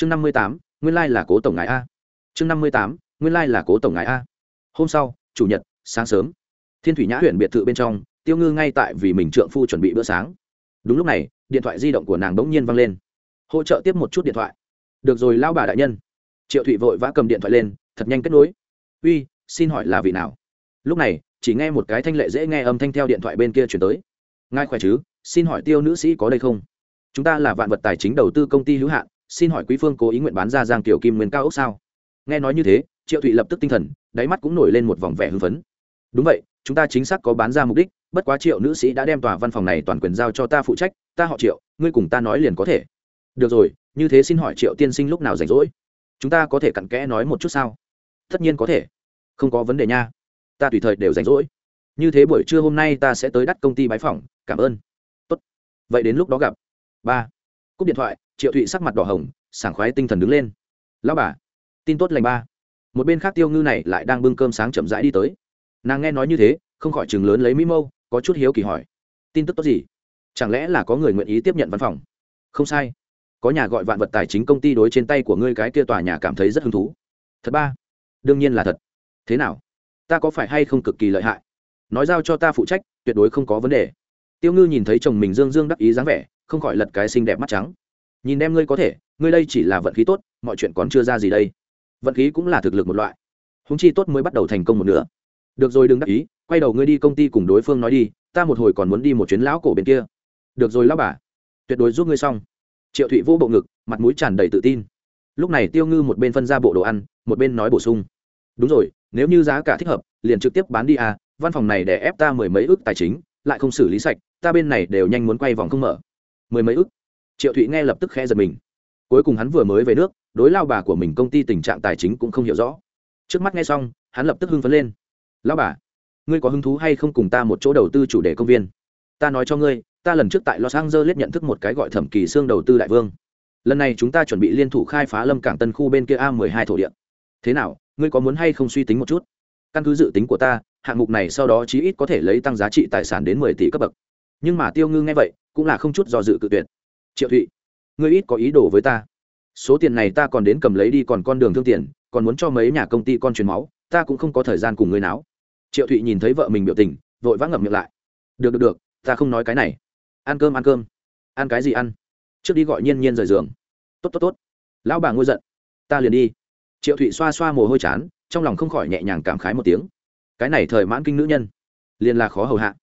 chương năm mươi tám, nguyên lai là cố tổng ngài a. Chương năm mươi tám, nguyên lai là cố tổng ngài a. Hôm sau, chủ nhật, sáng sớm, thiên thủy nhã huyện biệt thự bên trong, tiêu ngư ngay tại vì mình trượng phu chuẩn bị bữa sáng. Đúng lúc này, điện thoại di động của nàng bỗng nhiên văng lên. Hỗ trợ tiếp một chút điện thoại. Được rồi lao bà đại nhân. Triệu thụy vội vã cầm điện thoại lên, thật nhanh kết nối. Uy, xin hỏi là vị nào? Lúc này, chỉ nghe một cái thanh lệ dễ nghe âm thanh theo điện thoại bên kia chuyển tới. Ngài khỏe chứ? Xin hỏi tiêu nữ sĩ có đây không? Chúng ta là vạn vật tài chính đầu tư công ty hữu hạn xin hỏi quý phương cố ý nguyện bán ra giang tiểu kim nguyên cao ốc sao? Nghe nói như thế, triệu thụy lập tức tinh thần, đáy mắt cũng nổi lên một vòng vẻ hưng phấn. Đúng vậy, chúng ta chính xác có bán ra mục đích, bất quá triệu nữ sĩ đã đem tòa văn phòng này toàn quyền giao cho ta phụ trách, ta họ triệu, ngươi cùng ta nói liền có thể. Được rồi, như thế xin hỏi triệu tiên sinh lúc nào rảnh rỗi? Chúng ta có thể cặn kẽ nói một chút sao? Tất nhiên có thể. Không có vấn đề nha. Ta tùy thời đều rảnh rỗi. Như thế buổi trưa hôm nay ta sẽ tới đắt công ty bái phỏng, cảm ơn. Tốt. vậy đến lúc đó gặp. Ba. Cúp điện thoại triệu thụy sắc mặt đỏ hồng, sảng khoái tinh thần đứng lên. Lão bà, tin tốt lành ba. Một bên khác tiêu ngư này lại đang bưng cơm sáng chậm rãi đi tới. Nàng nghe nói như thế, không khỏi chừng lớn lấy mỹ mâu, có chút hiếu kỳ hỏi, tin tức tốt gì? Chẳng lẽ là có người nguyện ý tiếp nhận văn phòng? Không sai. Có nhà gọi vạn vật tài chính công ty đối trên tay của ngươi cái kia tòa nhà cảm thấy rất hứng thú. Thật ba? Đương nhiên là thật. Thế nào? Ta có phải hay không cực kỳ lợi hại? Nói giao cho ta phụ trách, tuyệt đối không có vấn đề. Tiêu ngư nhìn thấy chồng mình dương dương đắc ý dáng vẻ, không khỏi lật cái xinh đẹp mắt trắng nhìn em ngươi có thể, ngươi đây chỉ là vận khí tốt, mọi chuyện còn chưa ra gì đây. Vận khí cũng là thực lực một loại. Húng chi tốt mới bắt đầu thành công một nửa. Được rồi đừng đắc ý, quay đầu ngươi đi công ty cùng đối phương nói đi, ta một hồi còn muốn đi một chuyến lão cổ bên kia. Được rồi lão bà. Tuyệt đối giúp ngươi xong. Triệu thụy vô bộ ngực, mặt mũi tràn đầy tự tin. Lúc này tiêu ngư một bên phân ra bộ đồ ăn, một bên nói bổ sung. Đúng rồi, nếu như giá cả thích hợp, liền trực tiếp bán đi à văn phòng này để ép ta mười mấy ước tài chính, lại không xử lý sạch, ta bên này đều nhanh muốn quay vòng không mở. Mười mấy ước triệu thụy nghe lập tức khẽ giật mình. Cuối cùng hắn vừa mới về nước, đối lao bà của mình công ty tình trạng tài chính cũng không hiểu rõ. Trước mắt nghe xong, hắn lập tức hưng phấn lên. Lao bà, ngươi có hứng thú hay không cùng ta một chỗ đầu tư chủ đề công viên? Ta nói cho ngươi, ta lần trước tại los angeles nhận thức một cái gọi thẩm kỳ xương đầu tư đại vương. Lần này chúng ta chuẩn bị liên thủ khai phá lâm cảng tân khu bên kia a mười hai thổ địa. Thế nào, ngươi có muốn hay không suy tính một chút? Căn cứ dự tính của ta, hạng mục này sau đó chí ít có thể lấy tăng giá trị tài sản đến mười tỷ cấp bậc. Nhưng mà tiêu ngư nghe vậy, cũng là không chút do dự cự tuyệt triệu thụy, ngươi ít có ý đồ với ta. Số tiền này ta còn đến cầm lấy đi còn con đường thương tiền, còn muốn cho mấy nhà công ty con truyền máu, ta cũng không có thời gian cùng ngươi náo. Triệu thụy nhìn thấy vợ mình biểu tình, vội vã ngậm miệng lại. Được được được, ta không nói cái này. Ăn cơm ăn cơm. Ăn cái gì ăn? Trước đi gọi nhiên nhiên rời giường. Tốt tốt tốt. Lão bà ngôi giận. Ta liền đi. Triệu thụy xoa xoa mồ hôi chán, trong lòng không khỏi nhẹ nhàng cảm khái một tiếng. Cái này thời mãn kinh nữ nhân. Liền là khó hầu hạ.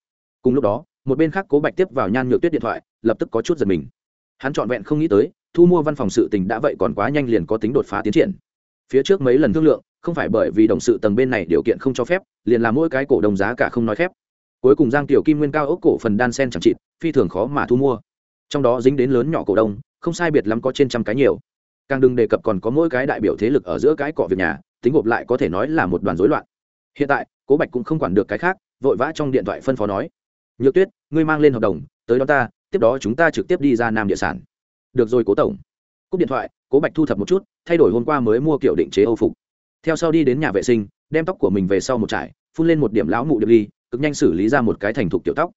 Cùng lúc đó, một bên khác cố bạch tiếp vào nhan nhược tuyết điện thoại, lập tức có chút giật mình hắn trọn vẹn không nghĩ tới, thu mua văn phòng sự tình đã vậy còn quá nhanh liền có tính đột phá tiến triển. Phía trước mấy lần thương lượng, không phải bởi vì đồng sự tầng bên này điều kiện không cho phép, liền làm mỗi cái cổ đồng giá cả không nói phép. Cuối cùng giang tiểu kim nguyên cao ốc cổ phần đan sen chẳng trị phi thường khó mà thu mua. Trong đó dính đến lớn nhỏ cổ đông, không sai biệt lắm có trên trăm cái nhiều. Càng đừng đề cập còn có mỗi cái đại biểu thế lực ở giữa cái cọ việc nhà, tính gộp lại có thể nói là một đoàn rối loạn. Hiện tại, cố bạch cũng không quản được cái khác, vội vã trong điện thoại phân phó nói. Nhược tuyết, ngươi mang lên hợp đồng, tới đó ta tiếp đó chúng ta trực tiếp đi ra nam địa sản. Được rồi, cố tổng. Cúp điện thoại, cố bạch thu thập một chút, thay đổi hôm qua mới mua kiểu định chế âu phục. Theo sau đi đến nhà vệ sinh, đem tóc của mình về sau một trải, phun lên một điểm lão mụ điệp ly, cực nhanh xử lý ra một cái thành thục tiểu tóc.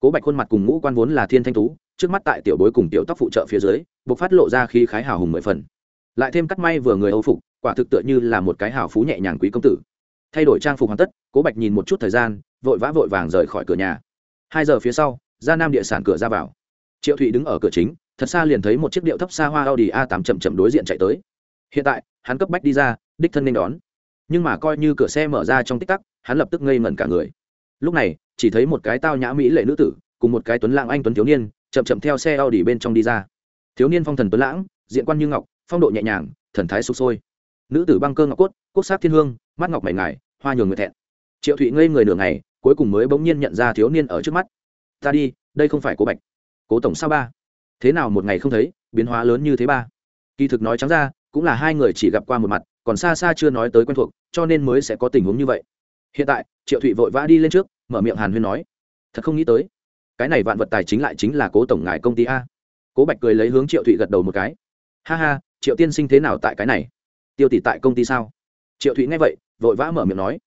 Cố bạch khuôn mặt cùng ngũ quan vốn là thiên thanh tú, trước mắt tại tiểu bối cùng tiểu tóc phụ trợ phía dưới buộc phát lộ ra khi khái hào hùng mười phần. Lại thêm cắt may vừa người âu phục, quả thực tựa như là một cái hào phú nhẹ nhàng quý công tử. Thay đổi trang phục hoàn tất, cố bạch nhìn một chút thời gian, vội vã vội vàng rời khỏi cửa nhà. Hai giờ phía sau, ra nam địa sản cửa ra vào triệu thụy đứng ở cửa chính, thật xa liền thấy một chiếc điệu thấp xa hoa audi a 8 chậm chậm đối diện chạy tới. Hiện tại, hắn cấp bách đi ra, đích thân nên đón. Nhưng mà coi như cửa xe mở ra trong tích tắc, hắn lập tức ngây ngẩn cả người. Lúc này, chỉ thấy một cái tao nhã mỹ lệ nữ tử, cùng một cái tuấn lãng anh tuấn thiếu niên, chậm chậm theo xe Audi bên trong đi ra. Thiếu niên phong thần tuấn lãng, diện quan như ngọc, phong độ nhẹ nhàng, thần thái sục sôi. Nữ tử băng cơ ngọc cốt quốc sắc thiên hương, mắt ngọc mày ngài, hoa nhường người thẹn. Triệu thụy ngây người nửa ngày, cuối cùng mới bỗng nhiên nhận ra thiếu niên ở trước mắt. Ta đi, đây không phải cố bạch cố tổng sao ba? Thế nào một ngày không thấy, biến hóa lớn như thế ba? Kỳ thực nói trắng ra, cũng là hai người chỉ gặp qua một mặt, còn xa xa chưa nói tới quen thuộc, cho nên mới sẽ có tình huống như vậy. Hiện tại, triệu thụy vội vã đi lên trước, mở miệng hàn huyên nói, thật không nghĩ tới, cái này vạn vật tài chính lại chính là cố tổng ngài công ty a. Cố bạch cười lấy hướng triệu thụy gật đầu một cái, ha ha, triệu tiên sinh thế nào tại cái này? Tiêu tỷ tại công ty sao? Triệu thụy nghe vậy, vội vã mở miệng nói,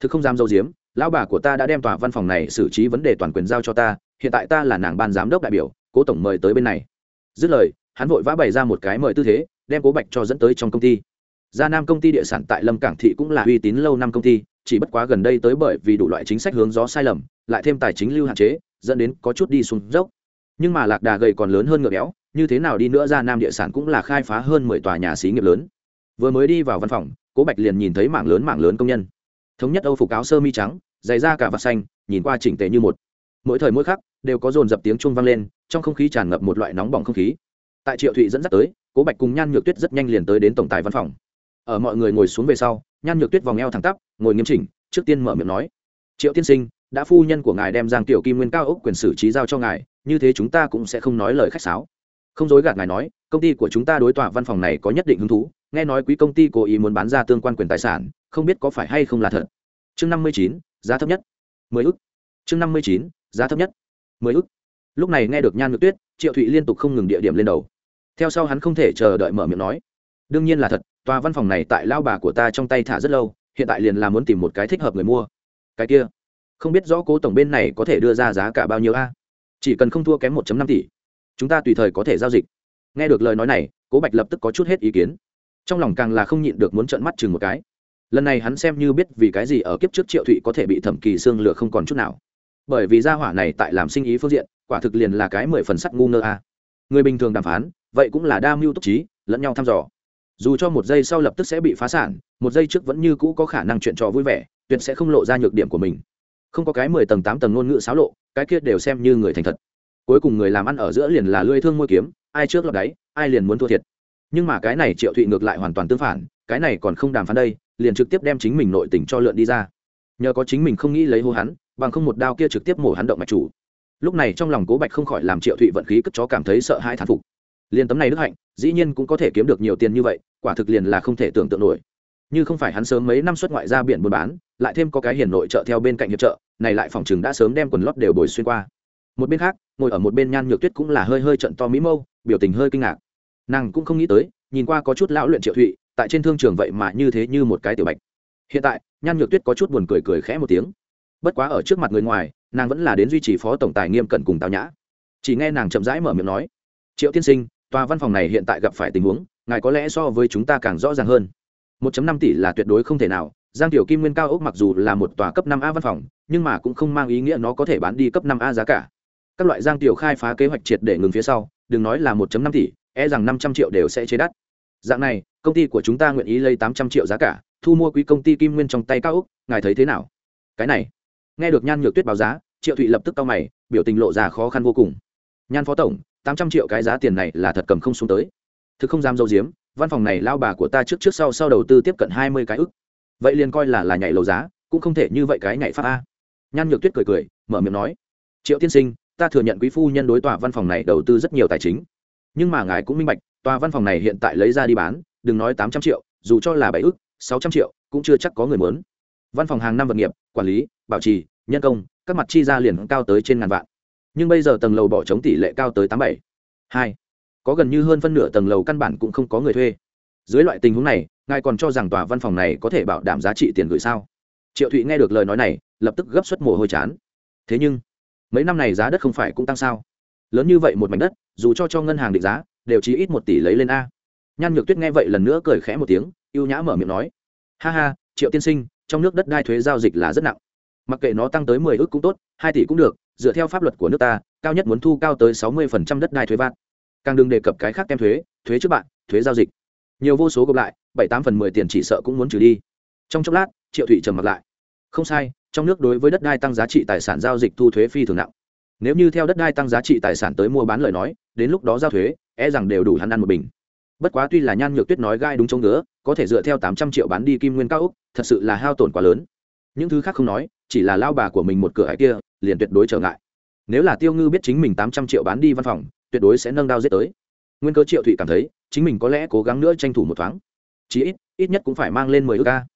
thực không dám dâu diếm, lão bà của ta đã đem tòa văn phòng này xử trí vấn đề toàn quyền giao cho ta hiện tại ta là nàng ban giám đốc đại biểu, cố tổng mời tới bên này. Dứt lời, hắn vội vã bày ra một cái mời tư thế, đem cố bạch cho dẫn tới trong công ty. Gia nam công ty địa sản tại lâm cảng thị cũng là uy tín lâu năm công ty, chỉ bất quá gần đây tới bởi vì đủ loại chính sách hướng gió sai lầm, lại thêm tài chính lưu hạn chế, dẫn đến có chút đi xuống dốc. Nhưng mà lạc đà gầy còn lớn hơn ngựa béo, như thế nào đi nữa gia nam địa sản cũng là khai phá hơn mười tòa nhà xí nghiệp lớn. Vừa mới đi vào văn phòng, cố bạch liền nhìn thấy mảng lớn mảng lớn công nhân. Thống nhất âu phục áo sơ mi trắng, dày da cả vạt xanh, nhìn qua chỉnh tề như một. Mỗi thời mỗi khắc đều có dồn dập tiếng chuông vang lên, trong không khí tràn ngập một loại nóng bỏng không khí. Tại triệu thụy dẫn dắt tới, cố bạch cùng nhan nhược tuyết rất nhanh liền tới đến tổng tài văn phòng. Ở mọi người ngồi xuống về sau, nhan nhược tuyết vòng eo thẳng tắp, ngồi nghiêm chỉnh, trước tiên mở miệng nói, triệu tiên sinh, đã phu nhân của ngài đem giang tiểu kim nguyên cao ốc quyền xử trí giao cho ngài, như thế chúng ta cũng sẽ không nói lời khách sáo. Không dối gạt ngài nói, công ty của chúng ta đối tòa văn phòng này có nhất định hứng thú, nghe nói quý công ty cố ý muốn bán ra tương quan quyền tài sản, không biết có phải hay không là thật. Chương năm mươi chín, giá thấp nhất. mười ức. Chương năm mươi chín, giá thấp nhất mười ức. Lúc này nghe được nhan ngược tuyết, triệu thụy liên tục không ngừng địa điểm lên đầu. Theo sau hắn không thể chờ đợi mở miệng nói, đương nhiên là thật, tòa văn phòng này tại lao bà của ta trong tay thả rất lâu, hiện tại liền là muốn tìm một cái thích hợp người mua. Cái kia, không biết rõ cố tổng bên này có thể đưa ra giá cả bao nhiêu a? Chỉ cần không thua kém một năm tỷ, chúng ta tùy thời có thể giao dịch. Nghe được lời nói này, cố bạch lập tức có chút hết ý kiến. Trong lòng càng là không nhịn được muốn trợn mắt chừng một cái. Lần này hắn xem như biết vì cái gì ở kiếp trước triệu thụy có thể bị thẩm kỳ xương lửa không còn chút nào bởi vì gia hỏa này tại làm sinh ý phương diện, quả thực liền là cái mười phần sắt ngu ngơ a. Người bình thường đàm phán, vậy cũng là đa mưu túc trí, lẫn nhau thăm dò. Dù cho một giây sau lập tức sẽ bị phá sản, một giây trước vẫn như cũ có khả năng chuyện trò vui vẻ, tuyệt sẽ không lộ ra nhược điểm của mình. Không có cái mười tầng tám tầng ngôn ngữ xáo lộ, cái kia đều xem như người thành thật. Cuối cùng người làm ăn ở giữa liền là lưỡi thương môi kiếm, ai trước lọt đáy, ai liền muốn thua thiệt. Nhưng mà cái này triệu thụy ngược lại hoàn toàn tương phản, cái này còn không đàm phán đây, liền trực tiếp đem chính mình nội tình cho lượn đi ra. Nhờ có chính mình không nghĩ lấy hô hắn bằng không một đao kia trực tiếp mổ hắn động mạch chủ. Lúc này trong lòng cố bạch không khỏi làm triệu thụy vận khí cất chó cảm thấy sợ hãi thán phục. Liền tấm này đức hạnh, dĩ nhiên cũng có thể kiếm được nhiều tiền như vậy, quả thực liền là không thể tưởng tượng nổi. Như không phải hắn sớm mấy năm xuất ngoại ra biển buôn bán, lại thêm có cái hiền nội trợ theo bên cạnh hiệp trợ, này lại phòng chừng đã sớm đem quần lót đều bồi xuyên qua. Một bên khác, ngồi ở một bên nhan nhược tuyết cũng là hơi hơi trận to mỹ mâu, biểu tình hơi kinh ngạc. Nàng cũng không nghĩ tới, nhìn qua có chút lão luyện triệu thụy, tại trên thương trường vậy mà như thế như một cái tiểu bạch. Hiện tại, nhan nhược tuyết có chút buồn cười cười khẽ một tiếng bất quá ở trước mặt người ngoài, nàng vẫn là đến duy trì phó tổng tài nghiêm cẩn cùng tào nhã. Chỉ nghe nàng chậm rãi mở miệng nói, triệu tiên sinh, tòa văn phòng này hiện tại gặp phải tình huống, ngài có lẽ so với chúng ta càng rõ ràng hơn. 1.5 tỷ là tuyệt đối không thể nào, giang tiểu kim nguyên cao ốc mặc dù là một tòa cấp 5 a văn phòng, nhưng mà cũng không mang ý nghĩa nó có thể bán đi cấp 5 a giá cả. Các loại giang tiểu khai phá kế hoạch triệt để ngừng phía sau, đừng nói là 1.5 tỷ e rằng 500 triệu đều sẽ chế đắt. Dạng này, công ty của chúng ta nguyện ý lấy 800 triệu giá cả, thu mua quý công ty kim nguyên trong tay cao ốc, ngài thấy thế nào? Cái này nghe được nhan nhược tuyết báo giá, triệu thụy lập tức cao mày, biểu tình lộ ra khó khăn vô cùng. Nhan phó tổng, tám trăm triệu cái giá tiền này là thật cầm không xuống tới. Thực không dám dâu diếm văn phòng này lao bà của ta trước trước sau sau đầu tư tiếp cận hai mươi cái ức. Vậy liền coi là là nhảy lầu giá, cũng không thể như vậy cái nhảy pháp a. Nhan nhược tuyết cười cười, mở miệng nói, triệu tiên sinh, ta thừa nhận quý phu nhân đối tòa văn phòng này đầu tư rất nhiều tài chính. Nhưng mà ngài cũng minh bạch, tòa văn phòng này hiện tại lấy ra đi bán, đừng nói tám trăm triệu, dù cho là bảy ức, sáu trăm triệu, cũng chưa chắc có người muốn. Văn phòng hàng năm vật nghiệp, quản lý bảo trì, nhân công, các mặt chi ra liền cao tới trên ngàn vạn. Nhưng bây giờ tầng lầu bỏ trống tỷ lệ cao tới tám bảy, hai. Có gần như hơn phân nửa tầng lầu căn bản cũng không có người thuê. Dưới loại tình huống này, ngài còn cho rằng tòa văn phòng này có thể bảo đảm giá trị tiền gửi sao? Triệu thụy nghe được lời nói này, lập tức gấp suất mồ hôi chán. Thế nhưng, mấy năm này giá đất không phải cũng tăng sao? Lớn như vậy một mảnh đất, dù cho cho ngân hàng định giá, đều chỉ ít một tỷ lấy lên a. Nhan nhược tuyết nghe vậy lần nữa cười khẽ một tiếng y ê u nhã mở miệng nói. Ha ha, triệu tiên sinh, trong nước đất đai thuế giao dịch là rất nặng mặc kệ nó tăng tới mười ước cũng tốt hai tỷ cũng được dựa theo pháp luật của nước ta cao nhất muốn thu cao tới sáu mươi phần trăm đất đai thuế vát càng đừng đề cập cái khác kem thuế thuế trước bạn thuế giao dịch. Nhiều vô số gộp lại bảy tám phần mười tiền chỉ sợ cũng muốn trừ đi. Trong chốc lát triệu thụy trầm mặt lại. Không sai trong nước đối với đất đai tăng giá trị tài sản giao dịch thu thuế phi thường nặng. Nếu như theo đất đai tăng giá trị tài sản tới mua bán lời nói đến lúc đó giao thuế e rằng đều đủ hắn ăn một bình. Bất quá tuy là nhan nhược tuyết nói gai đúng chống ngứa, có thể dựa theo tám trăm triệu bán đi kim nguyên cao úc thật sự là hao tổn quá lớn. Những thứ khác không nói chỉ là lao bà của mình một cửa hải kia, liền tuyệt đối trở ngại. Nếu là tiêu ngư biết chính mình tám trăm triệu bán đi văn phòng, tuyệt đối sẽ nâng đao giết tới. Nguyên cơ triệu thụy cảm thấy, chính mình có lẽ cố gắng nữa tranh thủ một thoáng. Chí ít ít nhất cũng phải mang lên mười ước ca.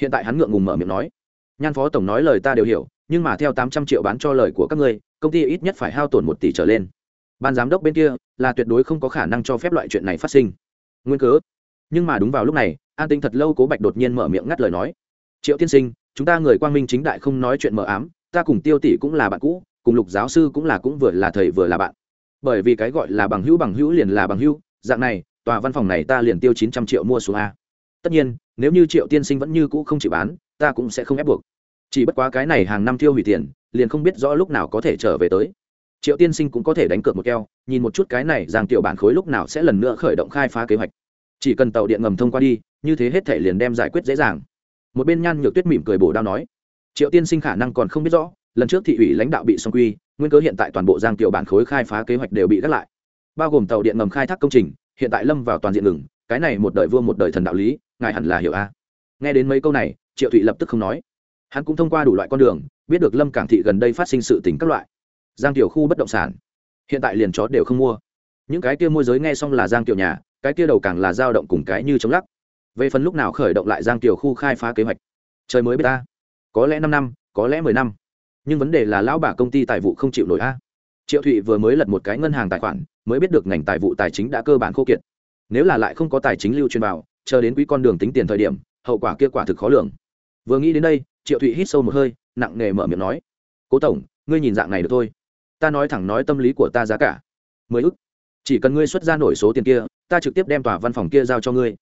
Hiện tại hắn ngượng ngùng mở miệng nói, nhan phó tổng nói lời ta đều hiểu, nhưng mà theo tám trăm triệu bán cho lời của các ngươi, công ty ít nhất phải hao tổn một tỷ trở lên. Ban giám đốc bên kia là tuyệt đối không có khả năng cho phép loại chuyện này phát sinh. Nguyên cớ nhưng mà đúng vào lúc này, an tinh thật lâu cố bạch đột nhiên mở miệng ngắt lời nói, triệu tiên sinh chúng ta người quang minh chính đại không nói chuyện mờ ám, ta cùng tiêu tỷ cũng là bạn cũ, cùng lục giáo sư cũng là cũng vừa là thầy vừa là bạn. Bởi vì cái gọi là bằng hữu bằng hữu liền là bằng hữu, dạng này, tòa văn phòng này ta liền tiêu chín trăm triệu mua xuống a. Tất nhiên, nếu như triệu tiên sinh vẫn như cũ không chịu bán, ta cũng sẽ không ép buộc. Chỉ bất quá cái này hàng năm tiêu hủy tiền, liền không biết rõ lúc nào có thể trở về tới. Triệu tiên sinh cũng có thể đánh cược một keo, nhìn một chút cái này, giang tiểu bản khối lúc nào sẽ lần nữa khởi động khai phá kế hoạch. Chỉ cần tàu điện ngầm thông qua đi, như thế hết thể liền đem giải quyết dễ dàng một bên nhan nhược tuyết mỉm cười bổ đao nói, triệu tiên sinh khả năng còn không biết rõ, lần trước thị ủy lãnh đạo bị song quy, nguyên cớ hiện tại toàn bộ giang tiểu bản khối khai phá kế hoạch đều bị gác lại. Bao gồm tàu điện ngầm khai thác công trình, hiện tại lâm vào toàn diện ngừng, cái này một đời vua một đời thần đạo lý, ngài hẳn là hiểu a. Nghe đến mấy câu này, triệu thụy lập tức không nói. Hắn cũng thông qua đủ loại con đường, biết được lâm cảng thị gần đây phát sinh sự tình các loại. Giang tiểu khu bất động sản, hiện tại liền chó đều không mua. Những cái kia môi giới nghe xong là giang tiểu nhà, cái kia đầu càng là dao động cùng cái như chống lắc về phần lúc nào khởi động lại giang tiểu khu khai phá kế hoạch. Trời mới biết ta. Có lẽ năm năm, có lẽ mười năm. Nhưng vấn đề là lão bà công ty tài vụ không chịu nổi a. Triệu thụy vừa mới lật một cái ngân hàng tài khoản, mới biết được ngành tài vụ tài chính đã cơ bản khô kiệt. Nếu là lại không có tài chính lưu truyền vào, chờ đến quỹ con đường tính tiền thời điểm, hậu quả kia quả thực khó lường. Vừa nghĩ đến đây, triệu thụy hít sâu một hơi, nặng nề mở miệng nói, cố tổng, ngươi nhìn dạng này được thôi. Ta nói thẳng nói tâm lý của ta giá cả. Mười ức. Chỉ cần ngươi xuất ra nổi số tiền kia, ta trực tiếp đem tòa văn phòng kia giao cho ngươi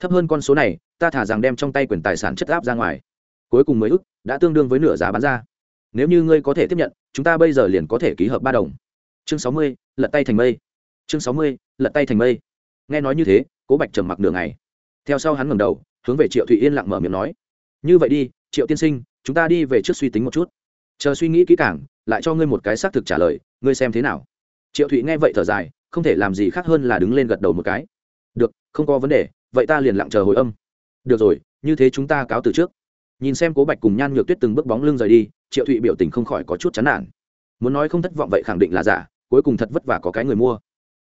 thấp hơn con số này, ta thả rằng đem trong tay quyền tài sản chất áp ra ngoài. Cuối cùng mười ức đã tương đương với nửa giá bán ra. Nếu như ngươi có thể tiếp nhận, chúng ta bây giờ liền có thể ký hợp ba đồng. Chương sáu mươi, lật tay thành mây. Chương sáu mươi, lật tay thành mây. Nghe nói như thế, cố bạch trầm mặc nửa ngày. Theo sau hắn ngầm đầu, hướng về triệu thụy yên lặng mở miệng nói, như vậy đi, triệu tiên sinh, chúng ta đi về trước suy tính một chút. Chờ suy nghĩ kỹ càng, lại cho ngươi một cái xác thực trả lời, ngươi xem thế nào. Triệu thụy nghe vậy thở dài, không thể làm gì khác hơn là đứng lên gật đầu một cái. Được, không có vấn đề vậy ta liền lặng chờ hồi âm. Được rồi, như thế chúng ta cáo từ trước. Nhìn xem cố bạch cùng nhan nhược tuyết từng bước bóng lưng rời đi, triệu thụy biểu tình không khỏi có chút chán nản. Muốn nói không thất vọng vậy khẳng định là giả, cuối cùng thật vất vả có cái người mua.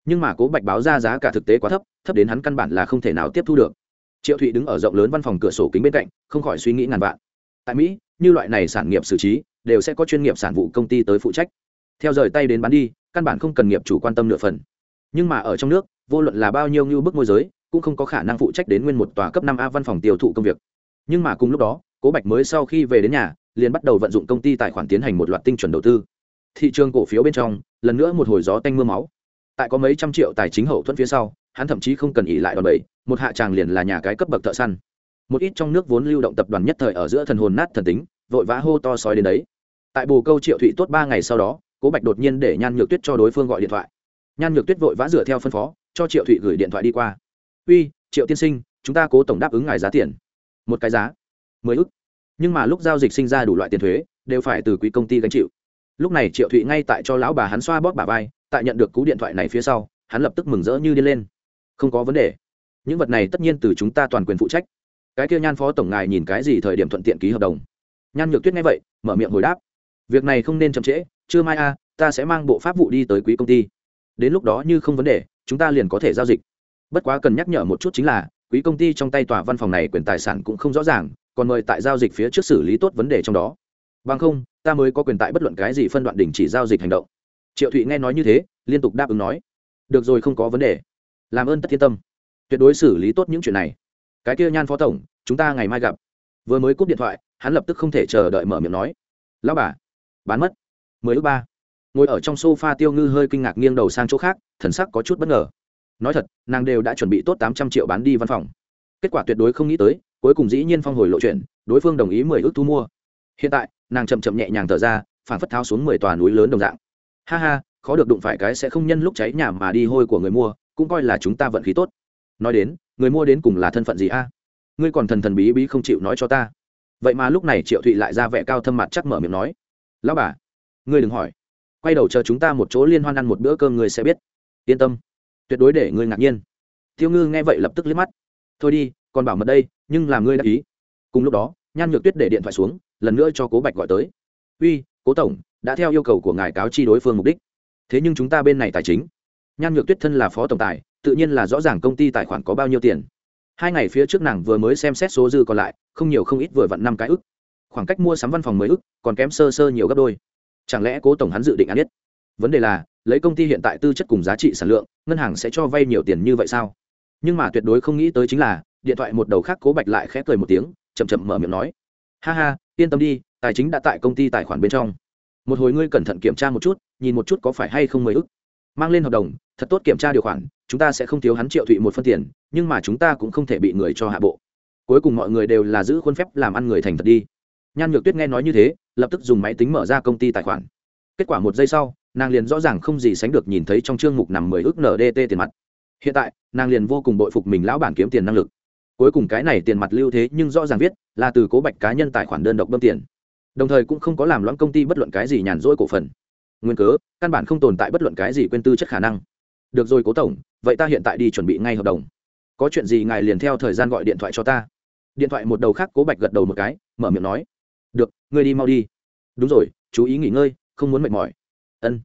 Nhưng mà cố bạch báo ra giá cả thực tế quá thấp thấp đến hắn căn bản là không thể nào tiếp thu được. Triệu thụy đứng ở rộng lớn văn phòng cửa sổ kính bên cạnh, không khỏi suy nghĩ ngàn vạn. Tại mỹ, như loại này sản nghiệp xử trí, đều sẽ có chuyên nghiệp sản vụ công ty tới phụ trách. Theo rời tay đến bán đi, căn bản không cần nghiệp chủ quan tâm nửa phần. Nhưng mà ở trong nước, vô luận là bao nhiêu như bức môi giới cũng không có khả năng phụ trách đến nguyên một tòa cấp năm a văn phòng tiêu thụ công việc. Nhưng mà cùng lúc đó, cố bạch mới sau khi về đến nhà, liền bắt đầu vận dụng công ty tài khoản tiến hành một loạt tinh chuẩn đầu tư. Thị trường cổ phiếu bên trong, lần nữa một hồi gió tanh m ư a máu. Tại có mấy trăm triệu tài chính hậu thuẫn phía sau, hắn thậm chí không cần ỉ lại đòn bẩy, một hạ tràng liền là nhà cái cấp bậc thợ săn. Một ít trong nước vốn lưu động tập đoàn nhất thời ở giữa thần hồn nát thần tính, vội vã hô to sói đến đấy. Tại bồ câu triệu thụy tốt ba ngày sau đó, cố bạch đột nhiên để nhan nhược tuyết cho đối phương gọi điện thoại. Nhan nhược tuyết vội vã dựa theo phân phó, cho triệu thụy gửi điện thoại đi qua uy, triệu tiên sinh, chúng ta cố tổng đáp ứng ngài giá tiền. Một cái giá, mười ức. Nhưng mà lúc giao dịch sinh ra đủ loại tiền thuế, đều phải từ quỹ công ty gánh chịu. Lúc này triệu thụy ngay tại cho lão bà hắn xoa bóp bà vai, tại nhận được cú điện thoại này phía sau, hắn lập tức mừng rỡ như đi lên. Không có vấn đề. Những vật này tất nhiên từ chúng ta toàn quyền phụ trách. Cái kia nhan phó tổng ngài nhìn cái gì thời điểm thuận tiện ký hợp đồng? Nhan nhược tuyết nghe vậy, mở miệng hồi đáp. Việc này không nên chậm trễ chưa mai a, ta sẽ mang bộ pháp vụ đi tới quý công ty. Đến lúc đó như không vấn đề, chúng ta liền có thể giao dịch bất quá cần nhắc nhở một chút chính là, quý công ty trong tay tòa văn phòng này quyền tài sản cũng không rõ ràng, còn mời tại giao dịch phía trước xử lý tốt vấn đề trong đó. Bằng không, ta mới có quyền tại bất luận cái gì phân đoạn đình chỉ giao dịch hành động. Triệu thụy nghe nói như thế, liên tục đáp ứng nói, được rồi, không có vấn đề. Làm ơn tất thiên tâm. Tuyệt đối xử lý tốt những chuyện này. Cái kia nhan phó tổng, chúng ta ngày mai gặp. Vừa mới cúp điện thoại, hắn lập tức không thể chờ đợi mở miệng nói, lão bà, bán mất. Mười ước ba. Ngồi ở trong sofa tiêu ngư hơi kinh ngạc nghiêng đầu sang chỗ khác, thần sắc có chút bất ngờ nói thật, nàng đều đã chuẩn bị tốt tám trăm triệu bán đi văn phòng. Kết quả tuyệt đối không nghĩ tới, cuối cùng dĩ nhiên phong hồi lộ chuyện, đối phương đồng ý mười ước thu mua. Hiện tại, nàng chậm chậm nhẹ nhàng thở ra, phản phất tháo xuống mười tòa núi lớn đồng dạng. Ha ha, khó được đụng phải cái sẽ không nhân lúc cháy nhà mà đi hôi của người mua, cũng coi là chúng ta vận khí tốt. Nói đến, người mua đến cùng là thân phận gì a? Ngươi còn thần thần bí bí không chịu nói cho ta. Vậy mà lúc này triệu thụy lại ra vẻ cao thâm mặt chắc mở miệng nói, lão bà, ngươi đừng hỏi. Quay đầu chờ chúng ta một chỗ liên hoan ăn một bữa cơm ngươi sẽ biết. Yên tâm tuyệt đối để ngươi ngạc nhiên. Tiêu ngư nghe vậy lập tức liếc mắt. Thôi đi còn bảo mật đây, nhưng làm ngươi đã ý. Cùng lúc đó, nhan nhược tuyết để điện thoại xuống, lần nữa cho cố bạch gọi tới. Uy, cố tổng, đã theo yêu cầu của ngài cáo chi đối phương mục đích. Thế nhưng chúng ta bên này tài chính. Nhan nhược tuyết thân là phó tổng tài, tự nhiên là rõ ràng công ty tài khoản có bao nhiêu tiền. Hai ngày phía trước nàng vừa mới xem xét số dư còn lại, không nhiều không ít vừa vặn năm cái ức. Khoảng cách mua sắm văn phòng mới ức, còn kém sơ sơ nhiều gấp đôi. Chẳng lẽ cố tổng hắn dự định ăn biết vấn đề là lấy công ty hiện tại tư chất cùng giá trị sản lượng, ngân hàng sẽ cho vay nhiều tiền như vậy sao? Nhưng mà tuyệt đối không nghĩ tới chính là, điện thoại một đầu khác cố bạch lại khẽ cười một tiếng, chậm chậm mở miệng nói. Ha ha, yên tâm đi, tài chính đã tại công ty tài khoản bên trong. Một hồi ngươi cẩn thận kiểm tra một chút, nhìn một chút có phải hay không mười ức. Mang lên hợp đồng, thật tốt kiểm tra điều khoản, chúng ta sẽ không thiếu hắn triệu thụy một phân tiền, nhưng mà chúng ta cũng không thể bị người cho hạ bộ. Cuối cùng mọi người đều là giữ khuôn phép làm ăn người thành thật đi. Nhan nhược tuyết nghe nói như thế, lập tức dùng máy tính mở ra công ty tài khoản. Kết quả một giây sau nàng liền rõ ràng không gì sánh được nhìn thấy trong chương mục nằm mười ước ndt tiền mặt. Hiện tại, nàng liền vô cùng bội phục mình lão bản kiếm tiền năng lực. Cuối cùng cái này tiền mặt lưu thế nhưng rõ ràng viết là từ cố bạch cá nhân tài khoản đơn độc bơm tiền. Đồng thời cũng không có làm loãng công ty bất luận cái gì nhàn rỗi cổ phần. Nguyên cớ, căn bản không tồn tại bất luận cái gì quên tư chất khả năng. Được rồi cố tổng, vậy ta hiện tại đi chuẩn bị ngay hợp đồng. Có chuyện gì ngài liền theo thời gian gọi điện thoại cho ta. Điện thoại một đầu khác cố bạch gật đầu một cái, mở miệng nói. Được, ngươi đi mau đi. Đúng rồi, chú ý nghỉ ngơi, không muốn mệt mỏi ân.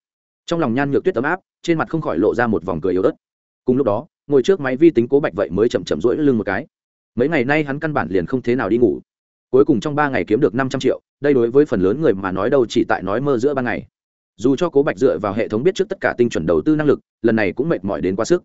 Trong lòng nhan nhược tuyết ấm áp, trên mặt không khỏi lộ ra một vòng cười yếu ớt. Cùng lúc đó, ngồi trước máy vi tính cố bạch vậy mới chậm chậm rỗi lưng một cái. Mấy ngày nay hắn căn bản liền không thế nào đi ngủ. Cuối cùng trong ba ngày kiếm được năm trăm triệu, đây đối với phần lớn người mà nói đâu chỉ tại nói mơ giữa ban ngày. Dù cho cố bạch dựa vào hệ thống biết trước tất cả tinh chuẩn đầu tư năng lực, lần này cũng mệt mỏi đến quá sức.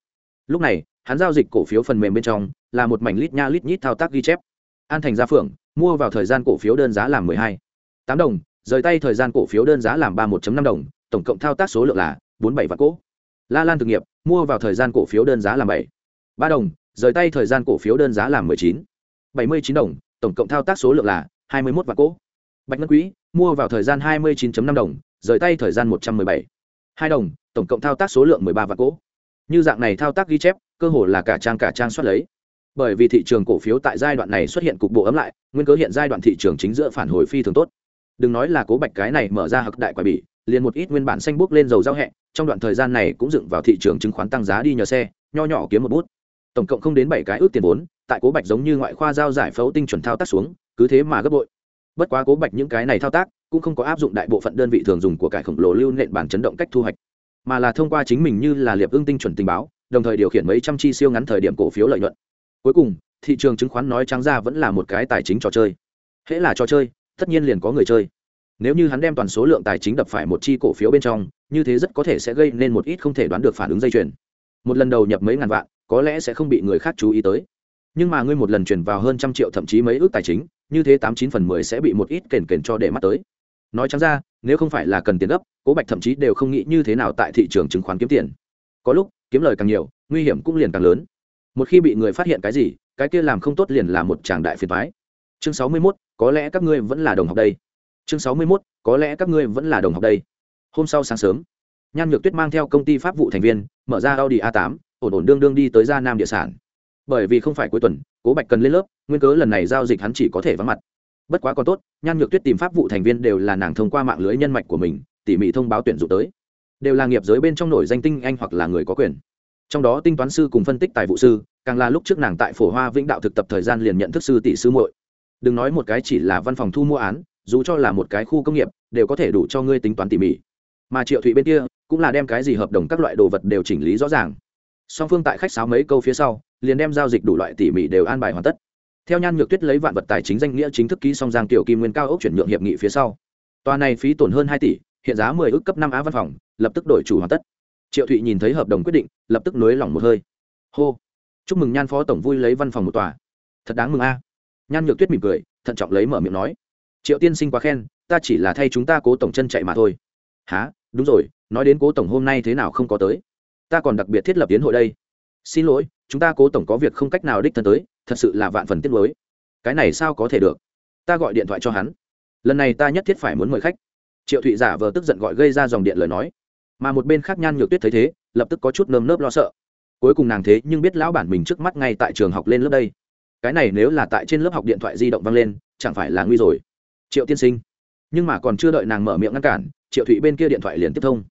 Lúc này, hắn giao dịch cổ phiếu phần mềm bên trong, là một mảnh lít nha lít nhít thao tác ghi chép. An thành gia phượng, mua vào thời gian cổ phiếu đơn giá làm mười hai tám đồng, rời tay thời gian cổ phiếu đơn giá làm ba một năm đồng tổng cộng thao tác số lượng là bốn bảy vạn cỗ. La lan thực nghiệp, mua vào thời gian cổ phiếu đơn giá làm bảy. Ba đồng, rời tay thời gian cổ phiếu đơn giá làm mười chín. Bảy mươi chín đồng, tổng cộng thao tác số lượng là hai mươi một vạn cỗ. Bạch ngân quỹ mua vào thời gian hai mươi chín năm đồng, rời tay thời gian một trăm m ư ơ i bảy. Hai đồng, tổng cộng thao tác số lượng m ộ ư ơ i ba vạn cỗ. Như dạng này thao tác ghi chép, cơ hồ là cả trang cả trang soát lấy. Bởi vì thị trường cổ phiếu tại giai đoạn này xuất hiện cục bộ ấm lại, nguyên cớ hiện giai đoạn thị trường chính giữa phản hồi phi thường tốt. Đừng nói là cố bạch cái này mở ra hặc đại quả bỉ liền một ít nguyên bản xanh bút lên dầu giao hẹ, trong đoạn thời gian này cũng dựng vào thị trường chứng khoán tăng giá đi nhờ xe, nho nhỏ kiếm một bút. Tổng cộng không đến bảy cái ước tiền vốn, tại cố bạch giống như ngoại khoa giao giải phẫu tinh chuẩn thao tác xuống, cứ thế mà gấp bội. Bất quá cố bạch những cái này thao tác, cũng không có áp dụng đại bộ phận đơn vị thường dùng của cải khổng lồ lưu nện bản chấn động cách thu hoạch, mà là thông qua chính mình như là liệp ưng tinh chuẩn tình báo, đồng thời điều khiển mấy trăm chi siêu ngắn thời điểm cổ phiếu lợi nhuận. Cuối cùng, thị trường chứng khoán nói trắng ra vẫn là một cái tài chính trò chơi. Hễ là trò chơi, tất nhiên liền có người chơi nếu như hắn đem toàn số lượng tài chính đập phải một chi cổ phiếu bên trong, như thế rất có thể sẽ gây nên một ít không thể đoán được phản ứng dây chuyền. Một lần đầu nhập mấy ngàn vạn, có lẽ sẽ không bị người khác chú ý tới. Nhưng mà ngươi một lần chuyển vào hơn trăm triệu thậm chí mấy ước tài chính, như thế tám chín phần mười sẽ bị một ít kền kền cho để mắt tới. Nói chẳng ra, nếu không phải là cần tiền gấp, cố bạch thậm chí đều không nghĩ như thế nào tại thị trường chứng khoán kiếm tiền. Có lúc, kiếm lời càng nhiều, nguy hiểm cũng liền càng lớn. Một khi bị người phát hiện cái gì, cái kia làm không tốt liền là một tràng đại phiền thoái chương sáu mươi mốt, có lẽ các ngươi vẫn là đồng học đây chương sáu mươi 61, có lẽ các ngươi vẫn là đồng học đây. Hôm sau sáng sớm nhan nhược tuyết mang theo công ty pháp vụ thành viên mở ra audi a 8 ổn ổn đương đương đi tới gia nam địa sản. Bởi vì không phải cuối tuần cố bạch cần lên lớp nguyên cớ lần này giao dịch hắn chỉ có thể vắng mặt. Bất quá còn tốt nhan nhược tuyết tìm pháp vụ thành viên đều là nàng thông qua mạng lưới nhân mạch của mình tỉ mỉ thông báo tuyển dụng tới. Đều là nghiệp giới bên trong nổi danh tinh anh hoặc là người có quyền. Trong đó tinh toán sư cùng phân tích tài vụ sư càng là lúc trước nàng tại phổ hoa vĩnh đạo thực tập thời gian liền nhận thức sư tỷ sư muội. Đừng nói một cái chỉ là văn phòng thu mua án dù cho là một cái khu công nghiệp, đều có thể đủ cho ngươi tính toán tỉ mỉ. Mà triệu thụy bên kia, cũng là đem cái gì hợp đồng các loại đồ vật đều chỉnh lý rõ ràng. Song phương tại khách sáo mấy câu phía sau, liền đem giao dịch đủ loại tỉ mỉ đều an bài hoàn tất. Theo nhan nhược tuyết lấy vạn vật tài chính danh nghĩa chính thức ký song giang tiểu kim nguyên cao ốc chuyển nhượng hiệp nghị phía sau. Tòa này phí tổn hơn hai tỷ, hiện giá mười ước cấp năm á văn phòng, lập tức đổi chủ hoàn tất. Triệu thụy nhìn thấy hợp đồng quyết định, lập tức nới lỏng một hơi. Hô! Chúc mừng nhan phó tổng vui lấy văn phòng một tòa. Thật đáng mừng a. Nhan nhược tuyết mỉm cười, thận trọng lấy mở miệng nói triệu tiên sinh quá khen, ta chỉ là thay chúng ta cố tổng chân chạy mà thôi. Há đúng rồi, nói đến cố tổng hôm nay thế nào không có tới? Ta còn đặc biệt thiết lập tiến hội đây. Xin lỗi, chúng ta cố tổng có việc không cách nào đích thân tới, thật sự là vạn phần tiết lối cái này sao có thể được? Ta gọi điện thoại cho hắn. Lần này ta nhất thiết phải muốn mời khách. Triệu thụy giả vờ tức giận gọi gây ra dòng điện lời nói. Mà một bên khác nhan nhược tuyết thấy thế, lập tức có chút nơm nớp lo sợ. Cuối cùng nàng thế nhưng biết lão bản mình trước mắt ngay tại trường học lên lớp đây. Cái này nếu là tại trên lớp học điện thoại di động vang lên, chẳng phải là nguy rồi triệu tiên sinh. Nhưng mà còn chưa đợi nàng mở miệng ngăn cản, triệu thụy bên kia điện thoại liền tiếp thông.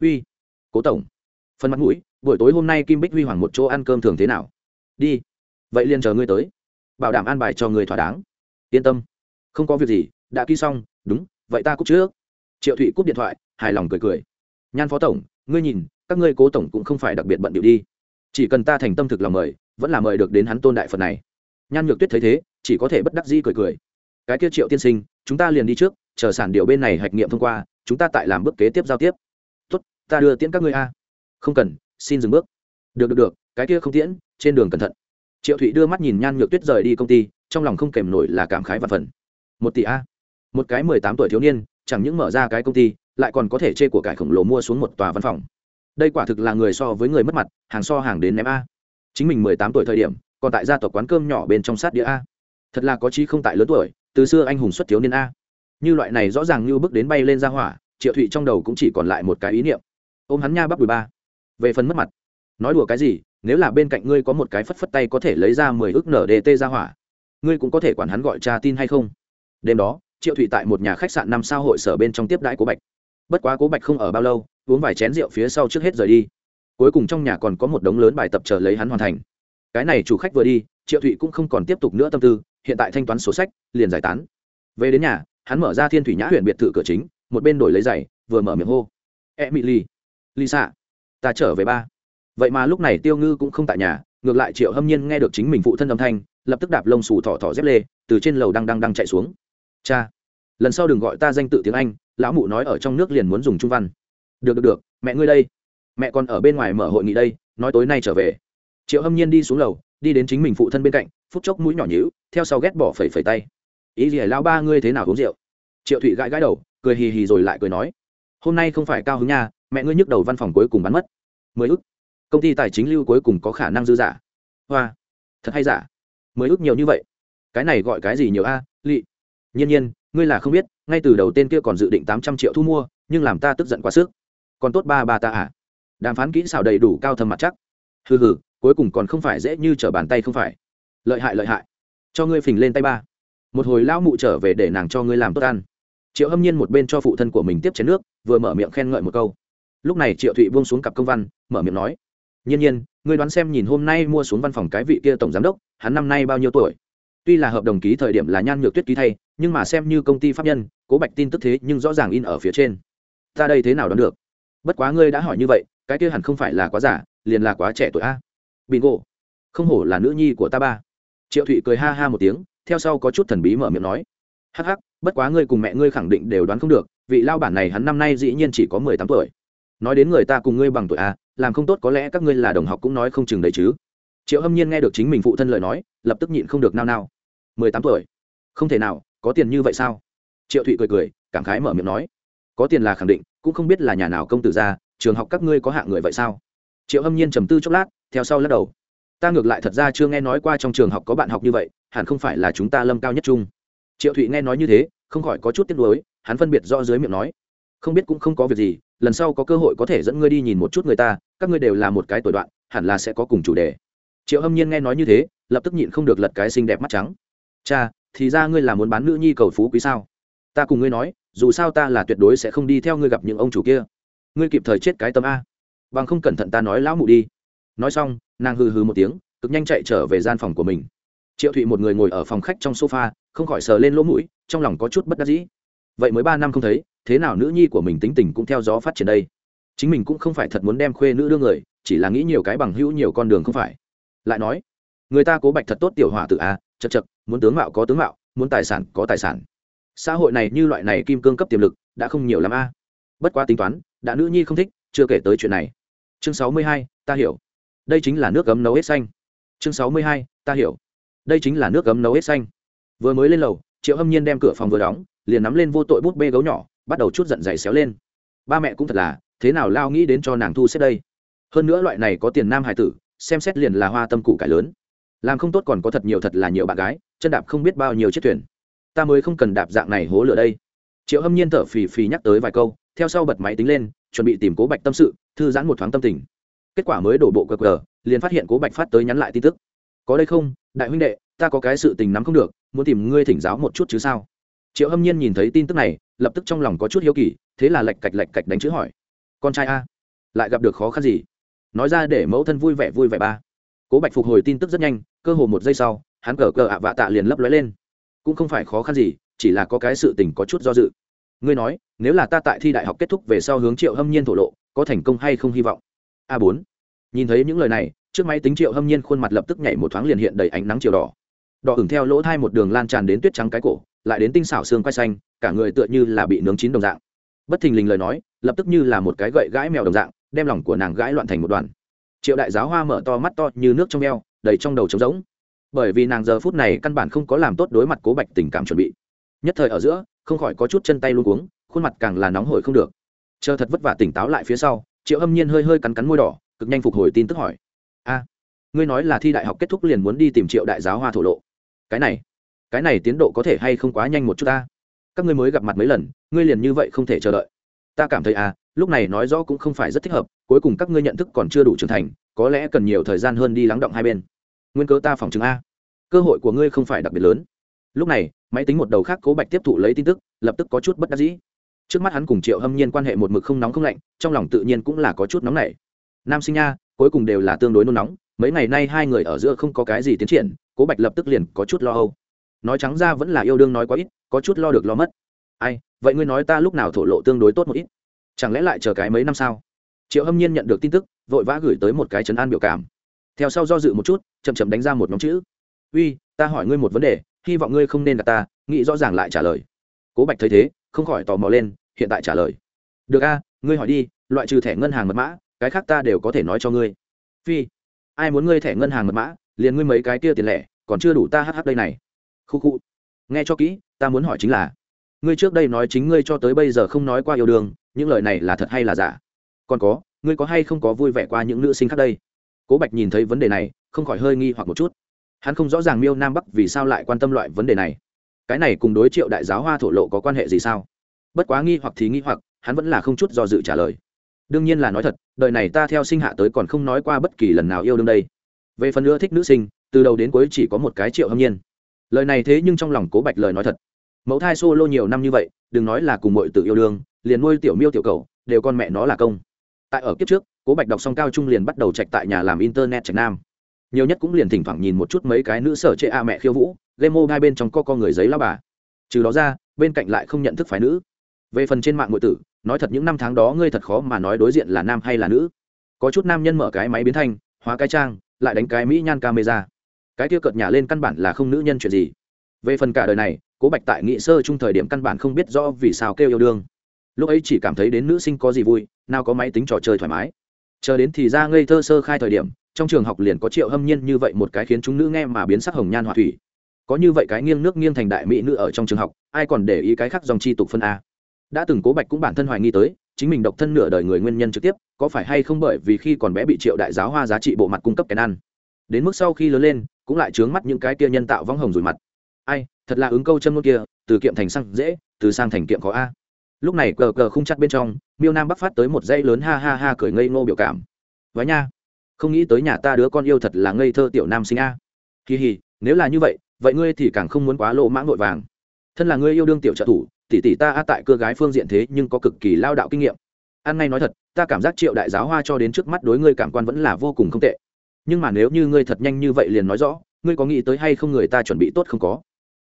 Uy, cố tổng. Phần mặt mũi, buổi tối hôm nay kim bích huy hoàng một chỗ ăn cơm thường thế nào? Đi. Vậy liền chờ ngươi tới. Bảo đảm an bài cho người thỏa đáng. Yên tâm. Không có việc gì, đã ký xong, đúng, vậy ta cúp trước. Triệu thụy cúp điện thoại, hài lòng cười cười. Nhan phó tổng, ngươi nhìn, các ngươi cố tổng cũng không phải đặc biệt bận điệu đi. Chỉ cần ta thành tâm thực lòng mời, vẫn là mời được đến hắn tôn đại phật này. Nhan nhược tuyết thấy thế, chỉ có thể bất đắc dĩ cười cười cái kia triệu tiên sinh, chúng ta liền đi trước, chờ sản điều bên này hạch nghiệm thông qua, chúng ta tại làm bước kế tiếp giao tiếp. Tốt, ta đưa tiễn các ngươi a. Không cần, xin dừng bước. Được được được, cái kia không tiễn, trên đường cẩn thận. Triệu thụy đưa mắt nhìn nhan nhược tuyết rời đi công ty, trong lòng không kèm nổi là cảm khái và phần một tỷ a. Một cái mười tám tuổi thiếu niên, chẳng những mở ra cái công ty, lại còn có thể chê của cải khổng lồ mua xuống một tòa văn phòng. Đây quả thực là người so với người mất mặt, hàng so hàng đến ném a. Chính mình mười tám tuổi thời điểm, còn tại gia tộc quán cơm nhỏ bên trong sát đĩa a. Thật là có chí không tại lớn tuổi từ xưa anh hùng xuất thiếu niên a. Như loại này rõ ràng như bước đến bay lên ra hỏa, triệu thụy trong đầu cũng chỉ còn lại một cái ý niệm. Ôm hắn nha bắp đùi ba. Về phần mất mặt. Nói đùa cái gì, nếu là bên cạnh ngươi có một cái phất phất tay có thể lấy ra mười ước nở ra hỏa, ngươi cũng có thể quản hắn gọi cha tin hay không? Đêm đó, triệu thụy tại một nhà khách sạn năm sao hội sở bên trong tiếp đãi cố bạch. Bất quá cố bạch không ở bao lâu, uống vài chén rượu phía sau trước hết rời đi. Cuối cùng trong nhà còn có một đống lớn bài tập chờ lấy hắn hoàn thành. Cái này chủ khách vừa đi, triệu thụy cũng không còn tiếp tục nữa tâm tư hiện tại thanh toán sổ sách liền giải tán. Về đến nhà, hắn mở ra thiên thủy nhã huyện biệt thự cửa chính, một bên đổi lấy giày, vừa mở miệng hô e mỹ ly lisa, ta trở về ba. Vậy mà lúc này tiêu ngư cũng không tại nhà, ngược lại triệu hâm nhiên nghe được chính mình phụ thân âm thanh, lập tức đạp lông xù thỏ thỏ dép lê, từ trên lầu đang đang đang chạy xuống. Cha, lần sau đừng gọi ta danh tự tiếng anh, lão mụ nói ở trong nước liền muốn dùng trung văn. Được được được, mẹ ngươi đây, mẹ còn ở bên ngoài mở hội nghị đây, nói tối nay trở về. Triệu hâm nhiên đi xuống lầu đi đến chính mình phụ thân bên cạnh, phút chốc mũi nhỏ nhíu, theo sau ghét bỏ phẩy phẩy tay. Ý gì lão ba, ngươi thế nào uống rượu? Triệu thụy gãi gãi đầu, cười hì hì rồi lại cười nói, hôm nay không phải cao hứng nha, mẹ ngươi nhức đầu văn phòng cuối cùng bắn mất. Mười ức? Công ty tài chính lưu cuối cùng có khả năng dư giả hoa, thật hay giả mười ức nhiều như vậy? Cái này gọi cái gì nhiều a à? lị? Nhiên nhiên, ngươi là không biết, ngay từ đầu tên kia còn dự định tám trăm triệu thu mua, nhưng làm ta tức giận quá sức. Còn tốt ba ba ta à? Đàm phán kỹ xảo đầy đủ cao thâm mặt chắc. Hừ hừ cuối cùng còn không phải dễ như t r ở bàn tay không phải. Lợi hại lợi hại. Cho ngươi phình lên tay ba. Một hồi lão mụ trở về để nàng cho ngươi làm tốt ăn. Triệu hâm nhiên một bên cho phụ thân của mình tiếp chén nước, vừa mở miệng khen ngợi một câu. Lúc này triệu thụy buông xuống cặp công văn, mở miệng nói, nhiên nhiên, ngươi đoán xem nhìn hôm nay mua xuống văn phòng cái vị kia tổng giám đốc, hắn năm nay bao nhiêu tuổi? Tuy là hợp đồng ký thời điểm là nhan nhược tuyết ký thay, nhưng mà xem như công ty pháp nhân, cố bạch tin tức thế nhưng rõ ràng in ở phía trên. Ta đây thế nào đoán được? Bất quá ngươi đã hỏi như vậy, cái kia hẳn không phải là quá giả liền là quá trẻ tuổi a bingo. Không hổ là nữ nhi của ta ba. Triệu thụy cười ha ha một tiếng, theo sau có chút thần bí mở miệng nói. Hắc hắc, bất quá ngươi cùng mẹ ngươi khẳng định đều đoán không được, vị lao bản này hắn năm nay dĩ nhiên chỉ có mười tám tuổi. Nói đến người ta cùng ngươi bằng tuổi a làm không tốt có lẽ các ngươi là đồng học cũng nói không chừng đấy chứ. Triệu hâm nhiên nghe được chính mình phụ thân lời nói, lập tức nhịn không được nao nao. Mười tám tuổi? Không thể nào, có tiền như vậy sao? Triệu thụy cười cười, cảm khái mở miệng nói. Có tiền là khẳng định, cũng không biết là nhà nào công tử ra, trường học các ngươi có hạng người vậy sao? Triệu hâm nhiên trầm tư chốc lát theo sau lắc đầu. Ta ngược lại thật ra chưa nghe nói qua trong trường học có bạn học như vậy, hẳn không phải là chúng ta lâm cao nhất chung. Triệu thụy nghe nói như thế, không khỏi có chút tiếc nuối, hắn phân biệt rõ dưới miệng nói. Không biết cũng không có việc gì, lần sau có cơ hội có thể dẫn ngươi đi nhìn một chút người ta, các ngươi đều là một cái tuổi đoạn, hẳn là sẽ có cùng chủ đề. Triệu hâm nhiên nghe nói như thế, lập tức nhịn không được lật cái xinh đẹp mắt trắng. Cha, thì ra ngươi là muốn bán nữ nhi cầu phú quý sao? Ta cùng ngươi nói, dù sao ta là tuyệt đối sẽ không đi theo ngươi gặp những ông chủ kia. Ngươi kịp thời chết cái tâm a. Bằng không cẩn thận ta nói lão mụ đi nói xong, nàng hừ hừ một tiếng, cực nhanh chạy trở về gian phòng của mình. Triệu thụy một người ngồi ở phòng khách trong sofa, không khỏi sờ lên lỗ mũi, trong lòng có chút bất đắc dĩ. Vậy mới ba năm không thấy, thế nào nữ nhi của mình tính tình cũng theo gió phát triển đây? Chính mình cũng không phải thật muốn đem khuê nữ đưa người, chỉ là nghĩ nhiều cái bằng hữu nhiều con đường không phải. Lại nói, người ta cố bạch thật tốt tiểu hòa tự a à, chật chật, muốn tướng mạo có tướng mạo, muốn tài sản có tài sản. Xã hội này như loại này kim cương cấp tiềm lực, đã không nhiều l a. Bất quá tính toán, đã nữ nhi không thích, chưa kể tới chuyện này. Chương sáu mươi hai, ta hiểu đây chính là nước cấm nấu hết xanh. Chương sáu mươi hai, ta hiểu. Đây chính là nước cấm nấu hết xanh. Vừa mới lên lầu, triệu hâm nhiên đem cửa phòng vừa đóng, liền nắm lên vô tội bút bê gấu nhỏ, bắt đầu chút giận dày xéo lên. Ba mẹ cũng thật là, thế nào lao nghĩ đến cho nàng thu xếp đây? Hơn nữa loại này có tiền nam hải tử, xem xét liền là hoa tâm cụ cải lớn. Làm không tốt còn có thật nhiều thật là nhiều bạn gái, chân đạp không biết bao nhiêu chiếc thuyền. Ta mới không cần đạp dạng này hố lửa đây. Triệu hâm nhiên thở phì phì nhắc tới vài câu, theo sau bật máy tính lên, chuẩn bị tìm cố bạch tâm sự, thư giãn một thoáng tâm tình kết quả mới đổ bộ cờ cờ liền phát hiện cố bạch phát tới nhắn lại tin tức. Có đây không? Đại huynh đệ, ta có cái sự tình nắm không được, muốn tìm ngươi thỉnh giáo một chút chứ sao? Triệu hâm nhiên nhìn thấy tin tức này, lập tức trong lòng có chút hiếu kỳ, thế là lạch cạch lạch cạch đánh chữ hỏi. Con trai a, lại gặp được khó khăn gì? Nói ra để mẫu thân vui vẻ vui vẻ ba. Cố bạch phục hồi tin tức rất nhanh, cơ hồ một giây sau, hắn cờ cờ ạ vạ tạ liền lấp lóe lên. Cũng không phải khó khăn gì, chỉ là có cái sự tình có chút do dự. Ngươi nói, nếu là ta tại thi đại học kết thúc về sau hướng triệu hâm nhiên thổ lộ, có thành công hay không hy vọng? A bốn. Nhìn thấy những lời này, trước máy tính triệu hâm nhiên khuôn mặt lập tức nhảy một thoáng liền hiện đầy ánh nắng chiều đỏ. Đỏ ửng theo lỗ thai một đường lan tràn đến tuyết trắng cái cổ, lại đến tinh xảo xương quay xanh, cả người tựa như là bị nướng chín đồng dạng. Bất thình lình lời nói, lập tức như là một cái gậy gãi mèo đồng dạng, đem lòng của nàng gãi loạn thành một đoàn. Triệu đại giáo hoa mở to mắt to như nước trong eo, đầy trong đầu trống rỗng. Bởi vì nàng giờ phút này căn bản không có làm tốt đối mặt cố bạch tình cảm chuẩn bị. Nhất thời ở giữa, không khỏi có chút chân tay luôn cuống, khuôn mặt càng là nóng hổi không được. Chờ thật vất vả tỉnh táo lại phía sau triệu hâm nhiên hơi hơi cắn cắn môi đỏ, cực nhanh phục hồi tin tức hỏi. A, ngươi nói là thi đại học kết thúc liền muốn đi tìm triệu đại giáo hoa thổ lộ. Cái này cái này tiến độ có thể hay không quá nhanh một chút ta? Các ngươi mới gặp mặt mấy lần, ngươi liền như vậy không thể chờ đợi. Ta cảm thấy à lúc này nói rõ cũng không phải rất thích hợp, cuối cùng các ngươi nhận thức còn chưa đủ trưởng thành, có lẽ cần nhiều thời gian hơn đi lắng động hai bên. Nguyên cớ ta phòng chứng a. Cơ hội của ngươi không phải đặc biệt lớn. Lúc này, máy tính một đầu khác cố bạch tiếp thụ lấy tin tức, lập tức có chút bất đắc dĩ trước mắt hắn cùng triệu hâm nhiên quan hệ một mực không nóng không lạnh, trong lòng tự nhiên cũng là có chút nóng nảy. Nam sinh nha, cuối cùng đều là tương đối nôn nóng, mấy ngày nay hai người ở giữa không có cái gì tiến triển, cố bạch lập tức liền có chút lo âu. Nói trắng ra vẫn là yêu đương nói quá ít, có chút lo được lo mất. Ai, vậy ngươi nói ta lúc nào thổ lộ tương đối tốt một ít? Chẳng lẽ lại chờ cái mấy năm sao? Triệu hâm nhiên nhận được tin tức, vội vã gửi tới một cái chấn an biểu cảm. Theo sau do dự một chút, chậm chậm đánh ra một nhóm chữ. Uy, ta hỏi ngươi một vấn đề, hy vọng ngươi không nên gặp ta, nghĩ rõ ràng lại trả lời. Cố bạch thấy thế, không khỏi tò mò lên hiện tại trả lời. Được a, ngươi hỏi đi, loại trừ thẻ ngân hàng mật mã, cái khác ta đều có thể nói cho ngươi. Phi, ai muốn ngươi thẻ ngân hàng mật mã, liền ngươi mấy cái kia tiền lẻ, còn chưa đủ ta hh đây này. Khu khu. Nghe cho kỹ, ta muốn hỏi chính là, ngươi trước đây nói chính ngươi cho tới bây giờ không nói qua yêu đương, những lời này là thật hay là giả? Còn có, ngươi có hay không có vui vẻ qua những nữ sinh khác đây? Cố bạch nhìn thấy vấn đề này, không khỏi hơi nghi hoặc một chút. Hắn không rõ ràng miêu nam bắc vì sao lại quan tâm loại vấn đề này. Cái này cùng đối triệu đại giáo hoa thổ lộ có quan hệ gì sao? Bất quá nghi hoặc thì nghi hoặc, hắn vẫn là không chút do dự trả lời. Đương nhiên là nói thật, đời này ta theo sinh hạ tới còn không nói qua bất kỳ lần nào yêu đương đây. Về phần nữa thích nữ sinh, từ đầu đến cuối chỉ có một cái triệu hâm nhiên. Lời này thế nhưng trong lòng cố bạch lời nói thật. Mẫu thai solo nhiều năm như vậy, đừng nói là cùng mọi tự yêu đương, liền nuôi tiểu miêu tiểu cầu, đều con mẹ nó là công. Tại ở kiếp trước, cố bạch đọc xong cao trung liền bắt đầu trạch tại nhà làm internet trạch nam. Nhiều nhất cũng liền thỉnh thoảng nhìn một chút mấy cái nữ sở chệ a mẹ khiêu vũ, game mô hai bên trong co co người giấy lao bà. Trừ đó ra, bên cạnh lại không nhận thức phái nữ về phần trên mạng ngụy tử, nói thật những năm tháng đó ngươi thật khó mà nói đối diện là nam hay là nữ. Có chút nam nhân mở cái máy biến thanh, hóa cái trang, lại đánh cái mỹ nhan camera. Cái kia cợt nhà lên căn bản là không nữ nhân chuyện gì. Về phần cả đời này, cố bạch tại nghị sơ chung thời điểm căn bản không biết rõ vì sao kêu yêu đương. Lúc ấy chỉ cảm thấy đến nữ sinh có gì vui, nào có máy tính trò chơi thoải mái. Chờ đến thì ra ngây thơ sơ khai thời điểm, trong trường học liền có triệu hâm nhiên như vậy một cái khiến chúng nữ nghe mà biến sắc hồng nhan hòa thủy. Có như vậy cái nghiêng nước nghiêng thành đại mỹ nữ ở trong trường học, ai còn để ý cái khác dòng chi tục phân a đã từng cố bạch cũng bản thân hoài nghi tới, chính mình độc thân nửa đời người nguyên nhân trực tiếp, có phải hay không bởi vì khi còn bé bị triệu đại giáo hoa giá trị bộ mặt cung cấp kèn ăn. Đến mức sau khi lớn lên, cũng lại trướng mắt những cái kia nhân tạo vong hồng rủi mặt. Ai, thật là ứng câu châm ngôn kia, từ kiệm thành sang dễ, từ sang thành kiệm khó a. Lúc này cờ cờ không chắc bên trong, miêu nam bắc phát tới một dây lớn ha ha ha cười ngây ngô biểu cảm. Vái nha, không nghĩ tới nhà ta đứa con yêu thật là ngây thơ tiểu nam sinh a. Kỳ hì, nếu là như vậy vậy ngươi thì càng không muốn quá lộ mãng vội vàng. Thân là ngươi yêu đương tiểu trợ thủ tỷ tỷ ta a tại cơ gái phương diện thế nhưng có cực kỳ lao đạo kinh nghiệm. Ăn ngay nói thật, ta cảm giác triệu đại giáo hoa cho đến trước mắt đối ngươi cảm quan vẫn là vô cùng không tệ. Nhưng mà nếu như ngươi thật nhanh như vậy liền nói rõ, ngươi có nghĩ tới hay không người ta chuẩn bị tốt không có?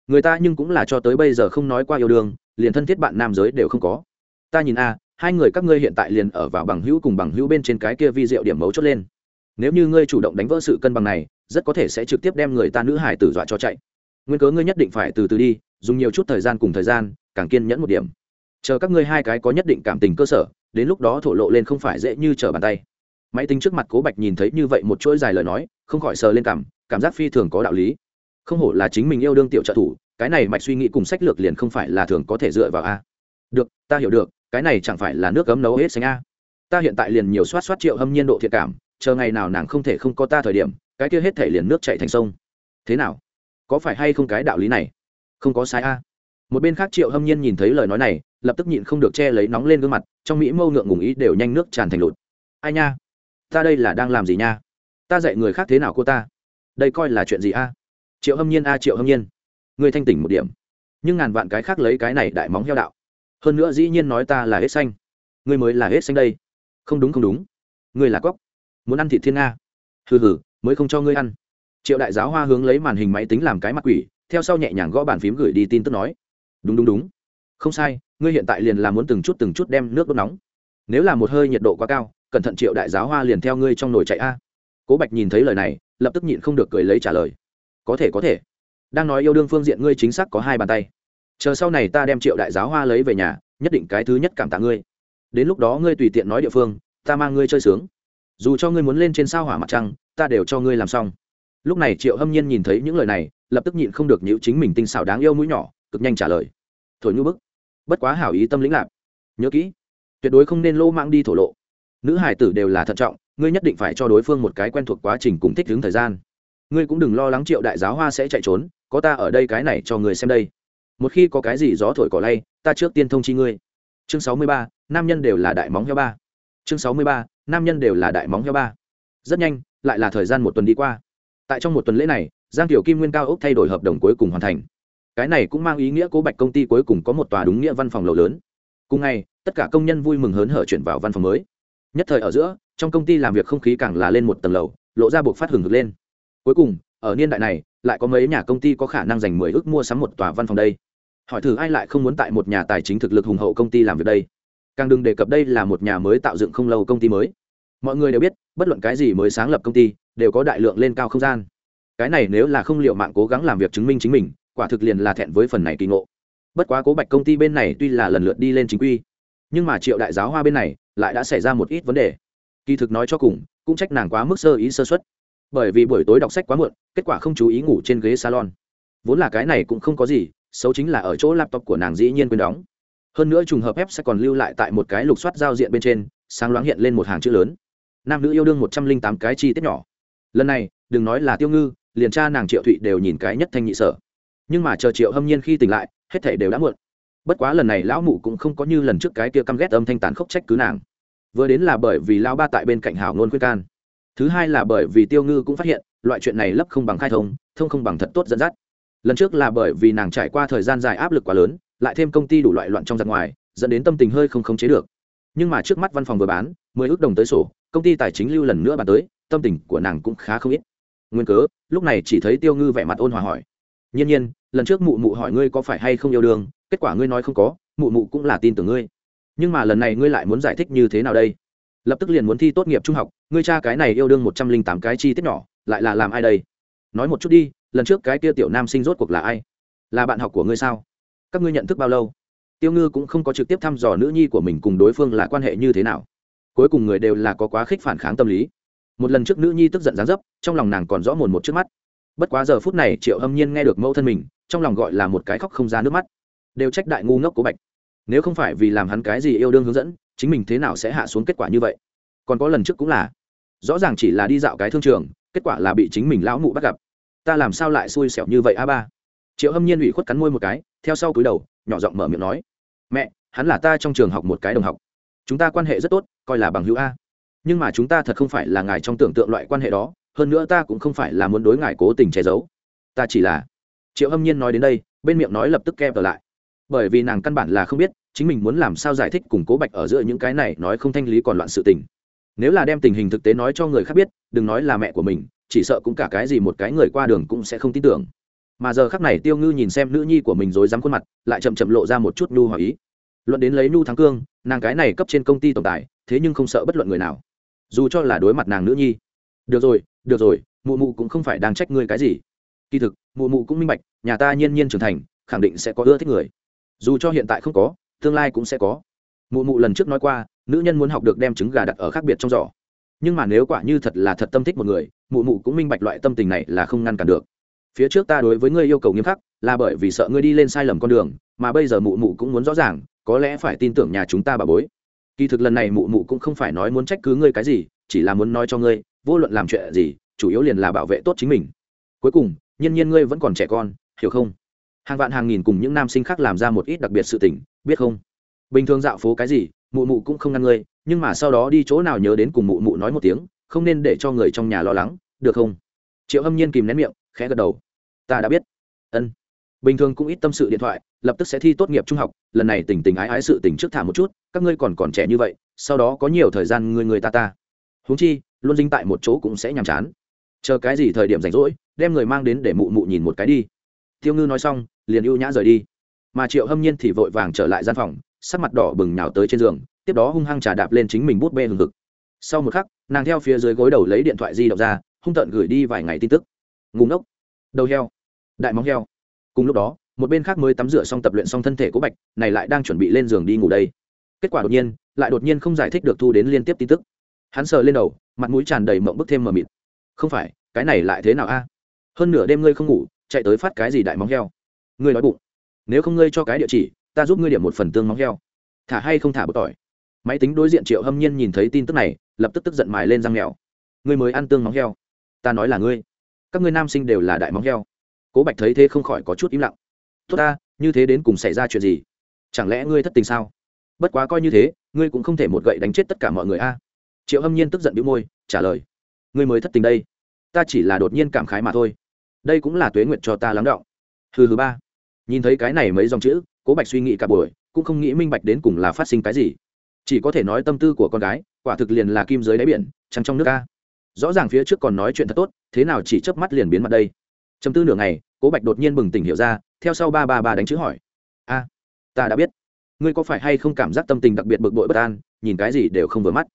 Người ta nhưng cũng là cho tới bây giờ không nói qua yêu đương, liền thân thiết bạn nam giới đều không có. Ta nhìn a, hai người các ngươi hiện tại liền ở vào bằng hữu cùng bằng hữu bên trên cái kia vi diệu điểm mấu chốt lên. Nếu như ngươi chủ động đánh vỡ sự cân bằng này, rất có thể sẽ trực tiếp đem người ta nữ hải tử dọa cho chạy. Nguyên cớ ngươi nhất định phải từ từ đi, dùng nhiều chút thời gian cùng thời gian càng kiên nhẫn một điểm. Chờ các ngươi hai cái có nhất định cảm tình cơ sở, đến lúc đó thổ lộ lên không phải dễ như trở bàn tay. Máy tính trước mặt cố bạch nhìn thấy như vậy một chuỗi dài lời nói, không khỏi sờ lên cảm cảm giác phi thường có đạo lý. Không hổ là chính mình yêu đương tiểu trợ thủ, cái này mạch suy nghĩ cùng sách lược liền không phải là thường có thể dựa vào a. Được, ta hiểu được, cái này chẳng phải là nước cấm nấu hết xanh a. Ta hiện tại liền nhiều soát soát triệu hâm nhiên độ thiệt cảm, chờ ngày nào nàng không thể không có ta thời điểm, cái kia hết thể liền nước chạy thành sông. Thế nào? Có phải hay không cái đạo lý này? Không có sai a một bên khác triệu hâm nhiên nhìn thấy lời nói này, lập tức nhịn không được che lấy nóng lên gương mặt, trong mỹ mâu ngượng ngùng ý đều nhanh nước tràn thành lụt. Ai nha? Ta đây là đang làm gì nha? Ta dạy người khác thế nào cô ta? Đây coi là chuyện gì a? Triệu hâm nhiên a, triệu hâm nhiên. Người thanh tỉnh một điểm. Nhưng ngàn vạn cái khác lấy cái này đại móng heo đạo. Hơn nữa dĩ nhiên nói ta là hết xanh. Ngươi mới là hết xanh đây. Không đúng không đúng. Ngươi là cóc. Muốn ăn thịt thiên nga. Hừ hừ, mới không cho ngươi ăn. Triệu đại giáo hoa hướng lấy màn hình máy tính làm cái mặt quỷ, theo sau nhẹ nhàng gõ bàn phím gửi đi tin tức nói đúng đúng đúng. Không sai, ngươi hiện tại liền là muốn từng chút từng chút đem nước đốt nóng. Nếu là một hơi nhiệt độ quá cao, cẩn thận triệu đại giáo hoa liền theo ngươi trong nồi chạy a. Cố bạch nhìn thấy lời này, lập tức nhịn không được cười lấy trả lời. Có thể có thể. Đang nói yêu đương phương diện ngươi chính xác có hai bàn tay. Chờ sau này ta đem triệu đại giáo hoa lấy về nhà, nhất định cái thứ nhất cảm tạ ngươi. Đến lúc đó ngươi tùy tiện nói địa phương, ta mang ngươi chơi sướng. Dù cho ngươi muốn lên trên sao hỏa mặt trăng, ta đều cho ngươi làm xong. Lúc này triệu hâm nhiên nhìn thấy những lời này, lập tức nhịn không được nhữ chính mình tinh xảo đáng yêu mũi nhỏ, cực nhanh trả lời thổi nhu bức. Bất quá hảo ý tâm lĩnh lạc. Nhớ kỹ, tuyệt đối không nên lô mang đi thổ lộ. Nữ hải tử đều là thận trọng, ngươi nhất định phải cho đối phương một cái quen thuộc quá trình cùng thích ứng thời gian. Ngươi cũng đừng lo lắng triệu đại giáo hoa sẽ chạy trốn, có ta ở đây cái này cho người xem đây. Một khi có cái gì gió thổi cỏ lay, ta trước tiên thông chi ngươi. Chương sáu mươi ba, nam nhân đều là đại móng heo ba. Chương sáu mươi ba, nam nhân đều là đại móng heo ba. Rất nhanh, lại là thời gian một tuần đi qua. Tại trong một tuần lễ này, giang tiểu kim nguyên cao ốc thay đổi hợp đồng cuối cùng hoàn thành cái này cũng mang ý nghĩa cố bạch công ty cuối cùng có một tòa đúng nghĩa văn phòng lầu lớn. Cùng ngày, tất cả công nhân vui mừng hớn hở chuyển vào văn phòng mới. Nhất thời ở giữa, trong công ty làm việc không khí càng là lên một tầng lầu, lộ ra buộc phát hừng hực lên. Cuối cùng, ở niên đại này, lại có mấy nhà công ty có khả năng dành mười ước mua sắm một tòa văn phòng đây. Hỏi thử ai lại không muốn tại một nhà tài chính thực lực hùng hậu công ty làm việc đây? Càng đừng đề cập đây là một nhà mới tạo dựng không lâu công ty mới. Mọi người đều biết, bất luận cái gì mới sáng lập công ty, đều có đại lượng lên cao không gian. Cái này nếu là không liệu mạng cố gắng làm việc chứng minh chính mình quả thực liền là thẹn với phần này kỳ ngộ. Bất quá cố bạch công ty bên này tuy là lần lượt đi lên chính quy, nhưng mà triệu đại giáo hoa bên này lại đã xảy ra một ít vấn đề. Kỳ thực nói cho cùng, cũng trách nàng quá mức sơ ý sơ xuất bởi vì buổi tối đọc sách quá muộn, kết quả không chú ý ngủ trên ghế salon. Vốn là cái này cũng không có gì, xấu chính là ở chỗ laptop của nàng dĩ nhiên quên đóng. Hơn nữa trùng hợp ép sẽ còn lưu lại tại một cái lục soát giao diện bên trên, sáng loáng hiện lên một hàng chữ lớn. Nam nữ yêu đương một trăm linh tám cái chi tiết nhỏ. Lần này, đừng nói là tiêu ngư, liền cha nàng triệu thụy đều nhìn cái nhất thanh nhị sở nhưng mà chờ triệu hâm nhiên khi tỉnh lại, hết thể đều đã muộn. Bất quá lần này lão mụ cũng không có như lần trước cái kia căm ghét âm thanh tán khốc trách cứ nàng. Vừa đến là bởi vì lao ba tại bên cạnh hảo ngôn khuyên can. Thứ hai là bởi vì tiêu ngư cũng phát hiện, loại chuyện này lấp không bằng khai thông thông không bằng thật tốt dẫn dắt. Lần trước là bởi vì nàng trải qua thời gian dài áp lực quá lớn, lại thêm công ty đủ loại loạn trong giặc ngoài, dẫn đến tâm tình hơi không khống chế được. Nhưng mà trước mắt văn phòng vừa bán, mười ước đồng tới sổ, công ty tài chính lưu lần nữa bàn tới, tâm tình của nàng cũng khá không ít. Nguyên cớ, lúc này chỉ thấy tiêu ngư vẻ mặt ôn hòa hỏi nhiên nhiên, lần trước mụ mụ hỏi ngươi có phải hay không yêu đương, kết quả ngươi nói không có, mụ mụ cũng là tin tưởng ngươi. Nhưng mà lần này ngươi lại muốn giải thích như thế nào đây? Lập tức liền muốn thi tốt nghiệp trung học, ngươi cha cái này yêu đương một trăm linh tám cái chi tiết nhỏ, lại là làm ai đây? Nói một chút đi, lần trước cái kia tiểu nam sinh rốt cuộc là ai? Là bạn học của ngươi sao? Các ngươi nhận thức bao lâu? Tiêu ngư cũng không có trực tiếp thăm dò nữ nhi của mình cùng đối phương là quan hệ như thế nào. Cuối cùng người đều là có quá khích phản kháng tâm lý. Một lần trước nữ nhi tức giận gián dấp, trong lòng nàng còn rõ mồn một trước mắt bất quá giờ phút này triệu hâm nhiên nghe được mẫu thân mình, trong lòng gọi là một cái khóc không ra nước mắt. Đều trách đại ngu ngốc của bạch. Nếu không phải vì làm hắn cái gì yêu đương hướng dẫn, chính mình thế nào sẽ hạ xuống kết quả như vậy? Còn có lần trước cũng là. Rõ ràng chỉ là đi dạo cái thương trường, kết quả là bị chính mình lão mụ bắt gặp. Ta làm sao lại xui xẻo như vậy a ba? Triệu hâm nhiên ủy khuất cắn môi một cái, theo sau cúi đầu, nhỏ giọng mở miệng nói. Mẹ, hắn là ta trong trường học một cái đồng học. Chúng ta quan hệ rất tốt, coi là bằng hữu a. Nhưng mà chúng ta thật không phải là ngài trong tưởng tượng loại quan hệ đó hơn nữa ta cũng không phải là muốn đối ngài cố tình che giấu. Ta chỉ là, triệu hâm nhiên nói đến đây, bên miệng nói lập tức kẹp trở lại. Bởi vì nàng căn bản là không biết, chính mình muốn làm sao giải thích củng cố bạch ở giữa những cái này nói không thanh lý còn loạn sự tình. Nếu là đem tình hình thực tế nói cho người khác biết, đừng nói là mẹ của mình, chỉ sợ cũng cả cái gì một cái người qua đường cũng sẽ không tin tưởng. Mà giờ khắc này tiêu ngư nhìn xem nữ nhi của mình rồi dám khuôn mặt, lại chậm chậm lộ ra một chút nhu hỏi ý. Luận đến lấy nhu thắng cương, nàng cái này cấp trên công ty tổng tài, thế nhưng không sợ bất luận người nào. Dù cho là đối mặt nàng nữ nhi. Được rồi được rồi, mụ mụ cũng không phải đang trách ngươi cái gì. Kỳ thực, mụ mụ cũng minh bạch, nhà ta nhiên nhiên trưởng thành, khẳng định sẽ có ưa thích người. Dù cho hiện tại không có, tương lai cũng sẽ có. Mụ mụ lần trước nói qua, nữ nhân muốn học được đem trứng gà đặt ở khác biệt trong giỏ. Nhưng mà nếu quả như thật là thật tâm thích một người, mụ mụ cũng minh bạch loại tâm tình này là không ngăn cản được. Phía trước ta đối với ngươi yêu cầu nghiêm khắc, là bởi vì sợ ngươi đi lên sai lầm con đường, mà bây giờ mụ mụ cũng muốn rõ ràng, có lẽ phải tin tưởng nhà chúng ta bà bối. Kỳ thực lần này mụ mụ cũng không phải nói muốn trách cứ ngươi cái gì, chỉ là muốn nói cho ngươi vô luận làm chuyện gì, chủ yếu liền là bảo vệ tốt chính mình. Cuối cùng, nhiên nhiên ngươi vẫn còn trẻ con, hiểu không? Hàng vạn hàng nghìn cùng những nam sinh khác làm ra một ít đặc biệt sự tình, biết không? Bình thường dạo phố cái gì, mụ mụ cũng không ngăn ngươi, nhưng mà sau đó đi chỗ nào nhớ đến cùng mụ mụ nói một tiếng, không nên để cho người trong nhà lo lắng, được không? Triệu hâm nhiên kìm nén miệng, khẽ gật đầu. Ta đã biết. Ân. Bình thường cũng ít tâm sự điện thoại, lập tức sẽ thi tốt nghiệp trung học, lần này tình tình ái ái sự tình trước thả một chút, các ngươi còn còn trẻ như vậy, sau đó có nhiều thời gian người người ta ta. Huống chi luôn dính tại một chỗ cũng sẽ nhàm chán. Chờ cái gì thời điểm rảnh rỗi, đem người mang đến để mụ mụ nhìn một cái đi. Tiêu ngư nói xong, liền ưu nhã rời đi. Mà triệu hâm nhiên thì vội vàng trở lại gian phòng, sắc mặt đỏ bừng nhào tới trên giường, tiếp đó hung hăng trà đạp lên chính mình bút bê hừng hực. Sau một khắc, nàng theo phía dưới gối đầu lấy điện thoại di động ra, hung tợn gửi đi vài ngày tin tức. Ngủ ngốc. Đầu heo. Đại móng heo. Cùng lúc đó, một bên khác mới tắm rửa xong tập luyện xong thân thể của bạch, này lại đang chuẩn bị lên giường đi ngủ đây. Kết quả đột nhiên, lại đột nhiên không giải thích được thu đến liên tiếp tin tức. Hắn sờ lên đầu mặt mũi tràn đầy mộng bức thêm mờ mịt. Không phải, cái này lại thế nào a? Hơn nửa đêm ngươi không ngủ, chạy tới phát cái gì đại móng heo? Ngươi nói bụng. Nếu không ngươi cho cái địa chỉ, ta giúp ngươi điểm một phần tương móng heo. Thả hay không thả bột tỏi. Máy tính đối diện triệu hâm nhiên nhìn thấy tin tức này, lập tức tức giận mài lên răng mèo. Ngươi mới ăn tương móng heo. Ta nói là ngươi. Các ngươi nam sinh đều là đại móng heo. Cố bạch thấy thế không khỏi có chút im lặng. Tốt ta, như thế đến cùng xảy ra chuyện gì? Chẳng lẽ ngươi thất tình sao? Bất quá coi như thế, ngươi cũng không thể một gậy đánh chết tất cả mọi người a triệu hâm nhiên tức giận đĩu môi, trả lời, ngươi mới thất tình đây. Ta chỉ là đột nhiên cảm khái mà thôi. Đây cũng là tuế nguyện cho ta lắng đọng. hừ hừ ba. Nhìn thấy cái này mấy dòng chữ, cố bạch suy nghĩ cả buổi, cũng không nghĩ minh bạch đến cùng là phát sinh cái gì. Chỉ có thể nói tâm tư của con gái, quả thực liền là kim dưới đáy biển, trăng trong nước ca rõ ràng phía trước còn nói chuyện thật tốt, thế nào chỉ chớp mắt liền biến mặt đây. Chấm tư nửa ngày, cố bạch đột nhiên bừng tỉnh hiểu ra, theo sau ba ba ba đánh chữ hỏi, a, ta đã biết. Ngươi có phải hay không cảm giác tâm tình đặc biệt bực bội bất an, nhìn cái gì đều không vừa mắt?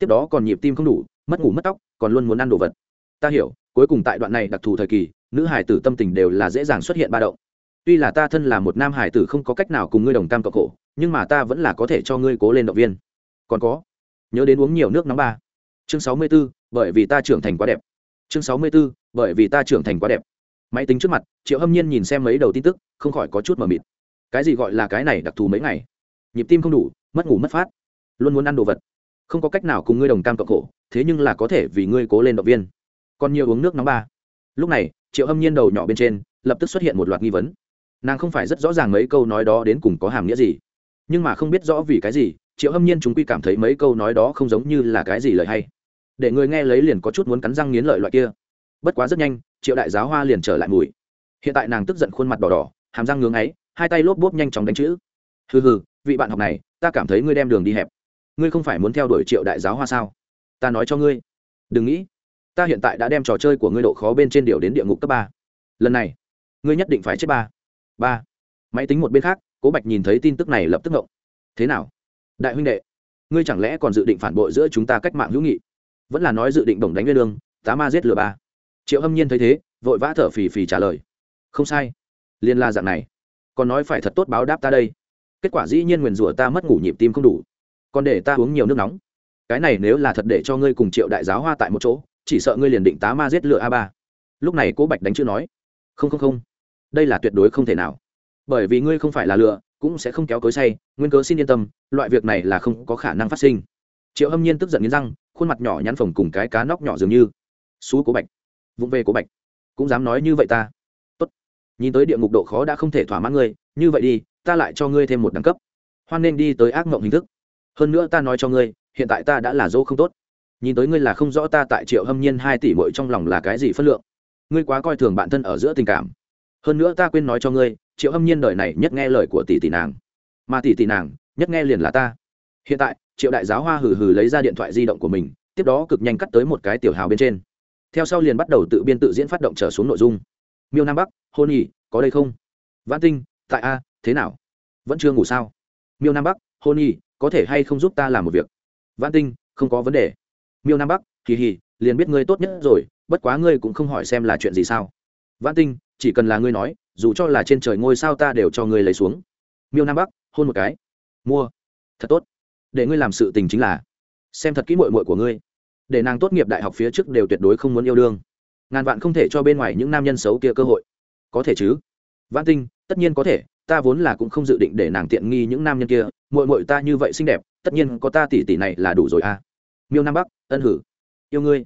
Tiếp đó còn nhịp tim không đủ mất ngủ mất tóc còn luôn muốn ăn đồ vật. Ta hiểu cuối cùng tại đoạn này đặc thù thời kỳ nữ hải tử tâm tình đều là dễ dàng xuất hiện ba động. Tuy là ta thân là một nam hải tử không có cách nào cùng ngươi đồng tam cộng khổ nhưng mà ta vẫn là có thể cho ngươi cố lên động viên. Còn có nhớ đến uống nhiều nước nóng ba. Chương sáu mươi 64, bởi vì ta trưởng thành quá đẹp. Chương sáu mươi 64, bởi vì ta trưởng thành quá đẹp. Máy tính trước mặt triệu hâm nhiên nhìn xem mấy đầu tin tức không khỏi có chút mờ mịt. Cái gì gọi là cái này đặc thù mấy ngày? Nhịp tim không đủ mất ngủ mất phát. Luôn muốn ăn đồ vật không có cách nào cùng ngươi đồng cam cộng khổ, thế nhưng là có thể vì ngươi cố lên động viên. Còn nhiều uống nước nóng ba. Lúc này, triệu hâm nhiên đầu nhỏ bên trên, lập tức xuất hiện một loạt nghi vấn. Nàng không phải rất rõ ràng mấy câu nói đó đến cùng có hàm nghĩa gì. Nhưng mà không biết rõ vì cái gì, triệu hâm nhiên chúng quy cảm thấy mấy câu nói đó không giống như là cái gì lời hay. Để người nghe lấy liền có chút muốn cắn răng nghiến lợi loại kia. Bất quá rất nhanh, triệu đại giáo hoa liền trở lại mùi. Hiện tại nàng tức giận khuôn mặt đỏ đỏ, hàm răng ngưỡng ấy hai tay lốp bốp nhanh chóng đánh chữ. Hừ hừ, vị bạn học này, ta cảm thấy ngươi đem đường đi hẹp ngươi không phải muốn theo đuổi triệu đại giáo hoa sao? Ta nói cho ngươi. Đừng nghĩ. Ta hiện tại đã đem trò chơi của ngươi độ khó bên trên điều đến địa ngục cấp ba. Lần này, ngươi nhất định phải chết ba. Ba. Máy tính một bên khác, cố bạch nhìn thấy tin tức này lập tức ngộng. Thế nào? Đại huynh đệ, ngươi chẳng lẽ còn dự định phản bội giữa chúng ta cách mạng hữu nghị? Vẫn là nói dự định đồng đánh nguyên lương, tá ma giết lừa ba. Triệu hâm nhiên thấy thế, vội vã thở phì phì trả lời. Không sai. Liên la dạng này. Còn nói phải thật tốt báo đáp ta đây. Kết quả dĩ nhiên nguyền rủa ta mất ngủ nhịp tim không đủ còn để ta uống nhiều nước nóng. Cái này nếu là thật để cho ngươi cùng triệu đại giáo hoa tại một chỗ, chỉ sợ ngươi liền định tá ma giết lựa a ba. Lúc này cố bạch đánh chữ nói, không không không. Đây là tuyệt đối không thể nào. Bởi vì ngươi không phải là lựa cũng sẽ không kéo cối say, nguyên cớ xin yên tâm, loại việc này là không có khả năng phát sinh. Triệu hâm nhiên tức giận nghiến răng, khuôn mặt nhỏ nhắn phồng cùng cái cá nóc nhỏ dường như. Xú cố bạch. Vụng về cố bạch. Cũng dám nói như vậy ta. Tốt. Nhìn tới địa ngục độ khó đã không thể thỏa mãn ngươi, như vậy đi, ta lại cho ngươi thêm một đẳng cấp. Hoan nên đi tới ác mộng hình thức hơn nữa ta nói cho ngươi, hiện tại ta đã là dỗ không tốt. Nhìn tới ngươi là không rõ ta tại triệu hâm nhiên hai tỷ bội trong lòng là cái gì phân lượng. Ngươi quá coi thường bản thân ở giữa tình cảm. Hơn nữa ta quên nói cho ngươi, triệu hâm nhiên đời này nhất nghe lời của tỷ tỷ nàng. Mà tỷ tỷ nàng, nhất nghe liền là ta. Hiện tại, triệu đại giáo hoa hừ hừ lấy ra điện thoại di động của mình, tiếp đó cực nhanh cắt tới một cái tiểu hào bên trên. Theo sau liền bắt đầu tự biên tự diễn phát động trở xuống nội dung. Miêu nam bắc, hôn nhỉ, có đây không? Văn tinh, tại a, thế nào? Vẫn chưa ngủ sao? Miêu nam bắc, hôn nhỉ có thể hay không giúp ta làm một việc? Văn tinh, không có vấn đề. Miêu nam bắc, kỳ hì, liền biết ngươi tốt nhất rồi, bất quá ngươi cũng không hỏi xem là chuyện gì sao. Văn tinh, chỉ cần là ngươi nói, dù cho là trên trời ngôi sao ta đều cho ngươi lấy xuống. Miêu nam bắc, hôn một cái. Mua. Thật tốt. Để ngươi làm sự tình chính là, xem thật kỹ mội mội của ngươi. Để nàng tốt nghiệp đại học phía trước đều tuyệt đối không muốn yêu đương. Ngàn vạn không thể cho bên ngoài những nam nhân xấu kia cơ hội. Có thể chứ? Văn tinh, tất nhiên có thể, ta vốn là cũng không dự định để nàng tiện nghi những nam nhân kia mội mội ta như vậy xinh đẹp, tất nhiên có ta tỷ tỷ này là đủ rồi à. Miêu nam bắc, ân hử. Yêu ngươi.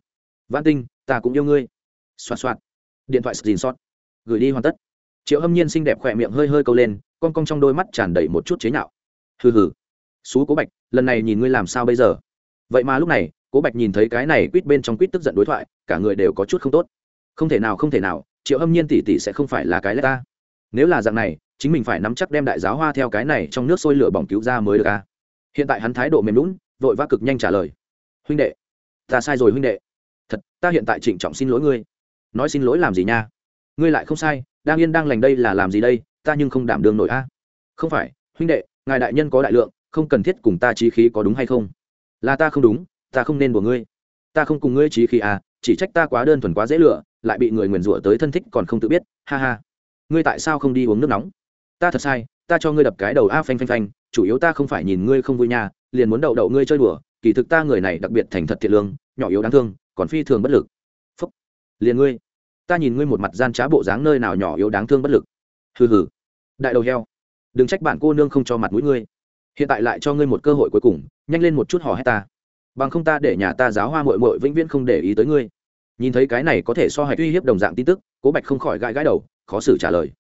Văn tinh, ta cũng yêu ngươi. Xoạt xoạt. Điện thoại xin xót gửi đi hoàn tất. Triệu hâm nhiên xinh đẹp khỏe miệng hơi hơi câu lên, con cong trong đôi mắt tràn đầy một chút chế nhạo. Hừ hừ. Xú cố bạch, lần này nhìn ngươi làm sao bây giờ? Vậy mà lúc này, cố bạch nhìn thấy cái này quýt bên trong quýt tức giận đối thoại, cả người đều có chút không tốt. Không thể nào, không thể nào, triệu hâm nhiên tỷ tỷ sẽ không phải là cái lẽ ta. Nếu là dạng này chính mình phải nắm chắc đem đại giáo hoa theo cái này trong nước sôi lửa bỏng cứu ra mới được a hiện tại hắn thái độ mềm lún, vội vã cực nhanh trả lời. Huynh đệ, ta sai rồi huynh đệ. Thật, ta hiện tại trịnh trọng xin lỗi ngươi. Nói xin lỗi làm gì nha? Ngươi lại không sai, đang yên đang lành đây là làm gì đây, ta nhưng không đảm đương nổi a. Không phải, huynh đệ, ngài đại nhân có đại lượng, không cần thiết cùng ta trí khí có đúng hay không? Là ta không đúng, ta không nên của ngươi. Ta không cùng ngươi trí khí à chỉ trách ta quá đơn thuần quá dễ lựa, lại bị người nguyền rủa tới thân thích còn không tự biết, ha ha. Ngươi tại sao không đi uống nước nóng? Ta thật sai, ta cho ngươi đập cái đầu a phanh phanh phanh, chủ yếu ta không phải nhìn ngươi không vui nhà liền muốn đậu đậu ngươi chơi đùa, kỳ thực ta người này đặc biệt thành thật thiệt lương, nhỏ yếu đáng thương, còn phi thường bất lực. Phúc. Liền ngươi. Ta nhìn ngươi một mặt gian trá bộ dáng nơi nào nhỏ yếu đáng thương bất lực. Hừ hừ. Đại đầu heo. Đừng trách bạn cô nương không cho mặt mũi ngươi. Hiện tại lại cho ngươi một cơ hội cuối cùng, nhanh lên một chút hò hét ta. Bằng không ta để nhà ta giáo hoa mội mội vĩnh viễn không để ý tới ngươi. Nhìn thấy cái này có thể so hạch uy hiếp đồng dạng tin tức, cố bạch không khỏi gãi gãi đầu, khó xử trả lời.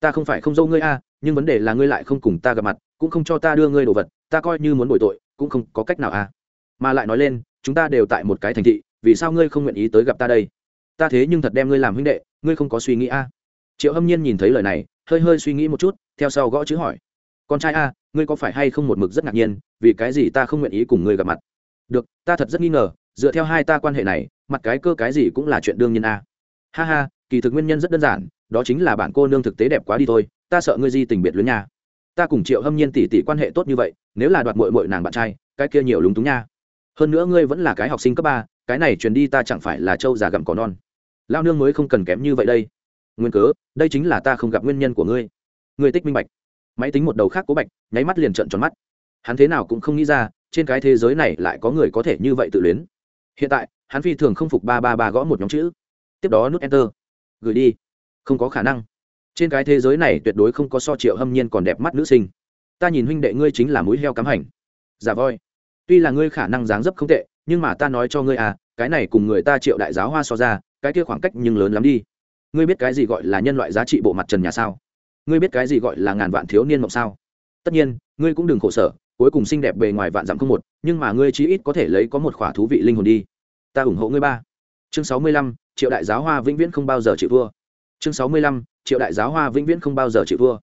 Ta không phải không dâu ngươi a nhưng vấn đề là ngươi lại không cùng ta gặp mặt, cũng không cho ta đưa ngươi đồ vật, ta coi như muốn bồi tội, cũng không có cách nào a mà lại nói lên, chúng ta đều tại một cái thành thị, vì sao ngươi không nguyện ý tới gặp ta đây? Ta thế nhưng thật đem ngươi làm huynh đệ, ngươi không có suy nghĩ a triệu hâm nhiên nhìn thấy lời này, hơi hơi suy nghĩ một chút, theo sau gõ chữ hỏi. Con trai a ngươi có phải hay không một mực rất ngạc nhiên, vì cái gì ta không nguyện ý cùng ngươi gặp mặt? Được, ta thật rất nghi ngờ, dựa theo hai ta quan hệ này, mặt cái cơ cái gì cũng là chuyện đương nhiên a ha ha, kỳ thực nguyên nhân rất đơn giản, đó chính là bạn cô nương thực tế đẹp quá đi thôi ta sợ ngươi di tình biệt luyến nha. Ta cùng triệu hâm nhiên tỷ tỷ quan hệ tốt như vậy, nếu là đoạt mội mội nàng bạn trai, cái kia nhiều lúng túng nha. Hơn nữa ngươi vẫn là cái học sinh cấp ba, cái này truyền đi ta chẳng phải là trâu già gặm cỏ non. Lao nương mới không cần kém như vậy đây. Nguyên cớ, đây chính là ta không gặp nguyên nhân của ngươi. Ngươi tích minh bạch. Máy tính một đầu khác cố bạch, nháy mắt liền trợn tròn mắt. Hắn thế nào cũng không nghĩ ra, trên cái thế giới này lại có người có thể như vậy tự luyến. Hiện tại, hắn phi thường không phục ba ba ba gõ một nhóm chữ. Tiếp đó nút enter. Gửi đi. Không có khả năng trên cái thế giới này tuyệt đối không có so triệu hâm nhiên còn đẹp mắt nữ sinh. Ta nhìn huynh đệ ngươi chính là mũi heo cắm hành. Giả voi. Tuy là ngươi khả năng dáng dấp không tệ, nhưng mà ta nói cho ngươi à cái này cùng người ta triệu đại giáo hoa so ra, cái kia khoảng cách nhưng lớn lắm đi. Ngươi biết cái gì gọi là nhân loại giá trị bộ mặt trần nhà sao? Ngươi biết cái gì gọi là ngàn vạn thiếu niên mộng sao? Tất nhiên, ngươi cũng đừng khổ sở, cuối cùng xinh đẹp bề ngoài vạn dặm không một, nhưng mà ngươi chí ít có thể lấy có một khỏa thú vị linh hồn đi. Ta ủng hộ ngươi ba. Chương sáu mươi lăm, triệu đại giáo hoa vĩnh viễn không bao giờ chịu thua. Chương sáu mươi lăm triệu đại giáo hoa vĩnh viễn không bao giờ chịu thua.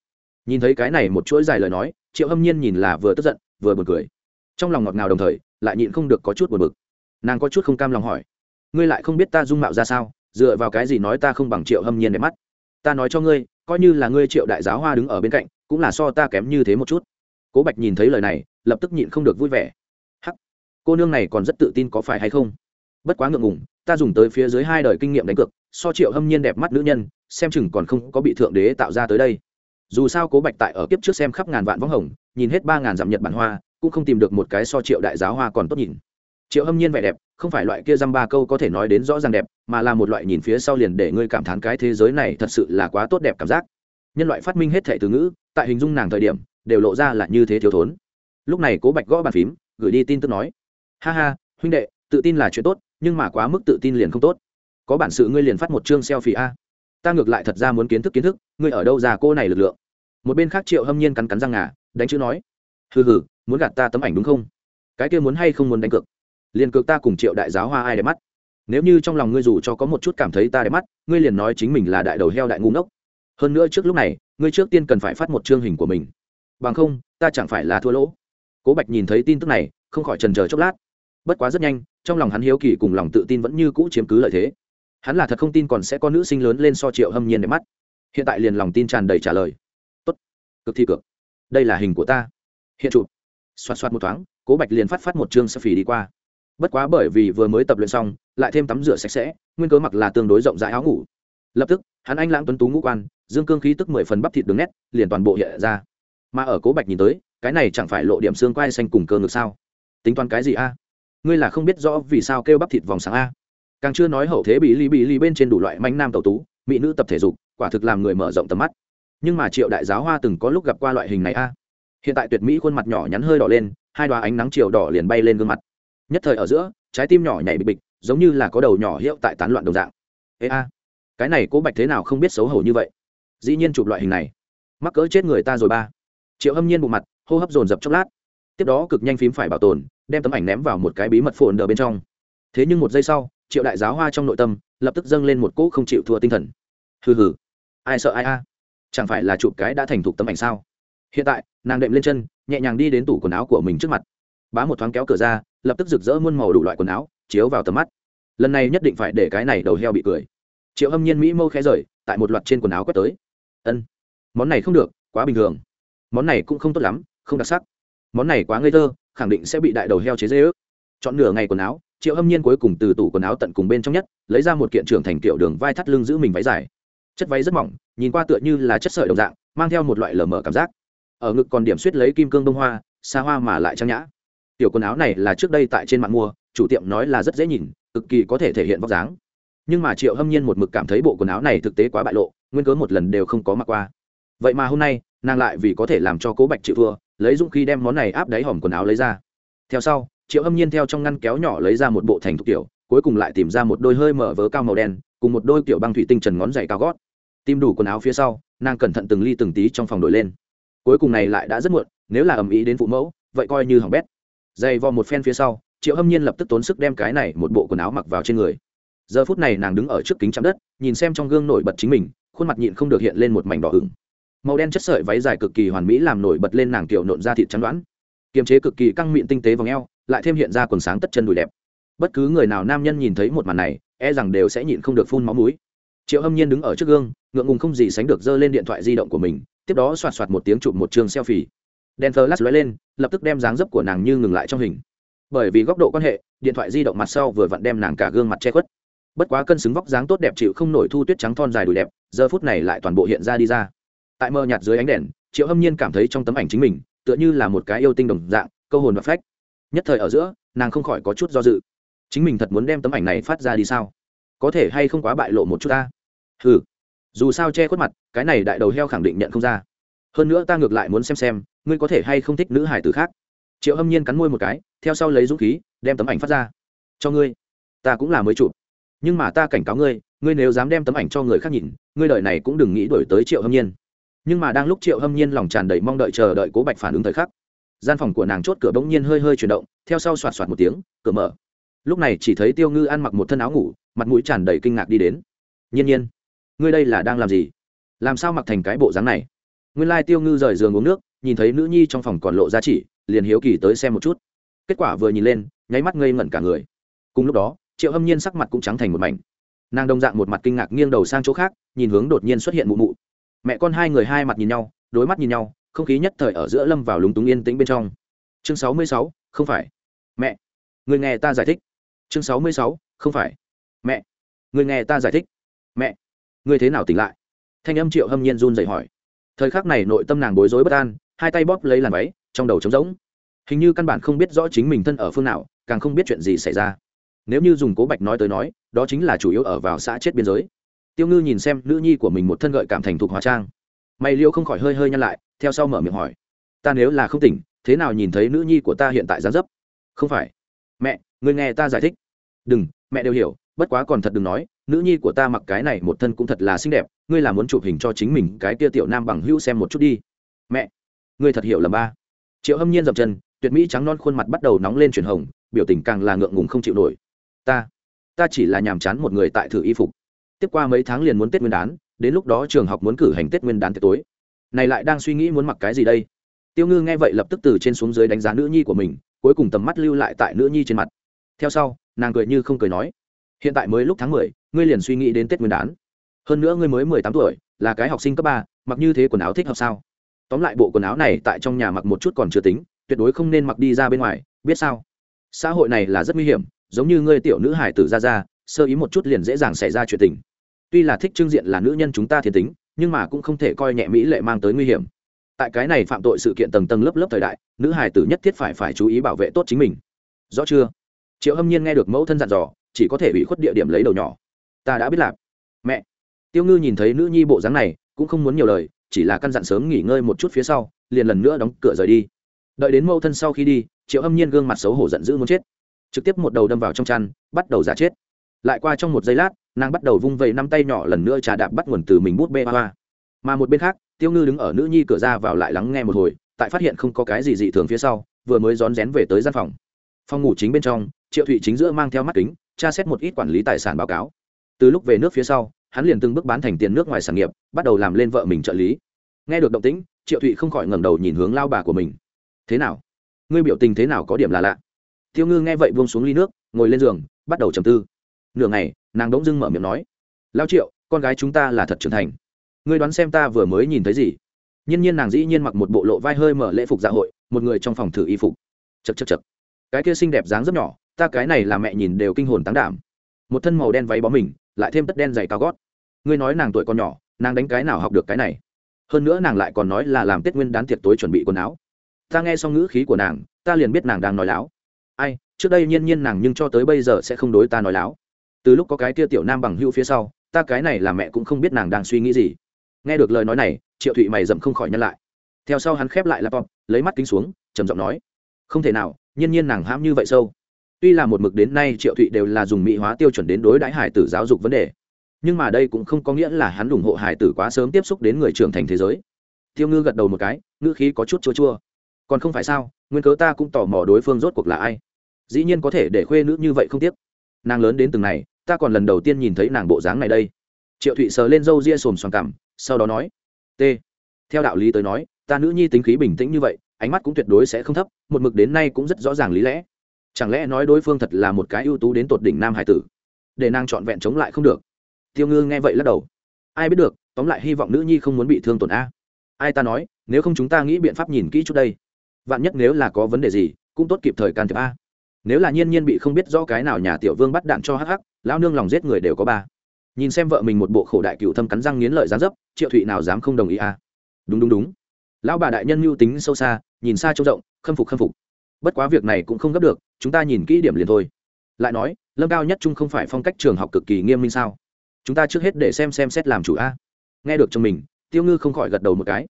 Nhìn thấy cái này một chuỗi dài lời nói, triệu hâm nhiên nhìn là vừa tức giận, vừa buồn cười. Trong lòng ngọt ngào đồng thời, lại nhịn không được có chút buồn bực. Nàng có chút không cam lòng hỏi, ngươi lại không biết ta dung mạo ra sao? Dựa vào cái gì nói ta không bằng triệu hâm nhiên đẹp mắt? Ta nói cho ngươi, coi như là ngươi triệu đại giáo hoa đứng ở bên cạnh, cũng là so ta kém như thế một chút. Cố bạch nhìn thấy lời này, lập tức nhịn không được vui vẻ. Hắc, cô nương này còn rất tự tin có phải hay không? Bất quá ngượng ngùng, ta dùng tới phía dưới hai đời kinh nghiệm đánh cược, so triệu hâm nhiên đẹp mắt nữ nhân xem chừng còn không có bị thượng đế tạo ra tới đây. Dù sao cố bạch tại ở kiếp trước xem khắp ngàn vạn võng hồng, nhìn hết ba ngàn dặm nhật bản hoa, cũng không tìm được một cái so triệu đại giáo hoa còn tốt nhìn. Triệu hâm nhiên vẻ đẹp, không phải loại kia dăm ba câu có thể nói đến rõ ràng đẹp, mà là một loại nhìn phía sau liền để ngươi cảm thán cái thế giới này thật sự là quá tốt đẹp cảm giác. Nhân loại phát minh hết thệ từ ngữ, tại hình dung nàng thời điểm, đều lộ ra là như thế thiếu thốn. Lúc này cố bạch gõ bàn phím, gửi đi tin tức nói. Ha ha, huynh đệ, tự tin là chuyện tốt, nhưng mà quá mức tự tin liền không tốt. Có bản sự ngươi liền phát một chương selfie a ta ngược lại thật ra muốn kiến thức kiến thức, ngươi ở đâu già cô này lực lượng? Một bên khác triệu hâm nhiên cắn cắn răng ngà, đánh chữ nói, hừ hừ, muốn gạt ta tấm ảnh đúng không? Cái kia muốn hay không muốn đánh cược? Liền cược ta cùng triệu đại giáo hoa ai đẹp mắt. Nếu như trong lòng ngươi dù cho có một chút cảm thấy ta đẹp mắt, ngươi liền nói chính mình là đại đầu heo đại ngu ngốc. Hơn nữa trước lúc này, ngươi trước tiên cần phải phát một chương hình của mình. Bằng không, ta chẳng phải là thua lỗ. Cố bạch nhìn thấy tin tức này, không khỏi trần chờ chốc lát. Bất quá rất nhanh, trong lòng hắn hiếu kỳ cùng lòng tự tin vẫn như cũ chiếm cứ lợi thế hắn là thật không tin còn sẽ có nữ sinh lớn lên so triệu hâm nhiên đẹp mắt. Hiện tại liền lòng tin tràn đầy trả lời. Tốt, cực thi cực đây là hình của ta. Hiện chụp xoạt xoạt một thoáng, cố bạch liền phát phát một chương selfie đi qua. Bất quá bởi vì vừa mới tập luyện xong, lại thêm tắm rửa sạch sẽ, nguyên cớ mặc là tương đối rộng rãi áo ngủ. Lập tức, hắn anh lãng tuấn tú ngũ quan, dương cương khí tức mười phần bắp thịt đường nét, liền toàn bộ hiện ra. Mà ở cố bạch nhìn tới, cái này chẳng phải lộ điểm xương quai xanh cùng cơ ngực sao? Tính toán cái gì a? Ngươi là không biết rõ vì sao kêu bắp thịt vòng sáng a? Càng chưa nói hậu thế bị ly bị ly bên trên đủ loại manh nam tàu tú, mỹ nữ tập thể dục, quả thực làm người mở rộng tầm mắt. Nhưng mà triệu đại giáo hoa từng có lúc gặp qua loại hình này a. Hiện tại tuyệt mỹ khuôn mặt nhỏ nhắn hơi đỏ lên, hai đoá ánh nắng chiều đỏ liền bay lên gương mặt. Nhất thời ở giữa, trái tim nhỏ nhảy bịch bịch, giống như là có đầu nhỏ hiệu tại tán loạn đồng dạng. Ê a, cái này cố bạch thế nào không biết xấu hổ như vậy? Dĩ nhiên chụp loại hình này. Mắc cỡ chết người ta rồi ba. Triệu hâm nhiên bộ mặt, hô hấp dồn dập chốc lát. Tiếp đó cực nhanh phím phải bảo tồn, đem tấm ảnh ném vào một cái bí mật phồn đờ bên trong. Thế nhưng một giây sau triệu đại giáo hoa trong nội tâm lập tức dâng lên một cỗ không chịu thua tinh thần. Hừ hừ, ai sợ ai a? Chẳng phải là chụp cái đã thành thục tấm ảnh sao? Hiện tại, nàng đệm lên chân, nhẹ nhàng đi đến tủ quần áo của mình trước mặt. Bá một thoáng kéo cửa ra, lập tức rực rỡ muôn màu đủ loại quần áo, chiếu vào tầm mắt. Lần này nhất định phải để cái này đầu heo bị cười. Triệu hâm nhiên mỹ mâu khẽ rời, tại một loạt trên quần áo quét tới. Ân, món này không được, quá bình thường. Món này cũng không tốt lắm, không đặc sắc. Món này quá ngây thơ, khẳng định sẽ bị đại đầu heo chế dê ước. Chọn nửa ngày quần áo triệu hâm nhiên cuối cùng từ tủ quần áo tận cùng bên trong nhất, lấy ra một kiện trưởng thành kiểu đường vai thắt lưng giữ mình váy dài. Chất váy rất mỏng, nhìn qua tựa như là chất sợi đồng dạng, mang theo một loại lờ mờ cảm giác. Ở ngực còn điểm suýt lấy kim cương bông hoa, xa hoa mà lại trang nhã. Tiểu quần áo này là trước đây tại trên mạng mua, chủ tiệm nói là rất dễ nhìn, cực kỳ có thể thể hiện vóc dáng. Nhưng mà triệu hâm nhiên một mực cảm thấy bộ quần áo này thực tế quá bại lộ, nguyên cớ một lần đều không có mặc qua. Vậy mà hôm nay, nàng lại vì có thể làm cho cố bạch chịu thua, lấy dũng khi đem món này áp đáy hỏm quần áo lấy ra. Theo sau triệu hâm nhiên theo trong ngăn kéo nhỏ lấy ra một bộ thành thục kiểu cuối cùng lại tìm ra một đôi hơi mở vớ cao màu đen, cùng một đôi kiểu băng thủy tinh trần ngón giày cao gót. Tìm đủ quần áo phía sau, nàng cẩn thận từng ly từng tí trong phòng đổi lên. Cuối cùng này lại đã rất muộn, nếu là ầm ĩ đến phụ mẫu, vậy coi như hỏng bét. Dày vò một phen phía sau, triệu hâm nhiên lập tức tốn sức đem cái này một bộ quần áo mặc vào trên người. Giờ phút này nàng đứng ở trước kính chạm đất, nhìn xem trong gương nổi bật chính mình, khuôn mặt nhịn không được hiện lên một mảnh đỏ ửng. Màu đen chất sợi váy dài cực kỳ hoàn mỹ làm nổi bật lên nàng kiểu nộn da thịt trắng đoán. Kiềm chế cực kỳ căng miệng tinh tế vòng eo lại thêm hiện ra quần sáng tất chân đùi đẹp. Bất cứ người nào nam nhân nhìn thấy một màn này e rằng đều sẽ nhịn không được phun máu mũi. Triệu hâm nhiên đứng ở trước gương, ngượng ngùng không gì sánh được giơ lên điện thoại di động của mình, tiếp đó xoạt xoạt một tiếng chụp một chương selfie. Đèn lát lóe lên, lập tức đem dáng dấp của nàng như ngừng lại trong hình. Bởi vì góc độ quan hệ, điện thoại di động mặt sau vừa vặn đem nàng cả gương mặt che khuất. Bất quá cân xứng vóc dáng tốt đẹp chịu không nổi thu tuyết trắng thon dài đùi đẹp, giờ phút này lại toàn bộ hiện ra đi ra. Tại mờ nhạt dưới ánh đèn, triệu hâm nhiên cảm thấy trong tấm ảnh chính mình, tựa như là một cái yêu tinh đồng dạng, câu hồn và phách nhất thời ở giữa, nàng không khỏi có chút do dự. Chính mình thật muốn đem tấm ảnh này phát ra đi sao? Có thể hay không quá bại lộ một chút ta? Ừ dù sao che khuất mặt, cái này đại đầu heo khẳng định nhận không ra. Hơn nữa ta ngược lại muốn xem xem, ngươi có thể hay không thích nữ hải tử khác. Triệu hâm nhiên cắn môi một cái, theo sau lấy dũng khí, đem tấm ảnh phát ra. Cho ngươi. Ta cũng là mới chụp. Nhưng mà ta cảnh cáo ngươi ngươi nếu dám đem tấm ảnh cho người khác nhìn, ngươi đợi này cũng đừng nghĩ đổi tới triệu hâm nhiên. Nhưng mà đang lúc triệu hâm nhiên lòng tràn đầy mong đợi chờ đợi cố bạch phản ứng thời khắc gian phòng của nàng chốt cửa bỗng nhiên hơi hơi chuyển động, theo sau soạt soạt một tiếng, cửa mở. Lúc này chỉ thấy tiêu ngư ăn mặc một thân áo ngủ, mặt mũi tràn đầy kinh ngạc đi đến. Nhiên nhiên, ngươi đây là đang làm gì? Làm sao mặc thành cái bộ dáng này? Nguyên lai tiêu ngư rời giường uống nước, nhìn thấy nữ nhi trong phòng còn lộ ra chỉ, liền hiếu kỳ tới xem một chút. Kết quả vừa nhìn lên, nháy mắt ngây ngẩn cả người. Cùng lúc đó, triệu hâm nhiên sắc mặt cũng trắng thành một mảnh. Nàng đông dạng một mặt kinh ngạc nghiêng đầu sang chỗ khác, nhìn hướng đột nhiên xuất hiện mụ mụ. Mẹ con hai người hai mặt nhìn nhau, đối mắt nhìn nhau không khí nhất thời ở giữa lâm vào lúng túng yên tĩnh bên trong. Chương sáu mươi sáu, không phải. Mẹ. Người nghe ta giải thích. Chương sáu mươi sáu, không phải. Mẹ. Người nghe ta giải thích. Mẹ. Người thế nào tỉnh lại? Thanh âm triệu hâm nhiên run dậy hỏi. Thời khắc này nội tâm nàng bối rối bất an, hai tay bóp lấy làn váy, trong đầu trống rỗng. Hình như căn bản không biết rõ chính mình thân ở phương nào, càng không biết chuyện gì xảy ra. Nếu như dùng cố bạch nói tới nói, đó chính là chủ yếu ở vào xã chết biên giới. Tiêu ngư nhìn xem nữ nhi của mình một thân gợi cảm thành thục hóa trang mày liêu không khỏi hơi hơi nhăn lại, theo sau mở miệng hỏi. Ta nếu là không tỉnh, thế nào nhìn thấy nữ nhi của ta hiện tại gián dấp? Không phải. Mẹ người nghe ta giải thích. Đừng, mẹ đều hiểu, bất quá còn thật đừng nói, nữ nhi của ta mặc cái này một thân cũng thật là xinh đẹp, ngươi là muốn chụp hình cho chính mình cái tia tiểu nam bằng hữu xem một chút đi. Mẹ, ngươi thật hiểu lầm ba. Triệu hâm nhiên dập chân, tuyệt mỹ trắng non khuôn mặt bắt đầu nóng lên chuyển hồng, biểu tình càng là ngượng ngùng không chịu nổi. Ta ta chỉ là nhàm chán một người tại thử y phục. Tiếp qua mấy tháng liền muốn tết nguyên đán đến lúc đó trường học muốn cử hành tết nguyên đán tết tối. Này lại đang suy nghĩ muốn mặc cái gì đây? Tiêu ngư nghe vậy lập tức từ trên xuống dưới đánh giá nữ nhi của mình, cuối cùng tầm mắt lưu lại tại nữ nhi trên mặt. Theo sau, nàng cười như không cười nói, hiện tại mới lúc tháng mười, ngươi liền suy nghĩ đến tết nguyên đán. Hơn nữa ngươi mới mười tám tuổi, là cái học sinh cấp ba, mặc như thế quần áo thích hợp sao? Tóm lại bộ quần áo này tại trong nhà mặc một chút còn chưa tính, tuyệt đối không nên mặc đi ra bên ngoài, biết sao? Xã hội này là rất nguy hiểm, giống như ngươi tiểu nữ hải tử ra ra sơ ý một chút liền dễ dàng xảy ra chuyện tình tuy là thích trưng diện là nữ nhân chúng ta thiên tính, nhưng mà cũng không thể coi nhẹ mỹ lệ mang tới nguy hiểm. Tại cái này phạm tội sự kiện tầng tầng lớp lớp thời đại, nữ hải tử nhất thiết phải phải chú ý bảo vệ tốt chính mình. Rõ chưa? Triệu hâm nhiên nghe được mẫu thân dặn dò, chỉ có thể bị khuất địa điểm lấy đầu nhỏ. Ta đã biết làm mẹ. Tiêu ngư nhìn thấy nữ nhi bộ dáng này, cũng không muốn nhiều lời, chỉ là căn dặn sớm nghỉ ngơi một chút phía sau, liền lần nữa đóng cửa rời đi. Đợi đến mẫu thân sau khi đi, triệu hâm nhiên gương mặt xấu hổ giận dữ muốn chết. Trực tiếp một đầu đâm vào trong chăn, bắt đầu giả chết. Lại qua trong một giây lát nàng bắt đầu vung vẩy năm tay nhỏ lần nữa trà đạp bắt nguồn từ mình bút bê hoa. Mà một bên khác, tiêu ngư đứng ở nữ nhi cửa ra vào lại lắng nghe một hồi, tại phát hiện không có cái gì dị thường phía sau, vừa mới rón rén về tới gian phòng. Phòng ngủ chính bên trong, triệu thụy chính giữa mang theo mắt kính, tra xét một ít quản lý tài sản báo cáo. Từ lúc về nước phía sau, hắn liền từng bước bán thành tiền nước ngoài sản nghiệp, bắt đầu làm lên vợ mình trợ lý. Nghe được động tĩnh, triệu thụy không khỏi ngẩng đầu nhìn hướng lao bà của mình. Thế nào? Ngươi biểu tình thế nào có điểm là lạ? Tiêu ngư nghe vậy buông xuống ly nước, ngồi lên giường, bắt đầu trầm tư nửa ngày, nàng đống dưng mở miệng nói, lao triệu, con gái chúng ta là thật trưởng thành. Ngươi đoán xem ta vừa mới nhìn thấy gì? Nhiên nhiên nàng dĩ nhiên mặc một bộ lộ vai hơi mở lễ phục dạ hội, một người trong phòng thử y phục. Chật chật chật cái kia xinh đẹp dáng rất nhỏ, ta cái này là mẹ nhìn đều kinh hồn tán đảm. Một thân màu đen váy bó mình, lại thêm tất đen dày cao gót. Ngươi nói nàng tuổi còn nhỏ, nàng đánh cái nào học được cái này? Hơn nữa nàng lại còn nói là làm tết nguyên đán tiệc tối chuẩn bị quần áo. Ta nghe xong ngữ khí của nàng, ta liền biết nàng đang nói láo. Ai, trước đây nhiên nhiên nàng nhưng cho tới bây giờ sẽ không đối ta nói láo từ lúc có cái kia tiểu nam bằng hữu phía sau, ta cái này là mẹ cũng không biết nàng đang suy nghĩ gì. Nghe được lời nói này, triệu thụy mày dậm không khỏi nhân lại. Theo sau hắn khép lại laptop, lấy mắt kính xuống, trầm giọng nói, không thể nào, nhiên nhiên nàng hãm như vậy sâu. Tuy là một mực đến nay triệu thụy đều là dùng mỹ hóa tiêu chuẩn đến đối đãi hải tử giáo dục vấn đề, nhưng mà đây cũng không có nghĩa là hắn ủng hộ hải tử quá sớm tiếp xúc đến người trưởng thành thế giới. Tiêu ngư gật đầu một cái, ngữ khí có chút chua chua. Còn không phải sao, nguyên cớ ta cũng tò mò đối phương rốt cuộc là ai. Dĩ nhiên có thể để khuê nữ như vậy không tiếc. Nàng lớn đến từng này ta còn lần đầu tiên nhìn thấy nàng bộ dáng này đây. Triệu thụy sờ lên râu ria xồm xoàng cảm sau đó nói, t, theo đạo lý tới nói, ta nữ nhi tính khí bình tĩnh như vậy, ánh mắt cũng tuyệt đối sẽ không thấp, một mực đến nay cũng rất rõ ràng lý lẽ. Chẳng lẽ nói đối phương thật là một cái ưu tú đến tột đỉnh nam hải tử? Để nàng trọn vẹn chống lại không được. Tiêu ngư nghe vậy lắc đầu. Ai biết được, tóm lại hy vọng nữ nhi không muốn bị thương tổn a. Ai ta nói, nếu không chúng ta nghĩ biện pháp nhìn kỹ chút đây. Vạn nhất nếu là có vấn đề gì, cũng tốt kịp thời can thiệp a. Nếu là nhiên nhiên bị không biết do cái nào nhà tiểu vương bắt đạn cho hắc hắc lão nương lòng giết người đều có ba. Nhìn xem vợ mình một bộ khổ đại cựu thâm cắn răng nghiến lợi gián dấp, triệu thụy nào dám không đồng ý à? đúng đúng đúng. Lão bà đại nhân mưu tính sâu xa, nhìn xa trông rộng, khâm phục khâm phục. Bất quá việc này cũng không gấp được, chúng ta nhìn kỹ điểm liền thôi. Lại nói, lâm cao nhất trung không phải phong cách trường học cực kỳ nghiêm minh sao? Chúng ta trước hết để xem xem xét làm chủ a. Nghe được cho mình, tiêu ngư không khỏi gật đầu một cái.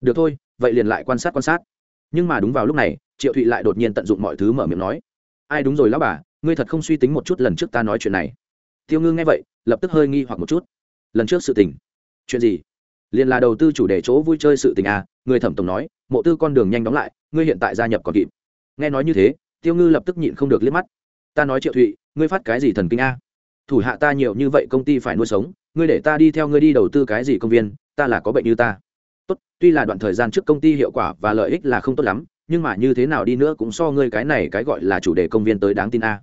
Được thôi, vậy liền lại quan sát quan sát. Nhưng mà đúng vào lúc này, triệu thụy lại đột nhiên tận dụng mọi thứ mở miệng nói. Ai đúng rồi lão bà ngươi thật không suy tính một chút lần trước ta nói chuyện này. Tiêu ngư nghe vậy, lập tức hơi nghi hoặc một chút. Lần trước sự tình. Chuyện gì? Liền là đầu tư chủ đề chỗ vui chơi sự tình à? Người thẩm tổng nói, mộ tư con đường nhanh đóng lại, ngươi hiện tại gia nhập còn kịp. Nghe nói như thế, tiêu ngư lập tức nhịn không được liếc mắt. Ta nói triệu thụy, ngươi phát cái gì thần kinh a? Thủ hạ ta nhiều như vậy công ty phải nuôi sống, ngươi để ta đi theo ngươi đi đầu tư cái gì công viên, ta là có bệnh như ta. Tốt, tuy là đoạn thời gian trước công ty hiệu quả và lợi ích là không tốt lắm, nhưng mà như thế nào đi nữa cũng so ngươi cái này cái gọi là chủ đề công viên tới đáng tin a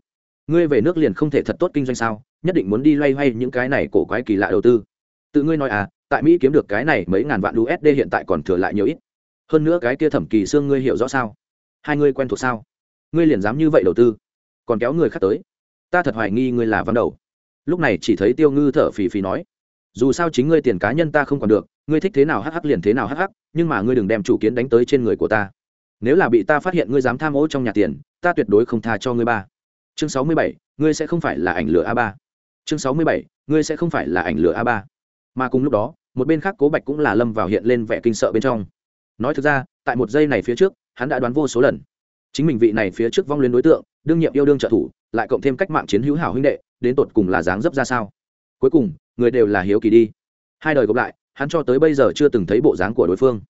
ngươi về nước liền không thể thật tốt kinh doanh sao? Nhất định muốn đi loay hoay những cái này cổ quái kỳ lạ đầu tư. Tự ngươi nói à tại mỹ kiếm được cái này mấy ngàn vạn usd hiện tại còn thừa lại nhiều ít. Hơn nữa cái kia thẩm kỳ xương ngươi hiểu rõ sao? Hai ngươi quen thuộc sao? Ngươi liền dám như vậy đầu tư? Còn kéo người khác tới? Ta thật hoài nghi ngươi là văn đầu. Lúc này chỉ thấy tiêu ngư thở phì phì nói, dù sao chính ngươi tiền cá nhân ta không còn được, ngươi thích thế nào hắc hắc liền thế nào hắc hắc, nhưng mà ngươi đừng đem chủ kiến đánh tới trên người của ta. Nếu là bị ta phát hiện ngươi dám tham ô trong nhà tiền, ta tuyệt đối không tha cho ngươi ba chương sáu mươi bảy, ngươi sẽ không phải là ảnh lửa a ba. Chương sáu mươi bảy, ngươi sẽ không phải là ảnh lửa a ba. Mà cùng lúc đó, một bên khác cố bạch cũng là lâm vào hiện lên vẻ kinh sợ bên trong. Nói thực ra, tại một giây này phía trước, hắn đã đoán vô số lần. Chính mình vị này phía trước vong luyến đối tượng, đương nhiệm yêu đương trợ thủ, lại cộng thêm cách mạng chiến hữu hảo huynh đệ, đến tột cùng là dáng dấp ra sao? Cuối cùng, người đều là hiếu kỳ đi. Hai đời gặp lại, hắn cho tới bây giờ chưa từng thấy bộ dáng của đối phương.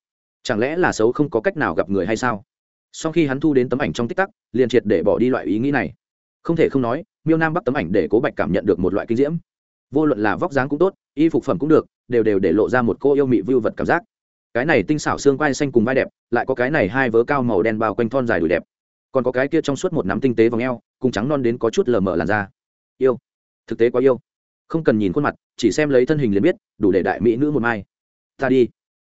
Chẳng lẽ là xấu không có cách nào gặp người hay sao? Sau khi hắn thu đến tấm ảnh trong tích tắc, liền triệt để bỏ đi loại ý nghĩ này không thể không nói, miêu nam bắt tấm ảnh để cố bạch cảm nhận được một loại kinh diễm. Vô luận là vóc dáng cũng tốt, y phục phẩm cũng được, đều đều để lộ ra một cô yêu mị vưu vật cảm giác. Cái này tinh xảo xương quai xanh cùng vai đẹp, lại có cái này hai vớ cao màu đen bao quanh thon dài đùi đẹp. Còn có cái kia trong suốt một nắm tinh tế v ò cùng trắng non đến có chút lờ mờ làn da. Yêu. Thực tế quá yêu. Không cần nhìn khuôn mặt, chỉ xem lấy thân hình liền biết, đủ để đại mỹ nữ một mai. Ta đi.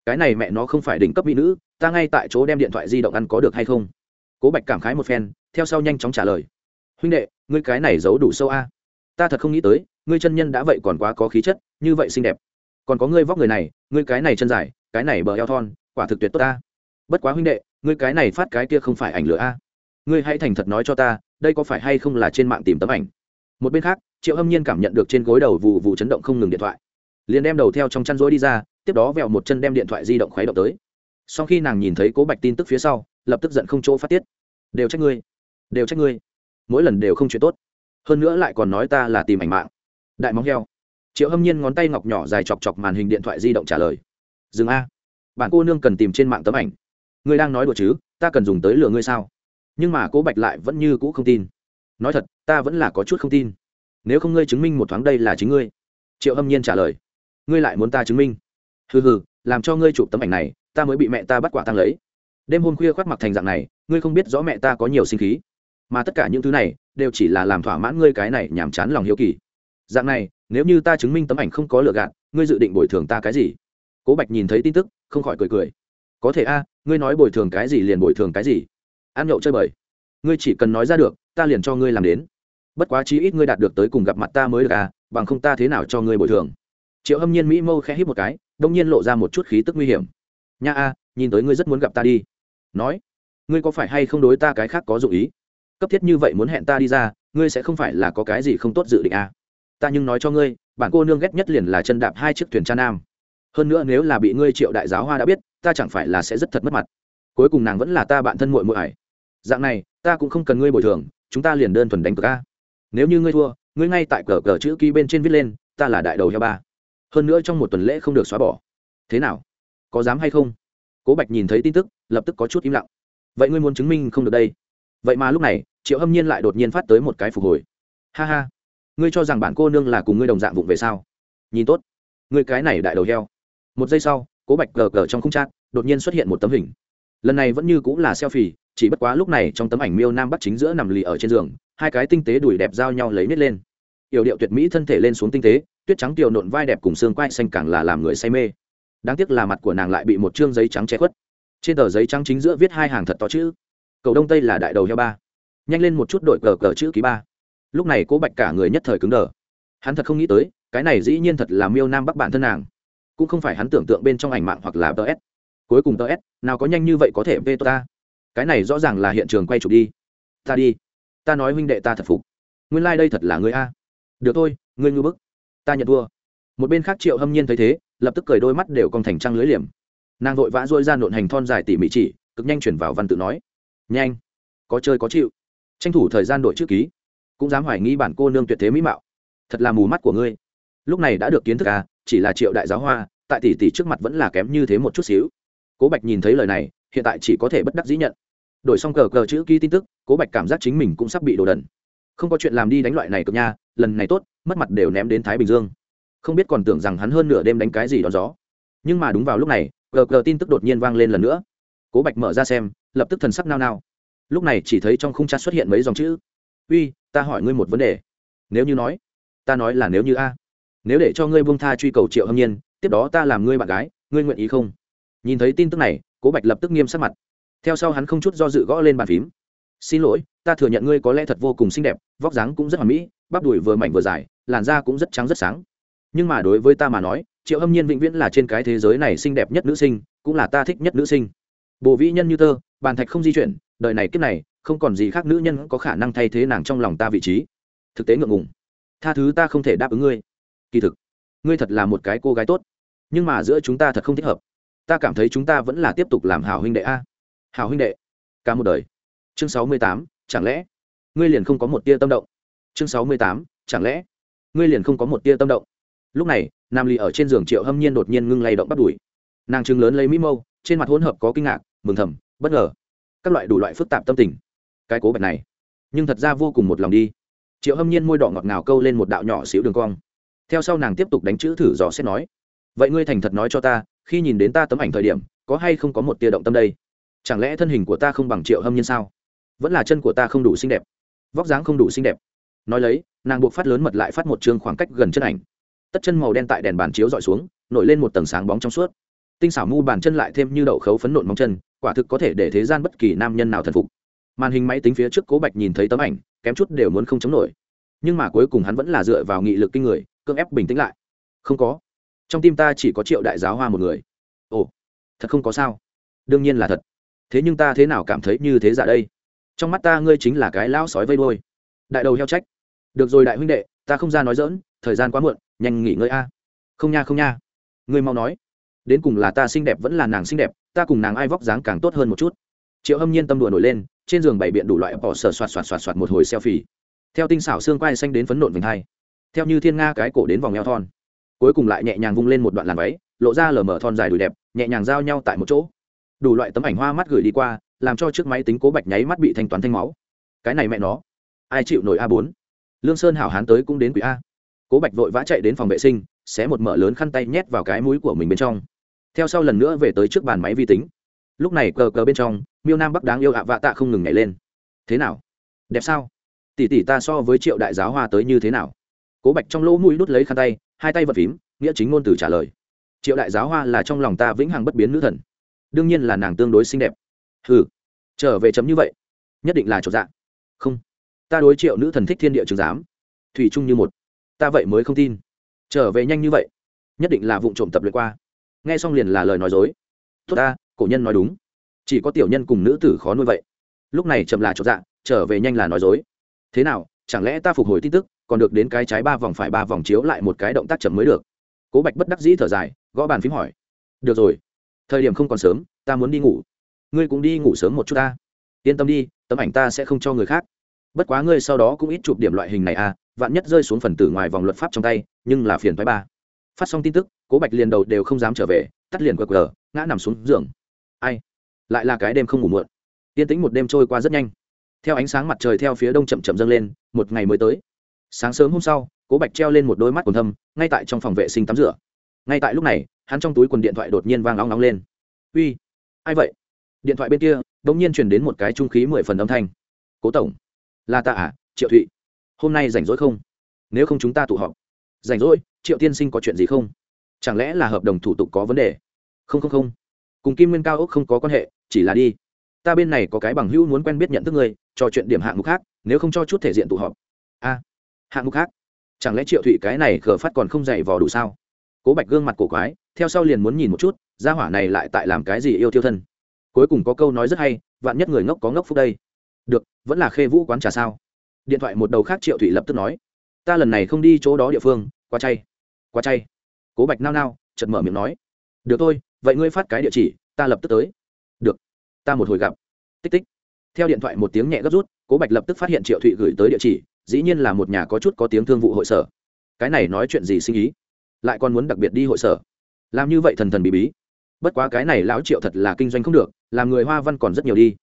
Cái này mẹ nó không phải đỉnh cấp mỹ nữ, ta ngay tại chỗ đem điện thoại di động ăn có được hay không? Cố bạch cảm khái một phen, theo sau nhanh chóng trả lời huynh đệ, ngươi cái này giấu đủ sâu a. Ta thật không nghĩ tới, ngươi chân nhân đã vậy còn quá có khí chất, như vậy xinh đẹp. Còn có ngươi vóc người này, ngươi cái này chân dài, cái này bờ eo thon, quả thực tuyệt tốt ta. Bất quá huynh đệ, ngươi cái này phát cái kia không phải ảnh lửa a. Ngươi hãy thành thật nói cho ta, đây có phải hay không là trên mạng tìm tấm ảnh? Một bên khác, triệu hâm nhiên cảm nhận được trên gối đầu vụ vụ chấn động không ngừng điện thoại. Liền đem đầu theo trong chăn rối đi ra, tiếp đó vẹo một chân đem điện thoại di động khuấy động tới. Sau khi nàng nhìn thấy cố bạch tin tức phía sau, lập tức giận không chỗ phát tiết. Đều trách ngươi. Đều trách ngươi mỗi lần đều không chuyện tốt. Hơn nữa lại còn nói ta là tìm ảnh mạng. Đại móng heo. Triệu hâm nhiên ngón tay ngọc nhỏ dài chọc chọc màn hình điện thoại di động trả lời. Dừng a. Bạn cô nương cần tìm trên mạng tấm ảnh. Ngươi đang nói đùa chứ, ta cần dùng tới lừa ngươi sao? Nhưng mà cố bạch lại vẫn như cũ không tin. Nói thật, ta vẫn là có chút không tin. Nếu không ngươi chứng minh một thoáng đây là chính ngươi. Triệu hâm nhiên trả lời. Ngươi lại muốn ta chứng minh. Hừ hừ, làm cho ngươi chụp tấm ảnh này, ta mới bị mẹ ta bắt quả tăng lấy. Đêm hôm khuya khoác mặc thành dạng này, ngươi không biết rõ mẹ ta có nhiều sinh khí mà tất cả những thứ này đều chỉ là làm thỏa mãn ngươi cái này nhàm chán lòng hiếu kỳ. Dạng này, nếu như ta chứng minh tấm ảnh không có lựa gạt, ngươi dự định bồi thường ta cái gì? Cố bạch nhìn thấy tin tức, không khỏi cười cười. Có thể a, ngươi nói bồi thường cái gì liền bồi thường cái gì. Ăn nhậu chơi bời. Ngươi chỉ cần nói ra được, ta liền cho ngươi làm đến. Bất quá chí ít ngươi đạt được tới cùng gặp mặt ta mới được à bằng không ta thế nào cho ngươi bồi thường? Triệu hâm nhiên mỹ mâu khẽ hít một cái, đông nhiên lộ ra một chút khí tức nguy hiểm. Nha a, nhìn tới ngươi rất muốn gặp ta đi. Nói, ngươi có phải hay không đối ta cái khác có dụng ý? Cấp thiết như vậy muốn hẹn ta đi ra, ngươi sẽ không phải là có cái gì không tốt dự định à? Ta nhưng nói cho ngươi bản cô nương ghét nhất liền là chân đạp hai chiếc thuyền cha nam. Hơn nữa nếu là bị ngươi triệu đại giáo hoa đã biết, ta chẳng phải là sẽ rất thật mất mặt. Cuối cùng nàng vẫn là ta bạn thân muội muội ải. Dạng này, ta cũng không cần ngươi bồi thường, chúng ta liền đơn thuần đánh cờ ca à? nếu như ngươi thua, ngươi ngay tại cờ cờ chữ ký bên trên viết lên, ta là đại đầu heo ba. Hơn nữa trong một tuần lễ không được xóa bỏ. Thế nào? Có dám hay không? Cố bạch nhìn thấy tin tức, lập tức có chút im lặng. Vậy ngươi muốn chứng minh không được đây? Vậy mà lúc này, triệu hâm nhiên lại đột nhiên phát tới một cái phục hồi. Ha ha, ngươi cho rằng bản cô nương là cùng ngươi đồng dạng vụng về sao? Nhìn tốt, ngươi cái này đại đầu heo. Một giây sau, cố bạch gờ gờ trong không trát đột nhiên xuất hiện một tấm hình. Lần này vẫn như cũng là selfie, chỉ bất quá lúc này trong tấm ảnh miêu nam bắc chính giữa nằm lì ở trên giường, hai cái tinh tế đùi đẹp giao nhau lấy nít lên. Yểu điệu tuyệt mỹ thân thể lên xuống tinh tế, tuyết trắng tiểu nộn vai đẹp cùng xương quai xanh càng là làm người say mê. Đáng tiếc là mặt của nàng lại bị một chương giấy trắng che khuất. Trên tờ giấy trắng chính giữa viết hai hàng thật to chữ cầu đông tây là đại đầu heo ba. Nhanh lên một chút đội cờ cờ chữ ký ba. Lúc này cố bạch cả người nhất thời cứng đờ. Hắn thật không nghĩ tới, cái này dĩ nhiên thật là miêu nam bắc bản thân nàng. Cũng không phải hắn tưởng tượng bên trong ảnh mạng hoặc là ts cuối cùng ts nào có nhanh như vậy có thể vê ta. Cái này rõ ràng là hiện trường quay chụp đi. Ta đi. Ta nói huynh đệ ta thật phục. Nguyên lai、like、đây thật là người a. Được thôi, ngươi ngư bức. Ta nhận thua. Một bên khác triệu hâm nhiên thấy thế, lập tức cười đôi mắt đều còn thành trăng lưới liềm. Nàng vội vã dôi ra nộn hành thon dài tỉ mỉ chỉ, cực nhanh chuyển vào văn tự nói nhanh. Có chơi có chịu. Tranh thủ thời gian đổi chữ ký. Cũng dám hoài nghi bản cô nương tuyệt thế mỹ mạo. Thật là mù mắt của ngươi. Lúc này đã được kiến thức à chỉ là triệu đại giáo hoa, tại tỷ tỷ trước mặt vẫn là kém như thế một chút xíu. Cố bạch nhìn thấy lời này, hiện tại chỉ có thể bất đắc dĩ nhận. Đổi xong cờ cờ chữ ký tin tức, cố bạch cảm giác chính mình cũng sắp bị đồ đần. Không có chuyện làm đi đánh loại này cực nha, lần này tốt, mất mặt đều ném đến thái bình dương. Không biết còn tưởng rằng hắn hơn nửa đêm đánh cái gì đón gió. Nhưng mà đúng vào lúc này, cờ cờ tin tức đột nhiên vang lên lần nữa. Cố bạch mở ra xem lập tức thần sắc nao nao. Lúc này chỉ thấy trong khung chat xuất hiện mấy dòng chữ. Uy, ta hỏi ngươi một vấn đề. Nếu như nói, ta nói là nếu như a. Nếu để cho ngươi buông tha truy cầu triệu hâm nhiên, tiếp đó ta làm ngươi bạn gái, ngươi nguyện ý không? Nhìn thấy tin tức này, cố bạch lập tức nghiêm sắc mặt. Theo sau hắn không chút do dự gõ lên bàn phím. Xin lỗi, ta thừa nhận ngươi có lẽ thật vô cùng xinh đẹp, vóc dáng cũng rất hoàn mỹ, bắp đùi vừa mảnh vừa dài, làn da cũng rất trắng rất sáng. Nhưng mà đối với ta mà nói, triệu hâm nhiên vĩnh viễn là trên cái thế giới này xinh đẹp nhất nữ sinh, cũng là ta thích nhất nữ sinh. Bồ vĩ nhân như tơ bàn thạch không di chuyển, đời này kiếp này, không còn gì khác nữ nhân có khả năng thay thế nàng trong lòng ta vị trí. Thực tế ngượng ngùng. Tha thứ ta không thể đáp ứng ngươi. Kỳ thực, ngươi thật là một cái cô gái tốt. Nhưng mà giữa chúng ta thật không thích hợp. Ta cảm thấy chúng ta vẫn là tiếp tục làm hảo huynh đệ a. Hảo huynh đệ. Cả một đời. Chương sáu mươi tám, chẳng lẽ ngươi liền không có một tia tâm động? Chương sáu mươi tám, chẳng lẽ ngươi liền không có một tia tâm động? Lúc này, nam ly ở trên giường triệu hâm nhiên đột nhiên ngưng lay động bắt đùi nàng trừng lớn lấy mỹ mâu, trên mặt hỗn hợp có kinh ngạc, mừng thầm bất ngờ, các loại đủ loại phức tạp tâm tình. Cái cố bệnh này, nhưng thật ra vô cùng một lòng đi. Triệu hâm nhiên môi đỏ ngọt ngào câu lên một đạo nhỏ xíu đường cong. Theo sau nàng tiếp tục đánh chữ thử dò xét nói, vậy ngươi thành thật nói cho ta, khi nhìn đến ta tấm ảnh thời điểm, có hay không có một tia động tâm đây? Chẳng lẽ thân hình của ta không bằng triệu hâm nhiên sao? Vẫn là chân của ta không đủ xinh đẹp, vóc dáng không đủ xinh đẹp. Nói lấy, nàng buộc phát lớn mật lại phát một chương khoảng cách gần chân ảnh. Tất chân màu đen tại đèn bàn chiếu dọi xuống, nổi lên một tầng sáng bóng trong suốt. Tinh xảo mu bàn chân lại thêm như đậu khấu phấn nộn móng chân quả thực có thể để thế gian bất kỳ nam nhân nào thần phục. Màn hình máy tính phía trước cố bạch nhìn thấy tấm ảnh, kém chút đều muốn không chống nổi. Nhưng mà cuối cùng hắn vẫn là dựa vào nghị lực kinh người, cưỡng ép bình tĩnh lại. Không có. Trong tim ta chỉ có triệu đại giáo hoa một người. Ồ, thật không có sao. Đương nhiên là thật. Thế nhưng ta thế nào cảm thấy như thế giả đây? Trong mắt ta ngươi chính là cái lão sói vây đôi đại đầu heo trách. Được rồi đại huynh đệ, ta không ra nói dỡn thời gian quá muộn, nhanh nghỉ ngơi a. Không nha không nha. Ngươi mau nói đến cùng là ta xinh đẹp vẫn là nàng xinh đẹp, ta cùng nàng ai vóc dáng càng tốt hơn một chút. Triệu hâm nhiên tâm đùa nổi lên, trên giường bày biện đủ loại bỏ sờ soạt soạt soạt soạt một hồi selfie. Theo tinh xảo xương quai xanh đến phấn nộn vành hai. Theo như thiên nga cái cổ đến vòng eo thon. Cuối cùng lại nhẹ nhàng vung lên một đoạn làn váy, lộ ra lờ mở thon dài đùi đẹp, nhẹ nhàng giao nhau tại một chỗ. Đủ loại tấm ảnh hoa mắt gửi đi qua, làm cho chiếc máy tính cố bạch nháy mắt bị thanh toán thanh máu. Cái này mẹ nó. Ai chịu nổi a bốn? Lương sơn hảo hán tới cũng đến quỷ a. Cố bạch vội vã chạy đến phòng vệ sinh, xé một mở lớn khăn tay nhét vào cái mũi của mình bên trong theo sau lần nữa về tới trước bàn máy vi tính. Lúc này cờ cờ bên trong, miêu nam bắc đáng yêu ạ vạ tạ không ngừng nhảy lên. Thế nào? Đẹp sao? Tỷ tỷ ta so với triệu đại giáo hoa tới như thế nào? Cố bạch trong lỗ mũi đút lấy khăn tay, hai tay vật phím nghĩa chính ngôn từ trả lời. Triệu đại giáo hoa là trong lòng ta vĩnh hằng bất biến nữ thần. Đương nhiên là nàng tương đối xinh đẹp. Ừ trở về chấm như vậy, nhất định là chỗ dạ. Không, ta đối triệu nữ thần thích thiên địa trường giám. Thủy chung như một, ta vậy mới không tin. Trở về nhanh như vậy, nhất định là vụ trộm tập luyện qua nghe xong liền là lời nói dối. Tốt ta, cổ nhân nói đúng. Chỉ có tiểu nhân cùng nữ tử khó nuôi vậy. Lúc này chậm là chột dạ trở về nhanh là nói dối. Thế nào, chẳng lẽ ta phục hồi tin tức, còn được đến cái trái ba vòng phải ba vòng chiếu lại một cái động tác chậm mới được? Cố bạch bất đắc dĩ thở dài, gõ bàn phím hỏi. Được rồi, thời điểm không còn sớm, ta muốn đi ngủ. Ngươi cũng đi ngủ sớm một chút ta. Yên tâm đi, tấm ảnh ta sẽ không cho người khác. Bất quá ngươi sau đó cũng ít chụp điểm loại hình này à vạn nhất rơi xuống phần tử ngoài vòng luật pháp trong tay, nhưng là phiền thoái ba phát xong tin tức, cố bạch liền đầu đều không dám trở về, tắt liền qr ngã nằm xuống giường. Ai? Lại là cái đêm không ngủ muộn. Yên tĩnh một đêm trôi qua rất nhanh. Theo ánh sáng mặt trời theo phía đông chậm chậm dâng lên, một ngày mới tới. Sáng sớm hôm sau, cố bạch treo lên một đôi mắt còn thâm, ngay tại trong phòng vệ sinh tắm rửa. Ngay tại lúc này, hắn trong túi quần điện thoại đột nhiên vang nóng nóng lên. Uy, ai vậy? Điện thoại bên kia đ ỗ n g nhiên truyền đến một cái trung khí mười phần âm thanh. Cố tổng, là ta à? Triệu thụy, hôm nay rảnh rỗi không? Nếu không chúng ta tụ họp. Rảnh rỗi triệu tiên sinh có chuyện gì không? Chẳng lẽ là hợp đồng thủ tục có vấn đề? Không không không. Cùng kim nguyên cao ốc không có quan hệ, chỉ là đi. Ta bên này có cái bằng hữu muốn quen biết nhận thức người trò chuyện điểm hạng mục khác, nếu không cho chút thể diện tụ họp. A, hạng mục khác? Chẳng lẽ triệu thụy cái này khờ phát còn không dày vò đủ sao? Cố bạch gương mặt cổ quái, theo sau liền muốn nhìn một chút, gia hỏa này lại tại làm cái gì yêu thiêu thân? Cuối cùng có câu nói rất hay, vạn nhất người ngốc có ngốc phúc đây. Được, vẫn là khê vũ quán trà sao? Điện thoại một đầu khác triệu thụy lập tức nói, ta lần này không đi chỗ đó địa phương qua chay qua chay. Cố bạch nao nao chật mở miệng nói, được thôi, vậy ngươi phát cái địa chỉ, ta lập tức tới. Được, ta một hồi gặp. Tích tích. Theo điện thoại một tiếng nhẹ gấp rút, cố bạch lập tức phát hiện triệu thụy gửi tới địa chỉ, dĩ nhiên là một nhà có chút có tiếng thương vụ hội sở. Cái này nói chuyện gì sinh ý? Lại còn muốn đặc biệt đi hội sở? Làm như vậy thần thần bí bí. Bất quá cái này lão triệu thật là kinh doanh không được, làm người hoa văn còn rất nhiều đi.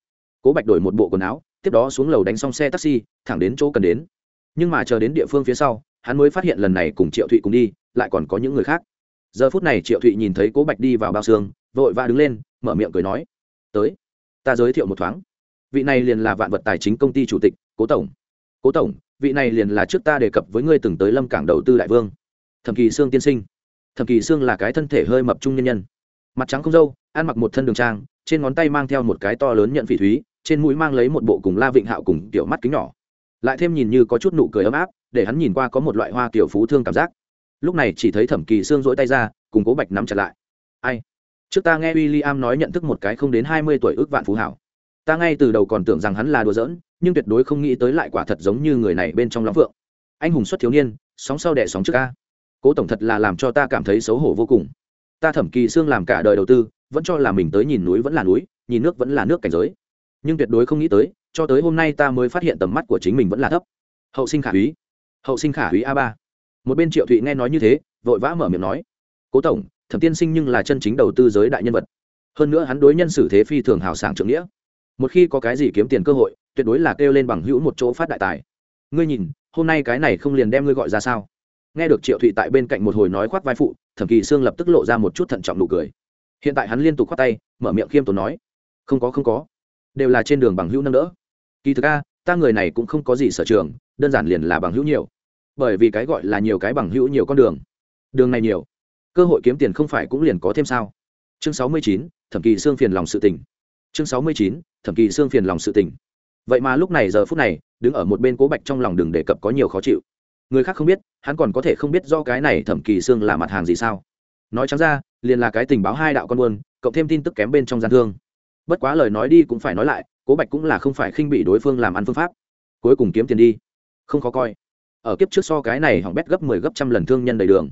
Cố bạch đổi một bộ quần áo, tiếp đó xuống lầu đánh xong xe taxi, thẳng đến chỗ cần đến. Nhưng mà chờ đến địa phương phía sau, hắn mới phát hiện lần này cùng triệu thụy cùng đi lại còn có những người khác. Giờ phút này triệu thụy nhìn thấy cố bạch đi vào bao xương, vội vã đứng lên, mở miệng cười nói, tới, ta giới thiệu một thoáng. Vị này liền là vạn vật tài chính công ty chủ tịch, cố tổng. Cố tổng, vị này liền là trước ta đề cập với ngươi từng tới lâm cảng đầu tư đại vương. Thẩm kỳ sương tiên sinh. Thẩm kỳ sương là cái thân thể hơi mập trung nhân nhân. Mặt trắng không dâu ăn mặc một thân đường trang, trên ngón tay mang theo một cái to lớn nhận phỉ thúy, trên mũi mang lấy một bộ cùng la vịnh hạo cùng tiểu mắt kính nhỏ. Lại thêm nhìn như có chút nụ cười ấm áp, để hắn nhìn qua có một loại hoa kiểu phú thương cảm giác lúc này chỉ thấy thẩm kỳ sương rỗi tay ra, cùng cố bạch nắm chặt lại. Ai? Trước ta nghe w i l l i am nói nhận thức một cái không đến hai mươi tuổi ước vạn phú hảo. Ta ngay từ đầu còn tưởng rằng hắn là đùa giỡn, nhưng tuyệt đối không nghĩ tới lại quả thật giống như người này bên trong lõng phượng. Anh hùng xuất thiếu niên, sóng sau đẻ sóng trước ca cố tổng thật là làm cho ta cảm thấy xấu hổ vô cùng. Ta thẩm kỳ xương làm cả đời đầu tư, vẫn cho là mình tới nhìn núi vẫn là núi, nhìn nước vẫn là nước cảnh giới. Nhưng tuyệt đối không nghĩ tới, cho tới hôm nay ta mới phát hiện tầm mắt của chính mình vẫn là thấp. Hậu sinh khả úy. Hậu sinh khả úy a ba một bên triệu thụy nghe nói như thế, vội vã mở miệng nói, cố tổng, thẩm tiên sinh nhưng là chân chính đầu tư giới đại nhân vật. Hơn nữa hắn đối nhân xử thế phi thường hào sảng trưởng nghĩa. Một khi có cái gì kiếm tiền cơ hội, tuyệt đối là kêu lên bằng hữu một chỗ phát đại tài. Ngươi nhìn, hôm nay cái này không liền đem ngươi gọi ra sao? Nghe được triệu thụy tại bên cạnh một hồi nói khoác vai phụ, thẩm kỳ sương lập tức lộ ra một chút thận trọng nụ cười. Hiện tại hắn liên tục khoác tay, mở miệng khiêm tốn nói, không có không có. Đều là trên đường bằng hữu nâng đỡ. Kỳ thực a, ta người này cũng không có gì sở trường, đơn giản liền là bằng hữu nhiều bởi vì cái gọi là nhiều cái bằng hữu nhiều con đường. Đường này nhiều. Cơ hội kiếm tiền không phải cũng liền có thêm sao? Chương sáu mươi chín, thẩm kỳ xương phiền lòng sự tình. Chương sáu mươi chín, thẩm kỳ xương phiền lòng sự tình. Vậy mà lúc này giờ phút này, đứng ở một bên cố bạch trong lòng đừng đề cập có nhiều khó chịu. Người khác không biết, hắn còn có thể không biết do cái này thẩm kỳ xương là mặt hàng gì sao? Nói chẳng ra, liền là cái tình báo hai đạo con buôn, cộng thêm tin tức kém bên trong gian thương. Bất quá lời nói đi cũng phải nói lại, cố bạch cũng là không phải khinh bị đối phương làm ăn phương pháp. Cuối cùng kiếm tiền đi. Không khó coi ở kiếp trước so cái này hỏng bét gấp mười 10 gấp trăm lần thương nhân đầy đường.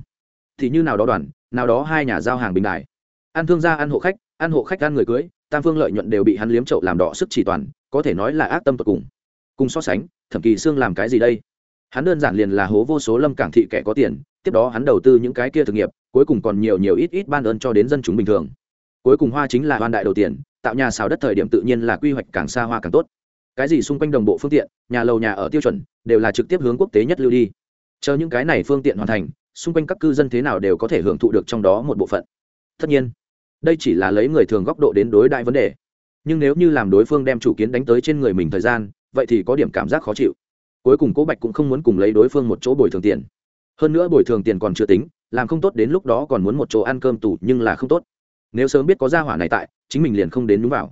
Thì như nào đó đoàn, nào đó hai nhà giao hàng bình đại. Ăn thương gia, ăn hộ khách, ăn hộ khách ăn người cưới, tam phương lợi nhuận đều bị hắn liếm trậu làm đỏ sức chỉ toàn, có thể nói là ác tâm tột cùng. Cùng so sánh, thẩm kỳ sương làm cái gì đây? Hắn đơn giản liền là hố vô số lâm cảng thị kẻ có tiền, tiếp đó hắn đầu tư những cái kia thực nghiệp, cuối cùng còn nhiều nhiều ít ít ban ơn cho đến dân chúng bình thường. Cuối cùng hoa chính là hoan đại đầu tiền, tạo nhà xào đất thời điểm tự nhiên là quy hoạch càng xa hoa càng tốt cái gì xung quanh đồng bộ phương tiện, nhà lầu nhà ở tiêu chuẩn, đều là trực tiếp hướng quốc tế nhất lưu đi. Chờ những cái này phương tiện hoàn thành, xung quanh các cư dân thế nào đều có thể hưởng thụ được trong đó một bộ phận. Tất nhiên, đây chỉ là lấy người thường góc độ đến đối đại vấn đề. Nhưng nếu như làm đối phương đem chủ kiến đánh tới trên người mình thời gian, vậy thì có điểm cảm giác khó chịu. Cuối cùng cố bạch cũng không muốn cùng lấy đối phương một chỗ bồi thường tiền. Hơn nữa bồi thường tiền còn chưa tính, làm không tốt đến lúc đó còn muốn một chỗ ăn cơm tủ nhưng là không tốt. Nếu sớm biết có gia hỏa này tại, chính mình liền không đến đúng vào.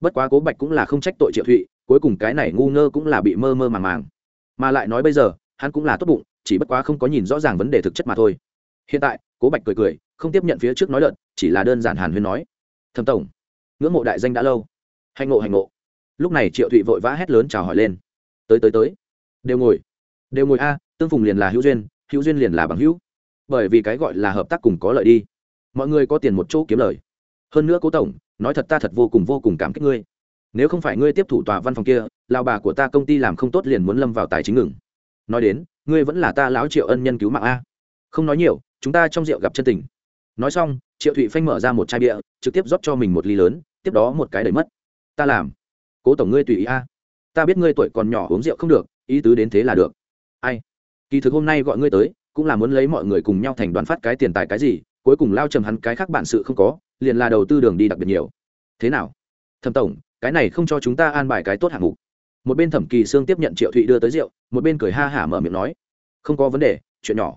Bất quá cố bạch cũng là không trách tội triệu thụy cuối cùng cái này ngu ngơ cũng là bị mơ mơ màng màng. Mà lại nói bây giờ, hắn cũng là tốt bụng, chỉ bất quá không có nhìn rõ ràng vấn đề thực chất mà thôi. Hiện tại, cố bạch cười cười, không tiếp nhận phía trước nói lợn, chỉ là đơn giản hàn huyên nói. Thầm tổng, ngưỡng mộ đại danh đã lâu. Hành ngộ hành ngộ. Lúc này triệu thụy vội vã hét lớn chào hỏi lên. Tới tới tới. Đều ngồi. Đều ngồi a, tương phùng liền là hữu duyên hữu duyên liền là bằng hữu. Bởi vì cái gọi là hợp tác cùng có lợi đi. Mọi người có tiền một chỗ kiếm lời. Hơn nữa cố tổng, nói thật ta thật vô cùng vô cùng cảm kích ngươi nếu không phải ngươi tiếp thủ tòa văn phòng kia lao bà của ta công ty làm không tốt liền muốn lâm vào tài chính ngừng. Nói đến, ngươi vẫn là ta lão triệu ân nhân cứu mạng a. Không nói nhiều, chúng ta trong rượu gặp chân tình. Nói xong, triệu thụy phanh mở ra một chai bia, trực tiếp rót cho mình một ly lớn, tiếp đó một cái đầy mất. Ta làm. Cố tổng ngươi tùy ý a. Ta biết ngươi tuổi còn nhỏ uống rượu không được, ý tứ đến thế là được. Ai? Kỳ thực hôm nay gọi ngươi tới, cũng là muốn lấy mọi người cùng nhau thành đoàn phát cái tiền tài cái gì, cuối cùng lao trầm hắn cái khác bản sự không có, liền là đầu tư đường đi đặc biệt nhiều. Thế nào? Thẩm tổng cái này không cho chúng ta an bài cái tốt hạng mục. Một bên thẩm kỳ sương tiếp nhận triệu thụy đưa tới rượu, một bên cười ha hả mở miệng nói, không có vấn đề, chuyện nhỏ.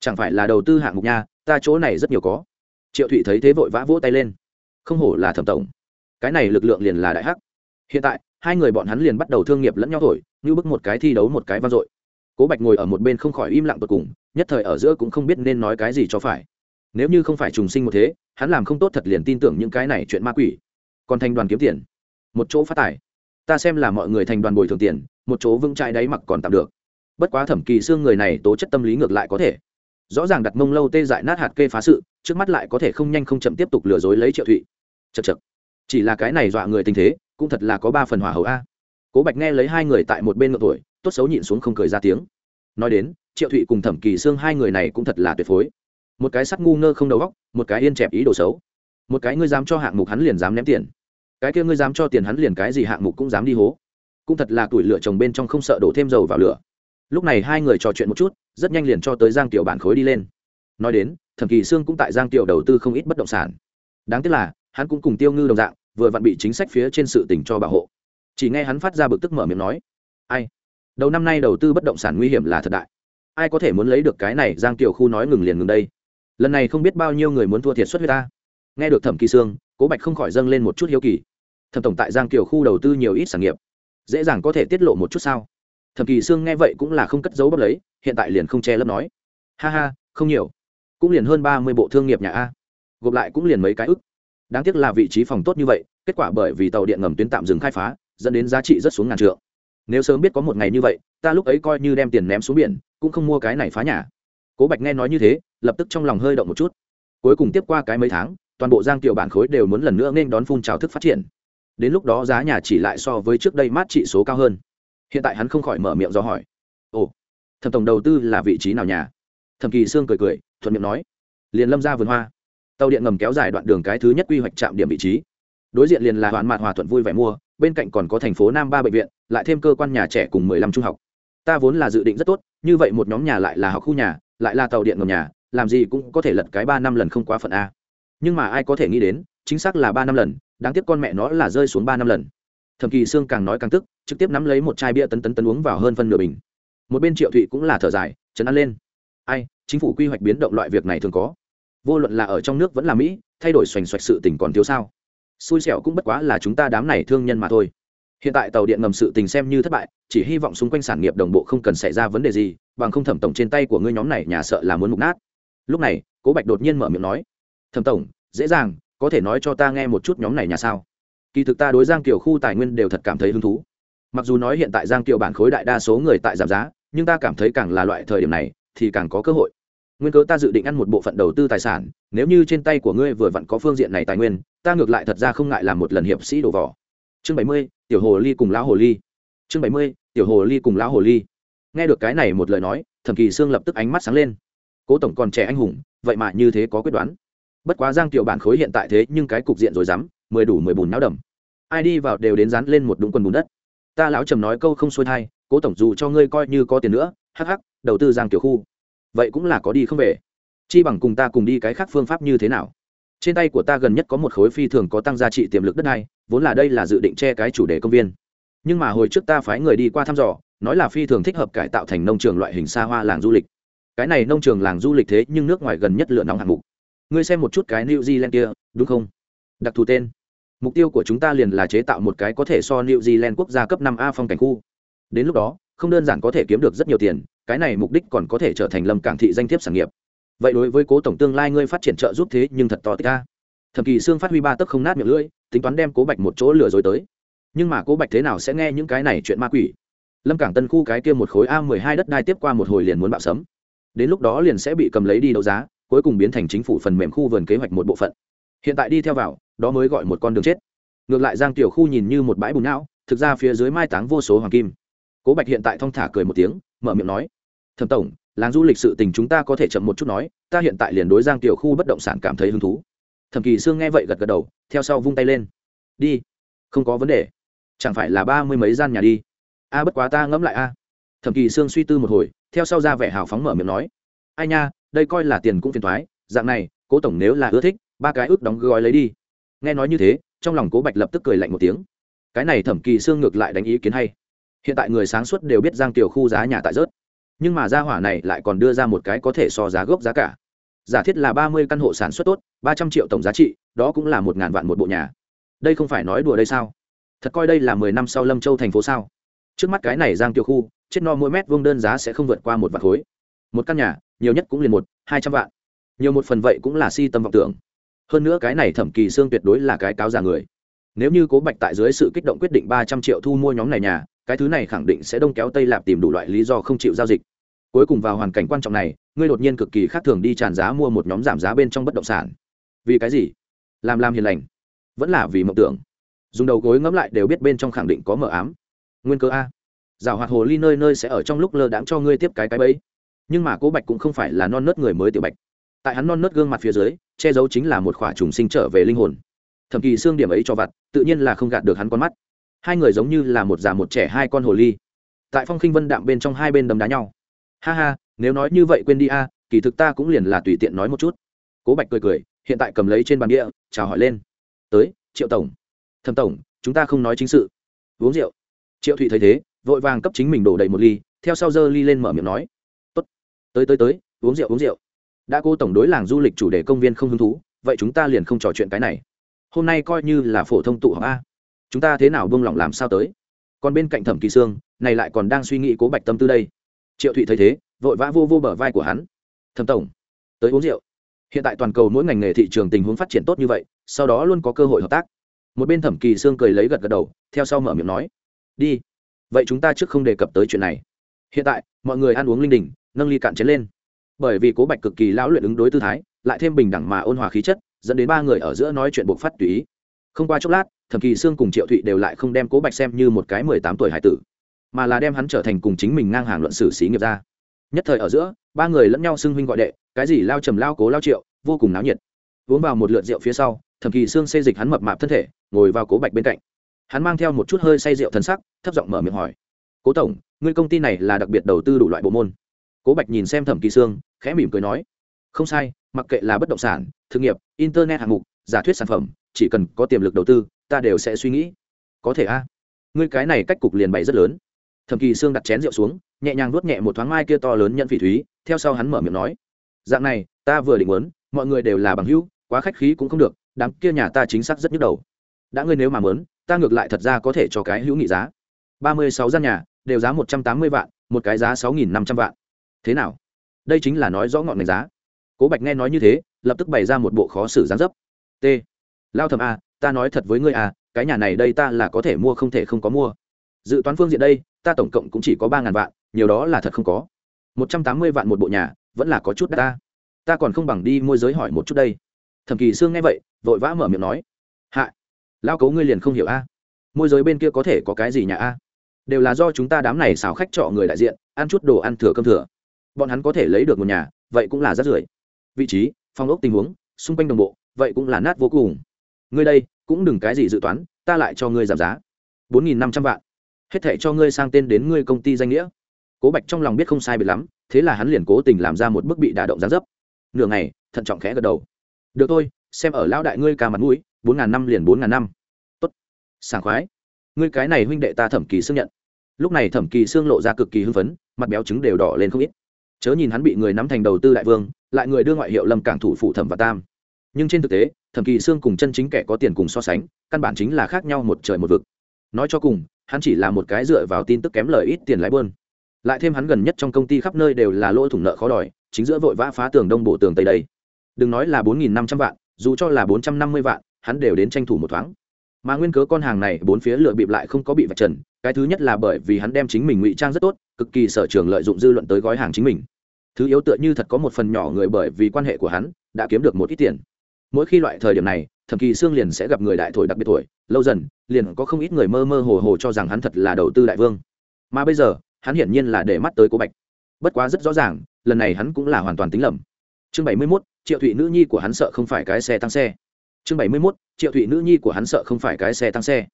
Chẳng phải là đầu tư hạng mục nha, ta chỗ này rất nhiều có. Triệu thụy thấy thế vội vã vỗ tay lên. Không hổ là thẩm tổng. Cái này lực lượng liền là đại hắc. Hiện tại, hai người bọn hắn liền bắt đầu thương nghiệp lẫn nhau thổi, như bức một cái thi đấu một cái vang dội. Cố bạch ngồi ở một bên không khỏi im lặng tột cùng, nhất thời ở giữa cũng không biết nên nói cái gì cho phải. Nếu như không phải trùng sinh một thế, hắn làm không tốt thật liền tin tưởng những cái này chuyện ma quỷ. Còn thành đoàn kiếm tiền một chỗ phát tài. Ta xem là mọi người thành đoàn bồi thường tiền, một chỗ vững trai đáy mặc còn tạm được. Bất quá thẩm kỳ xương người này tố chất tâm lý ngược lại có thể. Rõ ràng đặt mông lâu tê dại nát hạt kê phá sự, trước mắt lại có thể không nhanh không chậm tiếp tục lừa dối lấy triệu thụy. Chật chật chỉ là cái này dọa người tình thế, cũng thật là có ba phần hỏa hậu a. Cố bạch nghe lấy hai người tại một bên ngựa tuổi, tốt xấu nhịn xuống không cười ra tiếng. Nói đến, triệu thụy cùng thẩm kỳ xương hai người này cũng thật là tuyệt phối. Một cái sắt ngu ngơ không đầu góc một cái yên chẹp ý đồ xấu. Một cái ngươi dám cho hạng mục hắn liền dám ném tiền cái kia ngươi dám cho tiền hắn liền cái gì hạng mục cũng dám đi hố. Cũng thật là tuổi lửa chồng bên trong không sợ đổ thêm dầu vào lửa. Lúc này hai người trò chuyện một chút, rất nhanh liền cho tới giang tiểu bản khối đi lên. Nói đến, thẩm kỳ sương cũng tại giang tiểu đầu tư không ít bất động sản. Đáng tiếc là, hắn cũng cùng tiêu ngư đồng dạng, vừa vặn bị chính sách phía trên sự tỉnh cho bảo hộ. Chỉ nghe hắn phát ra bực tức mở miệng nói, ai? Đầu năm nay đầu tư bất động sản nguy hiểm là thật đại. Ai có thể muốn lấy được cái này? Giang tiểu khu nói ngừng liền ngừng đây. Lần này không biết bao nhiêu người muốn thua thiệt xuất huyết ta nghe được thẩm kỳ sương, cố bạch không khỏi dâng lên một chút hiếu kỳ. Thẩm tổng tại giang kiều khu đầu tư nhiều ít sản nghiệp, dễ dàng có thể tiết lộ một chút sao? Thẩm kỳ sương nghe vậy cũng là không cất giấu bắp lấy, hiện tại liền không che lấp nói. Ha ha, không nhiều. Cũng liền hơn ba mươi bộ thương nghiệp nhà a. Gộp lại cũng liền mấy cái ức. Đáng tiếc là vị trí phòng tốt như vậy, kết quả bởi vì tàu điện ngầm tuyến tạm dừng khai phá, dẫn đến giá trị rất xuống ngàn trượng. Nếu sớm biết có một ngày như vậy, ta lúc ấy coi như đem tiền ném xuống biển, cũng không mua cái này phá nhà. Cố bạch nghe nói như thế, lập tức trong lòng hơi động một chút. Cuối cùng tiếp qua cái mấy tháng toàn bộ giang tiểu bản khối đều muốn lần nữa nên đón phun trào thức phát triển. Đến lúc đó giá nhà chỉ lại so với trước đây mát trị số cao hơn. Hiện tại hắn không khỏi mở miệng do hỏi. Ồ, thẩm tổng đầu tư là vị trí nào nhà? Thẩm kỳ sương cười cười, thuận miệng nói. Liền lâm ra vườn hoa. Tàu điện ngầm kéo dài đoạn đường cái thứ nhất quy hoạch trạm điểm vị trí. Đối diện liền là hoàn mạn hòa thuận vui vẻ mua, bên cạnh còn có thành phố nam ba bệnh viện, lại thêm cơ quan nhà trẻ cùng mười lăm trung học. Ta vốn là dự định rất tốt, như vậy một nhóm nhà lại là học khu nhà, lại là tàu điện ngầm nhà, làm gì cũng có thể lật cái ba năm lần không quá phận a nhưng mà ai có thể nghĩ đến, chính xác là ba năm lần, đáng tiếc con mẹ nó là rơi xuống ba năm lần. Thẩm kỳ sương càng nói càng tức, trực tiếp nắm lấy một chai bia tấn tấn tấn uống vào hơn phân nửa bình. Một bên triệu thụy cũng là thở dài chấn ăn lên. Ai, chính phủ quy hoạch biến động loại việc này thường có. Vô luận là ở trong nước vẫn là mỹ, thay đổi xoành xoạch sự tình còn thiếu sao. Xui xẻo cũng bất quá là chúng ta đám này thương nhân mà thôi. Hiện tại tàu điện ngầm sự tình xem như thất bại, chỉ hy vọng xung quanh sản nghiệp đồng bộ không cần xảy ra vấn đề gì, bằng không thẩm tổng trên tay của ngươi nhóm này nhà sợ là muốn mục nát. Lúc này, cố bạch đột nhiên mở miệng nói thẩm tổng, dễ dàng, có thể nói cho ta nghe một chút nhóm này nhà sao? Kỳ thực ta đối giang kiều khu tài nguyên đều thật cảm thấy hứng thú. Mặc dù nói hiện tại giang kiều bản khối đại đa số người tại giảm giá, nhưng ta cảm thấy càng là loại thời điểm này, thì càng có cơ hội. Nguyên cớ ta dự định ăn một bộ phận đầu tư tài sản, nếu như trên tay của ngươi vừa vặn có phương diện này tài nguyên, ta ngược lại thật ra không ngại làm một lần hiệp sĩ đổ vỏ. Chương bảy mươi, tiểu hồ ly cùng lão hồ ly. Chương bảy mươi, tiểu hồ ly cùng lão hồ ly. Nghe được cái này một lời nói, thẩm kỳ sương lập tức ánh mắt sáng lên. Cố tổng còn trẻ anh hùng, vậy mà như thế có quyết đoán bất quá giang tiểu bản khối hiện tại thế nhưng cái cục diện rồi dám, mười đủ mười bùn náo đầm. Ai đi vào đều đến dán lên một đúng quần bùn đất. Ta lão trầm nói câu không xuôi thai, cố tổng dù cho ngươi coi như có tiền nữa, hắc hắc, đầu tư giang tiểu khu. Vậy cũng là có đi không về. Chi bằng cùng ta cùng đi cái khác phương pháp như thế nào? Trên tay của ta gần nhất có một khối phi thường có tăng giá trị tiềm lực đất này vốn là đây là dự định che cái chủ đề công viên. Nhưng mà hồi trước ta phái người đi qua thăm dò, nói là phi thường thích hợp cải tạo thành nông trường loại hình xa hoa làng du lịch. Cái này nông trường làng du lịch thế nhưng nước ngoài gần nhất lựa nóng hạng mục ngươi xem một chút cái new zealand kia, đúng không? Đặc thù tên. Mục tiêu của chúng ta liền là chế tạo một cái có thể so new zealand quốc gia cấp năm a phong cảnh khu. Đến lúc đó, không đơn giản có thể kiếm được rất nhiều tiền, cái này mục đích còn có thể trở thành lâm cảng thị danh thiếp sản nghiệp. Vậy đối với cố tổng tương lai ngươi phát triển trợ giúp thế nhưng thật to tích ta. thẩm kỳ xương phát huy ba tấc không nát miệng lưỡi, tính toán đem cố bạch một chỗ lừa dối tới. Nhưng mà cố bạch thế nào sẽ nghe những cái này chuyện ma quỷ? Lâm cảng tân khu cái kia một khối a mười hai đất đai tiếp qua một hồi liền muốn bạo sấm. Đến lúc đó liền sẽ bị cầm lấy đi đấu giá cuối cùng biến thành chính phủ phần mềm khu vườn kế hoạch một bộ phận. Hiện tại đi theo vào, đó mới gọi một con đường chết. Ngược lại giang tiểu khu nhìn như một bãi bùn não, thực ra phía dưới mai táng vô số hoàng kim. Cố bạch hiện tại thong thả cười một tiếng, mở miệng nói, thẩm tổng, làng du lịch sự tình chúng ta có thể chậm một chút nói, ta hiện tại liền đối giang tiểu khu bất động sản cảm thấy hứng thú. Thẩm kỳ sương nghe vậy gật gật đầu, theo sau vung tay lên. Đi, không có vấn đề. Chẳng phải là ba mươi mấy gian nhà đi? A, bất quá ta ngẫm lại a. Thẩm kỳ sương suy tư một hồi, theo sau ra vẻ hào phóng mở miệng nói, ai nha đây coi là tiền cũng phiền thoái, dạng này, cố tổng nếu là ưa thích, ba cái ước đóng gói lấy đi. Nghe nói như thế, trong lòng cố bạch lập tức cười lạnh một tiếng. Cái này thẩm kỳ xương ngược lại đánh ý kiến hay. Hiện tại người sáng suốt đều biết giang tiểu khu giá nhà tại rớt. Nhưng mà gia hỏa này lại còn đưa ra một cái có thể so giá gốc giá cả. Giả thiết là ba mươi căn hộ sản xuất tốt, ba trăm triệu tổng giá trị, đó cũng là một ngàn vạn một bộ nhà. Đây không phải nói đùa đây sao? Thật coi đây là mười năm sau lâm châu thành phố sao? Trước mắt cái này giang tiểu khu, chết no mỗi mét vuông đơn giá sẽ không vượt qua một vạn khối. Một căn nhà nhiều nhất cũng liền một, hai trăm vạn. Nhiều một phần vậy cũng là si tâm vọng tưởng. Hơn nữa cái này thẩm kỳ xương tuyệt đối là cái cáo già người. Nếu như cố bạch tại dưới sự kích động quyết định ba trăm triệu thu mua nhóm này nhà, cái thứ này khẳng định sẽ đông kéo tây lạp tìm đủ loại lý do không chịu giao dịch. Cuối cùng vào hoàn cảnh quan trọng này, ngươi đột nhiên cực kỳ khác thường đi tràn giá mua một nhóm giảm giá bên trong bất động sản. Vì cái gì? Làm làm hiền lành. Vẫn là vì mộng tưởng. Dùng đầu gối ngẫm lại đều biết bên trong khẳng định có mờ ám. Nguyên cơ a. Rào hoạt hồ ly nơi nơi sẽ ở trong lúc lơ đãng cho ngươi tiếp cái cái bẫy nhưng mà cố bạch cũng không phải là non nớt người mới tiểu bạch. Tại hắn non nớt gương mặt phía dưới, che giấu chính là một khỏa trùng sinh trở về linh hồn. Thậm kỳ xương điểm ấy cho vặt, tự nhiên là không gạt được hắn con mắt. Hai người giống như là một già một trẻ hai con hồ ly, tại phong khinh vân đạm bên trong hai bên đấm đá nhau. Ha ha, nếu nói như vậy quên đi a, kỳ thực ta cũng liền là tùy tiện nói một chút. Cố bạch cười cười, hiện tại cầm lấy trên bàn địa chào hỏi lên. Tới, triệu tổng. Thầm tổng, chúng ta không nói chính sự. Uống rượu. Triệu thụy thấy thế, vội vàng cấp chính mình đổ đầy một ly, theo sau dơ ly lên mở miệng nói tới tới tới, uống rượu uống rượu. Đã cô tổng đối làng du lịch chủ đề công viên không hứng thú, vậy chúng ta liền không trò chuyện cái này. Hôm nay coi như là phổ thông tụ họp a. Chúng ta thế nào buông lỏng làm sao tới? Còn bên cạnh thẩm kỳ sương, này lại còn đang suy nghĩ cố bạch tâm tư đây. Triệu thụy thấy thế, vội vã vô vô bờ vai của hắn. Thẩm tổng, tới uống rượu. Hiện tại toàn cầu mỗi ngành nghề thị trường tình huống phát triển tốt như vậy, sau đó luôn có cơ hội hợp tác. Một bên thẩm kỳ sương cười lấy gật gật đầu, theo sau mở miệng nói, đi, vậy chúng ta trước không đề cập tới chuyện này. Hiện tại, mọi người ăn uống linh đình nâng ly cạn chén lên. Bởi vì cố bạch cực kỳ lão luyện ứng đối tư thái, lại thêm bình đẳng mà ôn hòa khí chất, dẫn đến ba người ở giữa nói chuyện buộc phát tùy ý. Không qua chốc lát, thẩm kỳ sương cùng triệu thụy đều lại không đem cố bạch xem như một cái mười tám tuổi hải tử, mà là đem hắn trở thành cùng chính mình ngang hàng luận sử xí nghiệp ra. Nhất thời ở giữa, ba người lẫn nhau xưng huynh gọi đệ, cái gì lao trầm lao cố lao triệu, vô cùng náo nhiệt. Uống vào một lượt rượu phía sau, thẩm kỳ sương xê dịch hắn mập mạp thân thể, ngồi vào cố bạch bên cạnh. Hắn mang theo một chút hơi say rượu thân sắc, thấp giọng mở miệng hỏi, cố tổng, ngươi công ty này là đặc biệt đầu tư đủ loại bộ môn? Cố bạch nhìn xem thẩm kỳ sương, khẽ mỉm cười nói, không sai, mặc kệ là bất động sản, thương nghiệp, internet hạng mục, giả thuyết sản phẩm, chỉ cần có tiềm lực đầu tư, ta đều sẽ suy nghĩ. Có thể a. Ngươi cái này cách cục liền bày rất lớn. Thẩm kỳ sương đặt chén rượu xuống, nhẹ nhàng nuốt nhẹ một thoáng mai kia to lớn nhận phỉ thúy, theo sau hắn mở miệng nói, dạng này, ta vừa định muốn, mọi người đều là bằng hữu, quá khách khí cũng không được, đám kia nhà ta chính xác rất nhức đầu. Đã ngươi nếu mà muốn, ta ngược lại thật ra có thể cho cái hữu nghị giá. Ba mươi sáu gian nhà, đều giá một trăm tám mươi vạn, một cái giá sáu nghìn năm trăm vạn thế nào? Đây chính là nói rõ ngọn ngành giá. Cố bạch nghe nói như thế, lập tức bày ra một bộ khó xử gián dấp. T. Lao thầm a, ta nói thật với ngươi a, cái nhà này đây ta là có thể mua không thể không có mua. Dự toán phương diện đây, ta tổng cộng cũng chỉ có ba ngàn vạn, nhiều đó là thật không có. Một trăm tám mươi vạn một bộ nhà, vẫn là có chút đắt ta. Ta còn không bằng đi môi giới hỏi một chút đây. Thẩm kỳ sương nghe vậy, vội vã mở miệng nói. Hạ, lao cấu ngươi liền không hiểu a. Môi giới bên kia có thể có cái gì nhà a? Đều là do chúng ta đám này xào khách trọ người đại diện, ăn chút đồ ăn thừa cơm thừa bọn hắn có thể lấy được một nhà, vậy cũng là rát rưởi. Vị trí phong ốc tình huống, xung quanh đồng bộ, vậy cũng là nát vô cùng. Ngươi đây, cũng đừng cái gì dự toán, ta lại cho ngươi giảm giá. Bốn nghìn năm trăm vạn. Hết thệ cho ngươi sang tên đến ngươi công ty danh nghĩa. Cố bạch trong lòng biết không sai biệt lắm, thế là hắn liền cố tình làm ra một bức bị đả động gián dấp. Nửa ngày, thận trọng khẽ gật đầu. Được thôi, xem ở lão đại ngươi ca mặt mũi, bốn ngàn năm liền bốn ngàn năm. Tốt. Sảng khoái. Ngươi cái này huynh đệ ta thẩm kỳ xương nhận. Lúc này thẩm kỳ xương lộ ra cực kỳ hưng phấn, mặt béo trứng đều đỏ lên không ít chớ nhìn hắn bị người nắm thành đầu tư đại vương, lại người đưa ngoại hiệu lâm cảng thủ phụ thẩm và tam. Nhưng trên thực tế, thẩm kỳ xương cùng chân chính kẻ có tiền cùng so sánh, căn bản chính là khác nhau một trời một vực. Nói cho cùng, hắn chỉ là một cái dựa vào tin tức kém lời ít tiền lái bơn. Lại thêm hắn gần nhất trong công ty khắp nơi đều là lỗ thủng nợ khó đòi, chính giữa vội vã phá tường đông bộ tường tây đây. Đừng nói là bốn nghìn năm trăm vạn, dù cho là bốn trăm năm mươi vạn, hắn đều đến tranh thủ một thoáng mà nguyên cớ con hàng này bốn phía lựa bịp lại không có bị vạch trần, cái thứ nhất là bởi vì hắn đem chính mình ngụy trang rất tốt, cực kỳ sở trường lợi dụng dư luận tới gói hàng chính mình. Thứ yếu tựa như thật có một phần nhỏ người bởi vì quan hệ của hắn, đã kiếm được một ít tiền. Mỗi khi loại thời điểm này thậm kỳ xương liền sẽ gặp người đại thổi đặc biệt tuổi lâu dần, liền có không ít người mơ mơ hồ hồ cho rằng hắn thật là đầu tư đại vương. Mà bây giờ, hắn hiển nhiên là để mắt tới cố bạch. Bất quá rất rõ ràng, lần này hắn cũng là hoàn toàn tính lầm. Chương bảy mươi mốt, triệu thụy nữ nhi của hắn sợ không phải cái xe tăng xe chương bảy mươi mốt, triệu thụy nữ nhi của hắn sợ không phải cái xe tăng xe.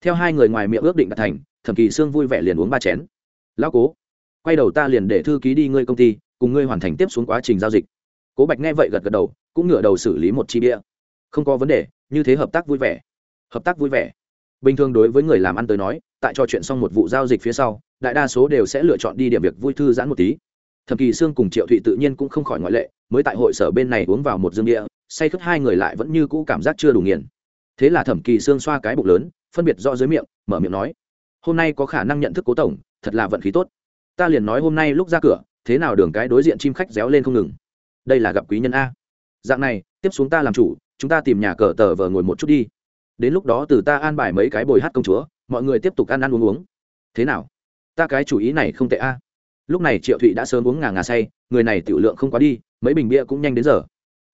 Theo hai người ngoài miệng ước định đạt thành, thẩm kỳ sương vui vẻ liền uống ba chén. Lão cố, quay đầu ta liền để thư ký đi ngươi công ty, cùng ngươi hoàn thành tiếp xuống quá trình giao dịch. Cố bạch nghe vậy gật gật đầu, cũng ngửa đầu xử lý một chi bia. Không có vấn đề, như thế hợp tác vui vẻ. Hợp tác vui vẻ. Bình thường đối với người làm ăn tới nói, tại trò chuyện xong một vụ giao dịch phía sau, đại đa số đều sẽ lựa chọn đi điểm việc vui thư giãn một tí. Thẩm kỳ sương cùng triệu thụy tự nhiên cũng không khỏi ngoại lệ, mới tại hội sở bên này uống vào một dương địa say khướt hai người lại vẫn như cũ cảm giác chưa đủ nghiền. Thế là thẩm kỳ xương xoa cái bụng lớn, phân biệt rõ dưới miệng, mở miệng nói, hôm nay có khả năng nhận thức cố tổng, thật là vận khí tốt. Ta liền nói hôm nay lúc ra cửa, thế nào đường cái đối diện chim khách réo lên không ngừng. Đây là gặp quý nhân a. Dạng này, tiếp xuống ta làm chủ, chúng ta tìm nhà cờ tờ vờ ngồi một chút đi. Đến lúc đó từ ta an bài mấy cái bồi hát công chúa, mọi người tiếp tục ăn ăn uống uống. Thế nào? Ta cái chủ ý này không tệ a. Lúc này triệu thụy đã sớm uống ngà ngà say, người này tiểu lượng không quá đi, mấy bình bia cũng nhanh đến giờ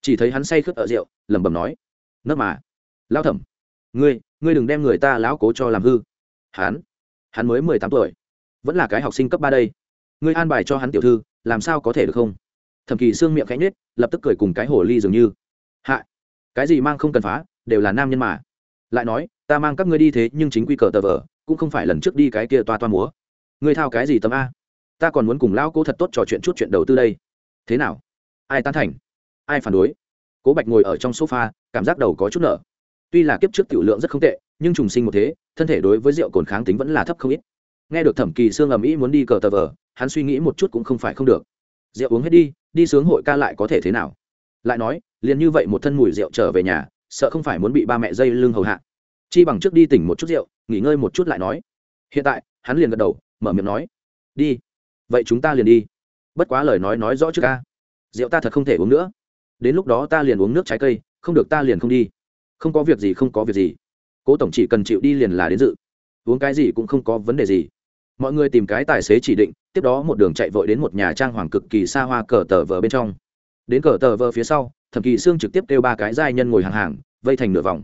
chỉ thấy hắn say khướt ở rượu, lẩm bẩm nói, nấc mà lao thẩm, ngươi ngươi đừng đem người ta lão cố cho làm hư. Hắn hắn mới mười tám tuổi, vẫn là cái học sinh cấp ba đây. Ngươi an bài cho hắn tiểu thư, làm sao có thể được không? Thẩm kỳ xương miệng khẽ nhết lập tức cười cùng cái hồ ly dường như. Hạ, cái gì mang không cần phá, đều là nam nhân mà. Lại nói, ta mang các ngươi đi thế nhưng chính quy cờ tờ vờ, cũng không phải lần trước đi cái kia toa toa múa. Ngươi thao cái gì tấm a? Ta còn muốn cùng lão cố thật tốt trò chuyện chút chuyện đầu tư đây. Thế nào? Ai tán thành? Ai phản đối? Cố bạch ngồi ở trong sofa, cảm giác đầu có chút nở. Tuy là kiếp trước tiểu lượng rất không tệ, nhưng trùng sinh một thế, thân thể đối với rượu cồn kháng tính vẫn là thấp không ít. Nghe được thẩm kỳ xương ầm ĩ muốn đi cờ tờ vờ, hắn suy nghĩ một chút cũng không phải không được. Rượu uống hết đi đi sướng hội ca lại có thể thế nào? Lại nói, liền như vậy một thân mùi rượu trở về nhà, sợ không phải muốn bị ba mẹ dây lưng hầu hạ. Chi bằng trước đi tỉnh một chút rượu, nghỉ ngơi một chút lại nói. Hiện tại, hắn liền gật đầu, mở miệng nói. Đi. Vậy chúng ta liền đi. Bất quá lời nói nói rõ trước ca. Rượu ta thật không thể uống nữa đến lúc đó ta liền uống nước trái cây, không được ta liền không đi. Không có việc gì, không có việc gì. Cố tổng chỉ cần chịu đi liền là đến dự. Uống cái gì cũng không có vấn đề gì. Mọi người tìm cái tài xế chỉ định, tiếp đó một đường chạy vội đến một nhà trang hoàng cực kỳ xa hoa cờ tờ vờ bên trong. Đến cờ tờ vờ phía sau, thẩm kỳ sương trực tiếp kêu ba cái giai nhân ngồi hàng hàng, vây thành nửa vòng.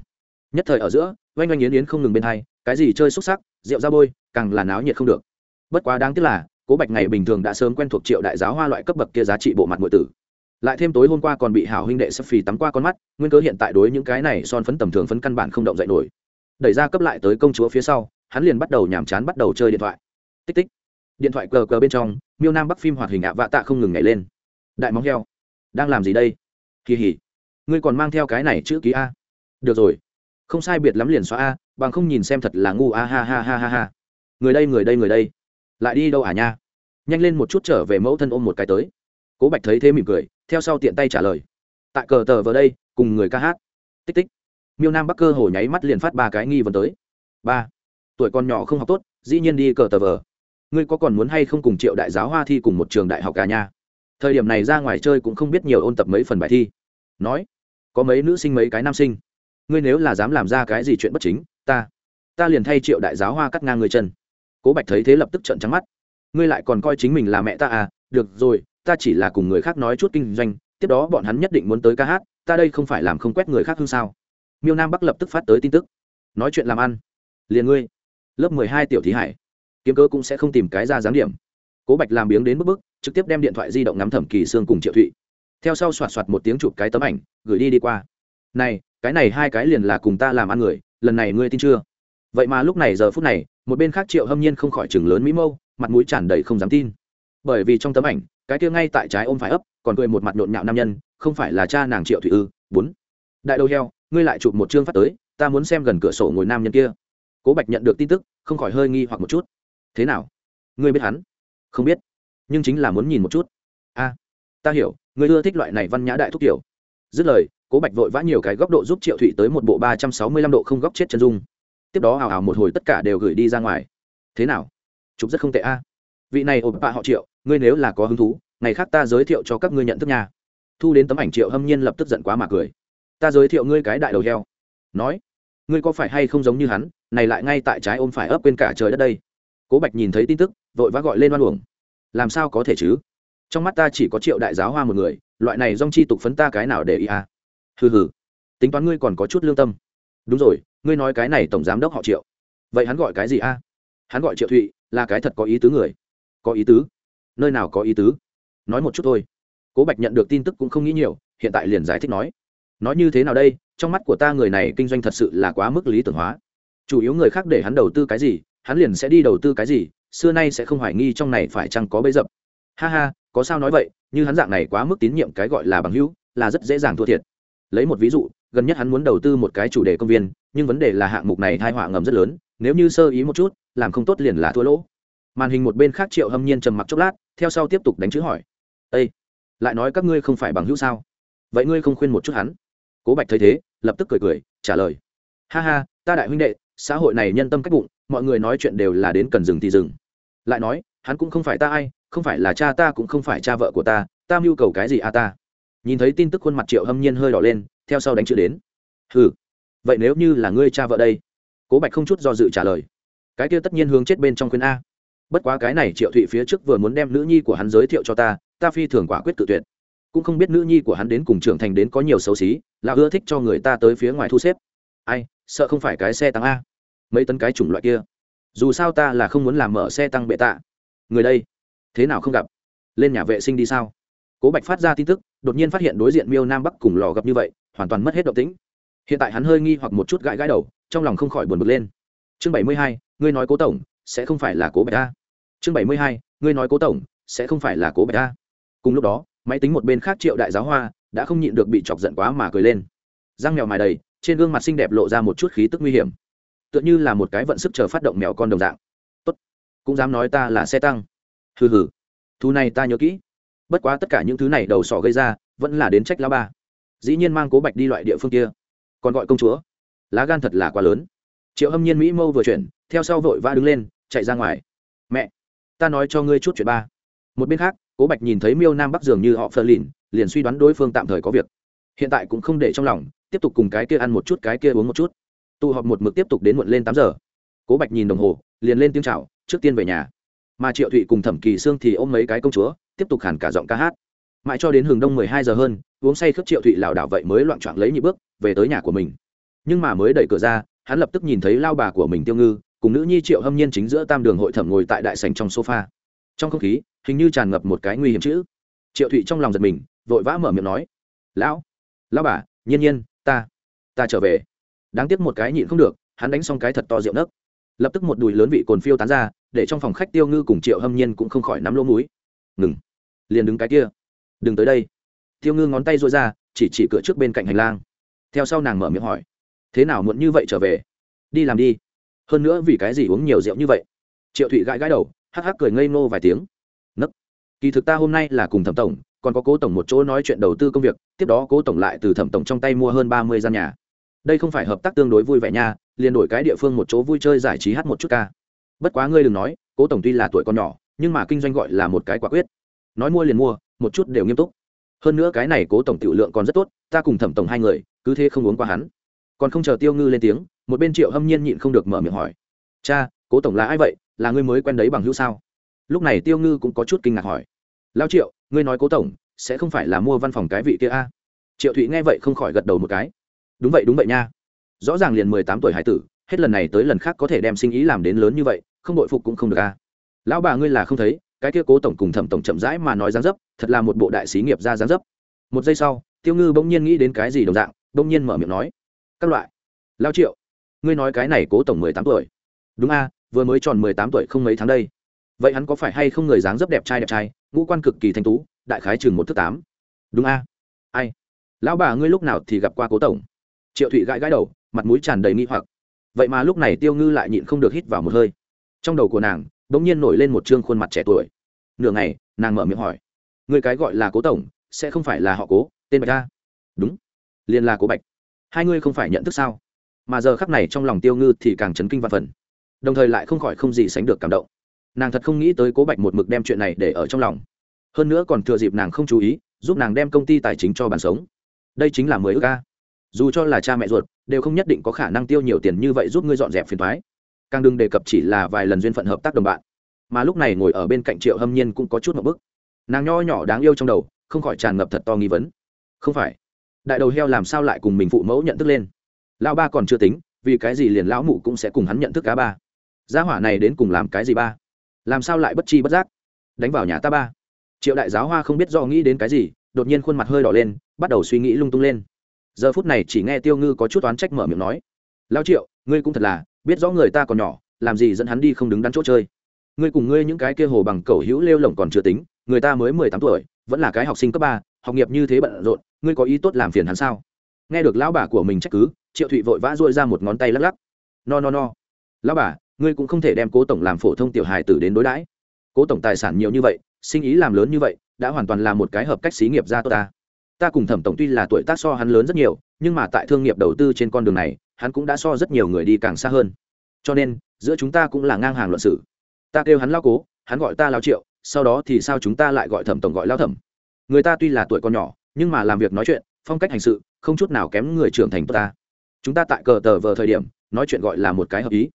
Nhất thời ở giữa, oanh oanh yến yến không ngừng bên hai, cái gì chơi xúc sắc, rượu ra bôi, càng là náo nhiệt không được. Bất quá đáng tiếc là, cố bạch ngày bình thường đã sớm quen thuộc triệu đại giáo hoa loại cấp bậc kia giá trị bộ mặt ngụy tử lại thêm tối hôm qua còn bị hảo huynh đệ sắp phì tắm qua con mắt, nguyên cớ hiện tại đối những cái này son phấn tầm thường phấn căn bản không động dậy nổi. Đẩy ra cấp lại tới công chúa phía sau, hắn liền bắt đầu nhàm chán bắt đầu chơi điện thoại. Tích tích. Điện thoại cờ cờ bên trong, miêu nam bắc phim hoạt hình ạ vạ tạ không ngừng nhảy lên. Đại móng heo. Đang làm gì đây? Kỳ hỉ. Ngươi còn mang theo cái này chữ ký a. Được rồi. Không sai biệt lắm liền xóa a, bằng không nhìn xem thật là ngu a ha ha ha ha ha. Người đây người đây người đây. Lại đi đâu à nha? Nhanh lên một chút trở về mẫu thân ôm một cái tới cố bạch thấy thế mỉm cười, theo sau tiện tay trả lời. Tại cờ tờ vờ đây, cùng người ca hát. Tích tích. Miêu nam bắc cơ hồ nháy mắt liền phát ba cái nghi vấn tới. Ba. Tuổi con nhỏ không học tốt, dĩ nhiên đi cờ tờ vờ. Ngươi có còn muốn hay không cùng triệu đại giáo hoa thi cùng một trường đại học cả nha? Thời điểm này ra ngoài chơi cũng không biết nhiều ôn tập mấy phần bài thi. Nói. Có mấy nữ sinh mấy cái nam sinh. Ngươi nếu là dám làm ra cái gì chuyện bất chính, ta. Ta liền thay triệu đại giáo hoa cắt ngang người chân. Cố bạch thấy thế lập tức trợn trắng mắt. Ngươi lại còn coi chính mình là mẹ ta à? Được rồi ta chỉ là cùng người khác nói chút kinh doanh, tiếp đó bọn hắn nhất định muốn tới ca hát, ta đây không phải làm không quét người khác hương sao. Miêu nam bắc lập tức phát tới tin tức. Nói chuyện làm ăn. Liền ngươi. Lớp mười hai tiểu thí hải. Kiếm cơ cũng sẽ không tìm cái ra giám điểm. Cố bạch làm biếng đến bức bức, trực tiếp đem điện thoại di động ngắm thẩm kỳ sương cùng triệu thụy. Theo sau soạt soạt một tiếng chụp cái tấm ảnh, gửi đi đi qua. Này, cái này hai cái liền là cùng ta làm ăn người, lần này ngươi tin chưa? Vậy mà lúc này giờ phút này, một bên khác triệu hâm nhiên không khỏi chừng lớn mỹ mâu, mặt mũi tràn đầy không dám tin. Bởi vì trong tấm ảnh cái kia ngay tại trái ôm phải ấp, còn cười một mặt nhộn nhạo nam nhân, không phải là cha nàng triệu thủy ư, bốn. Đại đầu heo, ngươi lại chụp một chương phát tới, ta muốn xem gần cửa sổ ngồi nam nhân kia. Cố bạch nhận được tin tức, không khỏi hơi nghi hoặc một chút. Thế nào? Ngươi biết hắn? Không biết. Nhưng chính là muốn nhìn một chút. A, ta hiểu, ngươi ưa thích loại này văn nhã đại thúc kiểu dứt lời, cố bạch vội vã nhiều cái góc độ giúp triệu thụy tới một bộ ba trăm sáu mươi lăm độ không góc chết chân dung. Tiếp đó hào hào một hồi tất cả đều gửi đi ra ngoài. Thế nào? Chụp rất không tệ a. Vị này ổn bạ họ triệu ngươi nếu là có hứng thú, ngày khác ta giới thiệu cho các ngươi nhận thức nhà thu đến tấm ảnh triệu hâm nhiên lập tức giận quá mà cười. Ta giới thiệu ngươi cái đại đầu heo. Nói, ngươi có phải hay không giống như hắn, này lại ngay tại trái ôm phải ấp quên cả trời đất đây. Cố bạch nhìn thấy tin tức, vội vã gọi lên oan uổng. Làm sao có thể chứ? Trong mắt ta chỉ có triệu đại giáo hoa một người, loại này dong chi tục phấn ta cái nào để ý à? Hừ hừ, tính toán ngươi còn có chút lương tâm. Đúng rồi, ngươi nói cái này tổng giám đốc họ triệu. Vậy hắn gọi cái gì a? Hắn gọi triệu thụy, là cái thật có ý tứ người. Có ý tứ nơi nào có ý tứ? Nói một chút thôi. Cố bạch nhận được tin tức cũng không nghĩ nhiều, hiện tại liền giải thích nói. Nói như thế nào đây? Trong mắt của ta người này kinh doanh thật sự là quá mức lý tưởng hóa. Chủ yếu người khác để hắn đầu tư cái gì, hắn liền sẽ đi đầu tư cái gì, xưa nay sẽ không hoài nghi trong này phải chăng có bấy dập. Ha ha, có sao nói vậy, như hắn dạng này quá mức tín nhiệm cái gọi là bằng hữu, là rất dễ dàng thua thiệt. Lấy một ví dụ, gần nhất hắn muốn đầu tư một cái chủ đề công viên, nhưng vấn đề là hạng mục này thai họa ngầm rất lớn, nếu như sơ ý một chút, làm không tốt liền là thua lỗ. Màn hình một bên khác triệu hâm nhiên trầm mặc chốc lát theo sau tiếp tục đánh chữ hỏi. Ây lại nói các ngươi không phải bằng hữu sao? Vậy ngươi không khuyên một chút hắn? Cố bạch thấy thế, lập tức cười cười, trả lời. Ha ha, ta đại huynh đệ, xã hội này nhân tâm cách bụng, mọi người nói chuyện đều là đến cần dừng thì dừng. Lại nói, hắn cũng không phải ta ai, không phải là cha ta cũng không phải cha vợ của ta ta mưu cầu cái gì a à ta? Nhìn thấy tin tức khuôn mặt triệu hâm nhiên hơi đỏ lên, theo sau đánh chữ đến. Ừ vậy nếu như là ngươi cha vợ đây? Cố bạch không chút do dự trả lời. Cái kia tất nhiên hướng chết bên trong khuyên a bất quá cái này triệu thụy phía trước vừa muốn đem nữ nhi của hắn giới thiệu cho ta ta phi thường quả quyết tự tuyệt. Cũng không biết nữ nhi của hắn đến cùng trưởng thành đến có nhiều xấu xí, là ưa thích cho người ta tới phía ngoài thu xếp. Ai, sợ không phải cái xe tăng a? Mấy tấn cái chủng loại kia. Dù sao ta là không muốn làm mở xe tăng bệ tạ. Người đây, thế nào không gặp? Lên nhà vệ sinh đi sao? Cố bạch phát ra tin tức, đột nhiên phát hiện đối diện miêu nam bắc cùng lò gặp như vậy, hoàn toàn mất hết động tĩnh. Hiện tại hắn hơi nghi hoặc một chút gãi gãi đầu, trong lòng không khỏi buồn bực lên. Chương bảy mươi hai, ngươi nói cố tổng, sẽ không phải là cố bạch a? Chương bảy mươi hai, ngươi nói cố tổng, sẽ không phải là cố bạch a cùng lúc đó, máy tính một bên khác triệu đại giáo hoa đã không nhịn được bị chọc giận quá mà cười lên. Răng mèo mài đầy, trên gương mặt xinh đẹp lộ ra một chút khí tức nguy hiểm. Tựa như là một cái vận sức chờ phát động mèo con đồng dạng. Tốt, cũng dám nói ta là xe tăng. Hừ hừ thu này ta nhớ kỹ. Bất quá tất cả những thứ này đầu sỏ gây ra, vẫn là đến trách lá ba. Dĩ nhiên mang cố bạch đi loại địa phương kia. Còn gọi công chúa. Lá gan thật là quá lớn. Triệu hâm nhiên mỹ mâu vừa chuyển, theo sau vội vã đứng lên, chạy ra ngoài. Mẹ ta nói cho ngươi chút chuyện ba. Một bên khác, cố bạch nhìn thấy miêu nam bắc dường như họ phờ lìn, liền suy đoán đối phương tạm thời có việc. Hiện tại cũng không để trong lòng, tiếp tục cùng cái kia ăn một chút, cái kia uống một chút. Tụ họp một mực tiếp tục đến muộn lên tám giờ. Cố bạch nhìn đồng hồ, liền lên tiếng c h à o trước tiên về nhà. Mà triệu thụy cùng thẩm kỳ sương thì ôm mấy cái công chúa, tiếp tục hẳn cả giọng ca hát. Mãi cho đến hừng đông mười hai giờ hơn, uống say khướp triệu thụy lảo đảo vậy mới loạn trọn lấy nhị bước, về tới nhà của mình. Nhưng mà mới đẩy cửa ra, hắn lập tức nhìn thấy lao bà của mình tiêu ngư cùng nữ nhi triệu hâm nhiên chính giữa tam đường hội thẩm ngồi tại đại sành trong sofa. Trong không khí, hình như tràn ngập một cái nguy hiểm chữ. Triệu thụy trong lòng giật mình, vội vã mở miệng nói, lão lão bà, nhiên nhiên, ta ta trở về. Đáng tiếc một cái nhịn không được, hắn đánh xong cái thật to rượu nấc. Lập tức một đùi lớn vị cồn phiêu tán ra, để trong phòng khách tiêu ngư cùng triệu hâm nhiên cũng không khỏi nắm lỗ múi ngừng, liền đứng cái kia, đừng tới đây. Tiêu ngư ngón tay rối ra, chỉ chỉ cửa trước bên cạnh hành lang. Theo sau nàng mở miệng hỏi, thế nào muộn như vậy trở về? Đi làm đi hơn nữa vì cái gì uống nhiều rượu như vậy? Triệu thụy gãi gãi đầu, hắc hắc cười ngây ngô vài tiếng. Nấc. Kỳ thực ta hôm nay là cùng thẩm tổng, còn có cố tổng một chỗ nói chuyện đầu tư công việc, tiếp đó cố tổng lại từ thẩm tổng trong tay mua hơn ba mươi gian nhà. Đây không phải hợp tác tương đối vui vẻ nha, liền đổi cái địa phương một chỗ vui chơi giải trí hát một chút ca. Bất quá ngươi đừng nói, cố tổng tuy là tuổi còn nhỏ, nhưng mà kinh doanh gọi là một cái quả quyết. Nói mua liền mua, một chút đều nghiêm túc. Hơn nữa cái này cố tổng tiểu lượng còn rất tốt, ta cùng thẩm tổng hai người, cứ thế không uống qua hắn còn không chờ tiêu ngư lên tiếng, một bên triệu hâm nhiên nhịn không được mở miệng hỏi. Cha, cố tổng là ai vậy? Là ngươi mới quen đấy bằng hữu sao? Lúc này tiêu ngư cũng có chút kinh ngạc hỏi. Lao triệu, ngươi nói cố tổng, sẽ không phải là mua văn phòng cái vị kia a? Triệu thụy nghe vậy không khỏi gật đầu một cái. Đúng vậy đúng vậy nha. Rõ ràng liền mười tám tuổi hải tử, hết lần này tới lần khác có thể đem sinh ý làm đến lớn như vậy, không đội phục cũng không được a. Lão bà ngươi là không thấy, cái kia cố tổng cùng thẩm tổng chậm rãi mà nói dáng dấp, thật là một bộ đại sĩ nghiệp ra dáng dấp. Một giây sau, tiêu ngư bỗng nhiên nghĩ đến cái gì đồng dạng, bỗng nhiên mở miệng nói các loại. Lao triệu, ngươi nói cái này cố tổng mười tám tuổi. Đúng a, vừa mới tròn mười tám tuổi không mấy tháng đây. Vậy hắn có phải hay không người dáng dấp đẹp trai đẹp trai, ngũ quan cực kỳ thanh tú, đại khái chừng một thước tám. Đúng a. Ai? Lão bà ngươi lúc nào thì gặp qua cố tổng? Triệu thụy gãi gãi đầu, mặt mũi tràn đầy nghi hoặc. Vậy mà lúc này tiêu ngư lại nhịn không được hít vào một hơi. Trong đầu của nàng đ ỗ n g nhiên nổi lên một chương khuôn mặt trẻ tuổi. Nửa ngày, nàng mở miệng hỏi. Người cái gọi là cố tổng, sẽ không phải là họ cố, tên bạch ta đúng. Liền là cố bạch hai ngươi không phải nhận thức sao? Mà giờ khắc này trong lòng tiêu ngư thì càng chấn kinh văn phần. Đồng thời lại không khỏi không gì sánh được cảm động. Nàng thật không nghĩ tới cố bạch một mực đem chuyện này để ở trong lòng. Hơn nữa còn thừa dịp nàng không chú ý, giúp nàng đem công ty tài chính cho bàn sống. Đây chính là mười ước ca dù cho là cha mẹ ruột, đều không nhất định có khả năng tiêu nhiều tiền như vậy giúp ngươi dọn dẹp phiền thoái càng đừng đề cập chỉ là vài lần duyên phận hợp tác đồng bạn. Mà lúc này ngồi ở bên cạnh triệu hâm nhiên cũng có chút một bức. Nàng nho nhỏ đáng yêu trong đầu, không khỏi tràn ngập thật to nghi vấn. Không phải đại đầu heo làm sao lại cùng mình phụ mẫu nhận thức lên? Lão ba còn chưa tính, vì cái gì liền lão mụ cũng sẽ cùng hắn nhận thức cá ba? Gia hỏa này đến cùng làm cái gì ba? Làm sao lại bất chi bất giác? Đánh vào nhà ta ba. Triệu đại giáo hoa không biết do nghĩ đến cái gì, đột nhiên khuôn mặt hơi đỏ lên, bắt đầu suy nghĩ lung tung lên. Giờ phút này chỉ nghe tiêu ngư có chút oán trách mở miệng nói. Lao triệu, ngươi cũng thật là, biết rõ người ta còn nhỏ, làm gì dẫn hắn đi không đứng đắn chỗ chơi? Ngươi cùng ngươi những cái kia hồ bằng cầu hữu lêu lỏng còn chưa tính, người ta mới mười tám tuổi, vẫn là cái học sinh cấp ba, học nghiệp như thế bận rộn ngươi có ý tốt làm phiền hắn sao? Nghe được lão bà của mình trách cứ, triệu thụy vội vã dội ra một ngón tay lắc lắc. No no no. Lão bà, ngươi cũng không thể đem cố tổng làm phổ thông tiểu hài tử đến đối đãi. Cố tổng tài sản nhiều như vậy, sinh ý làm lớn như vậy, đã hoàn toàn là một cái hợp cách xí nghiệp ra tốt ta. Ta cùng thẩm tổng tuy là tuổi tác so hắn lớn rất nhiều, nhưng mà tại thương nghiệp đầu tư trên con đường này, hắn cũng đã so rất nhiều người đi càng xa hơn. Cho nên, giữa chúng ta cũng là ngang hàng luận sự. ta kêu hắn lao cố, hắn gọi ta lao triệu, sau đó thì sao chúng ta lại gọi thẩm tổng gọi lao thẩm? Người ta tuy là tuổi còn nhỏ nhưng mà làm việc nói chuyện, phong cách hành sự không chút nào kém người trưởng thành tốt ta. Chúng ta tại cờ tờ vờ thời điểm, nói chuyện gọi là một cái hợp ý.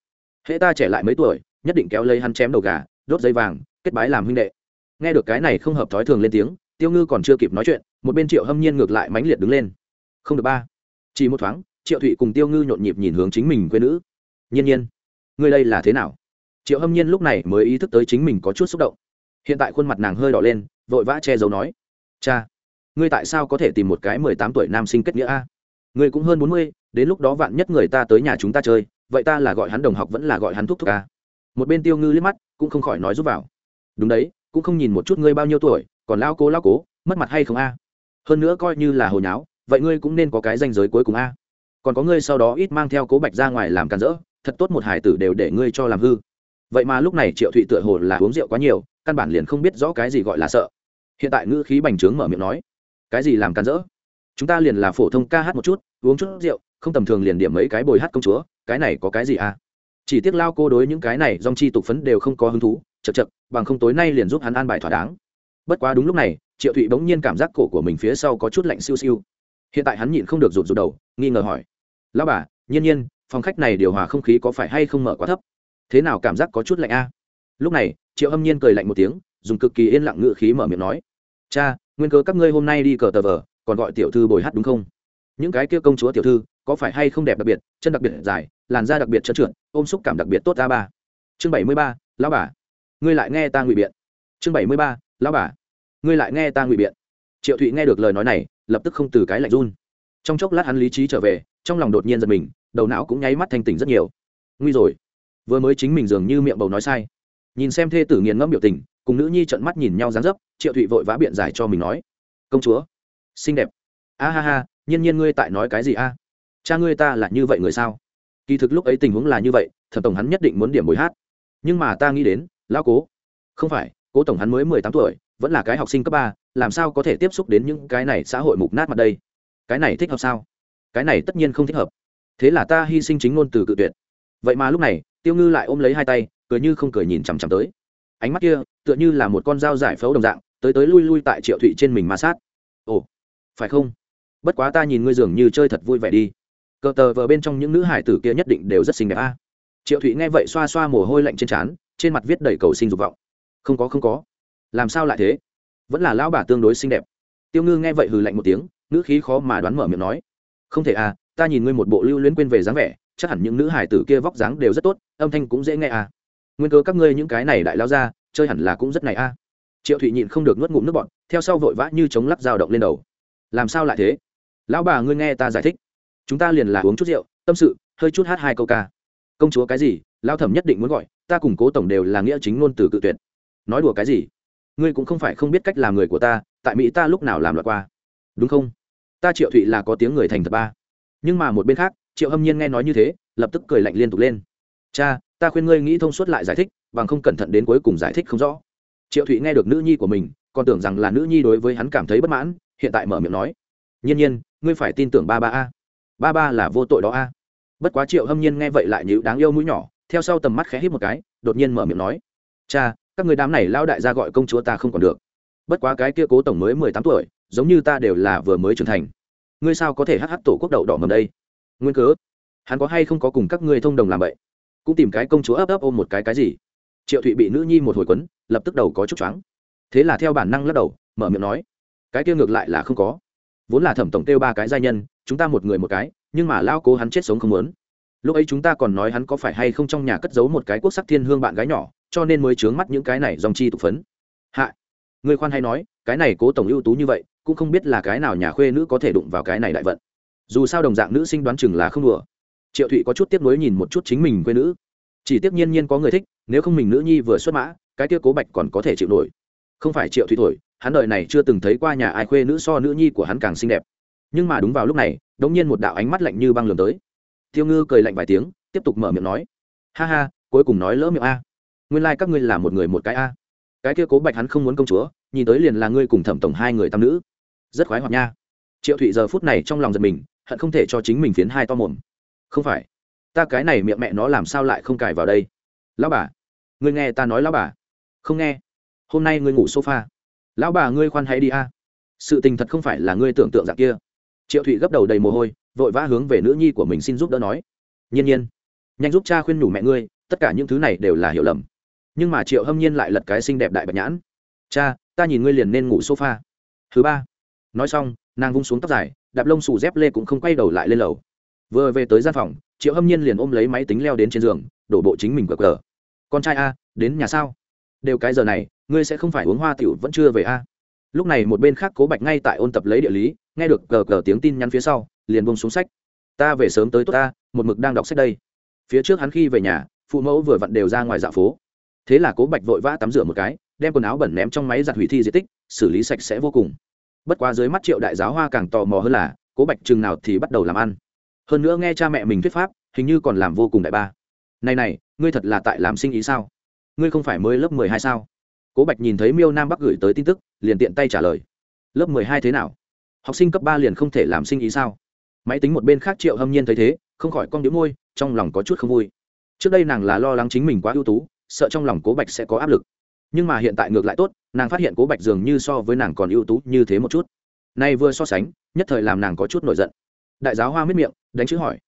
Hễ ta trẻ lại mấy tuổi, nhất định kéo lấy hắn chém đầu gà, đốt dây vàng, kết bái làm huynh đệ. Nghe được cái này không hợp thói thường lên tiếng, tiêu ngư còn chưa kịp nói chuyện, một bên triệu hâm nhiên ngược lại mãnh liệt đứng lên. Không được ba. Chỉ một thoáng, triệu thụy cùng tiêu ngư nhộn nhịp nhìn hướng chính mình quê nữ. Nhiên nhiên, ngươi đây là thế nào? Triệu hâm nhiên lúc này mới ý thức tới chính mình có chút xúc động. Hiện tại khuôn mặt nàng hơi đỏ lên, vội vã che giấu nói. Cha ngươi tại sao có thể tìm một cái mười tám tuổi nam sinh kết nghĩa a? Ngươi cũng hơn bốn mươi, đến lúc đó vạn nhất người ta tới nhà chúng ta chơi, vậy ta là gọi hắn đồng học vẫn là gọi hắn thúc thúc a? Một bên tiêu ngư liếc mắt, cũng không khỏi nói giúp vào. Đúng đấy, cũng không nhìn một chút ngươi bao nhiêu tuổi, còn lao cố lao cố, mất mặt hay không a? Hơn nữa coi như là hồi nháo, vậy ngươi cũng nên có cái danh giới cuối cùng a. Còn có ngươi sau đó ít mang theo cố bạch ra ngoài làm càn rỡ, thật tốt một hải tử đều để ngươi cho làm hư. Vậy mà lúc này triệu thụy tựa hồ là uống rượu quá nhiều, căn bản liền không biết rõ cái gì gọi là sợ. Hiện tại ngữ khí bành trướng mở miệng nói cái gì làm càn rỡ? Chúng ta liền là phổ thông ca hát một chút, uống chút rượu, không tầm thường liền điểm mấy cái bồi hát công chúa, cái này có cái gì à? Chỉ tiếc lao cô đối những cái này dong chi tục phấn đều không có hứng thú chật chật bằng không tối nay liền giúp hắn an bài thỏa đáng. Bất quá đúng lúc này, triệu thụy bỗng nhiên cảm giác cổ của mình phía sau có chút lạnh siêu siêu. Hiện tại hắn nhịn không được rụt rụt đầu, nghi ngờ hỏi. Lao bà, nhiên nhiên, phòng khách này điều hòa không khí có phải hay không mở quá thấp? Thế nào cảm giác có chút lạnh a? Lúc này, triệu âm nhiên cười lạnh một tiếng, dùng cực kỳ yên lặng ngự khí mở miệng nói. Cha nguyên cơ các ngươi hôm nay đi cờ tờ vờ, còn gọi tiểu thư bồi hát đúng không? Những cái kia công chúa tiểu thư, có phải hay không đẹp đặc biệt, chân đặc biệt dài, làn da đặc biệt trơn trượt, ôm xúc cảm đặc biệt tốt a ba. Chương bảy mươi ba, lão bà. Ngươi lại nghe ta ngụy biện. Chương bảy mươi ba, lão bà. Ngươi lại nghe ta ngụy biện. Triệu thụy nghe được lời nói này, lập tức không từ cái lạnh run. Trong chốc lát hắn lý trí trở về, trong lòng đột nhiên giật mình, đầu não cũng nháy mắt thanh tỉnh rất nhiều. Nguy rồi. Vừa mới chính mình dường như miệng bầu nói sai. Nhìn xem thê tử nghiền ngẫm biểu tình cùng nữ nhi trợn mắt nhìn nhau dáng dấp, triệu thụy vội vã biện giải cho mình nói, công chúa, xinh đẹp. A ha ha, nhiên nhiên ngươi tại nói cái gì a? Cha ngươi ta là như vậy người sao? Kỳ thực lúc ấy tình huống là như vậy, thẩm tổng hắn nhất định muốn điểm bồi hát. Nhưng mà ta nghĩ đến, lão cố, không phải, cố tổng hắn mới mười tám tuổi, vẫn là cái học sinh cấp ba, làm sao có thể tiếp xúc đến những cái này xã hội mục nát mặt đây? Cái này thích hợp sao? Cái này tất nhiên không thích hợp. Thế là ta hy sinh chính ngôn từ cự tuyệt. Vậy mà lúc này, tiêu ngư lại ôm lấy hai tay, cười như không cười nhìn chằm chằm tới ánh mắt kia tựa như là một con dao giải phẫu đồng dạng, tới tới lui lui tại triệu thụy trên mình ma sát. Ồ, phải không? Bất quá ta nhìn ngươi dường như chơi thật vui vẻ đi. Cờ tờ vờ bên trong những nữ hải tử kia nhất định đều rất xinh đẹp a. Triệu thụy nghe vậy xoa xoa mồ hôi lạnh trên trán, trên mặt viết đầy cầu sinh dục vọng. Không có không có. Làm sao lại thế? Vẫn là lão bà tương đối xinh đẹp. Tiêu ngư nghe vậy hừ lạnh một tiếng nữ khí khó mà đoán mở miệng nói. Không thể à ta nhìn ngươi một bộ lưu luyến quên về dáng vẻ, chắc hẳn những nữ hải tử kia vóc dáng đều rất tốt, âm thanh cũng dễ nghe à nguyên cơ các ngươi những cái này đại lao ra, chơi hẳn là cũng rất này à triệu thụy nhịn không được nuốt ngụm nước bọn theo sau vội vã như chống lắc dao động lên đầu. Làm sao lại thế? Lão bà ngươi nghe ta giải thích. Chúng ta liền là uống chút rượu, tâm sự, hơi chút hát hai câu ca. Công chúa cái gì? Lao thẩm nhất định muốn gọi, ta cùng cố tổng đều là nghĩa chính ngôn từ cự tuyệt. Nói đùa cái gì? Ngươi cũng không phải không biết cách làm người của ta, tại mỹ ta lúc nào làm loại qua. Đúng không? Ta triệu thụy là có tiếng người thành thật ba. Nhưng mà một bên khác, triệu hâm nhiên nghe nói như thế, lập tức cười lạnh liên tục lên. Cha ta khuyên ngươi nghĩ thông suốt lại giải thích, bằng không cẩn thận đến cuối cùng giải thích không rõ. Triệu thụy nghe được nữ nhi của mình, còn tưởng rằng là nữ nhi đối với hắn cảm thấy bất mãn, hiện tại mở miệng nói, nhiên nhiên, ngươi phải tin tưởng ba ba a. Ba ba là vô tội đó a. Bất quá triệu hâm nhiên nghe vậy lại nhữ đáng yêu mũi nhỏ, theo sau tầm mắt khẽ hít một cái, đột nhiên mở miệng nói, cha, các người đám này lao đại gia gọi công chúa ta không còn được. Bất quá cái kia cố tổng mới mười tám tuổi, giống như ta đều là vừa mới trưởng thành. Ngươi sao có thể hh tổ quốc đậu đỏ mầm đây? Nguyên cớ, hắn có hay không có cùng các ngươi thông đồng làm vậy? Cũng tìm cái công chúa ấp ấp ôm một cái cái gì. Triệu thụy bị nữ nhi một hồi quấn, lập tức đầu có chút choáng. Thế là theo bản năng lắc đầu, mở miệng nói, cái kia ngược lại là không có. Vốn là thẩm tổng kêu ba cái giai nhân, chúng ta một người một cái, nhưng mà lao cố hắn chết sống không muốn. Lúc ấy chúng ta còn nói hắn có phải hay không trong nhà cất giấu một cái quốc sắc thiên hương bạn gái nhỏ, cho nên mới trướng mắt những cái này dòng chi tục phấn. Hạ, người khoan hay nói, cái này cố tổng ưu tú như vậy, cũng không biết là cái nào nhà khuê nữ có thể đụng vào cái này đại vận. Dù sao đồng dạng nữ sinh đoán chừng là không đùa triệu thụy có chút tiếp nối nhìn một chút chính mình quê nữ. Chỉ tiếc nhiên nhiên có người thích, nếu không mình nữ nhi vừa xuất mã, cái kia cố bạch còn có thể chịu nổi. Không phải triệu thụy thổi, hắn đời này chưa từng thấy qua nhà ai khuê nữ so nữ nhi của hắn càng xinh đẹp. Nhưng mà đúng vào lúc này, đống nhiên một đạo ánh mắt lạnh như băng lường tới. Tiêu ngư cười lạnh vài tiếng, tiếp tục mở miệng nói. Ha ha, cuối cùng nói lỡ miệng a. Nguyên lai、like、các ngươi là một người một cái a. Cái kia cố bạch hắn không muốn công chúa, nhìn tới liền là ngươi cùng thẩm tổng hai người tam nữ. Rất khoái hoạt nha. Triệu thụy giờ phút này trong lòng giật mình, hận không thể cho chính mình phiến hai to mồm không phải. Ta cái này miệng mẹ nó làm sao lại không cài vào đây? Lão bà, ngươi nghe ta nói lão bà. Không nghe. Hôm nay ngươi ngủ sofa. Lão bà ngươi khoan hãy đi a. Sự tình thật không phải là ngươi tưởng tượng dạng kia. Triệu thụy gấp đầu đầy mồ hôi, vội vã hướng về nữ nhi của mình xin giúp đỡ nói. Nhiên nhiên. Nhanh giúp cha khuyên nhủ mẹ ngươi, tất cả những thứ này đều là hiểu lầm. Nhưng mà triệu hâm nhiên lại lật cái xinh đẹp đại bạch nhãn. Cha, ta nhìn ngươi liền nên ngủ sofa. Thứ ba. Nói xong, nàng vung xuống tóc dài, đạp lông xù dép lê cũng không quay đầu lại lên lầu vừa về tới gian phòng, triệu hâm nhiên liền ôm lấy máy tính leo đến trên giường, đổ bộ chính mình cờ cờ con trai a, đến nhà sao? Đều cái giờ này, ngươi sẽ không phải uống hoa tiểu, vẫn chưa về a? Lúc này một bên khác cố bạch ngay tại ôn tập lấy địa lý, nghe được cờ cờ tiếng tin nhắn phía sau, liền bông xuống sách. Ta về sớm tới tốt ta, một mực đang đọc sách đây. Phía trước hắn khi về nhà, phụ mẫu vừa vặn đều ra ngoài dạ phố. Thế là cố bạch vội vã tắm rửa một cái, đem quần áo bẩn ném trong máy giặt hủy thi di tích, xử lý sạch sẽ vô cùng. Bất quá dưới mắt triệu đại giáo hoa càng tò mò hơn là, cố bạch chừng nào thì bắt đầu làm ăn hơn nữa nghe cha mẹ mình thuyết pháp, hình như còn làm vô cùng đại ba. Này này, ngươi thật là tại làm sinh ý sao? Ngươi không phải mới lớp mười hai sao? Cố bạch nhìn thấy miêu nam bắc gửi tới tin tức, liền tiện tay trả lời. Lớp mười hai thế nào? Học sinh cấp ba liền không thể làm sinh ý sao? Máy tính một bên khác triệu hâm nhiên thấy thế, không khỏi con đĩu môi, trong lòng có chút không vui. Trước đây nàng là lo lắng chính mình quá ưu tú, sợ trong lòng cố bạch sẽ có áp lực. Nhưng mà hiện tại ngược lại tốt, nàng phát hiện cố bạch dường như so với nàng còn ưu tú như thế một chút. Nay vừa so sánh, nhất thời làm nàng có chút nổi giận đại giáo hoa miết miệng, đánh chữ hỏi.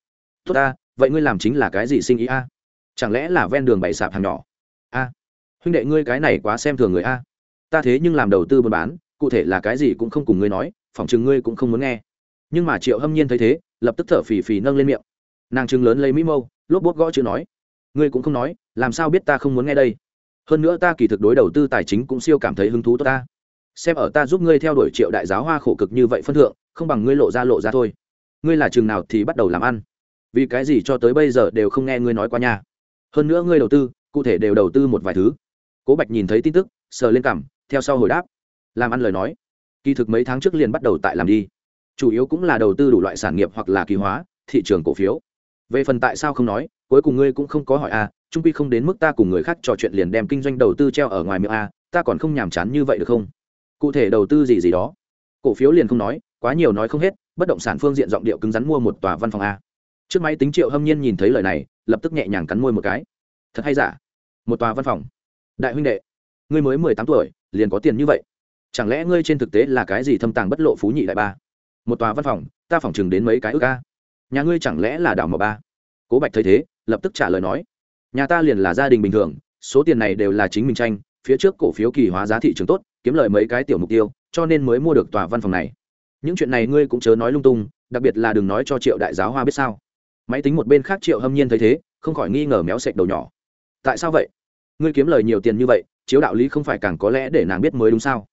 Tốt ta, vậy ngươi làm chính là cái gì sinh ý a? Chẳng lẽ là ven đường bày sạp hàng nhỏ? A, huynh đệ ngươi cái này quá xem thường người a. Ta thế nhưng làm đầu tư buôn bán, cụ thể là cái gì cũng không cùng ngươi nói, phỏng chừng ngươi cũng không muốn nghe. Nhưng mà triệu hâm nhiên thấy thế, lập tức thở phì phì nâng lên miệng. Nàng chừng lớn lấy mỹ mâu, lốp bốt gõ chữ nói. Ngươi cũng không nói, làm sao biết ta không muốn nghe đây? Hơn nữa ta kỳ thực đối đầu tư tài chính cũng siêu cảm thấy hứng thú tốt ta. Xem ở ta giúp ngươi theo đuổi triệu đại giáo hoa khổ cực như vậy phân thượng, không bằng ngươi lộ ra lộ ra thôi ngươi là chừng nào thì bắt đầu làm ăn. Vì cái gì cho tới bây giờ đều không nghe ngươi nói qua nhà hơn nữa ngươi đầu tư cụ thể đều đầu tư một vài thứ. Cố bạch nhìn thấy tin tức sờ lên cằm theo sau hồi đáp. Làm ăn lời nói. Kỳ thực mấy tháng trước liền bắt đầu tại làm đi. Chủ yếu cũng là đầu tư đủ loại sản nghiệp hoặc là kỳ hóa thị trường cổ phiếu. Về phần tại sao không nói cuối cùng ngươi cũng không có hỏi a à, trung quy không đến mức ta cùng người khác trò chuyện liền đem kinh doanh đầu tư treo ở ngoài miệng a à, ta còn không nhàm chán như vậy được không? Cụ thể đầu tư gì gì đó. Cổ phiếu liền không nói quá nhiều nói không hết bất động sản phương diện giọng điệu cứng rắn mua một tòa văn phòng a. Trước máy tính triệu hâm nhiên nhìn thấy lời này, lập tức nhẹ nhàng cắn môi một cái. Thật hay giả? Một tòa văn phòng. Đại huynh đệ, ngươi mới mười tám tuổi, liền có tiền như vậy. Chẳng lẽ ngươi trên thực tế là cái gì thâm tàng bất lộ phú nhị đại ba? Một tòa văn phòng, ta phỏng chừng đến mấy cái ước ca nhà ngươi chẳng lẽ là đảo mỏ ba? Cố bạch thấy thế, lập tức trả lời nói. Nhà ta liền là gia đình bình thường, số tiền này đều là chính mình tranh, phía trước cổ phiếu kỳ hóa giá thị trường tốt, kiếm lời mấy cái tiểu mục tiêu, cho nên mới mua được tòa văn phòng này những chuyện này ngươi cũng chớ nói lung tung, đặc biệt là đừng nói cho triệu đại giáo hoa biết sao. Máy tính một bên khác triệu hâm nhiên thấy thế, không khỏi nghi ngờ méo sệch đầu nhỏ. Tại sao vậy? Ngươi kiếm lời nhiều tiền như vậy, chiếu đạo lý không phải càng có lẽ để nàng biết mới đúng sao?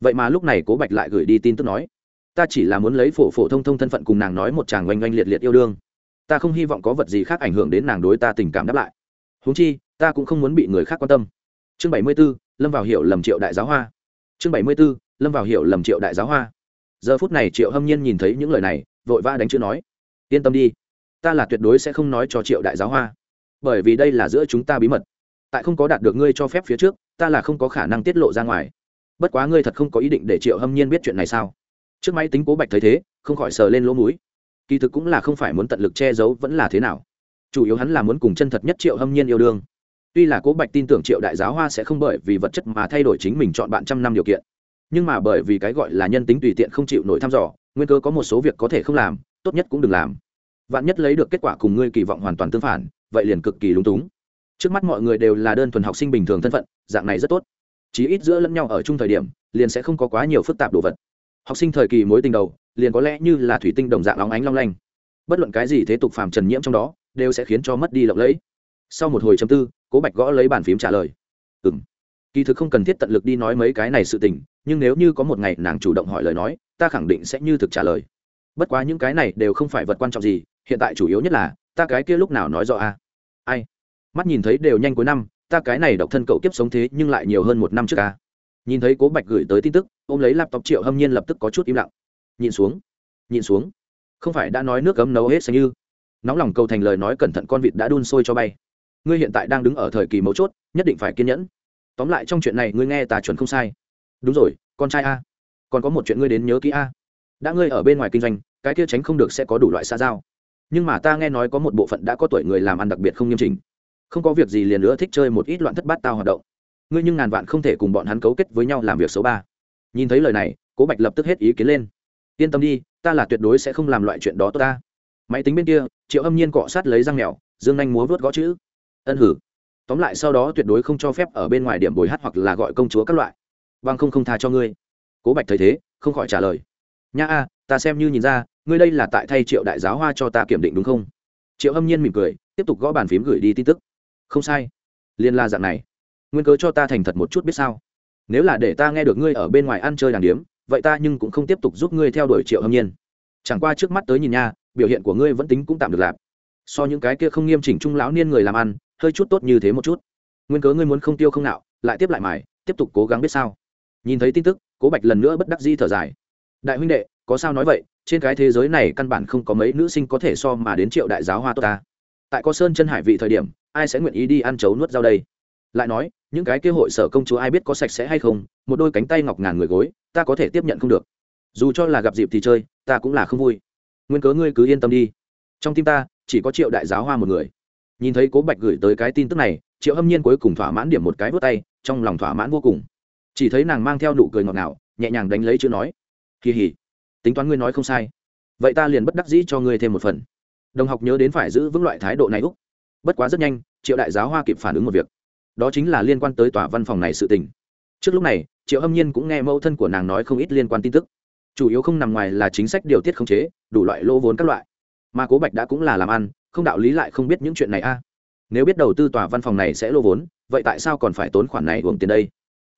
Vậy mà lúc này cố bạch lại gửi đi tin tức nói, ta chỉ là muốn lấy phổ phổ thông thông thân phận cùng nàng nói một chàng oanh oanh liệt liệt yêu đương. Ta không hy vọng có vật gì khác ảnh hưởng đến nàng đối ta tình cảm đáp lại. Húng chi, ta cũng không muốn bị người khác quan tâm. Chương bảy mươi b ố lâm vào hiểu lầm triệu đại giáo hoa. Chương bảy mươi b ố lâm vào hiểu lầm triệu đại giáo hoa giờ phút này triệu hâm nhiên nhìn thấy những lời này, vội vã đánh chữ nói, yên tâm đi, ta là tuyệt đối sẽ không nói cho triệu đại giáo hoa, bởi vì đây là giữa chúng ta bí mật. Tại không có đạt được ngươi cho phép phía trước, ta là không có khả năng tiết lộ ra ngoài. Bất quá ngươi thật không có ý định để triệu hâm nhiên biết chuyện này sao? Trước máy tính cố bạch thấy thế, không khỏi sờ lên lỗ mũi. Kỳ thực cũng là không phải muốn tận lực che giấu vẫn là thế nào. Chủ yếu hắn là muốn cùng chân thật nhất triệu hâm nhiên yêu đương. Tuy là cố bạch tin tưởng triệu đại giáo hoa sẽ không bởi vì vật chất mà thay đổi chính mình chọn bạn trăm năm điều kiện nhưng mà bởi vì cái gọi là nhân tính tùy tiện không chịu nổi thăm dò, nguyên cơ có một số việc có thể không làm, tốt nhất cũng đừng làm. Vạn nhất lấy được kết quả cùng ngươi kỳ vọng hoàn toàn tương phản, vậy liền cực kỳ lúng túng. Trước mắt mọi người đều là đơn thuần học sinh bình thường thân phận, dạng này rất tốt. Chí ít giữa lẫn nhau ở chung thời điểm, liền sẽ không có quá nhiều phức tạp đồ vật. Học sinh thời kỳ mối tình đầu, liền có lẽ như là thủy tinh đồng dạng óng ánh long lanh. Bất luận cái gì thế tục phàm trần nhiễm trong đó, đều sẽ khiến cho mất đi lộng lẫy. Sau một hồi chấm tư, cố bạch gõ lấy bàn phím trả lời. Ừ m kỳ thực không cần thiết tận lực đi nói mấy cái này sự tình nhưng nếu như có một ngày nàng chủ động hỏi lời nói, ta khẳng định sẽ như thực trả lời. Bất quá những cái này đều không phải vật quan trọng gì, hiện tại chủ yếu nhất là, ta cái kia lúc nào nói rõ a? Ai? Mắt nhìn thấy đều nhanh cuối năm, ta cái này độc thân cậu kiếp sống thế nhưng lại nhiều hơn một năm trước a. Nhìn thấy cố bạch gửi tới tin tức, ôm lấy laptop triệu hâm nhiên lập tức có chút im lặng. Nhìn xuống nhìn xuống. Không phải đã nói nước cấm nấu hết xanh như? Nóng lòng cầu thành lời nói cẩn thận con vịt đã đun sôi cho bay. Ngươi hiện tại đang đứng ở thời kỳ mấu chốt, nhất định phải kiên nhẫn. Tóm lại trong chuyện này ngươi nghe tà chuẩn không sai đúng rồi, con trai a. Còn có một chuyện ngươi đến nhớ kỹ a. Đã ngươi ở bên ngoài kinh doanh, cái kia tránh không được sẽ có đủ loại xa giao. Nhưng mà ta nghe nói có một bộ phận đã có tuổi người làm ăn đặc biệt không nghiêm chỉnh. Không có việc gì liền nữa thích chơi một ít loạn thất bát tao hoạt động. Ngươi nhưng ngàn vạn không thể cùng bọn hắn cấu kết với nhau làm việc số ba. Nhìn thấy lời này, cố bạch lập tức hết ý kiến lên. Yên tâm đi, ta là tuyệt đối sẽ không làm loại chuyện đó tốt ta. Máy tính bên kia, triệu âm nhiên cọ sát lấy răng mèo, dương anh múa vớt gõ chữ. Ân hử. Tóm lại sau đó tuyệt đối không cho phép ở bên ngoài điểm bồi hát hoặc là gọi công chúa các loại bằng không không tha cho ngươi. Cố bạch thấy thế, không khỏi trả lời. Nha a, ta xem như nhìn ra, ngươi đây là tại thay triệu đại giáo hoa cho ta kiểm định đúng không? Triệu Hâm nhiên mỉm cười, tiếp tục gõ bàn phím gửi đi tin tức. Không sai. Liên la dạng này. Nguyên cớ cho ta thành thật một chút biết sao? Nếu là để ta nghe được ngươi ở bên ngoài ăn chơi đàng điếm, vậy ta nhưng cũng không tiếp tục giúp ngươi theo đuổi triệu Hâm nhiên. Chẳng qua trước mắt tới nhìn nha, biểu hiện của ngươi vẫn tính cũng tạm được lạp. So những cái kia không nghiêm chỉnh trung lão niên người làm ăn, hơi chút tốt như thế một chút. Nguyên cớ ngươi muốn không tiêu không nạo, lại tiếp lại mải tiếp tục cố gắng biết sao? Nhìn thấy tin tức, cố bạch lần nữa bất đắc di thở dài. Đại huynh đệ, có sao nói vậy? Trên cái thế giới này căn bản không có mấy nữ sinh có thể so mà đến triệu đại giáo hoa tốt ta. Tại có sơn chân hải vị thời điểm, ai sẽ nguyện ý đi ăn chấu nuốt rau đây? Lại nói, những cái kia hội sở công chúa ai biết có sạch sẽ hay không? Một đôi cánh tay ngọc ngàn người gối, ta có thể tiếp nhận không được. Dù cho là gặp dịp thì chơi, ta cũng là không vui. Nguyên cớ ngươi cứ yên tâm đi. Trong tim ta, chỉ có triệu đại giáo hoa một người. Nhìn thấy cố bạch gửi tới cái tin tức này, triệu hâm nhiên cuối cùng thỏa mãn điểm một cái vớt tay, trong lòng thỏa mãn vô cùng chỉ thấy nàng mang theo nụ cười ngọt ngào, nhẹ nhàng đánh lấy chữ nói. Kỳ hỉ, tính toán ngươi nói không sai. Vậy ta liền bất đắc dĩ cho ngươi thêm một phần. Đồng học nhớ đến phải giữ vững loại thái độ này úc. Bất quá rất nhanh, triệu đại giáo hoa kịp phản ứng một việc. Đó chính là liên quan tới tòa văn phòng này sự tình. Trước lúc này, triệu hâm nhiên cũng nghe mẫu thân của nàng nói không ít liên quan tin tức. Chủ yếu không nằm ngoài là chính sách điều tiết khống chế, đủ loại lô vốn các loại. Mà cố bạch đã cũng là làm ăn, không đạo lý lại không biết những chuyện này a. Nếu biết đầu tư tòa văn phòng này sẽ lô vốn, vậy tại sao còn phải tốn khoản này uống tiền đây?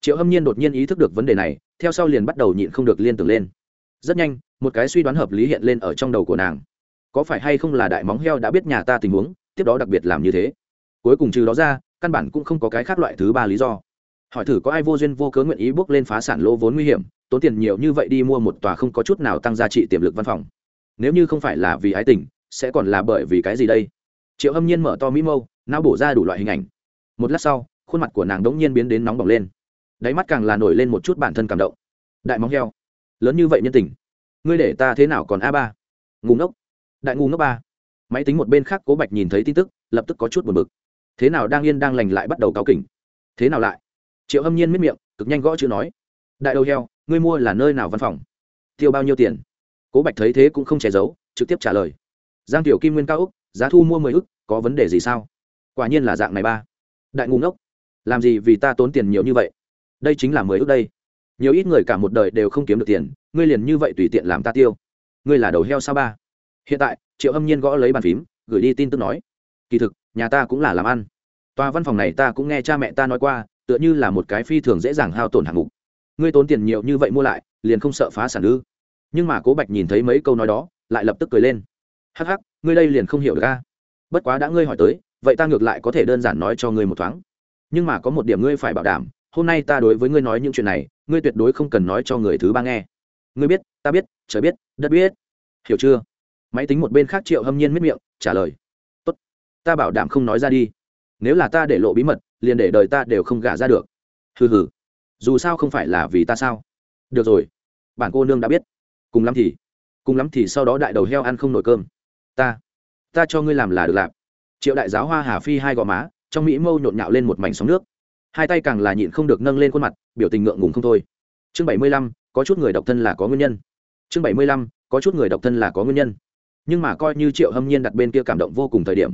Triệu hâm nhiên đột nhiên ý thức được vấn đề này, theo sau liền bắt đầu nhịn không được liên tưởng lên. Rất nhanh, một cái suy đoán hợp lý hiện lên ở trong đầu của nàng. Có phải hay không là đại móng heo đã biết nhà ta tình huống, tiếp đó đặc biệt làm như thế? Cuối cùng trừ đó ra, căn bản cũng không có cái khác loại thứ ba lý do. Hỏi thử có ai vô duyên vô cớ nguyện ý bước lên phá sản lô vốn nguy hiểm, tốn tiền nhiều như vậy đi mua một tòa không có chút nào tăng giá trị tiềm lực văn phòng. Nếu như không phải là vì ái tình, sẽ còn là bởi vì cái gì đây? Triệu hâm nhiên mở to mỹ mâu, não bổ ra đủ loại hình ảnh. Một lát sau, khuôn mặt của nàng đống nhiên biến đến nóng bỏng lên đáy mắt càng là nổi lên một chút bản thân cảm động. Đại móng heo, lớn như vậy nhân tình, ngươi để ta thế nào còn a ba? Ngủ ngốc, đại ngu ngốc ba. Máy tính một bên khác cố bạch nhìn thấy tin tức, lập tức có chút buồn bực. Thế nào đang yên đang lành lại bắt đầu cáo kỉnh? Thế nào lại? Triệu hâm nhiên miết miệng, cực nhanh gõ chữ nói. Đại đầu heo, ngươi mua là nơi nào văn phòng? Tiêu bao nhiêu tiền? Cố bạch thấy thế cũng không che giấu, trực tiếp trả lời. Giang tiểu kim nguyên cao úc, giá thu mua mười ức, có vấn đề gì sao? Quả nhiên là dạng này ba. Đại ngu ngốc, làm gì vì ta tốn tiền nhiều như vậy? Đây chính là mười ước đây. Nhiều ít người cả một đời đều không kiếm được tiền, ngươi liền như vậy tùy tiện làm ta tiêu. Ngươi là đầu heo sao ba? Hiện tại, triệu âm nhiên gõ lấy bàn phím, gửi đi tin tức nói. Kỳ thực, nhà ta cũng là làm ăn. Tòa văn phòng này ta cũng nghe cha mẹ ta nói qua, tựa như là một cái phi thường dễ dàng hao tổn hạng mục. Ngươi tốn tiền nhiều như vậy mua lại, liền không sợ phá sản ư? Nhưng mà cố bạch nhìn thấy mấy câu nói đó, lại lập tức cười lên. Hắc hắc, ngươi đây liền không hiểu được ca bất quá đã ngươi hỏi tới, vậy ta ngược lại có thể đơn giản nói cho ngươi một thoáng. Nhưng mà có một điểm ngươi phải bảo đảm hôm nay ta đối với ngươi nói những chuyện này, ngươi tuyệt đối không cần nói cho người thứ ba nghe. Ngươi biết, ta biết, trời biết, đất biết. Hiểu chưa? Máy tính một bên khác triệu hâm nhiên miết miệng, trả lời. Tốt, ta bảo đảm không nói ra đi. Nếu là ta để lộ bí mật, liền để đời ta đều không gả ra được. Hừ hừ. Dù sao không phải là vì ta sao? Được rồi. Bản cô nương đã biết. Cùng lắm thì, cùng lắm thì sau đó đại đầu heo ăn không nổi cơm. Ta ta cho ngươi làm là được lạp. Triệu đại giáo hoa hà phi hai gò má, trong mỹ mâu nhộn nhạo lên một mảnh sóng nước hai tay càng là nhịn không được nâng lên khuôn mặt, biểu tình ngượng ngùng không thôi. Chương bảy mươi lăm, có chút người độc thân là có nguyên nhân. Chương bảy mươi lăm, có chút người độc thân là có nguyên nhân. Nhưng mà coi như triệu hâm nhiên đặt bên kia cảm động vô cùng thời điểm,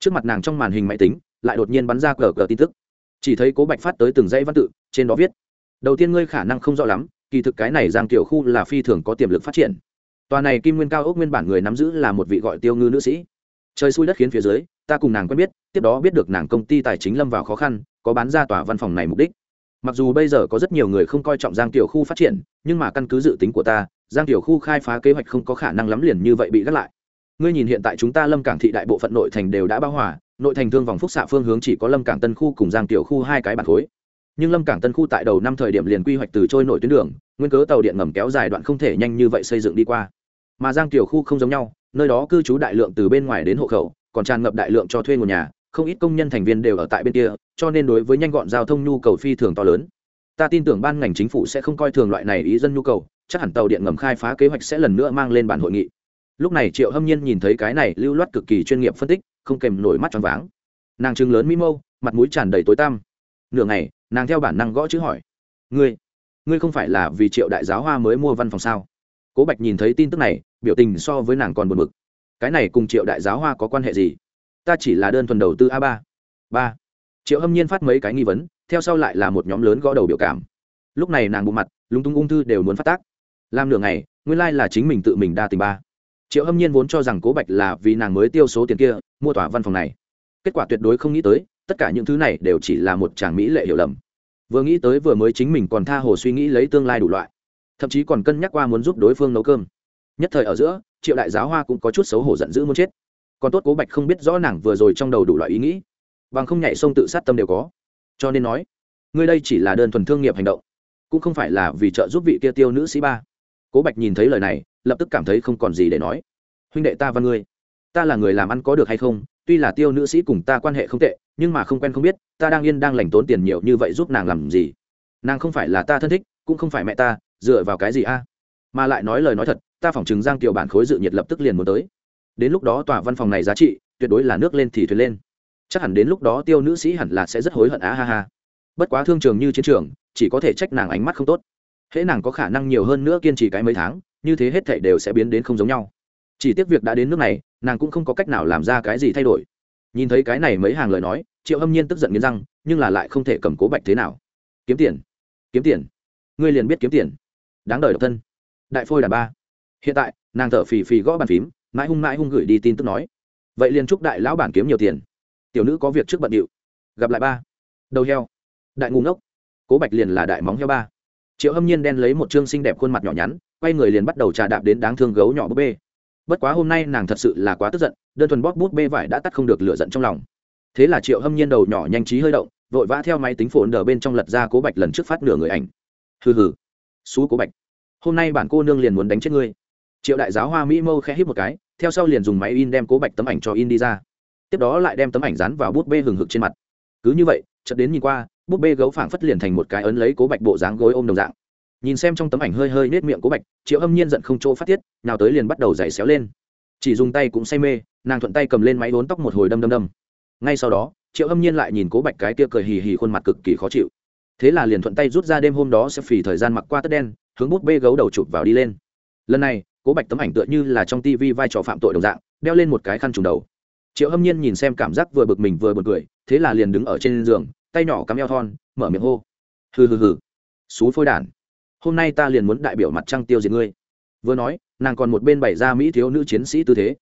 trước mặt nàng trong màn hình máy tính, lại đột nhiên bắn ra cờ cờ tin tức. Chỉ thấy cố bạch phát tới từng dãy văn tự, trên đó viết, đầu tiên ngươi khả năng không rõ lắm, kỳ thực cái này giang tiểu khu là phi thường có tiềm lực phát triển. Tòa này kim nguyên cao ốc nguyên bản người nắm giữ là một vị gọi tiêu ngư nữ sĩ. Trời xui đất khiến phía dưới ta cùng nàng quen biết, tiếp đó biết được nàng công ty tài chính lâm vào khó khăn, có bán ra tòa văn phòng này mục đích. Mặc dù bây giờ có rất nhiều người không coi trọng giang tiểu khu phát triển, nhưng mà căn cứ dự tính của ta, giang tiểu khu khai phá kế hoạch không có khả năng lắm liền như vậy bị gác lại. Ngươi nhìn hiện tại chúng ta lâm cảng thị đại bộ phận nội thành đều đã bao hòa, nội thành thương vòng phúc xạ phương hướng chỉ có lâm cảng tân khu cùng giang tiểu khu hai cái bản khối. Nhưng lâm cảng tân khu tại đầu năm thời điểm liền quy hoạch từ trôi nổi tuyến đường, nguyên cớ tàu điện ngầm kéo dài đoạn không thể nhanh như vậy xây dựng đi qua. Mà giang tiểu khu không giống nhau, nơi đó cư trú đại lượng từ bên ngoài đến hộ khẩu còn tràn ngập đại lượng cho thuê ngôi nhà, không ít công nhân thành viên đều ở tại bên kia, cho nên đối với nhanh gọn giao thông nhu cầu phi thường to lớn. Ta tin tưởng ban ngành chính phủ sẽ không coi thường loại này ý dân nhu cầu, chắc hẳn tàu điện ngầm khai phá kế hoạch sẽ lần nữa mang lên bản hội nghị. Lúc này triệu hâm nhiên nhìn thấy cái này lưu loát cực kỳ chuyên nghiệp phân tích, không kèm nổi mắt tròn váng. Nàng trừng lớn mỹ mâu, mặt mũi tràn đầy tối tăm. Nửa ngày, nàng theo bản năng gõ chữ hỏi. Ngươi ngươi không phải là vì triệu đại giáo hoa mới mua văn phòng sao? Cố bạch nhìn thấy tin tức này, biểu tình so với nàng còn buồn bực cái này cùng triệu đại giáo hoa có quan hệ gì? Ta chỉ là đơn thuần đầu tư a ba. Ba. Triệu hâm nhiên phát mấy cái nghi vấn, theo sau lại là một nhóm lớn gõ đầu biểu cảm. Lúc này nàng bộ mặt, lúng túng ung thư đều muốn phát tác. Làm nửa ngày, nguyên lai、like、là chính mình tự mình đa tình ba. Triệu hâm nhiên vốn cho rằng cố bạch là vì nàng mới tiêu số tiền kia, mua tòa văn phòng này. Kết quả tuyệt đối không nghĩ tới, tất cả những thứ này đều chỉ là một chàng mỹ lệ hiểu lầm. Vừa nghĩ tới vừa mới chính mình còn tha hồ suy nghĩ lấy tương lai đủ loại. Thậm chí còn cân nhắc qua muốn giúp đối phương nấu cơm nhất thời ở giữa, triệu đại giáo hoa cũng có chút xấu hổ giận dữ muốn chết. Còn tốt cố bạch không biết rõ nàng vừa rồi trong đầu đủ loại ý nghĩ. Bằng không nhảy sông tự sát tâm đều có. Cho nên nói, ngươi đây chỉ là đơn thuần thương nghiệp hành động, cũng không phải là vì trợ giúp vị kia tiêu nữ sĩ ba. Cố bạch nhìn thấy lời này, lập tức cảm thấy không còn gì để nói. Huynh đệ ta và ngươi, ta là người làm ăn có được hay không? Tuy là tiêu nữ sĩ cùng ta quan hệ không tệ, nhưng mà không quen không biết, ta đang yên đang lành tốn tiền nhiều như vậy giúp nàng làm gì? Nàng không phải là ta thân thích, cũng không phải mẹ ta, dựa vào cái gì a? Mà lại nói lời nói thật ta phỏng chứng giang tiểu bản khối dự nhiệt lập tức liền muốn tới. Đến lúc đó tòa văn phòng này giá trị, tuyệt đối là nước lên thì thuyền lên. Chắc hẳn đến lúc đó tiêu nữ sĩ hẳn là sẽ rất hối hận á ha ha. Bất quá thương trường như chiến trường, chỉ có thể trách nàng ánh mắt không tốt. Hễ nàng có khả năng nhiều hơn nữa kiên trì cái mấy tháng, như thế hết thảy đều sẽ biến đến không giống nhau. Chỉ tiếc việc đã đến nước này, nàng cũng không có cách nào làm ra cái gì thay đổi. Nhìn thấy cái này mấy hàng lời nói, triệu hâm nhiên tức giận nghiến răng, nhưng là lại không thể cầm cố bạch thế nào. Kiếm tiền kiếm tiền. Ngươi liền biết kiếm tiền. Đáng đời độc thân. Đại phôi đàn ba hiện tại, nàng thở phì phì gõ bàn phím, mãi hung mãi hung gửi đi tin tức nói. Vậy liền chúc đại lão bản kiếm nhiều tiền. Tiểu nữ có việc trước bận điệu. Gặp lại ba. Đầu heo. Đại ngu ngốc. Cố bạch liền là đại móng heo ba. Triệu hâm nhiên đen lấy một chương xinh đẹp khuôn mặt nhỏ nhắn, quay người liền bắt đầu trà đạp đến đáng thương gấu nhỏ búp bê. Bất quá hôm nay nàng thật sự là quá tức giận, đơn thuần bóp bút bê vải đã tắt không được lửa giận trong lòng. Thế là triệu hâm nhiên đầu nhỏ nhanh trí hơi động, vội vã theo máy tính phồn đờ bên trong lật ra cố bạch lần trước phát nửa người ảnh. Hừ hừ. Xú cố bạch. Hôm nay bản cô nương liền muốn đánh chết ngươi triệu đại giáo hoa mỹ mâu khẽ hít một cái, theo sau liền dùng máy in đem cố bạch tấm ảnh cho in đi ra. Tiếp đó lại đem tấm ảnh dán vào bút bê hừng hực trên mặt. Cứ như vậy, chợt đến nhìn qua, bút bê gấu phảng phất liền thành một cái ấn lấy cố bạch bộ dáng gối ôm đồng dạng. Nhìn xem trong tấm ảnh hơi hơi nết miệng cố bạch, triệu âm nhiên giận không chỗ phát tiết, nào tới liền bắt đầu giày xéo lên. Chỉ dùng tay cũng say mê, nàng thuận tay cầm lên máy đốn tóc một hồi đâm đâm đâm. Ngay sau đó, triệu âm nhiên lại nhìn cố bạch cái tia cười hì hì khuôn mặt cực kỳ khó chịu. Thế là liền thuận tay rút ra đêm hôm đó sẽ phì thời gian mặc qua tất đen, hướng bút bê gấu đầu chụp vào đi lên. Lần này cố bạch tấm ảnh tựa như là trong tivi vai trò phạm tội đồng dạng, đeo lên một cái khăn trùng đầu. Triệu hâm nhiên nhìn xem cảm giác vừa bực mình vừa bực cười, thế là liền đứng ở trên giường, tay nhỏ cắm eo thon, mở miệng hô. Hừ hừ hừ. Xú phôi đản. Hôm nay ta liền muốn đại biểu mặt trăng tiêu diệt ngươi. Vừa nói, nàng còn một bên bày ra mỹ thiếu nữ chiến sĩ tư thế.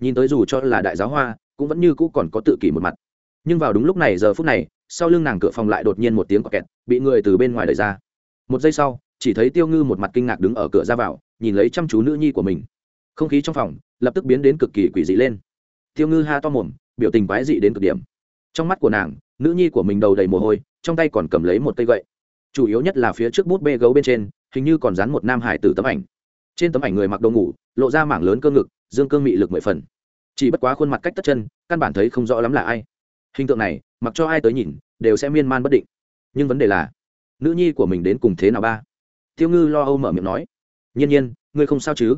Nhìn tới dù cho là đại giáo hoa, cũng vẫn như cũ còn có tự kỷ một mặt. Nhưng vào đúng lúc này, giờ phút này, sau lưng nàng cửa phòng lại đột nhiên một tiếng quạt kẹt, bị người từ bên ngoài đẩy ra. Một giây sau, chỉ thấy tiêu ngư một mặt kinh ngạc đứng ở cửa ra vào nhìn lấy chăm chú nữ nhi của mình. Không khí trong phòng lập tức biến đến cực kỳ quỷ dị lên. Tiêu ngư ha to mồm, biểu tình quái dị đến cực điểm. Trong mắt của nàng, nữ nhi của mình đầu đầy mồ hôi, trong tay còn cầm lấy một cây gậy. Chủ yếu nhất là phía trước bút bê gấu bên trên, hình như còn dán một nam hải tử tấm ảnh. Trên tấm ảnh người mặc đồ ngủ, lộ ra mảng lớn cơ ngực, dương cương mị lực mười phần. Chỉ bất quá khuôn mặt cách tất chân, căn bản thấy không rõ lắm là ai. Hình tượng này, mặc cho ai tới nhìn, đều sẽ miên man bất định. Nhưng vấn đề là, nữ nhi của mình đến cùng thế nào ba? Tiêu ngư lo âu mở miệng nói nhiên nhiên, ngươi không sao chứ?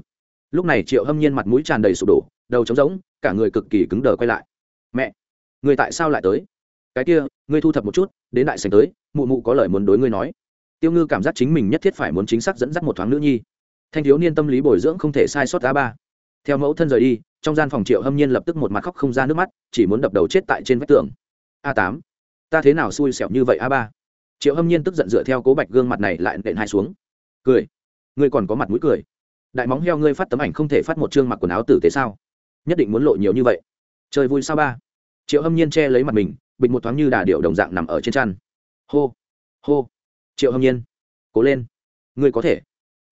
Lúc này triệu hâm nhiên mặt mũi tràn đầy sụp đổ, đầu trống rỗng, cả người cực kỳ cứng đờ quay lại. Mẹ người tại sao lại tới? Cái kia, ngươi thu thập một chút, đến đại sành tới, mụ mụ có lời muốn đối ngươi nói. Tiêu ngư cảm giác chính mình nhất thiết phải muốn chính xác dẫn dắt một thoáng nữ nhi. Thanh thiếu niên tâm lý bồi dưỡng không thể sai sót đá ba. Theo mẫu thân rời đi, trong gian phòng triệu hâm nhiên lập tức một mặt khóc không ra nước mắt, chỉ muốn đập đầu chết tại trên vách tường. A tám, ta thế nào xui xẻo như vậy a ba? Triệu hâm nhiên tức giận dựa theo cố bạch gương mặt này lại nện hai xuống. Cười ngươi còn có mặt mũi cười. Đại móng heo ngươi phát tấm ảnh không thể phát một chương mặc quần áo tử tế sao? Nhất định muốn lộ nhiều như vậy. Chơi vui sao ba? Triệu hâm nhiên che lấy mặt mình, bịch một thoáng như đà điệu đồng dạng nằm ở trên chăn. Hô hô. Triệu hâm nhiên, cố lên. Ngươi có thể.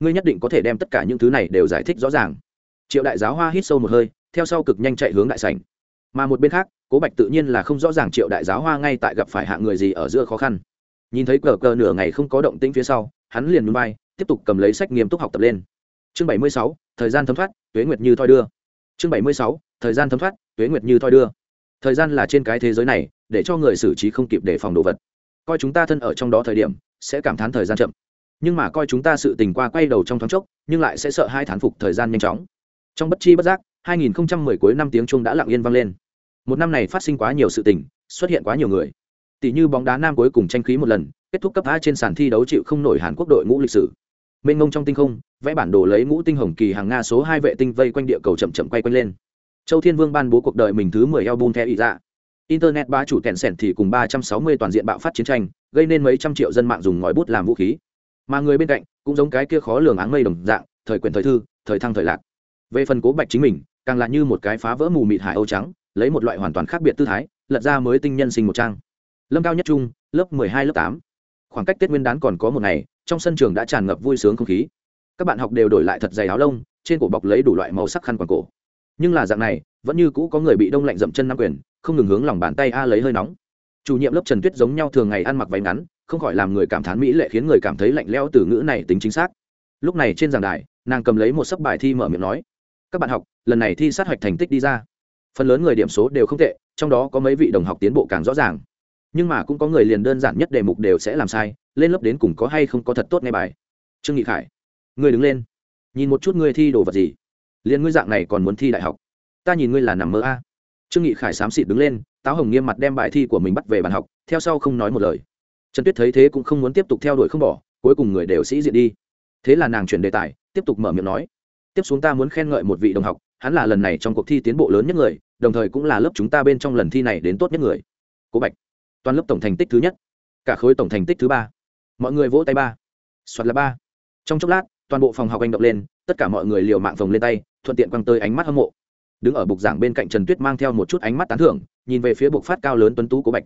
Ngươi nhất định có thể đem tất cả những thứ này đều giải thích rõ ràng. Triệu đại giáo hoa hít sâu một hơi, theo sau cực nhanh chạy hướng đại sảnh. Mà một bên khác, cố bạch tự nhiên là không rõ ràng triệu đại giáo hoa ngay tại gặp phải hạng người gì ở giữa khó khăn. Nhìn thấy cờ cờ nửa ngày không có động tĩnh phía sau, hắn liền núi bay tiếp tục cầm lấy sách nghiêm túc học tập lên. Chương bảy mươi sáu, thời gian thấm thoát, tuế nguyệt như thoi đưa. Chương bảy mươi sáu, thời gian thấm thoát, tuế nguyệt như thoi đưa. Thời gian là trên cái thế giới này, để cho người xử trí không kịp để phòng đồ vật. Coi chúng ta thân ở trong đó thời điểm, sẽ cảm thán thời gian chậm. Nhưng mà coi chúng ta sự tình qua quay đầu trong thoáng chốc, nhưng lại sẽ sợ hai thán phục thời gian nhanh chóng. Trong bất chi bất giác 2010 cuối năm tiếng chuông đã lặng yên vang lên. Một năm này phát sinh quá nhiều sự tình, xuất hiện quá nhiều người. Tỷ như bóng đá nam cuối cùng tranh khí một lần, kết thúc cấp a trên sàn thi đấu chịu không nổi hàn quốc đội ngũ lịch sử mênh ngông trong tinh không, vẽ bản đồ lấy ngũ tinh hồng kỳ hàng nga số hai vệ tinh vây quanh địa cầu chậm chậm quay quanh lên. Châu thiên vương ban bố cuộc đời mình thứ mười album theo ý ra internet ba chủ kẹn sẻn thì cùng ba trăm sáu mươi toàn diện bạo phát chiến tranh, gây nên mấy trăm triệu dân mạng dùng ngòi bút làm vũ khí. Mà người bên cạnh cũng giống cái kia khó lường áng mây đồng dạng, thời quyền thời thư, thời thăng thời lạc. Về phần cố bạch chính mình, càng là như một cái phá vỡ mù mịt hải âu trắng, lấy một loại hoàn toàn khác biệt tư thái, lật ra mới tinh nhân sinh một trang. Lâm cao nhất trung, lớp mười hai, lớp tám. Khoảng cách tết nguyên đán còn có một ngày trong sân trường đã tràn ngập vui sướng không khí. Các bạn học đều đổi lại thật dày áo lông, trên cổ bọc lấy đủ loại màu sắc khăn quàng cổ. Nhưng là dạng này, vẫn như cũ có người bị đông lạnh dậm chân năm quyền, không ngừng hướng lòng bàn tay a lấy hơi nóng. Chủ nhiệm lớp trần tuyết giống nhau thường ngày ăn mặc váy ngắn, không khỏi làm người cảm thán mỹ lệ khiến người cảm thấy lạnh lẽo từ ngữ này tính chính xác. Lúc này trên giảng đài, nàng cầm lấy một sấp bài thi mở miệng nói, các bạn học, lần này thi sát hạch thành tích đi ra. Phần lớn người điểm số đều không tệ, trong đó có mấy vị đồng học tiến bộ càng rõ ràng nhưng mà cũng có người liền đơn giản nhất đề mục đều sẽ làm sai, lên lớp đến cùng có hay không có thật tốt ngay bài. Trương nghị khải, ngươi đứng lên, nhìn một chút ngươi thi đồ vật gì. Liền ngươi dạng này còn muốn thi đại học. Ta nhìn ngươi là nằm mơ a. Trương nghị khải xám xịt đứng lên, táo hồng nghiêm mặt đem bài thi của mình bắt về bàn học, theo sau không nói một lời. Trần tuyết thấy thế cũng không muốn tiếp tục theo đuổi không bỏ, cuối cùng người đều sĩ diện đi. Thế là nàng chuyển đề tài, tiếp tục mở miệng nói. Tiếp xuống ta muốn khen ngợi một vị đồng học, hắn là lần này trong cuộc thi tiến bộ lớn nhất người, đồng thời cũng là lớp chúng ta bên trong lần thi này đến tốt nhất người. Cố bạch toàn lớp tổng thành tích thứ nhất, cả khối tổng thành tích thứ ba. Mọi người vỗ tay ba, soạt là ba. Trong chốc lát, toàn bộ phòng học anh động lên, tất cả mọi người liều mạng phồng lên tay, thuận tiện quăng tới ánh mắt hâm mộ. Đứng ở bục giảng bên cạnh trần tuyết mang theo một chút ánh mắt tán thưởng, nhìn về phía bục phát cao lớn tuấn tú cố bạch.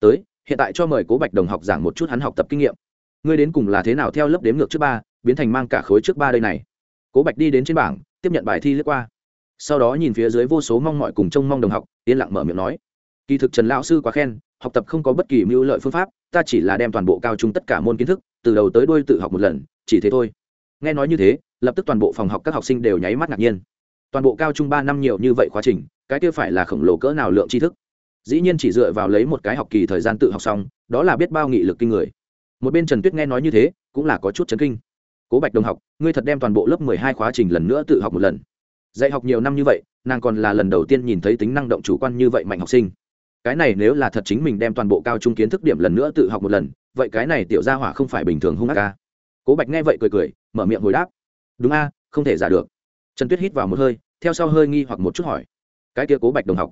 Tới, hiện tại cho mời cố bạch đồng học giảng một chút hắn học tập kinh nghiệm. Ngươi đến cùng là thế nào theo lớp đếm ngược trước ba, biến thành mang cả khối trước ba đây này? Cố bạch đi đến trên bảng, tiếp nhận bài thi lướt qua. Sau đó nhìn phía dưới vô số mong mọi cùng trông mong đồng học, yên lặng mở miệng nói kỳ thực trần lão sư quá khen, học tập không có bất kỳ mưu lợi phương pháp, ta chỉ là đem toàn bộ cao trung tất cả môn kiến thức, từ đầu tới đuôi tự học một lần, chỉ thế thôi. Nghe nói như thế, lập tức toàn bộ phòng học các học sinh đều nháy mắt ngạc nhiên. Toàn bộ cao trung ba năm nhiều như vậy quá trình, cái kia phải là khổng lồ cỡ nào lượng tri thức? Dĩ nhiên chỉ dựa vào lấy một cái học kỳ thời gian tự học xong, đó là biết bao nghị lực kinh người. Một bên trần tuyết nghe nói như thế, cũng là có chút chấn kinh. Cố bạch đồng học, ngươi thật đem toàn bộ lớp mười hai khóa trình lần nữa tự học một lần. Dạy học nhiều năm như vậy, nàng còn là lần đầu tiên nhìn thấy tính năng động chủ quan như vậy mạnh học sinh cái này nếu là thật chính mình đem toàn bộ cao trung kiến thức điểm lần nữa tự học một lần, vậy cái này tiểu gia hỏa không phải bình thường hung ác ca cố bạch nghe vậy cười cười, mở miệng hồi đáp. Đúng a, không thể giả được. Trần tuyết hít vào một hơi, theo sau hơi nghi hoặc một chút hỏi. Cái kia cố bạch đồng học,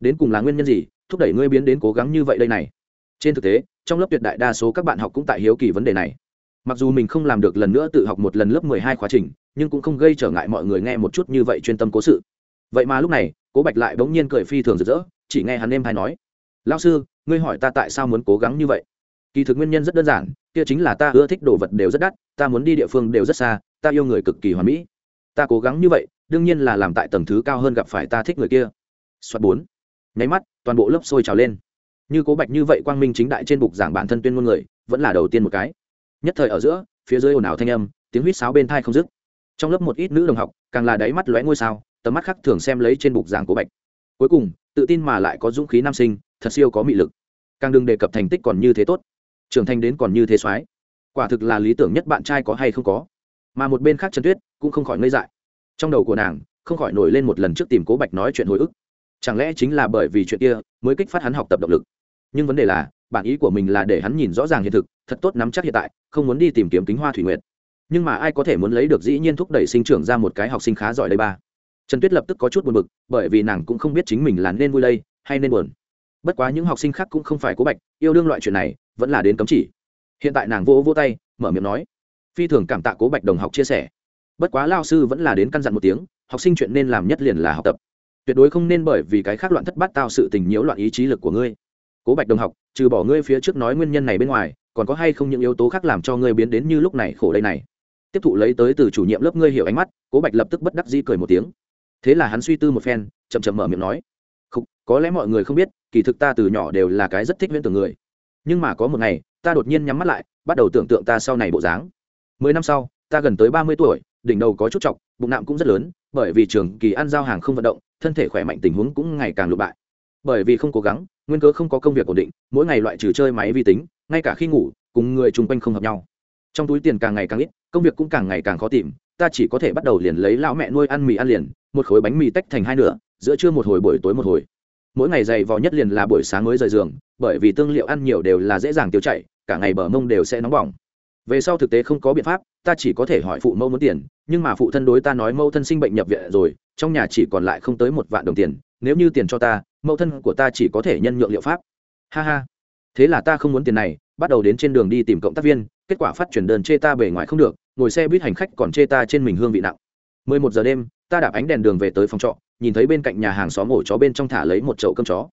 đến cùng là nguyên nhân gì, thúc đẩy ngươi biến đến cố gắng như vậy đây này? Trên thực tế, trong lớp tuyệt đại đa số các bạn học cũng tại hiếu kỳ vấn đề này. Mặc dù mình không làm được lần nữa tự học một lần lớp mười hai khóa trình, nhưng cũng không gây trở ngại mọi người nghe một chút như vậy chuyên tâm cố sự. Vậy mà lúc này, cố bạch lại bỗng nhiên cười phi thường rực rỡ chỉ nghe hắn em hay nói lao sư, ngươi hỏi ta tại sao muốn cố gắng như vậy? Kỳ thực nguyên nhân rất đơn giản, kia chính là ta ưa thích đồ vật đều rất đắt, ta muốn đi địa phương đều rất xa, ta yêu người cực kỳ hoàn mỹ. Ta cố gắng như vậy, đương nhiên là làm tại tầng thứ cao hơn gặp phải ta thích người kia. Soát bốn. Nháy mắt, toàn bộ lớp sôi trào lên. Như cố bạch như vậy quang minh chính đại trên bục giảng bản thân tuyên ngôn người, vẫn là đầu tiên một cái. Nhất thời ở giữa, phía dưới ồn ào thanh âm, tiếng huýt sáo bên thai không dứt. Trong lớp một ít nữ đồng học, càng là đáy mắt lóe ngôi sao, tầm mắt khác thường xem lấy trên bục giảng cố bạch. Cuối cùng tự tin mà lại có dũng khí nam sinh, thật siêu có mị lực. Càng đừng đề cập thành tích còn như thế tốt. Trưởng thành đến còn như thế soái quả thực là lý tưởng nhất bạn trai có hay không có. Mà một bên khác trần tuyết cũng không khỏi ngây dại. Trong đầu của nàng, không khỏi nổi lên một lần trước tìm cố bạch nói chuyện hồi ức. Chẳng lẽ chính là bởi vì chuyện kia mới kích phát hắn học tập động lực? Nhưng vấn đề là, bản ý của mình là để hắn nhìn rõ ràng hiện thực, thật tốt nắm chắc hiện tại, không muốn đi tìm kiếm kính hoa thủy nguyệt. Nhưng mà ai có thể muốn lấy được dĩ nhiên thúc đẩy sinh trưởng ra một cái học sinh khá giỏi đây ba? Trần tuyết lập tức có chút buồn bực, bởi vì nàng cũng không biết chính mình là nên vui đây hay nên buồn. Bất quá những học sinh khác cũng không phải cố bạch, yêu đương loại chuyện này, vẫn là đến cấm chỉ. Hiện tại nàng vỗ vỗ tay, mở miệng nói, phi thường cảm tạ cố bạch đồng học chia sẻ. Bất quá lao sư vẫn là đến căn dặn một tiếng, học sinh chuyện nên làm nhất liền là học tập. Tuyệt đối không nên bởi vì cái khác loạn thất bát tạo sự tình nhiễu loạn ý chí lực của ngươi. Cố bạch đồng học, trừ bỏ ngươi phía trước nói nguyên nhân này bên ngoài, còn có hay không những yếu tố khác làm cho ngươi biến đến như lúc này khổ đây này? Tiếp thụ lấy tới từ chủ nhiệm lớp ngươi hiểu ánh mắt, cố bạch lập tức bất đắc dĩ cười một tiếng thế là hắn suy tư một phen, chậm chậm mở miệng nói không có lẽ mọi người không biết, kỳ thực ta từ nhỏ đều là cái rất thích viễn tưởng người. Nhưng mà có một ngày, ta đột nhiên nhắm mắt lại, bắt đầu tưởng tượng ta sau này bộ dáng. Mười năm sau, ta gần tới ba mươi tuổi, đỉnh đầu có chút chọc, bụng nạm cũng rất lớn, bởi vì trường kỳ ăn giao hàng không vận động, thân thể khỏe mạnh tình huống cũng ngày càng lụ bại. Bởi vì không cố gắng, nguyên cớ không có công việc ổn định, mỗi ngày loại trừ chơi máy vi tính, ngay cả khi ngủ, cùng người chung quanh không hợp nhau. Trong túi tiền càng ngày càng ít, công việc cũng càng ngày càng khó tìm, ta chỉ có thể bắt đầu liền lấy lão mẹ nuôi ăn mì ăn liền một khối bánh mì tách thành hai nửa, giữa trưa một hồi, buổi tối một hồi. Mỗi ngày dày vò nhất liền là buổi sáng mới rời giường, bởi vì tương liệu ăn nhiều đều là dễ dàng tiêu chảy, cả ngày bờ mông đều sẽ nóng bỏng. Về sau thực tế không có biện pháp, ta chỉ có thể hỏi phụ mẫu muốn tiền, nhưng mà phụ thân đối ta nói mẫu thân sinh bệnh nhập viện rồi, trong nhà chỉ còn lại không tới một vạn đồng tiền, nếu như tiền cho ta, mẫu thân của ta chỉ có thể nhân nhượng liệu pháp. Ha ha. Thế là ta không muốn tiền này, bắt đầu đến trên đường đi tìm cộng tác viên, kết quả phát chuyển đơn chê ta bề ngoài không được, ngồi xe buýt hành khách còn chê ta trên mình hương vị nặng. Mười một giờ đêm ta đạp ánh đèn đường về tới phòng trọ, nhìn thấy bên cạnh nhà hàng xóm ổ chó bên trong thả lấy một chậu cơm chó.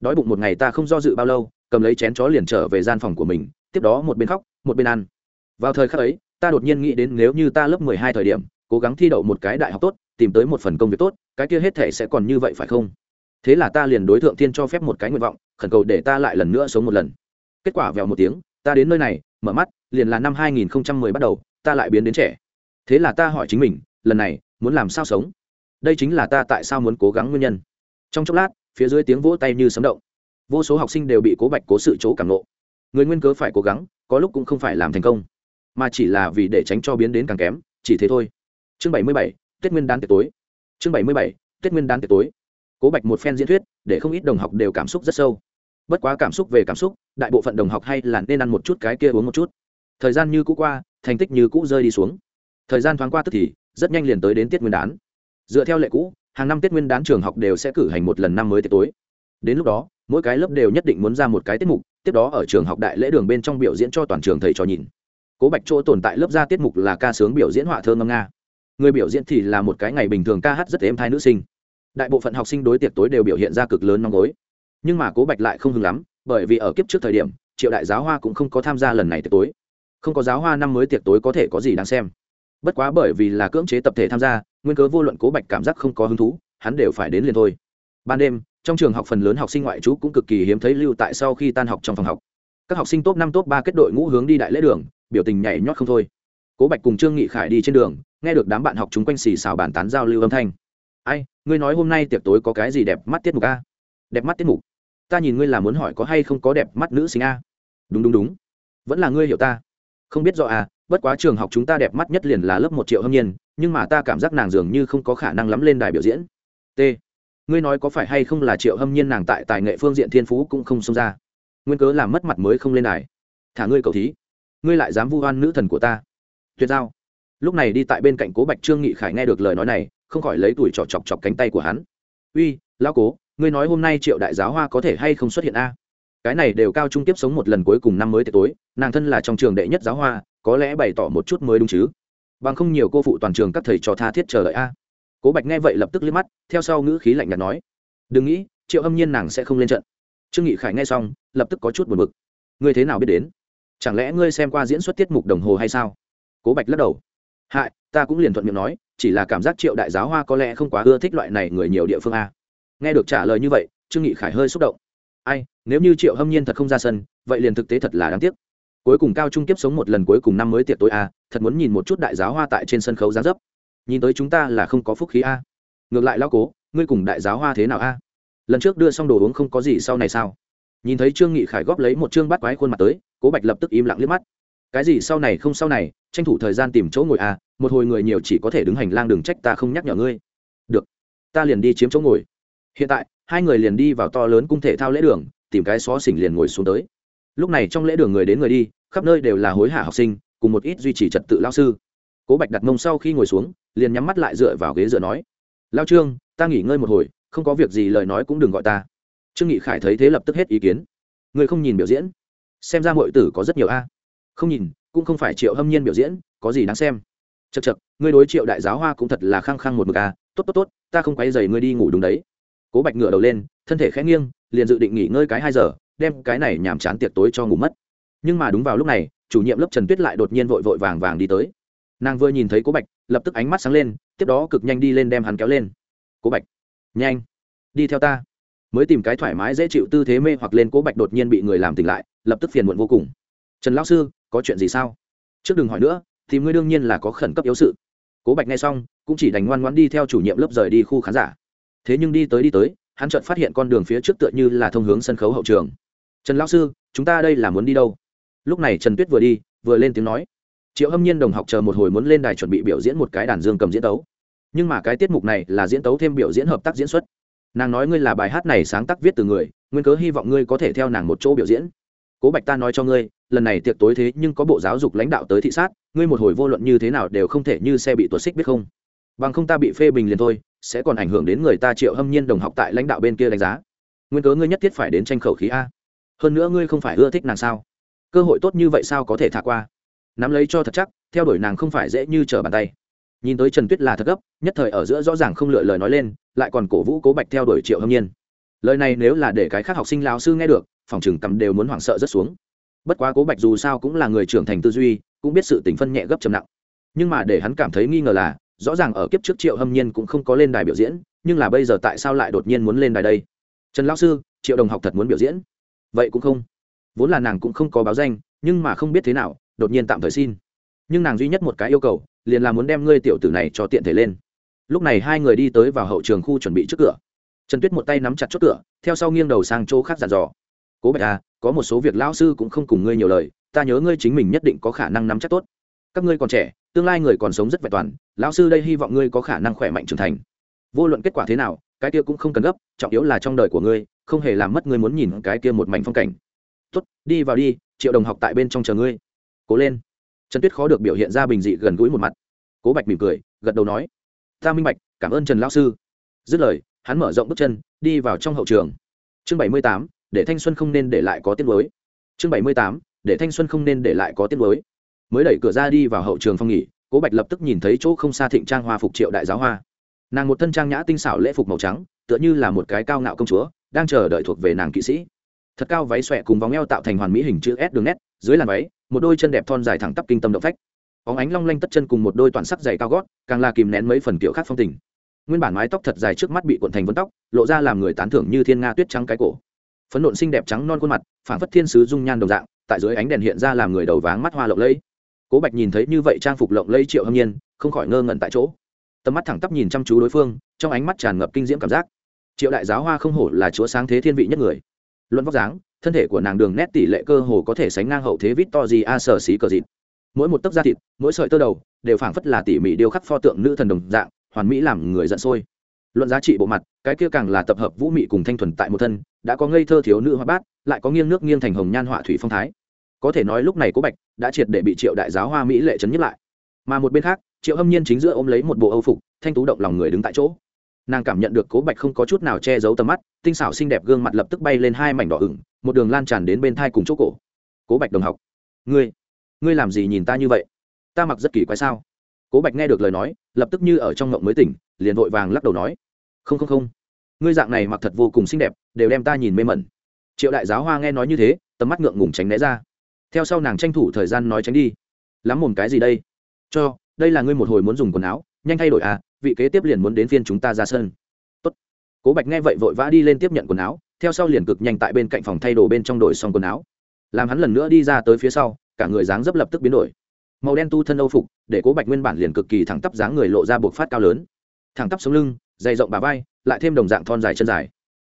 Đói bụng một ngày ta không do dự bao lâu, cầm lấy chén chó liền trở về gian phòng của mình, tiếp đó một bên khóc, một bên ăn. Vào thời khắc ấy, ta đột nhiên nghĩ đến nếu như ta lớp mười hai thời điểm, cố gắng thi đậu một cái đại học tốt, tìm tới một phần công việc tốt, cái kia hết thể sẽ còn như vậy phải không? Thế là ta liền đối tượng thiên cho phép một cái nguyện vọng, khẩn cầu để ta lại lần nữa sống một lần. Kết quả vèo một tiếng, ta đến nơi này, mở mắt, liền là năm 2010 bắt đầu, ta lại biến đến trẻ. Thế là ta hỏi chính mình, lần này muốn làm sao sống? Đây chính là ta tại sao muốn cố gắng nguyên nhân. Trong chốc lát phía dưới tiếng vỗ tay như sấm động. Vô số học sinh đều bị cố bạch cố sự chỗ cảm nộ người nguyên cớ phải cố gắng có lúc cũng không phải làm thành công mà chỉ là vì để tránh cho biến đến càng kém chỉ thế thôi. Chương 77, tết nguyên đán tiệc tối. Chương 77, tết nguyên đán tiệc tối. Cố bạch một phen diễn thuyết để không ít đồng học đều cảm xúc rất sâu. Bất quá cảm xúc về cảm xúc đại bộ phận đồng học hay là nên ăn một chút cái kia uống một chút. Thời gian như cũ qua thành tích như cũ rơi đi xuống. Thời gian thoáng qua tức thì rất nhanh liền tới đến tiết nguyên đán. Dựa theo lệ cũ, hàng năm tiết nguyên đán trường học đều sẽ cử hành một lần năm mới tiết tối. Đến lúc đó, mỗi cái lớp đều nhất định muốn ra một cái tiết mục, tiếp đó ở trường học đại lễ đường bên trong biểu diễn cho toàn trường thầy trò nhìn. Cố bạch chỗ tồn tại lớp ra tiết mục là ca sướng biểu diễn họa thơ ngâm nga. Người biểu diễn thì là một cái ngày bình thường ca hát rất êm thai nữ sinh. Đại bộ phận học sinh đối tiệc tối đều biểu hiện ra cực lớn nóng gối. Nhưng mà cố bạch lại không hứng lắm, bởi vì ở kiếp trước thời điểm, triệu đại giáo hoa cũng không có tham gia lần này tiệc tối. Không có giáo hoa năm mới tiệc tối có thể có gì đáng xem bất quá bởi vì là cưỡng chế tập thể tham gia, nguyên cớ vô luận cố bạch cảm giác không có hứng thú, hắn đều phải đến liền thôi. Ban đêm, trong trường học phần lớn học sinh ngoại trú cũng cực kỳ hiếm thấy lưu tại sau khi tan học trong phòng học. Các học sinh top năm, top ba kết đội ngũ hướng đi đại lễ đường, biểu tình nhảy nhót không thôi. Cố bạch cùng trương nghị khải đi trên đường, nghe được đám bạn học chúng quanh xì xào bàn tán giao lưu âm thanh. Ai, ngươi nói hôm nay tiệc tối có cái gì đẹp mắt tiết mục a? Đẹp mắt tiết mục? Ta nhìn ngươi là muốn hỏi có hay không có đẹp mắt nữ sinh a. Đúng đúng đúng. Vẫn là ngươi hiểu ta. Không biết rõ à bất quá trường học chúng ta đẹp mắt nhất liền là lớp một triệu hâm nhiên nhưng mà ta cảm giác nàng dường như không có khả năng lắm lên đài biểu diễn. T. Ngươi nói có phải hay không là triệu hâm nhiên nàng tại tài nghệ phương diện thiên phú cũng không xông ra. Nguyên cớ làm mất mặt mới không lên đài. Thả ngươi cầu thí. Ngươi lại dám vu oan nữ thần của ta. Tuyệt giao. Lúc này đi tại bên cạnh cố bạch trương nghị khải nghe được lời nói này, không khỏi lấy tuổi trỏ chọc chọc cánh tay của hắn. Uy, lão cố, ngươi nói hôm nay triệu đại giáo hoa có thể hay không xuất hiện a? Cái này đều cao trung tiếp sống một lần cuối cùng năm mới tối, nàng thân là trong trường đệ nhất giáo hoa có lẽ bày tỏ một chút mới đúng chứ? Bằng không nhiều cô phụ toàn trường các thầy trò tha thiết chờ đợi a. Cố bạch nghe vậy lập tức liếc mắt, theo sau ngữ khí lạnh nhạt nói, đừng nghĩ, triệu âm nhiên nàng sẽ không lên trận. Trương nghị khải nghe xong, lập tức có chút buồn bực. Ngươi thế nào biết đến? Chẳng lẽ ngươi xem qua diễn xuất tiết mục đồng hồ hay sao? Cố bạch lắc đầu. Hại, ta cũng liền thuận miệng nói, chỉ là cảm giác triệu đại giáo hoa có lẽ không quá ưa thích loại này người nhiều địa phương a. Nghe được trả lời như vậy, trương nghị khải hơi xúc động. Ai, nếu như triệu hâm nhiên thật không ra sân, vậy liền thực tế thật là đáng tiếc cuối cùng cao trung kiếp sống một lần cuối cùng năm mới tiệc tối a, thật muốn nhìn một chút đại giáo hoa tại trên sân khấu giá dấp. Nhìn tới chúng ta là không có phúc khí a. Ngược lại lao cố, ngươi cùng đại giáo hoa thế nào a? Lần trước đưa xong đồ uống không có gì sau này sao? Nhìn thấy trương nghị khải góp lấy một trương bắt quái khuôn mặt tới, cố bạch lập tức im lặng liếc mắt. Cái gì sau này không sau này, tranh thủ thời gian tìm chỗ ngồi a, một hồi người nhiều chỉ có thể đứng hành lang đừng trách ta không nhắc nhở ngươi. Được, ta liền đi chiếm chỗ ngồi. Hiện tại, hai người liền đi vào to lớn cung thể thao lễ đường, tìm cái xó xỉnh liền ngồi xuống tới. Lúc này trong lễ đường người đến người đi khắp nơi đều là hối hả học sinh, cùng một ít duy trì trật tự lao sư. Cố bạch đặt mông sau khi ngồi xuống, liền nhắm mắt lại dựa vào ghế dựa nói, lao trương, ta nghỉ ngơi một hồi, không có việc gì lời nói cũng đừng gọi ta. Trương nghị khải thấy thế lập tức hết ý kiến. Người không nhìn biểu diễn? Xem ra mọi tử có rất nhiều a. Không nhìn, cũng không phải triệu hâm nhiên biểu diễn, có gì đáng xem? Chật chật ngươi đối triệu đại giáo hoa cũng thật là khăng khăng một mực à tốt tốt tốt, ta không quay dày ngươi đi ngủ đúng đấy. Cố bạch ngựa đầu lên, thân thể khẽ nghiêng, liền dự định nghỉ ngơi cái hai giờ, đem cái này nhàm chán tiệc tối cho ngủ mất nhưng mà đúng vào lúc này, chủ nhiệm lớp trần tuyết lại đột nhiên vội vội vàng vàng đi tới. Nàng vừa nhìn thấy cố bạch, lập tức ánh mắt sáng lên, tiếp đó cực nhanh đi lên đem hắn kéo lên. Cố bạch, nhanh, đi theo ta. Mới tìm cái thoải mái dễ chịu tư thế mê hoặc lên, cố bạch đột nhiên bị người làm tỉnh lại, lập tức phiền muộn vô cùng. Trần lão sư, có chuyện gì sao? Trước đừng hỏi nữa, thì ngươi đương nhiên là có khẩn cấp yếu sự. Cố bạch nghe xong, cũng chỉ đành ngoan ngoãn đi theo chủ nhiệm lớp rời đi khu khán giả. Thế nhưng đi tới đi tới, hắn chợt phát hiện con đường phía trước tựa như là thông hướng sân khấu hậu trường. Trần lão sư, chúng ta đây là muốn đi đâu? Lúc này trần tuyết vừa đi, vừa lên tiếng nói. Triệu hâm nhiên đồng học chờ một hồi muốn lên đài chuẩn bị biểu diễn một cái đàn dương cầm diễn tấu. Nhưng mà cái tiết mục này là diễn tấu thêm biểu diễn hợp tác diễn xuất. Nàng nói ngươi là bài hát này sáng tác viết từ người, nguyên cớ hy vọng ngươi có thể theo nàng một chỗ biểu diễn. Cố bạch ta nói cho ngươi, lần này tiệc tối thế nhưng có bộ giáo dục lãnh đạo tới thị sát, ngươi một hồi vô luận như thế nào đều không thể như xe bị tuột xích biết không? Bằng không ta bị phê bình liền thôi, sẽ còn ảnh hưởng đến người ta triệu hâm nhiên đồng học tại lãnh đạo bên kia đánh giá. Nguyên cớ ngươi nhất thiết phải đến tranh khẩu khí a. Hơn nữa ngươi không phải ưa thích nàng sao? Cơ hội tốt như vậy sao có thể thả qua? Nắm lấy cho thật chắc, theo đuổi nàng không phải dễ như trở bàn tay. Nhìn tới trần tuyết là thật gấp, nhất thời ở giữa rõ ràng không lựa lời nói lên, lại còn cổ vũ cố bạch theo đuổi triệu hâm nhiên. Lời này nếu là để cái khác học sinh lao sư nghe được, phòng trường cầm đều muốn hoảng sợ rất xuống. Bất quá cố bạch dù sao cũng là người trưởng thành tư duy, cũng biết sự tình phân nhẹ gấp trầm nặng. Nhưng mà để hắn cảm thấy nghi ngờ là, rõ ràng ở kiếp trước triệu hâm nhiên cũng không có lên đài biểu diễn, nhưng là bây giờ tại sao lại đột nhiên muốn lên đài đây? Trần lao sư, triệu đồng học thật muốn biểu diễn? Vậy cũng không vốn là nàng cũng không có báo danh, nhưng mà không biết thế nào, đột nhiên tạm thời xin. Nhưng nàng duy nhất một cái yêu cầu, liền là muốn đem ngươi tiểu tử này cho tiện thể lên. Lúc này hai người đi tới vào hậu trường khu chuẩn bị trước cửa. Trần tuyết một tay nắm chặt chốt cửa, theo sau nghiêng đầu sang chỗ khác dàn dò. Cố bạch à có một số việc lão sư cũng không cùng ngươi nhiều lời, ta nhớ ngươi chính mình nhất định có khả năng nắm chắc tốt. Các ngươi còn trẻ, tương lai người còn sống rất vẹn toàn, lão sư đây hy vọng ngươi có khả năng khỏe mạnh trưởng thành. Vô luận kết quả thế nào, cái kia cũng không cần gấp, trọng yếu là trong đời của ngươi, không hề làm mất ngươi muốn nhìn cái kia một mảnh phong cảnh tốt, đi vào đi, triệu đồng học tại bên trong chờ ngươi. Cố lên. Trần tuyết khó được biểu hiện ra bình dị gần gũi một mặt. Cố bạch mỉm cười, gật đầu nói, ta minh bạch, cảm ơn trần lão sư. Dứt lời, hắn mở rộng bước chân, đi vào trong hậu trường. Chương bảy mươi tám, để thanh xuân không nên để lại có tiết mới. Chương bảy mươi tám, để thanh xuân không nên để lại có tiết mới. Mới đẩy cửa ra đi vào hậu trường phong nghỉ, cố bạch lập tức nhìn thấy chỗ không xa thịnh trang hoa phục triệu đại giáo hoa. Nàng một thân trang nhã tinh xảo lễ phục màu trắng, tựa như là một cái cao ngạo công chúa, đang chờ đợi thuộc về nàng kỵ sĩ thật cao váy xòe cùng vòng eo tạo thành hoàn mỹ hình chữ s đường nét, dưới làn váy, một đôi chân đẹp thon dài thẳng tắp kinh tâm động phách. Óng ánh long lanh tất chân cùng một đôi toàn sắc dày cao gót, càng là kìm nén mấy phần kiểu khác phong tình. Nguyên bản mái tóc thật dài trước mắt bị cuộn thành vấn tóc, lộ ra làm người tán thưởng như thiên nga tuyết trắng cái cổ. Phấn nộn xinh đẹp trắng non khuôn mặt phản phất thiên sứ dung nhan đồng dạng, tại dưới ánh đèn hiện ra làm người đầu váng mắt hoa lộng lẫy. Cố bạch nhìn thấy như vậy trang phục lộng lẫy triệu hâm nhiên, không khỏi ngơ ngẩn tại chỗ. Tầm mắt thẳng tắp nhìn chăm chú đối phương, trong ánh mắt tràn ngập kinh diễm cảm giác. Triệu đại giáo hoa không hổ là chúa sáng thế thiên vị nhất người luận vóc dáng, thân thể của nàng đường nét tỷ lệ cơ hồ có thể sánh ngang hậu thế vít to gì a sở xí cờ dịt. Mỗi một tấc da thịt, mỗi sợi tơ đầu, đều phảng phất là tỉ mỉ điêu khắc pho tượng nữ thần đồng dạng, hoàn mỹ làm người giận sôi. Luận giá trị bộ mặt, cái kia càng là tập hợp vũ mị cùng thanh thuần tại một thân, đã có ngây thơ thiếu nữ hoa bát, lại có nghiêng nước nghiêng thành hồng nhan họa thủy phong thái. Có thể nói lúc này cố bạch đã triệt để bị triệu đại giáo hoa mỹ lệ chấn nhất lại. Mà một bên khác, triệu hâm nhiên chính giữa ôm lấy một bộ âu phục, thanh tú động lòng người đứng tại chỗ nàng cảm nhận được cố bạch không có chút nào che giấu tầm mắt, tinh xảo xinh đẹp gương mặt lập tức bay lên hai mảnh đỏ ửng, một đường lan tràn đến bên thai cùng chỗ cổ. Cố bạch đồng học, ngươi ngươi làm gì nhìn ta như vậy? Ta mặc rất kỳ quái sao? Cố bạch nghe được lời nói, lập tức như ở trong ngộng mới tỉnh, liền vội vàng lắc đầu nói, không không không. Ngươi dạng này mặc thật vô cùng xinh đẹp, đều đem ta nhìn mê mẩn. Triệu đại giáo hoa nghe nói như thế, tầm mắt ngượng ngùng tránh né ra. Theo sau nàng tranh thủ thời gian nói tránh đi. Lắm mồm cái gì đây? Cho, đây là ngươi một hồi muốn dùng quần áo nhanh thay đổi à vị kế tiếp liền muốn đến phiên chúng ta ra sân. Tốt. cố bạch nghe vậy vội vã đi lên tiếp nhận quần áo, theo sau liền cực nhanh tại bên cạnh phòng thay đồ bên trong đổi xong quần áo. Làm hắn lần nữa đi ra tới phía sau, cả người dáng dấp lập tức biến đổi. Màu đen tu thân âu phục, để cố bạch nguyên bản liền cực kỳ thẳng tắp dáng người lộ ra buộc phát cao lớn. Thẳng tắp sống lưng, dày rộng bà vai, lại thêm đồng dạng thon dài chân dài.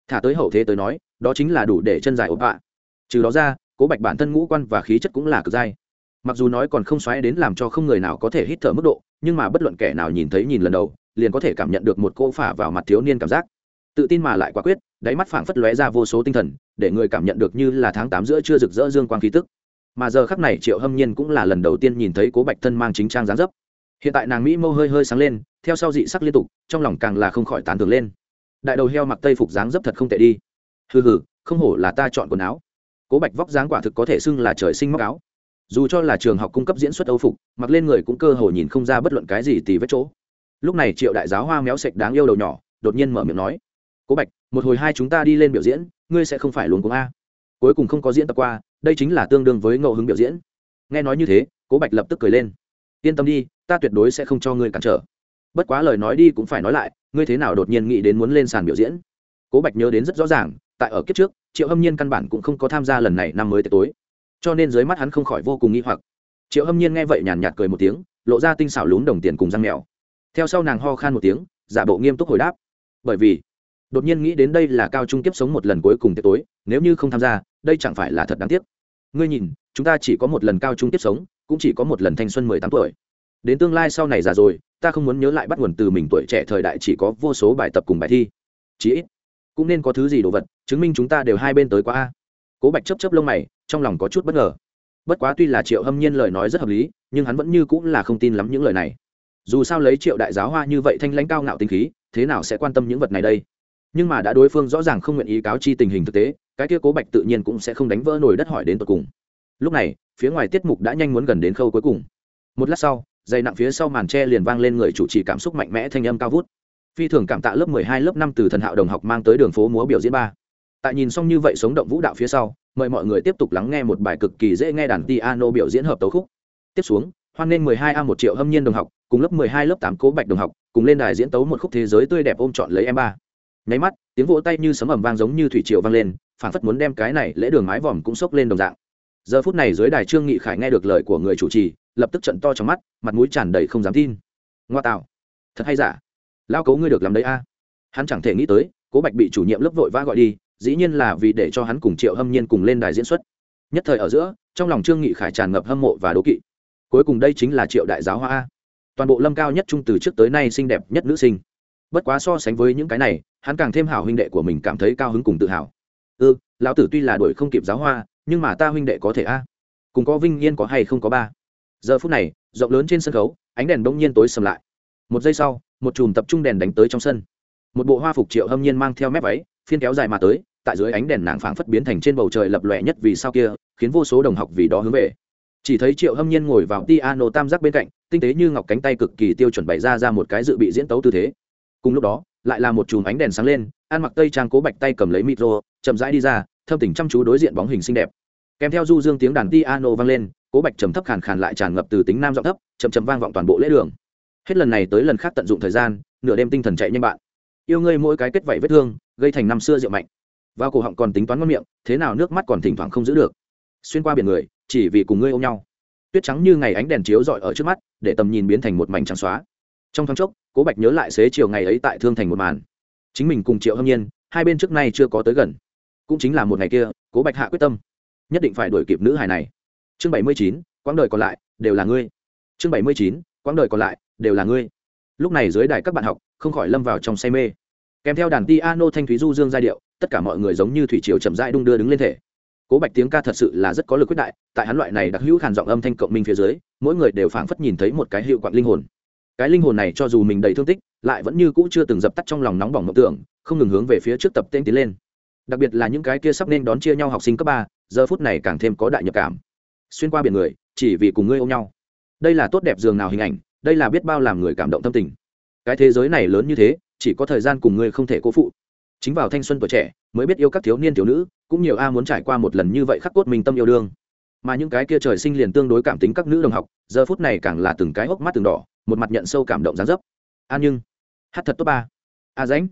Thả tới hậu thế tới nói, đó chính là đủ để chân dài ốp ạ. Trừ đó ra, cố bạch bản thân ngũ quan và khí chất cũng là cực dai. Mặc dù nói còn không xoáy đến làm cho không người nào có thể hít thở mức độ nhưng mà bất luận kẻ nào nhìn thấy nhìn lần đầu, liền có thể cảm nhận được một cô phả vào mặt thiếu niên cảm giác. Tự tin mà lại quả quyết, đáy mắt phảng phất lóe ra vô số tinh thần, để người cảm nhận được như là tháng tám giữa chưa rực rỡ dương quang khí tức. Mà giờ khắc này triệu hâm nhiên cũng là lần đầu tiên nhìn thấy cố bạch thân mang chính trang dáng dấp. Hiện tại nàng mỹ mâu hơi hơi sáng lên, theo sau dị sắc liên tục, trong lòng càng là không khỏi tán tưởng lên. Đại đầu heo mặc tây phục dáng dấp thật không tệ đi. Hừ hừ, không hổ là ta chọn quần áo. Cố bạch vóc dáng quả thực có thể xưng là trời sinh móc áo dù cho là trường học cung cấp diễn xuất âu phục, mặc lên người cũng cơ hồ nhìn không ra bất luận cái gì tì vết chỗ. Lúc này triệu đại giáo hoa méo sạch đáng yêu đầu nhỏ, đột nhiên mở miệng nói, cố bạch, một hồi hai chúng ta đi lên biểu diễn, ngươi sẽ không phải luôn cuống a. Cuối cùng không có diễn tập qua, đây chính là tương đương với ngẫu hứng biểu diễn. Nghe nói như thế, cố bạch lập tức cười lên, yên tâm đi, ta tuyệt đối sẽ không cho ngươi cản trở. Bất quá lời nói đi cũng phải nói lại, ngươi thế nào đột nhiên nghĩ đến muốn lên sàn biểu diễn? Cố bạch nhớ đến rất rõ ràng, tại ở kiếp trước, triệu hâm nhiên căn bản cũng không có tham gia lần này năm mới tối cho nên dưới mắt hắn không khỏi vô cùng nghi hoặc. Triệu hâm nhiên nghe vậy nhàn nhạt cười một tiếng, lộ ra tinh xảo lún đồng tiền cùng răng mèo. Theo sau nàng ho khan một tiếng, giả bộ nghiêm túc hồi đáp. Bởi vì, đột nhiên nghĩ đến đây là cao trung kiếp sống một lần cuối cùng tiệc tối, nếu như không tham gia, đây chẳng phải là thật đáng tiếc. Ngươi nhìn, chúng ta chỉ có một lần cao trung kiếp sống, cũng chỉ có một lần thanh xuân mười tám tuổi. Đến tương lai sau này già rồi, ta không muốn nhớ lại bắt nguồn từ mình tuổi trẻ thời đại chỉ có vô số bài tập cùng bài thi. Chí ít, cũng nên có thứ gì đồ vật, chứng minh chúng ta đều hai bên tới quá a cố bạch chấp chấp lông mày, trong lòng có chút bất ngờ. Bất quá tuy là triệu hâm nhiên lời nói rất hợp lý, nhưng hắn vẫn như cũng là không tin lắm những lời này. Dù sao lấy triệu đại giáo hoa như vậy thanh lãnh cao ngạo tinh khí, thế nào sẽ quan tâm những vật này đây? Nhưng mà đã đối phương rõ ràng không nguyện ý cáo chi tình hình thực tế, cái kia cố bạch tự nhiên cũng sẽ không đánh vỡ nổi đất hỏi đến tột cùng. Lúc này, phía ngoài tiết mục đã nhanh muốn gần đến khâu cuối cùng. Một lát sau dày nặng phía sau màn tre liền vang lên người chủ trì cảm xúc mạnh mẽ thanh âm cao vút. Phi thường cảm tạ lớp mười hai, lớp năm từ thần hạo đồng học mang tới đường phố múa biểu diễn ba tại nhìn xong như vậy sống động vũ đạo phía sau, mời mọi người tiếp tục lắng nghe một bài cực kỳ dễ nghe đàn piano biểu diễn hợp tấu khúc. Tiếp xuống, hoan nghênh mười hai a một triệu hâm nhiên đồng học, cùng lớp mười hai, lớp 8 cố bạch đồng học, cùng lên đài diễn tấu một khúc thế giới tươi đẹp ôm chọn lấy em ba. Nháy mắt, tiếng vỗ tay như sấm ầm vang giống như thủy triều vang lên phản phất muốn đem cái này lễ đường mái vòm cũng sốc lên đồng dạng. Giờ phút này dưới đài trương nghị khải nghe được lời của người chủ trì, lập tức trận to trong mắt, mặt mũi tràn đầy không dám tin. Ngoa tạo. Thật hay giả? Lao cấu ngươi được làm đấy a. Hắn chẳng thể nghĩ tới, cố bạch bị chủ nhiệm lớp vội vã gọi đi dĩ nhiên là vì để cho hắn cùng triệu hâm nhiên cùng lên đài diễn xuất. Nhất thời ở giữa trong lòng trương nghị khải tràn ngập hâm mộ và đố kỵ. Cuối cùng đây chính là triệu đại giáo hoa a. Toàn bộ lâm cao nhất trung từ trước tới nay xinh đẹp nhất nữ sinh. Bất quá so sánh với những cái này hắn càng thêm hảo huynh đệ của mình cảm thấy cao hứng cùng tự hào. Ư ừ, lão tử tuy là đuổi không kịp giáo hoa nhưng mà ta huynh đệ có thể a. Cùng có vinh yên có hay không có ba. Giờ phút này rộng lớn trên sân khấu ánh đèn bỗng nhiên tối sầm lại. Một giây sau một chùm tập trung đèn đánh tới trong sân. Một bộ hoa phục triệu hâm nhiên mang theo mép váy phiên kéo dài mà tới tại dưới ánh đèn nàng phảng phất biến thành trên bầu trời lập lòe nhất vì sao kia, khiến vô số đồng học vì đó hướng về. Chỉ thấy triệu hâm nhiên ngồi vào piano tam giác bên cạnh, tinh tế như ngọc cánh tay cực kỳ tiêu chuẩn bày ra ra một cái dự bị diễn tấu tư thế. Cùng lúc đó, lại là một chùm ánh đèn sáng lên, ăn mặc tây trang cố bạch tay cầm lấy micro, chậm rãi đi ra, thâm tình chăm chú đối diện bóng hình xinh đẹp. Kèm theo du dương tiếng đàn piano vang lên, cố bạch trầm thấp khàn khàn lại tràn ngập từ tính nam giọng thấp, chậm chậm vang vọng toàn bộ lễ đường. Hết lần này tới lần khác tận dụng thời gian, nửa đêm tinh thần chạy nhanh bạn. Yêu ngươi mỗi cái kết vảy vết thương, gây thành năm xưa rượu mạnh vào cổ họng còn tính toán ngon miệng, thế nào nước mắt còn thỉnh thoảng không giữ được. Xuyên qua biển người, chỉ vì cùng ngươi ôm nhau. Tuyết trắng như ngày ánh đèn chiếu rọi ở trước mắt, để tầm nhìn biến thành một mảnh trắng xóa. Trong thoáng chốc, cố bạch nhớ lại xế chiều ngày ấy tại thương thành một màn. Chính mình cùng triệu hâm nhiên, hai bên trước nay chưa có tới gần. Cũng chính là một ngày kia, cố bạch hạ quyết tâm, nhất định phải đuổi kịp nữ hài này. Chương bảy mươi chín, quãng đời còn lại, đều là ngươi. Chương bảy mươi chín, quãng đời còn lại, đều là ngươi. Lúc này dưới đài các bạn học, không khỏi lâm vào trong say mê. Kèm theo đàn piano thanh thúy du dương giai điệu tất cả mọi người giống như thủy triều chậm rãi đung đưa đứng lên thể. Cố bạch tiếng ca thật sự là rất có lực quyết đại, tại hắn loại này đặc hữu khàn giọng âm thanh cộng minh phía dưới, mỗi người đều phảng phất nhìn thấy một cái hiệu quạng linh hồn. Cái linh hồn này cho dù mình đầy thương tích, lại vẫn như cũ chưa từng dập tắt trong lòng nóng bỏng mộng tưởng, không ngừng hướng về phía trước tập tên tiến lên. Đặc biệt là những cái kia sắp nên đón chia nhau học sinh cấp ba, giờ phút này càng thêm có đại nhập cảm. Xuyên qua biển người, chỉ vì cùng ngươi ôm nhau. Đây là tốt đẹp dường nào hình ảnh, đây là biết bao làm người cảm động tâm tình. Cái thế giới này lớn như thế, chỉ có thời gian cùng ngươi không thể cố phụ chính vào thanh xuân tuổi trẻ, mới biết yêu các thiếu niên thiếu nữ, cũng nhiều a muốn trải qua một lần như vậy khắc cốt mình tâm yêu đương. Mà những cái kia trời sinh liền tương đối cảm tính các nữ đồng học, giờ phút này càng là từng cái hốc mắt từng đỏ, một mặt nhận sâu cảm động gián dấp. An nhưng, hát thật tốt ba. A à ránh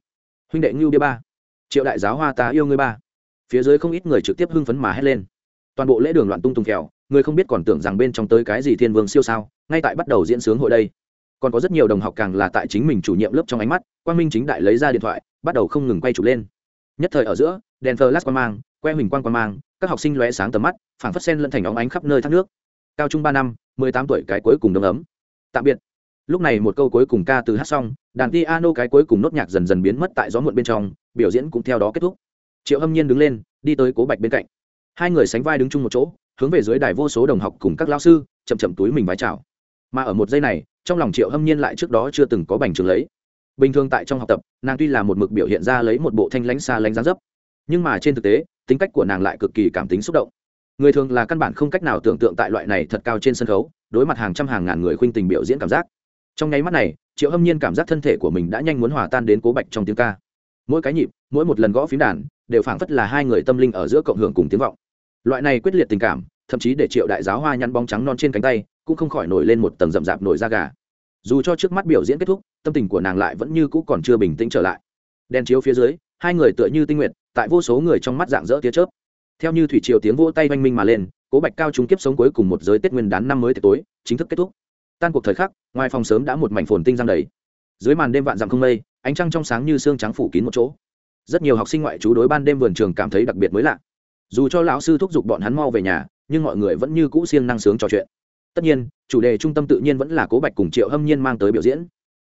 huynh đệ ngưu bia ba. Triệu đại giáo hoa ta yêu ngươi ba. Phía dưới không ít người trực tiếp hưng phấn mà hét lên. Toàn bộ lễ đường loạn tung tung kẹo, người không biết còn tưởng rằng bên trong tới cái gì thiên vương siêu sao, ngay tại bắt đầu diễn sướng hội đây. Còn có rất nhiều đồng học càng là tại chính mình chủ nhiệm lớp trong ánh mắt quan minh chính đại lấy ra điện thoại bắt đầu không ngừng quay chụp lên. Nhất thời ở giữa, đèn flash quang mang, que huỳnh quang quang mang, các học sinh lóe sáng tầm mắt, phảng phất sen lẫn thành óng ánh khắp nơi thác nước. Cao trung ba năm, mười tám tuổi cái cuối cùng đông ấm. Tạm biệt. Lúc này một câu cuối cùng ca từ hát xong, đàn piano cái cuối cùng nốt nhạc dần dần biến mất tại gió muộn bên trong, biểu diễn cũng theo đó kết thúc. Triệu hâm nhiên đứng lên, đi tới cố bạch bên cạnh. Hai người sánh vai đứng chung một chỗ, hướng về dưới đài vô số đồng học cùng các lao sư, chậm chậm túi mình vái chào. Mà ở một giây này, trong lòng triệu hâm nhiên lại trước đó chưa từng có bành trường lấy bình thường tại trong học tập, nàng tuy là một mực biểu hiện ra lấy một bộ thanh lãnh xa lãnh gián dấp, nhưng mà trên thực tế, tính cách của nàng lại cực kỳ cảm tính xúc động. Người thường là căn bản không cách nào tưởng tượng tại loại này thật cao trên sân khấu, đối mặt hàng trăm hàng ngàn người khuynh tình biểu diễn cảm giác. Trong nháy mắt này, triệu hâm nhiên cảm giác thân thể của mình đã nhanh muốn hòa tan đến cố bạch trong tiếng ca. Mỗi cái nhịp, mỗi một lần gõ phím đàn, đều phảng phất là hai người tâm linh ở giữa cộng hưởng cùng tiếng vọng. Loại này quyết liệt tình cảm, thậm chí để triệu đại giáo hoa nhăn bóng trắng non trên cánh tay, cũng không khỏi nổi lên một tầng rậm rạp nổi da gà. Dù cho trước mắt biểu diễn kết thúc tâm tình của nàng lại vẫn như cũ còn chưa bình tĩnh trở lại. Đèn chiếu phía dưới, hai người tựa như tinh nguyện tại vô số người trong mắt dạng dỡ tia chớp. Theo như thủy triều tiếng vỗ tay oanh minh mà lên, cố bạch cao trung kiếp sống cuối cùng một giới tết nguyên đán năm mới tối, chính thức kết thúc. Tan cuộc thời khắc, ngoài phòng sớm đã một mảnh phồn tinh giang đầy. Dưới màn đêm vạn dặm không mây, ánh trăng trong sáng như xương trắng phủ kín một chỗ. Rất nhiều học sinh ngoại trú đối ban đêm vườn trường cảm thấy đặc biệt mới lạ. Dù cho lão sư thúc giục bọn hắn mau về nhà, nhưng mọi người vẫn như cũ siêng năng sướng trò chuyện. Tất nhiên, chủ đề trung tâm tự nhiên vẫn là cố bạch cùng triệu hâm nhiên mang tới biểu diễn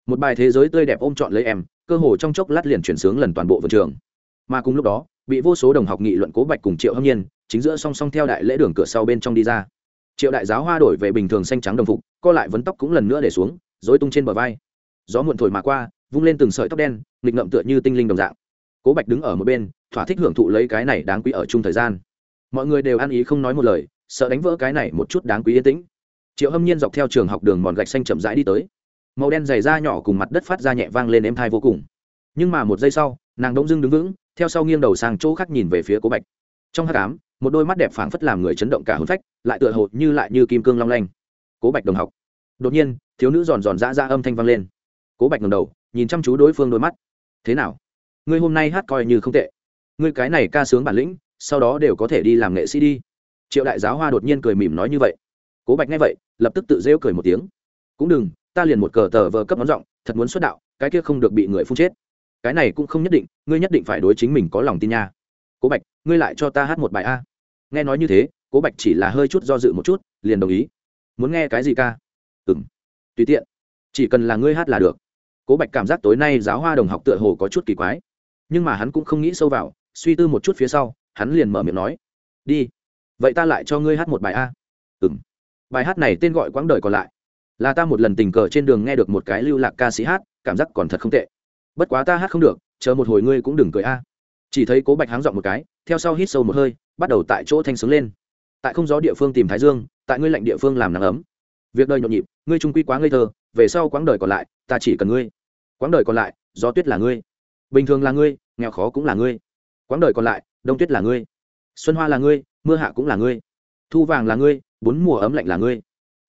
một bài thế giới tươi đẹp ôm trọn lấy em, cơ hồ trong chốc lát liền chuyển sướng lần toàn bộ vườn trường. Mà cùng lúc đó, bị vô số đồng học nghị luận cố bạch cùng triệu hâm nhiên, chính giữa song song theo đại lễ đường cửa sau bên trong đi ra. Triệu đại giáo hoa đổi về bình thường xanh trắng đồng phục, co lại vấn tóc cũng lần nữa để xuống dối tung trên bờ vai. Gió muộn thổi mà qua, vung lên từng sợi tóc đen, nghịch ngậm tựa như tinh linh đồng dạng. Cố bạch đứng ở một bên, thỏa thích hưởng thụ lấy cái này đáng quý ở chung thời gian. Mọi người đều ăn ý không nói một lời, sợ đánh vỡ cái này một chút đáng quý yên tĩnh. Triệu hâm nhiên dọc theo trường học đường mòn gạch xanh chậm rãi đi tới màu đen dày da nhỏ cùng mặt đất phát ra nhẹ vang lên êm thai vô cùng. Nhưng mà một giây sau, nàng đông dưng đứng vững, theo sau nghiêng đầu sang chỗ khác nhìn về phía cố bạch. Trong hát cám một đôi mắt đẹp phảng phất làm người chấn động cả hôn phách, lại tựa hồ như lại như kim cương long lanh. Cố bạch đồng học. Đột nhiên, thiếu nữ giòn giòn dã ra âm thanh vang lên. Cố bạch ngầm đầu, nhìn chăm chú đối phương đôi mắt. Thế nào? Ngươi hôm nay hát coi như không tệ. Ngươi cái này ca sướng bản lĩnh, sau đó đều có thể đi làm nghệ sĩ đi. Triệu đại giáo hoa đột nhiên cười mỉm nói như vậy. Cố bạch nghe vậy, lập tức tự rêu cười một tiếng. Cũng đừng ta liền một cờ tờ vờ cấp ngón giọng, thật muốn xuất đạo, cái kia không được bị người phun chết. Cái này cũng không nhất định, ngươi nhất định phải đối chính mình có lòng tin nha. Cố bạch, ngươi lại cho ta hát một bài a. Nghe nói như thế, cố bạch chỉ là hơi chút do dự một chút, liền đồng ý. Muốn nghe cái gì ca? Ừ m tùy tiện. Chỉ cần là ngươi hát là được. Cố bạch cảm giác tối nay giáo hoa đồng học tựa hồ có chút kỳ quái. Nhưng mà hắn cũng không nghĩ sâu vào, suy tư một chút phía sau, hắn liền mở miệng nói. Đi. Vậy ta lại cho ngươi hát một bài a. Ừ m bài hát này tên gọi quãng đời còn lại là ta một lần tình cờ trên đường nghe được một cái lưu lạc ca sĩ hát, cảm giác còn thật không tệ. Bất quá ta hát không được, chờ một hồi ngươi cũng đừng cười a. Chỉ thấy cố bạch háng dọn một cái, theo sau hít sâu một hơi, bắt đầu tại chỗ thanh sướng lên. Tại không gió địa phương tìm thái dương, tại ngươi lạnh địa phương làm nắng ấm. Việc đời nhộn nhịp, ngươi trung quy quá ngây thơ, về sau quãng đời còn lại, ta chỉ cần ngươi. Quãng đời còn lại, gió tuyết là ngươi. Bình thường là ngươi, nghèo khó cũng là ngươi. Quãng đời còn lại, đông tuyết là ngươi. Xuân hoa là ngươi, mưa hạ cũng là ngươi. Thu vàng là ngươi, bốn mùa ấm lạnh là ngươi.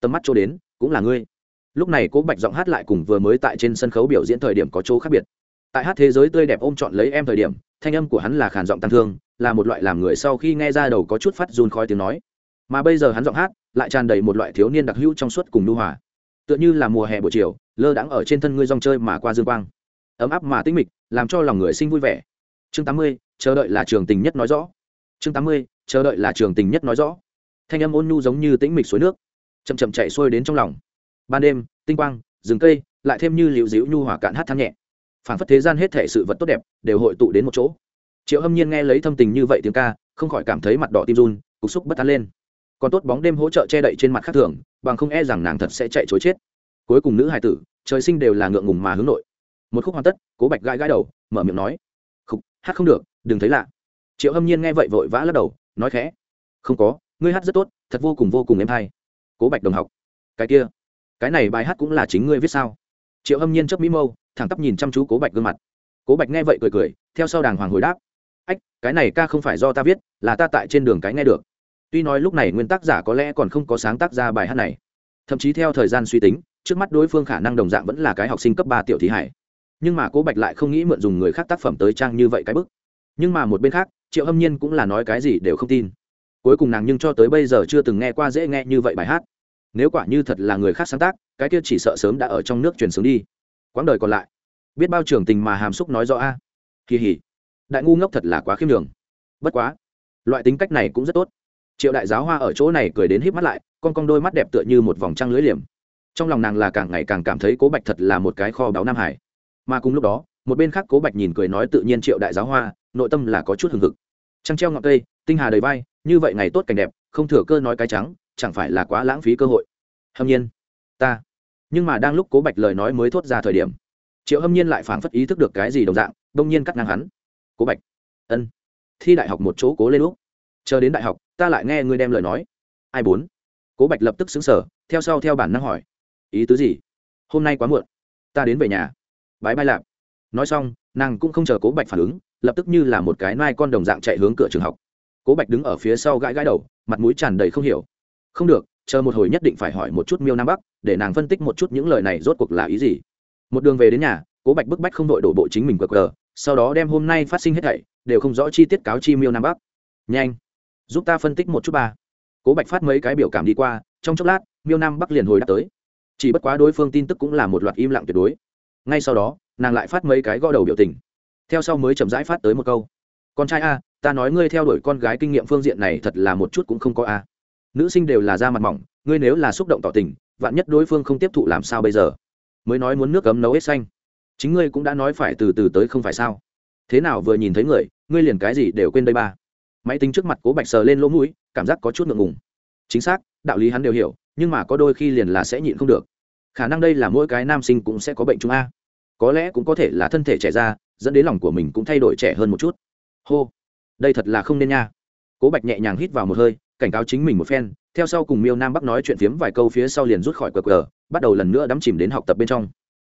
Tầm mắt chỗ đến cũng là ngươi. Lúc này cố bạch giọng hát lại cùng vừa mới tại trên sân khấu biểu diễn thời điểm có chỗ khác biệt. Tại hát thế giới tươi đẹp ôm chọn lấy em thời điểm, thanh âm của hắn là khàn giọng tăng thương, là một loại làm người sau khi nghe ra đầu có chút phát run khói tiếng nói. Mà bây giờ hắn giọng hát lại tràn đầy một loại thiếu niên đặc hữu trong suốt cùng nu hòa. Tựa như là mùa hè buổi chiều, lơ đãng ở trên thân ngươi rong chơi mà qua dương quang. Ấm áp mà tinh mịch, làm cho lòng người sinh vui vẻ. Chương tám mươi, chờ đợi là trường tình nhất nói rõ. Chương tám mươi, chờ đợi là trường tình nhất nói rõ. Thanh âm ôn nhu giống như tĩnh mịch suối nước chậm chậm chạy xuôi đến trong lòng. Ban đêm, tinh quang, rừng cây, lại thêm như liễu dĩu nhu hòa cạn hát than nhẹ. Phản phất thế gian hết thể sự vật tốt đẹp đều hội tụ đến một chỗ. Triệu hâm nhiên nghe lấy thâm tình như vậy tiếng ca, không khỏi cảm thấy mặt đỏ tim run, cục xúc bất an lên. Còn tốt bóng đêm hỗ trợ che đậy trên mặt khác thường, bằng không e rằng nàng thật sẽ chạy chối chết. Cuối cùng nữ hài tử, trời sinh đều là ngượng ngùng mà hướng nội. Một khúc hoàn tất, cố bạch gãi gãi đầu, mở miệng nói khúc hát không được, đừng thấy lạ. Triệu hâm nhiên nghe vậy vội vã lắc đầu, nói khẽ, không có, ngươi hát rất tốt, thật vô cùng vô cùng êm hay cố bạch đồng học. Cái kia, cái này bài hát cũng là chính ngươi viết sao? Triệu hâm nhiên chấp mỹ mâu, thẳng tắp nhìn chăm chú cố bạch gương mặt. Cố bạch nghe vậy cười cười, theo sau đàng hoàng hồi đáp. Ách, cái này ca không phải do ta viết, là ta tại trên đường cái nghe được. Tuy nói lúc này nguyên tác giả có lẽ còn không có sáng tác ra bài hát này, thậm chí theo thời gian suy tính, trước mắt đối phương khả năng đồng dạng vẫn là cái học sinh cấp ba tiểu thí hải. Nhưng mà cố bạch lại không nghĩ mượn dùng người khác tác phẩm tới trang như vậy cái bức. Nhưng mà một bên khác, triệu hâm nhiên cũng là nói cái gì đều không tin cuối cùng nàng nhưng cho tới bây giờ chưa từng nghe qua dễ nghe như vậy bài hát. Nếu quả như thật là người khác sáng tác, cái kia chỉ sợ sớm đã ở trong nước truyền xuống đi. Quãng đời còn lại. Biết bao trường tình mà hàm xúc nói rõ a. À. kỳ hỉ. Đại ngu ngốc thật là quá khiêm đường bất quá, loại tính cách này cũng rất tốt. Triệu đại giáo hoa ở chỗ này cười đến híp mắt lại, con con đôi mắt đẹp tựa như một vòng trăng lưới liềm. Trong lòng nàng là càng ngày càng cảm thấy cố bạch thật là một cái kho báu nam hải. Mà cùng lúc đó, một bên khác cố bạch nhìn cười nói tự nhiên triệu đại giáo hoa, nội tâm là có chút hừng hực. Trăng treo ngọn cây, tinh hà đầy vai như vậy ngày tốt cảnh đẹp, không thừa cơ nói cái trắng, chẳng phải là quá lãng phí cơ hội. Hâm nhiên, ta. Nhưng mà đang lúc cố bạch lời nói mới thốt ra thời điểm, triệu hâm nhiên lại phảng phất ý thức được cái gì đồng dạng đông nhiên cắt ngang hắn. Cố bạch, ân, thi đại học một chỗ cố lên lúc chờ đến đại học, ta lại nghe ngươi đem lời nói. Ai bốn? Cố bạch lập tức xứng sở, theo sau theo bản năng hỏi. Ý tứ gì? Hôm nay quá muộn, ta đến về nhà. Bái bai lạp nói xong, nàng cũng không chờ cố bạch phản ứng, lập tức như là một cái nai con đồng dạng chạy hướng cửa trường học cố bạch đứng ở phía sau gãi gãi đầu, mặt mũi tràn đầy không hiểu. Không được, chờ một hồi nhất định phải hỏi một chút miêu nam bắc, để nàng phân tích một chút những lời này rốt cuộc là ý gì. Một đường về đến nhà, cố bạch bức bách không đội đổ bộ chính mình cờ cờ sau đó đem hôm nay phát sinh hết thảy, đều không rõ chi tiết cáo chi miêu nam bắc. Nhanh, giúp ta phân tích một chút ba. Cố bạch phát mấy cái biểu cảm đi qua, trong chốc lát, miêu nam bắc liền hồi đáp tới. Chỉ bất quá đối phương tin tức cũng là một loạt im lặng tuyệt đối. Ngay sau đó, nàng lại phát mấy cái gõ đầu biểu tình. Theo sau mới chậm rãi phát tới một câu. Con trai a ta nói ngươi theo đuổi con gái kinh nghiệm phương diện này thật là một chút cũng không có a. Nữ sinh đều là da mặt mỏng, ngươi nếu là xúc động tỏ tình, vạn nhất đối phương không tiếp thụ làm sao bây giờ? Mới nói muốn nước cấm nấu hết xanh. Chính ngươi cũng đã nói phải từ từ tới không phải sao? Thế nào vừa nhìn thấy người, ngươi liền cái gì đều quên đây ba. Máy tính trước mặt cố bạch sờ lên lỗ mũi, cảm giác có chút ngượng ngùng. Chính xác, đạo lý hắn đều hiểu, nhưng mà có đôi khi liền là sẽ nhịn không được. Khả năng đây là mỗi cái nam sinh cũng sẽ có bệnh chúng a. Có lẽ cũng có thể là thân thể trẻ ra, dẫn đến lòng của mình cũng thay đổi trẻ hơn một chút. Hô đây thật là không nên nha. Cố bạch nhẹ nhàng hít vào một hơi, cảnh cáo chính mình một phen, theo sau cùng miêu nam bắc nói chuyện phiếm vài câu phía sau liền rút khỏi cờ cờ bắt đầu lần nữa đắm chìm đến học tập bên trong.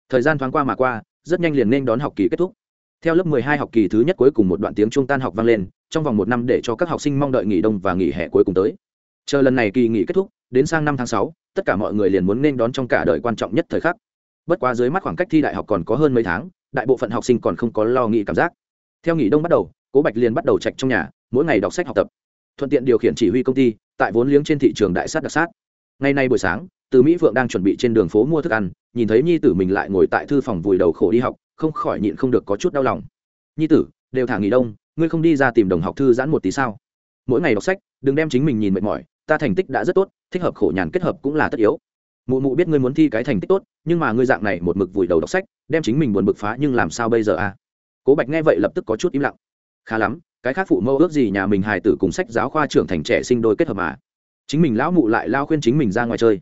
Thời gian thoáng qua mà qua, rất nhanh liền nên đón học kỳ kết thúc. Theo lớp 12 học kỳ thứ nhất cuối cùng một đoạn tiếng trung tan học vang lên, trong vòng một năm để cho các học sinh mong đợi nghỉ đông và nghỉ hè cuối cùng tới. Chờ lần này kỳ nghỉ kết thúc, đến sang năm tháng sáu, tất cả mọi người liền muốn nên đón trong cả đời quan trọng nhất thời khắc. Bất quá dưới mắt khoảng cách thi đại học còn có hơn mấy tháng, đại bộ phận học sinh còn không có lo nghĩ cảm giác. Theo nghỉ đông bắt đầu cố bạch liền bắt đầu chạch trong nhà, mỗi ngày đọc sách học tập. Thuận tiện điều khiển chỉ huy công ty, tại vốn liếng trên thị trường đại sát đặc sát. Ngày nay buổi sáng, từ mỹ phượng đang chuẩn bị trên đường phố mua thức ăn, nhìn thấy nhi tử mình lại ngồi tại thư phòng vùi đầu khổ đi học, không khỏi nhịn không được có chút đau lòng. Nhi tử, đều thả nghỉ đông, ngươi không đi ra tìm đồng học thư giãn một tí sao? Mỗi ngày đọc sách, đừng đem chính mình nhìn mệt mỏi, ta thành tích đã rất tốt, thích hợp khổ nhàn kết hợp cũng là tất yếu. Mụ mụ biết ngươi muốn thi cái thành tích tốt, nhưng mà ngươi dạng này một mực vùi đầu đọc sách, đem chính mình buồn bực phá nhưng làm sao bây giờ à? Cố bạch nghe vậy lập tức có chút im lặng khá lắm, cái khác phụ mẫu ước gì nhà mình hài tử cùng sách giáo khoa trưởng thành trẻ sinh đôi kết hợp mà. Chính mình lão mụ lại lao khuyên chính mình ra ngoài chơi.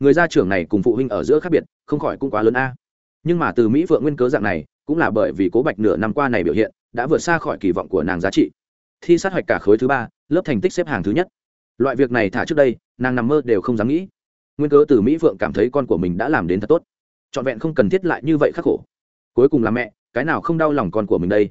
Người gia trưởng này cùng phụ huynh ở giữa khác biệt, không khỏi cũng quá lớn a. Nhưng mà từ mỹ vượng nguyên cớ dạng này, cũng là bởi vì cố bạch nửa năm qua này biểu hiện, đã vượt xa khỏi kỳ vọng của nàng giá trị. Thi sát hoạch cả khối thứ ba, lớp thành tích xếp hàng thứ nhất. Loại việc này thả trước đây, nàng nằm mơ đều không dám nghĩ. Nguyên cớ từ mỹ vượng cảm thấy con của mình đã làm đến thật tốt. Trọn vẹn không cần thiết lại như vậy khắc khổ. Cuối cùng là mẹ, cái nào không đau lòng con của mình đây?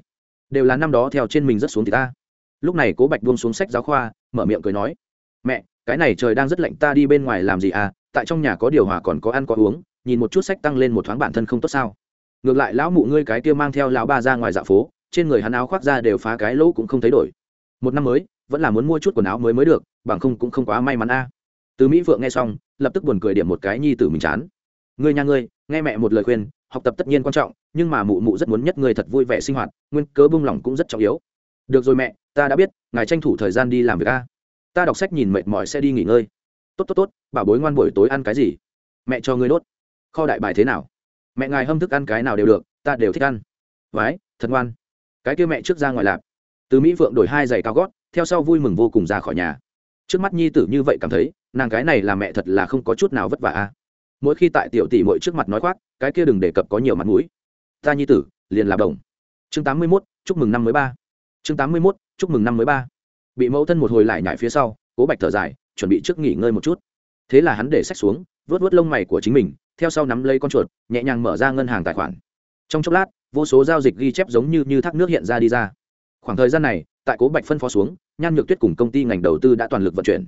Đều là năm đó theo trên mình rất xuống thì ta. Lúc này cố bạch buông xuống sách giáo khoa, mở miệng cười nói, mẹ, cái này trời đang rất lạnh, ta đi bên ngoài làm gì à? Tại trong nhà có điều hòa còn có ăn có uống, nhìn một chút sách tăng lên một thoáng bản thân không tốt sao? Ngược lại lão mụ ngươi cái kia mang theo lão ba ra ngoài dạ phố, trên người hắn áo khoác ra đều phá cái lỗ cũng không thấy đổi. Một năm mới, vẫn là muốn mua chút quần áo mới mới được, bằng không cũng không quá may mắn a. Từ mỹ vượng nghe xong, lập tức buồn cười điểm một cái nhi tử mình chán. Ngươi nhà ngươi, nghe mẹ một lời khuyên học tập tất nhiên quan trọng, nhưng mà mụ mụ rất muốn nhất người thật vui vẻ sinh hoạt, nguyên cớ bung lòng cũng rất trọng yếu. Được rồi mẹ, ta đã biết, ngài tranh thủ thời gian đi làm việc a. Ta đọc sách nhìn mệt mỏi sẽ đi nghỉ ngơi. Tốt tốt tốt, bảo bối ngoan buổi tối ăn cái gì? Mẹ cho ngươi đốt. Kho đại bài thế nào? Mẹ ngài hâm thức ăn cái nào đều được, ta đều thích ăn. Vái, thật ngoan. Cái kia mẹ trước ra ngoài lạp từ mỹ phượng đổi hai giày cao gót, theo sau vui mừng vô cùng ra khỏi nhà. Trước mắt nhi tử như vậy cảm thấy, nàng cái này là mẹ thật là không có chút nào vất vả a mỗi khi tại tiểu tỷ mội trước mặt nói khoác, cái kia đừng đề cập có nhiều mặt mũi. Ta nhi tử, liền làm đồng. Chương tám mươi mốt, chúc mừng năm mới ba. Chương tám mươi mốt, chúc mừng năm mới ba. Bị mẫu thân một hồi lại nhải phía sau, cố bạch thở dài, chuẩn bị trước nghỉ ngơi một chút. Thế là hắn để sách xuống vớt vớt lông mày của chính mình, theo sau nắm lấy con chuột, nhẹ nhàng mở ra ngân hàng tài khoản. Trong chốc lát, vô số giao dịch ghi chép giống như như thác nước hiện ra đi ra. Khoảng thời gian này, tại cố bạch phân phó xuống, nhan nhược tuyết cùng công ty ngành đầu tư đã toàn lực vận chuyển.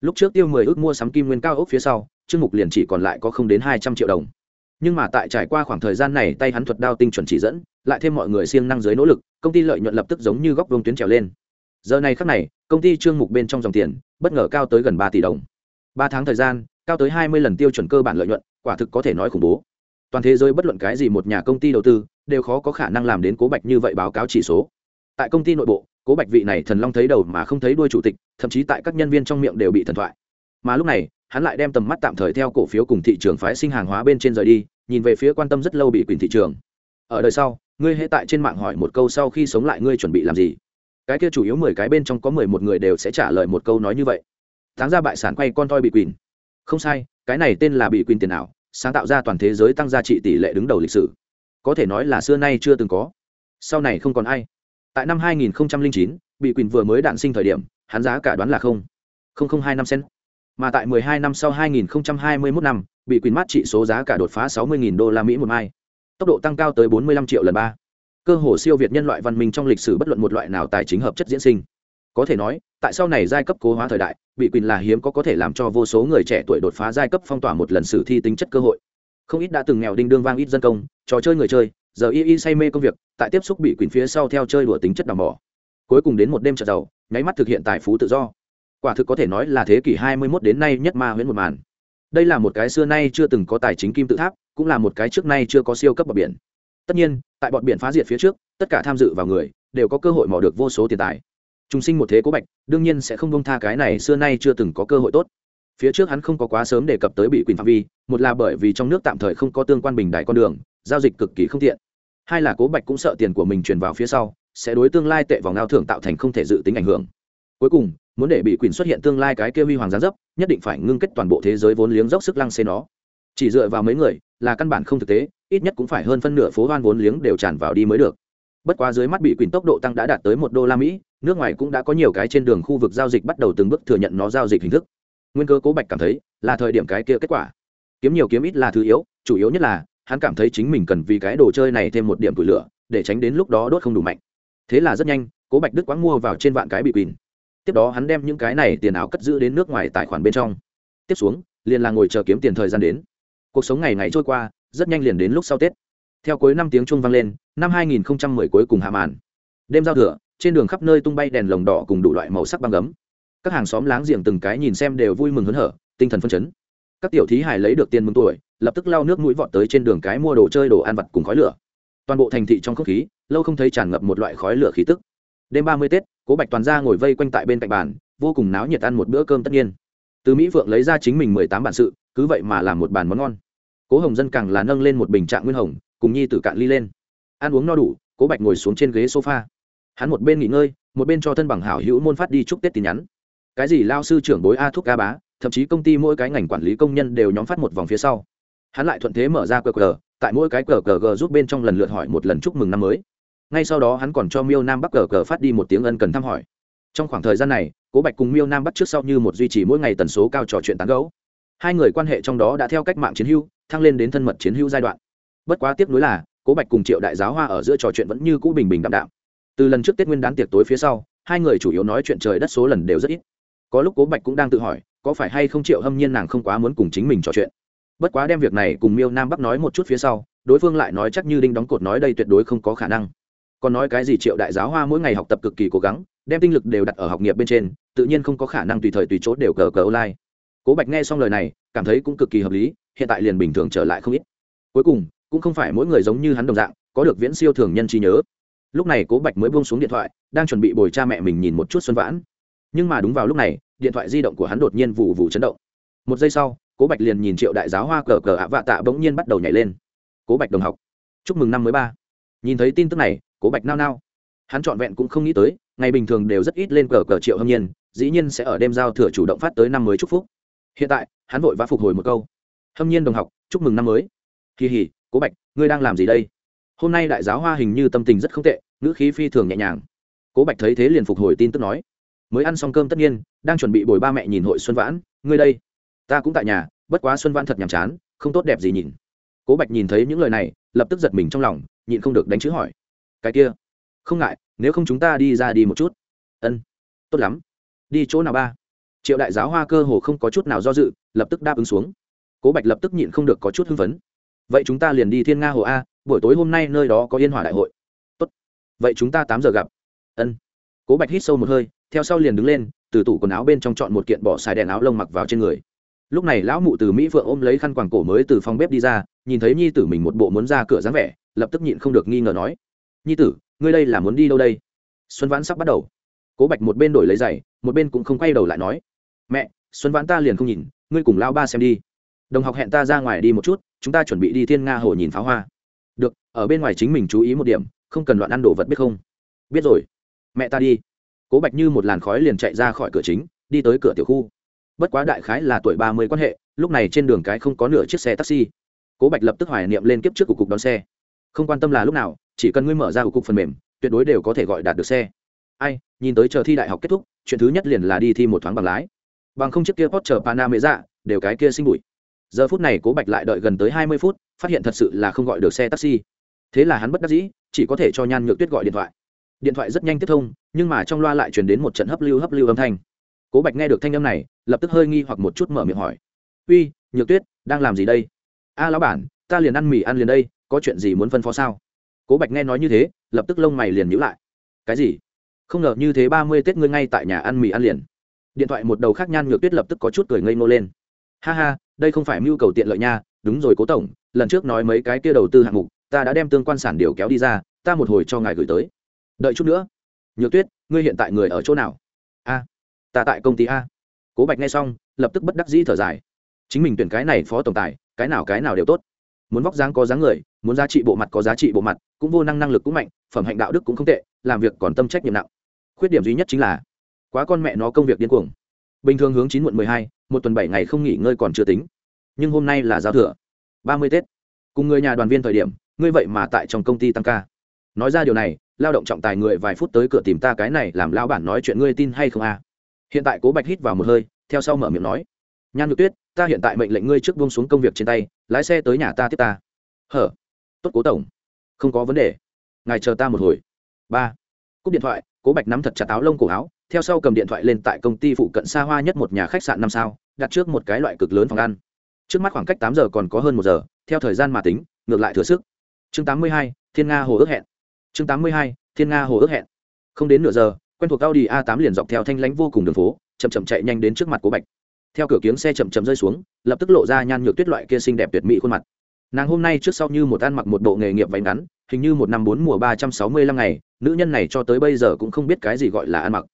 Lúc trước tiêu mười ước mua sắm kim nguyên cao ốc phía sau chương mục liền chỉ còn lại có không đến hai trăm triệu đồng. Nhưng mà tại trải qua khoảng thời gian này tay hắn thuật đao tinh chuẩn chỉ dẫn, lại thêm mọi người siêng năng dưới nỗ lực, công ty lợi nhuận lập tức giống như góc vông tuyến trèo lên. Giờ này khắc này, công ty trương mục bên trong dòng tiền, bất ngờ cao tới gần ba tỷ đồng. Ba tháng thời gian, cao tới hai mươi lần tiêu chuẩn cơ bản lợi nhuận, quả thực có thể nói khủng bố. Toàn thế giới bất luận cái gì một nhà công ty đầu tư, đều khó có khả năng làm đến cố bạch như vậy báo cáo chỉ số. Tại công ty nội bộ, cố bạch vị này thần long thấy đầu mà không thấy đuôi chủ tịch, thậm chí tại các nhân viên trong miệng đều bị thần thoại. Mà lúc này hắn lại đem tầm mắt tạm thời theo cổ phiếu cùng thị trường phái sinh hàng hóa bên trên rời đi nhìn về phía quan tâm rất lâu bị quyền thị trường. Ở đời sau ngươi hễ tại trên mạng hỏi một câu sau khi sống lại ngươi chuẩn bị làm gì? Cái kia chủ yếu mười cái bên trong có mười một người đều sẽ trả lời một câu nói như vậy. Tháng ra bại sản quay con toi bị quyền. Không sai cái này tên là bị quyền tiền ảo sáng tạo ra toàn thế giới tăng giá trị tỷ lệ đứng đầu lịch sử. Có thể nói là xưa nay chưa từng có. Sau này không còn ai. Tại năm 2009, bị quyền vừa mới đạn sinh thời điểm hắn giá cả đoán là không hai năm cent mà tại 12 năm sau 2021 năm, bị quyền mát trị số giá cả đột phá 60.000 đô la mỹ một mai. Tốc độ tăng cao tới 45 triệu lần ba. Cơ hồ siêu việt nhân loại văn minh trong lịch sử bất luận một loại nào tài chính hợp chất diễn sinh. Có thể nói, tại sau này giai cấp cố hóa thời đại, bị quyền là hiếm có có thể làm cho vô số người trẻ tuổi đột phá giai cấp phong tỏa một lần sử thi tính chất cơ hội. Không ít đã từng nghèo đinh đương vang ít dân công, trò chơi người chơi, giờ y y say mê công việc, tại tiếp xúc bị quyền phía sau theo chơi đùa tính chất đào mỏ. Cuối cùng đến một đêm trợ giàu, nháy mắt thực hiện tài phú tự do quả thực có thể nói là thế kỷ 21 đến nay nhất ma huyễn một màn. Đây là một cái xưa nay chưa từng có tài chính kim tự tháp, cũng là một cái trước nay chưa có siêu cấp bờ biển. Tất nhiên, tại bọn biển phá diệt phía trước, tất cả tham dự vào người đều có cơ hội mò được vô số tiền tài. Trung sinh một thế cố bạch, đương nhiên sẽ không bông tha cái này xưa nay chưa từng có cơ hội tốt. Phía trước hắn không có quá sớm đề cập tới bị quyền phạm vi, một là bởi vì trong nước tạm thời không có tương quan bình đại con đường, giao dịch cực kỳ không tiện. Hai là cố bạch cũng sợ tiền của mình truyền vào phía sau, sẽ đối tương lai tệ vòng ngao thưởng tạo thành không thể dự tính ảnh hưởng cuối cùng, muốn để bị quyền xuất hiện tương lai cái kia huy hoàng gián dấp, nhất định phải ngưng kết toàn bộ thế giới vốn liếng dốc sức lăng xê nó. Chỉ dựa vào mấy người, là căn bản không thực tế, ít nhất cũng phải hơn phân nửa phố hoan vốn liếng đều tràn vào đi mới được. Bất quá dưới mắt bị quyền tốc độ tăng đã đạt tới một đô la mỹ, nước ngoài cũng đã có nhiều cái trên đường khu vực giao dịch bắt đầu từng bước thừa nhận nó giao dịch hình thức. Nguyên cơ cố bạch cảm thấy, là thời điểm cái kia kết quả. Kiếm nhiều kiếm ít là thứ yếu, chủ yếu nhất là, hắn cảm thấy chính mình cần vì cái đồ chơi này thêm một điểm tủi lửa, để tránh đến lúc đó đốt không đủ mạnh. Thế là rất nhanh, cố bạch đức quãng mua vào trên vạn cái bị quyền tiếp đó hắn đem những cái này tiền ảo cất giữ đến nước ngoài tài khoản bên trong. Tiếp xuống, liền là ngồi chờ kiếm tiền thời gian đến. Cuộc sống ngày ngày trôi qua, rất nhanh liền đến lúc sau tết. Theo cuối năm tiếng chuông vang lên, năm 2010 cuối cùng hạ màn. Đêm giao thừa, trên đường khắp nơi tung bay đèn lồng đỏ cùng đủ loại màu sắc băng gấm. Các hàng xóm láng giềng từng cái nhìn xem đều vui mừng hớn hở, tinh thần phân chấn. Các tiểu thí hải lấy được tiền mừng tuổi, lập tức lau nước mũi vọt tới trên đường cái mua đồ chơi đồ ăn vặt cùng khói lửa. Toàn bộ thành thị trong không khí, lâu không thấy tràn ngập một loại khói lửa khí tức đêm ba mươi tết, cố bạch toàn ra ngồi vây quanh tại bên cạnh bàn, vô cùng náo nhiệt ăn một bữa cơm tất nhiên. Từ mỹ phượng lấy ra chính mình mười tám bản sự, cứ vậy mà làm một bàn món ngon. Cố hồng dân càng là nâng lên một bình trạng nguyên hồng, cùng nhi tử cạn ly lên. Ăn uống no đủ, cố bạch ngồi xuống trên ghế sofa. Hắn một bên nghỉ ngơi, một bên cho thân bằng hảo hữu môn phát đi chúc tết tin nhắn. Cái gì lao sư trưởng bối a thuốc a bá, thậm chí công ty mỗi cái ngành quản lý công nhân đều nhóm phát một vòng phía sau. Hắn lại thuận thế mở ra qr tại mỗi cái qr giúp bên trong lần lượt hỏi một lần chúc mừng năm mới ngay sau đó hắn còn cho miêu nam bắc cờ cờ phát đi một tiếng ân cần thăm hỏi. Trong khoảng thời gian này, cố bạch cùng miêu nam bắc trước sau như một duy trì mỗi ngày tần số cao trò chuyện tán gấu hai người quan hệ trong đó đã theo cách mạng chiến hưu thăng lên đến thân mật chiến hưu giai đoạn. Bất quá tiếp nối là, cố bạch cùng triệu đại giáo hoa ở giữa trò chuyện vẫn như cũ bình bình đạm đạm. Từ lần trước tết nguyên đán tiệc tối phía sau, hai người chủ yếu nói chuyện trời đất số lần đều rất ít. Có lúc cố bạch cũng đang tự hỏi, có phải hay không triệu hâm nhiên nàng không quá muốn cùng chính mình trò chuyện. Bất quá đem việc này cùng miêu nam bắc nói một chút phía sau, đối phương lại nói chắc như đinh đóng cột nói đây tuyệt đối không có khả năng còn nói cái gì triệu đại giáo hoa mỗi ngày học tập cực kỳ cố gắng, đem tinh lực đều đặt ở học nghiệp bên trên, tự nhiên không có khả năng tùy thời tùy chốt đều cờ cờ online. Cố bạch nghe xong lời này, cảm thấy cũng cực kỳ hợp lý, hiện tại liền bình thường trở lại không ít. Cuối cùng, cũng không phải mỗi người giống như hắn đồng dạng, có được viễn siêu thường nhân trí nhớ. Lúc này cố bạch mới buông xuống điện thoại, đang chuẩn bị bồi cha mẹ mình nhìn một chút xuân vãn. Nhưng mà đúng vào lúc này, điện thoại di động của hắn đột nhiên vụ vụ chấn động. Một giây sau, cố bạch liền nhìn triệu đại giáo hoa cờ cờ ạ vạ tạ bỗng nhiên bắt đầu nhảy lên. Cố bạch đồng học, chúc mừng năm mới ba nhìn thấy tin tức này, cố bạch nao nao. Hắn trọn vẹn cũng không nghĩ tới, ngày bình thường đều rất ít lên cờ cờ triệu hâm nhiên, dĩ nhiên sẽ ở đêm giao thừa chủ động phát tới năm mới chúc phúc. Hiện tại, hắn vội vã phục hồi một câu. Hâm nhiên đồng học, chúc mừng năm mới. Kỳ hỉ, cố bạch, ngươi đang làm gì đây? Hôm nay đại giáo hoa hình như tâm tình rất không tệ, ngữ khí phi thường nhẹ nhàng. Cố bạch thấy thế liền phục hồi tin tức nói. Mới ăn xong cơm tất nhiên, đang chuẩn bị bồi ba mẹ nhìn hội xuân vãn, ngươi đây. Ta cũng tại nhà, bất quá xuân vãn thật nhàm chán, không tốt đẹp gì nhìn. Cố bạch nhìn thấy những lời này, lập tức giật mình trong lòng nhịn không được đánh chữ hỏi. Cái kia? Không ngại, nếu không chúng ta đi ra đi một chút. Ân, tốt lắm. Đi chỗ nào ba? Triệu đại giáo hoa cơ hồ không có chút nào do dự, lập tức đáp ứng xuống. Cố bạch lập tức nhịn không được có chút hưng phấn. Vậy chúng ta liền đi thiên nga hồ a, buổi tối hôm nay nơi đó có yên hòa đại hội. Tốt. Vậy chúng ta tám giờ gặp. Ân. Cố bạch hít sâu một hơi, theo sau liền đứng lên, từ tủ quần áo bên trong chọn một kiện bỏ xài đèn áo lông mặc vào trên người. Lúc này lão mụ từ mỹ phượng ôm lấy khăn quàng cổ mới từ phòng bếp đi ra, nhìn thấy nhi tử mình một bộ muốn ra cửa dáng vẻ lập tức nhịn không được nghi ngờ nói, nhi tử, ngươi đây là muốn đi đâu đây? Xuân vãn sắp bắt đầu. Cố bạch một bên đổi lấy giày, một bên cũng không quay đầu lại nói, mẹ, xuân vãn ta liền không nhìn, ngươi cùng lao ba xem đi. Đồng học hẹn ta ra ngoài đi một chút, chúng ta chuẩn bị đi thiên nga hồ nhìn pháo hoa. Được, ở bên ngoài chính mình chú ý một điểm, không cần loạn ăn đồ vật biết không? Biết rồi. Mẹ ta đi. Cố bạch như một làn khói liền chạy ra khỏi cửa chính, đi tới cửa tiểu khu. Bất quá đại khái là tuổi ba mươi quan hệ, lúc này trên đường cái không có nửa chiếc xe taxi. Cố bạch lập tức hoài niệm lên kiếp trước của cục đón xe không quan tâm là lúc nào, chỉ cần ngươi mở ra của cục phần mềm, tuyệt đối đều có thể gọi đạt được xe. Ai, nhìn tới chờ thi đại học kết thúc, chuyện thứ nhất liền là đi thi một thoáng bằng lái. Bằng không chiếc kia porsche panamera, đều cái kia sinh bụi. Giờ phút này cố bạch lại đợi gần tới hai mươi phút, phát hiện thật sự là không gọi được xe taxi. Thế là hắn bất đắc dĩ, chỉ có thể cho nhan nhược tuyết gọi điện thoại. Điện thoại rất nhanh tiếp thông, nhưng mà trong loa lại chuyển đến một trận hấp lưu hấp lưu âm thanh. Cố bạch nghe được thanh âm này, lập tức hơi nghi hoặc một chút mở miệng hỏi. Uy, nhược tuyết, đang làm gì đây? A, lão bản, ta liền ăn mì ăn liền đây có chuyện gì muốn phân phó sao? Cố bạch nghe nói như thế, lập tức lông mày liền nhữ lại. Cái gì? Không ngờ như thế ba mươi tết ngươi ngay tại nhà ăn mì ăn liền. Điện thoại một đầu khác nhan nhược tuyết lập tức có chút cười ngây ngô lên. Ha ha, đây không phải mưu cầu tiện lợi nha, đúng rồi cố tổng, lần trước nói mấy cái kia đầu tư hạng mục, ta đã đem tương quan sản điều kéo đi ra, ta một hồi cho ngài gửi tới. Đợi chút nữa. Nhược tuyết, ngươi hiện tại người ở chỗ nào? A. Ta tại công ty a. Cố bạch nghe xong, lập tức bất đắc dĩ thở dài. Chính mình tuyển cái này phó tổng tài, cái nào cái nào đều tốt. Muốn vóc dáng có dáng người muốn giá trị bộ mặt có giá trị bộ mặt, cũng vô năng năng lực cũng mạnh, phẩm hạnh đạo đức cũng không tệ, làm việc còn tâm trách nhiệm nặng. Khuyết điểm duy nhất chính là, quá con mẹ nó công việc điên cuồng. Bình thường hướng chín muộn mười hai, một tuần bảy ngày không nghỉ ngơi còn chưa tính. Nhưng hôm nay là giao thừa. Ba mươi tết. Cùng người nhà đoàn viên thời điểm, ngươi vậy mà tại trong công ty tăng ca. Nói ra điều này, lao động trọng tài người vài phút tới cửa tìm ta cái này làm lao bản nói chuyện ngươi tin hay không à? Hiện tại cố bạch hít vào một hơi, theo sau mở miệng nói. Nhan nhược tuyết, ta hiện tại mệnh lệnh ngươi trước buông xuống công việc trên tay, lái xe tới nhà ta tiếp ta. Hở? Tốt cố tổng. Không có vấn đề. Ngài chờ ta một hồi. Ba. Cúp điện thoại, cố bạch nắm thật chặt áo lông cổ áo, theo sau cầm điện thoại lên tại công ty phụ cận xa hoa nhất một nhà khách sạn năm sao, đặt trước một cái loại cực lớn phòng ăn. Trước mắt khoảng cách tám giờ còn có hơn một giờ, theo thời gian mà tính, ngược lại thừa sức. Chương tám mươi hai, thiên nga hồ ước hẹn. Chương tám mươi hai, thiên nga hồ ước hẹn. Không đến nửa giờ, quen thuộc audi a tám liền dọc theo thanh lãnh vô cùng đường phố, chậm chậm chạy nhanh đến trước mặt cố bạch. Theo cửa kiếng xe chậm chậm rơi xuống, lập tức lộ ra nhan nhược tuyết loại kia xinh đẹp tuyệt mỹ khuôn mặt nàng hôm nay trước sau như một ăn mặc một bộ nghề nghiệp váy ngắn, hình như một năm bốn mùa ba trăm sáu mươi lăm ngày, nữ nhân này cho tới bây giờ cũng không biết cái gì gọi là ăn mặc.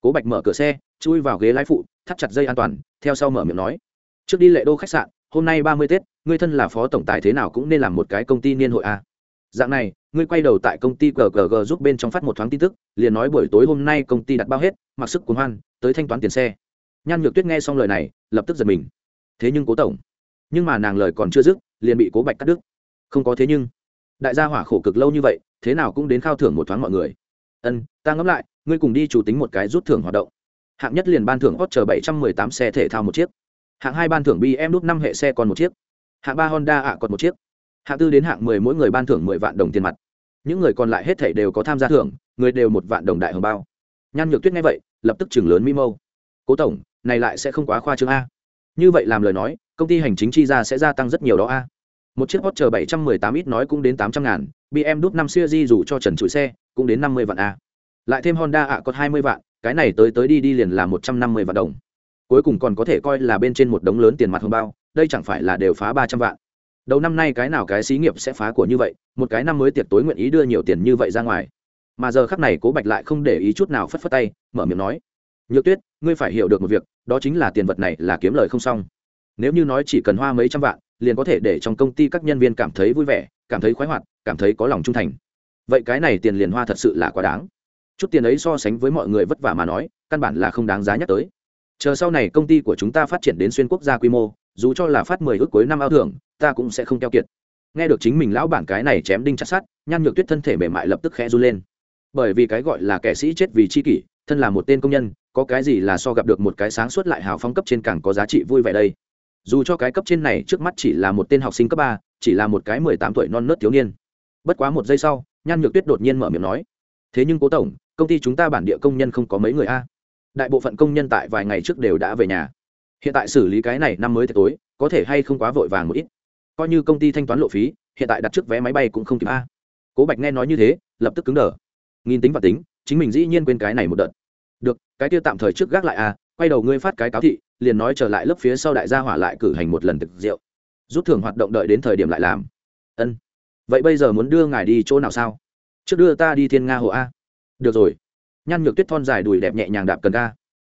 Cố bạch mở cửa xe, chui vào ghế lái phụ, thắt chặt dây an toàn, theo sau mở miệng nói, trước đi lệ đô khách sạn, hôm nay ba mươi tết, ngươi thân là phó tổng tài thế nào cũng nên làm một cái công ty niên hội a à. dạng này, ngươi quay đầu tại công ty ggg giúp bên trong phát một thoáng tin tức, liền nói buổi tối hôm nay công ty đặt bao hết, mặc sức cuốn hoan, tới thanh toán tiền xe. Nhan nhược tuyết nghe xong lời này, lập tức giật mình. Thế nhưng cố tổng nhưng mà nàng lời còn chưa dứt, liền bị cố bạch cắt đứt. Không có thế nhưng, đại gia hỏa khổ cực lâu như vậy, thế nào cũng đến khao thưởng một thoáng mọi người. Ân, ta ngẫm lại, ngươi cùng đi chủ tính một cái rút thưởng hoạt động. Hạng nhất liền ban thưởng hot chờ bảy trăm mười tám xe thể thao một chiếc. Hạng hai ban thưởng bm đúc năm hệ xe còn một chiếc. Hạng ba honda ạ còn một chiếc. Hạng tư đến hạng mười mỗi người ban thưởng mười vạn đồng tiền mặt. Những người còn lại hết thảy đều có tham gia thưởng, người đều một vạn đồng đại hồng bao. Nhan nhược tuyết nghe vậy, lập tức chừng lớn mi mâu. Cố tổng, này lại sẽ không quá khoa trương a. Như vậy làm lời nói công ty hành chính chi ra sẽ gia tăng rất nhiều đó a. Một chiếc hot chờ bảy trăm mười tám ít nói cũng đến tám trăm ngàn bm đút năm siêu di dù cho trần chủi xe, cũng đến năm mươi vạn a. Lại thêm honda ạ còn hai mươi vạn, cái này tới tới đi đi liền là một trăm năm mươi vạn đồng. Cuối cùng còn có thể coi là bên trên một đống lớn tiền mặt hồng bao, đây chẳng phải là đều phá ba trăm vạn. Đầu năm nay cái nào cái xí nghiệp sẽ phá của như vậy, một cái năm mới tiệc tối nguyện ý đưa nhiều tiền như vậy ra ngoài. Mà giờ khắc này cố bạch lại không để ý chút nào phất phất tay, mở miệng nói, nhược tuyết, ngươi phải hiểu được một việc, đó chính là tiền vật này là kiếm lời không xong nếu như nói chỉ cần hoa mấy trăm vạn, liền có thể để trong công ty các nhân viên cảm thấy vui vẻ, cảm thấy khoái hoạt, cảm thấy có lòng trung thành. Vậy cái này tiền liền hoa thật sự là quá đáng. Chút tiền ấy so sánh với mọi người vất vả mà nói, căn bản là không đáng giá nhắc tới. Chờ sau này công ty của chúng ta phát triển đến xuyên quốc gia quy mô, dù cho là phát mười ước cuối năm ao thưởng, ta cũng sẽ không keo kiệt. Nghe được chính mình lão bản cái này chém đinh chặt sát nhan nhược tuyết thân thể mềm mại lập tức khẽ run lên. Bởi vì cái gọi là kẻ sĩ chết vì chi kỷ, thân là một tên công nhân, có cái gì là so gặp được một cái sáng suốt lại hào phong cấp trên càng có giá trị vui vẻ đây dù cho cái cấp trên này trước mắt chỉ là một tên học sinh cấp ba, chỉ là một cái mười tám tuổi non nớt thiếu niên. Bất quá một giây sau, nhan nhược tuyết đột nhiên mở miệng nói, thế nhưng cố tổng, công ty chúng ta bản địa công nhân không có mấy người a. Đại bộ phận công nhân tại vài ngày trước đều đã về nhà. Hiện tại xử lý cái này năm mới tối, có thể hay không quá vội vàng một ít. Coi như công ty thanh toán lộ phí, hiện tại đặt trước vé máy bay cũng không kịp a. Cố bạch nghe nói như thế, lập tức cứng đờ. Nghìn tính và tính, chính mình dĩ nhiên quên cái này một đợt. Được, cái kia tạm thời trước gác lại a, quay đầu ngươi phát cái cáo thị liền nói trở lại lớp phía sau đại gia hỏa lại cử hành một lần thực rượu. Rút thưởng hoạt động đợi đến thời điểm lại làm. Ân. Vậy bây giờ muốn đưa ngài đi chỗ nào sao? Trước đưa ta đi thiên nga hồ a. Được rồi. Nhan nhược tuyết thon dài đùi đẹp nhẹ nhàng đạp cần ga.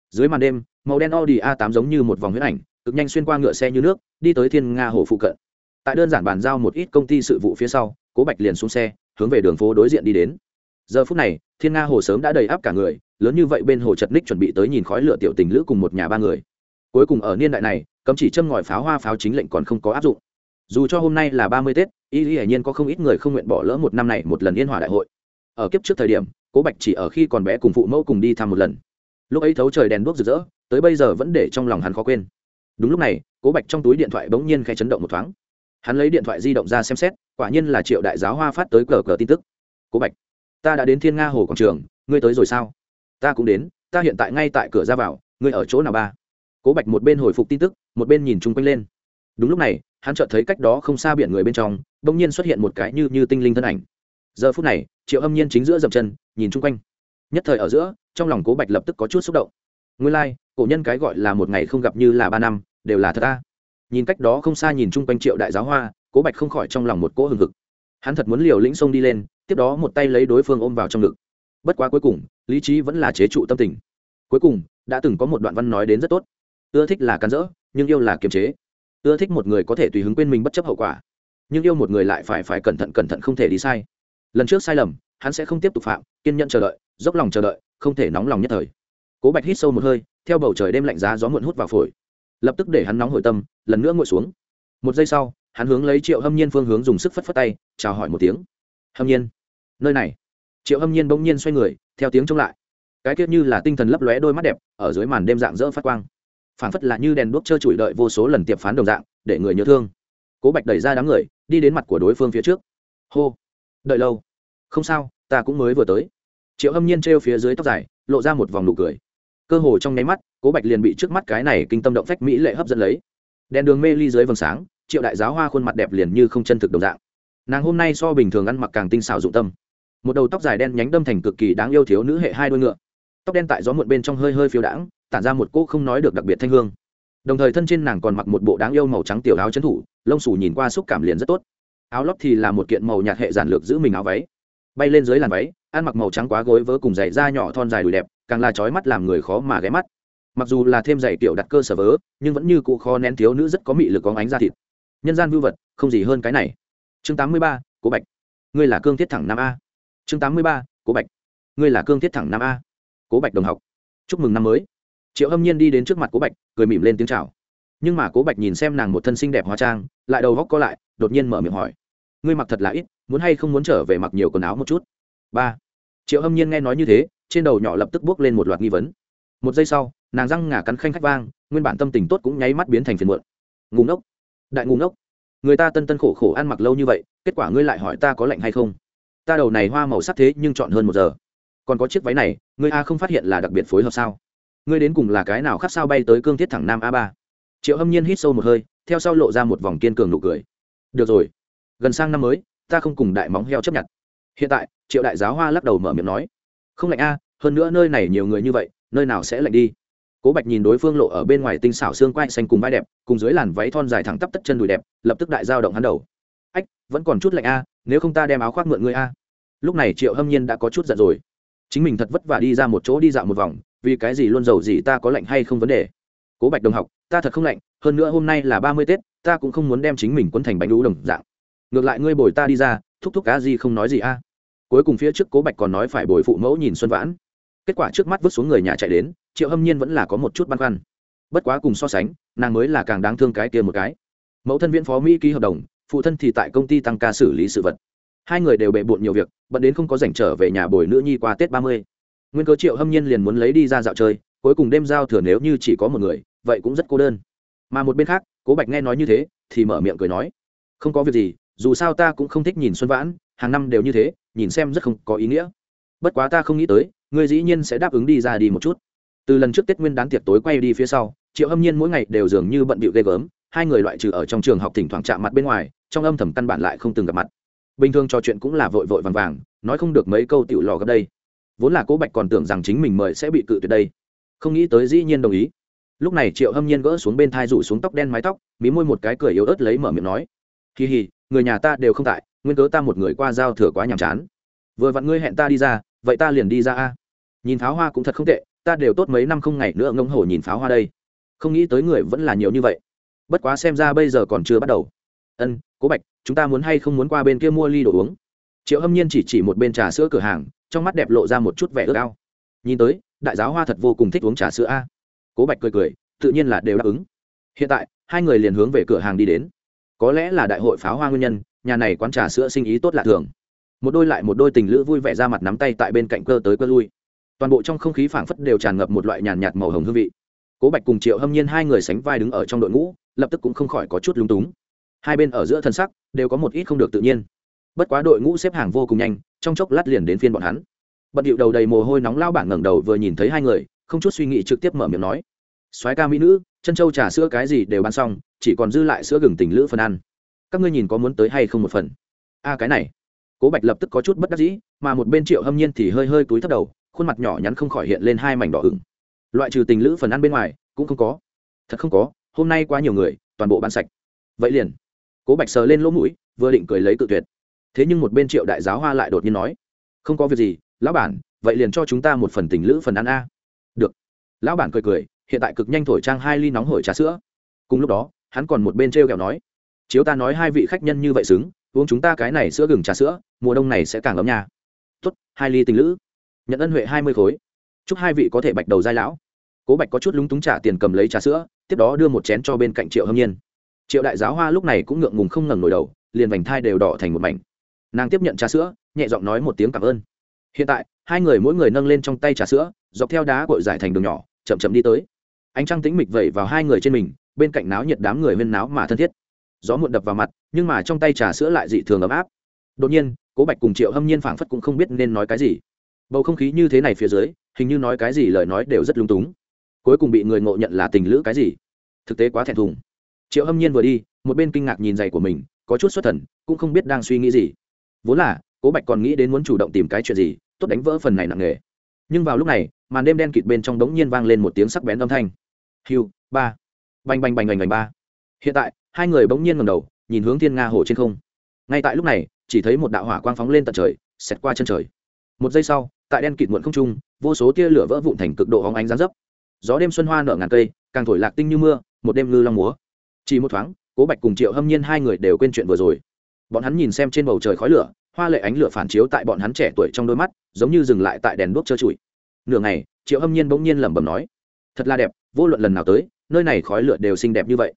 Dưới màn đêm, màu đen audi a 8 giống như một vòng huyết ảnh, cực nhanh xuyên qua ngựa xe như nước, đi tới thiên nga hồ phụ cận. Tại đơn giản bàn giao một ít công ty sự vụ phía sau, cố bạch liền xuống xe, hướng về đường phố đối diện đi đến. Giờ phút này, thiên nga hồ sớm đã đầy áp cả người, lớn như vậy bên hồ chật ních chuẩn bị tới nhìn khói lửa tiểu tình lữ cùng một nhà ba người cuối cùng ở niên đại này, cấm chỉ châm ngòi pháo hoa pháo chính lệnh còn không có áp dụng. Dù cho hôm nay là ba mươi tết, y hiển nhiên có không ít người không nguyện bỏ lỡ một năm này một lần yên hòa đại hội. Ở kiếp trước thời điểm, cố bạch chỉ ở khi còn bé cùng phụ mẫu cùng đi thăm một lần. Lúc ấy thấu trời đèn đuốc rực rỡ, tới bây giờ vẫn để trong lòng hắn khó quên. Đúng lúc này, cố bạch trong túi điện thoại bỗng nhiên khẽ chấn động một thoáng. Hắn lấy điện thoại di động ra xem xét, quả nhiên là triệu đại giáo hoa phát tới cờ cờ tin tức. Cố bạch, ta đã đến thiên nga hồ quảng trường, ngươi tới rồi sao? Ta cũng đến, ta hiện tại ngay tại cửa ra vào, ngươi ở chỗ nào ba? Cố bạch một bên hồi phục tin tức một bên nhìn chung quanh lên. Đúng lúc này hắn chợt thấy cách đó không xa biển người bên trong bỗng nhiên xuất hiện một cái như như tinh linh thân ảnh. Giờ phút này triệu âm nhiên chính giữa dập chân nhìn chung quanh. Nhất thời ở giữa trong lòng cố bạch lập tức có chút xúc động. Nguyên lai、like, cổ nhân cái gọi là một ngày không gặp như là ba năm đều là thật ta nhìn cách đó không xa nhìn chung quanh triệu đại giáo hoa cố bạch không khỏi trong lòng một cỗ hừng hực. Hắn thật muốn liều lĩnh sông đi lên tiếp đó một tay lấy đối phương ôm vào trong ngực. Bất quá cuối cùng lý trí vẫn là chế trụ tâm tình. Cuối cùng đã từng có một đoạn văn nói đến rất tốt ưa thích là cắn rỡ, nhưng yêu là kiềm chế. Ưa thích một người có thể tùy hứng quên mình bất chấp hậu quả, nhưng yêu một người lại phải phải cẩn thận cẩn thận không thể đi sai. Lần trước sai lầm, hắn sẽ không tiếp tục phạm, kiên nhẫn chờ đợi, dốc lòng chờ đợi, không thể nóng lòng nhất thời. Cố bạch hít sâu một hơi, theo bầu trời đêm lạnh giá gió muộn hút vào phổi. Lập tức để hắn nóng hồi tâm, lần nữa ngồi xuống. Một giây sau, hắn hướng lấy triệu hâm nhiên phương hướng dùng sức phất phất tay, chào hỏi một tiếng. Hâm nhiên, nơi này. Triệu hâm nhiên bỗng nhiên xoay người, theo tiếng trông lại. Cái tiết như là tinh thần lấp lóe đôi mắt đẹp, ở dưới màn đêm dạng dỡ phát quang phảng phất là như đèn đuốc trơ trụi đợi vô số lần tiệp phán đồng dạng, để người nhớ thương. Cố bạch đẩy ra đám người, đi đến mặt của đối phương phía trước. Hô, đợi lâu. Không sao, ta cũng mới vừa tới. Triệu hâm nhiên trêu phía dưới tóc dài, lộ ra một vòng nụ cười. Cơ hồ trong nháy mắt, cố bạch liền bị trước mắt cái này kinh tâm động phách mỹ lệ hấp dẫn lấy. Đèn đường mê ly dưới vầng sáng, triệu đại giáo hoa khuôn mặt đẹp liền như không chân thực đồng dạng. Nàng hôm nay so bình thường ăn mặc càng tinh xảo dụng tâm. Một đầu tóc dài đen nhánh đâm thành cực kỳ đáng yêu thiếu nữ hệ hai đôi ngựa tóc đen tại gió muộn bên trong hơi hơi phiêu đãng tản ra một cỗ không nói được đặc biệt thanh hương. Đồng thời thân trên nàng còn mặc một bộ đáng yêu màu trắng tiểu áo trấn thủ lông xù nhìn qua xúc cảm liền rất tốt. Áo lót thì là một kiện màu nhạt hệ giản lược giữ mình áo váy. Bay lên dưới làn váy ăn mặc màu trắng quá gối vớ cùng giày da nhỏ thon dài đùi đẹp càng là trói mắt làm người khó mà ghé mắt. Mặc dù là thêm giày kiểu đặt cơ sở vớ nhưng vẫn như cụ khó nén thiếu nữ rất có mị lực có ánh da thịt. Nhân gian vưu vật không gì hơn cái này. Chương 83, cố bạch. Ngươi là cương thiết thẳng nam a. Chương 83, cố bạch. Ngươi là cương thiết thẳng nam a cố bạch đồng học. Chúc mừng năm mới. Triệu hâm nhiên đi đến trước mặt cố bạch, cười mỉm lên tiếng chào. Nhưng mà cố bạch nhìn xem nàng một thân xinh đẹp hóa trang, lại đầu góc co lại, đột nhiên mở miệng hỏi. Ngươi mặc thật là ít, muốn hay không muốn trở về mặc nhiều quần áo một chút? Ba. Triệu hâm nhiên nghe nói như thế, trên đầu nhỏ lập tức bước lên một loạt nghi vấn. Một giây sau, nàng răng ngả cắn khanh khách vang, nguyên bản tâm tình tốt cũng nháy mắt biến thành phiền muộn. Ngủ ngốc. Đại ngủ ngốc. Người ta tân tân khổ khổ ăn mặc lâu như vậy, kết quả ngươi lại hỏi ta có lạnh hay không? Ta đầu này hoa màu sắc thế nhưng chọn hơn một giờ còn có chiếc váy này, ngươi a không phát hiện là đặc biệt phối hợp sao? Ngươi đến cùng là cái nào khác sao bay tới cương thiết thẳng nam a ba? Triệu hâm nhiên hít sâu một hơi, theo sau lộ ra một vòng kiên cường nụ cười. Được rồi, gần sang năm mới, ta không cùng đại móng heo chấp nhận. Hiện tại, triệu đại giáo hoa lắc đầu mở miệng nói, không lạnh a, hơn nữa nơi này nhiều người như vậy, nơi nào sẽ lạnh đi? Cố bạch nhìn đối phương lộ ở bên ngoài tinh xảo xương quai xanh cùng vai đẹp, cùng dưới làn váy thon dài thẳng tắp tất chân đùi đẹp, lập tức đại giao động hắn đầu. Ách, vẫn còn chút lạnh a, nếu không ta đem áo khoác mượn người a. Lúc này triệu hâm nhiên đã có chút giận rồi chính mình thật vất vả đi ra một chỗ đi dạo một vòng, vì cái gì luôn giàu gì ta có lạnh hay không vấn đề? Cố bạch đồng học, ta thật không lạnh, hơn nữa hôm nay là ba mươi tết, ta cũng không muốn đem chính mình quấn thành bánh đũ đồng dạng. Ngược lại ngươi bồi ta đi ra, thúc thúc cá gì không nói gì a? Cuối cùng phía trước cố bạch còn nói phải bồi phụ mẫu nhìn xuân vãn. Kết quả trước mắt vứt xuống người nhà chạy đến, triệu hâm nhiên vẫn là có một chút băn khoăn. Bất quá cùng so sánh, nàng mới là càng đáng thương cái kia một cái. Mẫu thân viễn phó mỹ ký hợp đồng, phụ thân thì tại công ty tăng ca xử lý sự vật hai người đều bệ bộn nhiều việc, bận đến không có rảnh trở về nhà bồi nữ nhi qua tết ba mươi. Nguyên cớ triệu hâm nhiên liền muốn lấy đi ra dạo chơi, cuối cùng đêm giao thừa nếu như chỉ có một người, vậy cũng rất cô đơn. Mà một bên khác, cố bạch nghe nói như thế, thì mở miệng cười nói, không có việc gì, dù sao ta cũng không thích nhìn xuân vãn, hàng năm đều như thế, nhìn xem rất không có ý nghĩa. Bất quá ta không nghĩ tới, ngươi dĩ nhiên sẽ đáp ứng đi ra đi một chút. Từ lần trước tết nguyên đán tiệc tối quay đi phía sau, triệu hâm nhiên mỗi ngày đều dường như bận bịu ghê gớm, hai người loại trừ ở trong trường học thỉnh thoảng chạm mặt bên ngoài, trong âm thầm căn bản lại không từng gặp mặt bình thường trò chuyện cũng là vội vội vàng vàng, nói không được mấy câu tiểu lò gấp đây. Vốn là cố bạch còn tưởng rằng chính mình mời sẽ bị cự tuyệt đây. Không nghĩ tới dĩ nhiên đồng ý. Lúc này triệu hâm nhiên gỡ xuống bên thai rủ xuống tóc đen mái tóc, mí môi một cái cười yếu ớt lấy mở miệng nói kỳ hì người nhà ta đều không tại, nguyên cớ ta một người qua giao thừa quá nhàm chán. Vừa vặn ngươi hẹn ta đi ra, vậy ta liền đi ra a. Nhìn pháo hoa cũng thật không tệ, ta đều tốt mấy năm không ngày nữa ngông hổ nhìn pháo hoa đây. Không nghĩ tới người vẫn là nhiều như vậy. Bất quá xem ra bây giờ còn chưa bắt đầu. Ân cố bạch, chúng ta muốn hay không muốn qua bên kia mua ly đồ uống? Triệu hâm nhiên chỉ chỉ một bên trà sữa cửa hàng, trong mắt đẹp lộ ra một chút vẻ ước ao. Nhìn tới, đại giáo hoa thật vô cùng thích uống trà sữa a. Cố bạch cười cười, tự nhiên là đều đáp ứng. Hiện tại, hai người liền hướng về cửa hàng đi đến. Có lẽ là đại hội pháo hoa nguyên nhân, nhà này quán trà sữa sinh ý tốt lạ thường. Một đôi lại một đôi tình lữ vui vẻ ra mặt nắm tay tại bên cạnh cơ tới cơ lui. Toàn bộ trong không khí phảng phất đều tràn ngập một loại nhàn nhạt màu hồng hương vị. Cố bạch cùng triệu hâm nhiên hai người sánh vai đứng ở trong đội ngũ, lập tức cũng không khỏi có chút lúng túng hai bên ở giữa thân sắc đều có một ít không được tự nhiên. Bất quá đội ngũ xếp hàng vô cùng nhanh, trong chốc lát liền đến phiên bọn hắn. Bận điệu đầu đầy mồ hôi nóng lao bảng ngẩng đầu vừa nhìn thấy hai người, không chút suy nghĩ trực tiếp mở miệng nói. Soái ca mỹ nữ, chân châu trà sữa cái gì đều bán xong, chỉ còn dư lại sữa gừng tình lữ phần ăn. Các ngươi nhìn có muốn tới hay không một phần? A, cái này. Cố bạch lập tức có chút bất đắc dĩ, mà một bên triệu hâm nhiên thì hơi hơi túi thấp đầu, khuôn mặt nhỏ nhắn không khỏi hiện lên hai mảnh đỏ ửng. Loại trừ tình lữ phần ăn bên ngoài cũng không có. Thật không có, hôm nay quá nhiều người, toàn bộ bán sạch. Vậy liền cố bạch sờ lên lỗ mũi, vừa định cười lấy tự tuyệt. Thế nhưng một bên triệu đại giáo hoa lại đột nhiên nói, không có việc gì, lão bản, vậy liền cho chúng ta một phần tình lữ phần ăn a. Được. Lão bản cười cười, hiện tại cực nhanh thổi trang hai ly nóng hổi trà sữa. Cùng lúc đó, hắn còn một bên t r e o kẹo nói, chiếu ta nói hai vị khách nhân như vậy xứng, uống chúng ta cái này sữa gừng trà sữa, mùa đông này sẽ càng ấm nhà. tốt, hai ly tình lữ. Nhận ân huệ hai mươi khối. Chúc hai vị có thể bạch đầu giai lão. Cố bạch có chút lúng túng trả tiền cầm lấy trà sữa, tiếp đó đưa một chén cho bên cạnh triệu hâm nhiên triệu đại giáo hoa lúc này cũng ngượng ngùng không ngẩng nổi đầu, liền vành thai đều đỏ thành một mảnh. Nàng tiếp nhận trà sữa, nhẹ giọng nói một tiếng cảm ơn. Hiện tại, hai người mỗi người nâng lên trong tay trà sữa, dọc theo đá cội giải thành đường nhỏ, chậm chậm đi tới. Ánh trăng tĩnh mịch vẩy vào hai người trên mình, bên cạnh náo nhiệt đám người huyên náo mà thân thiết. Gió muộn đập vào mặt, nhưng mà trong tay trà sữa lại dị thường ấm áp. Đột nhiên, cố bạch cùng triệu hâm nhiên phảng phất cũng không biết nên nói cái gì. Bầu không khí như thế này phía dưới, hình như nói cái gì lời nói đều rất lung túng. Cuối cùng bị người ngộ nhận là tình lữ cái gì? Thực tế quá thẹn thùng triệu hâm nhiên vừa đi, một bên kinh ngạc nhìn giày của mình, có chút xuất thần, cũng không biết đang suy nghĩ gì. Vốn là, cố bạch còn nghĩ đến muốn chủ động tìm cái chuyện gì, tốt đánh vỡ phần này nặng nề. Nhưng vào lúc này, màn đêm đen kịt bên trong đống nhiên vang lên một tiếng sắc bén âm thanh. Hiu ba. Bành bành bành bành bành ba. Hiện tại, hai người bỗng nhiên ngầm đầu, nhìn hướng thiên nga hồ trên không. Ngay tại lúc này, chỉ thấy một đạo hỏa quang phóng lên tận trời, xẹt qua chân trời. Một giây sau, tại đen kịt muộn không trung, vô số tia lửa vỡ vụn thành cực độ hóng ánh gián dấp. Gió đêm xuân hoa nở ngàn cây, càng thổi lạc tinh như mưa, một đêm ngư long múa chỉ một thoáng, cố bạch cùng triệu hâm nhiên hai người đều quên chuyện vừa rồi. Bọn hắn nhìn xem trên bầu trời khói lửa, hoa lệ ánh lửa phản chiếu tại bọn hắn trẻ tuổi trong đôi mắt, giống như dừng lại tại đèn đuốc trơ trụi. Nửa ngày, triệu hâm nhiên bỗng nhiên lẩm bẩm nói, thật là đẹp, vô luận lần nào tới, nơi này khói lửa đều xinh đẹp như vậy.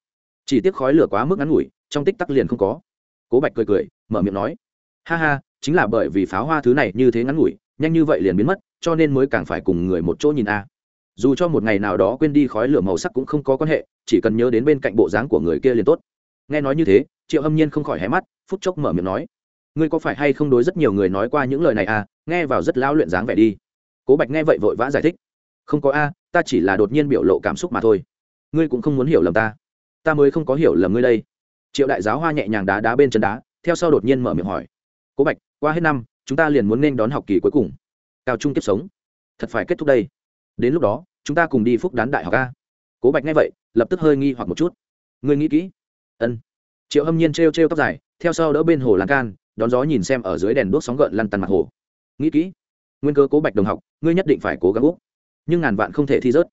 Chỉ tiếc khói lửa quá mức ngắn ngủi, trong tích tắc liền không có. Cố bạch cười cười, mở miệng nói, ha ha, chính là bởi vì pháo hoa thứ này như thế ngắn ngủi, nhanh như vậy liền biến mất, cho nên mới càng phải cùng người một chỗ nhìn a dù cho một ngày nào đó quên đi khói lửa màu sắc cũng không có quan hệ, chỉ cần nhớ đến bên cạnh bộ dáng của người kia liền tốt. Nghe nói như thế, triệu hâm nhiên không khỏi hé mắt, phút chốc mở miệng nói, ngươi có phải hay không đối rất nhiều người nói qua những lời này à? Nghe vào rất lao luyện dáng vẻ đi. Cố bạch nghe vậy vội vã giải thích, không có a, ta chỉ là đột nhiên biểu lộ cảm xúc mà thôi. Ngươi cũng không muốn hiểu lầm ta. Ta mới không có hiểu lầm ngươi đây. Triệu đại giáo hoa nhẹ nhàng đá đá bên chân đá, theo sau đột nhiên mở miệng hỏi, cố bạch, qua hết năm, chúng ta liền muốn nên đón học kỳ cuối cùng. Cao trung kiếp sống. Thật phải kết thúc đây đến lúc đó, chúng ta cùng đi phúc đán đại học a. Cố bạch nghe vậy, lập tức hơi nghi hoặc một chút. Ngươi nghĩ kỹ. Ân. Triệu hâm nhiên t r e o t r e o tóc dài, theo sau đỡ bên hồ lan can, đón gió nhìn xem ở dưới đèn đuốc sóng gợn lăn tăn mặt hồ. Nghĩ kỹ. Nguyên cơ cố bạch đồng học, ngươi nhất định phải cố gắng úc nhưng ngàn vạn không thể thi rớt.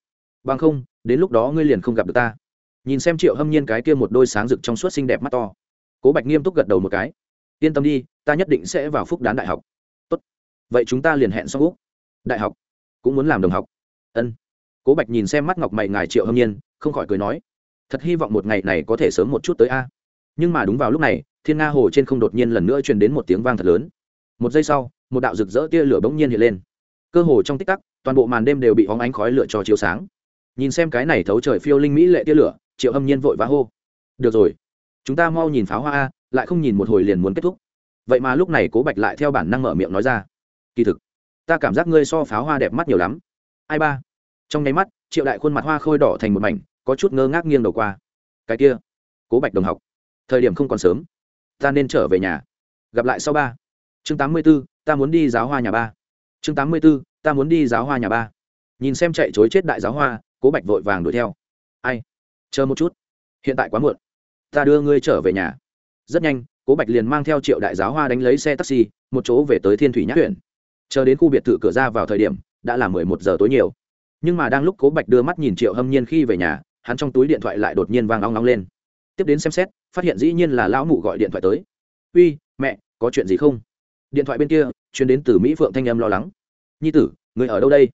Bằng không, đến lúc đó ngươi liền không gặp được ta. Nhìn xem triệu hâm nhiên cái kia một đôi sáng rực trong suốt xinh đẹp mắt to. Cố bạch nghiêm túc gật đầu một cái. Yên tâm đi, ta nhất định sẽ vào phúc đán đại học. Tốt. vậy chúng ta liền hẹn xong úc đại học. Cũng muốn làm đồng học ân. Cố bạch nhìn xem mắt ngọc mày ngài triệu hâm nhiên, không khỏi cười nói, thật hy vọng một ngày này có thể sớm một chút tới a. Nhưng mà đúng vào lúc này, thiên nga hồ trên không đột nhiên lần nữa truyền đến một tiếng vang thật lớn. Một giây sau, một đạo rực rỡ tia lửa bỗng nhiên hiện lên. Cơ hồ trong tích tắc, toàn bộ màn đêm đều bị hóng ánh khói lửa cho chiếu sáng. Nhìn xem cái này thấu trời phiêu linh mỹ lệ tia lửa, triệu hâm nhiên vội vã hô, được rồi, chúng ta mau nhìn pháo hoa a, lại không nhìn một hồi liền muốn kết thúc. Vậy mà lúc này cố bạch lại theo bản năng mở miệng nói ra, kỳ thực, ta cảm giác ngươi so pháo hoa đẹp mắt nhiều lắm ai ba? Trong nháy mắt, triệu đại khuôn mặt hoa khôi đỏ thành một mảnh, có chút ngơ ngác nghiêng đầu qua. Cái kia, cố bạch đồng học, thời điểm không còn sớm, ta nên trở về nhà. Gặp lại sau ba. Chương tám mươi b ố ta muốn đi giáo hoa nhà ba. Chương tám mươi b ố ta muốn đi giáo hoa nhà ba. Nhìn xem chạy chối chết đại giáo hoa, cố bạch vội vàng đuổi theo. Ai? Chờ một chút. Hiện tại quá muộn. Ta đưa ngươi trở về nhà. Rất nhanh, cố bạch liền mang theo triệu đại giáo hoa đánh lấy xe taxi, một chỗ về tới thiên thủy nhã huyện. Chờ đến khu biệt thự cửa ra vào thời điểm đã là mười một giờ tối nhiều. Nhưng mà đang lúc cố bạch đưa mắt nhìn triệu hâm nhiên khi về nhà, hắn trong túi điện thoại lại đột nhiên vang long long lên. Tiếp đến xem xét, phát hiện dĩ nhiên là lão mụ gọi điện thoại tới. Uy, mẹ, có chuyện gì không? Điện thoại bên kia chuyến đến từ mỹ phượng thanh âm lo lắng. Nhi tử người ở đâu đây?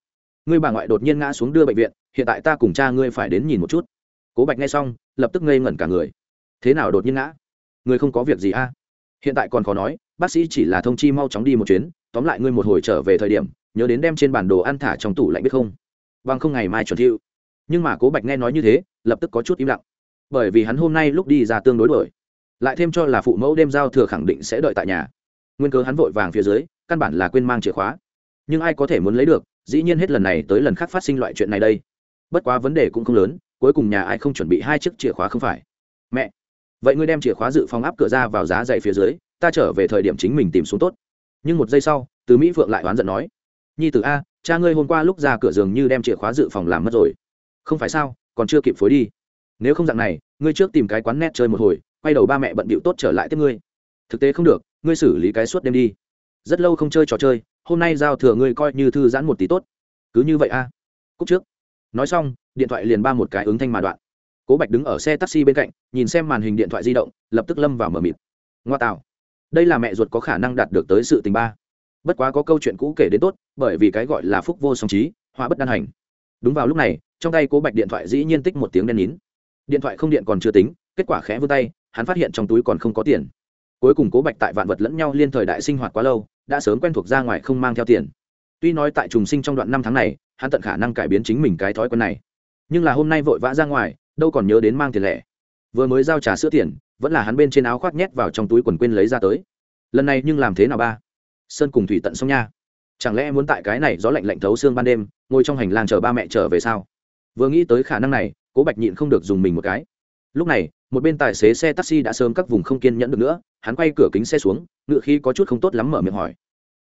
Ngươi bà ngoại đột nhiên ngã xuống đưa bệnh viện, hiện tại ta cùng cha ngươi phải đến nhìn một chút. Cố bạch nghe xong, lập tức ngây ngẩn cả người. Thế nào đột nhiên ngã? Ngươi không có việc gì a à? hiện tại còn khó nói, bác sĩ chỉ là thông chi mau chóng đi một chuyến, tóm lại ngươi một hồi trở về thời điểm nhớ đến đem trên bản đồ ăn thả trong tủ lạnh biết không? Bằng không ngày mai chuẩn thiệu. Nhưng mà cố bạch nghe nói như thế, lập tức có chút im lặng. Bởi vì hắn hôm nay lúc đi ra tương đối đổi lại thêm cho là phụ mẫu đêm giao thừa khẳng định sẽ đợi tại nhà. Nguyên cớ hắn vội vàng phía dưới, căn bản là quên mang chìa khóa. Nhưng ai có thể muốn lấy được, dĩ nhiên hết lần này tới lần khác phát sinh loại chuyện này đây. Bất quá vấn đề cũng không lớn, cuối cùng nhà ai không chuẩn bị hai chiếc chìa khóa không phải. Mẹ! Vậy ngươi đem chìa khóa dự phòng áp cửa ra vào giá dày phía dưới, ta trở về thời điểm chính mình tìm xuống tốt. Nhưng một giây sau, từ mỹ phượng lại oán giận nói nhi tử a, cha ngươi hôm qua lúc ra cửa giường như đem chìa khóa dự phòng làm mất rồi. Không phải sao, còn chưa kịp phối đi. Nếu không dạng này, ngươi trước tìm cái quán net chơi một hồi, quay đầu ba mẹ bận bịu tốt trở lại tiếp ngươi. Thực tế không được, ngươi xử lý cái suốt đêm đi. Rất lâu không chơi trò chơi, hôm nay giao thừa ngươi coi như thư giãn một tí tốt. Cứ như vậy a. Cúc trước. Nói xong, điện thoại liền ba một cái ứng thanh mà đoạn. Cố bạch đứng ở xe taxi bên cạnh, nhìn xem màn hình điện thoại di động, lập tức lâm vào mờ mịt. Ngoa tạo. Đây là mẹ ruột có khả năng đạt được tới sự tình ba bất quá có câu chuyện cũ kể đến tốt, bởi vì cái gọi là phúc vô song trí hóa bất đan hành. Đúng vào lúc này, trong tay cố bạch điện thoại dĩ nhiên tích một tiếng đen nín. Điện thoại không điện còn chưa tính, kết quả khẽ vươn tay, hắn phát hiện trong túi còn không có tiền. Cuối cùng cố bạch tại vạn vật lẫn nhau liên thời đại sinh hoạt quá lâu, đã sớm quen thuộc ra ngoài không mang theo tiền. Tuy nói tại trùng sinh trong đoạn năm tháng này, hắn tận khả năng cải biến chính mình cái thói quen này. Nhưng là hôm nay vội vã ra ngoài, đâu còn nhớ đến mang tiền lẻ. Vừa mới giao trả sữa tiền, vẫn là hắn bên trên áo khoác nhét vào trong túi quần quên lấy ra tới. Lần này nhưng làm thế nào ba? Sơn cùng thủy tận sông nha. Chẳng lẽ muốn tại cái này gió lạnh lạnh thấu xương ban đêm, ngồi trong hành lang chờ ba mẹ trở về sao? Vừa nghĩ tới khả năng này, cố bạch nhịn không được dùng mình một cái. Lúc này, một bên tài xế xe taxi đã sớm các vùng không kiên nhẫn được nữa, hắn quay cửa kính xe xuống, ngựa khi có chút không tốt lắm mở miệng hỏi.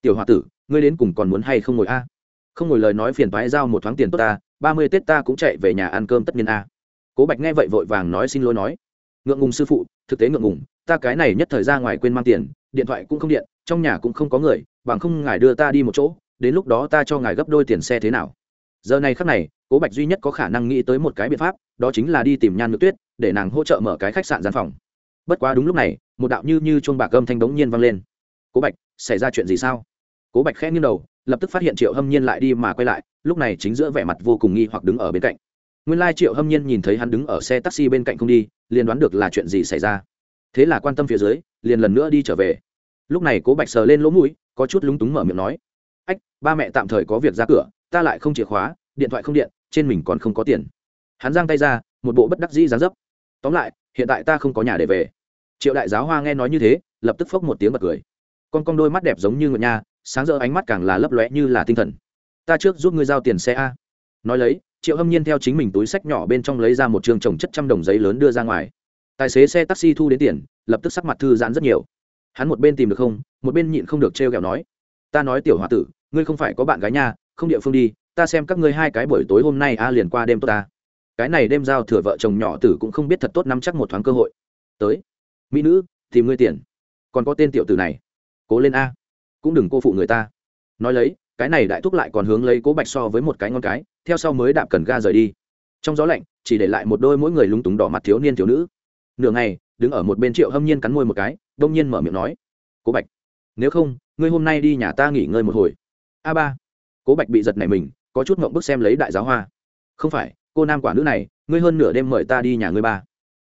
Tiểu h o a tử, ngươi đến cùng còn muốn hay không ngồi a? Không ngồi lời nói phiền thoái giao một thoáng tiền tốt ta, ba mươi tết ta cũng chạy về nhà ăn cơm tất nhiên a. Cố bạch nghe vậy vội vàng nói xin lỗi nói. Ngượng ngùng sư phụ, thực tế ngượng ngùng, ta cái này nhất thời ra ngoài quên mang tiền, điện thoại cũng không điện trong nhà cũng không có người, bằng không ngài đưa ta đi một chỗ, đến lúc đó ta cho ngài gấp đôi tiền xe thế nào. Giờ này khắc này, cố bạch duy nhất có khả năng nghĩ tới một cái biện pháp, đó chính là đi tìm nhan nước tuyết, để nàng hỗ trợ mở cái khách sạn gian phòng. Bất quá đúng lúc này, một đạo như như chuông bạc âm thanh đống nhiên vang lên. Cố bạch, xảy ra chuyện gì sao? Cố bạch khẽ nghiêng đầu, lập tức phát hiện triệu hâm nhiên lại đi mà quay lại, lúc này chính giữa vẻ mặt vô cùng nghi hoặc đứng ở bên cạnh. Nguyên lai triệu hâm nhiên nhìn thấy hắn đứng ở xe taxi bên cạnh không đi, liền đoán được là chuyện gì xảy ra. Thế là quan tâm phía dưới, liền lần nữa đi trở về lúc này cố bạch sờ lên lỗ mũi, có chút lúng túng mở miệng nói, ách, ba mẹ tạm thời có việc ra cửa, ta lại không chìa khóa, điện thoại không điện, trên mình còn không có tiền. Hắn giang tay ra, một bộ bất đắc dĩ dán dấp. Tóm lại, hiện tại ta không có nhà để về. Triệu đại giáo hoa nghe nói như thế, lập tức phốc một tiếng bật cười. Con con đôi mắt đẹp giống như ngựa nha, sáng rỡ ánh mắt càng là lấp lóe như là tinh thần. Ta trước giúp ngươi giao tiền xe a. Nói lấy, triệu hâm nhiên theo chính mình túi sách nhỏ bên trong lấy ra một trường trồng chất trăm đồng giấy lớn đưa ra ngoài. Tài xế xe taxi thu đến tiền, lập tức sắc mặt thư giãn rất nhiều hắn một bên tìm được không, một bên nhịn không được t r e o kẹo nói, ta nói tiểu h o a tử, ngươi không phải có bạn gái nha, không địa phương đi, ta xem các ngươi hai cái buổi tối hôm nay a liền qua đêm tốt ta. Cái này đêm giao thừa vợ chồng nhỏ tử cũng không biết thật tốt nắm chắc một thoáng cơ hội. Tới, mỹ nữ, tìm ngươi tiền. Còn có tên tiểu tử này. Cố lên a, cũng đừng cô phụ người ta. Nói lấy, cái này đại thúc lại còn hướng lấy cố bạch so với một cái ngon cái, theo sau mới đạp cần ga rời đi. Trong gió lạnh, chỉ để lại một đôi mỗi người lúng túng đỏ mặt thiếu niên thiếu nữ nửa ngày, đứng ở một bên triệu hâm nhiên cắn môi một cái, đông nhiên mở miệng nói, cố bạch, nếu không, ngươi hôm nay đi nhà ta nghỉ ngơi một hồi. A ba. Cố bạch bị giật này mình, có chút ngộng bức xem lấy đại giáo hoa. Không phải, cô nam quả nữ này, ngươi hơn nửa đêm mời ta đi nhà ngươi ba.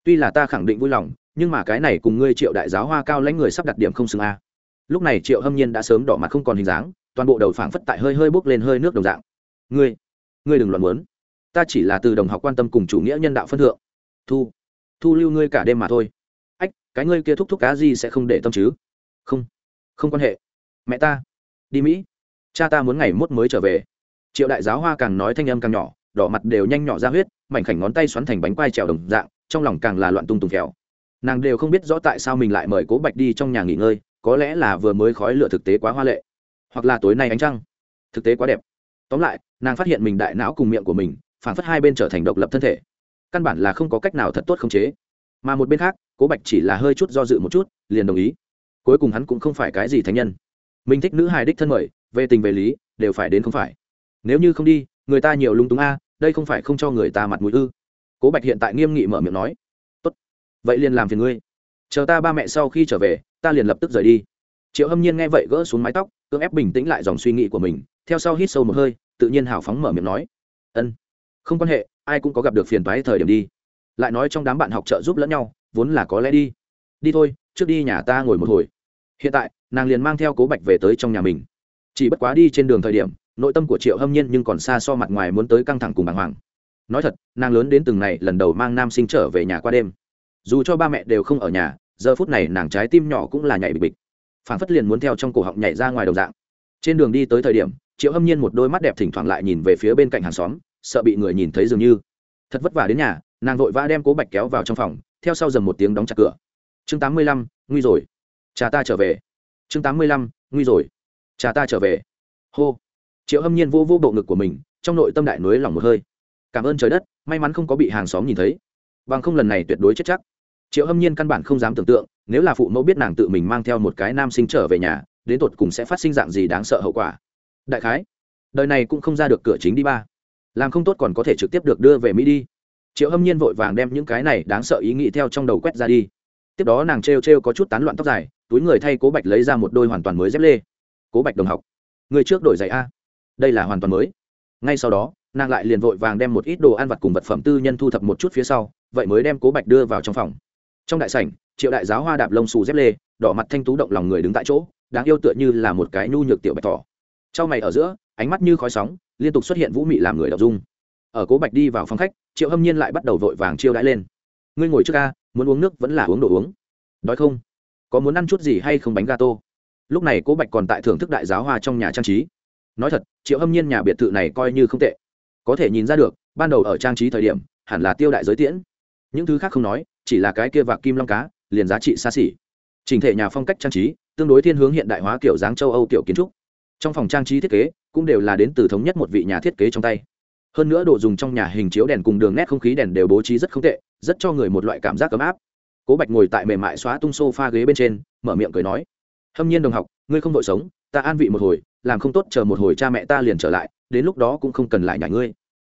Tuy là ta khẳng định vui lòng, nhưng mà cái này cùng ngươi triệu đại giáo hoa cao lãnh người sắp đặt điểm không xứng a. Lúc này triệu hâm nhiên đã sớm đỏ mặt không còn hình dáng, toàn bộ đầu phảng phất tại hơi hơi bốc lên hơi nước đồng dạng. Ngươi ngươi đừng loạn muốn. Ta chỉ là từ đồng học quan tâm cùng chủ nghĩa nhân đạo phân thượng. Thu thu lưu ngươi cả đêm mà thôi. Ách, cái ngươi kia thúc thúc cá gì sẽ không để tâm chứ? Không không quan hệ. Mẹ ta, đi mỹ. Cha ta muốn ngày mốt mới trở về. Triệu đại giáo hoa càng nói thanh âm càng nhỏ, đỏ mặt đều nhanh nhỏ ra huyết, mảnh khảnh ngón tay xoắn thành bánh quai trèo đồng dạng, trong lòng càng là loạn tung tùng khéo nàng đều không biết rõ tại sao mình lại mời cố bạch đi trong nhà nghỉ ngơi, có lẽ là vừa mới khói lửa thực tế quá hoa lệ, hoặc là tối nay ánh trăng. Thực tế quá đẹp. Tóm lại, nàng phát hiện mình đại não cùng miệng của mình phản phất hai bên trở thành độc lập thân thể căn bản là không có cách nào thật tốt khống chế. Mà một bên khác, cố bạch chỉ là hơi chút do dự một chút, liền đồng ý. Cuối cùng hắn cũng không phải cái gì thánh nhân. Mình thích nữ hài đích thân mời, về tình về lý, đều phải đến không phải. Nếu như không đi, người ta nhiều lung túng a, đây không phải không cho người ta mặt mũi ư? Cố bạch hiện tại nghiêm nghị mở miệng nói. Tốt, vậy liền làm phiền ngươi. Chờ ta ba mẹ sau khi trở về, ta liền lập tức rời đi. Triệu hâm nhiên nghe vậy gỡ xuống mái tóc, cưỡng ép bình tĩnh lại dòng suy nghĩ của mình, theo sau hít sâu một hơi, tự nhiên hào phóng mở miệng nói. Ân không quan hệ, ai cũng có gặp được phiền toái thời điểm đi. Lại nói trong đám bạn học trợ giúp lẫn nhau, vốn là có lẽ đi. Đi thôi, trước đi nhà ta ngồi một hồi. Hiện tại, nàng liền mang theo cố bạch về tới trong nhà mình. Chỉ bất quá đi trên đường thời điểm, nội tâm của triệu hâm nhiên nhưng còn xa so mặt ngoài muốn tới căng thẳng cùng bàng hoàng. Nói thật, nàng lớn đến từng này lần đầu mang nam sinh trở về nhà qua đêm. Dù cho ba mẹ đều không ở nhà, giờ phút này nàng trái tim nhỏ cũng là nhảy bịch bịch. Phản phất liền muốn theo trong cổ họng nhảy ra ngoài đồng dạng. Trên đường đi tới thời điểm, triệu hâm nhiên một đôi mắt đẹp thỉnh thoảng lại nhìn về phía bên cạnh hàng xóm sợ bị người nhìn thấy dường như. Thật vất vả đến nhà, nàng vội vã đem cố bạch kéo vào trong phòng, theo sau dầm một tiếng đóng chặt cửa. Chương tám mươi lăm, nguy rồi. Cha ta trở về. Chương tám mươi lăm, nguy rồi. Cha ta trở về. Hô. Triệu hâm nhiên vô vô bộ ngực của mình, trong nội tâm đại núi lòng một hơi. Cảm ơn trời đất, may mắn không có bị hàng xóm nhìn thấy. Bằng không lần này tuyệt đối chết chắc. Triệu hâm nhiên căn bản không dám tưởng tượng, nếu là phụ mẫu biết nàng tự mình mang theo một cái nam sinh trở về nhà, đến tột cùng sẽ phát sinh dạng gì đáng sợ hậu quả. Đại khái, đời này cũng không ra được cửa chính đi ba làm không tốt còn có thể trực tiếp được đưa về mỹ đi. Triệu hâm nhiên vội vàng đem những cái này đáng sợ ý nghĩ theo trong đầu quét ra đi. Tiếp đó nàng t r e o t r e o có chút tán loạn tóc dài, túi người thay cố bạch lấy ra một đôi hoàn toàn mới dép lê. Cố bạch đồng học, người trước đổi giày a. Đây là hoàn toàn mới. Ngay sau đó, nàng lại liền vội vàng đem một ít đồ ăn vặt cùng vật phẩm tư nhân thu thập một chút phía sau, vậy mới đem cố bạch đưa vào trong phòng. Trong đại sảnh, triệu đại giáo hoa đạp lông xù dép lê, đỏ mặt thanh tú động lòng người đứng tại chỗ, đáng yêu tựa như là một cái nhu nhược tiểu bạch thỏ. Trong mày ở giữa, ánh mắt như khói sóng liên tục xuất hiện vũ mị làm người đọc dung. Ở cố bạch đi vào phòng khách, triệu hâm nhiên lại bắt đầu vội vàng chiêu đãi lên. Ngươi ngồi trước ca, muốn uống nước vẫn là uống đồ uống. Đói không? Có muốn ăn chút gì hay không bánh ga tô. lúc này cố bạch còn tại thưởng thức đại giáo hoa trong nhà trang trí. Nói thật, triệu hâm nhiên nhà biệt thự này coi như không tệ. Có thể nhìn ra được, ban đầu ở trang trí thời điểm, hẳn là tiêu đại giới tiễn. Những thứ khác không nói, chỉ là cái kia vạc kim long cá, liền giá trị xa xỉ. Trình thể nhà phong cách trang trí, tương đối thiên hướng hiện đại hóa kiểu dáng châu âu kiểu kiến trúc trong phòng trang trí thiết kế, cũng đều là đến từ thống nhất một vị nhà thiết kế trong tay. Hơn nữa đồ dùng trong nhà hình chiếu đèn cùng đường nét không khí đèn đều bố trí rất không tệ, rất cho người một loại cảm giác ấm áp. Cố bạch ngồi tại mềm mại xóa tung sofa ghế bên trên, mở miệng cười nói, hâm nhiên đồng học, ngươi không đội sống, ta an vị một hồi, làm không tốt chờ một hồi cha mẹ ta liền trở lại, đến lúc đó cũng không cần lại nhảy ngươi.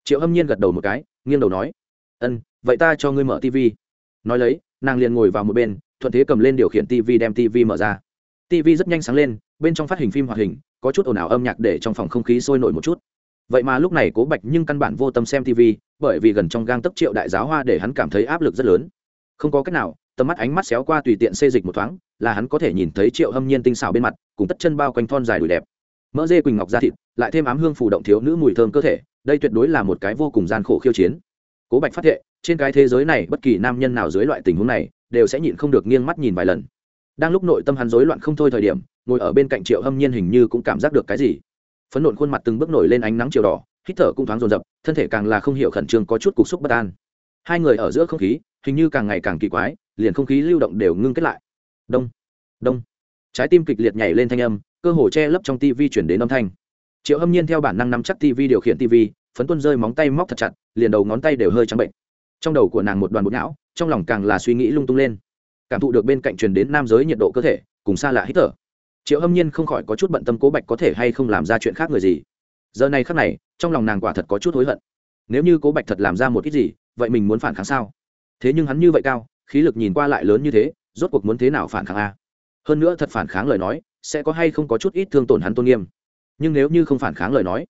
Triệu hâm nhiên gật đầu một cái, nghiêng đầu nói, ân, vậy ta cho ngươi mở tv nói lấy, nàng liền ngồi vào một bên, thuận thế cầm lên điều khiển tv đem tv mở ra. Tv rất nhanh sáng lên, bên trong phát hình phim hoạt hình có chút ồn ào âm nhạc để trong phòng không khí sôi nổi một chút. Vậy mà lúc này cố bạch nhưng căn bản vô tâm xem tv bởi vì gần trong gang tấp triệu đại giáo hoa để hắn cảm thấy áp lực rất lớn. Không có cách nào, tầm mắt ánh mắt xéo qua tùy tiện xê dịch một thoáng, là hắn có thể nhìn thấy triệu hâm nhiên tinh xào bên mặt, cùng tất chân bao quanh thon dài đùi đẹp. Mỡ dê quỳnh ngọc da thịt, lại thêm ám hương phủ động thiếu nữ mùi thơm cơ thể, đây tuyệt đối là một cái vô cùng gian khổ khiêu chiến. Cố bạch phát hiện trên cái thế giới này bất kỳ nam nhân nào dưới loại tình huống này, đều sẽ nhịn không được nghiêng mắt nhìn vài lần. Đang lúc nội tâm hắn rối loạn không thôi thời điểm ngồi ở bên cạnh triệu hâm nhiên hình như cũng cảm giác được cái gì. Phấn nộn khuôn mặt từng bước nổi lên ánh nắng chiều đỏ, hít thở cũng thoáng rồn rập thân thể càng là không hiểu khẩn trương có chút cục xúc bất an. Hai người ở giữa không khí, hình như càng ngày càng kỳ quái, liền không khí lưu động đều ngưng kết lại. Đông đông. Trái tim kịch liệt nhảy lên thanh âm, cơ hồ che lấp trong tivi chuyển đến âm thanh. Triệu hâm nhiên theo bản năng nắm chắc tivi điều khiển tivi phấn tuân rơi móng tay móc thật chặt, liền đầu ngón tay đều hơi trắng bệnh. Trong đầu của nàng một đoàn bột não, trong lòng càng là suy nghĩ lung tung lên. Cảm thụ được bên cạnh truyền đến nam giới nhiệt độ cơ thể, cùng xa lạ hít thở triệu hâm nhiên không khỏi có chút bận tâm cố bạch có thể hay không làm ra chuyện khác người gì. Giờ này khác này, trong lòng nàng quả thật có chút hối hận. Nếu như cố bạch thật làm ra một ít gì, vậy mình muốn phản kháng sao? Thế nhưng hắn như vậy cao, khí lực nhìn qua lại lớn như thế, rốt cuộc muốn thế nào phản kháng a? Hơn nữa thật phản kháng lời nói, sẽ có hay không có chút ít thương tổn hắn tôn nghiêm. Nhưng nếu như không phản kháng lời nói,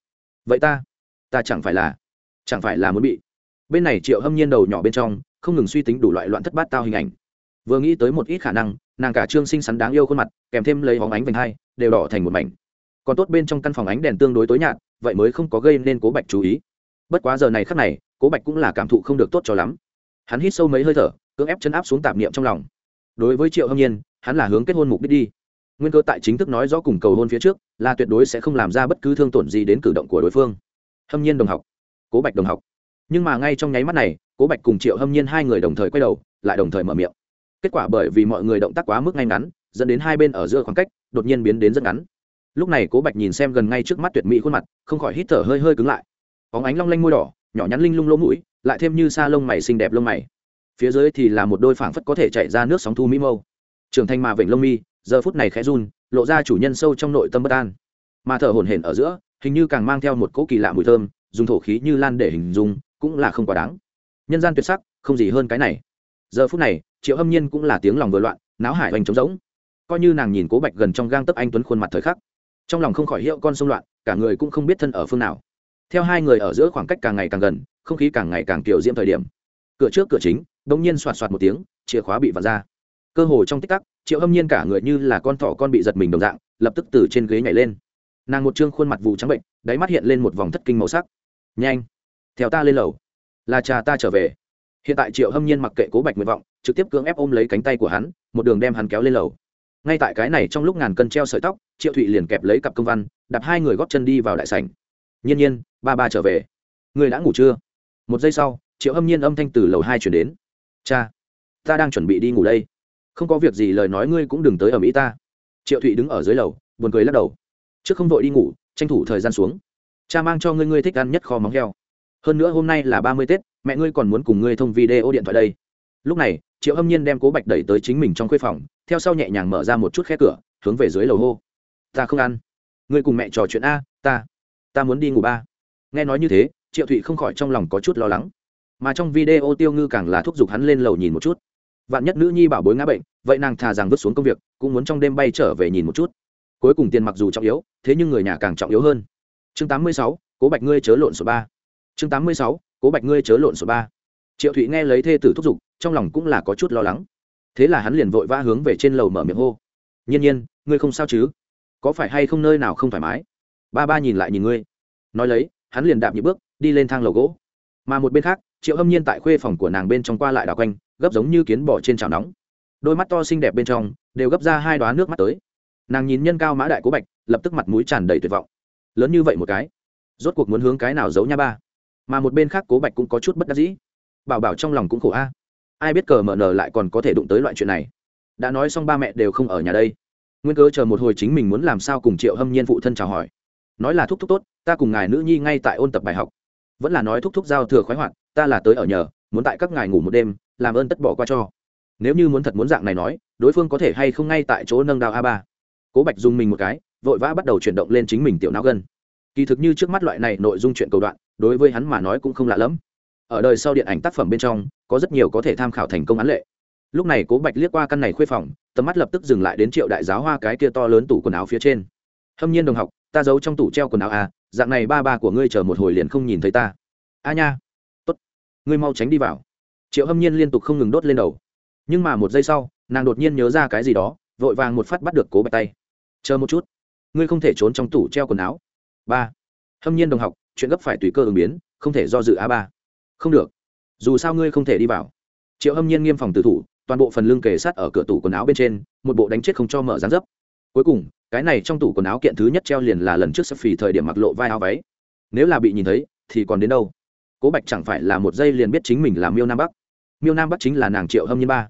vậy ta ta chẳng phải là, chẳng phải là muốn bị. Bên này triệu hâm nhiên đầu nhỏ bên trong, không ngừng suy tính đủ loại loạn thất bát tao hình ảnh vừa nghĩ tới một ít khả năng, nàng cả trương xinh xắn đáng yêu khuôn mặt, kèm thêm lấy hóng ánh vành hai, đều đỏ thành một mảnh. Còn tốt bên trong căn phòng ánh đèn tương đối tối nhạt, vậy mới không có gây nên cố bạch chú ý. Bất quá giờ này khắc này, cố bạch cũng là cảm thụ không được tốt cho lắm. Hắn hít sâu mấy hơi thở, cưỡng ép chân áp xuống tạp niệm trong lòng. Đối với triệu hâm nhiên, hắn là hướng kết hôn mục đích đi. Nguyên cơ tại chính thức nói rõ cùng cầu hôn phía trước, là tuyệt đối sẽ không làm ra bất cứ thương tổn gì đến cử động của đối phương. Hâm nhiên đồng học, cố bạch đồng học. Nhưng mà ngay trong nháy mắt này, cố bạch cùng triệu hâm nhiên hai người đồng thời quay đầu, lại đồng thời mở miệng kết quả bởi vì mọi người động tác quá mức ngay ngắn, dẫn đến hai bên ở giữa khoảng cách đột nhiên biến đến rất ngắn. Lúc này cố bạch nhìn xem gần ngay trước mắt tuyệt mỹ khuôn mặt, không khỏi hít thở hơi hơi cứng lại. Có ánh long lanh môi đỏ, nhỏ nhắn linh lung lỗ mũi, lại thêm như sa lông mày xinh đẹp lông mày. Phía dưới thì là một đôi phảng phất có thể chạy ra nước sóng thu mỹ mâu. Trưởng thành mà vểnh lông mi, giờ phút này khẽ run, lộ ra chủ nhân sâu trong nội tâm bất an. Mà thở hổn hển ở giữa, hình như càng mang theo một cỗ kỳ lạ mùi thơm, dùng thổ khí như lan để hình dung, cũng là không quá đáng. Nhân gian tuyệt sắc, không gì hơn cái này giờ phút này, triệu hâm nhiên cũng là tiếng lòng vừa loạn náo hải hoành trống rỗng. Coi như nàng nhìn cố bạch gần trong gang tấp anh tuấn khuôn mặt thời khắc, trong lòng không khỏi hiệu con sông loạn, cả người cũng không biết thân ở phương nào. Theo hai người ở giữa khoảng cách càng ngày càng gần, không khí càng ngày càng kiểu diễm thời điểm. Cửa trước cửa chính đ ỗ n g nhiên soạt soạt một tiếng, chìa khóa bị vặt ra. Cơ hồ trong tích tắc, triệu hâm nhiên cả người như là con thỏ con bị giật mình đồng dạng, lập tức từ trên ghế nhảy lên. Nàng một chương khuôn mặt vụ trắng bệnh, đáy mắt hiện lên một vòng thất kinh màu sắc. Nhanh, theo ta lên lầu. Là cha ta trở về hiện tại triệu hâm nhiên mặc kệ cố bạch nguyện vọng, trực tiếp cưỡng ép ôm lấy cánh tay của hắn, một đường đem hắn kéo lên lầu. Ngay tại cái này trong lúc ngàn cân treo sợi tóc, triệu thụy liền kẹp lấy cặp công văn đặt hai người góp chân đi vào đại sảnh. Nhiên nhiên, ba ba trở về. Người đã ngủ chưa? Một giây sau, triệu hâm nhiên âm thanh từ lầu hai chuyển đến. Cha, ta đang chuẩn bị đi ngủ đây. Không có việc gì lời nói ngươi cũng đừng tới ở mỹ ta. Triệu thụy đứng ở dưới lầu, buồn cười lắc đầu. Trước không vội đi ngủ, tranh thủ thời gian xuống. Cha mang cho ngươi ngươi thích ăn nhất kho móng heo. Hơn nữa hôm nay là ba mươi tết mẹ ngươi còn muốn cùng ngươi thông video điện thoại đây. Lúc này triệu hâm nhiên đem cố bạch đẩy tới chính mình trong khuê phòng theo sau nhẹ nhàng mở ra một chút khe cửa hướng về dưới lầu hô. Ta không ăn. Ngươi cùng mẹ trò chuyện a ta ta muốn đi ngủ ba. Nghe nói như thế triệu thụy không khỏi trong lòng có chút lo lắng. Mà trong video tiêu ngư càng là thúc giục hắn lên lầu nhìn một chút. Vạn nhất nữ nhi bảo bối ngã bệnh vậy nàng thà rằng vứt xuống công việc cũng muốn trong đêm bay trở về nhìn một chút. Cuối cùng tiền mặc dù trọng yếu thế nhưng người nhà càng trọng yếu hơn. Chương 86, cố bạch ngươi chớ lộn số ba. Chương 86, cố bạch ngươi chớ lộn số ba. Triệu thụy nghe lấy thê tử thúc giục, trong lòng cũng là có chút lo lắng. Thế là hắn liền vội vã hướng về trên lầu mở miệng hô. Nhiên nhiên, ngươi không sao chứ? Có phải hay không nơi nào không thoải mái? Ba ba nhìn lại nhìn ngươi. Nói lấy, hắn liền đạp những bước, đi lên thang lầu gỗ. Mà một bên khác, triệu hâm nhiên tại khuê phòng của nàng bên trong qua lại đảo quanh, gấp giống như kiến bỏ trên chảo nóng. Đôi mắt to xinh đẹp bên trong, đều gấp ra hai đoá nước mắt tới. Nàng nhìn nhân cao mã đại cố bạch, lập tức mặt mũi tràn đầy tuyệt vọng. Lớn như vậy một cái, rốt cuộc muốn hướng cái nào giấu nha ba? Mà một bên khác cố bạch cũng có chút bất đắc dĩ. Bảo bảo trong lòng cũng khổ a. Ai biết cờ mở nở lại còn có thể đụng tới loại chuyện này. Đã nói xong ba mẹ đều không ở nhà đây. Nguyên cớ chờ một hồi chính mình muốn làm sao cùng triệu hâm nhiên phụ thân chào hỏi. Nói là thúc thúc tốt, ta cùng ngài nữ nhi ngay tại ôn tập bài học. Vẫn là nói thúc thúc giao thừa khoái hoạt, ta là tới ở nhờ, muốn tại các ngài ngủ một đêm, làm ơn tất bỏ qua cho. Nếu như muốn thật muốn dạng này nói, đối phương có thể hay không ngay tại chỗ nâng đào a ba. Cố bạch dùng mình một cái, vội vã bắt đầu chuyển động lên chính mình tiểu não gân kỳ thực như trước mắt loại này nội dung chuyện cầu đoạn, đối với hắn mà nói cũng không lạ lẫm. Ở đời sau điện ảnh tác phẩm bên trong, có rất nhiều có thể tham khảo thành công án lệ. Lúc này cố bạch liếc qua căn này khuê phòng, tầm mắt lập tức dừng lại đến triệu đại giáo hoa cái kia to lớn tủ quần áo phía trên. Hâm nhiên đồng học, ta giấu trong tủ treo quần áo à dạng này ba ba của ngươi chờ một hồi liền không nhìn thấy ta. A nha. Tốt, ngươi mau tránh đi vào. Triệu hâm nhiên liên tục không ngừng đốt lên đầu. Nhưng mà một giây sau, nàng đột nhiên nhớ ra cái gì đó, vội vàng một phát bắt được cố bạch tay. Chờ một chút, ngươi không thể trốn trong tủ treo quần áo ba. Hâm nhiên đồng học, chuyện gấp phải tùy cơ ứng biến, không thể do dự a ba. Không được. Dù sao ngươi không thể đi vào. Triệu hâm nhiên nghiêm phòng tử thủ, toàn bộ phần lưng kề sát ở cửa tủ quần áo bên trên, một bộ đánh chết không cho mở dán dấp. Cuối cùng, cái này trong tủ quần áo kiện thứ nhất treo liền là lần trước sắp phì thời điểm mặc lộ vai áo váy. Nếu là bị nhìn thấy, thì còn đến đâu? Cố bạch chẳng phải là một giây liền biết chính mình là miêu nam bắc. Miêu nam bắc chính là nàng triệu hâm nhiên ba.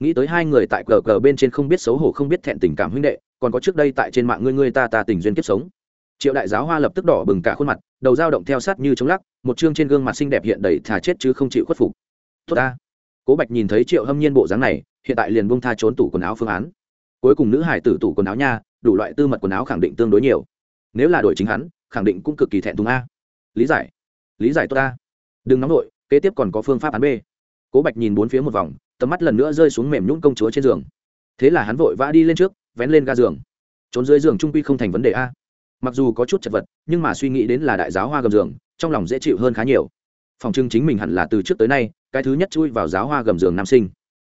Nghĩ tới hai người tại cờ cờ bên trên không biết xấu hổ không biết thẹn tình cảm huynh đệ, còn có trước đây tại trên mạng ngươi ngươi ta ta tình duyên kiếp sống triệu đại giáo hoa lập tức đỏ bừng cả khuôn mặt, đầu dao động theo sát như chống lắc, một chương trên gương mặt xinh đẹp hiện đầy thà chết chứ không chịu khuất phục. Tốt ta. Cố bạch nhìn thấy triệu hâm nhiên bộ dáng này, hiện tại liền bông tha trốn tủ quần áo phương án. Cuối cùng nữ hải tử tủ quần áo nha, đủ loại tư mật quần áo khẳng định tương đối nhiều. Nếu là đổi chính hắn, khẳng định cũng cực kỳ thẹn thùng a. Lý giải. Lý giải tốt ta. Đừng nóng đội kế tiếp còn có phương pháp án b. Cố bạch nhìn bốn phía một vòng, tầm mắt lần nữa rơi xuống mềm nhún công chúa trên giường. Thế là hắn vội vã đi lên trước, vén lên ga giường. Trốn dưới giường trung quy không thành vấn đề a mặc dù có chút chật vật, nhưng mà suy nghĩ đến là đại giáo hoa gầm giường, trong lòng dễ chịu hơn khá nhiều. Phòng trưng chính mình hẳn là từ trước tới nay, cái thứ nhất chui vào giáo hoa gầm giường nam sinh.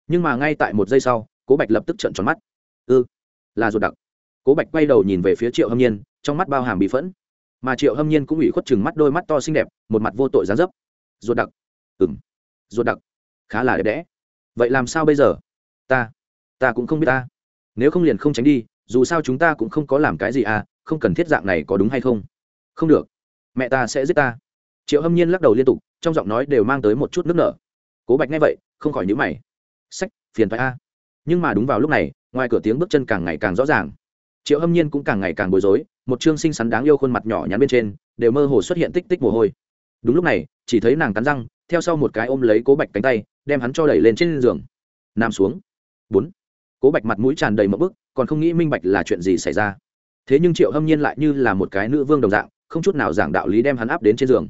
Nhưng mà ngay tại một giây sau, cố bạch lập tức trận tròn mắt. Ư, là ruột đặc. Cố bạch quay đầu nhìn về phía triệu hâm nhiên, trong mắt bao hàm bị phẫn. Mà triệu hâm nhiên cũng ủy khuất chừng mắt đôi mắt to xinh đẹp, một mặt vô tội gián dấp. Ruột đặc. Ừng ruột đặc. Khá là đẹp đẽ. Vậy làm sao bây giờ? Ta ta cũng không biết ta. Nếu không liền không tránh đi, dù sao chúng ta cũng không có làm cái gì à không cần thiết dạng này có đúng hay không? Không được. Mẹ ta sẽ giết ta. Triệu hâm nhiên lắc đầu liên tục, trong giọng nói đều mang tới một chút nước nở. Cố bạch nghe vậy, không khỏi nhữ mày. Sách, phiền phải a. Nhưng mà đúng vào lúc này, ngoài cửa tiếng bước chân càng ngày càng rõ ràng. Triệu hâm nhiên cũng càng ngày càng bối rối, một chương xinh xắn đáng yêu khuôn mặt nhỏ nhắn bên trên, đều mơ hồ xuất hiện tích tích mồ hôi. Đúng lúc này, chỉ thấy nàng cắn răng, theo sau một cái ôm lấy cố bạch cánh tay, đem hắn cho đẩy lên trên giường. Nằm xuống. Bốn. Cố bạch mặt mũi tràn đầy mỡ bức, còn không nghĩ minh bạch là chuyện gì xảy ra thế nhưng triệu hâm nhiên lại như là một cái nữ vương đồng dạng, không chút nào giảng đạo lý đem hắn áp đến trên giường.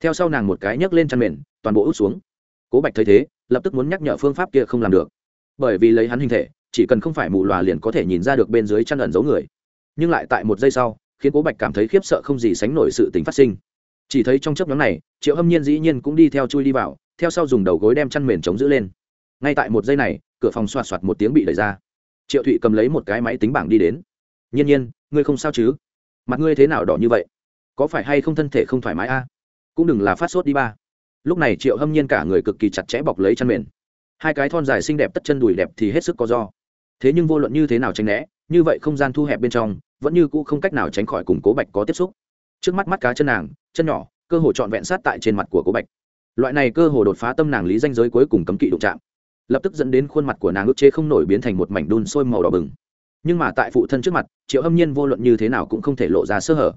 Theo sau nàng một cái nhấc lên chăn mền, toàn bộ út xuống. Cố bạch thấy thế, lập tức muốn nhắc nhở phương pháp kia không làm được. Bởi vì lấy hắn hình thể, chỉ cần không phải mù lòa liền có thể nhìn ra được bên dưới chăn ẩn giấu người. Nhưng lại tại một giây sau, khiến cố bạch cảm thấy khiếp sợ không gì sánh nổi sự tình phát sinh. Chỉ thấy trong chấp nhóm này, triệu hâm nhiên dĩ nhiên cũng đi theo chui đi vào, theo sau dùng đầu gối đem chăn mền chống giữ lên. Ngay tại một giây này, cửa phòng xoạt xoạt một tiếng bị đẩy ra. Triệu thụy cầm lấy một cái máy tính bảng đi đến nhiên nhiên, ngươi không sao chứ? Mặt ngươi thế nào đỏ như vậy? Có phải hay không thân thể không thoải mái a? Cũng đừng là phát sốt đi ba. Lúc này triệu hâm nhiên cả người cực kỳ chặt chẽ bọc lấy chăn mền. Hai cái thon dài xinh đẹp tất chân đùi đẹp thì hết sức có do. Thế nhưng vô luận như thế nào tránh né, như vậy không gian thu hẹp bên trong, vẫn như cũ không cách nào tránh khỏi cùng cố bạch có tiếp xúc. Trước mắt mắt cá chân nàng, chân nhỏ, cơ hồ trọn vẹn sát tại trên mặt của cố bạch. Loại này cơ hồ đột phá tâm nàng lý danh giới cuối cùng cấm kỵ đụng chạm. Lập tức dẫn đến khuôn mặt của nàng ức chế không nổi biến thành một mảnh đun sôi màu đỏ bừng nhưng mà tại phụ thân trước mặt, triệu hâm nhiên vô luận như thế nào cũng không thể lộ ra sơ hở.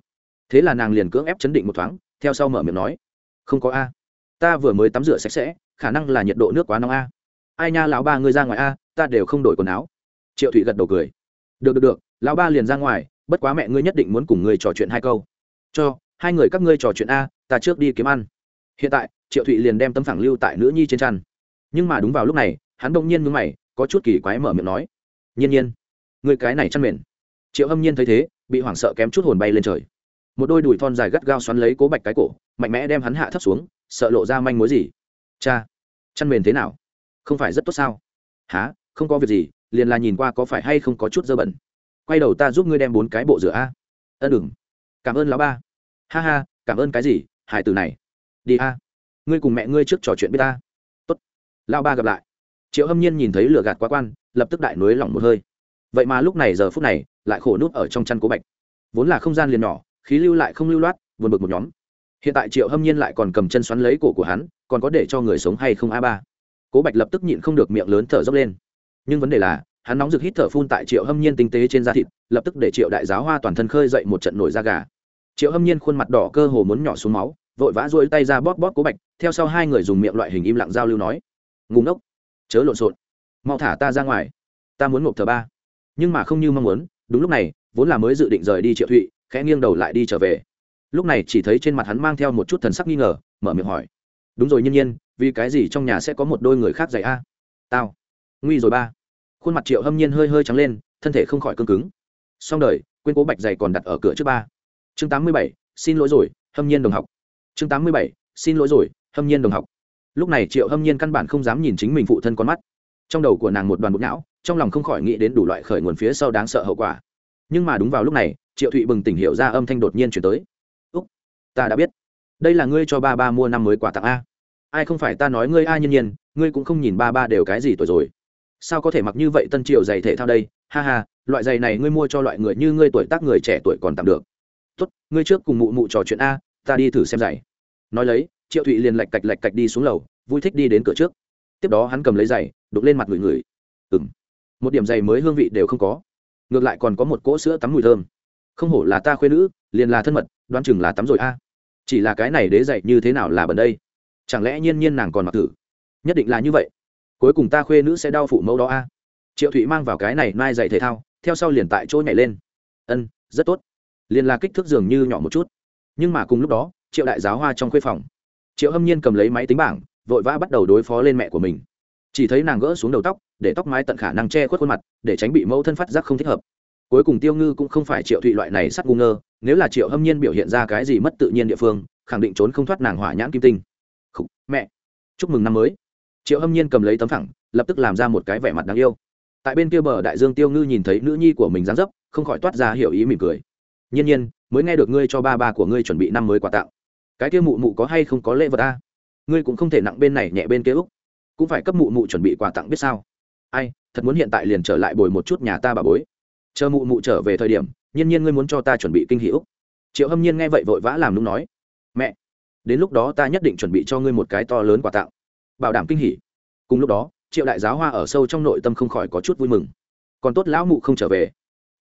Thế là nàng liền cưỡng ép chấn định một thoáng, theo sau mở miệng nói, không có a, ta vừa mới tắm rửa sạch sẽ, khả năng là nhiệt độ nước quá nóng a. Ai nha, lão ba ngươi ra ngoài a, ta đều không đổi quần áo. Triệu thụy gật đầu cười. Được được được, lão ba liền ra ngoài, bất quá mẹ ngươi nhất định muốn cùng ngươi trò chuyện hai câu. Cho, hai người các ngươi trò chuyện a, ta trước đi kiếm ăn. Hiện tại, triệu thụy liền đem tấm phẳng lưu tại nữ nhi trên chăn. Nhưng mà đúng vào lúc này, hắn đông nhiên mướn mày, có chút kỳ quái mở miệng nói, nhiên nhiên người cái này chăn mền. Triệu hâm nhiên thấy thế, bị hoảng sợ kém chút hồn bay lên trời. Một đôi đùi thon dài gắt gao xoắn lấy cố bạch cái cổ, mạnh mẽ đem hắn hạ thấp xuống, sợ lộ ra manh mối gì. Cha, chăn mền thế nào? Không phải rất tốt sao? Há không có việc gì, liền là nhìn qua có phải hay không có chút dơ bẩn. Quay đầu ta giúp ngươi đem bốn cái bộ rửa a. Ân đừng. Cảm ơn lão ba. Ha ha, cảm ơn cái gì hải từ này. Đi a. Ngươi cùng mẹ ngươi trước trò chuyện với ta. Tốt. Lão ba gặp lại. Triệu hâm nhiên nhìn thấy lửa gạt quá quan, lập tức đại nối lỏng một hơi vậy mà lúc này giờ phút này, lại khổ nút ở trong chăn cố bạch. Vốn là không gian liền nhỏ, khí lưu lại không lưu loát vượt bực một nhóm. Hiện tại triệu hâm nhiên lại còn cầm chân xoắn lấy cổ của hắn, còn có để cho người sống hay không a ba. Cố bạch lập tức nhịn không được miệng lớn thở dốc lên. Nhưng vấn đề là, hắn nóng rực hít thở phun tại triệu hâm nhiên tinh tế trên da thịt, lập tức để triệu đại giáo hoa toàn thân khơi dậy một trận nổi da gà. Triệu hâm nhiên khuôn mặt đỏ cơ hồ muốn nhỏ xuống máu, vội vã rỗi tay ra bóp bóp cố bạch, theo sau hai người dùng miệng loại hình im lặng giao lưu nói. Ngùng ốc chớ lộn xộn. Mau thả ta ra ngoài. Ta muốn ngộp thờ ba nhưng mà không như mong muốn, đúng lúc này, vốn là mới dự định rời đi triệu thụy, khẽ nghiêng đầu lại đi trở về. Lúc này chỉ thấy trên mặt hắn mang theo một chút thần sắc nghi ngờ, mở miệng hỏi. Đúng rồi nhiên nhiên, vì cái gì trong nhà sẽ có một đôi người khác dạy a? Tao. Nguy rồi ba. Khuôn mặt triệu hâm nhiên hơi hơi trắng lên, thân thể không khỏi cương cứng. Xong đời, quên cố bạch dày còn đặt ở cửa trước ba. Chương tám mươi bảy, xin lỗi rồi, hâm nhiên đồng học. Chương tám mươi bảy, xin lỗi rồi, hâm nhiên đồng học. Lúc này triệu hâm nhiên căn bản không dám nhìn chính mình phụ thân con mắt. Trong đầu của nàng một đoàn bột não trong lòng không khỏi nghĩ đến đủ loại khởi nguồn phía sau đáng sợ hậu quả. Nhưng mà đúng vào lúc này, triệu thụy bừng tỉnh hiểu ra âm thanh đột nhiên chuyển tới. Úc, ta đã biết. Đây là ngươi cho ba ba mua năm mới quà tặng a. Ai không phải ta nói ngươi a nhân nhiên, ngươi cũng không nhìn ba ba đều cái gì tuổi rồi. Sao có thể mặc như vậy tân triệu giày thể thao đây? Ha ha, loại giày này ngươi mua cho loại người như ngươi tuổi tác người trẻ tuổi còn tạm được. Tốt, ngươi trước cùng mụ mụ trò chuyện a, ta đi thử xem giày. Nói lấy, triệu thụy liền lạch cạch lạch cạch đi xuống lầu, vui thích đi đến cửa trước. Tiếp đó hắn cầm lấy giày, đục lên mặt người người ừng một điểm dày mới hương vị đều không có. Ngược lại còn có một cỗ sữa tắm mùi thơm. Không hổ là ta khuyên nữ, liền là thân mật, đoán chừng là tắm rồi a. Chỉ là cái này đế dạy như thế nào là bẩn đây? Chẳng lẽ nhiên nhiên nàng còn mặc thử? Nhất định là như vậy. Cuối cùng ta khuê nữ sẽ đau phụ mẫu đó a. Triệu thụy mang vào cái này mai dạy thể thao, theo sau liền tại chỗ nhảy lên. Ân, rất tốt. Liền là kích thước dường như nhỏ một chút. Nhưng mà cùng lúc đó, triệu đại giáo hoa trong khuê phòng. Triệu hâm nhiên cầm lấy máy tính bảng, vội vã bắt đầu đối phó lên mẹ của mình chỉ thấy nàng gỡ xuống đầu tóc để tóc mái tận khả năng che khuất khuôn mặt để tránh bị mẫu thân phát giác không thích hợp. Cuối cùng tiêu ngư cũng không phải triệu thụy loại này sắt ngu ngơ nếu là triệu hâm nhiên biểu hiện ra cái gì mất tự nhiên địa phương khẳng định trốn không thoát nàng hỏa nhãn kim tinh. Khủ, mẹ chúc mừng năm mới. Triệu hâm nhiên cầm lấy tấm phẳng lập tức làm ra một cái vẻ mặt đáng yêu. Tại bên kia bờ đại dương tiêu ngư nhìn thấy nữ nhi của mình dáng dấp không khỏi toát ra hiểu ý mỉm cười. Nhiên nhiên mới nghe được ngươi cho ba ba của ngươi chuẩn bị năm mới quà tặng. Cái kia mụ mụ có hay không có lễ vật ta ngươi cũng không thể nặng bên này nhẹ bên kia úc cũng phải cấp mụ mụ chuẩn bị quà tặng biết sao? Ai, thật muốn hiện tại liền trở lại bồi một chút nhà ta bà bối. Chờ mụ mụ trở về thời điểm, nhiên nhiên ngươi muốn cho ta chuẩn bị kinh hữu triệu hâm nhiên nghe vậy vội vã làm đúng nói, mẹ, đến lúc đó ta nhất định chuẩn bị cho ngươi một cái to lớn quà tặng, bảo đảm kinh hỉ. Cùng lúc đó, triệu đại giáo hoa ở sâu trong nội tâm không khỏi có chút vui mừng. Còn tốt lão mụ không trở về.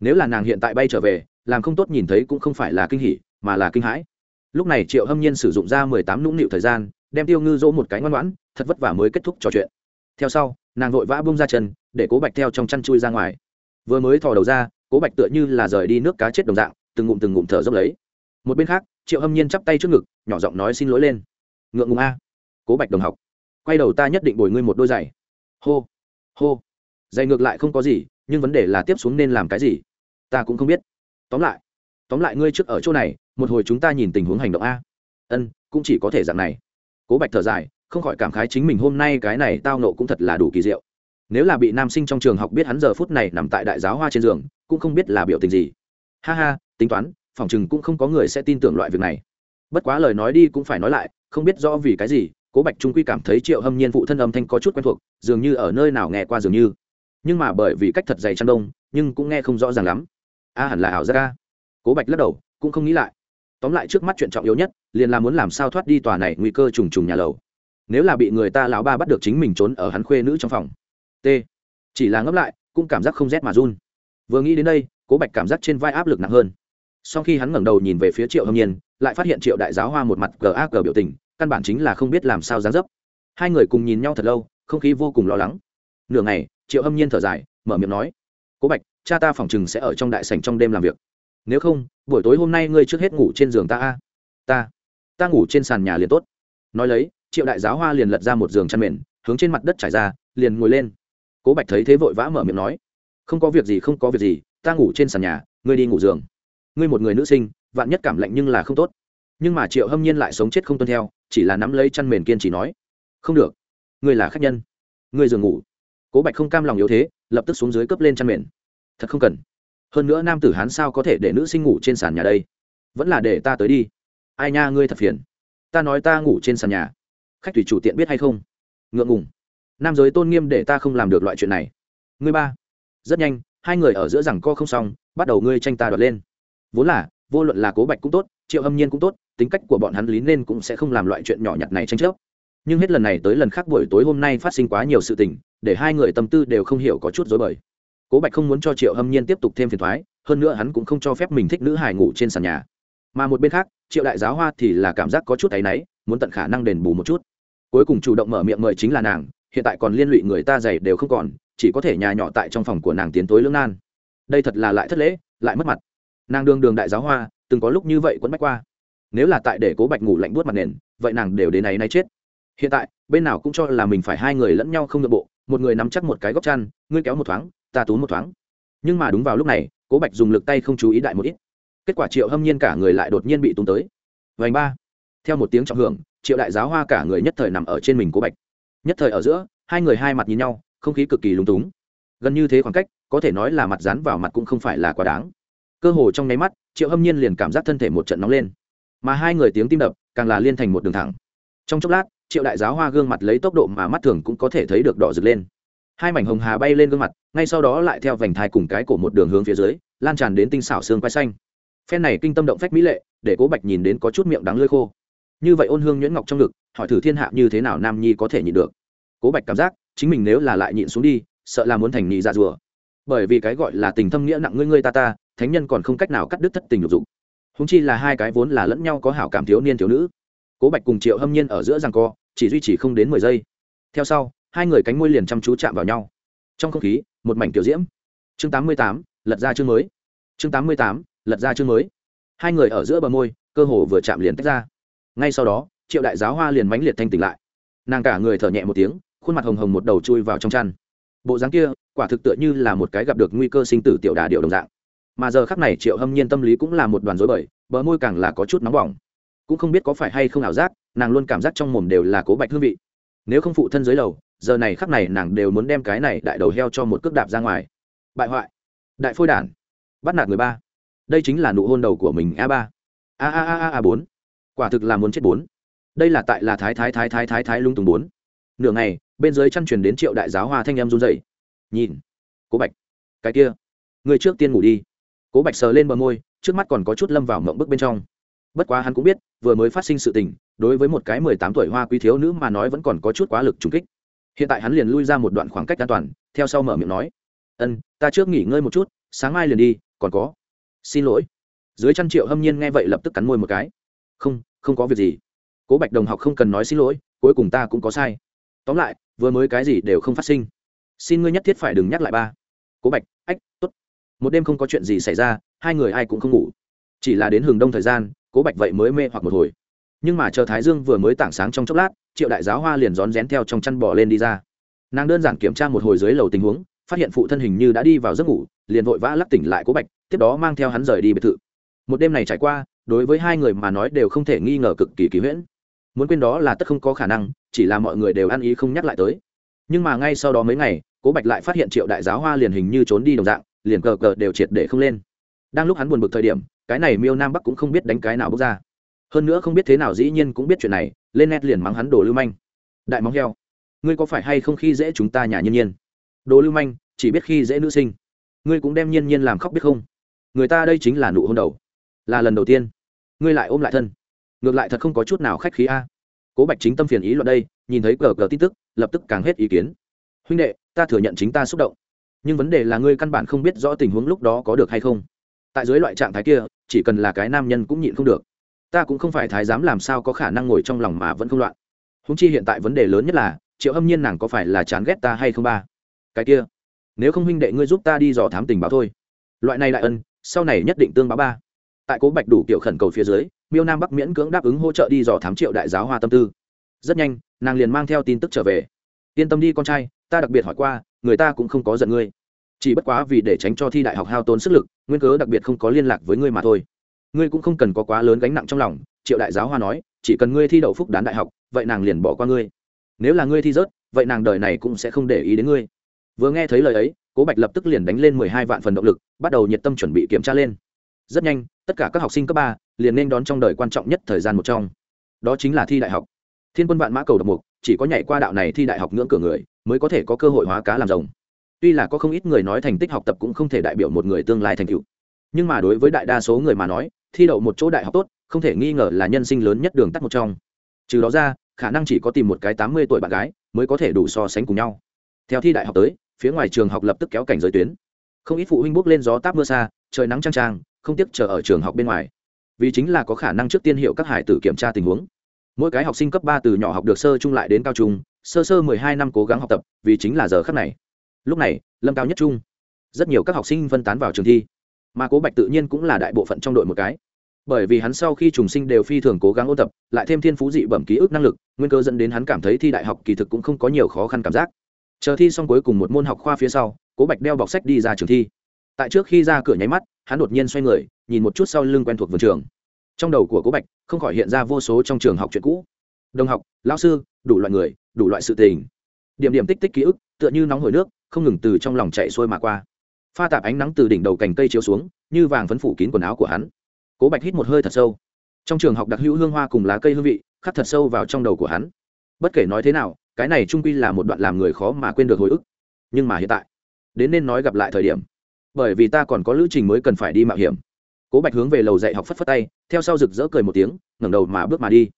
Nếu là nàng hiện tại bay trở về, làm không tốt nhìn thấy cũng không phải là kinh hỉ, mà là kinh hãi. Lúc này triệu hâm nhiên sử dụng ra mười tám nũng nịu thời gian, đem tiêu ngư dỗ một cái ngoan ngoãn thật vất vả mới kết thúc trò chuyện. Theo sau, nàng vội vã bung ra chân, để cố bạch theo trong chăn chui ra ngoài. Vừa mới thò đầu ra, cố bạch tựa như là rời đi nước cá chết đồng dạng, từng ngụm từng ngụm thở dốc lấy. Một bên khác, triệu hâm nhiên chắp tay trước ngực, nhỏ giọng nói xin lỗi lên. Ngượng ngùng a. Cố bạch đồng học, quay đầu ta nhất định bồi ngươi một đôi giày. Hô hô. Giày ngược lại không có gì, nhưng vấn đề là tiếp xuống nên làm cái gì? Ta cũng không biết. Tóm lại tóm lại ngươi trước ở chỗ này, một hồi chúng ta nhìn tình huống hành động a. Ân, cũng chỉ có thể dạng này. Cố bạch thở dài không khỏi cảm khái chính mình hôm nay cái này tao nộ cũng thật là đủ kỳ diệu. Nếu là bị nam sinh trong trường học biết hắn giờ phút này nằm tại đại giáo hoa trên giường, cũng không biết là biểu tình gì. Ha ha, tính toán, phòng chừng cũng không có người sẽ tin tưởng loại việc này. Bất quá lời nói đi cũng phải nói lại, không biết rõ vì cái gì, cố bạch trung quy cảm thấy triệu hâm nhiên phụ thân âm thanh có chút quen thuộc, dường như ở nơi nào nghe qua dường như. Nhưng mà bởi vì cách thật dày chăn đông, nhưng cũng nghe không rõ ràng lắm. A hẳn là ảo giác ca cố bạch lắc đầu, cũng không nghĩ lại. Tóm lại trước mắt chuyện trọng yếu nhất, liền là muốn làm sao thoát đi tòa này nguy cơ trùng trùng nhà lầu nếu là bị người ta lão ba bắt được chính mình trốn ở hắn khuê nữ trong phòng. T. Chỉ là ngấp lại, cũng cảm giác không rét mà run. Vừa nghĩ đến đây, cố bạch cảm giác trên vai áp lực nặng hơn. Sau khi hắn ngẩng đầu nhìn về phía triệu hâm nhiên, lại phát hiện triệu đại giáo hoa một mặt gờ ác gờ biểu tình, căn bản chính là không biết làm sao dán dấp. Hai người cùng nhìn nhau thật lâu, không khí vô cùng lo lắng. Nửa ngày, triệu hâm nhiên thở dài, mở miệng nói, cố bạch, cha ta phỏng chừng sẽ ở trong đại sảnh trong đêm làm việc. Nếu không, buổi tối hôm nay ngươi trước hết ngủ trên giường ta a. Ta ta ngủ trên sàn nhà liền tốt. Nói lấy triệu đại giáo hoa liền lật ra một giường chăn mền, hướng trên mặt đất trải ra, liền ngồi lên. Cố bạch thấy thế vội vã mở miệng nói, không có việc gì, không có việc gì, ta ngủ trên sàn nhà, ngươi đi ngủ giường. Ngươi một người nữ sinh, vạn nhất cảm lạnh nhưng là không tốt. Nhưng mà triệu hâm nhiên lại sống chết không tuân theo, chỉ là nắm lấy chăn mền kiên trì nói, không được, ngươi là khách nhân, ngươi giường ngủ. Cố bạch không cam lòng yếu thế, lập tức xuống dưới cướp lên chăn mền. Thật không cần. Hơn nữa nam tử hán sao có thể để nữ sinh ngủ trên sàn nhà đây? Vẫn là để ta tới đi. Ai nha, ngươi thật phiền. Ta nói ta ngủ trên sàn nhà khách thủy chủ tiện biết hay không? Ngượng ngùng. Nam giới tôn nghiêm để ta không làm được loại chuyện này. Ngươi ba. Rất nhanh, hai người ở giữa rằng co không xong, bắt đầu ngươi tranh ta đoạt lên. Vốn là, vô luận là cố bạch cũng tốt, triệu hâm nhiên cũng tốt, tính cách của bọn hắn lý nên cũng sẽ không làm loại chuyện nhỏ nhặt này tranh chấp. Nhưng hết lần này tới lần khác buổi tối hôm nay phát sinh quá nhiều sự tình, để hai người tâm tư đều không hiểu có chút dối bời. Cố bạch không muốn cho triệu hâm nhiên tiếp tục thêm phiền thoái, hơn nữa hắn cũng không cho phép mình thích nữ hài ngủ trên sàn nhà. Mà một bên khác, triệu đại giáo hoa thì là cảm giác có chút áy náy muốn tận khả năng đền bù một chút. Cuối cùng chủ động mở miệng mời chính là nàng, hiện tại còn liên lụy người ta giày đều không còn, chỉ có thể nhà nhỏ tại trong phòng của nàng tiến tối lưỡng nan. Đây thật là lại thất lễ, lại mất mặt. Nàng đương đường đại giáo hoa, từng có lúc như vậy quấn bách qua. Nếu là tại để cố bạch ngủ lạnh buốt mặt nền, vậy nàng đều đến ấy nay chết. Hiện tại, bên nào cũng cho là mình phải hai người lẫn nhau không nội bộ, một người nắm chắc một cái góc chăn, ngươi kéo một thoáng, ta tú một thoáng. Nhưng mà đúng vào lúc này, cố bạch dùng lực tay không chú ý đại một ít. Kết quả triệu hâm nhiên cả người lại đột nhiên bị tung tới. Vành ba theo một tiếng trọng hưởng, triệu đại giáo hoa cả người nhất thời nằm ở trên mình cố bạch. Nhất thời ở giữa, hai người hai mặt nhìn nhau, không khí cực kỳ lúng túng. Gần như thế khoảng cách, có thể nói là mặt dán vào mặt cũng không phải là quá đáng. Cơ hồ trong nháy mắt, triệu hâm nhiên liền cảm giác thân thể một trận nóng lên. Mà hai người tiếng tim đập, càng là liên thành một đường thẳng. Trong chốc lát, triệu đại giáo hoa gương mặt lấy tốc độ mà mắt thường cũng có thể thấy được đỏ rực lên. Hai mảnh hồng hà bay lên gương mặt, ngay sau đó lại theo vành thai cùng cái cổ một đường hướng phía dưới, lan tràn đến tinh xảo xương quai xanh. Phen này kinh tâm động phách mỹ lệ, để cố bạch nhìn đến có chút miệng đắng lơi khô như vậy ôn hương nhuyễn ngọc trong ngực, hỏi thử thiên hạ như thế nào nam nhi có thể nhịn được. Cố bạch cảm giác, chính mình nếu là lại nhịn xuống đi, sợ là muốn thành nhị dạ rùa. Bởi vì cái gọi là tình thâm nghĩa nặng ngươi ngươi ta ta, thánh nhân còn không cách nào cắt đứt thất tình lục dụng húng chi là hai cái vốn là lẫn nhau có hảo cảm thiếu niên thiếu nữ. Cố bạch cùng triệu hâm nhiên ở giữa rằng co, chỉ duy trì không đến mười giây. Theo sau, hai người cánh môi liền chăm chú chạm vào nhau. Trong không khí, một mảnh kiểu diễm. Chương tám mươi tám, lật ra chương mới. Chương tám mươi tám, lật ra chương mới. Hai người ở giữa bờ môi, cơ hồ vừa chạm liền tách ra ngay sau đó, triệu đại giáo hoa liền mãnh liệt thanh tỉnh lại. Nàng cả người thở nhẹ một tiếng, khuôn mặt hồng hồng một đầu chui vào trong chăn. Bộ dáng kia, quả thực tựa như là một cái gặp được nguy cơ sinh tử tiểu đà điệu đồng dạng. Mà giờ khắc này, triệu hâm nhiên tâm lý cũng là một đoàn rối bời, bờ môi càng là có chút nóng bỏng. Cũng không biết có phải hay không ảo giác, nàng luôn cảm giác trong mồm đều là cố bạch hương vị. Nếu không phụ thân dưới lầu, giờ này khắc này nàng đều muốn đem cái này đại đầu heo cho một cước đạp ra ngoài. Bại hoại. Đại phôi đản. Bắt nạt người ba. Đây chính là nụ hôn đầu của mình, a ba. A a a a a bốn quả thực là muốn chết bốn. Đây là tại là thái thái thái thái thái thái lung tùng bốn. Nửa ngày, bên dưới chăn truyền đến triệu đại giáo hoa thanh em run dậy nhìn, cố bạch. Cái kia, người trước tiên ngủ đi. Cố bạch sờ lên bờ môi, trước mắt còn có chút lâm vào mộng bức bên trong. Bất quá hắn cũng biết, vừa mới phát sinh sự tình, đối với một cái mười tám tuổi hoa quý thiếu nữ mà nói vẫn còn có chút quá lực trùng kích. Hiện tại hắn liền lui ra một đoạn khoảng cách an toàn, theo sau mở miệng nói. Ân, ta trước nghỉ ngơi một chút, sáng mai liền đi, còn có. Xin lỗi. Dưới chăn triệu hâm nhiên nghe vậy lập tức cắn môi một cái không không có việc gì. Cố bạch đồng học không cần nói xin lỗi, cuối cùng ta cũng có sai. Tóm lại, vừa mới cái gì đều không phát sinh. Xin ngươi nhất thiết phải đừng nhắc lại ba. Cố bạch, ách t ố t một đêm không có chuyện gì xảy ra, hai người ai cũng không ngủ. Chỉ là đến hừng đông thời gian, cố bạch vậy mới mê hoặc một hồi. Nhưng mà chờ thái dương vừa mới tảng sáng trong chốc lát, triệu đại giáo hoa liền rón rén theo trong chăn bỏ lên đi ra. Nàng đơn giản kiểm tra một hồi dưới lầu tình huống, phát hiện phụ thân hình như đã đi vào giấc ngủ, liền vội vã lắc tỉnh lại cố bạch, tiếp đó mang theo hắn rời đi biệt thự. Một đêm này trải qua đối với hai người mà nói đều không thể nghi ngờ cực kỳ kỳ huyễn. Muốn quên đó là tất không có khả năng, chỉ là mọi người đều ăn ý không nhắc lại tới. Nhưng mà ngay sau đó mấy ngày, cố bạch lại phát hiện triệu đại giáo hoa liền hình như trốn đi đồng dạng, liền cờ cờ đều triệt để không lên. Đang lúc hắn buồn bực thời điểm, cái này miêu nam bắc cũng không biết đánh cái nào bước ra. Hơn nữa không biết thế nào dĩ nhiên cũng biết chuyện này, lên nét liền mắng hắn đồ lưu manh. Đại móng heo, ngươi có phải hay không khi dễ chúng ta nhà nhiên nhiên? Đồ lưu manh, chỉ biết khi dễ nữ sinh. Ngươi cũng đem nhiên nhiên làm khóc biết không? Người ta đây chính là nụ hôn đầu. Là lần đầu tiên ngươi lại ôm lại thân. Ngược lại thật không có chút nào khách khí a. Cố bạch chính tâm phiền ý luận đây, nhìn thấy cờ cờ tin tức, lập tức càng hết ý kiến. Huynh đệ, ta thừa nhận chính ta xúc động. Nhưng vấn đề là ngươi căn bản không biết rõ tình huống lúc đó có được hay không. Tại dưới loại trạng thái kia, chỉ cần là cái nam nhân cũng nhịn không được. Ta cũng không phải thái giám làm sao có khả năng ngồi trong lòng mà vẫn không loạn. Húng chi hiện tại vấn đề lớn nhất là, triệu hâm nhiên nàng có phải là chán ghét ta hay không ba? Cái kia, nếu không huynh đệ ngươi giúp ta đi dò thám tình báo thôi. Loại này đại ân, sau này nhất định tương báo ba tại cố bạch đủ kiểu khẩn cầu phía dưới, miêu nam bắc miễn cưỡng đáp ứng hỗ trợ đi dò thám triệu đại giáo hoa tâm tư. Rất nhanh, nàng liền mang theo tin tức trở về. Yên tâm đi con trai, ta đặc biệt hỏi qua, người ta cũng không có giận ngươi. Chỉ bất quá vì để tránh cho thi đại học hao tốn sức lực, nguyên cớ đặc biệt không có liên lạc với ngươi mà thôi. Ngươi cũng không cần có quá lớn gánh nặng trong lòng, triệu đại giáo hoa nói, chỉ cần ngươi thi đậu phúc đán đại học, vậy nàng liền bỏ qua ngươi. Nếu là ngươi thi rớt, vậy nàng đời này cũng sẽ không để ý đến ngươi. Vừa nghe thấy lời ấy, cố bạch lập tức liền đánh lên mười hai vạn phần động lực, bắt đầu nhiệt tâm chuẩn bị kiểm tra lên rất nhanh, tất cả các học sinh cấp ba liền nên đón trong đời quan trọng nhất thời gian một trong. Đó chính là thi đại học. Thiên quân vạn mã cầu độc mục, chỉ có nhảy qua đạo này thi đại học ngưỡng cửa người, mới có thể có cơ hội hóa cá làm rồng. Tuy là có không ít người nói thành tích học tập cũng không thể đại biểu một người tương lai thành tựu. Nhưng mà đối với đại đa số người mà nói, thi đậu một chỗ đại học tốt, không thể nghi ngờ là nhân sinh lớn nhất đường tắt một trong. Trừ đó ra, khả năng chỉ có tìm một cái tám mươi tuổi bạn gái mới có thể đủ so sánh cùng nhau. Theo thi đại học tới, phía ngoài trường học lập tức kéo cảnh giới tuyến. Không ít phụ huynh bước lên gió táp mưa xa, trời nắng trang trang không tiếc chờ ở trường học bên ngoài. Vì chính là có khả năng trước tiên hiệu các hải tử kiểm tra tình huống. Mỗi cái học sinh cấp ba từ nhỏ học được sơ trung lại đến cao trung, sơ sơ mười hai năm cố gắng học tập, vì chính là giờ khắc này. Lúc này, lâm cao nhất trung. Rất nhiều các học sinh phân tán vào trường thi, mà cố bạch tự nhiên cũng là đại bộ phận trong đội một cái. Bởi vì hắn sau khi trùng sinh đều phi thường cố gắng ôn tập, lại thêm thiên phú dị bẩm ký ức năng lực, nguyên cơ dẫn đến hắn cảm thấy thi đại học kỳ thực cũng không có nhiều khó khăn cảm giác. Chờ thi xong cuối cùng một môn học khoa phía sau, cố bạch đeo bọc sách đi ra trường thi tại trước khi ra cửa nháy mắt, hắn đột nhiên xoay người, nhìn một chút sau lưng quen thuộc vườn trường. Trong đầu của cố bạch, không khỏi hiện ra vô số trong trường học chuyện cũ. Đồng học lao sư, đủ loại người, đủ loại sự tình. Điểm điểm tích tích ký ức, tựa như nóng hổi nước, không ngừng từ trong lòng chạy xuôi mà qua. Pha tạp ánh nắng từ đỉnh đầu cành cây chiếu xuống, như vàng phấn phủ kín quần áo của hắn. Cố bạch hít một hơi thật sâu. Trong trường học đặc hữu hương hoa cùng lá cây hương vị, khắc thật sâu vào trong đầu của hắn. Bất kể nói thế nào, cái này trung quy là một đoạn làm người khó mà quên được hồi ức. Nhưng mà hiện tại, đến nên nói gặp lại thời điểm bởi vì ta còn có lữ trình mới cần phải đi mạo hiểm. Cố bạch hướng về lầu dạy học phất phất tay, theo sau rực rỡ cười một tiếng, ngẩng đầu mà bước mà đi.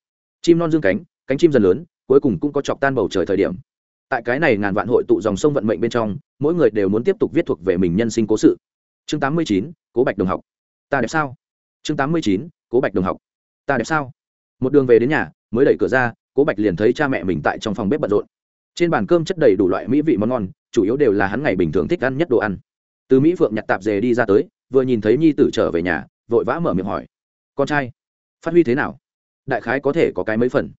Chim non dương cánh cánh chim dần lớn, cuối cùng cũng có chọc tan bầu trời thời điểm. Tại cái này ngàn vạn hội tụ dòng sông vận mệnh bên trong, mỗi người đều muốn tiếp tục viết thuộc về mình nhân sinh cố sự. Chương tám mươi chín, cố bạch đồng học. Ta đẹp sao? Chương tám mươi chín, cố bạch đồng học. Ta đẹp sao? Một đường về đến nhà, mới đẩy cửa ra, cố bạch liền thấy cha mẹ mình tại trong phòng bếp bận rộn. Trên bàn cơm chất đầy đủ loại mỹ vị món ngon, chủ yếu đều là hắn ngày bình thường thích ăn nhất đồ ăn từ mỹ phượng nhặt tạp dề đi ra tới, vừa nhìn thấy nhi tử trở về nhà, vội vã mở miệng hỏi, con trai, phát huy thế nào? Đại khái có thể có cái mấy phần?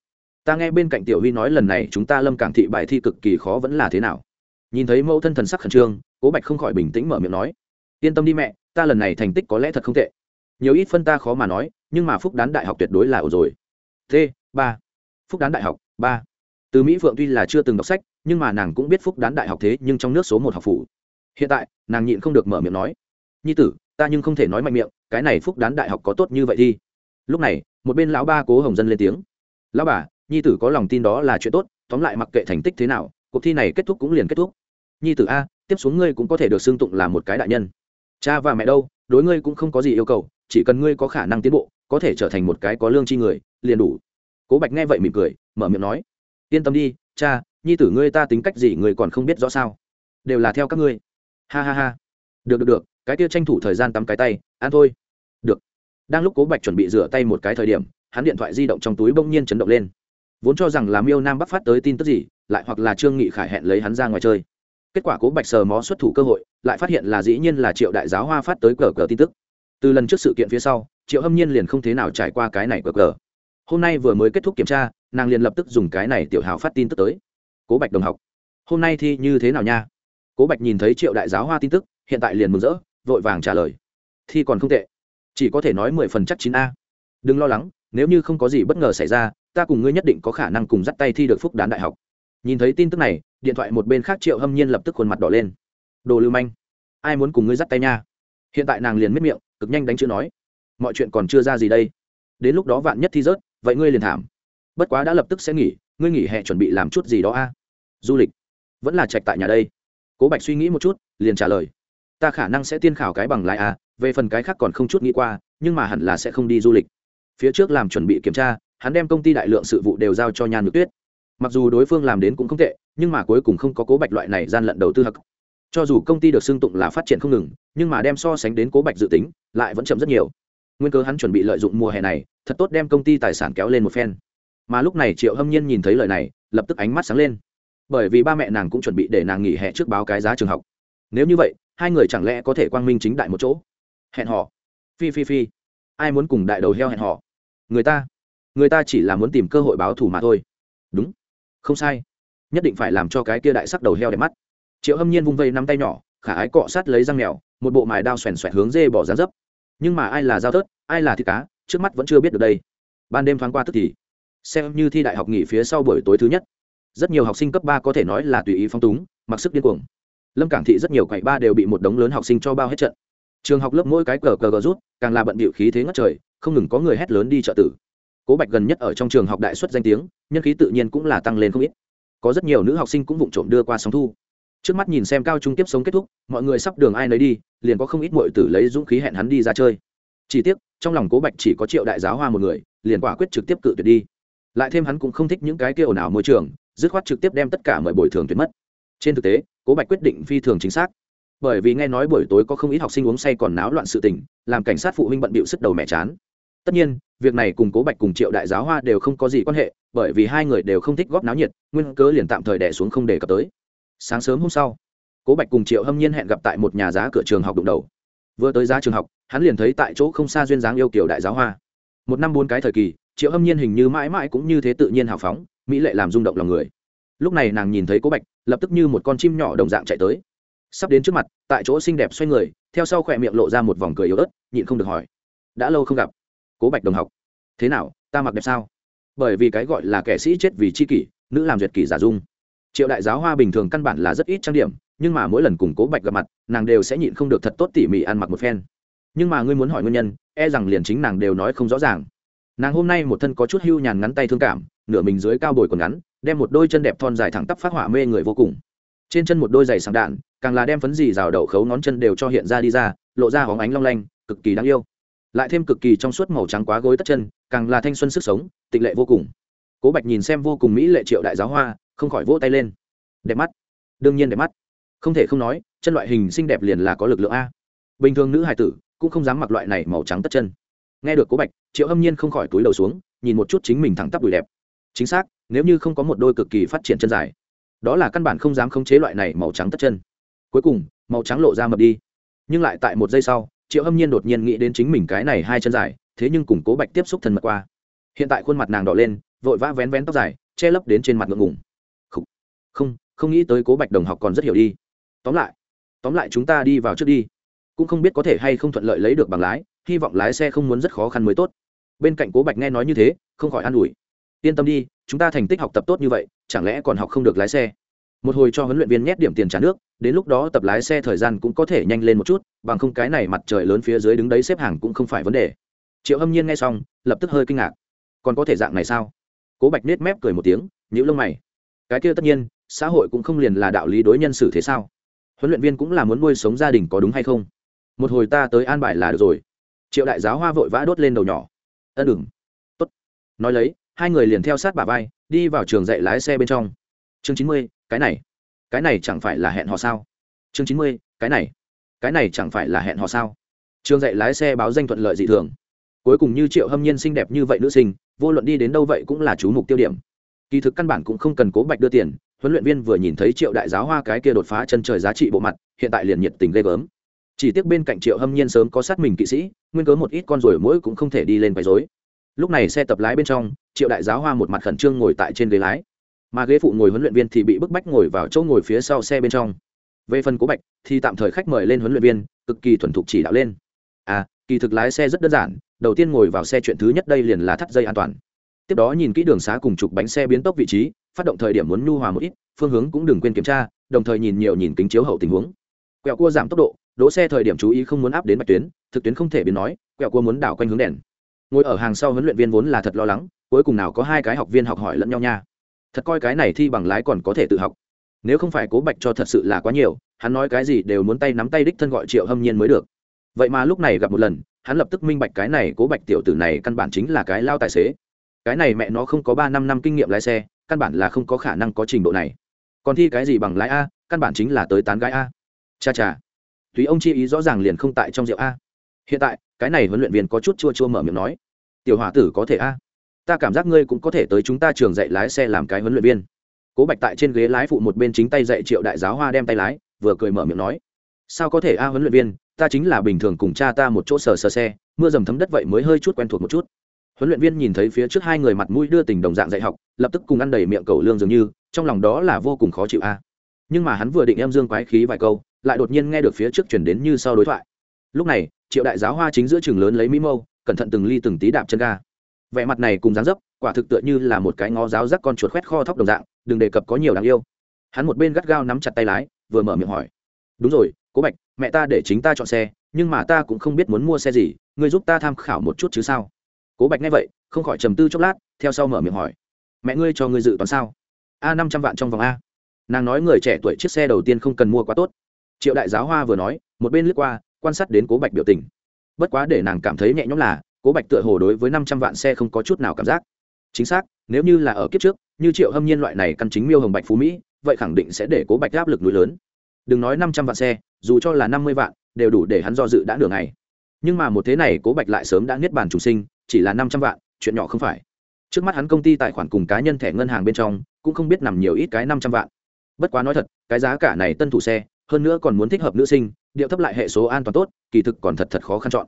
Ta nghe bên cạnh tiểu huy nói lần này chúng ta lâm cảng thị bài thi cực kỳ khó vẫn là thế nào? Nhìn thấy mẫu thân thần sắc khẩn trương, cố bạch không khỏi bình tĩnh mở miệng nói, yên tâm đi mẹ, ta lần này thành tích có lẽ thật không tệ. Nhiều ít phân ta khó mà nói, nhưng mà phúc đán đại học tuyệt đối là ổn rồi. T, ba. Phúc đán đại học, ba. Từ mỹ phượng tuy là chưa từng đọc sách, nhưng mà nàng cũng biết phúc đán đại học thế nhưng trong nước số một học phủ hiện tại, nàng nhịn không được mở miệng nói, nhi tử, ta nhưng không thể nói mạnh miệng, cái này phúc đán đại học có tốt như vậy đi. Lúc này, một bên lão ba cố hồng dân lên tiếng, lão bà, nhi tử có lòng tin đó là chuyện tốt, tóm lại mặc kệ thành tích thế nào, cuộc thi này kết thúc cũng liền kết thúc. Nhi tử a, tiếp xuống ngươi cũng có thể được xưng tụng là một cái đại nhân. Cha và mẹ đâu, đối ngươi cũng không có gì yêu cầu, chỉ cần ngươi có khả năng tiến bộ, có thể trở thành một cái có lương chi người, liền đủ. Cố bạch nghe vậy mỉm cười, mở miệng nói, yên tâm đi, cha, nhi tử ngươi ta tính cách gì người còn không biết rõ sao. Đều là theo các ngươi ha ha ha. Được được được. Cái kia tranh thủ thời gian tắm cái tay. Ăn thôi. Được. Đang lúc cố bạch chuẩn bị rửa tay một cái thời điểm, hắn điện thoại di động trong túi bỗng nhiên chấn động lên. Vốn cho rằng là miêu nam bắc phát tới tin tức gì, lại hoặc là trương nghị khải hẹn lấy hắn ra ngoài chơi. Kết quả cố bạch sờ mó xuất thủ cơ hội, lại phát hiện là dĩ nhiên là triệu đại giáo hoa phát tới cờ cờ tin tức. Từ lần trước sự kiện phía sau, triệu hâm nhiên liền không thế nào trải qua cái này cờ cờ. Hôm nay vừa mới kết thúc kiểm tra, nàng liền lập tức dùng cái này tiểu hào phát tin tức tới. Cố bạch đồng học, hôm nay thi như thế nào nha? Cố bạch nhìn thấy triệu đại giáo hoa tin tức, hiện tại liền mừng rỡ, vội vàng trả lời. Thi còn không tệ. Chỉ có thể nói mười phần chắc chín a. Đừng lo lắng, nếu như không có gì bất ngờ xảy ra, ta cùng ngươi nhất định có khả năng cùng dắt tay thi được phúc đán đại học. Nhìn thấy tin tức này, điện thoại một bên khác triệu hâm nhiên lập tức khuôn mặt đỏ lên. Đồ lưu manh, ai muốn cùng ngươi dắt tay nha? Hiện tại nàng liền miết miệng, cực nhanh đánh chữ nói. Mọi chuyện còn chưa ra gì đây. Đến lúc đó vạn nhất thi rớt, vậy ngươi liền thảm. Bất quá đã lập tức sẽ nghỉ, ngươi nghỉ hè chuẩn bị làm chút gì đó a. Du lịch. Vẫn là trạch tại nhà đây cố bạch suy nghĩ một chút, liền trả lời. Ta khả năng sẽ tiên khảo cái bằng lái a, về phần cái khác còn không chút nghĩ qua, nhưng mà hẳn là sẽ không đi du lịch. Phía trước làm chuẩn bị kiểm tra, hắn đem công ty đại lượng sự vụ đều giao cho nhan nhược tuyết. Mặc dù đối phương làm đến cũng không tệ, nhưng mà cuối cùng không có cố bạch loại này gian lận đầu tư hặc. Cho dù công ty được xưng tụng là phát triển không ngừng, nhưng mà đem so sánh đến cố bạch dự tính, lại vẫn chậm rất nhiều. Nguyên cơ hắn chuẩn bị lợi dụng mùa hè này, thật tốt đem công ty tài sản kéo lên một phen. Mà lúc này triệu hâm nhiên nhìn thấy lời này, lập tức ánh mắt sáng lên bởi vì ba mẹ nàng cũng chuẩn bị để nàng nghỉ hè trước báo cái giá trường học. Nếu như vậy, hai người chẳng lẽ có thể quang minh chính đại một chỗ? Hẹn họ phi phi phi. Ai muốn cùng đại đầu heo hẹn họ người ta. Người ta chỉ là muốn tìm cơ hội báo thù mà thôi. Đúng. Không sai. Nhất định phải làm cho cái kia đại sắc đầu heo đẹp mắt. Triệu hâm nhiên vung vây năm tay nhỏ, khả ái cọ sát lấy răng mèo, một bộ mài đao xoèn xoẹt hướng dê bỏ ra dấp. Nhưng mà ai là dao tớt ai là thịt cá, trước mắt vẫn chưa biết được đây. Ban đêm thoáng qua tức thì, xem như thi đại học nghỉ phía sau buổi tối thứ nhất rất nhiều học sinh cấp ba có thể nói là tùy ý phong túng, mặc sức điên cuồng. Lâm cảng thị rất nhiều quậy ba đều bị một đống lớn học sinh cho bao hết trận. Trường học lớp mỗi cái cờ cờ gờ rút, càng là bận bịu khí thế ngất trời, không ngừng có người hét lớn đi trợ tử. Cố bạch gần nhất ở trong trường học đại xuất danh tiếng, nhân khí tự nhiên cũng là tăng lên không ít. Có rất nhiều nữ học sinh cũng vụng trộm đưa qua sóng thu. Trước mắt nhìn xem cao trung tiếp sống kết thúc, mọi người sắp đường ai nấy đi, liền có không ít mọi tử lấy dũng khí hẹn hắn đi ra chơi. Chỉ tiếc, trong lòng cố bạch chỉ có triệu đại giáo hoa một người, liền quả quyết trực tiếp cự tuyệt đi. Lại thêm hắn cũng không thích những cái kia ồn ào môi trường dứt khoát trực tiếp đem tất cả mọi bồi thường tuyệt mất. Trên thực tế, cố bạch quyết định phi thường chính xác. Bởi vì nghe nói buổi tối có không ít học sinh uống say còn náo loạn sự tình, làm cảnh sát phụ huynh bận bịu sức đầu mẹ chán. Tất nhiên, việc này cùng cố bạch cùng triệu đại giáo hoa đều không có gì quan hệ, bởi vì hai người đều không thích góp náo nhiệt, nguyên cớ liền tạm thời đẻ xuống không để cập tới. Sáng sớm hôm sau, cố bạch cùng triệu hâm nhiên hẹn gặp tại một nhà giá cửa trường học đụng đầu. Vừa tới giá trường học, hắn liền thấy tại chỗ không xa duyên dáng yêu kiểu đại giáo hoa. Một năm bốn cái thời kỳ, triệu hâm nhiên hình như mãi mãi cũng như thế tự nhiên hào phóng mỹ lệ làm rung động lòng người. Lúc này nàng nhìn thấy cố bạch, lập tức như một con chim nhỏ đồng dạng chạy tới. Sắp đến trước mặt, tại chỗ xinh đẹp xoay người, theo sau khỏe miệng lộ ra một vòng cười yếu ớt, nhịn không được hỏi. Đã lâu không gặp. Cố bạch đồng học. Thế nào, ta mặc đẹp sao? Bởi vì cái gọi là kẻ sĩ chết vì c h i kỷ, nữ làm duyệt kỷ giả dung. Triệu đại giáo hoa bình thường căn bản là rất ít trang điểm, nhưng mà mỗi lần cùng cố bạch gặp mặt, nàng đều sẽ nhịn không được thật tốt tỉ mỉ ăn mặc một phen. Nhưng mà ngươi muốn hỏi nguyên nhân e rằng liền chính nàng đều nói không rõ ràng. Nàng hôm nay một thân có chút hưu nhàn ngắn tay thương cảm nửa mình dưới cao bồi còn ngắn, đem một đôi chân đẹp thon dài thẳng tắp phát họa mê người vô cùng. Trên chân một đôi giày sàng đạn, càng là đem phấn gì rào đậu khấu ngón chân đều cho hiện ra đi ra, lộ ra hóng ánh long lanh, cực kỳ đáng yêu. Lại thêm cực kỳ trong suốt màu trắng quá gối tất chân, càng là thanh xuân sức sống, tịch lệ vô cùng. Cố bạch nhìn xem vô cùng mỹ lệ triệu đại giáo hoa, không khỏi vỗ tay lên. Đẹp mắt. Đương nhiên đẹp mắt. Không thể không nói, chân loại hình xinh đẹp liền là có lực lượng a. Bình thường nữ hài tử cũng không dám mặc loại này màu trắng tất chân. Nghe được cố bạch, triệu hâm nhiên không khỏi túi đầu xuống, nhìn một chút chính mình thẳng tắp đùi đẹp chính xác nếu như không có một đôi cực kỳ phát triển chân dài đó là căn bản không dám khống chế loại này màu trắng tất chân. Cuối cùng màu trắng lộ ra mập đi. Nhưng lại tại một giây sau triệu hâm nhiên đột nhiên nghĩ đến chính mình cái này hai chân dài thế nhưng cùng cố bạch tiếp xúc thân mật qua. Hiện tại khuôn mặt nàng đỏ lên vội vã vén vén tóc dài che lấp đến trên mặt ngượng ngùng. Không, không không nghĩ tới cố bạch đồng học còn rất hiểu đi. Tóm lại tóm lại chúng ta đi vào trước đi. Cũng không biết có thể hay không thuận lợi lấy được bằng lái hy vọng lái xe không muốn rất khó khăn mới tốt. Bên cạnh cố bạch nghe nói như thế không khỏi an ủi yên tâm đi, chúng ta thành tích học tập tốt như vậy, chẳng lẽ còn học không được lái xe? Một hồi cho huấn luyện viên nhét điểm tiền trả nước, đến lúc đó tập lái xe thời gian cũng có thể nhanh lên một chút, bằng không cái này mặt trời lớn phía dưới đứng đấy xếp hàng cũng không phải vấn đề. Triệu hâm nhiên nghe xong, lập tức hơi kinh ngạc. Còn có thể dạng này sao? Cố bạch nết mép cười một tiếng nhữ lông mày. Cái kia tất nhiên, xã hội cũng không liền là đạo lý đối nhân xử thế sao? Huấn luyện viên cũng là muốn nuôi sống gia đình có đúng hay không? Một hồi ta tới an bài là được rồi. Triệu đại giáo hoa vội vã đốt lên đầu nhỏ. Ân đừng. Tốt. Nói lấy hai người liền theo sát bà vai, đi vào trường dạy lái xe bên trong. Chương chín mươi, cái này. Cái này chẳng phải là hẹn họ sao? Chương chín mươi, cái này. Cái này chẳng phải là hẹn họ sao? Trường dạy lái xe báo danh thuận lợi dị thường. Cuối cùng như triệu hâm nhiên xinh đẹp như vậy nữ sinh, vô luận đi đến đâu vậy cũng là chú mục tiêu điểm. Kỳ thực căn bản cũng không cần cố bạch đưa tiền, huấn luyện viên vừa nhìn thấy triệu đại giáo hoa cái kia đột phá chân trời giá trị bộ mặt, hiện tại liền nhiệt tình ghê gớm. Chỉ tiếc bên cạnh triệu hâm nhiên sớm có sát mình kỵ sĩ, nguyên cớ một ít con rồi mỗi cũng không thể đi lên quấy dối lúc này xe tập lái bên trong, triệu đại giáo hoa một mặt khẩn trương ngồi tại trên ghế lái. Mà ghế phụ ngồi huấn luyện viên thì bị bức bách ngồi vào chỗ ngồi phía sau xe bên trong. Về phần cố bạch, thì tạm thời khách mời lên huấn luyện viên, cực kỳ thuần thục chỉ đạo lên. À kỳ thực lái xe rất đơn giản, đầu tiên ngồi vào xe chuyện thứ nhất đây liền là thắt dây an toàn. Tiếp đó nhìn kỹ đường xá cùng chụp bánh xe biến tốc vị trí, phát động thời điểm muốn nhu hòa một ít, phương hướng cũng đừng quên kiểm tra, đồng thời nhìn nhiều nhìn kính chiếu hậu tình huống. Quẹo cua giảm tốc độ, đỗ xe thời điểm chú ý không muốn áp đến bạch tuyến, thực tuyến không thể biến nói, quẹo cua muốn đảo quanh hướng đèn ngồi ở hàng sau huấn luyện viên vốn là thật lo lắng, cuối cùng nào có hai cái học viên học hỏi lẫn nhau nha. Thật coi cái này thi bằng lái còn có thể tự học. Nếu không phải cố bạch cho thật sự là quá nhiều, hắn nói cái gì đều muốn tay nắm tay đích thân gọi triệu hâm nhiên mới được. Vậy mà lúc này gặp một lần, hắn lập tức minh bạch cái này cố bạch tiểu tử này căn bản chính là cái lao tài xế. Cái này mẹ nó không có ba năm năm kinh nghiệm lái xe, căn bản là không có khả năng có trình độ này. Còn thi cái gì bằng lái a, căn bản chính là tới tán gái a. Cha cha. Thúy ông chi ý rõ ràng liền không tại trong rượu a hiện tại, cái này huấn luyện viên có chút chua chua mở miệng nói, tiểu hòa tử có thể a. Ta cảm giác ngươi cũng có thể tới chúng ta trường dạy lái xe làm cái huấn luyện viên. Cố bạch tại trên ghế lái phụ một bên chính tay dạy triệu đại giáo hoa đem tay lái, vừa cười mở miệng nói, sao có thể a huấn luyện viên, ta chính là bình thường cùng cha ta một chỗ sờ sờ xe, mưa dầm thấm đất vậy mới hơi chút quen thuộc một chút. Huấn luyện viên nhìn thấy phía trước hai người mặt mũi đưa tình đồng dạng dạy học, lập tức cùng ăn đầy miệng cầu lương dường như, trong lòng đó là vô cùng khó chịu a. Nhưng mà hắn vừa định em dương quái khí vài câu, lại đột nhiên nghe được phía trước chuyển đến như sau đối thoại. Lúc này triệu đại giáo hoa chính giữa trường lớn lấy mỹ mâu, cẩn thận từng ly từng tí đạp chân ga. Vẻ mặt này cùng dáng dấp, quả thực tựa như là một cái ngó giáo rắc con chuột khoét kho thóc đồng dạng, đừng đề cập có nhiều đáng yêu. Hắn một bên gắt gao nắm chặt tay lái, vừa mở miệng hỏi. Đúng rồi, cố bạch, mẹ ta để chính ta chọn xe, nhưng mà ta cũng không biết muốn mua xe gì, ngươi giúp ta tham khảo một chút chứ sao? Cố bạch nghe vậy, không khỏi trầm tư chốc lát, theo sau mở miệng hỏi. Mẹ ngươi cho ngươi dự toán sao? A, năm trăm vạn trong vòng a. Nàng nói người trẻ tuổi chiếc xe đầu tiên không cần mua quá tốt. Triệu đại giáo hoa vừa nói, một bên lướt qua quan sát đến cố bạch biểu tình. Bất quá để nàng cảm thấy nhẹ nhõm là, cố bạch tựa hồ đối với năm trăm vạn xe không có chút nào cảm giác. Chính xác, nếu như là ở kiếp trước, như triệu hâm nhiên loại này căn chính miêu hồng bạch phú mỹ, vậy khẳng định sẽ để cố bạch áp lực núi lớn. Đừng nói năm trăm vạn xe, dù cho là năm mươi vạn, đều đủ để hắn do dự đã nửa ngày. Nhưng mà một thế này cố bạch lại sớm đã niết bàn chủ sinh, chỉ là năm trăm vạn, chuyện nhỏ không phải. Trước mắt hắn công ty tài khoản cùng cá nhân thẻ ngân hàng bên trong, cũng không biết nằm nhiều ít cái năm trăm vạn. Bất quá nói thật, cái giá cả này tân thủ xe hơn nữa còn muốn thích hợp nữ sinh, điệu thấp lại hệ số an toàn tốt, kỳ thực còn thật thật khó khăn chọn.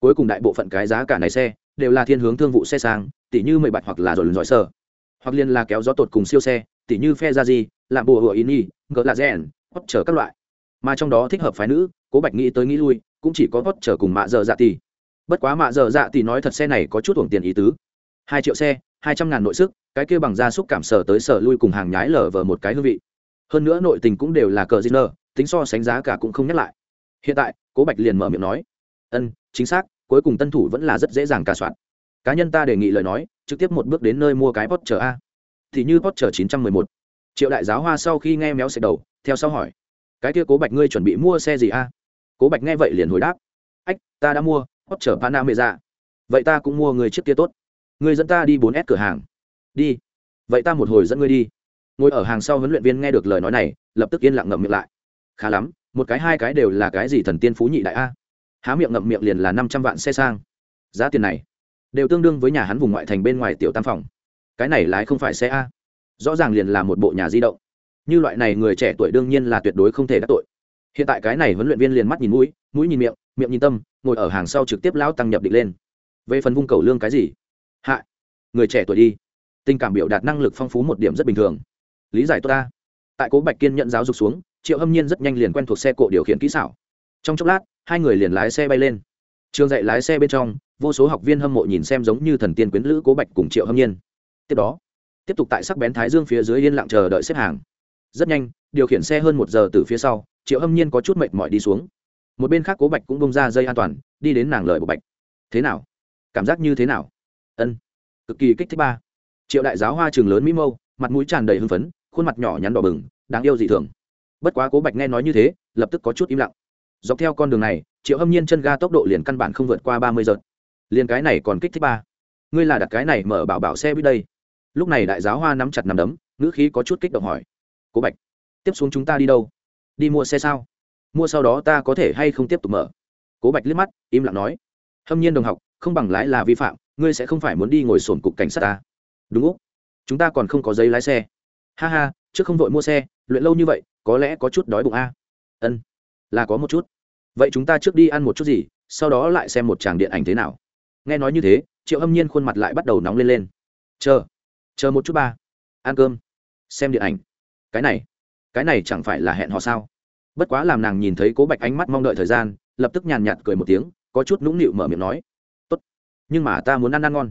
Cuối cùng đại bộ phận cái giá cả này xe, đều là thiên hướng thương vụ xe sang tỷ như mười bạch hoặc là rồi giỏi sơ. Hoặc liên là kéo gió tột cùng siêu xe tỷ như phe ra gì làm bùa hựa in y gỡ là rèn hót chở các loại. Mà trong đó thích hợp phái nữ, cố bạch nghĩ tới nghĩ lui, cũng chỉ có hót chở cùng mạ dở dạ tỷ bất quá mạ dở dạ tỷ nói thật xe này có chút uổng tiền ý tứ. Hai triệu xe, hai trăm ngàn nội sức, cái kia bằng gia súc cảm sở tới sở lui cùng hàng nhái lở vờ một cái hương vị. Hơn nữa nội tình cũng đều là cờ dinner tính so sánh giá cả cũng không nhắc lại hiện tại cố bạch liền mở miệng nói ân chính xác cuối cùng tân thủ vẫn là rất dễ dàng cà soạn cá nhân ta đề nghị lời nói trực tiếp một bước đến nơi mua cái potter a thì như potter chín trăm mười một Triệu đại giáo hoa sau khi nghe méo xẹt đầu, theo sau hỏi: "Cái kia Cố Bạch ngươi chuẩn bị mua xe gì a?" Cố Bạch nghe vậy liền hồi đáp: "Ách, ta đã mua potter Panamera. Vậy ta cũng mua người chiếc kia tốt. Ngươi dẫn ta đi bốn s cửa hàng." "Đi." "Vậy ta một hồi dẫn ngươi đi." Ngồi ở hàng sau huấn luyện viên nghe được lời nói này, lập tức yên lặng ngậm miệng lại. "Khá lắm, một cái hai cái đều là cái gì thần tiên phú nhị đại a?" Há miệng ngậm miệng liền là 500 vạn xe sang. Giá tiền này đều tương đương với nhà hắn vùng ngoại thành bên ngoài tiểu tam phòng. Cái này lái không phải xe a. Rõ ràng liền là một bộ nhà di động. Như loại này người trẻ tuổi đương nhiên là tuyệt đối không thể đắc tội. Hiện tại cái này huấn luyện viên liền mắt nhìn mũi mũi nhìn miệng miệng nhìn tâm ngồi ở hàng sau trực tiếp lão tăng nhập định lên. Về phần vung cầu lương cái gì? Hạ người trẻ tuổi đi. Tình cảm biểu đạt năng lực phong phú một điểm rất bình thường. Lý giải tốt ta. Tại cố bạch kiên nhận giáo dục xuống triệu hâm nhiên rất nhanh liền quen thuộc xe cộ điều khiển kỹ xảo. Trong chốc lát, hai người liền lái xe bay lên. Trường dạy lái xe bên trong, vô số học viên hâm mộ nhìn xem giống như thần tiên quyến lữ cố bạch cùng triệu hâm nhiên. Tiếp đó, tiếp tục tại sắc bén thái dương phía dưới yên lặng chờ đợi xếp hàng. Rất nhanh, điều khiển xe hơn một giờ từ phía sau, triệu hâm nhiên có chút mệt mỏi đi xuống. Một bên khác cố bạch cũng bông ra dây an toàn, đi đến nàng lời của bạch. Thế nào? Cảm giác như thế nào? Ân, cực kỳ kích thích ba. Triệu đại giáo hoa trường lớn mỹ mâu, mặt mũi tràn đầy hưng phấn, khuôn mặt nhỏ nhắn đỏ bừng, đáng yêu dị thường bất quá cố bạch nghe nói như thế lập tức có chút im lặng dọc theo con đường này triệu hâm nhiên chân ga tốc độ liền căn bản không vượt qua ba mươi giật liền cái này còn kích thích ba ngươi là đặt cái này mở bảo bảo xe buýt đây lúc này đại giáo hoa nắm chặt nằm đấm ngữ khí có chút kích động hỏi cố bạch tiếp xuống chúng ta đi đâu đi mua xe sao mua sau đó ta có thể hay không tiếp tục mở cố bạch liếc mắt im lặng nói hâm nhiên đồng học không bằng lái là vi phạm ngươi sẽ không phải muốn đi ngồi sổn cục cảnh sát ta đúng úc chúng ta còn không có giấy lái xe ha ha chứ không vội mua xe, luyện lâu như vậy, có lẽ có chút đói bụng a. Ân, là có một chút. Vậy chúng ta trước đi ăn một chút gì, sau đó lại xem một tràng điện ảnh thế nào. Nghe nói như thế, triệu hâm nhiên khuôn mặt lại bắt đầu nóng lên lên. Chờ chờ một chút ba. Ăn cơm, xem điện ảnh. Cái này cái này chẳng phải là hẹn họ sao? Bất quá làm nàng nhìn thấy cố bạch ánh mắt mong đợi thời gian, lập tức nhàn nhạt cười một tiếng, có chút nũng nịu mở miệng nói. Tốt, nhưng mà ta muốn ăn ăn ngon,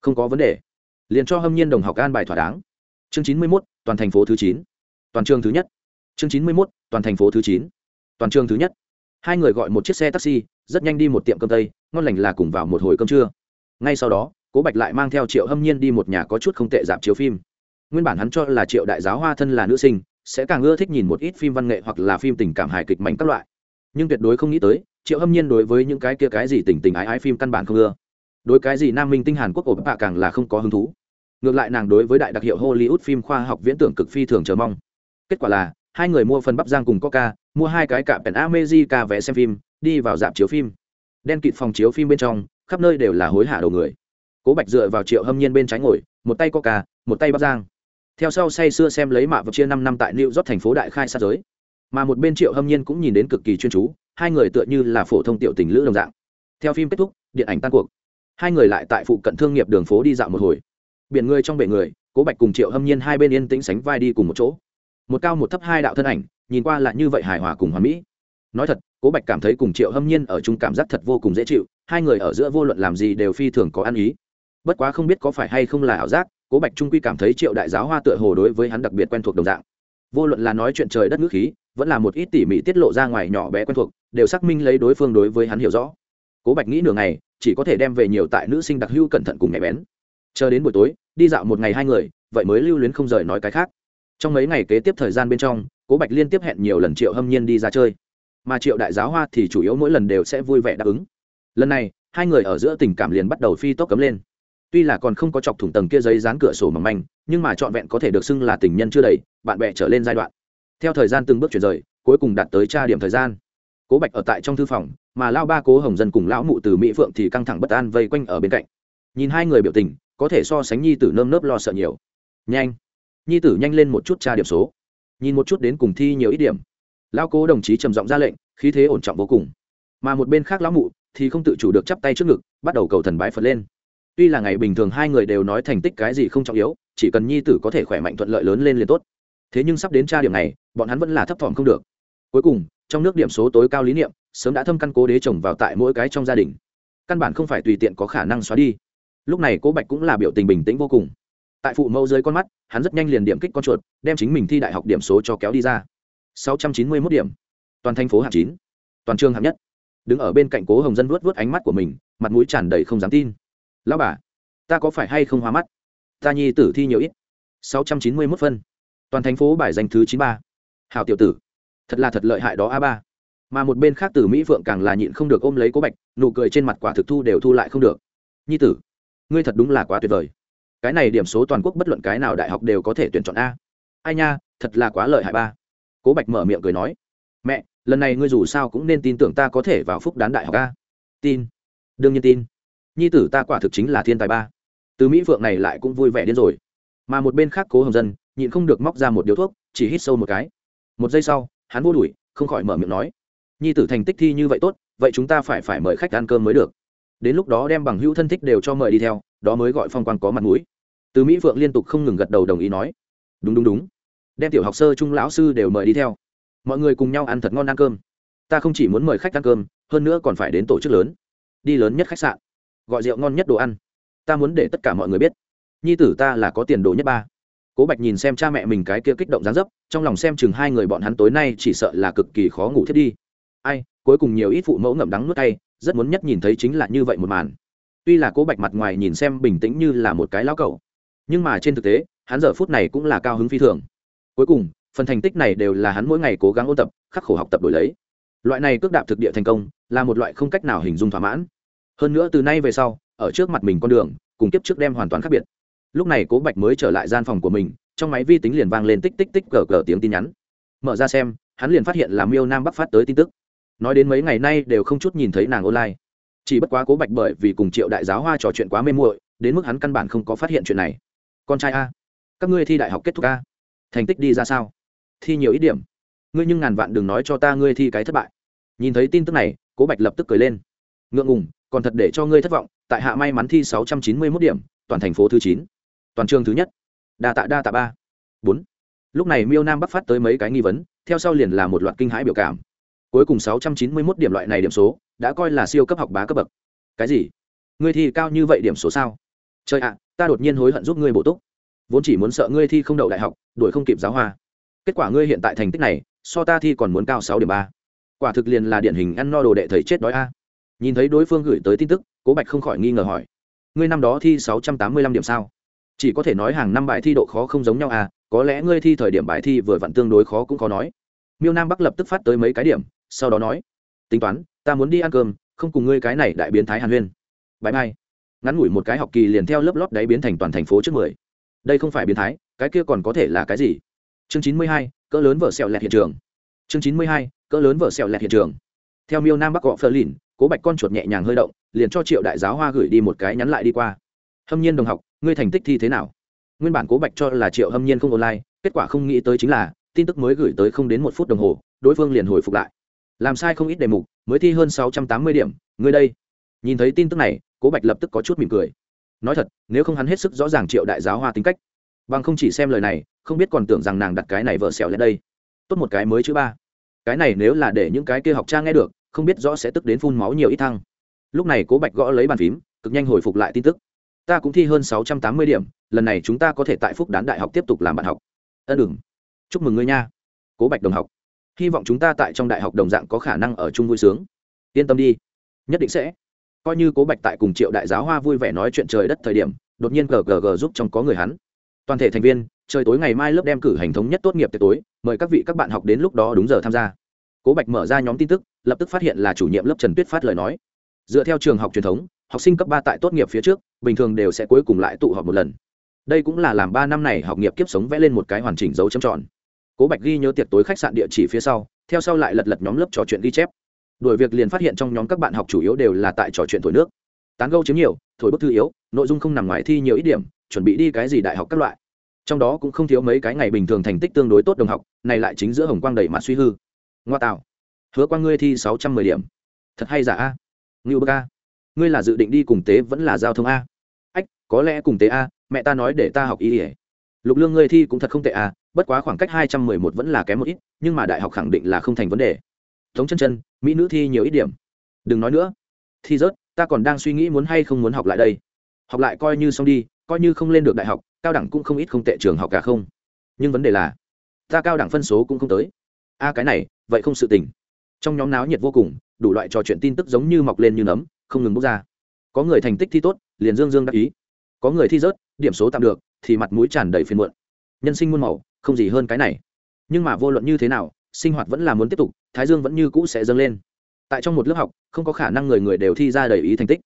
không có vấn đề. Liền cho hâm nhiên đồng học an bài thỏa đáng chương chín mươi mốt, toàn thành phố thứ chín. Toàn trường thứ nhất. Chương chín mươi mốt, toàn thành phố thứ chín. Toàn trường thứ nhất. Hai người gọi một chiếc xe taxi, rất nhanh đi một tiệm cơm tây, ngon lành là cùng vào một hồi cơm trưa. Ngay sau đó, cố bạch lại mang theo triệu hâm nhiên đi một nhà có chút không tệ dạp chiếu phim. Nguyên bản hắn cho là triệu đại giáo hoa thân là nữ sinh, sẽ càng ưa thích nhìn một ít phim văn nghệ hoặc là phim tình cảm hài kịch mảnh các loại. Nhưng tuyệt đối không nghĩ tới, triệu hâm nhiên đối với những cái kia cái gì tình tình ái ái phim căn bản không ưa. Đối cái gì nam minh tinh hàn quốc ổ bạ càng là không có hứng thú ngược lại nàng đối với đại đặc hiệu hollywood phim khoa học viễn tưởng cực phi thường chờ mong. Kết quả là, hai người mua phần bắp giang cùng coca, mua hai cái cạm pèn amejica vé xem phim, đi vào dạp chiếu phim. Đen kịt phòng chiếu phim bên trong, khắp nơi đều là hối hả đầu người. Cố bạch dựa vào triệu hâm nhiên bên trái ngồi, một tay coca, một tay bắp giang theo sau say sưa xem lấy mạ vật chia năm năm tại new york thành phố đại khai sát giới. Mà một bên triệu hâm nhiên cũng nhìn đến cực kỳ chuyên chú, hai người tựa như là phổ thông tiểu tình lữ đồng dạng. Theo phim kết thúc, điện ảnh tan cuộc. Hai người lại tại phụ cận thương nghiệp đường phố đi dạo một hồi biển người trong bể người, cố bạch cùng triệu hâm nhiên hai bên yên tĩnh sánh vai đi cùng một chỗ. Một cao một thấp hai đạo thân ảnh, nhìn qua lại như vậy hài hòa cùng hoàn mỹ. Nói thật, cố bạch cảm thấy cùng triệu hâm nhiên ở chung cảm giác thật vô cùng dễ chịu, hai người ở giữa vô luận làm gì đều phi thường có ăn ý. Bất quá không biết có phải hay không là ảo giác, cố bạch trung quy cảm thấy triệu đại giáo hoa tựa hồ đối với hắn đặc biệt quen thuộc đồng dạng. Vô luận là nói chuyện trời đất nước khí, vẫn là một ít tỉ mỉ tiết lộ ra ngoài nhỏ bé quen thuộc, đều xác minh lấy đối phương đối với hắn hiểu rõ. Cố bạch nghĩ nửa ngày, chỉ có thể đem về nhiều tại nữ sinh đặc hưu cẩn thận cùng nhạy bén. Chờ đến buổi tối đi dạo một ngày hai người, vậy mới lưu luyến không rời nói cái khác. Trong mấy ngày kế tiếp thời gian bên trong, cố bạch liên tiếp hẹn nhiều lần triệu hâm nhiên đi ra chơi. Mà triệu đại giáo hoa thì chủ yếu mỗi lần đều sẽ vui vẻ đáp ứng. Lần này, hai người ở giữa tình cảm liền bắt đầu phi tốc cấm lên. Tuy là còn không có chọc thủng tầng kia giấy dán cửa sổ mỏng manh, nhưng mà trọn vẹn có thể được xưng là tình nhân chưa đầy, bạn bè trở lên giai đoạn. Theo thời gian từng bước chuyển rời, cuối cùng đạt tới tra điểm thời gian. Cố bạch ở tại trong thư phòng, mà lao ba cố hồng dân cùng lão mụ từ mỹ phượng thì căng thẳng bất an vây quanh ở bên cạnh. Nhìn hai người biểu tình có thể so sánh nhi tử nơm nớp lo sợ nhiều. Nhanh. Nhi tử nhanh lên một chút tra điểm số. Nhìn một chút đến cùng thi nhiều ít điểm. Lão cố đồng chí trầm giọng ra lệnh, khí thế ổn trọng vô cùng. Mà một bên khác lão mụ thì không tự chủ được chắp tay trước ngực, bắt đầu cầu thần bái phật lên. Tuy là ngày bình thường hai người đều nói thành tích cái gì không trọng yếu, chỉ cần nhi tử có thể khỏe mạnh thuận lợi lớn lên liền tốt. Thế nhưng sắp đến tra điểm này, bọn hắn vẫn là thấp thỏm không được. Cuối cùng, trong nước điểm số tối cao lý niệm, sớm đã thâm căn cố đế trồng vào tại mỗi cái trong gia đình. Căn bản không phải tùy tiện có khả năng xóa đi lúc này cố bạch cũng là biểu tình bình tĩnh vô cùng. Tại phụ mẫu dưới con mắt, hắn rất nhanh liền điểm kích con chuột, đem chính mình thi đại học điểm số cho kéo đi ra. Sáu trăm chín mươi mốt điểm. Toàn thành phố hạng chín. Toàn trường hạng nhất. Đứng ở bên cạnh cố hồng dân vuốt vuốt ánh mắt của mình, mặt mũi tràn đầy không dám tin. Lão bà, ta có phải hay không hóa mắt? Ta nhi tử thi nhiều ít. Sáu trăm chín mươi mốt phân. Toàn thành phố bài danh thứ chín ba. Hào tiểu tử, thật là thật lợi hại đó a ba. Mà một bên khác từ mỹ phượng càng là nhịn không được ôm lấy cố bạch, nụ cười trên mặt quả thực thu đều thu lại không được. Nhi tử ngươi thật đúng là quá tuyệt vời. Cái này điểm số toàn quốc bất luận cái nào đại học đều có thể tuyển chọn a. Ai nha, thật là quá lợi hại ba. Cố bạch mở miệng cười nói. Mẹ, lần này ngươi dù sao cũng nên tin tưởng ta có thể vào phúc đán đại học a. Tin. Đương nhiên tin. Nhi tử ta quả thực chính là thiên tài ba. Từ mỹ phượng này lại cũng vui vẻ điên rồi. Mà một bên khác cố hồng dân, nhịn không được móc ra một điếu thuốc, chỉ hít sâu một cái. Một giây sau, hắn vô đuổi, không khỏi mở miệng nói. Nhi tử thành tích thi như vậy tốt, vậy chúng ta phải phải mời khách ăn cơm mới được đến lúc đó đem bằng hữu thân thích đều cho mời đi theo, đó mới gọi phong quan có mặt mũi. Từ mỹ phượng liên tục không ngừng gật đầu đồng ý nói, đúng đúng đúng. Đem tiểu học sơ, trung lão sư đều mời đi theo. Mọi người cùng nhau ăn thật ngon ăn cơm. Ta không chỉ muốn mời khách ăn cơm, hơn nữa còn phải đến tổ chức lớn. Đi lớn nhất khách sạn. Gọi rượu ngon nhất đồ ăn. Ta muốn để tất cả mọi người biết. Nhi tử ta là có tiền đồ nhất ba. Cố bạch nhìn xem cha mẹ mình cái kia kích động dán dấp, trong lòng xem chừng hai người bọn hắn tối nay chỉ sợ là cực kỳ khó ngủ thiết đi. Ai, cuối cùng nhiều ít phụ mẫu ngậm đắng nuốt tay rất muốn nhất nhìn thấy chính là như vậy một màn. Tuy là cố bạch mặt ngoài nhìn xem bình tĩnh như là một cái lão cẩu, nhưng mà trên thực tế, hắn giờ phút này cũng là cao hứng phi thường. Cuối cùng, phần thành tích này đều là hắn mỗi ngày cố gắng ôn tập, khắc khổ học tập đổi lấy. Loại này cước đạp thực địa thành công, là một loại không cách nào hình dung thỏa mãn. Hơn nữa từ nay về sau, ở trước mặt mình con đường, cùng tiếp trước đem hoàn toàn khác biệt. Lúc này cố bạch mới trở lại gian phòng của mình, trong máy vi tính liền vang lên tích tích tích cờ cờ tiếng tin nhắn. Mở ra xem, hắn liền phát hiện là miêu nam bắc phát tới tin tức nói đến mấy ngày nay đều không chút nhìn thấy nàng online. Chỉ bất quá cố bạch bởi vì cùng triệu đại giáo hoa trò chuyện quá mê muội, đến mức hắn căn bản không có phát hiện chuyện này. Con trai a, các ngươi thi đại học kết thúc a? Thành tích đi ra sao? Thi nhiều ít điểm. Ngươi nhưng ngàn vạn đừng nói cho ta ngươi thi cái thất bại. Nhìn thấy tin tức này, cố bạch lập tức cười lên. Ngượng ngùng, còn thật để cho ngươi thất vọng, tại hạ may mắn thi sáu trăm chín mươi mốt điểm, toàn thành phố thứ chín. Toàn trường thứ nhất. Đa tạ đa tạ ba. Bốn. Lúc này miêu nam bắc phát tới mấy cái nghi vấn, theo sau liền là một loạt kinh hãi biểu cảm cuối cùng sáu trăm chín mươi 691 điểm loại này điểm số, đã coi là siêu cấp học bá cấp bậc. Cái gì? Ngươi thi cao như vậy điểm số sao? Trời ạ, ta đột nhiên hối hận giúp ngươi bổ túc. Vốn chỉ muốn sợ ngươi thi không đậu đại học, đuổi không kịp giáo hoa. Kết quả ngươi hiện tại thành tích này, so ta thi còn muốn cao sáu điểm ba. Quả thực liền là điển hình ăn no đồ đệ thầy chết đói a. Nhìn thấy đối phương gửi tới tin tức, cố bạch không khỏi nghi ngờ hỏi. Ngươi năm đó thi sáu trăm tám mươi lăm điểm sao? Chỉ có thể nói hàng năm bài thi độ khó không giống nhau à có lẽ ngươi thi thời điểm bài thi vừa vặn tương đối khó cũng khó nói. Miêu nam bắc lập tức phát tới mấy cái điểm sau đó nói, tính toán, ta muốn đi ăn cơm, không cùng ngươi cái này đại biến thái hàn huyên. Bãi mai, ngắn ngủi một cái học kỳ liền theo lớp lót đáy biến thành toàn thành phố trước mười. Đây không phải biến thái, cái kia còn có thể là cái gì? Chương chín mươi hai, cỡ lớn vợ sẹo lẹt hiện trường. Chương chín mươi hai, cỡ lớn vợ sẹo lẹt hiện trường. Theo miêu nam bắc gọ phơ lìn, cố bạch con chuột nhẹ nhàng hơi động, liền cho triệu đại giáo hoa gửi đi một cái nhắn lại đi qua. Hâm nhiên đồng học, ngươi thành tích thi thế nào? Nguyên bản cố bạch cho là triệu hâm nhiên không online, kết quả không nghĩ tới chính là, tin tức mới gửi tới không đến một phút đồng hồ, đối phương liền hồi phục lại làm sai không ít đề mục, mới thi hơn sáu trăm tám mươi điểm, ngươi đây. Nhìn thấy tin tức này, cố bạch lập tức có chút mỉm cười. Nói thật, nếu không hắn hết sức rõ ràng triệu đại giáo hoa tính cách. Bằng không chỉ xem lời này, không biết còn tưởng rằng nàng đặt cái này vợ xẻo lên đây. Tốt một cái mới chữ ba. Cái này nếu là để những cái kia học cha nghe được, không biết rõ sẽ tức đến phun máu nhiều ít thăng. Lúc này cố bạch gõ lấy bàn phím, cực nhanh hồi phục lại tin tức. Ta cũng thi hơn sáu trăm tám mươi điểm, lần này chúng ta có thể tại phúc đán đại học tiếp tục làm bạn học. Ân đừng. Chúc mừng ngươi nha. Cố bạch đồng học hy vọng chúng ta tại trong đại học đồng dạng có khả năng ở chung vui sướng. Yên tâm đi. Nhất định sẽ. Coi như cố bạch tại cùng triệu đại giáo hoa vui vẻ nói chuyện trời đất thời điểm, đột nhiên gg giúp trong có người hắn. Toàn thể thành viên, trời tối ngày mai lớp đem cử hành thống nhất tốt nghiệp tiệc tối, mời các vị các bạn học đến lúc đó đúng giờ tham gia. Cố bạch mở ra nhóm tin tức, lập tức phát hiện là chủ nhiệm lớp trần tuyết phát lời nói. Dựa theo trường học truyền thống, học sinh cấp ba tại tốt nghiệp phía trước, bình thường đều sẽ cuối cùng lại tụ họp một lần. Đây cũng là làm ba năm này học nghiệp kiếp sống vẽ lên một cái hoàn chỉnh dấu châm tròn cố bạch ghi nhớ tiệc tối khách sạn địa chỉ phía sau, theo sau lại lật lật nhóm lớp trò chuyện ghi chép. Đuổi việc liền phát hiện trong nhóm các bạn học chủ yếu đều là tại trò chuyện thổi nước. Tán gâu chiếm nhiều, thổi bức thư yếu, nội dung không nằm ngoài thi nhiều ít điểm, chuẩn bị đi cái gì đại học các loại. Trong đó cũng không thiếu mấy cái ngày bình thường thành tích tương đối tốt đồng học, này lại chính giữa hồng quang đầy mặt suy hư. Ngoa tạo. Hứa quang ngươi thi sáu trăm mười điểm. Thật hay giả a? Ngưu bơ ca ngươi là dự định đi cùng tế vẫn là giao thông a? Ách, có lẽ cùng tế a, mẹ ta nói để ta học y ỉa lục lương ngươi thi cũng thật không tệ à, bất quá khoảng cách hai trăm mười một vẫn là kém một ít nhưng mà đại học khẳng định là không thành vấn đề. Tống chân chân mỹ nữ thi nhiều ít điểm. Đừng nói nữa. Thi rớt ta còn đang suy nghĩ muốn hay không muốn học lại đây. Học lại coi như xong đi coi như không lên được đại học cao đẳng cũng không ít không tệ trường học cả không. Nhưng vấn đề là ta cao đẳng phân số cũng không tới. A cái này vậy không sự tình. Trong nhóm náo nhiệt vô cùng đủ loại trò chuyện tin tức giống như mọc lên như nấm không ngừng bốc ra. Có người thành tích thi tốt liền dương dương đắc ý. Có người thi rớt điểm số tạm được thì mặt mũi tràn đầy phiền muộn. Nhân sinh muôn màu, không gì hơn cái này. Nhưng mà vô luận như thế nào, sinh hoạt vẫn là muốn tiếp tục, thái dương vẫn như cũ sẽ dâng lên. Tại trong một lớp học, không có khả năng người người đều thi ra đầy ý thành tích.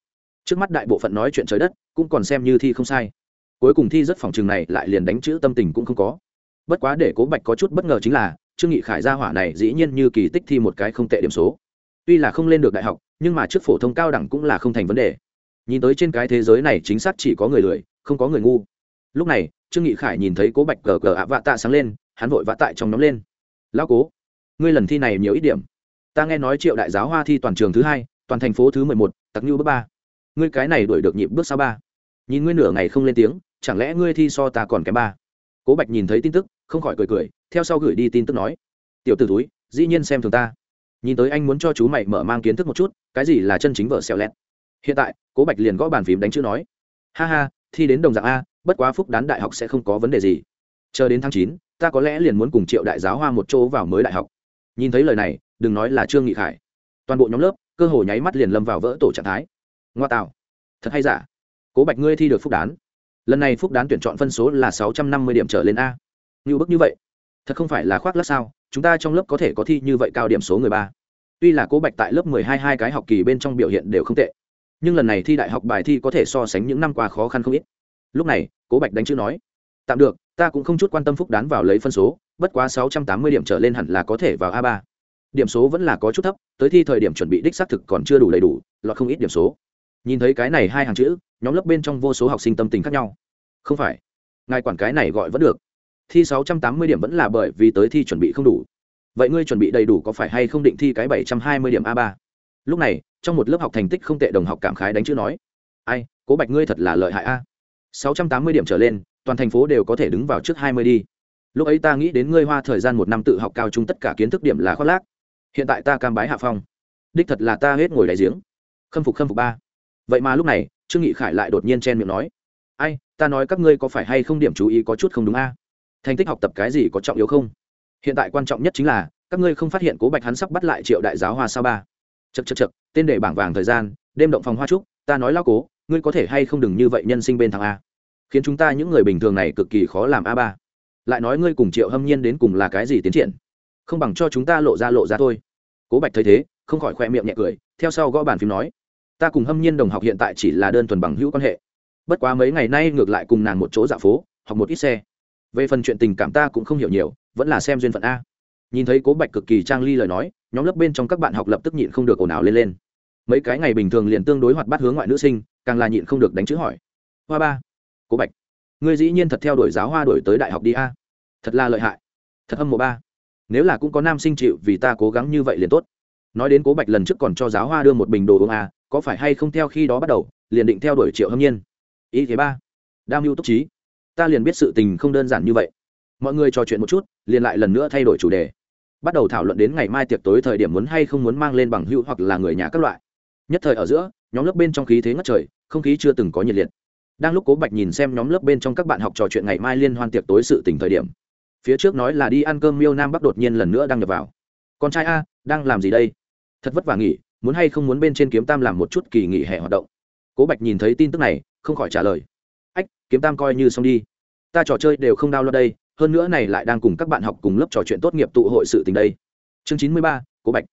Trước mắt đại bộ phận nói chuyện trời đất, cũng còn xem như thi không sai. Cuối cùng thi rất phòng trường này, lại liền đánh chữ tâm tình cũng không có. Bất quá để cố bạch có chút bất ngờ chính là, trương nghị khải gia hỏa này dĩ nhiên như kỳ tích thi một cái không tệ điểm số. Tuy là không lên được đại học, nhưng mà trước phổ thông cao đẳng cũng là không thành vấn đề. Nhìn tới trên cái thế giới này chính xác chỉ có người lười, không có người ngu lúc này, trương nghị khải nhìn thấy cố bạch cờ cờ ạ vạ tạ sáng lên, hắn vội vã tại trong nóng lên. Lão cố, ngươi lần thi này nhiều ít điểm. Ta nghe nói triệu đại giáo hoa thi toàn trường thứ hai, toàn thành phố thứ mười một, tặc như bước ba. Ngươi cái này đuổi được nhịp bước sau ba. Nhìn ngươi nửa ngày không lên tiếng, chẳng lẽ ngươi thi so ta còn kém ba? Cố bạch nhìn thấy tin tức, không khỏi cười cười, theo sau gửi đi tin tức nói, tiểu t ử túi dĩ nhiên xem thường ta. Nhìn tới anh muốn cho chú mày mở mang kiến thức một chút, cái gì là chân chính vợ xẹo lẹt? Hiện tại, cố bạch liền gõ bàn phím đánh chữ nói, ha ha, thi đến đồng dạng a bất quá phúc đán đại học sẽ không có vấn đề gì. Chờ đến tháng chín, ta có lẽ liền muốn cùng triệu đại giáo hoa một chỗ vào mới đại học. Nhìn thấy lời này, đừng nói là trương nghị khải. Toàn bộ nhóm lớp, cơ hồ nháy mắt liền lâm vào vỡ tổ trạng thái. Ngoa tạo. Thật hay giả? Cố bạch ngươi thi được phúc đán. Lần này phúc đán tuyển chọn phân số là sáu trăm năm mươi điểm trở lên a. Như bức như vậy. Thật không phải là khoác lắc sao? Chúng ta trong lớp có thể có thi như vậy cao điểm số người ba. Tuy là cố bạch tại lớp mười hai hai cái học kỳ bên trong biểu hiện đều không tệ. Nhưng lần này thi đại học bài thi có thể so sánh những năm qua khó khăn không ít lúc này, cố bạch đánh chữ nói, tạm được, ta cũng không chút quan tâm phúc đán vào lấy phân số, bất quá sáu trăm tám mươi điểm trở lên hẳn là có thể vào a ba. Điểm số vẫn là có chút thấp, tới thi thời điểm chuẩn bị đích xác thực còn chưa đủ đầy đủ, lọt không ít điểm số. Nhìn thấy cái này hai hàng chữ, nhóm lớp bên trong vô số học sinh tâm tình khác nhau. Không phải, ngài quản cái này gọi vẫn được. Thi sáu trăm tám mươi điểm vẫn là bởi vì tới thi chuẩn bị không đủ. Vậy ngươi chuẩn bị đầy đủ có phải hay không định thi cái bảy trăm hai mươi điểm a ba? Lúc này, trong một lớp học thành tích không tệ đồng học cảm khái đánh chữ nói, ai, cố bạch ngươi thật là lợi hại a sáu trăm tám mươi điểm trở lên toàn thành phố đều có thể đứng vào trước hai mươi đi. Lúc ấy ta nghĩ đến ngươi hoa thời gian một năm tự học cao trung tất cả kiến thức điểm là khoác lác. Hiện tại ta cam bái hạ phong. Đích thật là ta hết ngồi đại giếng. Khâm phục khâm phục ba. Vậy mà lúc này trương nghị khải lại đột nhiên chen miệng nói ai ta nói các ngươi có phải hay không điểm chú ý có chút không đúng a? Thành tích học tập cái gì có trọng yếu không? Hiện tại quan trọng nhất chính là các ngươi không phát hiện cố bạch hắn sắp bắt lại triệu đại giáo hoa sao ba? Chậc chậc chậc, tên để bảng vàng thời gian đêm động phòng hoa trúc ta nói lao cố ngươi có thể hay không đừng như vậy nhân sinh bên thằng a? Khiến chúng ta những người bình thường này cực kỳ khó làm a ba. Lại nói ngươi cùng triệu hâm nhiên đến cùng là cái gì tiến triển? Không bằng cho chúng ta lộ ra lộ ra thôi. Cố bạch thấy thế, không khỏi khoe miệng nhẹ cười, theo sau gõ bàn phím nói, ta cùng hâm nhiên đồng học hiện tại chỉ là đơn thuần bằng hữu quan hệ. Bất quá mấy ngày nay ngược lại cùng nàng một chỗ dạo phố, học một ít xe. Về phần chuyện tình cảm ta cũng không hiểu nhiều, vẫn là xem duyên phận a. Nhìn thấy cố bạch cực kỳ trang ly lời nói, nhóm lớp bên trong các bạn học lập tức nhịn không được ồn ào lên lên. Mấy cái ngày bình thường liền tương đối hoạt bát hướng ngoại nữ sinh, càng là nhịn không được đánh chữ hỏi, hoa ba cố bạch, ngươi dĩ nhiên thật theo đuổi giáo hoa đổi tới đại học đi a. Thật là lợi hại. Thật âm mộ ba. Nếu là cũng có nam sinh chịu vì ta cố gắng như vậy liền tốt. Nói đến cố bạch lần trước còn cho giáo hoa đưa một bình đồ uống a, có phải hay không theo khi đó bắt đầu, liền định theo đuổi triệu hâm nhiên? Ý thế ba. Đam mưu túc trí, ta liền biết sự tình không đơn giản như vậy. Mọi người trò chuyện một chút, liền lại lần nữa thay đổi chủ đề. Bắt đầu thảo luận đến ngày mai tiệc tối thời điểm muốn hay không muốn mang lên bằng hữu hoặc là người nhà các loại. Nhất thời ở giữa, nhóm lớp bên trong khí thế ngất trời, không khí chưa từng có nhiệt liệt đang lúc cố bạch nhìn xem nhóm lớp bên trong các bạn học trò chuyện ngày mai liên hoan tiệc tối sự tỉnh thời điểm, phía trước nói là đi ăn cơm miêu nam bắc đột nhiên lần nữa đang nhập vào. Con trai a, đang làm gì đây? Thật vất vả nghỉ, muốn hay không muốn bên trên kiếm tam làm một chút kỳ nghỉ hè hoạt động. Cố bạch nhìn thấy tin tức này, không khỏi trả lời. Ách, kiếm tam coi như xong đi. Ta trò chơi đều không đau lo đây, hơn nữa này lại đang cùng các bạn học cùng lớp trò chuyện tốt nghiệp tụ hội sự tình đây. Chương chín mươi ba, cố bạch.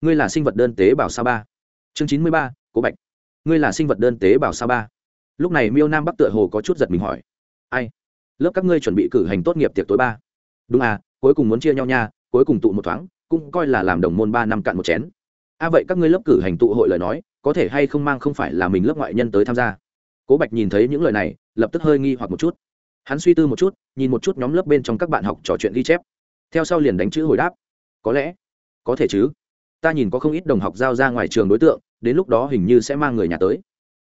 Ngươi là sinh vật đơn tế bào sao ba. Chương chín mươi ba, cố bạch. Ngươi là sinh vật đơn tế bào sao ba lúc này miêu nam bắc tựa hồ có chút giật mình hỏi. Ai? Lớp các ngươi chuẩn bị cử hành tốt nghiệp tiệc tối ba. Đúng à cuối cùng muốn chia nhau nha, cuối cùng tụ một thoáng, cũng coi là làm đồng môn ba năm cạn một chén. A à vậy các ngươi lớp cử hành tụ hội lời nói, có thể hay không mang không phải là mình lớp ngoại nhân tới tham gia? Cố bạch nhìn thấy những lời này, lập tức hơi nghi hoặc một chút. Hắn suy tư một chút, nhìn một chút nhóm lớp bên trong các bạn học trò chuyện ghi chép. Theo sau liền đánh chữ hồi đáp. Có lẽ, có thể chứ. Ta nhìn có không ít đồng học giao ra ngoài trường đối tượng, đến lúc đó hình như sẽ mang người nhà tới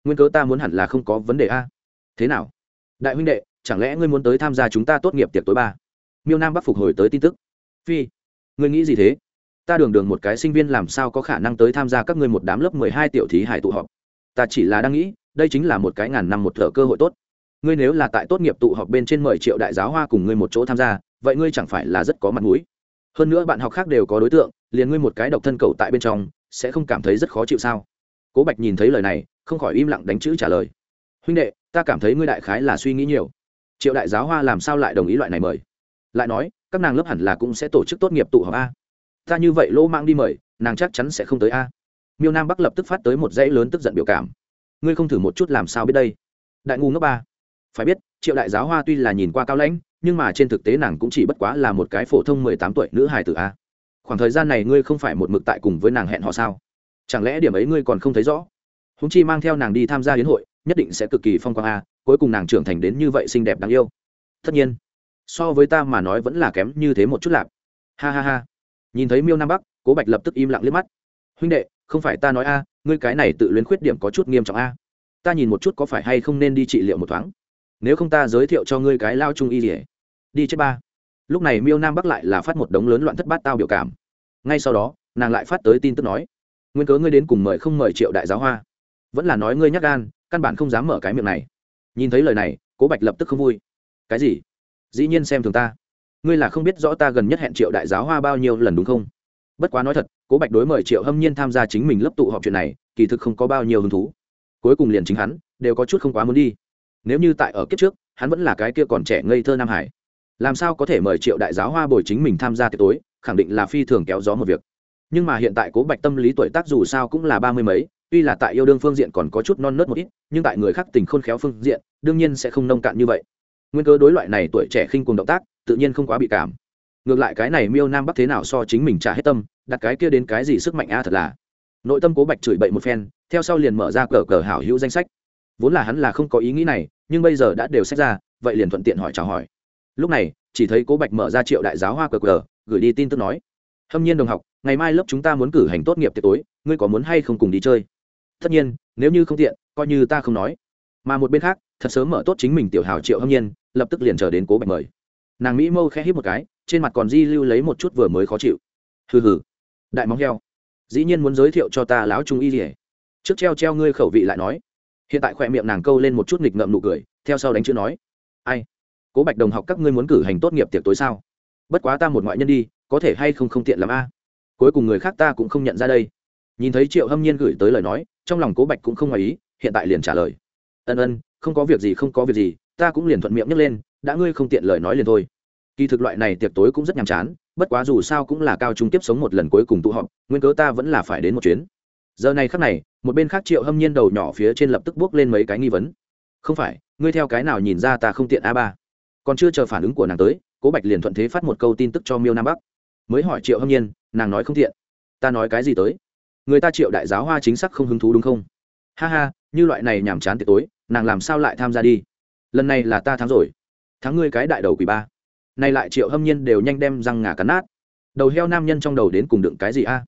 nguyên cớ ta muốn hẳn là không có vấn đề a. Thế nào? Đại huynh đệ, chẳng lẽ ngươi muốn tới tham gia chúng ta tốt nghiệp tiệc tối ba? Miêu nam bắc phục hồi tới tin tức. Phi, ngươi nghĩ gì thế? Ta đường đường một cái sinh viên làm sao có khả năng tới tham gia các ngươi một đám lớp mười hai tiểu thí hải tụ họp? Ta chỉ là đang nghĩ, đây chính là một cái ngàn năm một thở cơ hội tốt. Ngươi nếu là tại tốt nghiệp tụ họp bên trên mười triệu đại giáo hoa cùng ngươi một chỗ tham gia, vậy ngươi chẳng phải là rất có mặt mũi? Hơn nữa bạn học khác đều có đối tượng, liền ngươi một cái độc thân cầu tại bên trong, sẽ không cảm thấy rất khó chịu sao? Cố bạch nhìn thấy lời này, không khỏi im lặng đánh chữ trả lời. Huynh đệ, ta cảm thấy ngươi đại khái là suy nghĩ nhiều. Triệu đại giáo hoa làm sao lại đồng ý loại này mời? Lại nói, các nàng lớp hẳn là cũng sẽ tổ chức tốt nghiệp tụ họp a. Ta như vậy lỗ mang đi mời, nàng chắc chắn sẽ không tới a. Miêu nam bắc lập tức phát tới một dãy lớn tức giận biểu cảm. Ngươi không thử một chút làm sao biết đây? Đại ngu ngốc ba. Phải biết, triệu đại giáo hoa tuy là nhìn qua cao lãnh, nhưng mà trên thực tế nàng cũng chỉ bất quá là một cái phổ thông mười tám tuổi nữ hài tử a. Khoảng thời gian này ngươi không phải một mực tại cùng với nàng hẹn họ sao? Chẳng lẽ điểm ấy ngươi còn không thấy rõ? Húng chi mang theo nàng đi tham gia hiến hội, nhất định sẽ cực kỳ phong quang a, cuối cùng nàng trưởng thành đến như vậy xinh đẹp đáng yêu. Tất nhiên, so với ta mà nói vẫn là kém như thế một chút lạp. Ha ha ha. Nhìn thấy miêu nam bắc, cố bạch lập tức im lặng liếc mắt. Huynh đệ, không phải ta nói a, ngươi cái này tự luyến khuyết điểm có chút nghiêm trọng a. Ta nhìn một chút có phải hay không nên đi trị liệu một thoáng. Nếu không ta giới thiệu cho ngươi cái lao trung y gì đi chết ba. Lúc này miêu nam bắc lại là phát một đống lớn loạn thất bát tao biểu cảm. Ngay sau đó, nàng lại phát tới tin tức nói nguyên cớ ngươi đến cùng mời không mời triệu đại giáo hoa? Vẫn là nói ngươi nhắc gan, căn bản không dám mở cái miệng này. Nhìn thấy lời này, cố bạch lập tức không vui. Cái gì? Dĩ nhiên xem thường ta. Ngươi là không biết rõ ta gần nhất hẹn triệu đại giáo hoa bao nhiêu lần đúng không? Bất quá nói thật, cố bạch đối mời triệu hâm nhiên tham gia chính mình lớp tụ họp chuyện này, kỳ thực không có bao nhiêu hứng thú. Cuối cùng liền chính hắn, đều có chút không quá muốn đi. Nếu như tại ở kiếp trước, hắn vẫn là cái kia còn trẻ ngây thơ nam hải. Làm sao có thể mời triệu đại giáo hoa bồi chính mình tham gia tiệc tối, khẳng định là phi thường kéo gió một việc nhưng mà hiện tại cố bạch tâm lý tuổi tác dù sao cũng là ba mươi mấy, tuy là tại yêu đương phương diện còn có chút non nớt một ít, nhưng tại người khác tình khôn khéo phương diện, đương nhiên sẽ không nông cạn như vậy. Nguyên cơ đối loại này tuổi trẻ khinh cùng động tác, tự nhiên không quá bị cảm. Ngược lại cái này miêu nam bắc thế nào so chính mình trả hết tâm, đặt cái kia đến cái gì sức mạnh a thật là. Nội tâm cố bạch chửi bậy một phen, theo sau liền mở ra cờ cờ hảo hữu danh sách. Vốn là hắn là không có ý nghĩ này, nhưng bây giờ đã đều xét ra, vậy liền thuận tiện hỏi chào hỏi. Lúc này, chỉ thấy cố bạch mở ra triệu đại giáo hoa cờ cờ, gửi đi tin tức nói hâm nhiên đồng học, ngày mai lớp chúng ta muốn cử hành tốt nghiệp tiệc tối, ngươi có muốn hay không cùng đi chơi? Tất nhiên, nếu như không tiện, coi như ta không nói. Mà một bên khác, thật sớm mở tốt chính mình tiểu hào triệu hâm nhiên, lập tức liền chờ đến cố bạch mời. Nàng mỹ mâu khẽ hít một cái, trên mặt còn di lưu lấy một chút vừa mới khó chịu. Hừ hừ. Đại móng heo. Dĩ nhiên muốn giới thiệu cho ta lão trung y rỉa trước treo treo ngươi khẩu vị lại nói. Hiện tại khỏe miệng nàng câu lên một chút nghịch ngợm nụ cười, theo sau đánh chữ nói. Ai? Cố bạch đồng học, các ngươi muốn cử hành tốt nghiệp tiệc tối sao? Bất quá ta một ngoại nhân đi có thể hay không không tiện làm a? Cuối cùng người khác ta cũng không nhận ra đây. Nhìn thấy triệu hâm nhiên gửi tới lời nói, trong lòng cố bạch cũng không ngoài ý, hiện tại liền trả lời. Ân ân, không có việc gì, không có việc gì, ta cũng liền thuận miệng nhấc lên, đã ngươi không tiện lời nói liền thôi. Kỳ thực loại này tiệc tối cũng rất nhàm chán, bất quá dù sao cũng là cao trung tiếp sống một lần cuối cùng tụ họp, nguyên cớ ta vẫn là phải đến một chuyến. Giờ này khắc này, một bên khác triệu hâm nhiên đầu nhỏ phía trên lập tức bước lên mấy cái nghi vấn. Không phải, ngươi theo cái nào nhìn ra ta không tiện a ba? Còn chưa chờ phản ứng của nàng tới, cố bạch liền thuận thế phát một câu tin tức cho miêu nam bắc mới hỏi triệu hâm nhiên, nàng nói không tiện. Ta nói cái gì tới? Người ta triệu đại giáo hoa chính xác không hứng thú đúng không? Ha ha, như loại này nhàm chán tiệc tối, nàng làm sao lại tham gia đi? Lần này là ta thắng rồi. Thắng ngươi cái đại đầu quỷ ba. Nay lại triệu hâm nhiên đều nhanh đem răng ngà cắn nát. Đầu heo nam nhân trong đầu đến cùng đựng cái gì a?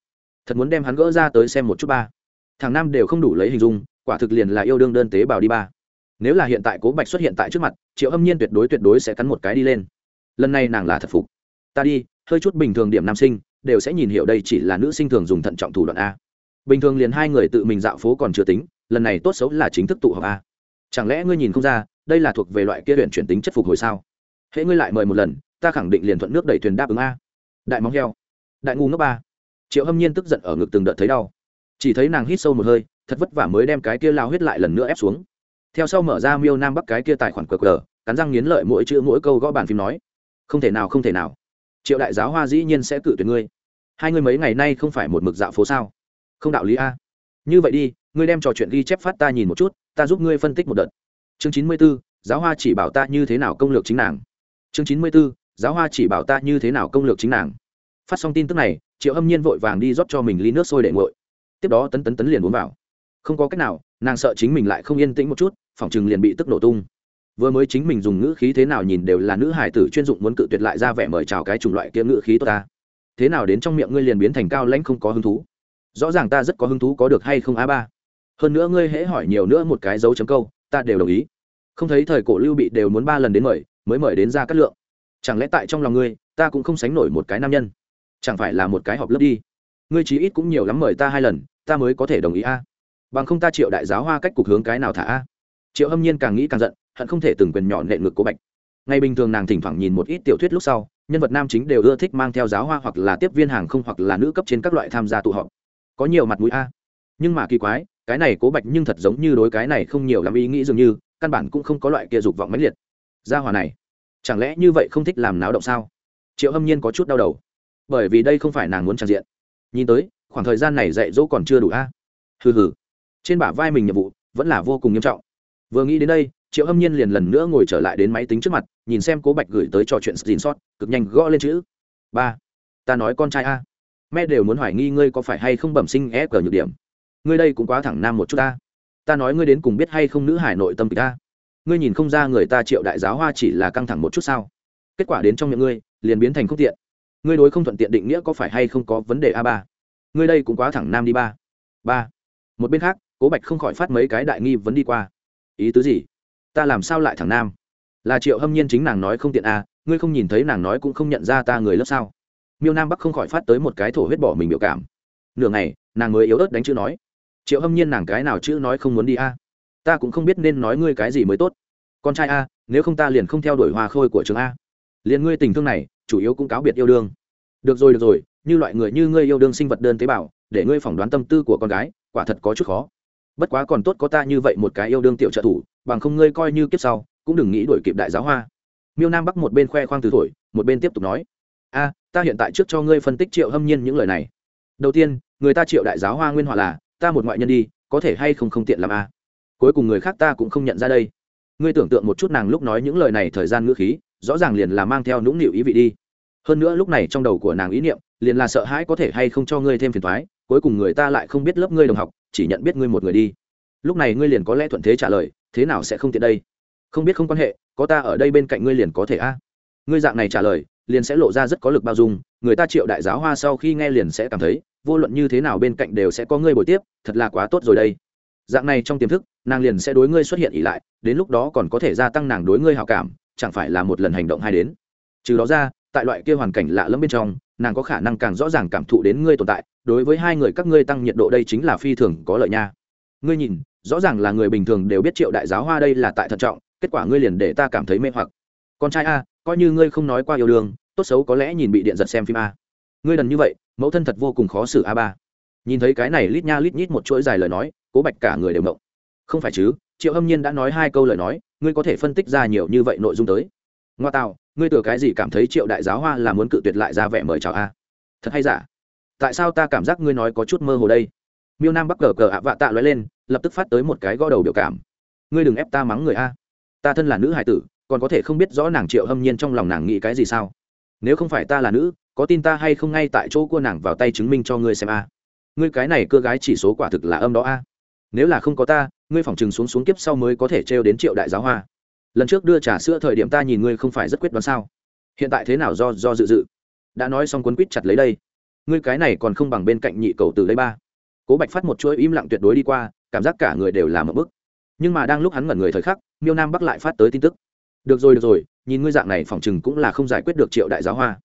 Thật muốn đem hắn gỡ ra tới xem một chút ba. Thằng nam đều không đủ lấy hình dung, quả thực liền là yêu đương đơn tế bào đi ba. Nếu là hiện tại cố bạch xuất hiện tại trước mặt, triệu hâm nhiên tuyệt đối tuyệt đối sẽ cắn một cái đi lên. Lần này nàng là thật phục. Ta đi hơi chút bình thường điểm nam sinh, đều sẽ nhìn hiểu đây chỉ là nữ sinh thường dùng thận trọng thủ đoạn a. Bình thường liền hai người tự mình dạo phố còn chưa tính, lần này tốt xấu là chính thức tụ họp a. Chẳng lẽ ngươi nhìn không ra, đây là thuộc về loại kia huyện chuyển tính chất phục hồi sao? Hễ ngươi lại mời một lần, ta khẳng định liền thuận nước đẩy thuyền đáp ứng a. Đại móng heo. Đại ngu ngốc ba. Triệu hâm nhiên tức giận ở ngực từng đợt thấy đau. Chỉ thấy nàng hít sâu một hơi, thật vất vả mới đem cái kia lao huyết lại lần nữa ép xuống. Theo sau mở ra miêu nam bắc cái kia tài khoản cờ cờ cắn răng nghiến lợi mỗi chữ mỗi câu gõ bàn phim nói. Không thể nào, không thể nào triệu đại giáo hoa dĩ nhiên sẽ cự tuyệt ngươi. Hai ngươi mấy ngày nay không phải một mực dạo phố sao? Không đạo lý a. Như vậy đi, ngươi đem trò chuyện ghi chép phát ta nhìn một chút, ta giúp ngươi phân tích một đợt. Chương chín mươi b ố giáo hoa chỉ bảo ta như thế nào công lược chính nàng. Chương chín mươi b ố giáo hoa chỉ bảo ta như thế nào công lược chính nàng. Phát xong tin tức này, triệu hâm nhiên vội vàng đi rót cho mình ly nước sôi để ngội tiếp đó tấn tấn tấn liền uống vào. Không có cách nào, nàng sợ chính mình lại không yên tĩnh một chút, phòng chừng liền bị tức nổ tung vừa mới chính mình dùng ngữ khí thế nào nhìn đều là nữ hải tử chuyên dụng muốn cự tuyệt lại ra vẻ mời chào cái chủng loại kia ngữ khí tốt ta. Thế nào đến trong miệng ngươi liền biến thành cao lãnh không có hứng thú? Rõ ràng ta rất có hứng thú có được hay không a ba? Hơn nữa ngươi hễ hỏi nhiều nữa một cái dấu chấm câu, ta đều đồng ý. Không thấy thời cổ lưu bị đều muốn ba lần đến mời, mới mời đến ra cát lượng. Chẳng lẽ tại trong lòng ngươi, ta cũng không sánh nổi một cái nam nhân? Chẳng phải là một cái họp lớp đi? Ngươi chí ít cũng nhiều lắm mời ta hai lần, ta mới có thể đồng ý a. Bằng không ta triệu đại giáo hoa cách cục hướng cái nào thả a? Triệu hâm nhiên càng nghĩ càng giận hận không thể từng quyền nhỏ nện ngực cố bạch. Ngày bình thường nàng thỉnh thoảng nhìn một ít tiểu thuyết lúc sau, nhân vật nam chính đều ưa thích mang theo giáo hoa hoặc là tiếp viên hàng không hoặc là nữ cấp trên các loại tham gia tụ họp. Có nhiều mặt mũi a. Nhưng mà kỳ quái, cái này cố bạch nhưng thật giống như đối cái này không nhiều làm ý nghĩ dường như, căn bản cũng không có loại kia dục vọng mãnh liệt. Gia hòa này, chẳng lẽ như vậy không thích làm náo động sao? Triệu hâm nhiên có chút đau đầu. Bởi vì đây không phải nàng muốn trang diện. Nhìn tới, khoảng thời gian này dạy dỗ còn chưa đủ a. Hừ hừ. Trên bả vai mình nhiệm vụ vẫn là vô cùng nghiêm trọng. Vừa nghĩ đến đây triệu hâm nhiên liền lần nữa ngồi trở lại đến máy tính trước mặt, nhìn xem cố bạch gửi tới trò chuyện xin sót cực nhanh gõ lên chữ. Ba. Ta nói con trai a. Mẹ đều muốn hoài nghi ngươi có phải hay không bẩm sinh ép cờ nhược điểm. Ngươi đây cũng quá thẳng nam một chút ta ta nói ngươi đến cùng biết hay không nữ hải nội tâm kịch ta ngươi nhìn không ra người ta triệu đại giáo hoa chỉ là căng thẳng một chút sao? Kết quả đến trong miệng ngươi, liền biến thành không tiện. Ngươi đối không thuận tiện định nghĩa có phải hay không có vấn đề a ba? Ngươi đây cũng quá thẳng nam đi ba. Ba. Một bên khác, cố bạch không khỏi phát mấy cái đại nghi vấn đi qua. Ý tứ gì? Ta làm sao lại thẳng nam? Là triệu hâm nhiên chính nàng nói không tiện a ngươi không nhìn thấy nàng nói cũng không nhận ra ta người lớp sao? Miêu nam bắc không khỏi phát tới một cái thổ huyết bỏ mình biểu cảm. Nửa ngày, nàng mới yếu ớt đánh chữ nói. Triệu hâm nhiên nàng cái nào chữ nói không muốn đi a ta cũng không biết nên nói ngươi cái gì mới tốt. Con trai a nếu không ta liền không theo đuổi hoa khôi của trường a. Liền ngươi tình thương này, chủ yếu cũng cáo biệt yêu đương. Được rồi được rồi, như loại người như ngươi yêu đương sinh vật đơn tế bào, để ngươi phỏng đoán tâm tư của con gái, quả thật có chút khó. Bất quá còn tốt có ta như vậy một cái yêu đương tiểu trợ thủ bằng không ngươi coi như kiếp sau, cũng đừng nghĩ đuổi kịp đại giáo hoa. Miêu nam bắc một bên khoe khoang từ thổi, một bên tiếp tục nói. A, ta hiện tại trước cho ngươi phân tích triệu hâm nhiên những lời này. Đầu tiên, người ta triệu đại giáo hoa nguyên họa là, ta một ngoại nhân đi, có thể hay không không tiện làm a. Cuối cùng người khác ta cũng không nhận ra đây. Ngươi tưởng tượng một chút nàng lúc nói những lời này thời gian ngữ khí, rõ ràng liền là mang theo nũng nịu ý vị đi. Hơn nữa lúc này trong đầu của nàng ý niệm, liền là sợ hãi có thể hay không cho ngươi thêm phiền thoái cuối cùng người ta lại không biết lớp ngươi đồng học, chỉ nhận biết ngươi một người đi lúc này ngươi liền có lẽ thuận thế trả lời, thế nào sẽ không tiện đây? Không biết không quan hệ, có ta ở đây bên cạnh ngươi liền có thể a. À? Ngươi dạng này trả lời, liền sẽ lộ ra rất có lực bao dung, người ta triệu đại giáo hoa sau khi nghe liền sẽ cảm thấy, vô luận như thế nào bên cạnh đều sẽ có ngươi bồi tiếp, thật là quá tốt rồi đây. Dạng này trong tiềm thức, nàng liền sẽ đối ngươi xuất hiện ỉ lại, đến lúc đó còn có thể gia tăng nàng đối ngươi hào cảm, chẳng phải là một lần hành động hay đến. Trừ đó ra, tại loại kia hoàn cảnh lạ lẫm bên trong, nàng có khả năng càng rõ ràng cảm thụ đến ngươi tồn tại, đối với hai người các ngươi tăng nhiệt độ đây chính là phi thường có lợi nha. Ngươi nhìn rõ ràng là người bình thường đều biết triệu đại giáo hoa đây là tại thận trọng, kết quả ngươi liền để ta cảm thấy mê hoặc. Con trai a, coi như ngươi không nói qua yêu đương, tốt xấu có lẽ nhìn bị điện giật xem phim a. Ngươi đần như vậy, mẫu thân thật vô cùng khó xử a ba. Nhìn thấy cái này lít nha lít nhít một chuỗi dài lời nói, cố bạch cả người đều mộng không phải chứ, triệu hâm nhiên đã nói hai câu lời nói, ngươi có thể phân tích ra nhiều như vậy nội dung tới. Ngoa tạo, ngươi từ cái gì cảm thấy triệu đại giáo hoa là muốn cự tuyệt lại ra vẻ mời chào a? Thật hay giả? Tại sao ta cảm giác ngươi nói có chút mơ hồ đây? Miêu nam bắc cờ cờ ạ vạ tạ lóe lên, lập tức phát tới một cái gõ đầu biểu cảm. Ngươi đừng ép ta mắng người a. Ta thân là nữ hải tử, còn có thể không biết rõ nàng triệu hâm nhiên trong lòng nàng nghĩ cái gì sao? Nếu không phải ta là nữ, có tin ta hay không ngay tại chỗ của nàng vào tay chứng minh cho ngươi xem a. Ngươi cái này cơ gái chỉ số quả thực là âm đó a. Nếu là không có ta, ngươi phỏng chừng xuống xuống kiếp sau mới có thể trêu đến triệu đại giáo hoa. Lần trước đưa trà sữa thời điểm ta nhìn ngươi không phải rất quyết đoán sao? Hiện tại thế nào do do dự dự? Đã nói xong quấn quýt chặt lấy đây. Ngươi cái này còn không bằng bên cạnh nhị cầu từ lấy ba cố bạch phát một chuỗi im lặng tuyệt đối đi qua, cảm giác cả người đều làm một bức nhưng mà đang lúc hắn ngẩn người thời khắc, miêu nam bắc lại phát tới tin tức. Được rồi được rồi, nhìn ngươi dạng này phỏng chừng cũng là không giải quyết được triệu đại giáo hoa.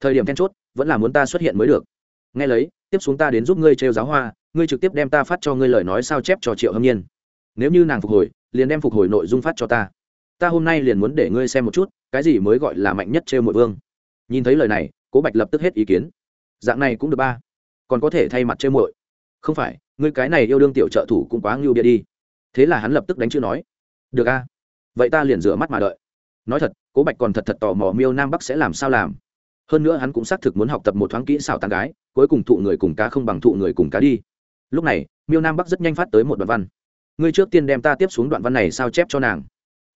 Thời điểm then chốt, vẫn là muốn ta xuất hiện mới được. Nghe lấy, tiếp xuống ta đến giúp ngươi trêu giáo hoa, ngươi trực tiếp đem ta phát cho ngươi lời nói sao chép cho triệu hâm nhiên. Nếu như nàng phục hồi, liền đem phục hồi nội dung phát cho ta. Ta hôm nay liền muốn để ngươi xem một chút, cái gì mới gọi là mạnh nhất trêu mội vương. Nhìn thấy lời này, cố bạch lập tức hết ý kiến. Dạng này cũng được ba. Còn có thể thay mặt trêu mội không phải, ngươi cái này yêu đương tiểu trợ thủ cũng quá ngưu bia đi. Thế là hắn lập tức đánh chữ nói, được a, vậy ta liền rửa mắt mà đợi. Nói thật, cố bạch còn thật thật tò mò miêu nam bắc sẽ làm sao làm. Hơn nữa hắn cũng xác thực muốn học tập một thoáng kỹ xảo tàn gái, cuối cùng thụ người cùng cá không bằng thụ người cùng cá đi. Lúc này, miêu nam bắc rất nhanh phát tới một đoạn văn. Ngươi trước tiên đem ta tiếp xuống đoạn văn này sao chép cho nàng.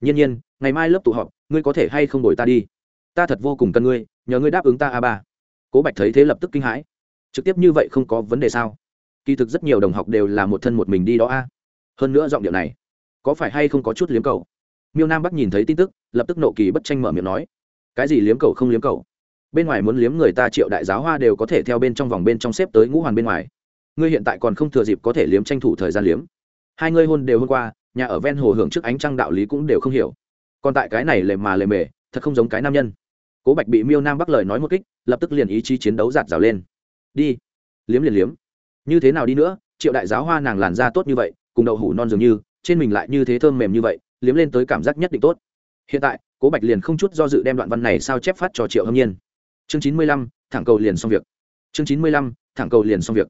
Nhiên nhiên, ngày mai lớp tụ họp, ngươi có thể hay không đổi ta đi? Ta thật vô cùng cần ngươi, nhờ ngươi đáp ứng ta a ba. Cố bạch thấy thế lập tức kinh hãi. Trực tiếp như vậy không có vấn đề sao? Kỳ thực rất nhiều đồng học đều là một thân một mình đi đó a. Hơn nữa giọng điệu này, có phải hay không có chút liếm cầu? Miêu nam bắc nhìn thấy tin tức, lập tức nộ kỳ bất tranh mở miệng nói, cái gì liếm cầu không liếm cầu? Bên ngoài muốn liếm người ta triệu đại giáo hoa đều có thể theo bên trong vòng bên trong xếp tới ngũ hoàn bên ngoài. Ngươi hiện tại còn không thừa dịp có thể liếm tranh thủ thời gian liếm. Hai ngươi hôn đều hôm qua, nhà ở ven hồ hưởng trước ánh trăng đạo lý cũng đều không hiểu. Còn tại cái này lề mà lề mề, thật không giống cái nam nhân. Cố bạch bị miêu nam bắc lời nói một kích, lập tức liền ý chí chiến đấu giạt rào lên. Đi, liếm liền liếm như thế nào đi nữa, triệu đại giáo hoa nàng làn da tốt như vậy, cùng đậu hủ non dường như, trên mình lại như thế thơm mềm như vậy, liếm lên tới cảm giác nhất định tốt. Hiện tại, cố bạch liền không chút do dự đem đoạn văn này sao chép phát cho triệu hâm nhiên. Chương chín mươi lăm, thẳng cầu liền xong việc. Chương chín mươi lăm, thẳng cầu liền xong việc.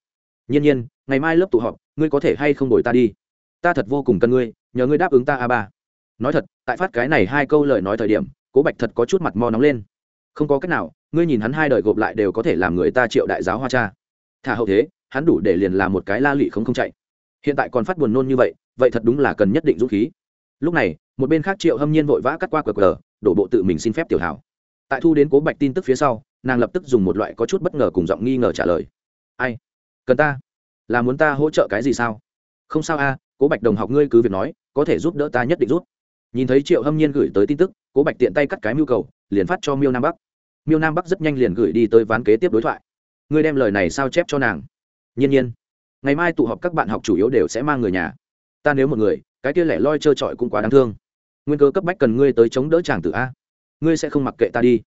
Nhiên nhiên, ngày mai lớp tụ họp, ngươi có thể hay không đổi ta đi? Ta thật vô cùng cần ngươi, nhờ ngươi đáp ứng ta a ba. Nói thật, tại phát cái này hai câu lời nói thời điểm, cố bạch thật có chút mặt mò nóng lên. Không có cách nào, ngươi nhìn hắn hai đời gộp lại đều có thể làm người ta triệu đại giáo hoa cha. Thả hậu thế hắn đủ để liền làm một cái la lị không không chạy. Hiện tại còn phát buồn nôn như vậy vậy thật đúng là cần nhất định dũng khí. Lúc này, một bên khác triệu hâm nhiên vội vã cắt qua cờ cờ đổ bộ tự mình xin phép tiểu hảo. Tại thu đến cố bạch tin tức phía sau, nàng lập tức dùng một loại có chút bất ngờ cùng giọng nghi ngờ trả lời. Ai? Cần ta? Là muốn ta hỗ trợ cái gì sao? Không sao a, cố bạch đồng học ngươi cứ việc nói, có thể giúp đỡ ta nhất định rút nhìn thấy triệu hâm nhiên gửi tới tin tức, cố bạch tiện tay cắt cái mưu cầu, liền phát cho miêu nam bắc. Miêu nam bắc rất nhanh liền gửi đi tới ván kế tiếp đối thoại. Ngươi đem lời này sao chép cho nàng? Nhiên nhiên. Ngày mai tụ họp các bạn học chủ yếu đều sẽ mang người nhà. Ta nếu một người, cái kia lẻ loi trơ trọi cũng quá đáng thương. Nguyên cơ cấp bách cần ngươi tới chống đỡ chàng tử a. Ngươi sẽ không mặc kệ ta đi.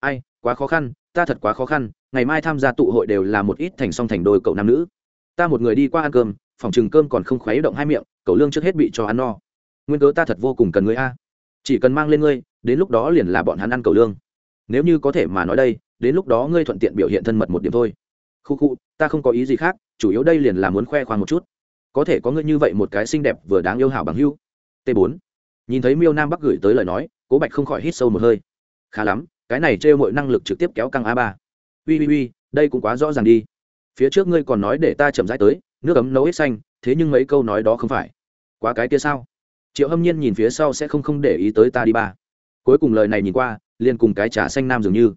Ai, quá khó khăn, ta thật quá khó khăn, ngày mai tham gia tụ hội đều là một ít thành song thành đôi cậu nam nữ. Ta một người đi qua ăn cơm, phòng trừng cơm còn không khuấy động hai miệng, cậu lương trước hết bị cho ăn no. Nguyên cớ ta thật vô cùng cần ngươi a. Chỉ cần mang lên ngươi, đến lúc đó liền là bọn hắn ăn cậu lương. Nếu như có thể mà nói đây, đến lúc đó ngươi thuận tiện biểu hiện thân mật một điểm thôi khu khu, ta không có ý gì khác, chủ yếu đây liền là muốn khoe khoang một chút. Có thể có ngươi như vậy một cái xinh đẹp vừa đáng yêu hảo bằng hưu t 4 nhìn thấy miêu nam bắc gửi tới lời nói, cố bạch không khỏi hít sâu một hơi. Khá lắm, cái này trêu mọi năng lực trực tiếp kéo căng a ba. Ui ui ui, đây cũng quá rõ ràng đi. Phía trước ngươi còn nói để ta chậm rãi tới, nước ấm nấu hết xanh, thế nhưng mấy câu nói đó không phải. Quá cái kia sao? Triệu hâm nhiên nhìn phía sau sẽ không không để ý tới ta đi ba. Cuối cùng lời này nhìn qua, liền cùng cái trà xanh nam dường như.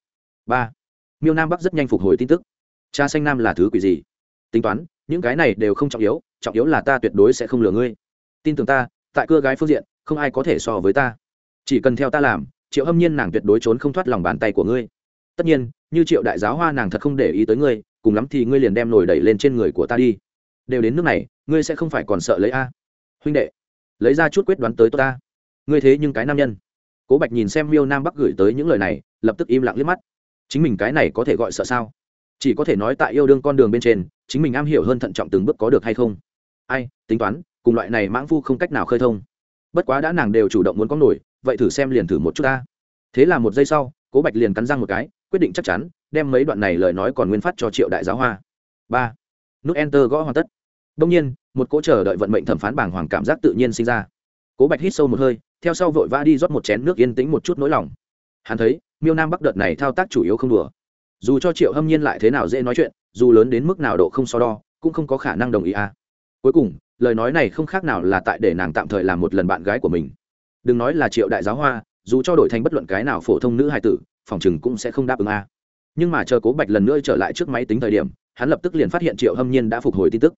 Ba. Miêu nam bắc rất nhanh phục hồi tin tức. Cha xanh nam là thứ quỷ gì? Tính toán, những cái này đều không trọng yếu trọng yếu là ta tuyệt đối sẽ không lừa ngươi. Tin tưởng ta, tại cưa gái phương diện, không ai có thể so với ta. Chỉ cần theo ta làm, triệu hâm nhiên nàng tuyệt đối trốn không thoát lòng bàn tay của ngươi. Tất nhiên, như triệu đại giáo hoa nàng thật không để ý tới ngươi, cùng lắm thì ngươi liền đem nổi đẩy lên trên người của ta đi. Đều đến nước này, ngươi sẽ không phải còn sợ lấy a. Huynh đệ, lấy ra chút quyết đoán tới tôi ta. Ngươi thế nhưng cái nam nhân. Cố bạch nhìn xem miêu nam bắc gửi tới những lời này, lập tức im lặng liếc mắt. Chính mình cái này có thể gọi sợ sao? Chỉ có thể nói tại yêu đương con đường bên trên, chính mình am hiểu hơn thận trọng từng bước có được hay không. Ai, tính toán, cùng loại này mãng phu không cách nào khơi thông. Bất quá đã nàng đều chủ động muốn có nổi, vậy thử xem liền thử một chút ta. Thế là một giây sau, cố bạch liền cắn răng một cái, quyết định chắc chắn, đem mấy đoạn này lời nói còn nguyên phát cho triệu đại giáo hoa. Ba. Nút enter gõ hoàn tất. Đông nhiên, một cỗ chờ đợi vận mệnh thẩm phán bảng hoàng cảm giác tự nhiên sinh ra. Cố bạch hít sâu một hơi, theo sau vội vã đi rót một chén nước yên tĩnh một chút nỗi lòng. Hắn thấy, miêu nam bắc đợt này thao tác chủ yếu không đùa dù cho triệu hâm nhiên lại thế nào dễ nói chuyện, dù lớn đến mức nào độ không so đo, cũng không có khả năng đồng ý à. Cuối cùng, lời nói này không khác nào là tại để nàng tạm thời làm một lần bạn gái của mình. Đừng nói là triệu đại giáo hoa, dù cho đổi thành bất luận cái nào phổ thông nữ hài tử, phòng chừng cũng sẽ không đáp ứng a nhưng mà chờ cố bạch lần nữa trở lại trước máy tính thời điểm, hắn lập tức liền phát hiện triệu hâm nhiên đã phục hồi tin tức.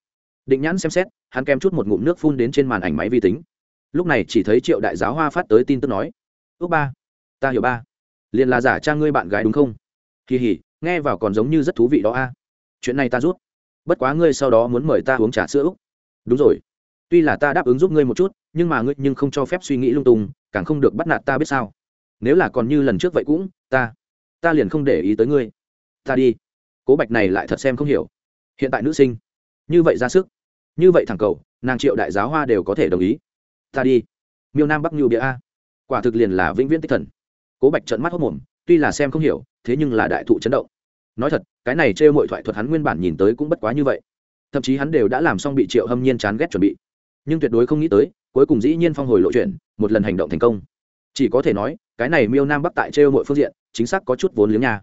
Định nhãn xem xét, hắn kèm chút một ngụm nước phun đến trên màn ảnh máy vi tính. Lúc này chỉ thấy triệu đại giáo hoa phát tới tin tức nói, ước ba, ta hiểu ba. Liền là giả trang ngươi bạn gái đúng không? Kỳ hỉ nghe vào còn giống như rất thú vị đó a. Chuyện này ta rút. Bất quá ngươi sau đó muốn mời ta uống trà sữa úc. Đúng rồi. Tuy là ta đáp ứng giúp ngươi một chút, nhưng mà ngươi nhưng không cho phép suy nghĩ lung tung, càng không được bắt nạt ta biết sao. Nếu là còn như lần trước vậy cũng, ta ta liền không để ý tới ngươi. Ta đi. Cố bạch này lại thật xem không hiểu. Hiện tại nữ sinh, như vậy ra sức, như vậy thẳng cầu, nàng triệu đại giáo hoa đều có thể đồng ý. Ta đi. Miêu nam bắc nhu bia a. Quả thực liền là vĩnh viễn tích thần. Cố bạch trợn mắt hốc mồm tuy là xem không hiểu, thế nhưng là đại thụ chấn động. Nói thật, cái này trêu mọi thoại thuật hắn nguyên bản nhìn tới cũng bất quá như vậy. Thậm chí hắn đều đã làm xong bị triệu hâm nhiên chán ghét chuẩn bị. Nhưng tuyệt đối không nghĩ tới, cuối cùng dĩ nhiên phong hồi lộ chuyện, một lần hành động thành công. Chỉ có thể nói, cái này miêu nam bắc tại trêu mọi phương diện, chính xác có chút vốn liếng nha.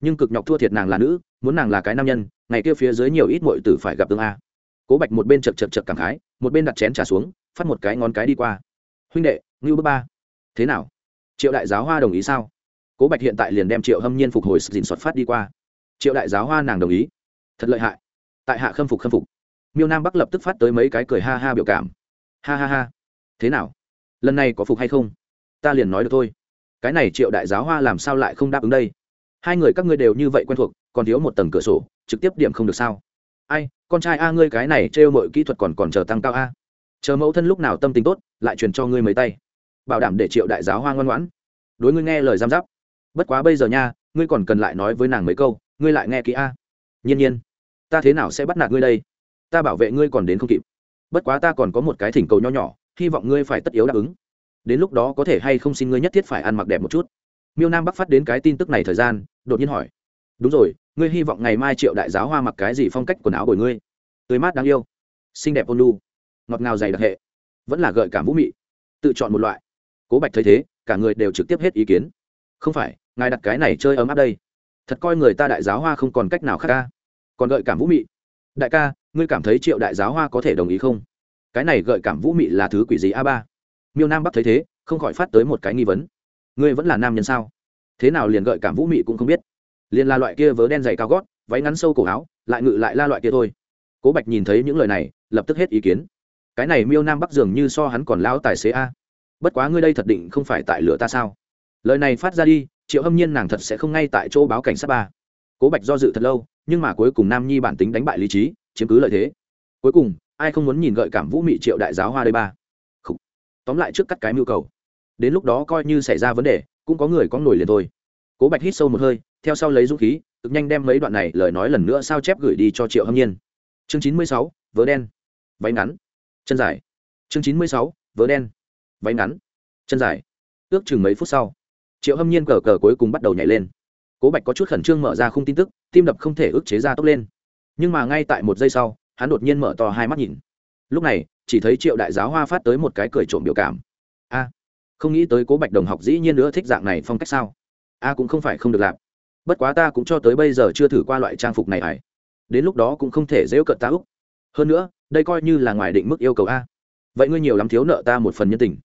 Nhưng cực nhọc thua thiệt nàng là nữ, muốn nàng là cái nam nhân, ngày kia phía dưới nhiều ít mọi tử phải gặp tương a. Cố bạch một bên chật chật chật cảm khái, một bên đặt chén trà xuống, phát một cái ngón cái đi qua. Huynh đệ, ngưu bước ba, thế nào? Triệu đại giáo hoa đồng ý sao? Cố bạch hiện tại liền đem triệu hâm nhiên phục hồi dình soạt phát đi qua. Triệu đại giáo hoa nàng đồng ý. Thật lợi hại. Tại hạ khâm phục khâm phục. Miêu nam bắc lập tức phát tới mấy cái cười ha ha biểu cảm. Ha ha ha. Thế nào? Lần này có phục hay không? Ta liền nói được thôi. Cái này triệu đại giáo hoa làm sao lại không đáp ứng đây? Hai người các ngươi đều như vậy quen thuộc, còn thiếu một tầng cửa sổ, trực tiếp điểm không được sao? Ai, con trai a ngươi cái này trêu mọi kỹ thuật còn còn chờ tăng cao a. Chờ mẫu thân lúc nào tâm tình tốt, lại truyền cho ngươi mấy tay. Bảo đảm để triệu đại giáo hoa ngoan ngoãn. Đối ngươi nghe lời giam giáp bất quá bây giờ nha, ngươi còn cần lại nói với nàng mấy câu, ngươi lại nghe kỹ a. Nhiên nhiên, ta thế nào sẽ bắt nạt ngươi đây? Ta bảo vệ ngươi còn đến không kịp. Bất quá ta còn có một cái thỉnh cầu nho nhỏ, hy vọng ngươi phải tất yếu đáp ứng. Đến lúc đó có thể hay không xin ngươi nhất thiết phải ăn mặc đẹp một chút. Miêu nam bắc phát đến cái tin tức này thời gian, đột nhiên hỏi. Đúng rồi, ngươi hy vọng ngày mai triệu đại giáo hoa mặc cái gì phong cách quần áo bồi ngươi? Tươi mát đáng yêu, xinh đẹp ôn lu ngọt ngào dày đặc hệ, vẫn là gợi cảm vũ mị. Tự chọn một loại. Cố bạch thấy thế, cả người đều trực tiếp hết ý kiến. Không phải ngài đặt cái này chơi ấm áp đây. Thật coi người ta đại giáo hoa không còn cách nào khác ca. Còn gợi cảm vũ mị. Đại ca, ngươi cảm thấy triệu đại giáo hoa có thể đồng ý không? Cái này gợi cảm vũ mị là thứ quỷ gì a ba? Miêu nam bắc thấy thế, không khỏi phát tới một cái nghi vấn. Ngươi vẫn là nam nhân sao? Thế nào liền gợi cảm vũ mị cũng không biết. Liền là loại kia vớ đen dày cao gót, váy ngắn sâu cổ áo, lại ngự lại la loại kia thôi. Cố bạch nhìn thấy những lời này, lập tức hết ý kiến. Cái này miêu nam bắc dường như so hắn còn lão tài xế a. Bất quá ngươi đây thật định không phải tại lửa ta sao? Lời này phát ra đi triệu hâm nhiên nàng thật sẽ không ngay tại chỗ báo cảnh sát ba. Cố bạch do dự thật lâu, nhưng mà cuối cùng nam nhi bản tính đánh bại lý trí, chiếm cứ lợi thế. Cuối cùng, ai không muốn nhìn gợi cảm vũ mị triệu đại giáo hoa đây ba? Tóm lại trước cắt cái mưu cầu. Đến lúc đó coi như xảy ra vấn đề, cũng có người có nổi liền thôi. Cố bạch hít sâu một hơi, theo sau lấy dũng khí, cực nhanh đem mấy đoạn này lời nói lần nữa sao chép gửi đi cho triệu hâm nhiên. Chương chín mươi sáu, vớ đen. Váy ngắn. Chân dài. Chương chín mươi sáu, vớ đen. Váy ngắn. Chân dài. Ước chừng mấy phút sau triệu hâm nhiên cờ cờ cuối cùng bắt đầu nhảy lên cố bạch có chút khẩn trương mở ra khung tin tức tim đập không thể ức chế ra tốc lên nhưng mà ngay tại một giây sau hắn đột nhiên mở to hai mắt nhìn lúc này chỉ thấy triệu đại giáo hoa phát tới một cái cười trộm biểu cảm a không nghĩ tới cố bạch đồng học dĩ nhiên nữa thích dạng này phong cách sao a cũng không phải không được làm bất quá ta cũng cho tới bây giờ chưa thử qua loại trang phục này ải đến lúc đó cũng không thể dễu cợt ta úc hơn nữa đây coi như là ngoài định mức yêu cầu a vậy ngươi nhiều lắm thiếu nợ ta một phần nhân tình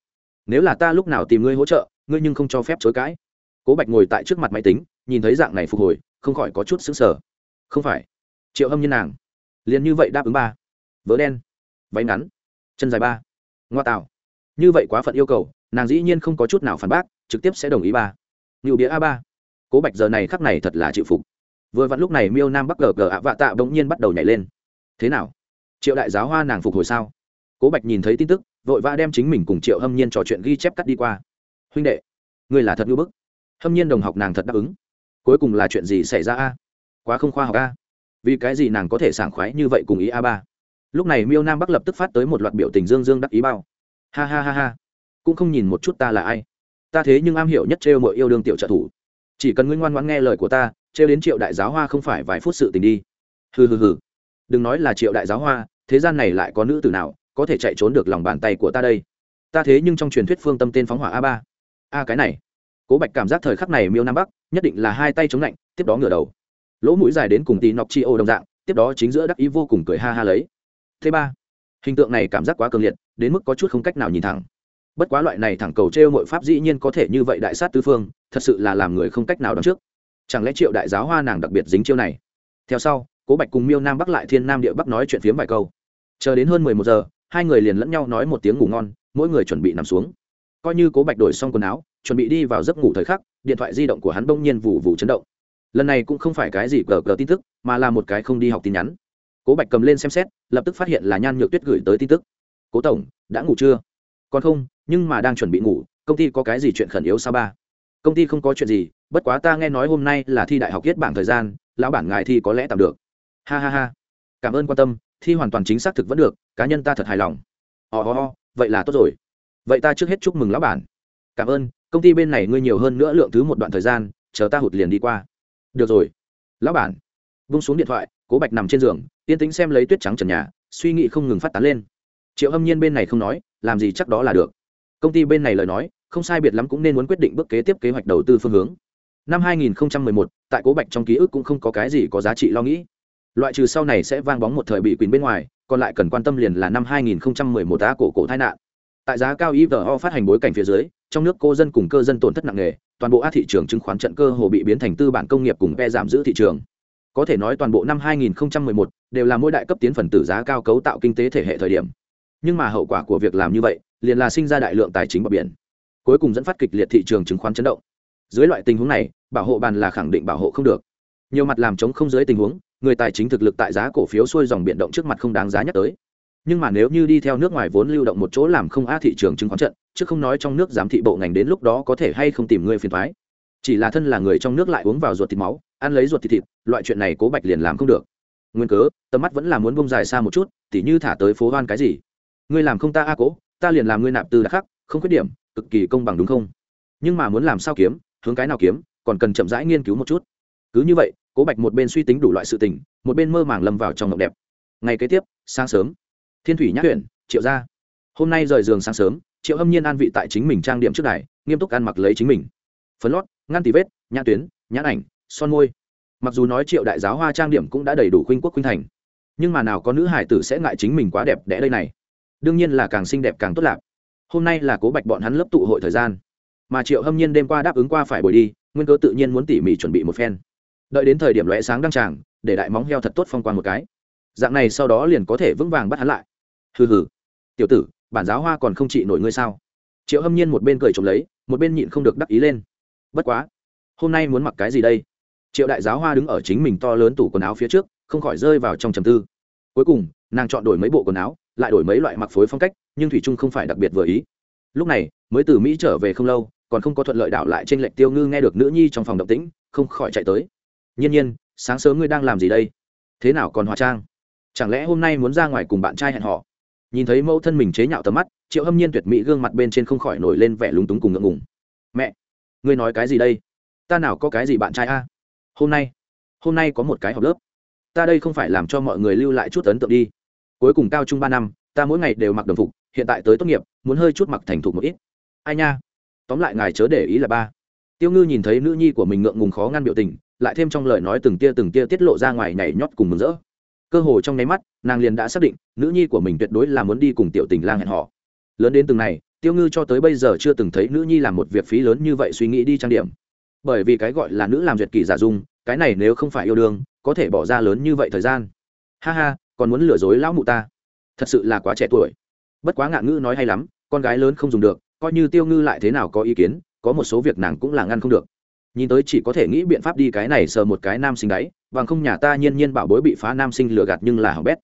nếu là ta lúc nào tìm ngươi hỗ trợ ngươi nhưng không cho phép chối cãi. Cố bạch ngồi tại trước mặt máy tính, nhìn thấy dạng này phục hồi, không khỏi có chút xứng sở không phải. Triệu hâm như nàng. Liền như vậy đáp ứng ba. Vớ đen. Váy ngắn. Chân dài ba. Ngoa tạo. Như vậy quá phận yêu cầu, nàng dĩ nhiên không có chút nào phản bác, trực tiếp sẽ đồng ý ba. Ngự Bía a ba. Cố bạch giờ này khắc này thật là chịu phục. Vừa vặn lúc này miêu nam bắc gờ gờ ạ vạ tạ bỗng nhiên bắt đầu nhảy lên. Thế nào? Triệu đại giáo hoa nàng phục hồi sao? Cố bạch nhìn thấy tin tức, vội vã đem chính mình cùng triệu hâm nhiên trò chuyện ghi chép cắt đi qua huynh đệ người là thật ngưỡng bức. Hâm nhiên đồng học nàng thật đáp ứng. Cuối cùng là chuyện gì xảy ra a? Quá không khoa học a. Vì cái gì nàng có thể sảng khoái như vậy cùng ý a ba? Lúc này miêu nam bắc lập tức phát tới một loạt biểu tình dương dương đắc ý bao. Ha ha ha ha. Cũng không nhìn một chút ta là ai. Ta thế nhưng am hiểu nhất trêu mọi yêu đương tiểu trợ thủ. Chỉ cần ngươi ngoan ngoãn nghe lời của ta, trêu đến triệu đại giáo hoa không phải vài phút sự tình đi. Hừ hừ hừ. Đừng nói là triệu đại giáo hoa, thế gian này lại có nữ tử nào có thể chạy trốn được lòng bàn tay của ta đây? Ta thế nhưng trong truyền thuyết phương tâm tên phóng hỏa a ba a cái này. Cố bạch cảm giác thời khắc này miêu nam bắc, nhất định là hai tay chống lạnh, tiếp đó ngửa đầu. Lỗ mũi dài đến cùng tí nọc chi ô đồng dạng, tiếp đó chính giữa đắc ý vô cùng cười ha ha lấy. Thứ ba, hình tượng này cảm giác quá cường liệt, đến mức có chút không cách nào nhìn thẳng. Bất quá loại này thẳng cầu t r mọi pháp dĩ nhiên có thể như vậy đại sát tư phương, thật sự là làm người không cách nào đón trước. Chẳng lẽ triệu đại giáo hoa nàng đặc biệt dính chiêu này? Theo sau, cố bạch cùng miêu nam bắc lại thiên nam địa bắc nói chuyện phiếm vài câu. Chờ đến hơn mười một giờ, hai người liền lẫn nhau nói một tiếng ngủ ngon, mỗi người chuẩn bị nằm xuống coi như cố bạch đổi xong quần áo chuẩn bị đi vào giấc ngủ thời khắc điện thoại di động của hắn bỗng nhiên vụ vụ chấn động. Lần này cũng không phải cái gì cờ cờ tin tức mà là một cái không đi học tin nhắn. Cố bạch cầm lên xem xét lập tức phát hiện là nhan nhược tuyết gửi tới tin tức. Cố tổng đã ngủ chưa? Còn không nhưng mà đang chuẩn bị ngủ công ty có cái gì chuyện khẩn yếu sao ba? Công ty không có chuyện gì bất quá ta nghe nói hôm nay là thi đại học viết bảng thời gian lão bản ngài thi có lẽ tạm được. Ha ha ha cảm ơn quan tâm thi hoàn toàn chính xác thực vẫn được cá nhân ta thật hài lòng. Oh oh oh, vậy là tốt rồi vậy ta trước hết chúc mừng lão bản. Cảm ơn công ty bên này ngươi nhiều hơn nữa lượng thứ một đoạn thời gian chờ ta hụt liền đi qua. Được rồi. Lão bản. Vung xuống điện thoại cố bạch nằm trên giường yên tĩnh xem lấy tuyết trắng trần nhà suy nghĩ không ngừng phát tán lên. Triệu hâm nhiên bên này không nói làm gì chắc đó là được. Công ty bên này lời nói không sai biệt lắm cũng nên muốn quyết định bước kế tiếp kế hoạch đầu tư phương hướng. Năm 2011, tại cố bạch trong ký ức cũng không có cái gì có giá trị lo nghĩ. Loại trừ sau này sẽ vang bóng một thời bị quyền bên ngoài còn lại cần quan tâm liền là năm 2011 tá cổ cổ tai nạn tại giá cao ivo phát hành bối cảnh phía dưới, trong nước cô dân cùng cơ dân tổn thất nặng nề, toàn bộ a thị trường chứng khoán trận cơ hồ bị biến thành tư bản công nghiệp cùng ve giảm giữ thị trường. Có thể nói toàn bộ năm 2011 đều là mỗi đại cấp tiến phần tử giá cao cấu tạo kinh tế thể hệ thời điểm. Nhưng mà hậu quả của việc làm như vậy, liền là sinh ra đại lượng tài chính bờ biển. Cuối cùng dẫn phát kịch liệt thị trường chứng khoán chấn động. Dưới loại tình huống này, bảo hộ bàn là khẳng định bảo hộ không được. Nhiều mặt làm chống không dưới tình huống, người tài chính thực lực tại giá cổ phiếu xuôi dòng biển động trước mặt không đáng giá nhắc tới nhưng mà nếu như đi theo nước ngoài vốn lưu động một chỗ làm không a thị trường chứng khoán trận, chứ không nói trong nước giám thị bộ ngành đến lúc đó có thể hay không tìm người phiền thoái chỉ là thân là người trong nước lại uống vào ruột thịt máu, ăn lấy ruột thịt thịt, loại chuyện này cố bạch liền làm không được. Nguyên cớ, tầm mắt vẫn là muốn bông dài xa một chút, tỉ như thả tới phố hoan cái gì. Ngươi làm không ta a cố, ta liền làm ngươi nạp từ đặc khắc, không khuyết điểm, cực kỳ công bằng đúng không? Nhưng mà muốn làm sao kiếm, hướng cái nào kiếm, còn cần chậm rãi nghiên cứu một chút. Cứ như vậy, cố bạch một bên suy tính đủ loại sự tình, một bên mơ màng lâm vào trong ngọc đẹp. Ngày kế tiếp, sáng sớm thiên thủy nhã huyện triệu gia. hôm nay rời giường sáng sớm, triệu hâm nhiên an vị tại chính mình trang điểm trước đài, nghiêm túc ăn mặc lấy chính mình. Phấn lót, ngăn tì vết, nhã tuyến nhãn ảnh, son môi. Mặc dù nói triệu đại giáo hoa trang điểm cũng đã đầy đủ khuynh quốc khuynh thành, nhưng mà nào có nữ hải tử sẽ ngại chính mình quá đẹp đẽ đây này. Đương nhiên là càng xinh đẹp càng tốt lạc. Hôm nay là cố bạch bọn hắn lớp tụ hội thời gian, mà triệu hâm nhiên đêm qua đáp ứng qua phải bồi đi, nguyên cơ tự nhiên muốn tỉ mỉ chuẩn bị một phen. Đợi đến thời điểm lóe sáng đăng tràng, để đại móng heo thật tốt phong quan một cái. Dạng này sau đó liền có thể vững vàng bắt hắn lại hừ hừ. Tiểu tử, bản giáo hoa còn không trị nổi ngươi sao? Triệu hâm nhiên một bên cười trộm lấy, một bên nhịn không được đắc ý lên. Bất quá, hôm nay muốn mặc cái gì đây? Triệu đại giáo hoa đứng ở chính mình to lớn tủ quần áo phía trước, không khỏi rơi vào trong trầm tư. Cuối cùng, nàng chọn đổi mấy bộ quần áo, lại đổi mấy loại mặc phối phong cách, nhưng thủy trung không phải đặc biệt vừa ý. Lúc này, mới từ mỹ trở về không lâu, còn không có thuận lợi đảo lại trên lệnh tiêu ngư nghe được nữ nhi trong phòng động tĩnh, không khỏi chạy tới. Nhiên nhiên, sáng sớm ngươi đang làm gì đây? Thế nào còn hóa trang? Chẳng lẽ hôm nay muốn ra ngoài cùng bạn trai hẹn họ nhìn thấy mẫu thân mình chế nhạo tầm mắt, triệu hâm nhiên tuyệt mỹ gương mặt bên trên không khỏi nổi lên vẻ lúng túng cùng ngượng ngùng. Mẹ, ngươi nói cái gì đây? Ta nào có cái gì bạn trai a? Hôm nay hôm nay có một cái học lớp. Ta đây không phải làm cho mọi người lưu lại chút ấn tượng đi. Cuối cùng cao trung ba năm, ta mỗi ngày đều mặc đồng phục, hiện tại tới tốt nghiệp, muốn hơi chút mặc thành thục một ít. Ai nha? Tóm lại ngài chớ để ý là ba. Tiêu ngư nhìn thấy nữ nhi của mình ngượng ngùng khó ngăn biểu tình, lại thêm trong lời nói từng tia từng tia tiết lộ ra ngoài nhảy nhót cùng mừng rỡ cơ hồ trong nháy mắt, nàng liền đã xác định, nữ nhi của mình tuyệt đối là muốn đi cùng tiểu tình lang hẹn họ lớn đến từng này, tiêu ngư cho tới bây giờ chưa từng thấy nữ nhi làm một việc phí lớn như vậy suy nghĩ đi trang điểm. Bởi vì cái gọi là nữ làm duyệt kỳ giả dung, cái này nếu không phải yêu đương, có thể bỏ ra lớn như vậy thời gian. Ha ha, còn muốn lừa dối lão mụ ta. Thật sự là quá trẻ tuổi. Bất quá ngạn ngữ nói hay lắm, con gái lớn không dùng được, coi như tiêu ngư lại thế nào có ý kiến, có một số việc nàng cũng là ngăn không được nhìn tới chỉ có thể nghĩ biện pháp đi cái này sờ một cái nam sinh đáy bằng không nhà ta nhiên nhiên bảo bối bị phá nam sinh lừa gạt nhưng là hỏng bét.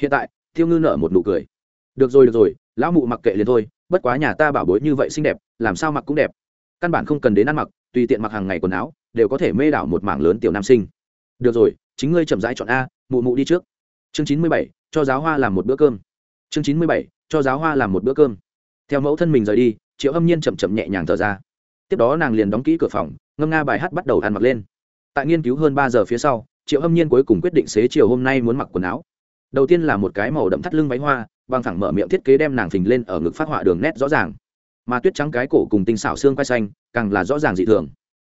Hiện tại, tiêu ngư nở một nụ cười. Được rồi được rồi, lão mụ mặc kệ liền thôi, bất quá nhà ta bảo bối như vậy xinh đẹp, làm sao mặc cũng đẹp. Căn bản không cần đến ăn mặc, tùy tiện mặc hàng ngày quần áo, đều có thể mê đảo một mảng lớn tiểu nam sinh. Được rồi, chính ngươi chậm rãi chọn a, mụ mụ đi trước. Chương chín mươi bảy, cho giáo hoa làm một bữa cơm. Chương chín mươi bảy, cho giáo hoa làm một bữa cơm. Theo mẫu thân mình rời đi, triệu âm nhiên chậm chậm nhẹ nhàng thở ra. Tiếp đó nàng liền đóng kỹ cửa phòng ngâm nga bài hát bắt đầu ăn mặc lên. Tại nghiên cứu hơn ba giờ phía sau, triệu Hâm nhiên cuối cùng quyết định xế chiều hôm nay muốn mặc quần áo. Đầu tiên là một cái màu đậm thắt lưng váy hoa, bằng thẳng mở miệng thiết kế đem nàng phình lên ở ngực phát họa đường nét rõ ràng. Mà tuyết trắng cái cổ cùng tinh xảo xương quai xanh, càng là rõ ràng dị thường.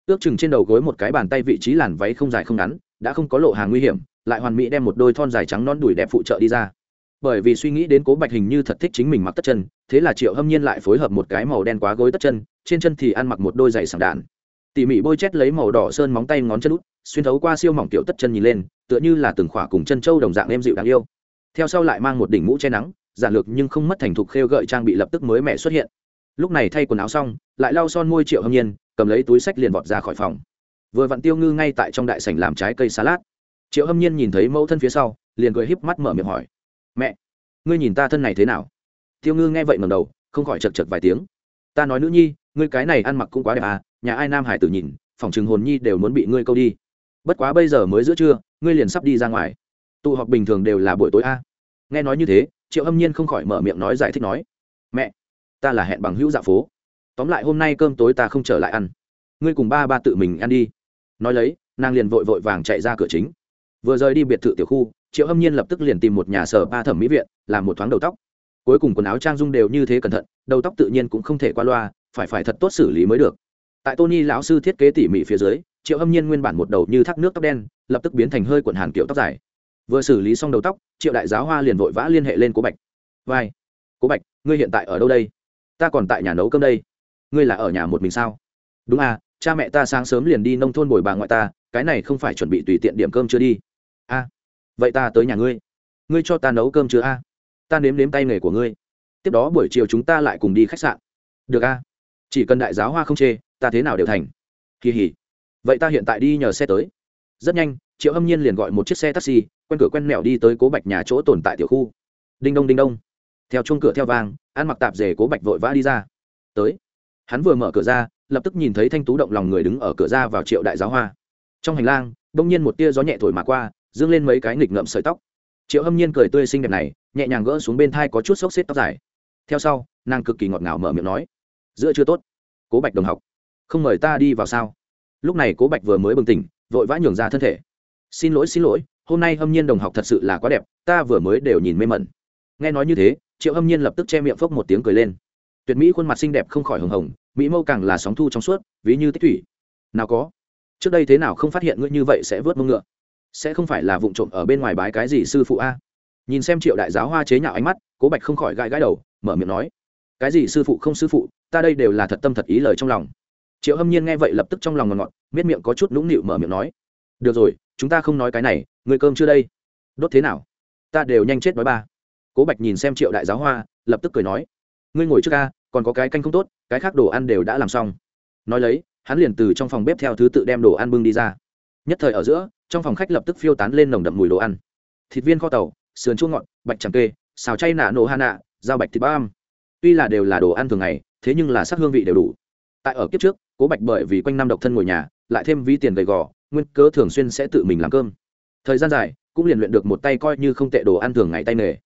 Ước chừng trên đầu gối một cái bàn tay vị trí làn váy không dài không ngắn, đã không có lộ hàng nguy hiểm, lại hoàn mỹ đem một đôi thon dài trắng non đùi đẹp phụ trợ đi ra. Bởi vì suy nghĩ đến cố bạch hình như thật thích chính mình mặc tất chân, thế là triệu hâm nhiên lại phối hợp một cái màu đen quá gối tất chân, trên chân thì ăn mặc một đôi giày sảng đạn tỉ mỉ bôi chét lấy màu đỏ sơn móng tay ngón chân út, xuyên thấu qua siêu mỏng tiểu tất chân nhìn lên, tựa như là từng khỏa cùng chân trâu đồng dạng em dịu đáng yêu. Theo sau lại mang một đỉnh mũ che nắng, giản lược nhưng không mất thành thục khêu gợi trang bị lập tức mới mẻ xuất hiện. Lúc này thay quần áo xong, lại lau son môi triệu hâm nhiên, cầm lấy túi sách liền vọt ra khỏi phòng. Vừa vặn tiêu ngư ngay tại trong đại sảnh làm trái cây salad. Triệu hâm nhiên nhìn thấy mẫu thân phía sau, liền cười híp mắt mở miệng hỏi, mẹ, ngươi nhìn ta thân này thế nào? Tiêu ngư nghe vậy ngầm đầu, không khỏi chật chật vài tiếng. Ta nói nữ nhi, ngươi cái này ăn mặc cũng quá đẹp à nhà ai nam hải tử nhìn, phòng chừng hồn nhi đều muốn bị ngươi câu đi. Bất quá bây giờ mới giữa trưa, ngươi liền sắp đi ra ngoài. Tụ họp bình thường đều là buổi tối a. Nghe nói như thế, triệu hâm nhiên không khỏi mở miệng nói giải thích nói, mẹ, ta là hẹn bằng hữu dạ phố. Tóm lại hôm nay cơm tối ta không trở lại ăn. Ngươi cùng ba ba tự mình ăn đi. Nói lấy, nàng liền vội vội vàng chạy ra cửa chính. Vừa rời đi biệt thự tiểu khu, triệu hâm nhiên lập tức liền tìm một nhà sở ba thẩm mỹ viện, làm một thoáng đầu tóc. Cuối cùng quần áo trang dung đều như thế cẩn thận, đầu tóc tự nhiên cũng không thể qua loa, phải phải thật tốt xử lý mới được tại tony lão sư thiết kế tỉ mỉ phía dưới triệu hâm nhiên nguyên bản một đầu như thác nước tóc đen lập tức biến thành hơi quần hàn kiểu tóc dài. Vừa xử lý xong đầu tóc triệu đại giáo hoa liền vội vã liên hệ lên cố bạch. Vai cố bạch ngươi hiện tại ở đâu đây? Ta còn tại nhà nấu cơm đây. Ngươi là ở nhà một mình sao? Đúng à cha mẹ ta sáng sớm liền đi nông thôn bồi bà ngoại ta cái này không phải chuẩn bị tùy tiện điểm cơm chưa đi. A à, vậy ta tới nhà ngươi. Ngươi cho ta nấu cơm chưa a. Ta nếm nếm tay nghề của ngươi. Tiếp đó buổi chiều chúng ta lại cùng đi khách sạn. Được a chỉ cần đại giáo hoa không chê, ta thế nào đều thành. Kỳ hỉ. Vậy ta hiện tại đi nhờ xe tới. Rất nhanh, triệu hâm nhiên liền gọi một chiếc xe taxi, quen cửa quen mẹo đi tới cố bạch nhà chỗ tồn tại tiểu khu. Đinh đông đinh đông. Theo chuông cửa theo vang, ăn mặc tạp dề cố bạch vội vã đi ra. Tới. Hắn vừa mở cửa ra, lập tức nhìn thấy thanh tú động lòng người đứng ở cửa ra vào triệu đại giáo hoa. Trong hành lang đông nhiên một tia gió nhẹ thổi mà qua, dương lên mấy cái nghịch ngợm sợi tóc. Triệu hâm nhiên cười tươi xinh đẹp này, nhẹ nhàng gỡ xuống bên thai có chút xốc xếp tóc dài. Theo sau, nàng cực kỳ ngọt ngào mở miệng nói giữa chưa tốt. Cố bạch đồng học, không mời ta đi vào sao? Lúc này cố bạch vừa mới bừng tỉnh, vội vã nhường ra thân thể. Xin lỗi xin lỗi, hôm nay hâm nhiên đồng học thật sự là quá đẹp, ta vừa mới đều nhìn mê mẩn. Nghe nói như thế, triệu hâm nhiên lập tức che miệng phốc một tiếng cười lên. Tuyệt mỹ khuôn mặt xinh đẹp không khỏi hồng hồng, mỹ mâu càng là sóng thu trong suốt, ví như tích thủy. Nào có, trước đây thế nào không phát hiện ngươi như vậy sẽ vớt mông ngựa? Sẽ không phải là vụ trộm ở bên ngoài bái cái gì sư phụ a? Nhìn xem triệu đại giáo hoa chế nhạo ánh mắt, cố bạch không khỏi gãi gãi đầu, mở miệng nói cái gì sư phụ không sư phụ, ta đây đều là thật tâm thật ý lời trong lòng. Triệu hâm nhiên nghe vậy lập tức trong lòng ngọt ngọt, miết miệng có chút nũng nịu mở miệng nói, được rồi, chúng ta không nói cái này người cơm chưa đây? Đốt thế nào? Ta đều nhanh chết nói ba. Cố bạch nhìn xem triệu đại giáo hoa, lập tức cười nói, ngươi ngồi trước ca, còn có cái canh không tốt, cái khác đồ ăn đều đã làm xong. Nói lấy, hắn liền từ trong phòng bếp theo thứ tự đem đồ ăn bưng đi ra. Nhất thời ở giữa, trong phòng khách lập tức phiêu tán lên nồng đậm mùi đồ ăn. Thịt viên kho tàu, sườn chua ngọt, bạch chẳng kê, xào chay nạ nổ hà nạ dao bạch thịt ba am tuy là đều là đồ ăn thường ngày, thế nhưng là sắc hương vị đều đủ. Tại ở kiếp trước, cố bạch bởi vì quanh năm độc thân ngồi nhà, lại thêm ví tiền gầy gò, nguyên cớ thường xuyên sẽ tự mình làm cơm. Thời gian dài, cũng liền luyện được một tay coi như không tệ đồ ăn thường ngày tay nghề.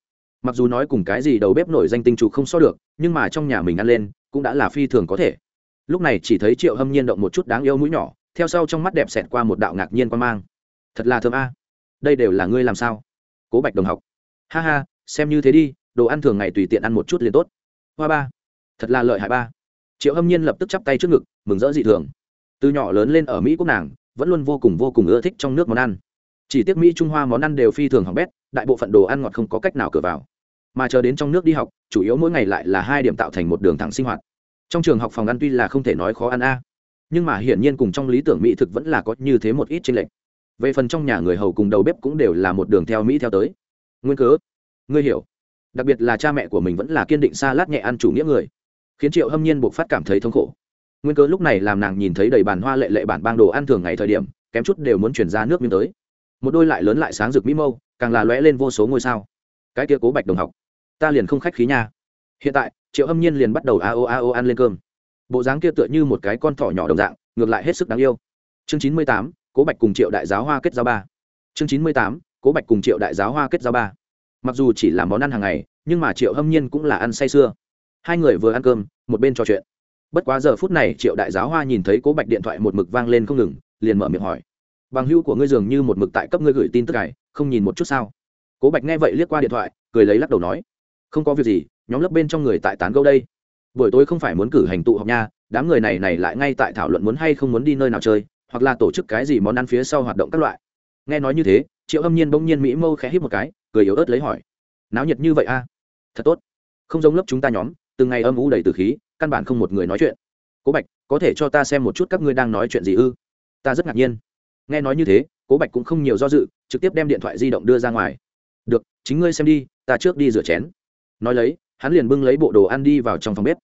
Mặc dù nói cùng cái gì đầu bếp nổi danh tinh chủ không so được, nhưng mà trong nhà mình ăn lên, cũng đã là phi thường có thể. Lúc này chỉ thấy triệu hâm nhiên động một chút đáng yêu mũi nhỏ, theo sau trong mắt đẹp xẹt qua một đạo ngạc nhiên quan mang. Thật là thơm a. Đây đều là ngươi làm sao? Cố bạch đồng học. Ha ha, xem như thế đi, đồ ăn thường ngày tùy tiện ăn một chút liền tốt hoa ba. Thật là lợi hại ba. Triệu hâm nhiên lập tức chắp tay trước ngực, mừng rỡ dị thường. Từ nhỏ lớn lên ở mỹ quốc nàng, vẫn luôn vô cùng vô cùng ưa thích trong nước món ăn. Chỉ tiếc mỹ trung hoa món ăn đều phi thường hỏng bét, đại bộ phận đồ ăn ngọt không có cách nào cửa vào. Mà chờ đến trong nước đi học, chủ yếu mỗi ngày lại là hai điểm tạo thành một đường thẳng sinh hoạt. Trong trường học phòng ăn tuy là không thể nói khó ăn a, nhưng mà hiển nhiên cùng trong lý tưởng mỹ thực vẫn là có như thế một ít tranh lệch. Về phần trong nhà người hầu cùng đầu bếp cũng đều là một đường theo mỹ theo tới. Nguyên cớ, ngươi hiểu đặc biệt là cha mẹ của mình vẫn là kiên định xa lát nhẹ ăn chủ nghĩa người, khiến triệu hâm nhiên buộc phát cảm thấy thống khổ. Nguyên cớ lúc này làm nàng nhìn thấy đầy bàn hoa lệ lệ bản bang đồ ăn thường ngày thời điểm, kém chút đều muốn chuyển ra nước miếng tới. Một đôi lại lớn lại sáng rực mỹ mâu, càng là lóe lên vô số ngôi sao. Cái kia cố bạch đồng học, ta liền không khách khí nha. Hiện tại, triệu hâm nhiên liền bắt đầu a o a o ăn lên cơm. Bộ dáng kia tựa như một cái con thỏ nhỏ đồng dạng, ngược lại hết sức đáng yêu. Chương chín mươi tám, cố bạch cùng triệu đại giáo hoa kết giao ba. Chương chín mươi tám, cố bạch cùng triệu đại giáo hoa kết giao ba mặc dù chỉ là món ăn hàng ngày, nhưng mà triệu hâm nhiên cũng là ăn say sưa. Hai người vừa ăn cơm, một bên trò chuyện. Bất quá giờ phút này, triệu đại giáo hoa nhìn thấy cố bạch điện thoại một mực vang lên không ngừng, liền mở miệng hỏi. Bằng hữu của ngươi dường như một mực tại cấp ngươi gửi tin tức này, không nhìn một chút sao? Cố bạch nghe vậy liếc qua điện thoại, cười lấy lắc đầu nói. Không có việc gì, nhóm lớp bên trong người tại tán gẫu đây. Buổi tối không phải muốn cử hành tụ họp nha, đám người này này lại ngay tại thảo luận muốn hay không muốn đi nơi nào chơi, hoặc là tổ chức cái gì món ăn phía sau hoạt động các loại. Nghe nói như thế, triệu âm nhiên bỗng nhiên mỹ mâu khẽ hít một cái cười yếu ớt lấy hỏi, náo nhiệt như vậy a? Thật tốt. Không giống lớp chúng ta nhóm, từng ngày âm u đầy từ khí, căn bản không một người nói chuyện. Cố bạch, có thể cho ta xem một chút các ngươi đang nói chuyện gì ư? Ta rất ngạc nhiên. Nghe nói như thế, cố bạch cũng không nhiều do dự, trực tiếp đem điện thoại di động đưa ra ngoài. Được, chính ngươi xem đi, ta trước đi rửa chén. Nói lấy, hắn liền bưng lấy bộ đồ ăn đi vào trong phòng bếp.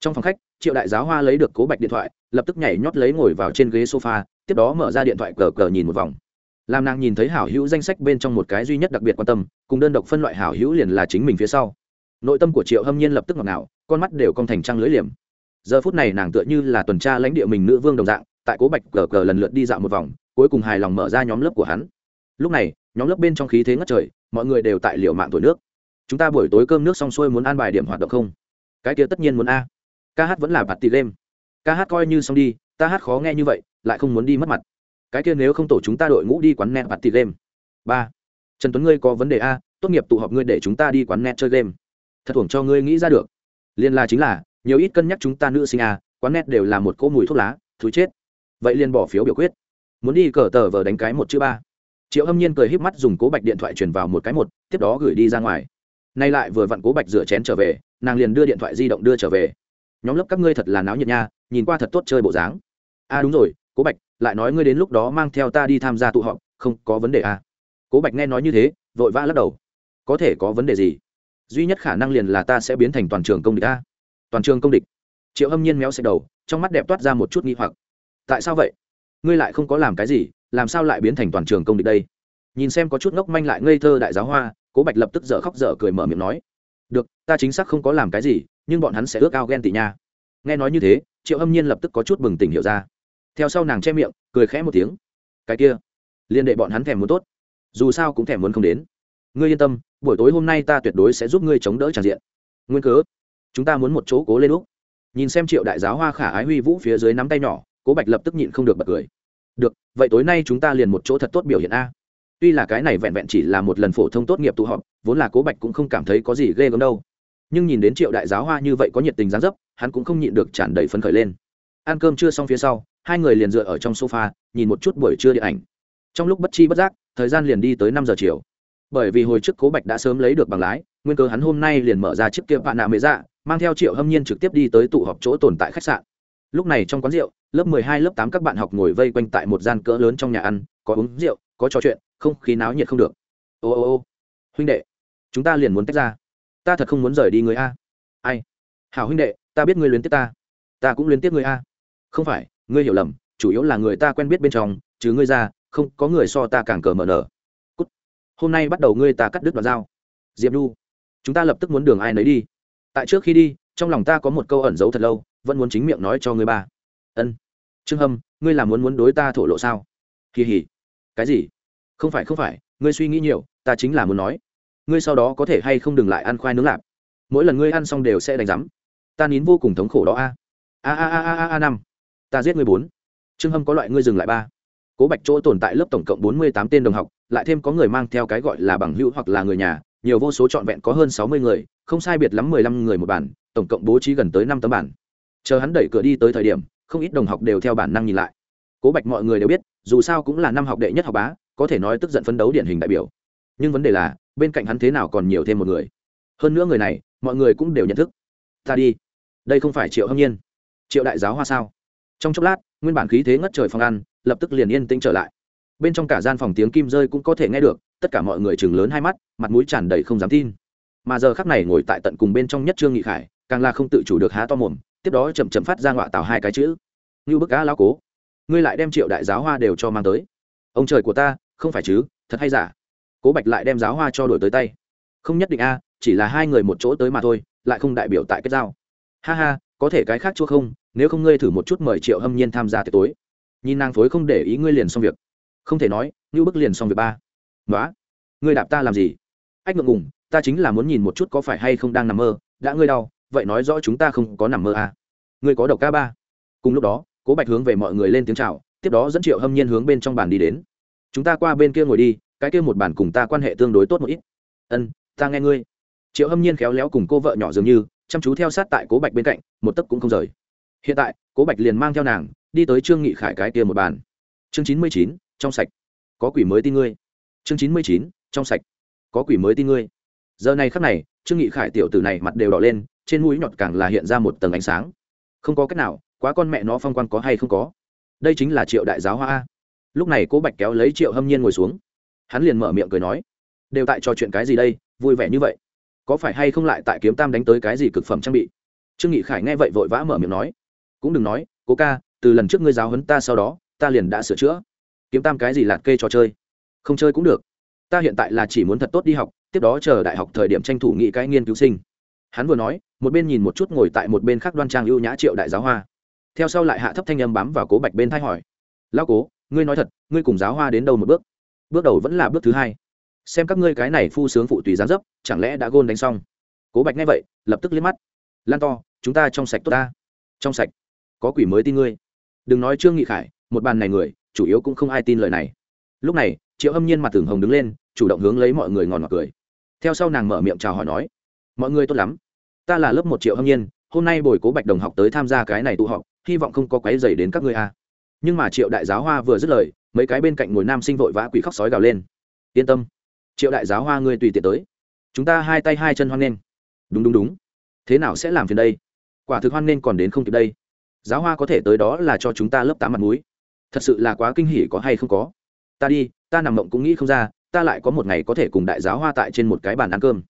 Trong phòng khách, triệu đại giáo hoa lấy được cố bạch điện thoại, lập tức nhảy nhót lấy ngồi vào trên ghế sofa, tiếp đó mở ra điện thoại cờ cờ nhìn một vòng làm nàng nhìn thấy hảo hữu danh sách bên trong một cái duy nhất đặc biệt quan tâm, cùng đơn độc phân loại hảo hữu liền là chính mình phía sau. Nội tâm của triệu hâm nhiên lập tức ngọt ngào, con mắt đều cong thành trăng lưới liềm. Giờ phút này nàng tựa như là tuần tra lãnh địa mình nữ vương đồng dạng, tại cố bạch cờ cờ lần lượt đi dạo một vòng, cuối cùng hài lòng mở ra nhóm lớp của hắn. Lúc này, nhóm lớp bên trong khí thế ngất trời, mọi người đều tại liệu mạng thổi nước. Chúng ta buổi tối cơm nước xong xuôi muốn ăn bài điểm hoạt động không? Cái kia tất nhiên muốn a. Ca hát vẫn là bạt tì game. Ca hát coi như xong đi, ta hát khó nghe như vậy, lại không muốn đi mất mặt cái kia nếu không tổ chúng ta đội ngũ đi quán net party game. Ba. Trần tuấn ngươi có vấn đề a, tốt nghiệp tụ họp ngươi để chúng ta đi quán net chơi game. Thật thuồng cho ngươi nghĩ ra được. Liên là chính là, nhiều ít cân nhắc chúng ta nữ sinh a, quán net đều là một cỗ mùi thuốc lá, thú chết. Vậy liền bỏ phiếu biểu quyết. Muốn đi cờ tờ vờ đánh cái một chữ ba. Triệu hâm nhiên cười híp mắt dùng cố bạch điện thoại truyền vào một cái một, tiếp đó gửi đi ra ngoài. Nay lại vừa vặn cố bạch rửa chén trở về, nàng liền đưa điện thoại di động đưa trở về. Nhóm lớp các ngươi thật là náo nhiệt nha, nhìn qua thật tốt chơi bộ dáng. A à đúng rồi cố bạch, lại nói ngươi đến lúc đó mang theo ta đi tham gia tụ họp, không có vấn đề à. cố bạch nghe nói như thế, vội vã lắc đầu. Có thể có vấn đề gì? Duy nhất khả năng liền là ta sẽ biến thành toàn trường công địch a. Toàn trường công địch. Triệu hâm nhiên méo xẹt đầu, trong mắt đẹp toát ra một chút nghi hoặc. Tại sao vậy? Ngươi lại không có làm cái gì, làm sao lại biến thành toàn trường công địch đây? Nhìn xem có chút ngốc manh lại ngây thơ đại giáo hoa, cố bạch lập tức dở khóc dở cười mở miệng nói. Được, ta chính xác không có làm cái gì, nhưng bọn hắn sẽ ước ao ghen tị nha. Nghe nói như thế, triệu hâm nhiên lập tức có chút bừng tỉnh hiểu ra theo sau nàng che miệng, cười khẽ một tiếng. Cái kia, liên đệ bọn hắn thèm muốn tốt. Dù sao cũng thèm muốn không đến. Ngươi yên tâm, buổi tối hôm nay ta tuyệt đối sẽ giúp ngươi chống đỡ tràn diện. Nguyên cớ, chúng ta muốn một chỗ cố lên lúc nhìn xem triệu đại giáo hoa khả ái huy vũ phía dưới nắm tay nhỏ, cố bạch lập tức nhịn không được bật cười. Được, vậy tối nay chúng ta liền một chỗ thật tốt biểu hiện a. Tuy là cái này vẹn vẹn chỉ là một lần phổ thông tốt nghiệp tụ họp, vốn là cố bạch cũng không cảm thấy có gì ghê gớm đâu. Nhưng nhìn đến triệu đại giáo hoa như vậy có nhiệt tình gián dấp, hắn cũng không nhịn được tràn đầy phấn khởi lên. Ăn cơm chưa xong phía sau hai người liền dựa ở trong sofa, nhìn một chút buổi trưa điện ảnh. Trong lúc bất chi bất giác, thời gian liền đi tới năm giờ chiều. Bởi vì hồi trước cố bạch đã sớm lấy được bằng lái, nguyên cơ hắn hôm nay liền mở ra chiếc kia bạn nạ mới dạ mang theo triệu hâm nhiên trực tiếp đi tới tụ họp chỗ tồn tại khách sạn. Lúc này trong quán rượu, lớp mười hai, lớp tám các bạn học ngồi vây quanh tại một gian cỡ lớn trong nhà ăn, có uống rượu, có trò chuyện, không khí náo nhiệt không được. Ô ô ô, huynh đệ, chúng ta liền muốn tách ra. Ta thật không muốn rời đi người a. Ai? Hảo huynh đệ, ta biết ngươi luyến tiếc ta. Ta cũng luyến tiếc người a. Không phải ngươi hiểu lầm, chủ yếu là người ta quen biết bên trong chứ ngươi ra, không có người so ta càng cờ mở nở. Cút. hôm nay bắt đầu ngươi ta cắt đứt đoạn dao diệp nhu, chúng ta lập tức muốn đường ai nấy đi. Tại trước khi đi, trong lòng ta có một câu ẩn giấu thật lâu, vẫn muốn chính miệng nói cho ngươi ba. Ân. Trương hâm, ngươi là muốn muốn đối ta thổ lộ sao? Kỳ hỉ cái gì? Không phải không phải, ngươi suy nghĩ nhiều, ta chính là muốn nói. Ngươi sau đó có thể hay không đừng lại ăn khoai nướng lạp? Mỗi lần ngươi ăn xong đều sẽ đánh rắm ta nín vô cùng thống khổ đó a a a a a a, năm ta giết ngươi bốn. Trương hâm có loại ngươi dừng lại ba. Cố bạch chỗ tồn tại lớp tổng cộng bốn mươi tám tên đồng học, lại thêm có người mang theo cái gọi là bằng hữu hoặc là người nhà, nhiều vô số trọn vẹn có hơn sáu mươi người, không sai biệt lắm mười lăm người một bản, tổng cộng bố trí gần tới năm tấm bản. Chờ hắn đẩy cửa đi tới thời điểm, không ít đồng học đều theo bản năng nhìn lại. Cố bạch mọi người đều biết, dù sao cũng là năm học đệ nhất học bá, có thể nói tức giận phấn đấu điển hình đại biểu. Nhưng vấn đề là, bên cạnh hắn thế nào còn nhiều thêm một người. Hơn nữa người này, mọi người cũng đều nhận thức. Ta đi. Đây không phải triệu hâm nhiên. Triệu đại giáo hoa sao? Trong chốc lát, nguyên bản khí thế ngất trời phòng ăn, lập tức liền yên tĩnh trở lại. Bên trong cả gian phòng tiếng kim rơi cũng có thể nghe được, tất cả mọi người chừng lớn hai mắt, mặt mũi tràn đầy không dám tin. Mà giờ khắc này ngồi tại tận cùng bên trong nhất trương nghị khải, càng là không tự chủ được há to mồm, tiếp đó chậm chậm phát ra ngọa tào hai cái chữ. Như bức cá lao cố, ngươi lại đem triệu đại giáo hoa đều cho mang tới. Ông trời của ta, không phải chứ, thật hay giả? Cố bạch lại đem giáo hoa cho đổi tới tay. Không nhất định a, chỉ là hai người một chỗ tới mà thôi, lại không đại biểu tại kết giao. Ha ha, có thể cái khác chưa không nếu không ngươi thử một chút mời triệu hâm nhiên tham gia tiệc tối. Nhìn nàng phối không để ý ngươi liền xong việc. Không thể nói như bức liền xong việc ba. Nói ngươi đạp ta làm gì? Ách ngượng ngùng, ta chính là muốn nhìn một chút có phải hay không đang nằm mơ. Đã ngươi đau, vậy nói rõ chúng ta không có nằm mơ à. ngươi có độc ca ba. Cùng lúc đó, cố bạch hướng về mọi người lên tiếng chào, tiếp đó dẫn triệu hâm nhiên hướng bên trong bàn đi đến. Chúng ta qua bên kia ngồi đi, cái kia một bàn cùng ta quan hệ tương đối tốt một ít. Ân, ta nghe ngươi. Triệu hâm nhiên khéo léo cùng cô vợ nhỏ dường như, chăm chú theo sát tại cố bạch bên cạnh, một tấc cũng không rời hiện tại, cố bạch liền mang theo nàng, đi tới trương nghị khải cái kia một bàn. Chương chín mươi chín, trong sạch. Có quỷ mới tin ngươi. Chương chín mươi chín, trong sạch. Có quỷ mới tin ngươi. Giờ này khắc này, trương nghị khải tiểu tử này mặt đều đỏ lên, trên mũi nhọt càng là hiện ra một tầng ánh sáng. Không có cách nào, quá con mẹ nó phong quan có hay không có. Đây chính là triệu đại giáo hoa a. Lúc này cố bạch kéo lấy triệu hâm nhiên ngồi xuống. Hắn liền mở miệng cười nói, đều tại trò chuyện cái gì đây? Vui vẻ như vậy. Có phải hay không lại tại kiếm tam đánh tới cái gì cực phẩm trang bị? Trương nghị khải nghe vậy vội vã mở miệng nói cũng đừng nói cố ca, từ lần trước ngươi giáo huấn ta sau đó, ta liền đã sửa chữa. Kiếm tam cái gì lạt kê trò chơi? Không chơi cũng được. Ta hiện tại là chỉ muốn thật tốt đi học, tiếp đó chờ đại học thời điểm tranh thủ nghị cái nghiên cứu sinh. Hắn vừa nói, một bên nhìn một chút ngồi tại một bên khác đoan trang ưu nhã triệu đại giáo hoa. Theo sau lại hạ thấp thanh âm bám vào cố bạch bên thay hỏi. Lao cố, ngươi nói thật, ngươi cùng giáo hoa đến đâu một bước? Bước đầu vẫn là bước thứ hai. Xem các ngươi cái này phu sướng phụ tùy gián dấp, chẳng lẽ đã gôn đánh xong? Cố bạch nghe vậy, lập tức liếc mắt. Lan to, chúng ta trong sạch tốt ta. Trong sạch có quỷ mới tin ngươi. Đừng nói trương nghị khải, một bàn này người, chủ yếu cũng không ai tin lời này. Lúc này, triệu hâm nhiên mặt tường hồng đứng lên, chủ động hướng lấy mọi người ngòn ngọt cười. Theo sau nàng mở miệng chào hỏi nói, mọi người tốt lắm. Ta là lớp một triệu hâm nhiên, hôm nay bồi cố bạch đồng học tới tham gia cái này tụ họp, hy vọng không có quấy dày đến các ngươi a. Nhưng mà triệu đại giáo hoa vừa dứt lời, mấy cái bên cạnh ngồi nam sinh vội vã quỷ khóc sói gào lên. Yên tâm, triệu đại giáo hoa ngươi tùy tiện tới. Chúng ta hai tay hai chân hoan nghênh. Đúng đúng đúng. Thế nào sẽ làm phiền đây? Quả thực hoan nghênh còn đến không kịp đây giáo hoa có thể tới đó là cho chúng ta lớp tám mặt mũi. Thật sự là quá kinh hỉ có hay không có. Ta đi, ta nằm mộng cũng nghĩ không ra, ta lại có một ngày có thể cùng đại giáo hoa tại trên một cái bàn ăn cơm.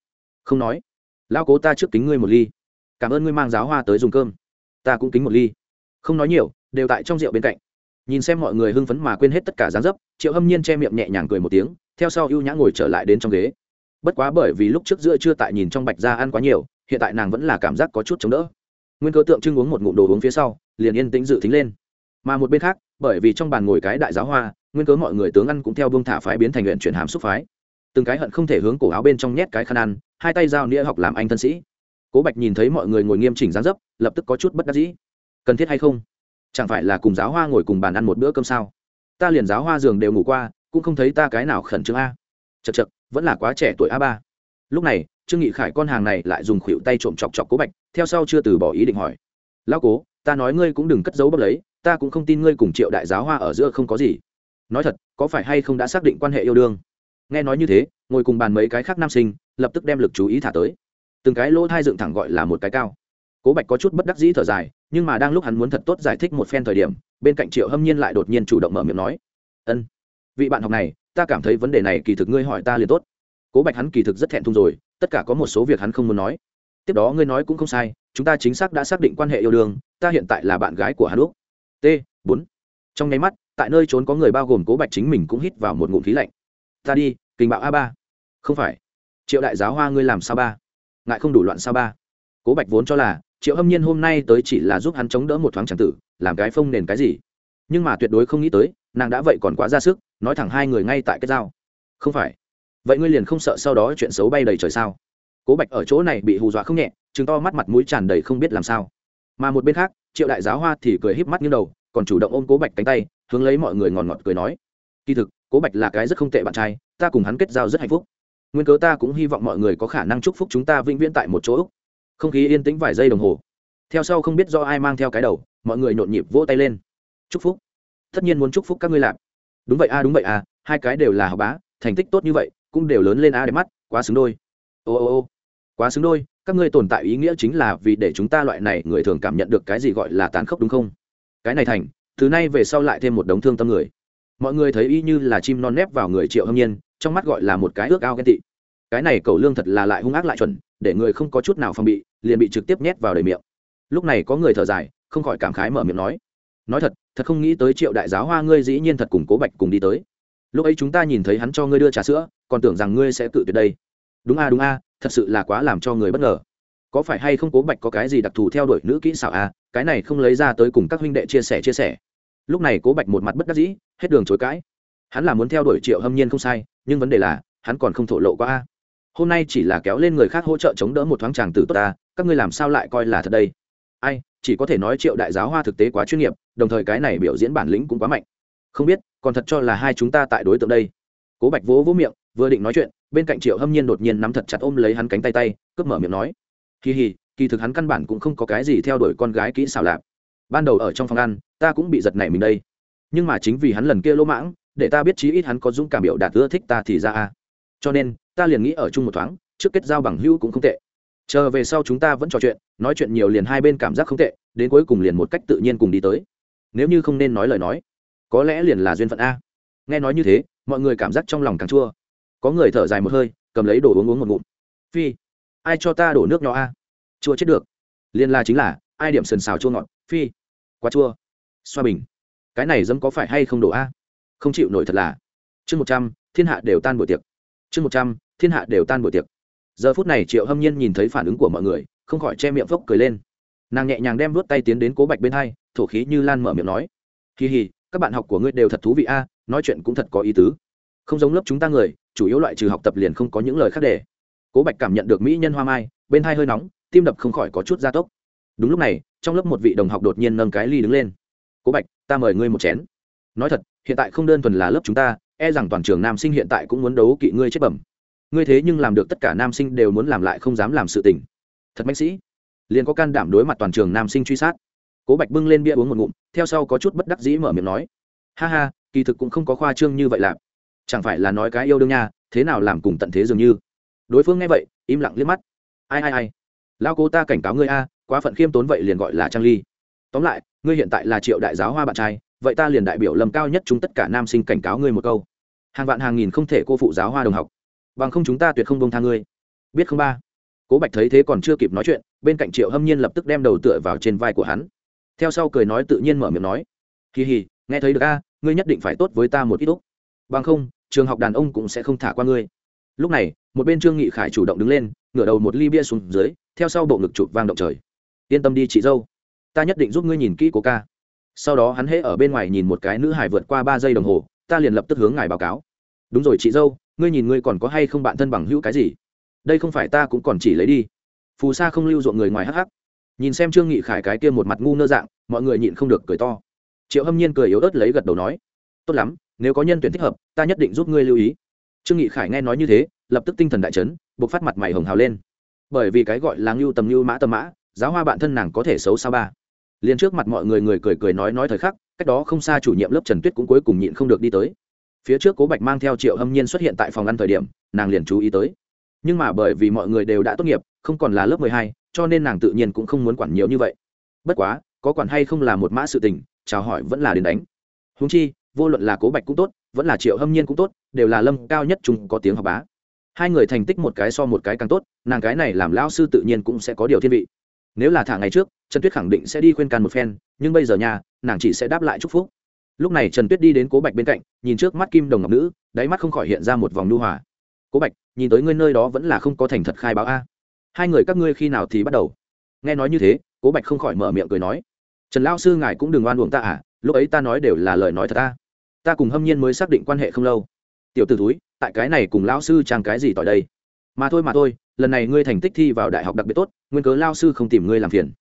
Không nói. Lao cố ta trước kính ngươi một ly. Cảm ơn ngươi mang giáo hoa tới dùng cơm. Ta cũng kính một ly. Không nói nhiều, đều tại trong rượu bên cạnh. Nhìn xem mọi người hưng phấn mà quên hết tất cả dáng dấp, triệu hâm nhiên che miệng nhẹ nhàng cười một tiếng, theo sau ưu nhã ngồi trở lại đến trong ghế. Bất quá bởi vì lúc trước giữa chưa tại nhìn trong bạch ra ăn quá nhiều, hiện tại nàng vẫn là cảm giác có chút chống đỡ nguyên cơ tượng trưng uống một ngụm đồ uống phía sau, liền yên tĩnh dự tính lên. Mà một bên khác, bởi vì trong bàn ngồi cái đại giáo hoa, nguyên cớ mọi người tướng ăn cũng theo bông thả phái biến thành nguyện chuyển hàm xúc phái. Từng cái hận không thể hướng cổ áo bên trong nhét cái khăn ăn, hai tay giao nĩa học làm anh thân sĩ. Cố bạch nhìn thấy mọi người ngồi nghiêm chỉnh dáng dấp, lập tức có chút bất đắc dĩ. Cần thiết hay không? Chẳng phải là cùng giáo hoa ngồi cùng bàn ăn một bữa cơm sao? Ta liền giáo hoa giường đều ngủ qua, cũng không thấy ta cái nào khẩn trương a. Chật chật vẫn là quá trẻ tuổi a ba. Lúc này, trương nghị khải con hàng này lại dùng khuỷu tay trộm chọc chọc cố bạch theo sau chưa từ bỏ ý định hỏi. Lão cố, ta nói ngươi cũng đừng cất giấu bốc lấy, ta cũng không tin ngươi cùng triệu đại giáo hoa ở giữa không có gì. Nói thật, có phải hay không đã xác định quan hệ yêu đương? Nghe nói như thế, ngồi cùng bàn mấy cái khác nam sinh, lập tức đem lực chú ý thả tới. Từng cái lỗ thai dựng thẳng gọi là một cái cao. Cố bạch có chút bất đắc dĩ thở dài, nhưng mà đang lúc hắn muốn thật tốt giải thích một phen thời điểm, bên cạnh triệu hâm nhiên lại đột nhiên chủ động mở miệng nói, ân, vị bạn học này, ta cảm thấy vấn đề này kỳ thực ngươi hỏi ta liền tốt. Cố bạch hắn kỳ thực rất thẹn thùng rồi, tất cả có một số việc hắn không muốn nói tiếp đó ngươi nói cũng không sai, chúng ta chính xác đã xác định quan hệ yêu đương, ta hiện tại là bạn gái của hắn úc t, bốn. Trong nháy mắt, tại nơi trốn có người bao gồm cố bạch chính mình cũng hít vào một ngụm khí lạnh. Ta đi kinh bạo a ba. Không phải. Triệu đại giáo hoa ngươi làm sao ba? Ngại không đủ loạn sao ba? Cố bạch vốn cho là, triệu hâm nhiên hôm nay tới chỉ là giúp hắn chống đỡ một thoáng tràng tử, làm cái phông nền cái gì? Nhưng mà tuyệt đối không nghĩ tới, nàng đã vậy còn quá ra sức, nói thẳng hai người ngay tại cái dao. Không phải. Vậy ngươi liền không sợ sau đó chuyện xấu bay đầy trời sao? Cố bạch ở chỗ này bị hù dọa không nhẹ chứng to mắt mặt mũi tràn đầy không biết làm sao. Mà một bên khác triệu đại giáo hoa thì cười híp mắt như đầu còn chủ động ôm cố bạch cánh tay hướng lấy mọi người ngòn ngọt, ngọt cười nói. Kỳ thực cố bạch là cái rất không tệ bạn trai ta cùng hắn kết giao rất hạnh phúc. Nguyên cớ ta cũng hy vọng mọi người có khả năng chúc phúc chúng ta vĩnh viễn tại một chỗ không khí yên tĩnh vài giây đồng hồ. Theo sau không biết do ai mang theo cái đầu mọi người nhộn nhịp vỗ tay lên. Chúc phúc. Tất nhiên muốn chúc phúc các ngươi làm. Đúng vậy a đúng vậy a hai cái đều là học bá thành tích tốt như vậy cũng đều lớn lên a đẹp mắt quá xứng đôi. Ô ô ô quá xứng đôi, các ngươi tồn tại ý nghĩa chính là vì để chúng ta loại này người thường cảm nhận được cái gì gọi là tàn khốc đúng không? Cái này thành, từ nay về sau lại thêm một đống thương tâm người. Mọi người thấy y như là chim non nép vào người triệu hâm nhiên, trong mắt gọi là một cái ước ao ghen tị. Cái này cầu lương thật là lại hung ác lại chuẩn, để người không có chút nào phòng bị, liền bị trực tiếp nhét vào đầy miệng. Lúc này có người thở dài, không khỏi cảm khái mở miệng nói nói thật thật không nghĩ tới triệu đại giáo hoa ngươi dĩ nhiên thật cùng cố bạch cùng đi tới. Lúc ấy chúng ta nhìn thấy hắn cho ngươi đưa trà sữa, còn tưởng rằng ngươi sẽ cự tuyệt đây. Đúng a đúng a thật sự là quá làm cho người bất ngờ. Có phải hay không cố bạch có cái gì đặc thù theo đuổi nữ kỹ xảo a cái này không lấy ra tới cùng các huynh đệ chia sẻ chia sẻ. Lúc này cố bạch một mặt bất đắc dĩ, hết đường chối cãi. Hắn là muốn theo đuổi triệu hâm nhiên không sai, nhưng vấn đề là, hắn còn không thổ lộ quá a. Hôm nay chỉ là kéo lên người khác hỗ trợ chống đỡ một thoáng chàng tử tốt ta các ngươi làm sao lại coi là thật đây? Ai, chỉ có thể nói triệu đại giáo hoa thực tế quá chuyên nghiệp, đồng thời cái này biểu diễn bản lĩnh cũng quá mạnh. Không biết, còn thật cho là hai chúng ta tại đối tượng đây. Cố bạch vỗ vỗ miệng, vừa định nói chuyện bên cạnh triệu hâm nhiên đột nhiên nắm thật chặt ôm lấy hắn cánh tay tay, cướp mở miệng nói, kỳ hì, kỳ thực hắn căn bản cũng không có cái gì theo đuổi con gái kỹ xảo lạp ban đầu ở trong phòng ăn, ta cũng bị giật nảy mình đây. Nhưng mà chính vì hắn lần kia lỗ mãng, để ta biết chí ít hắn có dũng cảm biểu đạt ưa thích ta thì ra a. Cho nên, ta liền nghĩ ở chung một thoáng, trước kết giao bằng hữu cũng không tệ. Chờ về sau chúng ta vẫn trò chuyện, nói chuyện nhiều liền hai bên cảm giác không tệ, đến cuối cùng liền một cách tự nhiên cùng đi tới. Nếu như không nên nói lời nói, có lẽ liền là duyên phận a. Nghe nói như thế, mọi người cảm giác trong lòng càng chua có người thở dài một hơi, cầm lấy đồ uống uống một ngụm. Phi, ai cho ta đổ nước nhỏ a? Chua chết được. Liên la chính là, ai điểm sần xào chua ngọt, phi. Quá chua. Xoa bình. Cái này dâm có phải hay không đổ a? Không chịu nổi thật là. Chương một trăm, thiên hạ đều tan buổi tiệc. Chương một trăm, thiên hạ đều tan buổi tiệc. Giờ phút này triệu hâm nhiên nhìn thấy phản ứng của mọi người, không khỏi che miệng phốc cười lên. Nàng nhẹ nhàng đem vớt tay tiến đến cố bạch bên hai, thổ khí như lan mở miệng nói. Kỳ hì các bạn học của ngươi đều thật thú vị a, nói chuyện cũng thật có ý tứ. Không giống lớp chúng ta người chủ yếu loại trừ học tập liền không có những lời khác để. Cố bạch cảm nhận được mỹ nhân hoa mai, bên hai hơi nóng, tim đập không khỏi có chút gia tốc. Đúng lúc này, trong lớp một vị đồng học đột nhiên nâng cái ly đứng lên. Cố bạch, ta mời ngươi một chén. Nói thật, hiện tại không đơn thuần là lớp chúng ta e rằng toàn trường nam sinh hiện tại cũng muốn đấu kỵ ngươi chết bẩm. Ngươi thế nhưng làm được tất cả nam sinh đều muốn làm lại không dám làm sự tình. Thật mạnh sĩ. Liền có can đảm đối mặt toàn trường nam sinh truy sát. Cố bạch bưng lên bia uống một ngụm, theo sau có chút bất đắc dĩ mở miệng nói. Ha ha, kỳ thực cũng không có khoa trương như vậy lạp chẳng phải là nói cái yêu đương nha, thế nào làm cùng tận thế dường như? Đối phương nghe vậy, im lặng liếc mắt. Ai ai ai? Lao cô ta cảnh cáo ngươi a, quá phận khiêm tốn vậy liền gọi là trang ly. Tóm lại, ngươi hiện tại là triệu đại giáo hoa bạn trai, vậy ta liền đại biểu lầm cao nhất chúng tất cả nam sinh cảnh cáo ngươi một câu. Hàng vạn hàng nghìn không thể cô phụ giáo hoa đồng học. Bằng không chúng ta tuyệt không bông tha ngươi. Biết không ba? Cố bạch thấy thế còn chưa kịp nói chuyện, bên cạnh triệu hâm nhiên lập tức đem đầu tựa vào trên vai của hắn. Theo sau cười nói tự nhiên mở miệng nói. Kỳ hì nghe thấy được a, ngươi nhất định phải tốt với ta một ít úc bằng không, trường học đàn ông cũng sẽ không thả qua ngươi. Lúc này, một bên trương nghị khải chủ động đứng lên, ngửa đầu một ly bia xuống dưới, theo sau bộ ngực chụp vang động trời. Yên tâm đi chị dâu, ta nhất định giúp ngươi nhìn kỹ của ca. Sau đó hắn hễ ở bên ngoài nhìn một cái nữ hải vượt qua ba giây đồng hồ, ta liền lập tức hướng ngài báo cáo. Đúng rồi chị dâu, ngươi nhìn ngươi còn có hay không bạn thân bằng hữu cái gì? Đây không phải ta cũng còn chỉ lấy đi. Phù sa không lưu ruộng người ngoài hắc hắc. Nhìn xem trương nghị khải cái kia một mặt ngu nơ dạng, mọi người nhịn không được cười to. Triệu hâm nhiên cười yếu ớt lấy gật đầu nói, tốt lắm nếu có nhân tuyển thích hợp, ta nhất định giúp ngươi lưu ý. Trương nghị khải nghe nói như thế, lập tức tinh thần đại chấn buộc phát mặt mày hồng hào lên. Bởi vì cái gọi là ngưu tầm ngưu mã tầm mã, giáo hoa bạn thân nàng có thể xấu sao ba. Liền trước mặt mọi người người cười cười nói nói thời khắc, cách đó không xa chủ nhiệm lớp trần tuyết cũng cuối cùng nhịn không được đi tới. Phía trước cố bạch mang theo triệu hâm nhiên xuất hiện tại phòng ăn thời điểm, nàng liền chú ý tới. Nhưng mà bởi vì mọi người đều đã tốt nghiệp, không còn là lớp mười hai, cho nên nàng tự nhiên cũng không muốn quản nhiều như vậy. Bất quá, có quản hay không là một mã sự tình, chào hỏi vẫn là đến đánh. Húng chi vô luận là cố bạch cũng tốt, vẫn là triệu hâm nhiên cũng tốt, đều là lâm cao nhất chúng có tiếng học bá. Hai người thành tích một cái so một cái càng tốt, nàng cái này làm lão sư tự nhiên cũng sẽ có điều thiên vị. Nếu là thả ngày trước, trần tuyết khẳng định sẽ đi khuyên can một phen, nhưng bây giờ nhà nàng chỉ sẽ đáp lại chúc phúc. Lúc này trần tuyết đi đến cố bạch bên cạnh, nhìn trước mắt kim đồng ngọc nữ, đáy mắt không khỏi hiện ra một vòng nu hòa. Cố bạch, nhìn tới ngươi nơi đó vẫn là không có thành thật khai báo a. Hai người các ngươi khi nào thì bắt đầu? Nghe nói như thế, cố bạch không khỏi mở miệng cười nói. Trần lao sư ngài cũng đừng oan uổng ta à lúc ấy ta nói đều là lời nói thật ta ta cùng hâm nhiên mới xác định quan hệ không lâu. Tiểu t ử túi tại cái này cùng lão sư trang cái gì tỏi đây? Mà thôi mà thôi, lần này ngươi thành tích thi vào đại học đặc biệt tốt, nguyên cớ lao sư không tìm ngươi làm phiền.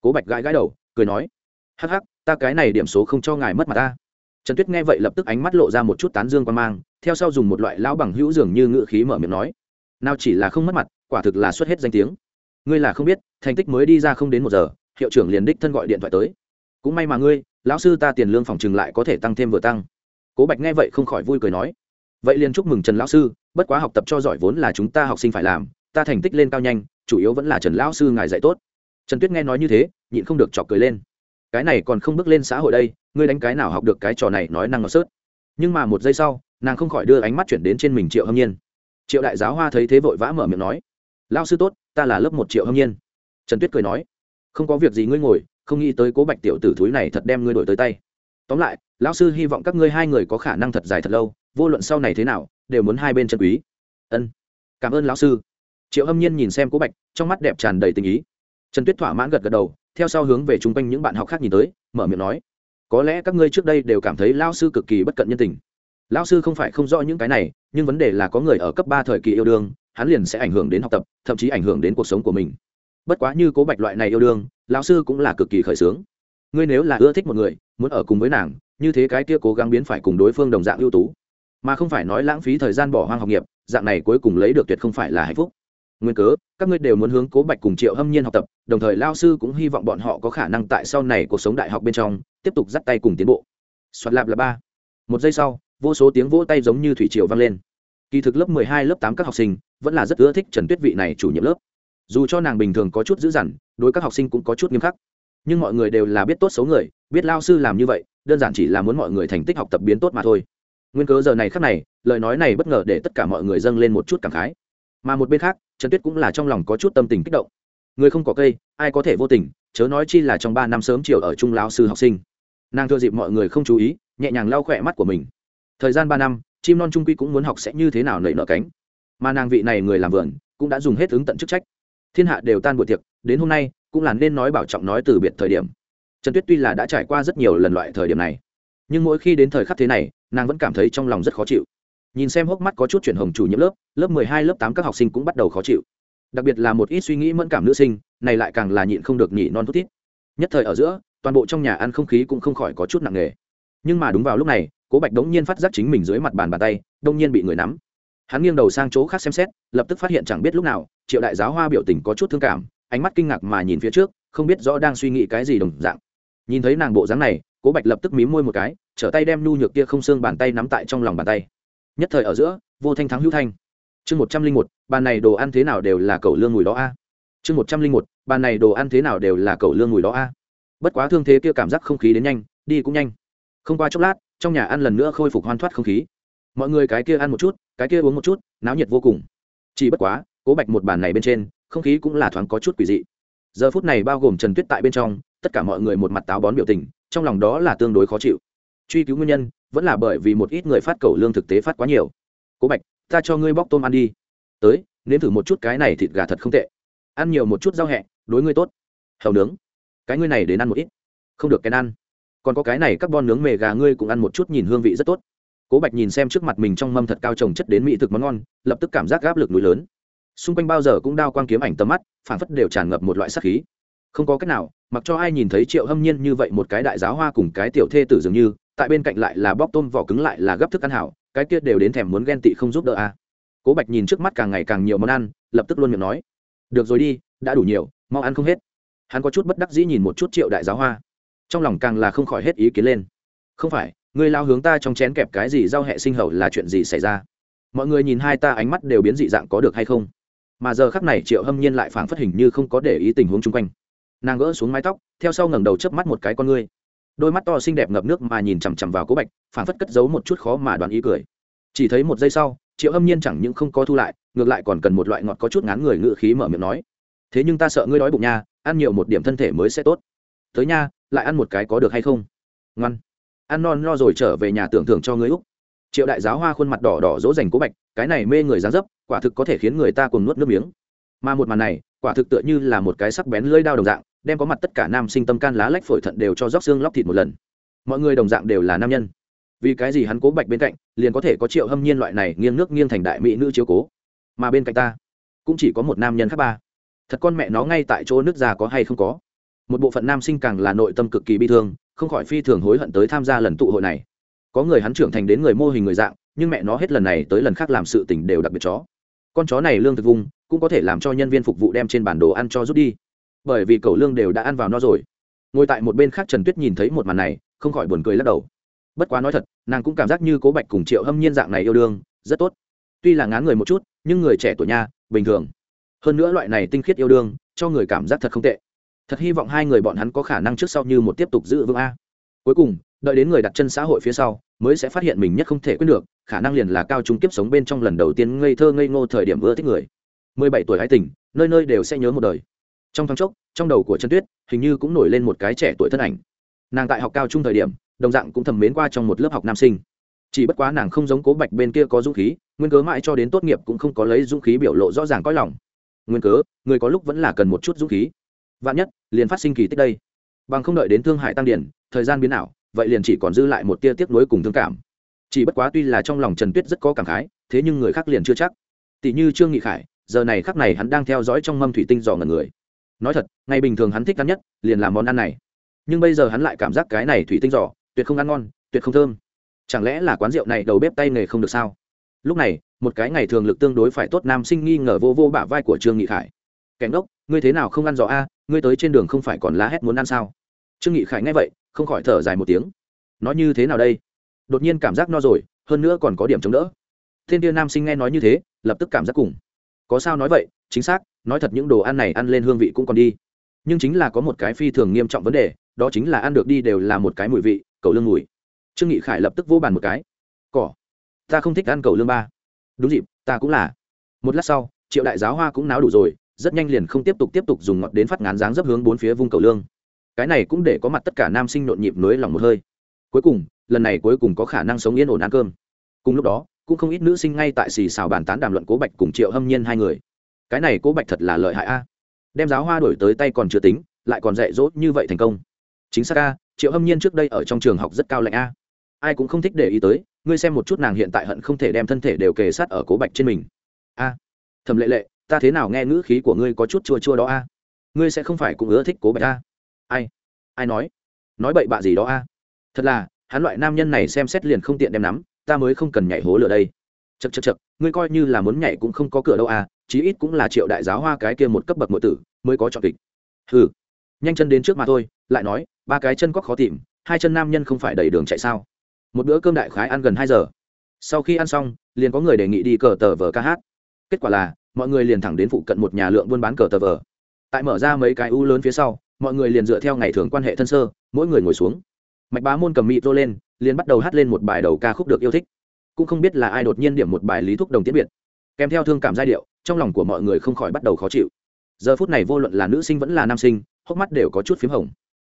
Cố bạch gãi gãi đầu, cười nói, hắc hắc, ta cái này điểm số không cho ngài mất mặt ta. Trần tuyết nghe vậy lập tức ánh mắt lộ ra một chút tán dương quan mang, theo sau dùng một loại lão bằng hữu dường như ngự khí mở miệng nói, nào chỉ là không mất mặt, quả thực là xuất hết danh tiếng. Ngươi là không biết, thành tích mới đi ra không đến một giờ, hiệu trưởng liền đích thân gọi điện thoại tới. Cũng may mà ngươi, lão sư ta tiền lương phòng trừng lại có thể tăng thêm vừa tăng cố bạch nghe vậy không khỏi vui cười nói, vậy liền chúc mừng trần lão sư, bất quá học tập cho giỏi vốn là chúng ta học sinh phải làm, ta thành tích lên cao nhanh, chủ yếu vẫn là trần lão sư ngài dạy tốt. Trần tuyết nghe nói như thế, nhịn không được chọc cười lên. Cái này còn không bước lên xã hội đây, ngươi đánh cái nào học được cái trò này nói năng ngọt sớt. Nhưng mà một giây sau, nàng không khỏi đưa ánh mắt chuyển đến trên mình triệu hâm nhiên. Triệu đại giáo hoa thấy thế vội vã mở miệng nói lao sư tốt, ta là lớp một triệu hâm nhiên. Trần tuyết cười nói, không có việc gì ngươi ngồi, không nghĩ tới cố bạch tiểu tử thúi này thật đem ngươi đổi tới tay tóm lại, lão sư hy vọng các ngươi hai người có khả năng thật dài thật lâu, vô luận sau này thế nào, đều muốn hai bên chân quý. Ân, cảm ơn lão sư. Triệu hâm nhiên nhìn xem cố bạch, trong mắt đẹp tràn đầy tình ý. Trần tuyết thỏa mãn gật gật đầu, theo sau hướng về chung quanh những bạn học khác nhìn tới, mở miệng nói, có lẽ các ngươi trước đây đều cảm thấy lao sư cực kỳ bất cận nhân tình. Lao sư không phải không rõ những cái này, nhưng vấn đề là có người ở cấp ba thời kỳ yêu đương, hắn liền sẽ ảnh hưởng đến học tập, thậm chí ảnh hưởng đến cuộc sống của mình. Bất quá như cố bạch loại này yêu đương lao sư cũng là cực kỳ khởi xướng ngươi nếu là ưa thích một người, muốn ở cùng với nàng, như thế cái kia cố gắng biến phải cùng đối phương đồng dạng ưu tú. Mà không phải nói lãng phí thời gian bỏ hoang học nghiệp, dạng này cuối cùng lấy được tuyệt không phải là hạnh phúc. Nguyên cớ, các ngươi đều muốn hướng cố bạch cùng triệu hâm nhiên học tập, đồng thời lao sư cũng hy vọng bọn họ có khả năng tại sau này cuộc sống đại học bên trong, tiếp tục dắt tay cùng tiến bộ. Soạt lạp là ba. Một giây sau, vô số tiếng vỗ tay giống như thủy triều vang lên. Kỳ thực lớp mười hai, lớp tám các học sinh, vẫn là rất ưa thích trần tuyết vị này chủ nhiệm lớp. Dù cho nàng bình thường có chút dữ dằn, đối các học sinh cũng có chút nghiêm khắc nhưng mọi người đều là biết tốt xấu người, biết lao sư làm như vậy, đơn giản chỉ là muốn mọi người thành tích học tập biến tốt mà thôi. Nguyên cớ giờ này khác này, lời nói này bất ngờ để tất cả mọi người dâng lên một chút cảm khái. Mà một bên khác, trần tuyết cũng là trong lòng có chút tâm tình kích động. Người không có cây, ai có thể vô tình, chớ nói chi là trong ba năm sớm chiều ở trung lao sư học sinh. Nàng thừa dịp mọi người không chú ý, nhẹ nhàng lau khỏe mắt của mình. Thời gian ba năm, chim non trung quy cũng muốn học sẽ như thế nào nảy nở cánh. Mà nàng vị này người làm vườn, cũng đã dùng hết ứng tận chức trách. Thiên hạ đều tan buổi tiệc, đến hôm nay cũng là nên nói bảo trọng nói từ biệt thời điểm. Trần tuyết tuy là đã trải qua rất nhiều lần loại thời điểm này, nhưng mỗi khi đến thời khắc thế này, nàng vẫn cảm thấy trong lòng rất khó chịu. Nhìn xem hốc mắt có chút chuyển hồng chủ nhiệm lớp lớp mười hai, lớp tám các học sinh cũng bắt đầu khó chịu. Đặc biệt là một ít suy nghĩ mẫn cảm nữ sinh, này lại càng là nhịn không được nhị non thút thít. Nhất thời ở giữa, toàn bộ trong nhà ăn không khí cũng không khỏi có chút nặng nề. Nhưng mà đúng vào lúc này, cố bạch đống nhiên phát giác chính mình dưới mặt bàn bàn tay đông nhiên bị người nắm. Hắn nghiêng đầu sang chỗ khác xem xét, lập tức phát hiện chẳng biết lúc nào, triệu đại giáo hoa biểu tình có chút thương cảm ánh mắt kinh ngạc mà nhìn phía trước, không biết rõ đang suy nghĩ cái gì đồng dạng. Nhìn thấy nàng bộ dáng này, cố bạch lập tức mím môi một cái, trở tay đem nhu nhược kia không xương bàn tay nắm tại trong lòng bàn tay. Nhất thời ở giữa, vô thanh thắng hữu thanh. Chương một trăm linh một, bàn này đồ ăn thế nào đều là cầu lương mùi đó a. Chương một trăm linh một, bàn này đồ ăn thế nào đều là cầu lương mùi đó a. Bất quá thương thế kia cảm giác không khí đến nhanh, đi cũng nhanh. Không qua chốc lát, trong nhà ăn lần nữa khôi phục hoan thoát không khí. Mọi người cái kia ăn một chút, cái kia uống một chút, náo nhiệt vô cùng. Chỉ bất quá, cố bạch một bàn này bên trên không khí cũng là thoáng có chút quỷ dị. Giờ phút này bao gồm trần tuyết tại bên trong, tất cả mọi người một mặt táo bón biểu tình, trong lòng đó là tương đối khó chịu. Truy cứu nguyên nhân, vẫn là bởi vì một ít người phát cầu lương thực tế phát quá nhiều. Cố bạch, ta cho ngươi bóc tôm ăn đi. Tới, nếm thử một chút cái này thịt gà thật không tệ. Ăn nhiều một chút rau hẹ, đối ngươi tốt. Hầu nướng. Cái ngươi này đến ăn một ít. Không được cái ăn. Còn có cái này các bon nướng mề gà ngươi cũng ăn một chút nhìn hương vị rất tốt. Cố bạch nhìn xem trước mặt mình trong mâm thật cao trồng chất đến mỹ thực món ngon, lập tức cảm giác gáp lực núi lớn xung quanh bao giờ cũng đao quang kiếm ảnh tầm mắt phản phất đều tràn ngập một loại sắc khí. Không có cách nào, mặc cho ai nhìn thấy triệu hâm nhiên như vậy một cái đại giáo hoa cùng cái tiểu thê tử dường như, tại bên cạnh lại là bóc tôm vỏ cứng lại là gấp thức ăn hảo, cái kia đều đến thèm muốn ghen tị không giúp đỡ a à. cố bạch nhìn trước mắt càng ngày càng nhiều món ăn, lập tức luôn miệng nói, được rồi đi, đã đủ nhiều, mau ăn không hết. Hắn có chút bất đắc dĩ nhìn một chút triệu đại giáo hoa. Trong lòng càng là không khỏi hết ý kiến lên. Không phải người lao hướng ta trong chén kẹp cái gì giao hệ sinh hầu là chuyện gì xảy ra? Mọi người nhìn hai ta ánh mắt đều biến dị dạng có được hay không? Mà giờ khắc này triệu hâm nhiên lại phảng phất hình như không có để ý tình huống chung quanh. Nàng gỡ xuống mái tóc, theo sau ngẩng đầu chớp mắt một cái con ngươi. Đôi mắt to xinh đẹp ngập nước mà nhìn chằm chằm vào cố bạch, phảng phất cất giấu một chút khó mà đoán ý cười. Chỉ thấy một giây sau, triệu hâm nhiên chẳng những không có thu lại, ngược lại còn cần một loại ngọt có chút ngán người ngự khí mở miệng nói. Thế nhưng ta sợ ngươi đói bụng nha, ăn nhiều một điểm thân thể mới sẽ tốt. Tới nha, lại ăn một cái có được hay không? Ngoan. Ăn non no rồi trở về nhà tưởng thưởng cho ngươi úc triệu đại giáo hoa khuôn mặt đỏ đỏ dỗ dành cố bạch, cái này mê người dáng dấp, quả thực có thể khiến người ta cùng nuốt nước miếng. Mà một màn này, quả thực tựa như là một cái sắc bén lưỡi đao đồng dạng, đem có mặt tất cả nam sinh tâm can lá lách phổi thận đều cho róc xương lóc thịt một lần. Mọi người đồng dạng đều là nam nhân. Vì cái gì hắn cố bạch bên cạnh, liền có thể có triệu hâm nhiên loại này nghiêng nước nghiêng thành đại mỹ nữ chiếu cố? Mà bên cạnh ta, cũng chỉ có một nam nhân khác ba. Thật con mẹ nó ngay tại chỗ nước già có hay không có? Một bộ phận nam sinh càng là nội tâm cực kỳ bi thương, không khỏi phi thường hối hận tới tham gia lần tụ hội này có người hắn trưởng thành đến người mô hình người dạng, nhưng mẹ nó hết lần này tới lần khác làm sự tình đều đặc biệt chó. Con chó này lương thực vùng, cũng có thể làm cho nhân viên phục vụ đem trên bản đồ ăn cho rút đi. Bởi vì cầu lương đều đã ăn vào no rồi. Ngồi tại một bên khác trần tuyết nhìn thấy một màn này, không khỏi buồn cười lắc đầu. Bất quá nói thật, nàng cũng cảm giác như cố bạch cùng triệu hâm nhiên dạng này yêu đương, rất tốt. Tuy là ngán người một chút, nhưng người trẻ tuổi nha, bình thường. Hơn nữa loại này tinh khiết yêu đương, cho người cảm giác thật không tệ. Thật hy vọng hai người bọn hắn có khả năng trước sau như một tiếp tục giữ vững a cuối cùng, đợi đến người đặt chân xã hội phía sau, mới sẽ phát hiện mình nhất không thể quyết được, khả năng liền là cao trung kiếp sống bên trong lần đầu tiên ngây thơ ngây ngô thời điểm ưa thích người. Mười bảy tuổi hai tình, nơi nơi đều sẽ nhớ một đời. Trong thoáng chốc, trong đầu của Trần tuyết, hình như cũng nổi lên một cái trẻ tuổi thân ảnh. Nàng tại học cao trung thời điểm, đồng dạng cũng thầm mến qua trong một lớp học nam sinh. Chỉ bất quá nàng không giống cố bạch bên kia có dũng khí, nguyên cớ mãi cho đến tốt nghiệp cũng không có lấy dũng khí biểu lộ rõ ràng coi lòng. Nguyên cớ, người có lúc vẫn là cần một chút dũng khí. Vạn nhất, liền phát sinh kỳ tích đây bằng không đợi đến thương hại tăng điển thời gian biến ảo, vậy liền chỉ còn dư lại một tia tiếc nuối cùng thương cảm. Chỉ bất quá tuy là trong lòng trần tuyết rất có cảm khái, thế nhưng người khác liền chưa chắc. Tỷ như trương nghị khải, giờ này khắc này hắn đang theo dõi trong mâm thủy tinh dò ngần người. Nói thật, ngày bình thường hắn thích ăn nhất, liền làm món ăn này. Nhưng bây giờ hắn lại cảm giác cái này thủy tinh giỏ tuyệt không ăn ngon, tuyệt không thơm. Chẳng lẽ là quán rượu này đầu bếp tay nghề không được sao? Lúc này, một cái ngày thường lực tương đối phải tốt nam sinh nghi ngờ vô vô bả vai của trương nghị khải. Kẻ ngốc ngươi thế nào không ăn rõ a? Ngươi tới trên đường không phải còn lá hét muốn ăn sao? Trương nghị khải nghe vậy, không khỏi thở dài một tiếng. Nói như thế nào đây? Đột nhiên cảm giác no rồi, hơn nữa còn có điểm chống đỡ. Thiên tiên nam sinh nghe nói như thế, lập tức cảm giác cùng. Có sao nói vậy, chính xác, nói thật những đồ ăn này ăn lên hương vị cũng còn đi. Nhưng chính là có một cái phi thường nghiêm trọng vấn đề, đó chính là ăn được đi đều là một cái mùi vị, cầu lương mùi. Trương nghị khải lập tức vô bàn một cái. Cỏ, ta không thích ăn cầu lương ba. Đúng dịp, ta cũng là. Một lát sau, triệu đại giáo hoa cũng náo đủ rồi rất nhanh liền không tiếp tục tiếp tục dùng ngọt đến phát ngán dáng dấp hướng bốn phía vung cầu lương. Cái này cũng để có mặt tất cả nam sinh nhộn nhịp nối lòng một hơi. Cuối cùng, lần này cuối cùng có khả năng sống yên ổn ăn cơm. Cùng lúc đó, cũng không ít nữ sinh ngay tại xì xào bàn tán đàm luận cố bạch cùng triệu hâm nhiên hai người. Cái này cố bạch thật là lợi hại a. Đem giáo hoa đổi tới tay còn chưa tính, lại còn dạy dỗ như vậy thành công. Chính xác a, triệu hâm nhiên trước đây ở trong trường học rất cao lạnh a. Ai cũng không thích để ý tới, ngươi xem một chút nàng hiện tại hận không thể đem thân thể đều kề sát ở cố bạch trên mình. A thầm lệ lệ ta thế nào nghe ngữ khí của ngươi có chút chua chua đó a? Ngươi sẽ không phải cũng ưa thích cố bạch a? Ai? Ai nói? Nói bậy bạ gì đó a? Thật là, hắn loại nam nhân này xem xét liền không tiện đem nắm, ta mới không cần nhảy hố lửa đây. Chật chật chật ngươi coi như là muốn nhảy cũng không có cửa đâu à chí ít cũng là triệu đại giáo hoa cái kia một cấp bậc nội tử, mới có chọn kịch. Ừ nhanh chân đến trước mà thôi, lại nói, ba cái chân có khó tìm, hai chân nam nhân không phải đầy đường chạy sao? Một bữa cơm đại khái ăn gần hai giờ. Sau khi ăn xong, liền có người đề nghị đi cờ tờ vờ ca hát. Kết quả là mọi người liền thẳng đến phụ cận một nhà lượng buôn bán cờ tờ vờ. Tại mở ra mấy cái u lớn phía sau, mọi người liền dựa theo ngày thường quan hệ thân sơ, mỗi người ngồi xuống. Mạch bá môn cầm mịt rô lên, liền bắt đầu hát lên một bài đầu ca khúc được yêu thích. Cũng không biết là ai đột nhiên điểm một bài lý thúc đồng tiễn biệt. Kèm theo thương cảm giai điệu, trong lòng của mọi người không khỏi bắt đầu khó chịu. Giờ phút này vô luận là nữ sinh vẫn là nam sinh, hốc mắt đều có chút p h í m hồng.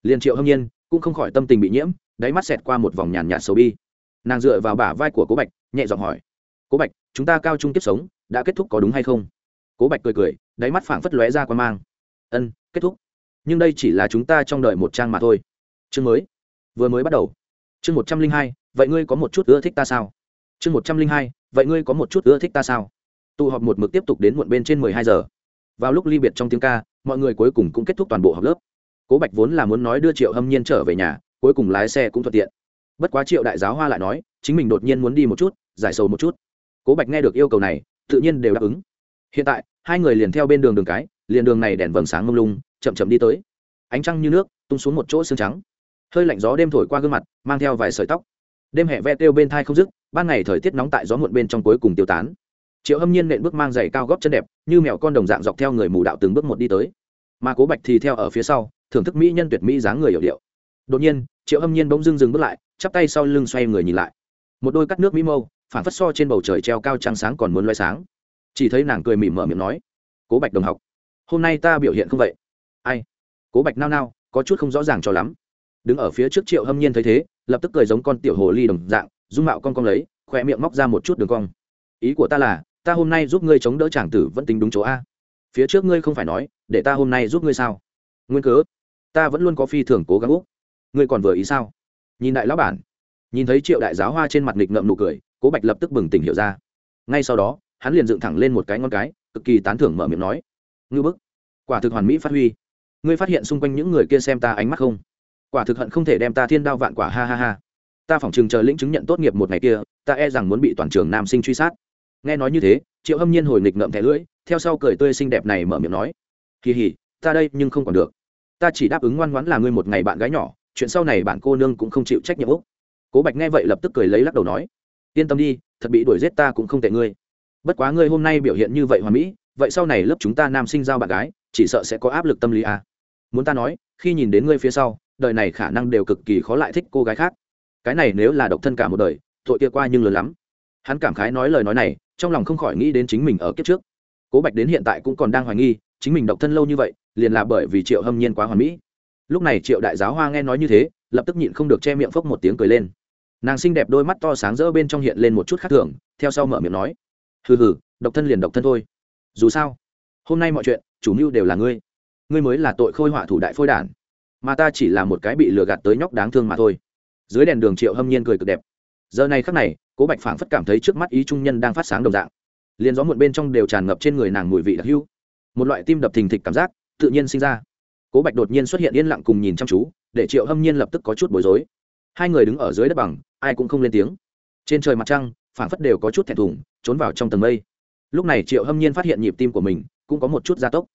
Liền triệu hâm nhiên cũng không khỏi tâm tình bị nhiễm, đáy mắt xẹt qua một vòng nhàn nhạt sầu bi. Nàng dựa vào bả vai của cố bạch, nhẹ giọng hỏi, cố bạch, chúng ta cao trung tiếp sống đã kết thúc có đúng hay không? Cố bạch cười cười, đáy mắt phảng phất lóe ra qua mang. Ân, kết thúc. Nhưng đây chỉ là chúng ta trong đợi một trang mà thôi. Chương mới. Vừa mới bắt đầu. Chương một trăm linh hai, vậy ngươi có một chút ưa thích ta sao? Chương một trăm linh hai, vậy ngươi có một chút ưa thích ta sao? Tụ họp một mực tiếp tục đến muộn bên trên mười hai giờ. Vào lúc ly biệt trong tiếng ca, mọi người cuối cùng cũng kết thúc toàn bộ học lớp. Cố bạch vốn là muốn nói đưa triệu hâm nhiên trở về nhà, cuối cùng lái xe cũng thuận tiện. Bất quá triệu đại giáo hoa lại nói, chính mình đột nhiên muốn đi một chút, giải sầu một chút. Cố bạch nghe được yêu cầu này tự nhiên đều đáp ứng. Hiện tại, hai người liền theo bên đường đường cái, liền đường này đèn vầng sáng mông lung, chậm chậm đi tới. Ánh trăng như nước, tung xuống một chỗ xương trắng. Hơi lạnh gió đêm thổi qua gương mặt, mang theo vài sợi tóc. Đêm hẹ ve tiêu bên thai không dứt, ban ngày thời tiết nóng tại gió muộn bên trong cuối cùng tiêu tán. Triệu hâm nhiên nện bước mang giày cao góp chân đẹp, như mèo con đồng dạng dọc theo người mù đạo từng bước một đi tới. Mà cố bạch thì theo ở phía sau, thưởng thức mỹ nhân tuyệt mỹ dáng người hiểu điệu. Đột nhiên, triệu hâm nhiên bỗng dưng dừng bước lại, chắp tay sau lưng xoay người nhìn lại. Một đôi cắt nước mỹ mâu phản phất so trên bầu trời treo cao trăng sáng còn muốn loay sáng. Chỉ thấy nàng cười mỉm mở miệng nói, cố bạch đồng học, hôm nay ta biểu hiện không vậy? Ai? Cố bạch nao nao, có chút không rõ ràng cho lắm. Đứng ở phía trước triệu hâm nhiên thấy thế, lập tức cười giống con tiểu hồ ly đồng dạng, dung mạo con con lấy khoe miệng móc ra một chút đường cong. Ý của ta là, ta hôm nay giúp ngươi chống đỡ chàng tử vẫn tính đúng chỗ a. Phía trước ngươi không phải nói, để ta hôm nay giúp ngươi sao? Nguyên cớ, ta vẫn luôn có phi thường cố gắng úc. Ngươi còn vừa ý sao? Nhìn đại lão bản, nhìn thấy triệu đại giáo hoa trên mặt nghịch ngậm nụ cười cố bạch lập tức bừng tỉnh hiểu ra. Ngay sau đó, hắn liền dựng thẳng lên một cái ngón cái, cực kỳ tán thưởng mở miệng nói, ngư bức, quả thực hoàn mỹ phát huy. Ngươi phát hiện xung quanh những người kia xem ta ánh mắt không? Quả thực hận không thể đem ta thiên đao vạn quả, ha ha ha. Ta phỏng chừng chờ lĩnh chứng nhận tốt nghiệp một ngày kia, ta e rằng muốn bị toàn trường nam sinh truy sát. Nghe nói như thế, triệu hâm nhiên hồi nghịch ngậm thẻ lưỡi, theo sau cười tươi xinh đẹp này mở miệng nói kỳ hỉ ta đây nhưng không còn được. Ta chỉ đáp ứng ngoan ngoãn là ngươi một ngày bạn gái nhỏ, chuyện sau này bạn cô nương cũng không chịu trách nhiệm úc. Cố bạch nghe vậy lập tức cười lấy lắc đầu nói yên tâm đi, thật bị đuổi giết ta cũng không tệ ngươi. Bất quá ngươi hôm nay biểu hiện như vậy hoàn mỹ, vậy sau này lớp chúng ta nam sinh giao bạn gái, chỉ sợ sẽ có áp lực tâm lý à. muốn ta nói, khi nhìn đến ngươi phía sau, đời này khả năng đều cực kỳ khó lại thích cô gái khác. Cái này nếu là độc thân cả một đời, tội kia qua nhưng lớn lắm. Hắn cảm khái nói lời nói này, trong lòng không khỏi nghĩ đến chính mình ở kiếp trước. Cố bạch đến hiện tại cũng còn đang hoài nghi, chính mình độc thân lâu như vậy, liền là bởi vì triệu hâm nhiên quá hoàn mỹ. Lúc này triệu đại giáo hoa nghe nói như thế, lập tức nhịn không được che miệng phốc một tiếng cười lên nàng xinh đẹp đôi mắt to sáng rỡ bên trong hiện lên một chút khác thường, theo sau mở miệng nói, hừ hừ, độc thân liền độc thân thôi. Dù sao, hôm nay mọi chuyện, chủ mưu đều là ngươi. Ngươi mới là tội khôi họa thủ đại phôi đản, mà ta chỉ là một cái bị lừa gạt tới nhóc đáng thương mà thôi. Dưới đèn đường triệu hâm nhiên cười cực đẹp. Giờ này khắc này, cố bạch phảng phất cảm thấy trước mắt ý trung nhân đang phát sáng đồng dạng. Liền gió muộn bên trong đều tràn ngập trên người nàng mùi vị đặc hưu một loại tim đập thình thịch cảm giác tự nhiên sinh ra. Cố bạch đột nhiên xuất hiện yên lặng cùng nhìn chăm chú, để triệu hâm nhiên lập tức có chút bối rối hai người đứng ở dưới đất bằng, ai cũng không lên tiếng. Trên trời mặt trăng, phảng phất đều có chút thẹn thùng, trốn vào trong tầng mây. Lúc này triệu hâm nhiên phát hiện nhịp tim của mình cũng có một chút gia tốc.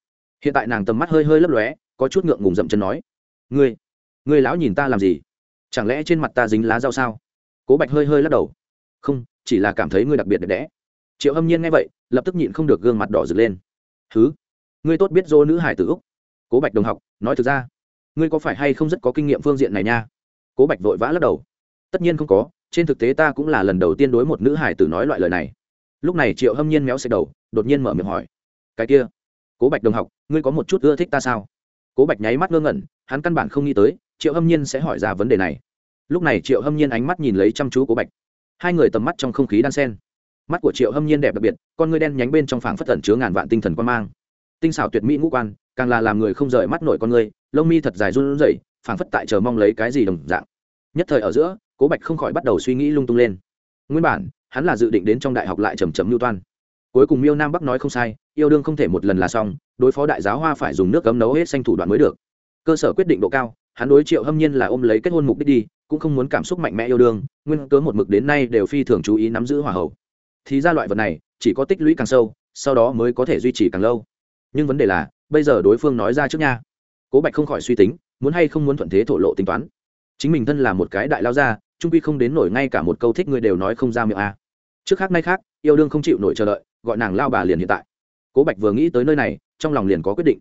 Hiện tại nàng tầm mắt hơi hơi lấp lóe, có chút ngượng ngùng dậm chân nói, ngươi ngươi lão nhìn ta làm gì? Chẳng lẽ trên mặt ta dính lá rau sao? Cố bạch hơi hơi lắc đầu. Không, chỉ là cảm thấy ngươi đặc biệt đẹp đẽ. Triệu hâm nhiên nghe vậy, lập tức nhịn không được gương mặt đỏ rực lên. Thứ ngươi tốt biết dô nữ hải tử úc. Cố bạch đồng học, nói thực ra, ngươi có phải hay không rất có kinh nghiệm phương diện này nha? Cố bạch vội vã lắc đầu. Tất nhiên không có, trên thực tế ta cũng là lần đầu tiên đối một nữ hải tử nói loại lời này. Lúc này triệu hâm nhiên méo xẹt đầu, đột nhiên mở miệng hỏi. Cái kia, cố bạch đồng học, ngươi có một chút ưa thích ta sao? Cố bạch nháy mắt ngơ ngẩn, hắn căn bản không nghĩ tới, triệu hâm nhiên sẽ hỏi ra vấn đề này. Lúc này triệu hâm nhiên ánh mắt nhìn lấy chăm chú cố bạch. Hai người tầm mắt trong không khí đan sen. Mắt của triệu hâm nhiên đẹp đặc biệt, con ngươi đen nhánh bên trong phảng phất tẩn chứa ngàn vạn tinh thần quan mang. Tinh xảo tuyệt mỹ ngũ quan, càng là làm người không rời mắt nổi con ngươi, lông mi thật dài run rẩy phảng phất tại chờ mong lấy cái gì đồng dạng. Nhất thời ở giữa, cố bạch không khỏi bắt đầu suy nghĩ lung tung lên. Nguyên bản, hắn là dự định đến trong đại học lại trầm trầm mưu toan. Cuối cùng miêu nam bắc nói không sai, yêu đương không thể một lần là xong, đối phó đại giáo hoa phải dùng nước cấm nấu hết xanh thủ đoạn mới được. Cơ sở quyết định độ cao, hắn đối triệu hâm nhiên là ôm lấy kết hôn mục đích đi, cũng không muốn cảm xúc mạnh mẽ yêu đương, nguyên cớ một mực đến nay đều phi thường chú ý nắm giữ hòa hậu. Thì ra loại vật này, chỉ có tích lũy càng sâu, sau đó mới có thể duy trì càng lâu. Nhưng vấn đề là, bây giờ đối phương nói ra trước nha. Cố bạch không khỏi suy tính muốn hay không muốn thuận thế thổ lộ tính toán. Chính mình thân là một cái đại lao ra trung quy không đến nổi ngay cả một câu thích người đều nói không ra miệng a. Trước khác nay khác, yêu đương không chịu nổi chờ đợi, gọi nàng lao bà liền hiện tại. Cố bạch vừa nghĩ tới nơi này, trong lòng liền có quyết định.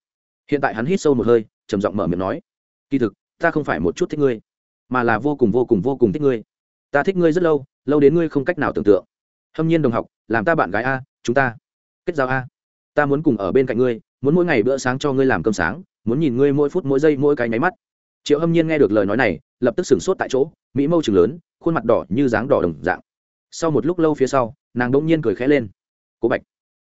Hiện tại hắn hít sâu một hơi, trầm giọng mở miệng nói, kỳ thực, ta không phải một chút thích ngươi, mà là vô cùng vô cùng vô cùng thích ngươi. Ta thích ngươi rất lâu lâu đến ngươi không cách nào tưởng tượng. Hâm nhiên đồng học, làm ta bạn gái a, chúng ta, kết giao a. Ta muốn cùng ở bên cạnh ngươi, muốn mỗi ngày bữa sáng cho ngươi làm cơm sáng muốn nhìn ngươi mỗi phút mỗi giây mỗi cái nháy mắt. Triệu hâm nhiên nghe được lời nói này, lập tức sửng sốt tại chỗ, mỹ mâu chừng lớn, khuôn mặt đỏ như dáng đỏ đồng dạng. Sau một lúc lâu phía sau, nàng đ ỗ n g nhiên cười khẽ lên. Cố bạch,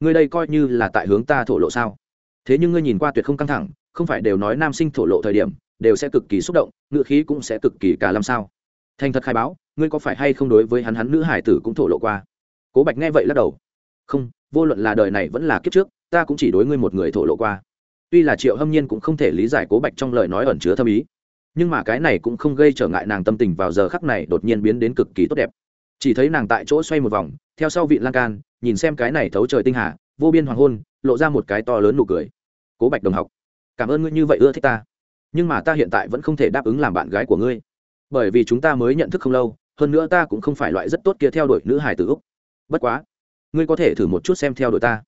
ngươi đây coi như là tại hướng ta thổ lộ sao? Thế nhưng ngươi nhìn qua tuyệt không căng thẳng, không phải đều nói nam sinh thổ lộ thời điểm, đều sẽ cực kỳ xúc động ngự khí cũng sẽ cực kỳ cả làm sao? Thành thật khai báo, ngươi có phải hay không đối với hắn hắn nữ hải tử cũng thổ lộ qua? Cố bạch nghe vậy lắc đầu. Không, vô luận là đời này vẫn là kiếp trước, ta cũng chỉ đối ngươi một người thổ lộ qua tuy là triệu hâm nhiên cũng không thể lý giải cố bạch trong lời nói ẩn chứa thâm ý, nhưng mà cái này cũng không gây trở ngại nàng tâm tình vào giờ khắc này đột nhiên biến đến cực kỳ tốt đẹp. Chỉ thấy nàng tại chỗ xoay một vòng, theo sau vị lan can, nhìn xem cái này thấu trời tinh hà, vô biên hoàng hôn, lộ ra một cái to lớn nụ cười. Cố bạch đồng học, cảm ơn ngươi như vậy ưa thích ta. Nhưng mà ta hiện tại vẫn không thể đáp ứng làm bạn gái của ngươi. Bởi vì chúng ta mới nhận thức không lâu, hơn nữa ta cũng không phải loại rất tốt kia theo đuổi nữ hải tử úc. Bất quá, ngươi có thể thử một chút xem theo đuổi ta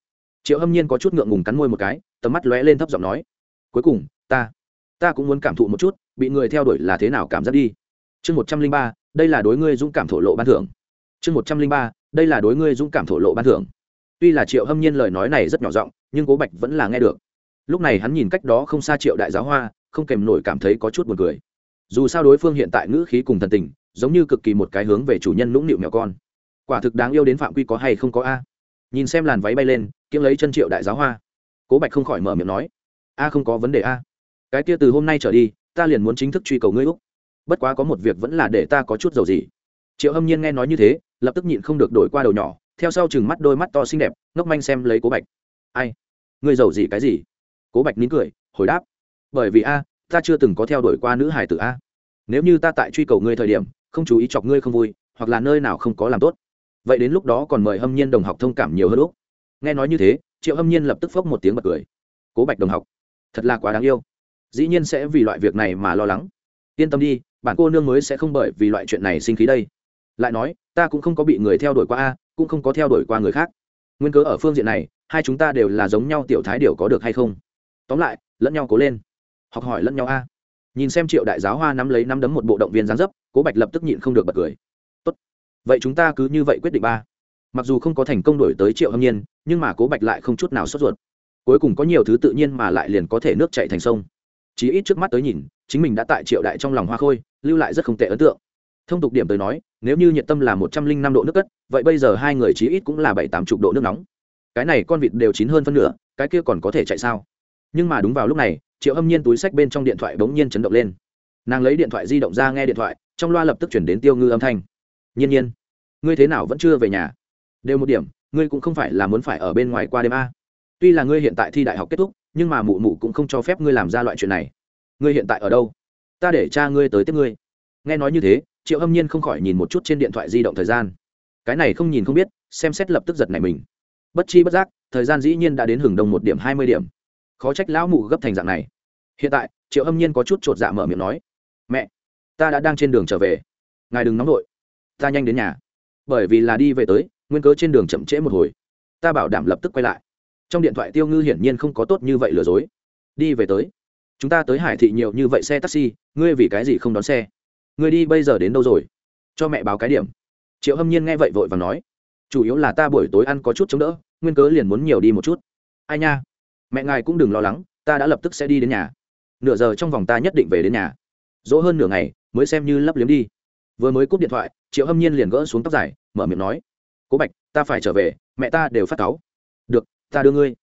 triệu hâm nhiên có chút ngượng ngùng cắn môi một cái, tầm mắt lóe lên thấp giọng nói, cuối cùng, ta ta cũng muốn cảm thụ một chút, bị người theo đuổi là thế nào cảm giác đi. Chương một trăm linh ba, đây là đối ngươi dũng cảm thổ lộ ban thưởng. Chương một trăm linh ba, đây là đối ngươi dũng cảm thổ lộ ban thưởng. Tuy là triệu hâm nhiên lời nói này rất nhỏ giọng, nhưng cố bạch vẫn là nghe được. Lúc này hắn nhìn cách đó không xa triệu đại giáo hoa, không kèm nổi cảm thấy có chút buồn cười. Dù sao đối phương hiện tại ngữ khí cùng thần tình, giống như cực kỳ một cái hướng về chủ nhân nũng nịu mèo con. Quả thực đáng yêu đến phạm quy có hay không có a? Nhìn xem làn váy bay lên, kiếm lấy chân triệu đại giáo hoa. Cố bạch không khỏi mở miệng nói, a, không có vấn đề a. Cái kia từ hôm nay trở đi, ta liền muốn chính thức truy cầu ngươi úc. Bất quá có một việc vẫn là để ta có chút dầu gì triệu hâm nhiên nghe nói như thế, lập tức nhịn không được đổi qua đầu nhỏ, theo sau chừng mắt đôi mắt to xinh đẹp, ngốc manh xem lấy cố bạch. Ai? Ngươi giàu gì cái gì? Cố bạch nín cười, hồi đáp, bởi vì a, ta chưa từng có theo đuổi qua nữ hải tử a. Nếu như ta tại truy cầu ngươi thời điểm, không chú ý chọc ngươi không vui, hoặc là nơi nào không có làm tốt vậy đến lúc đó còn mời hâm nhiên đồng học thông cảm nhiều hơn lúc nghe nói như thế, triệu hâm nhiên lập tức phốc một tiếng bật cười. Cố bạch đồng học, thật là quá đáng yêu. Dĩ nhiên sẽ vì loại việc này mà lo lắng. Yên tâm đi bạn cô nương mới sẽ không bởi vì loại chuyện này sinh khí đây. Lại nói, ta cũng không có bị người theo đuổi qua a, cũng không có theo đuổi qua người khác. Nguyên cớ ở phương diện này, hai chúng ta đều là giống nhau tiểu thái điều có được hay không? Tóm lại, lẫn nhau cố lên. Học hỏi lẫn nhau a. Nhìn xem triệu đại giáo hoa nắm lấy nắm đấm một bộ động viên gián dấp, cố bạch lập tức nhịn không được bật cười vậy chúng ta cứ như vậy quyết định ba. Mặc dù không có thành công đổi tới triệu hâm nhiên, nhưng mà cố bạch lại không chút nào sốt ruột. Cuối cùng có nhiều thứ tự nhiên mà lại liền có thể nước chạy thành sông. Chí ít trước mắt tới nhìn, chính mình đã tại triệu đại trong lòng hoa khôi, lưu lại rất không tệ ấn tượng. Thông tục điểm tới nói, nếu như nhiệt tâm là một trăm linh năm độ nước cất, vậy bây giờ hai người chí ít cũng là bảy tám chục độ nước nóng. Cái này con vịt đều chín hơn phân nửa, cái kia còn có thể chạy sao? Nhưng mà đúng vào lúc này, triệu hâm nhiên túi sách bên trong điện thoại bỗng nhiên chấn động lên. Nàng lấy điện thoại di động ra nghe điện thoại, trong loa lập tức chuyển đến tiêu ngư âm thanh nhiên nhiên. Ngươi thế nào vẫn chưa về nhà? Đều một điểm, ngươi cũng không phải là muốn phải ở bên ngoài qua đêm a. Tuy là ngươi hiện tại thi đại học kết thúc, nhưng mà mụ mụ cũng không cho phép ngươi làm ra loại chuyện này. Ngươi hiện tại ở đâu? Ta để cha ngươi tới tiếp ngươi. Nghe nói như thế, triệu hâm nhiên không khỏi nhìn một chút trên điện thoại di động thời gian. Cái này không nhìn không biết, xem xét lập tức giật này mình. Bất chi bất giác, thời gian dĩ nhiên đã đến hưởng đông một điểm hai mươi điểm. Khó trách lão mụ gấp thành dạng này. Hiện tại, triệu âm nhiên có chút chột dạ mở miệng nói, mẹ, ta đã đang trên đường trở về. Ngài đừng nóng vội ta nhanh đến nhà. Bởi vì là đi về tới, nguyên cớ trên đường chậm trễ một hồi. Ta bảo đảm lập tức quay lại. Trong điện thoại tiêu ngư hiển nhiên không có tốt như vậy lừa dối. Đi về tới. Chúng ta tới hải thị nhiều như vậy xe taxi, ngươi vì cái gì không đón xe? Ngươi đi bây giờ đến đâu rồi? Cho mẹ báo cái điểm. Triệu hâm nhiên nghe vậy vội và nói. Chủ yếu là ta buổi tối ăn có chút chống đỡ, nguyên cớ liền muốn nhiều đi một chút. Ai nha? Mẹ ngài cũng đừng lo lắng, ta đã lập tức sẽ đi đến nhà. Nửa giờ trong vòng ta nhất định về đến nhà. Dỗ hơn nửa ngày, mới xem như lấp liếm đi vừa mới cúp điện thoại, triệu hâm nhiên liền gỡ xuống tóc dài, mở miệng nói, cố bạch, ta phải trở về, mẹ ta đều phát cáu. Được, ta đưa ngươi.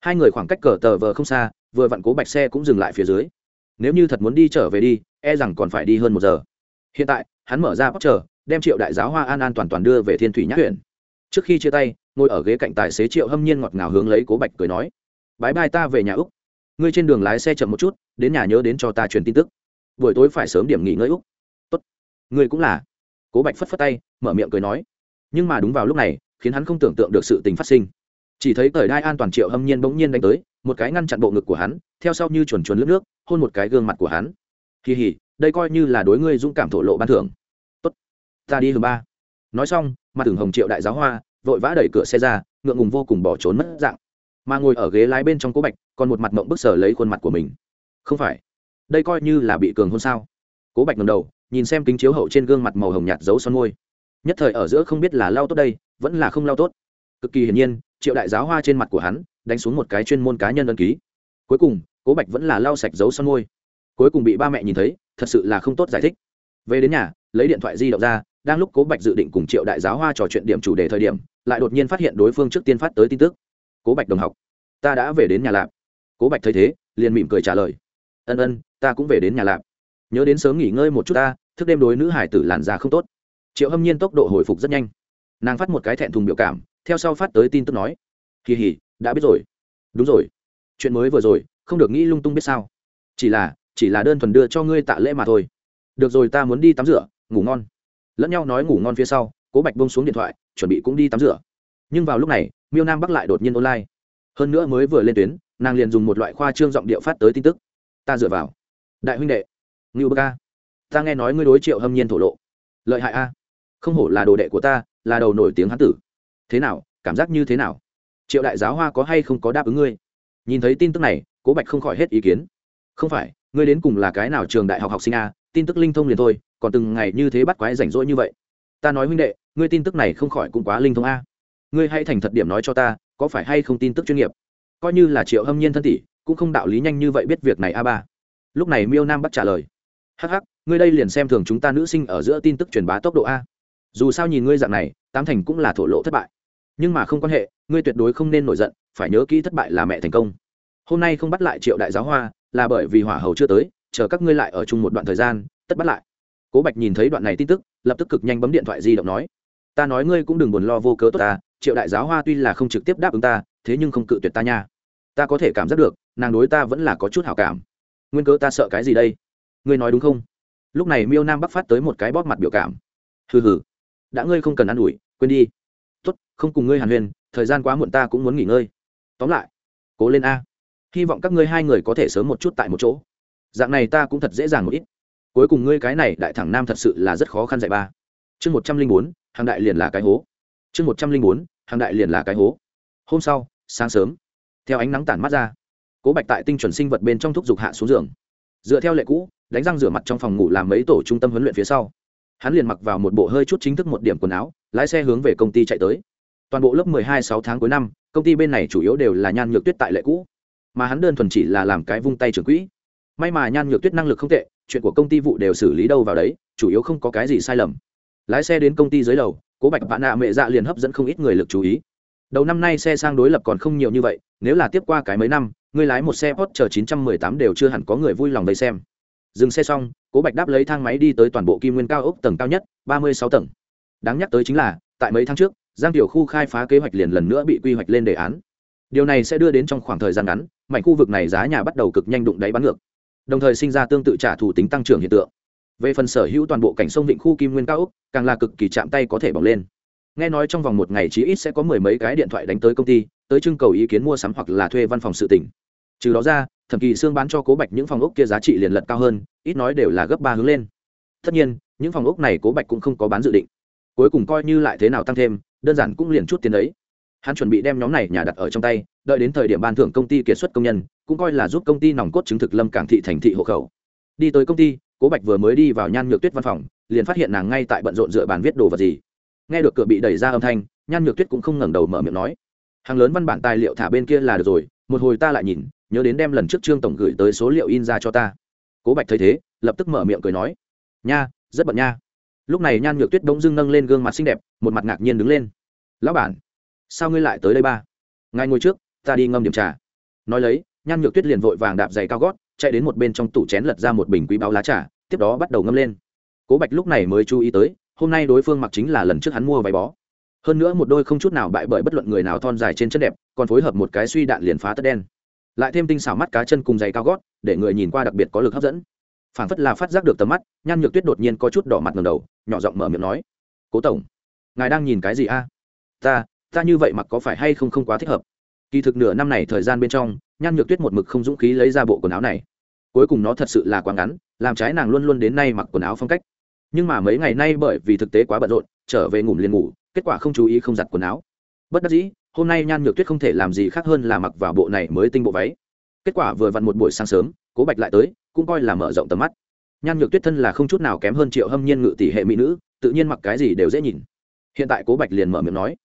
Hai người khoảng cách cờ tờ vờ không xa, vừa vặn cố bạch xe cũng dừng lại phía dưới. Nếu như thật muốn đi trở về đi e rằng còn phải đi hơn một giờ. Hiện tại, hắn mở ra bóc chờ đem triệu đại giáo hoa an an toàn toàn đưa về thiên thủy nhã huyện. Trước khi chia tay, ngồi ở ghế cạnh tài xế triệu hâm nhiên ngọt ngào hướng lấy cố bạch cười nói, bái bai ta về nhà úc. Ngươi trên đường lái xe chậm một chút, đến nhà nhớ đến cho ta truyền tin tức. Buổi tối phải sớm điểm nghỉ ngơi úc ngươi cũng là. Cố bạch phất phất tay, mở miệng cười nói. Nhưng mà đúng vào lúc này, khiến hắn không tưởng tượng được sự tình phát sinh. Chỉ thấy cởi đai an toàn triệu hâm nhiên bỗng nhiên đánh tới, một cái ngăn chặn bộ ngực của hắn, theo sau như chuồn chuồn lướt nước, hôn một cái gương mặt của hắn. Kỳ hỉ đây coi như là đối ngươi dũng cảm thổ lộ ban thưởng. Tốt, ta đi hưởng ba. Nói xong, mặt tưởng hồng triệu đại giáo hoa, vội vã đẩy cửa xe ra, ngượng ngùng vô cùng bỏ trốn mất dạng. Mà ngồi ở ghế lái bên trong cố bạch, còn một mặt mộng bức sở lấy khuôn mặt của mình. Không phải, đây coi như là bị cường hôn sao? Cố bạch ngầm đầu nhìn xem kính chiếu hậu trên gương mặt màu hồng nhạt giấu son môi. Nhất thời ở giữa không biết là lao tốt đây, vẫn là không lao tốt. Cực kỳ hiển nhiên, triệu đại giáo hoa trên mặt của hắn đánh xuống một cái chuyên môn cá nhân ân ký. Cuối cùng, cố bạch vẫn là lao sạch dấu son môi. Cuối cùng bị ba mẹ nhìn thấy, thật sự là không tốt giải thích. Về đến nhà, lấy điện thoại di động ra, đang lúc cố bạch dự định cùng triệu đại giáo hoa trò chuyện điểm chủ đề thời điểm, lại đột nhiên phát hiện đối phương trước tiên phát tới tin tức. Cố bạch đồng học, ta đã về đến nhà lạp. Cố bạch thấy thế, liền mỉm cười trả lời. Ân ân, ta cũng về đến nhà lạp. Nhớ đến sớm nghỉ ngơi một chút ta thức đêm đối nữ hải tử làn da không tốt. Triệu hâm nhiên tốc độ hồi phục rất nhanh. Nàng phát một cái thẹn thùng biểu cảm, theo sau phát tới tin tức nói, kỳ hỉ, đã biết rồi. Đúng rồi. Chuyện mới vừa rồi, không được nghĩ lung tung biết sao. Chỉ là chỉ là đơn thuần đưa cho ngươi tạ lễ mà thôi. Được rồi, ta muốn đi tắm rửa, ngủ ngon. Lẫn nhau nói ngủ ngon phía sau, cố bạch bông xuống điện thoại, chuẩn bị cũng đi tắm rửa. Nhưng vào lúc này, miêu nam bắc lại đột nhiên online. Hơn nữa mới vừa lên tuyến, nàng liền dùng một loại khoa trương giọng điệu phát tới tin tức. Ta dựa vào. Đại huynh đệ. Ngưu bơ ca ta nghe nói ngươi đối triệu hâm nhiên thổ lộ. Lợi hại a. Không hổ là đồ đệ của ta, là đầu nổi tiếng hán tử. Thế nào, cảm giác như thế nào? Triệu đại giáo hoa có hay không có đáp ứng ngươi? Nhìn thấy tin tức này, cố bạch không khỏi hết ý kiến. Không phải, ngươi đến cùng là cái nào trường đại học học sinh a? Tin tức linh thông liền thôi, còn từng ngày như thế bắt quái rảnh rỗi như vậy. Ta nói huynh đệ, ngươi tin tức này không khỏi cũng quá linh thông a. Ngươi hãy thành thật điểm nói cho ta, có phải hay không tin tức chuyên nghiệp? Coi như là triệu hâm nhiên thân tỷ, cũng không đạo lý nhanh như vậy biết việc này a ba. Lúc này miêu nam bắt trả lời hắc hắc, ngươi đây liền xem thường chúng ta nữ sinh ở giữa tin tức truyền bá tốc độ a. Dù sao nhìn ngươi dạng này, tám thành cũng là thổ lộ thất bại. Nhưng mà không quan hệ, ngươi tuyệt đối không nên nổi giận, phải nhớ kỹ thất bại là mẹ thành công. Hôm nay không bắt lại triệu đại giáo hoa, là bởi vì hỏa hầu chưa tới, chờ các ngươi lại ở chung một đoạn thời gian, tất bắt lại. Cố bạch nhìn thấy đoạn này tin tức, lập tức cực nhanh bấm điện thoại di động nói, ta nói ngươi cũng đừng buồn lo vô cớ tốt ta, triệu đại giáo hoa tuy là không trực tiếp đáp ứng ta, thế nhưng không cự tuyệt ta nha. Ta có thể cảm giác được, nàng đối ta vẫn là có chút hảo cảm. Nguyên cớ ta sợ cái gì đây? Ngươi nói đúng không? Lúc này miêu nam bắc phát tới một cái bóp mặt biểu cảm. Hừ hừ, đã ngươi không cần ă n ủi, quên đi. Tốt, không cùng ngươi hàn huyền thời gian quá muộn ta cũng muốn nghỉ ngơi. Tóm lại, cố lên a. Hy vọng các ngươi hai người có thể sớm một chút tại một chỗ. Dạng này ta cũng thật dễ dàng một ít. Cuối cùng ngươi cái này đại thẳng nam thật sự là rất khó khăn dạy ba. Chương một trăm linh bốn, hàng đại liền là cái hố. Chương một trăm linh bốn, hàng đại liền là cái hố. Hôm sau, sáng sớm, theo ánh nắng tản mắt ra, cố bạch tại tinh chuẩn sinh vật bên trong thúc giục hạ xuống giường. Dựa theo lệ cũ đánh răng rửa mặt trong phòng ngủ làm mấy tổ trung tâm huấn luyện phía sau. Hắn liền mặc vào một bộ hơi chút chính thức một điểm quần áo, lái xe hướng về công ty chạy tới. Toàn bộ lớp mười hai sáu tháng cuối năm, công ty bên này chủ yếu đều là nhan nhược tuyết tại lệ cũ. Mà hắn đơn thuần chỉ là làm cái vung tay trưởng quỹ. May mà nhan nhược tuyết năng lực không tệ, chuyện của công ty vụ đều xử lý đâu vào đấy, chủ yếu không có cái gì sai lầm. Lái xe đến công ty dưới lầu, cố bạch bạn nạ mẹ dạ liền hấp dẫn không ít người lực chú ý. Đầu năm nay xe sang đối lập còn không nhiều như vậy, nếu là tiếp qua cái mấy năm, người lái một xe Porsche 918 đều chưa hẳn có người vui lòng đây xem dừng xe xong, cố bạch đáp lấy thang máy đi tới toàn bộ kim nguyên cao ốc tầng cao nhất 36 tầng. Đáng nhắc tới chính là, tại mấy tháng trước, giang tiểu khu khai phá kế hoạch liền lần nữa bị quy hoạch lên đề án. Điều này sẽ đưa đến trong khoảng thời gian ngắn, mảnh khu vực này giá nhà bắt đầu cực nhanh đụng đáy bắn ngược, đồng thời sinh ra tương tự trả thủ tính tăng trưởng hiện tượng. Về phần sở hữu toàn bộ cảnh sông vịnh khu kim nguyên cao ốc, càng là cực kỳ chạm tay có thể bỏng lên. Nghe nói trong vòng một ngày chí ít sẽ có mười mấy cái điện thoại đánh tới công ty, tới trưng cầu ý kiến mua sắm hoặc là thuê văn phòng sự tỉnh. Trừ đó ra thẩm kỳ xương bán cho cố bạch những phòng ốc kia giá trị liền lật cao hơn, ít nói đều là gấp ba hướng lên. Tất nhiên, những phòng ốc này cố bạch cũng không có bán dự định. Cuối cùng coi như lại thế nào tăng thêm, đơn giản cũng liền chút tiền đấy. Hắn chuẩn bị đem nhóm này nhà đặt ở trong tay, đợi đến thời điểm ban thưởng công ty kiệt xuất công nhân, cũng coi là giúp công ty nòng cốt chứng thực lâm cảng thị thành thị hộ khẩu. Đi tới công ty, cố bạch vừa mới đi vào nhan nhược tuyết văn phòng, liền phát hiện nàng ngay tại bận rộn dựa bàn viết đồ vật gì. Nghe được cửa bị đẩy ra âm thanh, nhan nhược tuyết cũng không ngẩng đầu mở miệng nói. Hàng lớn văn bản tài liệu thả bên kia là được rồi, một hồi ta lại nhìn nhớ đến đem lần trước trương tổng gửi tới số liệu in ra cho ta. Cố bạch thấy thế, lập tức mở miệng cười nói, nha, rất bận nha. Lúc này nhan nhược tuyết bỗng dưng nâng lên gương mặt xinh đẹp, một mặt ngạc nhiên đứng lên. Lão bản, sao ngươi lại tới đây ba? Ngài ngồi trước, ta đi ngâm điểm trà. Nói lấy, nhan nhược tuyết liền vội vàng đạp giày cao gót, chạy đến một bên trong tủ chén lật ra một bình quý báo lá trà, tiếp đó bắt đầu ngâm lên. Cố bạch lúc này mới chú ý tới, hôm nay đối phương mặc chính là lần trước hắn mua váy bó. Hơn nữa một đôi không chút nào bại bởi bất luận người nào thon dài trên chân đẹp, còn phối hợp một cái suy đạn liền phá tất đen lại thêm tinh xảo mắt cá chân cùng giày cao gót, để người nhìn qua đặc biệt có lực hấp dẫn. Phảng phất là phát giác được tầm mắt, nhan nhược tuyết đột nhiên có chút đỏ mặt ngầm đầu, nhỏ giọng mở miệng nói, cố tổng, ngài đang nhìn cái gì a? Ta ta như vậy mặc có phải hay không không quá thích hợp? Kỳ thực nửa năm này thời gian bên trong, nhan nhược tuyết một mực không dũng khí lấy ra bộ quần áo này. Cuối cùng nó thật sự là quá ngắn, làm trái nàng luôn luôn đến nay mặc quần áo phong cách. Nhưng mà mấy ngày nay bởi vì thực tế quá bận rộn, trở về ngủ liền ngủ, kết quả không chú ý không giặt quần áo. Bất đắc dĩ hôm nay nhan nhược tuyết không thể làm gì khác hơn là mặc vào bộ này mới tinh bộ váy. Kết quả vừa vặn một buổi sáng sớm, cố bạch lại tới, cũng coi là mở rộng tầm mắt. Nhan nhược tuyết thân là không chút nào kém hơn triệu hâm nhiên ngự tỷ hệ mỹ nữ, tự nhiên mặc cái gì đều dễ nhìn. Hiện tại cố bạch liền mở miệng nói,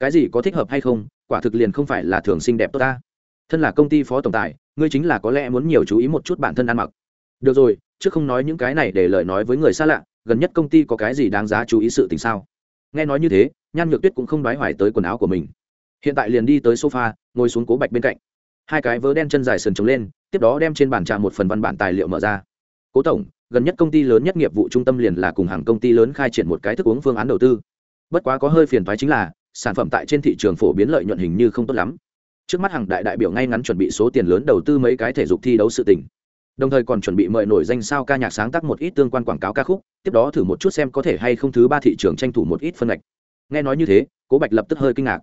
cái gì có thích hợp hay không? Quả thực liền không phải là thường xinh đẹp tốt ta. Thân là công ty phó tổng tài, ngươi chính là có lẽ muốn nhiều chú ý một chút bản thân ăn mặc. Được rồi chứ không nói những cái này để lời nói với người xa lạ, gần nhất công ty có cái gì đáng giá chú ý sự tình sao? Nghe nói như thế, nhan nhược tuyết cũng không đoái hoài tới quần áo của mình hiện tại liền đi tới sofa, ngồi xuống cố bạch bên cạnh. Hai cái vớ đen chân dài sườn trống lên, tiếp đó đem trên bàn trà một phần văn bản tài liệu mở ra. Cố tổng, gần nhất công ty lớn nhất nghiệp vụ trung tâm liền là cùng hàng công ty lớn khai triển một cái thức uống phương án đầu tư. Bất quá có hơi phiền thoái chính là, sản phẩm tại trên thị trường phổ biến lợi nhuận hình như không tốt lắm. Trước mắt hàng đại đại biểu ngay ngắn chuẩn bị số tiền lớn đầu tư mấy cái thể dục thi đấu sự tình. Đồng thời còn chuẩn bị mời nổi danh sao ca nhạc sáng tác một ít tương quan quảng cáo ca khúc, tiếp đó thử một chút xem có thể hay không thứ ba thị trường tranh thủ một ít phân ngạch. Nghe nói như thế, cố bạch lập tức hơi kinh ngạc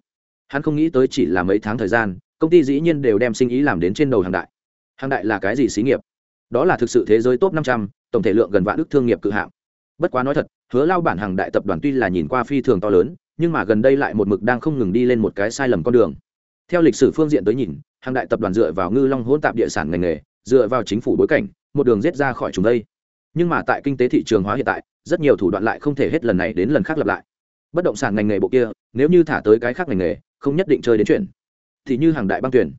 hắn không nghĩ tới chỉ là mấy tháng thời gian, công ty dĩ nhiên đều đem sinh ý làm đến trên đầu hàng đại. Hàng đại là cái gì xí nghiệp? Đó là thực sự thế giới top năm trăm, tổng thể lượng gần vạn ước thương nghiệp cự hạng. Bất quá nói thật, hứa lao bản hàng đại tập đoàn tuy là nhìn qua phi thường to lớn, nhưng mà gần đây lại một mực đang không ngừng đi lên một cái sai lầm con đường. Theo lịch sử phương diện tới nhìn, hàng đại tập đoàn dựa vào ngư long hỗn tạp địa sản ngành nghề, dựa vào chính phủ bối cảnh, một đường rết ra khỏi chúng đây. Nhưng mà tại kinh tế thị trường hóa hiện tại, rất nhiều thủ đoạn lại không thể hết lần này đến lần khác lặp lại. Bất động sản ngành nghề bộ kia, nếu như thả tới cái khác ngành nghề không nhất định chơi đến chuyện thì như hàng đại băng tuyển.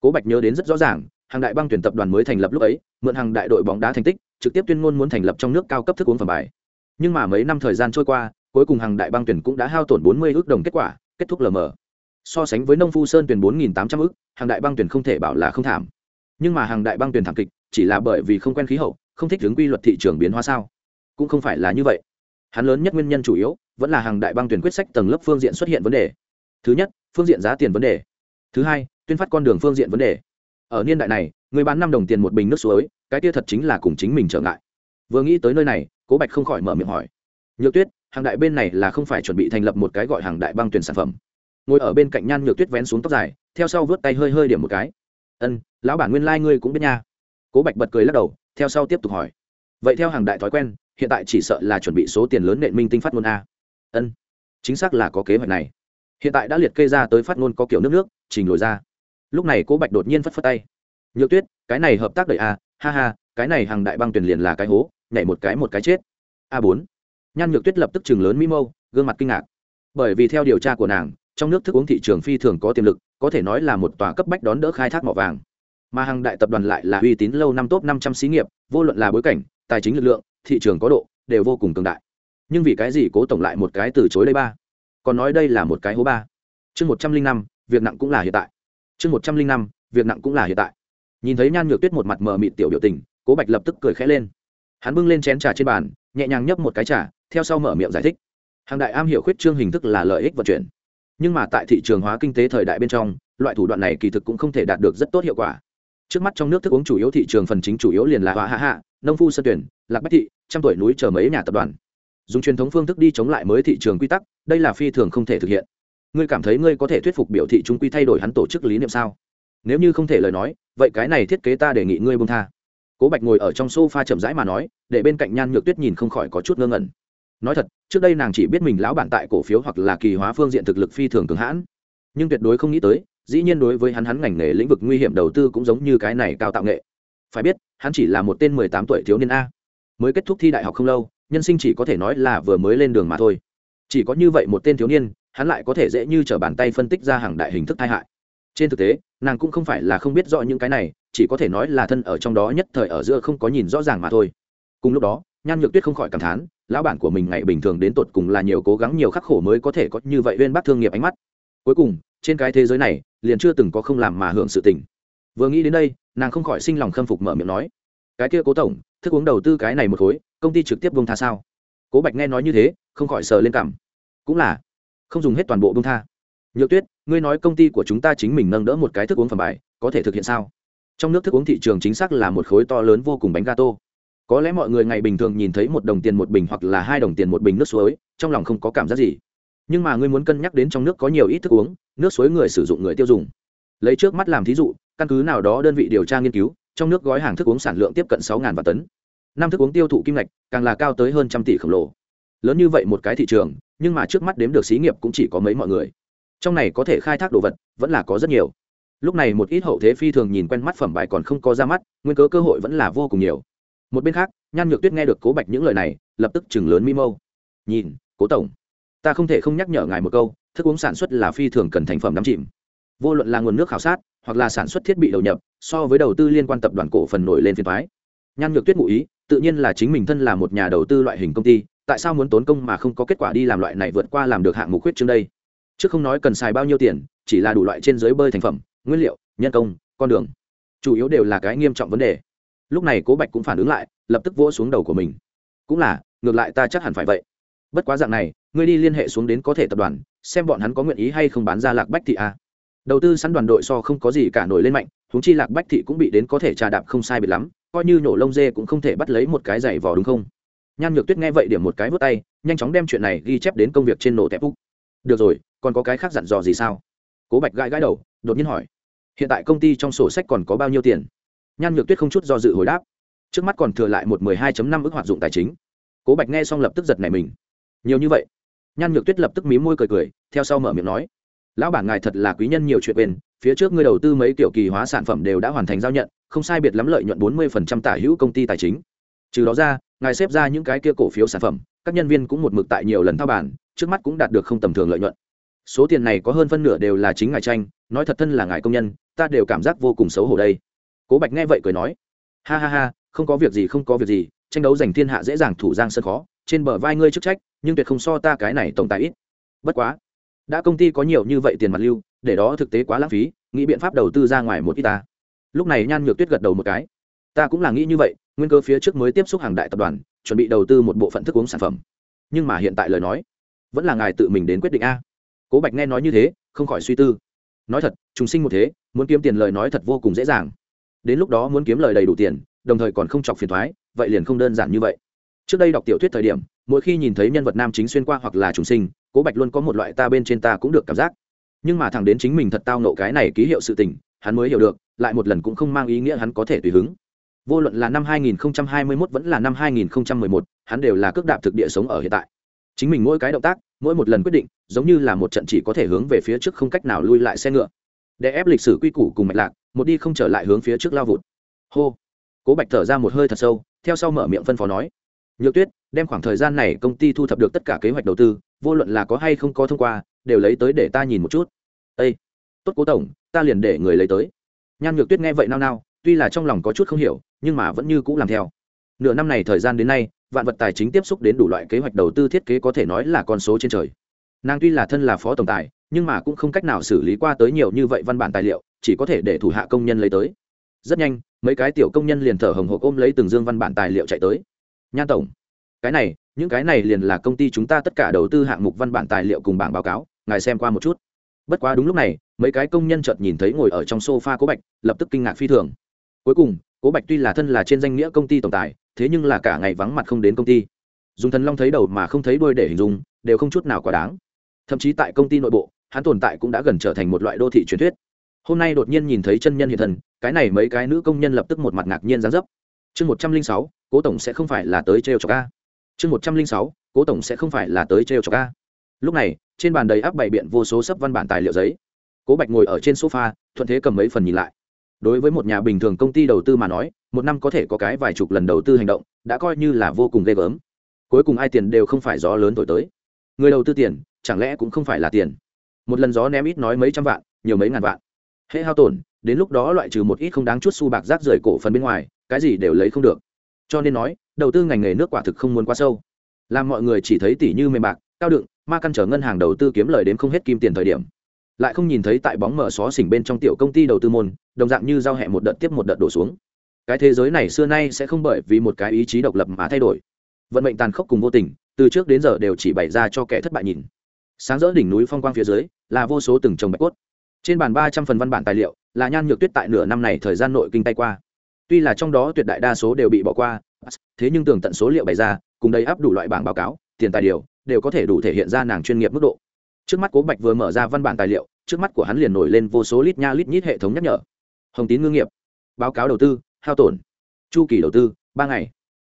Cố bạch nhớ đến rất rõ ràng, hàng đại băng tuyển tập đoàn mới thành lập lúc ấy, mượn hàng đại đội bóng đá thành tích, trực tiếp tuyên ngôn muốn thành lập trong nước cao cấp thức uống phẩm bài. Nhưng mà mấy năm thời gian trôi qua, cuối cùng hàng đại băng tuyển cũng đã hao tổn bốn mươi ước đồng kết quả, kết thúc lờ mờ. So sánh với nông phu sơn tuyển bốn nghìn tám trăm ước, hàng đại băng tuyển không thể bảo là không thảm. Nhưng mà hàng đại băng tuyển thảm kịch, chỉ là bởi vì không quen khí hậu, không thích ứng quy luật thị trường biến hóa sao? Cũng không phải là như vậy. Hắn lớn nhất nguyên nhân chủ yếu vẫn là hàng đại băng tuyển quyết sách tầng lớp phương diện xuất hiện vấn đề thứ nhất, phương diện giá tiền vấn đề. Thứ hai, tuyên phát con đường phương diện vấn đề. Ở niên đại này, người bán năm đồng tiền một bình nước suối, cái kia thật chính là cùng chính mình trở ngại. Vừa nghĩ tới nơi này, cố bạch không khỏi mở miệng hỏi. Nhược tuyết, hàng đại bên này là không phải chuẩn bị thành lập một cái gọi hàng đại băng tuyển sản phẩm. Ngồi ở bên cạnh nhan nhược tuyết vén xuống tóc dài, theo sau vớt tay hơi hơi điểm một cái. Ân, lão bản nguyên lai、like、ngươi cũng biết nha. Cố bạch bật cười lắc đầu, theo sau tiếp tục hỏi. Vậy theo hàng đại thói quen, hiện tại chỉ sợ là chuẩn bị số tiền lớn nện minh tinh phát ngôn a. Ân, chính xác là có kế hoạch này hiện tại đã liệt kê ra tới phát ngôn có kiểu nước nước, trình lồi ra. Lúc này cố bạch đột nhiên phất phất tay. Nhược tuyết, cái này hợp tác đợi a ha ha, cái này hàng đại băng tuyển liền là cái hố, nhảy một cái một cái chết. A bốn. Nhan nhược tuyết lập tức chừng lớn mỹ mâu, gương mặt kinh ngạc. Bởi vì theo điều tra của nàng, trong nước thức uống thị trường phi thường có tiềm lực, có thể nói là một tòa cấp bách đón đỡ khai thác mỏ vàng. Mà hàng đại tập đoàn lại là uy tín lâu năm top năm trăm xí nghiệp, vô luận là bối cảnh, tài chính lực lượng, thị trường có độ, đều vô cùng cường đại. Nhưng vì cái gì cố tổng lại một cái từ chối đây ba? Còn nói đây là một cái hố ba. Chương một trăm linh năm, việc nặng cũng là hiện tại. Chương một trăm linh năm, việc nặng cũng là hiện tại. Nhìn thấy nhan nhược tuyết một mặt mờ mịt tiểu biểu tình, cố bạch lập tức cười khẽ lên. Hắn bưng lên chén trà trên bàn, nhẹ nhàng nhấp một cái trà, theo sau mở miệng giải thích. Hàng đại am hiểu khuyết trương hình thức là lợi ích vận chuyển. Nhưng mà tại thị trường hóa kinh tế thời đại bên trong, loại thủ đoạn này kỳ thực cũng không thể đạt được rất tốt hiệu quả. Trước mắt trong nước thức uống chủ yếu thị trường phần chính chủ yếu liền là hóa hạ hạ, nông phu sân tuyển, lạc bách thị, trăm tuổi núi chờ mấy nhà tập đoàn dùng truyền thống phương thức đi chống lại mới thị trường quy tắc, đây là phi thường không thể thực hiện. Ngươi cảm thấy ngươi có thể thuyết phục biểu thị chúng quy thay đổi hắn tổ chức lý niệm sao? Nếu như không thể lời nói, vậy cái này thiết kế ta đề nghị ngươi bông tha. Cố bạch ngồi ở trong s o f a chậm rãi mà nói, để bên cạnh nhan nhược tuyết nhìn không khỏi có chút ngơ ngẩn. Nói thật, trước đây nàng chỉ biết mình lão bản tại cổ phiếu hoặc là kỳ hóa phương diện thực lực phi thường cường hãn. Nhưng tuyệt đối không nghĩ tới, dĩ nhiên đối với hắn hắn ngành nghề lĩnh vực nguy hiểm đầu tư cũng giống như cái này cao tạo nghệ. Phải biết, hắn chỉ là một tên mười tám tuổi thiếu niên a. Mới kết thúc thi đại học không lâu nhân sinh chỉ có thể nói là vừa mới lên đường mà thôi. Chỉ có như vậy một tên thiếu niên, hắn lại có thể dễ như t r ở bàn tay phân tích ra hàng đại hình thức tai hại. Trên thực tế, nàng cũng không phải là không biết rõ những cái này, chỉ có thể nói là thân ở trong đó nhất thời ở giữa không có nhìn rõ ràng mà thôi. Cùng lúc đó, nhan nhược tuyết không khỏi cảm thán, lão bản của mình ngày bình thường đến tột cùng là nhiều cố gắng nhiều khắc khổ mới có thể có như vậy bên bác thương nghiệp ánh mắt. Cuối cùng, trên cái thế giới này, liền chưa từng có không làm mà hưởng sự tình. Vừa nghĩ đến đây, nàng không khỏi sinh lòng khâm phục mở miệng nói, cái kia cố tổng, thức uống đầu tư cái này một khối công ty trực tiếp bông tha sao? Cố bạch nghe nói như thế, không khỏi sờ lên cảm. Cũng là, không dùng hết toàn bộ bông tha. Nhược tuyết, ngươi nói công ty của chúng ta chính mình nâng đỡ một cái thức uống phẩm bài, có thể thực hiện sao? Trong nước thức uống thị trường chính xác là một khối to lớn vô cùng bánh gato. Có lẽ mọi người ngày bình thường nhìn thấy một đồng tiền một bình hoặc là hai đồng tiền một bình nước suối, trong lòng không có cảm giác gì. Nhưng mà ngươi muốn cân nhắc đến trong nước có nhiều ít thức uống, nước suối người sử dụng người tiêu dùng. Lấy trước mắt làm thí dụ, căn cứ nào đó đơn vị điều tra nghiên cứu, trong nước gói hàng thức uống sản lượng tiếp cận sáu vạn tấn năm thức uống tiêu thụ kim ngạch, càng là cao tới hơn trăm tỷ khổng lồ. Lớn như vậy một cái thị trường, nhưng mà trước mắt đếm được xí nghiệp cũng chỉ có mấy mọi người. Trong này có thể khai thác đồ vật, vẫn là có rất nhiều. Lúc này một ít hậu thế phi thường nhìn quen mắt phẩm bài còn không có ra mắt, nguyên cớ cơ hội vẫn là vô cùng nhiều. Một bên khác, nhan nhược tuyết nghe được cố bạch những lời này, lập tức chừng lớn mi mâu. Nhìn, cố tổng, ta không thể không nhắc nhở ngài một câu, thức uống sản xuất là phi thường cần thành phẩm đắm chìm. Vô luận là nguồn nước khảo sát, hoặc là sản xuất thiết bị đầu nhập, so với đầu tư liên quan tập đoàn cổ phần nổi lên phiên thoái nhan nhược tuyết ngụ ý, tự nhiên là chính mình thân là một nhà đầu tư loại hình công ty, tại sao muốn tốn công mà không có kết quả đi làm loại này vượt qua làm được hạng mục khuyết trước đây? Chứ không nói cần xài bao nhiêu tiền, chỉ là đủ loại trên dưới bơi thành phẩm, nguyên liệu, nhân công, con đường. Chủ yếu đều là cái nghiêm trọng vấn đề. Lúc này cố bạch cũng phản ứng lại, lập tức vỗ xuống đầu của mình. Cũng là, ngược lại ta chắc hẳn phải vậy. Bất quá dạng này, ngươi đi liên hệ xuống đến có thể tập đoàn, xem bọn hắn có nguyện ý hay không bán ra lạc bách thị a. Đầu tư sẵn đoàn đội so không có gì cả nổi lên mạnh húng chi lạc bách thị cũng bị đến có thể trà đạp không sai biệt lắm coi như nổ lông dê cũng không thể bắt lấy một cái giày vò đúng không? Nhan nhược tuyết nghe vậy điểm một cái vớt tay, nhanh chóng đem chuyện này ghi chép đến công việc trên nổ tẹp úc. Được rồi, còn có cái khác dặn dò gì sao? Cố bạch gãi gãi đầu, đột nhiên hỏi. Hiện tại công ty trong sổ sách còn có bao nhiêu tiền? Nhan nhược tuyết không chút do dự hồi đáp. Trước mắt còn thừa lại một mười hai năm ước hoạt dụng tài chính. Cố bạch nghe xong lập tức giật này mình. Nhiều như vậy? Nhan nhược tuyết lập tức mí môi cười cười, theo sau mở miệng nói. Lão bản ngài thật là quý nhân nhiều chuyện bền phía trước ngươi đầu tư mấy kiểu kỳ hóa sản phẩm đều đã hoàn thành giao nhận, không sai biệt lắm lợi nhuận bốn mươi tả hữu công ty tài chính. Trừ đó ra, ngài xếp ra những cái kia cổ phiếu sản phẩm, các nhân viên cũng một mực tại nhiều lần thao bản trước mắt cũng đạt được không tầm thường lợi nhuận. Số tiền này có hơn phân nửa đều là chính ngài tranh, nói thật thân là ngài công nhân, ta đều cảm giác vô cùng xấu hổ đây. Cố bạch nghe vậy cười nói, ha ha ha, không có việc gì, không có việc gì, tranh đấu giành thiên hạ dễ dàng thủ giang sân khó, trên bờ vai ngươi chức trách, nhưng tuyệt không so ta cái này tổng tài ít. Bất quá đã công ty có nhiều như vậy tiền mặt lưu, để đó thực tế quá lãng phí, nghĩ biện pháp đầu tư ra ngoài một ít ta. Lúc này nhan nhược tuyết gật đầu một cái. Ta cũng là nghĩ như vậy, nguyên cơ phía trước mới tiếp xúc hàng đại tập đoàn, chuẩn bị đầu tư một bộ phận thức uống sản phẩm. Nhưng mà hiện tại lời nói, vẫn là ngài tự mình đến quyết định a. Cố bạch nghe nói như thế, không khỏi suy tư. Nói thật chúng sinh một thế, muốn kiếm tiền lời nói thật vô cùng dễ dàng. Đến lúc đó muốn kiếm lời đầy đủ tiền, đồng thời còn không chọc phiền thoái, vậy liền không đơn giản như vậy trước đây đọc tiểu thuyết thời điểm mỗi khi nhìn thấy nhân vật nam chính xuyên qua hoặc là trùng sinh cố bạch luôn có một loại ta bên trên ta cũng được cảm giác. Nhưng mà thẳng đến chính mình thật tao nộ cái này ký hiệu sự tình hắn mới hiểu được lại một lần cũng không mang ý nghĩa hắn có thể tùy hứng. Vô luận là năm 2021 vẫn là năm 2011, hắn đều là cước đạp thực địa sống ở hiện tại. Chính mình mỗi cái động tác mỗi một lần quyết định giống như là một trận chỉ có thể hướng về phía trước không cách nào lui lại xe ngựa. Để ép lịch sử quy củ cùng mạch lạc một đi không trở lại hướng phía trước lao vụt. Hô. Cố bạch thở ra một hơi thật sâu theo sau mở miệng phân phó nói nhược tuyết, đem khoảng thời gian này công ty thu thập được tất cả kế hoạch đầu tư, vô luận là có hay không có thông qua, đều lấy tới để ta nhìn một chút. Â tốt cố tổng, ta liền để người lấy tới. Nhan nhược tuyết nghe vậy nao nao, tuy là trong lòng có chút không hiểu, nhưng mà vẫn như c ũ làm theo. Nửa năm này thời gian đến nay, vạn vật tài chính tiếp xúc đến đủ loại kế hoạch đầu tư thiết kế có thể nói là con số trên trời. Nàng tuy là thân là phó tổng tài, nhưng mà cũng không cách nào xử lý qua tới nhiều như vậy văn bản tài liệu, chỉ có thể để thủ hạ công nhân lấy tới. Rất nhanh, mấy cái tiểu công nhân liền thở hồng hộc ôm lấy từng dương văn bản tài liệu chạy tới nhan tổng, cái này, những cái này liền là công ty chúng ta tất cả đầu tư hạng mục văn bản tài liệu cùng bảng báo cáo, ngài xem qua một chút. Bất quá đúng lúc này, mấy cái công nhân chợt nhìn thấy ngồi ở trong sofa cố bạch, lập tức kinh ngạc phi thường. Cuối cùng, cố bạch tuy là thân là trên danh nghĩa công ty tổng tài, thế nhưng là cả ngày vắng mặt không đến công ty. Dùng thần long thấy đầu mà không thấy đuôi để hình dung, đều không chút nào quá đáng. Thậm chí tại công ty nội bộ, hắn tồn tại cũng đã gần trở thành một loại đô thị truyền thuyết. Hôm nay đột nhiên nhìn thấy chân nhân hiện thần, cái này mấy cái nữ công nhân lập tức một mặt ngạc nhiên dán dấp chương một trăm linh sáu, cố tổng sẽ không phải là tới trêu cho ca chương một trăm linh sáu, cố tổng sẽ không phải là tới trêu cho ca lúc này, trên bàn đầy áp bày biện vô số sấp văn bản tài liệu giấy. Cố bạch ngồi ở trên sofa, thuận thế cầm mấy phần nhìn lại. Đối với một nhà bình thường công ty đầu tư mà nói, một năm có thể có cái vài chục lần đầu tư hành động, đã coi như là vô cùng ghê gớm. Cuối cùng ai tiền đều không phải gió lớn thổi tới. Người đầu tư tiền, chẳng lẽ cũng không phải là tiền? Một lần gió ném ít nói mấy trăm vạn, nhiều mấy ngàn vạn. Hệ hao tổn, đến lúc đó loại trừ một ít không đáng chút xu bạc rác rời cổ phần bên ngoài cái gì đều lấy không được. Cho nên nói, đầu tư ngành nghề nước quả thực không muốn quá sâu. Làm mọi người chỉ thấy tỷ như mềm bạc, cao đựng, ma căn trở ngân hàng đầu tư kiếm lời đến không hết kim tiền thời điểm. Lại không nhìn thấy tại bóng mở xó xỉnh bên trong tiểu công ty đầu tư môn, đồng dạng như giao hẹ một đợt tiếp một đợt đổ xuống. Cái thế giới này xưa nay sẽ không bởi vì một cái ý chí độc lập mà thay đổi. Vận mệnh tàn khốc cùng vô tình, từ trước đến giờ đều chỉ bày ra cho kẻ thất bại nhìn. Sáng rỡ đỉnh núi phong quang phía dưới, là vô số từng trồng bạch cốt. Trên bàn ba trăm phần văn bản tài liệu, là nhan nhược tuyết tại nửa năm này thời gian nội kinh tay qua tuy là trong đó tuyệt đại đa số đều bị bỏ qua, thế nhưng tường tận số liệu bày ra, cùng đầy áp đủ loại bảng báo cáo, tiền tài điều, đều có thể đủ thể hiện ra nàng chuyên nghiệp mức độ. Trước mắt cố bạch vừa mở ra văn bản tài liệu, trước mắt của hắn liền nổi lên vô số lít nha lít nhít hệ thống nhắc nhở. Hồng tín ngư nghiệp. Báo cáo đầu tư, hao tổn. Chu kỳ đầu tư, ba ngày.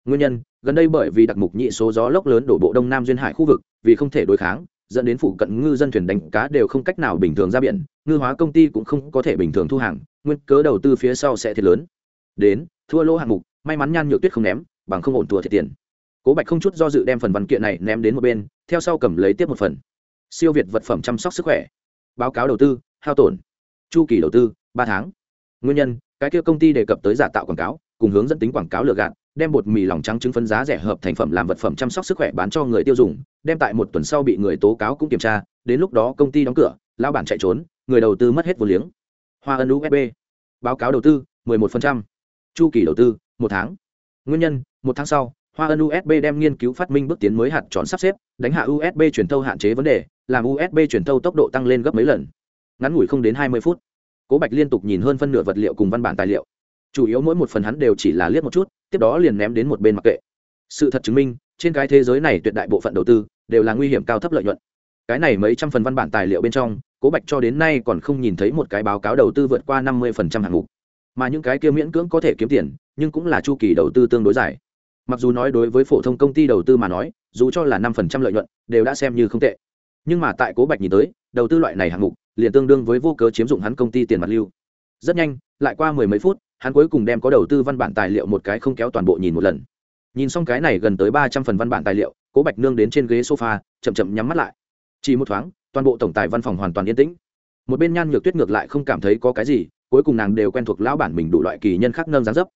Nguyên nhân, gần đây bởi vì đặc mục nhị số gió lốc lớn đổ bộ đông nam duyên hải khu vực, vì không thể đối kháng, dẫn đến phụ cận ngư dân thuyền đánh cá đều không cách nào bình thường ra biển, ngư hóa công ty cũng không có thể bình thường thu hàng, nguyên cớ đầu tư phía sau sẽ thiệt lớn đến, thua lỗ hạng mục, may mắn nhan nhược tuyết không ném, bằng không ổn thua thiệt tiền. Cố bạch không chút do dự đem phần văn kiện này ném đến một bên, theo sau cầm lấy tiếp một phần. Siêu việt vật phẩm chăm sóc sức khỏe. Báo cáo đầu tư, hao tổn. Chu kỳ đầu tư, ba tháng. Nguyên nhân, cái kia công ty đề cập tới giả tạo quảng cáo, cùng hướng dẫn tính quảng cáo lừa gạt, đem bột mì lòng trắng trứng phân giá rẻ hợp thành phẩm làm vật phẩm chăm sóc sức khỏe bán cho người tiêu dùng, đem tại một tuần sau bị người tố cáo cũng kiểm tra, đến lúc đó công ty đóng cửa lao bản chạy trốn, người đầu tư mất hết vô liếng. Hoa ân usb báo cáo đầu tư 11% chu kỳ đầu tư, một tháng. Nguyên nhân, một tháng sau, hoa ân usb đem nghiên cứu phát minh bước tiến mới hạt chọn sắp xếp, đánh hạ usb truyền thâu hạn chế vấn đề, làm usb truyền thâu tốc độ tăng lên gấp mấy lần. Ngắn ngủi không đến hai mươi phút. Cố bạch liên tục nhìn hơn phân nửa vật liệu cùng văn bản tài liệu. Chủ yếu mỗi một phần hắn đều chỉ là liếc một chút, tiếp đó liền ném đến một bên mặc kệ. Sự thật chứng minh, trên cái thế giới này tuyệt đại bộ phận đầu tư đều là nguy hiểm cao thấp lợi nhuận. Cái này mấy trăm phần văn bản tài liệu bên trong, cố bạch cho đến nay còn không nhìn thấy một cái báo cáo đầu tư vượt qua năm mươi hạng mục mà những cái kia miễn cưỡng có thể kiếm tiền, nhưng cũng là chu kỳ đầu tư tương đối dài. Mặc dù nói đối với phổ thông công ty đầu tư mà nói, dù cho là năm phần trăm lợi nhuận, đều đã xem như không tệ. Nhưng mà tại cố bạch nhìn tới, đầu tư loại này hạng mục, liền tương đương với vô cớ chiếm dụng hắn công ty tiền mặt lưu. Rất nhanh, lại qua mười mấy phút, hắn cuối cùng đem có đầu tư văn bản tài liệu một cái không kéo toàn bộ nhìn một lần. Nhìn xong cái này gần tới ba trăm phần văn bản tài liệu, cố bạch nương đến trên ghế sofa, chậm chậm nhắm mắt lại. Chỉ một thoáng, toàn bộ tổng tài văn phòng hoàn toàn yên tĩnh. Một bên nhan nhược tuyết ngược lại không cảm thấy có cái gì cuối cùng nàng đều quen thuộc lão bản mình đủ loại kỳ nhân khác nâng dáng dấp.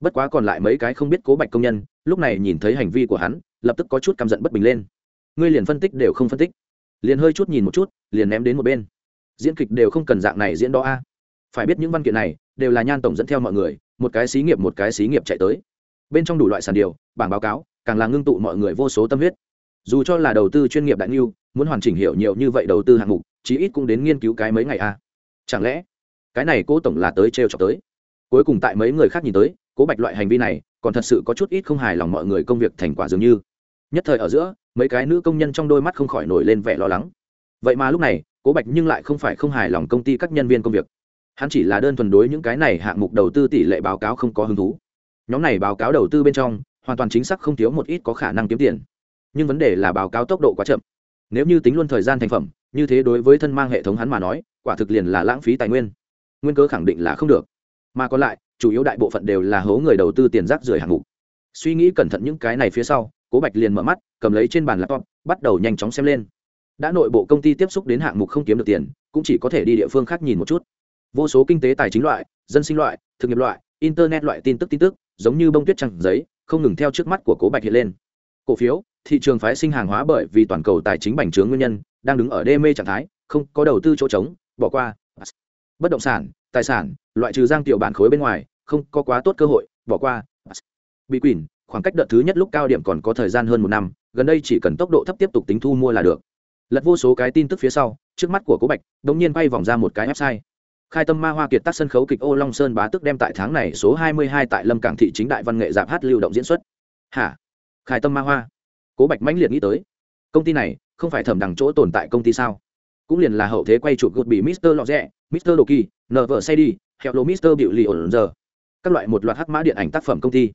Bất quá còn lại mấy cái không biết cố bạch công nhân, lúc này nhìn thấy hành vi của hắn, lập tức có chút căm giận bất bình lên. Ngươi liền phân tích đều không phân tích. Liền hơi chút nhìn một chút, liền ném đến một bên. Diễn kịch đều không cần dạng này diễn đó a. Phải biết những văn kiện này, đều là nhan tổng dẫn theo mọi người, một cái xí nghiệp một cái xí nghiệp chạy tới. Bên trong đủ loại sản điều, bảng báo cáo, càng là ngưng tụ mọi người vô số tâm huyết. Dù cho là đầu tư chuyên nghiệp đại niu muốn hoàn chỉnh hiểu nhiều như vậy đầu tư hạng mục, chí ít cũng đến nghiên cứu cái mấy ngày a. Chẳng lẽ cái này cố tổng là tới trêu chọc tới. Cuối cùng tại mấy người khác nhìn tới, cố bạch loại hành vi này, còn thật sự có chút ít không hài lòng mọi người công việc thành quả dường như. Nhất thời ở giữa, mấy cái nữ công nhân trong đôi mắt không khỏi nổi lên vẻ lo lắng. Vậy mà lúc này, cố bạch nhưng lại không phải không hài lòng công ty các nhân viên công việc. Hắn chỉ là đơn thuần đối những cái này hạng mục đầu tư tỷ lệ báo cáo không có hứng thú. Nhóm này báo cáo đầu tư bên trong, hoàn toàn chính xác không thiếu một ít có khả năng kiếm tiền. Nhưng vấn đề là báo cáo tốc độ quá chậm. Nếu như tính luôn thời gian thành phẩm, như thế đối với thân mang hệ thống hắn mà nói, quả thực liền là lãng phí tài nguyên nguyên cơ khẳng định là không được. Mà còn lại, chủ yếu đại bộ phận đều là hố người đầu tư tiền rác rưởi hạng mục. Suy nghĩ cẩn thận những cái này phía sau, cố bạch liền mở mắt, cầm lấy trên bàn laptop, bắt đầu nhanh chóng xem lên. Đã nội bộ công ty tiếp xúc đến hạng mục không kiếm được tiền, cũng chỉ có thể đi địa phương khác nhìn một chút. Vô số kinh tế tài chính loại, dân sinh loại, thực nghiệp loại, internet loại tin tức tin tức, giống như bông tuyết trăng giấy, không ngừng theo trước mắt của cố bạch hiện lên. Cổ phiếu, thị trường phái sinh hàng hóa bởi vì toàn cầu tài chính bành trướng nguyên nhân, đang đứng ở đê mê trạng thái, không có đầu tư chỗ trống, bỏ qua bất động sản, tài sản, loại trừ giang tiểu bản khối bên ngoài, không có quá tốt cơ hội, bỏ qua. Bị quỷ, khoảng cách đợt thứ nhất lúc cao điểm còn có thời gian hơn một năm, gần đây chỉ cần tốc độ thấp tiếp tục tính thu mua là được. Lật vô số cái tin tức phía sau, trước mắt của cố bạch đ ỗ n g nhiên bay vòng ra một cái website. Khai tâm ma hoa kiệt tác sân khấu kịch ô long sơn bá tức đem tại tháng này số hai mươi hai tại lâm cảng thị chính đại văn nghệ giạp hát lưu động diễn xuất. Hả? Khai tâm ma hoa. Cố bạch mãnh liệt nghĩ tới. Công ty này không phải thẩm đằng chỗ tồn tại công ty sao? Cũng liền là hậu thế quay chụp gột bị Mister Lọ Rẽ, Mister Đồ Kỳ, Nở Say Đi, Hello Mister Biểu Lì ổn giờ. Các loại một loạt hắc mã điện ảnh tác phẩm công ty.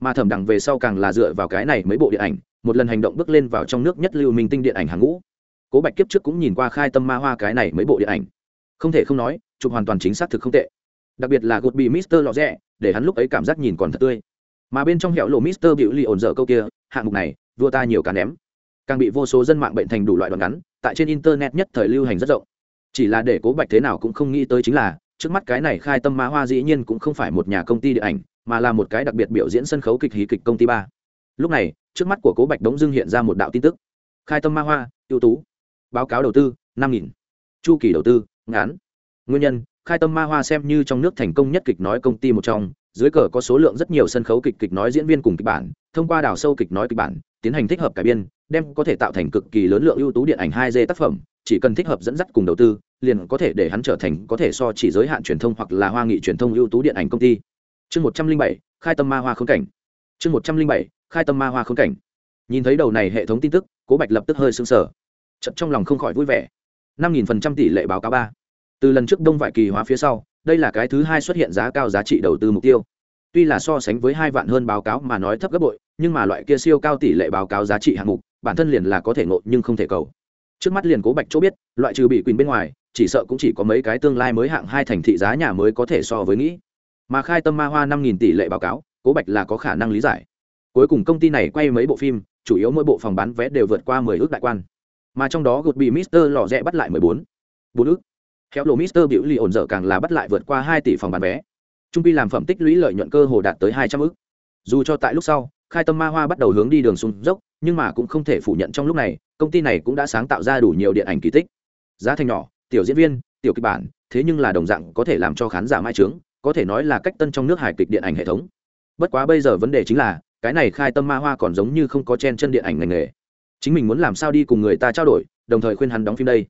Mà thẩm đằng về sau càng là dựa vào cái này mấy bộ điện ảnh, một lần hành động bước lên vào trong nước nhất lưu minh tinh điện ảnh hàng ngũ. Cố Bạch kiếp trước cũng nhìn qua khai tâm ma hoa cái này mấy bộ điện ảnh. Không thể không nói, chụp hoàn toàn chính xác thực không tệ. Đặc biệt là gột bị Mister Lọ Rẽ, để hắn lúc ấy cảm giác nhìn còn thật tươi. Mà bên trong hẻo lộ Mister Biểu Lì ổn giờ câu kia, hạng mục này, vua ta nhiều cả ném càng bị vô số dân mạng bệnh thành đủ loại đoạn ngắn, tại trên internet nhất thời lưu hành rất rộng. Chỉ là để cố bạch thế nào cũng không nghĩ tới chính là, trước mắt cái này khai tâm ma hoa dĩ nhiên cũng không phải một nhà công ty điện ảnh, mà là một cái đặc biệt biểu diễn sân khấu kịch hí kịch công ty ba. Lúc này, trước mắt của cố bạch đống dưng hiện ra một đạo tin tức. Khai tâm ma hoa, ưu tú. Báo cáo đầu tư, năm nghìn. Chu kỳ đầu tư ngắn nguyên nhân, khai tâm ma hoa xem như trong nước thành công nhất kịch nói công ty một trong dưới cờ có số lượng rất nhiều sân khấu kịch kịch nói diễn viên cùng kịch bản, thông qua đào sâu kịch nói kịch bản, tiến hành thích hợp cải biên, đem có thể tạo thành cực kỳ lớn lượng ưu tú điện ảnh hai d tác phẩm, chỉ cần thích hợp dẫn dắt cùng đầu tư, liền có thể để hắn trở thành có thể so chỉ giới hạn truyền thông hoặc là hoa nghị truyền thông ưu tú điện ảnh công ty. Chương một trăm linh bảy, khai tâm ma hoa khốn cảnh. Chương một trăm linh bảy, khai tâm ma hoa khốn cảnh. Nhìn thấy đầu này hệ thống tin tức, cố bạch lập tức hơi sưng sở chậm trong lòng không khỏi vui vẻ. Năm nghìn phần trăm tỷ lệ báo cáo ba. Từ lần trước đông vải kỳ hóa phía sau đây là cái thứ hai xuất hiện giá cao giá trị đầu tư mục tiêu. Tuy là so sánh với hai vạn hơn báo cáo mà nói thấp gấp bội, nhưng mà loại kia siêu cao tỷ lệ báo cáo giá trị hạng mục, bản thân liền là có thể ngộ nhưng không thể cầu. Trước mắt liền cố bạch chỗ biết, loại trừ bị quyền bên ngoài, chỉ sợ cũng chỉ có mấy cái tương lai mới hạng hai thành thị giá nhà mới có thể so với nghĩ. Mà khai tâm ma hoa năm nghìn tỷ lệ báo cáo, cố bạch là có khả năng lý giải. Cuối cùng công ty này quay mấy bộ phim, chủ yếu mỗi bộ phòng bán vé đều vượt qua mười ước đại quan. Mà trong đó gột bị mister lò rẽ bắt lại mười bốn. Bốn ước. Theo lộ mister biểu lì ổn dở càng là bắt lại vượt qua hai tỷ phòng bán vé. Trung pi làm phẩm tích lũy lợi nhuận cơ hồ đạt tới hai trăm ức. dù cho tại lúc sau, khai tâm ma hoa bắt đầu hướng đi đường xuống dốc, nhưng mà cũng không thể phủ nhận trong lúc này, công ty này cũng đã sáng tạo ra đủ nhiều điện ảnh kỳ tích. Giá thành nhỏ, tiểu diễn viên, tiểu kịch bản, thế nhưng là đồng dạng có thể làm cho khán giả mai trướng, có thể nói là cách tân trong nước hài kịch điện ảnh hệ thống. Bất quá bây giờ vấn đề chính là, cái này khai tâm ma hoa còn giống như không có chen chân điện ảnh ngành nghề. Chính mình muốn làm sao đi cùng người ta trao đổi, đồng thời khuyên hắn đóng phim đây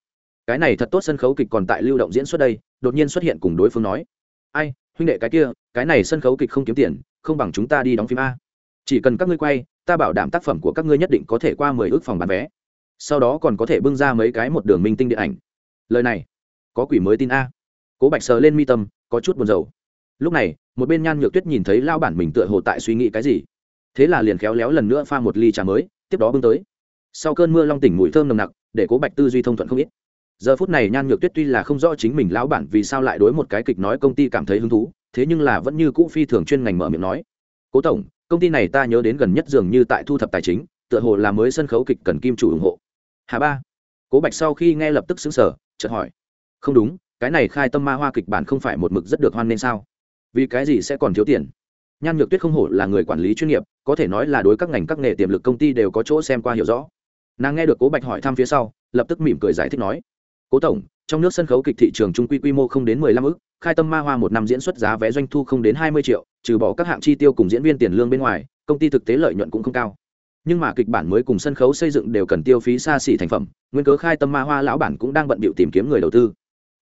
cái này thật tốt sân khấu kịch còn tại lưu động diễn xuất đây, đột nhiên xuất hiện cùng đối phương nói. Ai, huynh đệ cái kia, cái này sân khấu kịch không kiếm tiền, không bằng chúng ta đi đóng phim a. Chỉ cần các ngươi quay, ta bảo đảm tác phẩm của các ngươi nhất định có thể qua mười ước phòng bán vé. Sau đó còn có thể bưng ra mấy cái một đường minh tinh điện ảnh. Lời này, có quỷ mới tin a. Cố bạch sờ lên mi tâm, có chút buồn rầu. Lúc này, một bên nhan nhược tuyết nhìn thấy lao bản mình tựa hồ tại suy nghĩ cái gì. Thế là liền khéo léo lần nữa pha một ly trà mới, tiếp đó bưng tới. Sau cơn mưa long tỉnh mùi thơm nồng nặc, để cố bạch tư duy thông thuận không ít giờ phút này nhan nhược tuyết tuy là không rõ chính mình lão bản vì sao lại đối một cái kịch nói công ty cảm thấy hứng thú, thế nhưng là vẫn như cũ phi thường chuyên ngành mở miệng nói, cố tổng, công ty này ta nhớ đến gần nhất dường như tại thu thập tài chính, tựa hồ là mới sân khấu kịch cần kim chủ ủng hộ. Hà ba. Cố bạch sau khi nghe lập tức xứng sở chợt hỏi, không đúng, cái này khai tâm ma hoa kịch bản không phải một mực rất được hoan nên sao? Vì cái gì sẽ còn thiếu tiền? Nhan nhược tuyết không hổ là người quản lý chuyên nghiệp, có thể nói là đối các ngành các nghề tiềm lực công ty đều có chỗ xem qua hiểu rõ. Nàng nghe được cố bạch hỏi thăm phía sau, lập tức mỉm cười giải thích nói cố tổng, trong nước sân khấu kịch thị trường trung quy quy mô không đến mười lăm ức, khai tâm ma hoa một năm diễn xuất giá vé doanh thu không đến hai mươi triệu, trừ bỏ các hạng chi tiêu cùng diễn viên tiền lương bên ngoài, công ty thực tế lợi nhuận cũng không cao. Nhưng mà kịch bản mới cùng sân khấu xây dựng đều cần tiêu phí xa xỉ thành phẩm, nguyên cớ khai tâm ma hoa lão bản cũng đang bận bịu tìm kiếm người đầu tư.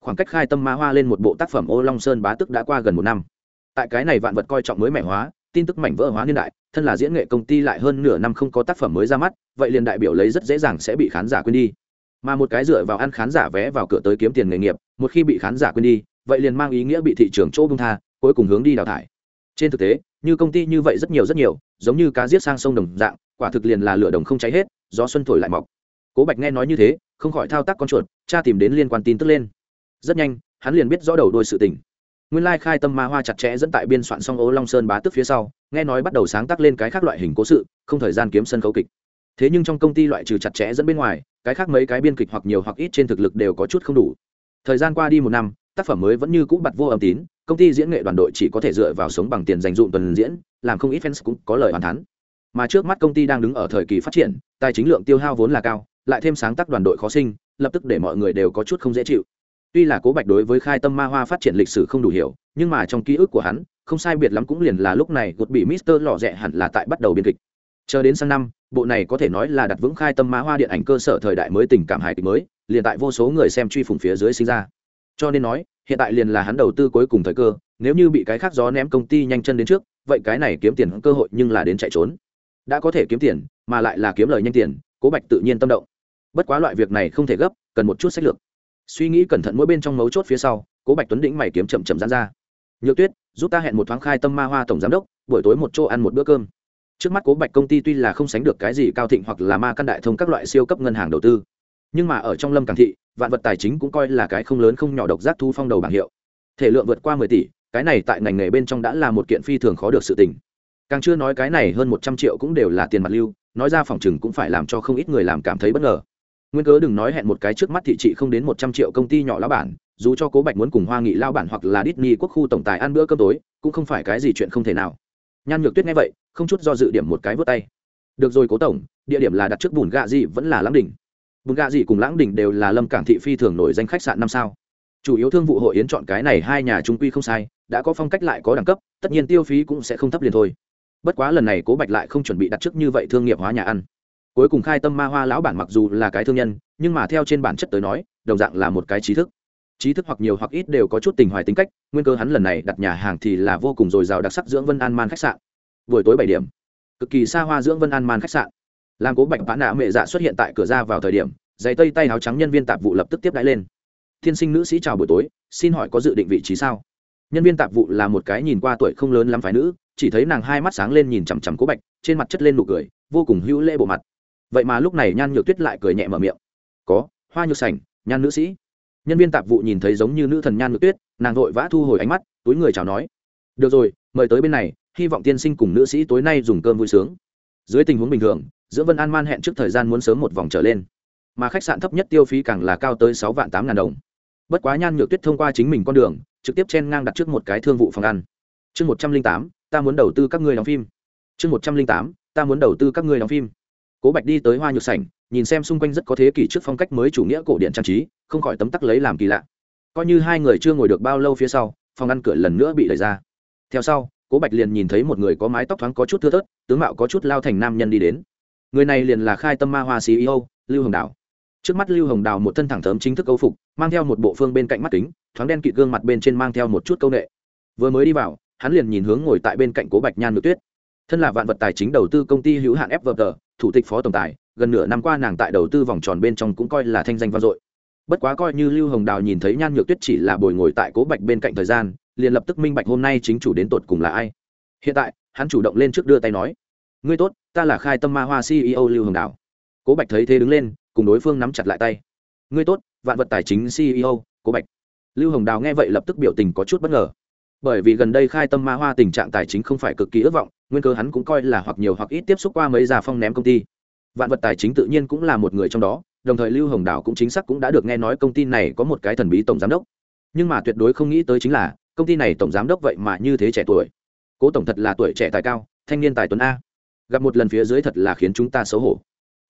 Khoảng cách khai tâm ma hoa lên một bộ tác phẩm ô long sơn bá tức đã qua gần một năm. Tại cái này vạn vật coi trọng mới mẻ hóa, tin tức mảnh vỡ hóa niên đại, thân là diễn nghệ công ty lại hơn nửa năm không có tác phẩm mới ra mắt, vậy liền đại biểu lấy rất dễ dàng sẽ bị khán giả quên đi mà một cái dựa vào ăn khán giả vé vào cửa tới kiếm tiền nghề nghiệp, một khi bị khán giả quên đi, vậy liền mang ý nghĩa bị thị trường chỗ bung tha, cuối cùng hướng đi đào thải. Trên thực tế, như công ty như vậy rất nhiều rất nhiều, giống như cá giết sang sông đồng dạng, quả thực liền là lửa đồng không cháy hết, gió xuân thổi lại mọc. Cố bạch nghe nói như thế, không khỏi thao tác con chuột cha tìm đến liên quan tin tức lên. Rất nhanh, hắn liền biết rõ đầu đôi sự tình. Nguyên lai khai tâm ma hoa chặt chẽ dẫn tại biên soạn song ố long sơn bá tức phía sau, nghe nói bắt đầu sáng tác lên cái khác loại hình cố sự, không thời gian kiếm sân khấu kịch. Thế nhưng trong công ty loại trừ chặt chẽ dẫn bên ngoài cái khác mấy cái biên kịch hoặc nhiều hoặc ít trên thực lực đều có chút không đủ. Thời gian qua đi một năm, tác phẩm mới vẫn như cũ bặt vô âm tín, công ty diễn nghệ đoàn đội chỉ có thể dựa vào sống bằng tiền dành dụm tuần diễn, làm không ít fans cũng có lời hoàn thắn mà trước mắt công ty đang đứng ở thời kỳ phát triển, tài chính lượng tiêu hao vốn là cao, lại thêm sáng tác đoàn đội khó sinh, lập tức để mọi người đều có chút không dễ chịu. Tuy là cố bạch đối với khai tâm ma hoa phát triển lịch sử không đủ hiểu, nhưng mà trong ký ức của hắn, không sai biệt lắm cũng liền là lúc này gột bị mister lò rẽ hẳn là tại bắt đầu biên kịch chờ đến sang năm, bộ này có thể nói là đặt vững khai tâm ma hoa điện ảnh cơ sở thời đại mới tình cảm hài kịch mới, liền tại vô số người xem truy phủng phía dưới sinh ra. Cho nên nói, hiện tại liền là hắn đầu tư cuối cùng thời cơ, nếu như bị cái khác gió ném công ty nhanh chân đến trước, vậy cái này kiếm tiền cơ hội nhưng là đến chạy trốn. Đã có thể kiếm tiền, mà lại là kiếm lời nhanh tiền, cố bạch tự nhiên tâm động. Bất quá loại việc này không thể gấp, cần một chút sách lược. Suy nghĩ cẩn thận mỗi bên trong mấu chốt phía sau, cố bạch tuấn đĩnh mày kiếm chậm chậm dán ra. Nhược tuyết, giúp ta hẹn một thoáng khai tâm ma hoa tổng giám đốc, buổi tối một chỗ ăn một bữa cơm trước mắt cố bạch công ty tuy là không sánh được cái gì cao thịnh hoặc là ma căn đại thông các loại siêu cấp ngân hàng đầu tư, nhưng mà ở trong lâm càng thị, vạn vật tài chính cũng coi là cái không lớn không nhỏ độc giác thu phong đầu bảng hiệu. Thể lượng vượt qua mười tỷ, cái này tại ngành nghề bên trong đã là một kiện phi thường khó được sự tình. Càng chưa nói cái này hơn một trăm triệu cũng đều là tiền mặt lưu, nói ra phòng chừng cũng phải làm cho không ít người làm cảm thấy bất ngờ. Nguyên cớ đừng nói hẹn một cái trước mắt thị trị không đến một trăm triệu công ty nhỏ lão bản, dù cho cố bạch muốn cùng hoa nghị lao bản hoặc là Disney quốc khu tổng tài ăn bữa cơm tối, cũng không phải cái gì chuyện không thể nào. Nhan nhược tuyết nghe vậy không chút do dự điểm một cái vớt tay. Được rồi cố tổng, địa điểm là đặt trước bùn gạ gì vẫn là lãng đỉnh. Bùn gạ gì cùng lãng đỉnh đều là lâm cảng thị phi thường nổi danh khách sạn năm sao. Chủ yếu thương vụ hội yến chọn cái này hai nhà trung quy không sai, đã có phong cách lại có đẳng cấp, tất nhiên tiêu phí cũng sẽ không thấp liền thôi. Bất quá lần này cố bạch lại không chuẩn bị đặt trước như vậy thương nghiệp hóa nhà ăn. Cuối cùng khai tâm ma hoa lão bản mặc dù là cái thương nhân, nhưng mà theo trên bản chất tới nói, đồng dạng là một cái trí thức. Trí thức hoặc nhiều hoặc ít đều có chút tình hoài tính cách, nguyên cơ hắn lần này đặt nhà hàng thì là vô cùng dồi dào đặc sắc dưỡng vân an man khách sạn buổi tối bảy điểm. Cực kỳ xa hoa dưỡng vân an man khách sạn. Làm cố bạch bán nạ mệ dạ xuất hiện tại cửa ra vào thời điểm, giày tây tay áo trắng nhân viên tạp vụ lập tức tiếp đãi lên. Thiên sinh nữ sĩ chào buổi tối, xin hỏi có dự định vị trí sao? Nhân viên tạp vụ là một cái nhìn qua tuổi không lớn lắm phái nữ, chỉ thấy nàng hai mắt sáng lên nhìn chằm chằm cố bạch, trên mặt chất lên nụ cười, vô cùng hữu lễ bộ mặt. Vậy mà lúc này nhan nhược tuyết lại cười nhẹ mở miệng. Có, hoa nhược sảnh, nhan nữ sĩ. Nhân viên tạp vụ nhìn thấy giống như nữ thần nhan nhược tuyết, nàng vội vã thu hồi ánh mắt, túi người chào nói. Được rồi, mời tới bên này hy vọng tiên sinh cùng nữ sĩ tối nay dùng cơm vui sướng. Dưới tình huống bình thường, giữa vân an man hẹn trước thời gian muốn sớm một vòng trở lên. Mà khách sạn thấp nhất tiêu phí càng là cao tới sáu vạn tám ngàn đồng. Bất quá nhan nhược tuyết thông qua chính mình con đường, trực tiếp chen ngang đặt trước một cái thương vụ phòng ăn. Chương một trăm linh tám, ta muốn đầu tư các ngươi đóng phim. Chương một trăm linh tám, ta muốn đầu tư các ngươi đóng phim. Cố bạch đi tới hoa nhược sảnh, nhìn xem xung quanh rất có thế kỷ trước phong cách mới chủ nghĩa cổ điện trang trí, không khỏi tấm tắc lấy làm kỳ lạ. Coi như hai người chưa ngồi được bao lâu phía sau, phòng ăn cửa lần nữa bị đẩy ra. Theo sau cố bạch liền nhìn thấy một người có mái tóc thoáng có chút thưa thớt, tướng mạo có chút lao thành nam nhân đi đến. Người này liền là khai tâm ma hoa ceo lưu hồng đào. Trước mắt lưu hồng đào một thân thẳng thớm chính thức câu phục, mang theo một bộ phương bên cạnh mắt kính, thoáng đen kịt gương mặt bên trên mang theo một chút câu ệ vừa mới đi vào, hắn liền nhìn hướng ngồi tại bên cạnh cố bạch nhan ngự tuyết. Thân là vạn vật tài chính đầu tư công ty hữu hạn fvt thủ tịch phó tổng tài, gần nửa năm qua nàng tại đầu tư vòng tròn bên trong cũng coi là thanh danh vang dội. Bất quá coi như lưu hồng đào nhìn thấy nhan nhược tuyết chỉ là bồi ngồi tại cố bạch bên cạnh thời gian liền lập tức minh bạch hôm nay chính chủ đến tột cùng là ai. Hiện tại, hắn chủ động lên trước đưa tay nói, ngươi tốt, ta là khai tâm ma hoa ceo lưu hồng đào cố bạch thấy thế đứng lên, cùng đối phương nắm chặt lại tay. Ngươi tốt, vạn vật tài chính ceo cố bạch. Lưu hồng đào nghe vậy lập tức biểu tình có chút bất ngờ. Bởi vì gần đây khai tâm ma hoa tình trạng tài chính không phải cực kỳ ước vọng, nguyên cơ hắn cũng coi là hoặc nhiều hoặc ít tiếp xúc qua mấy già phong ném công ty. Vạn vật tài chính tự nhiên cũng là một người trong đó, đồng thời lưu hồng đào cũng chính xác cũng đã được nghe nói công ty này có một cái thần bí tổng giám đốc. Nhưng mà tuyệt đối không nghĩ tới chính là công ty này tổng giám đốc vậy mà như thế trẻ tuổi. Cố tổng thật là tuổi trẻ tài cao, thanh niên tài tuấn a. Gặp một lần phía dưới thật là khiến chúng ta xấu hổ.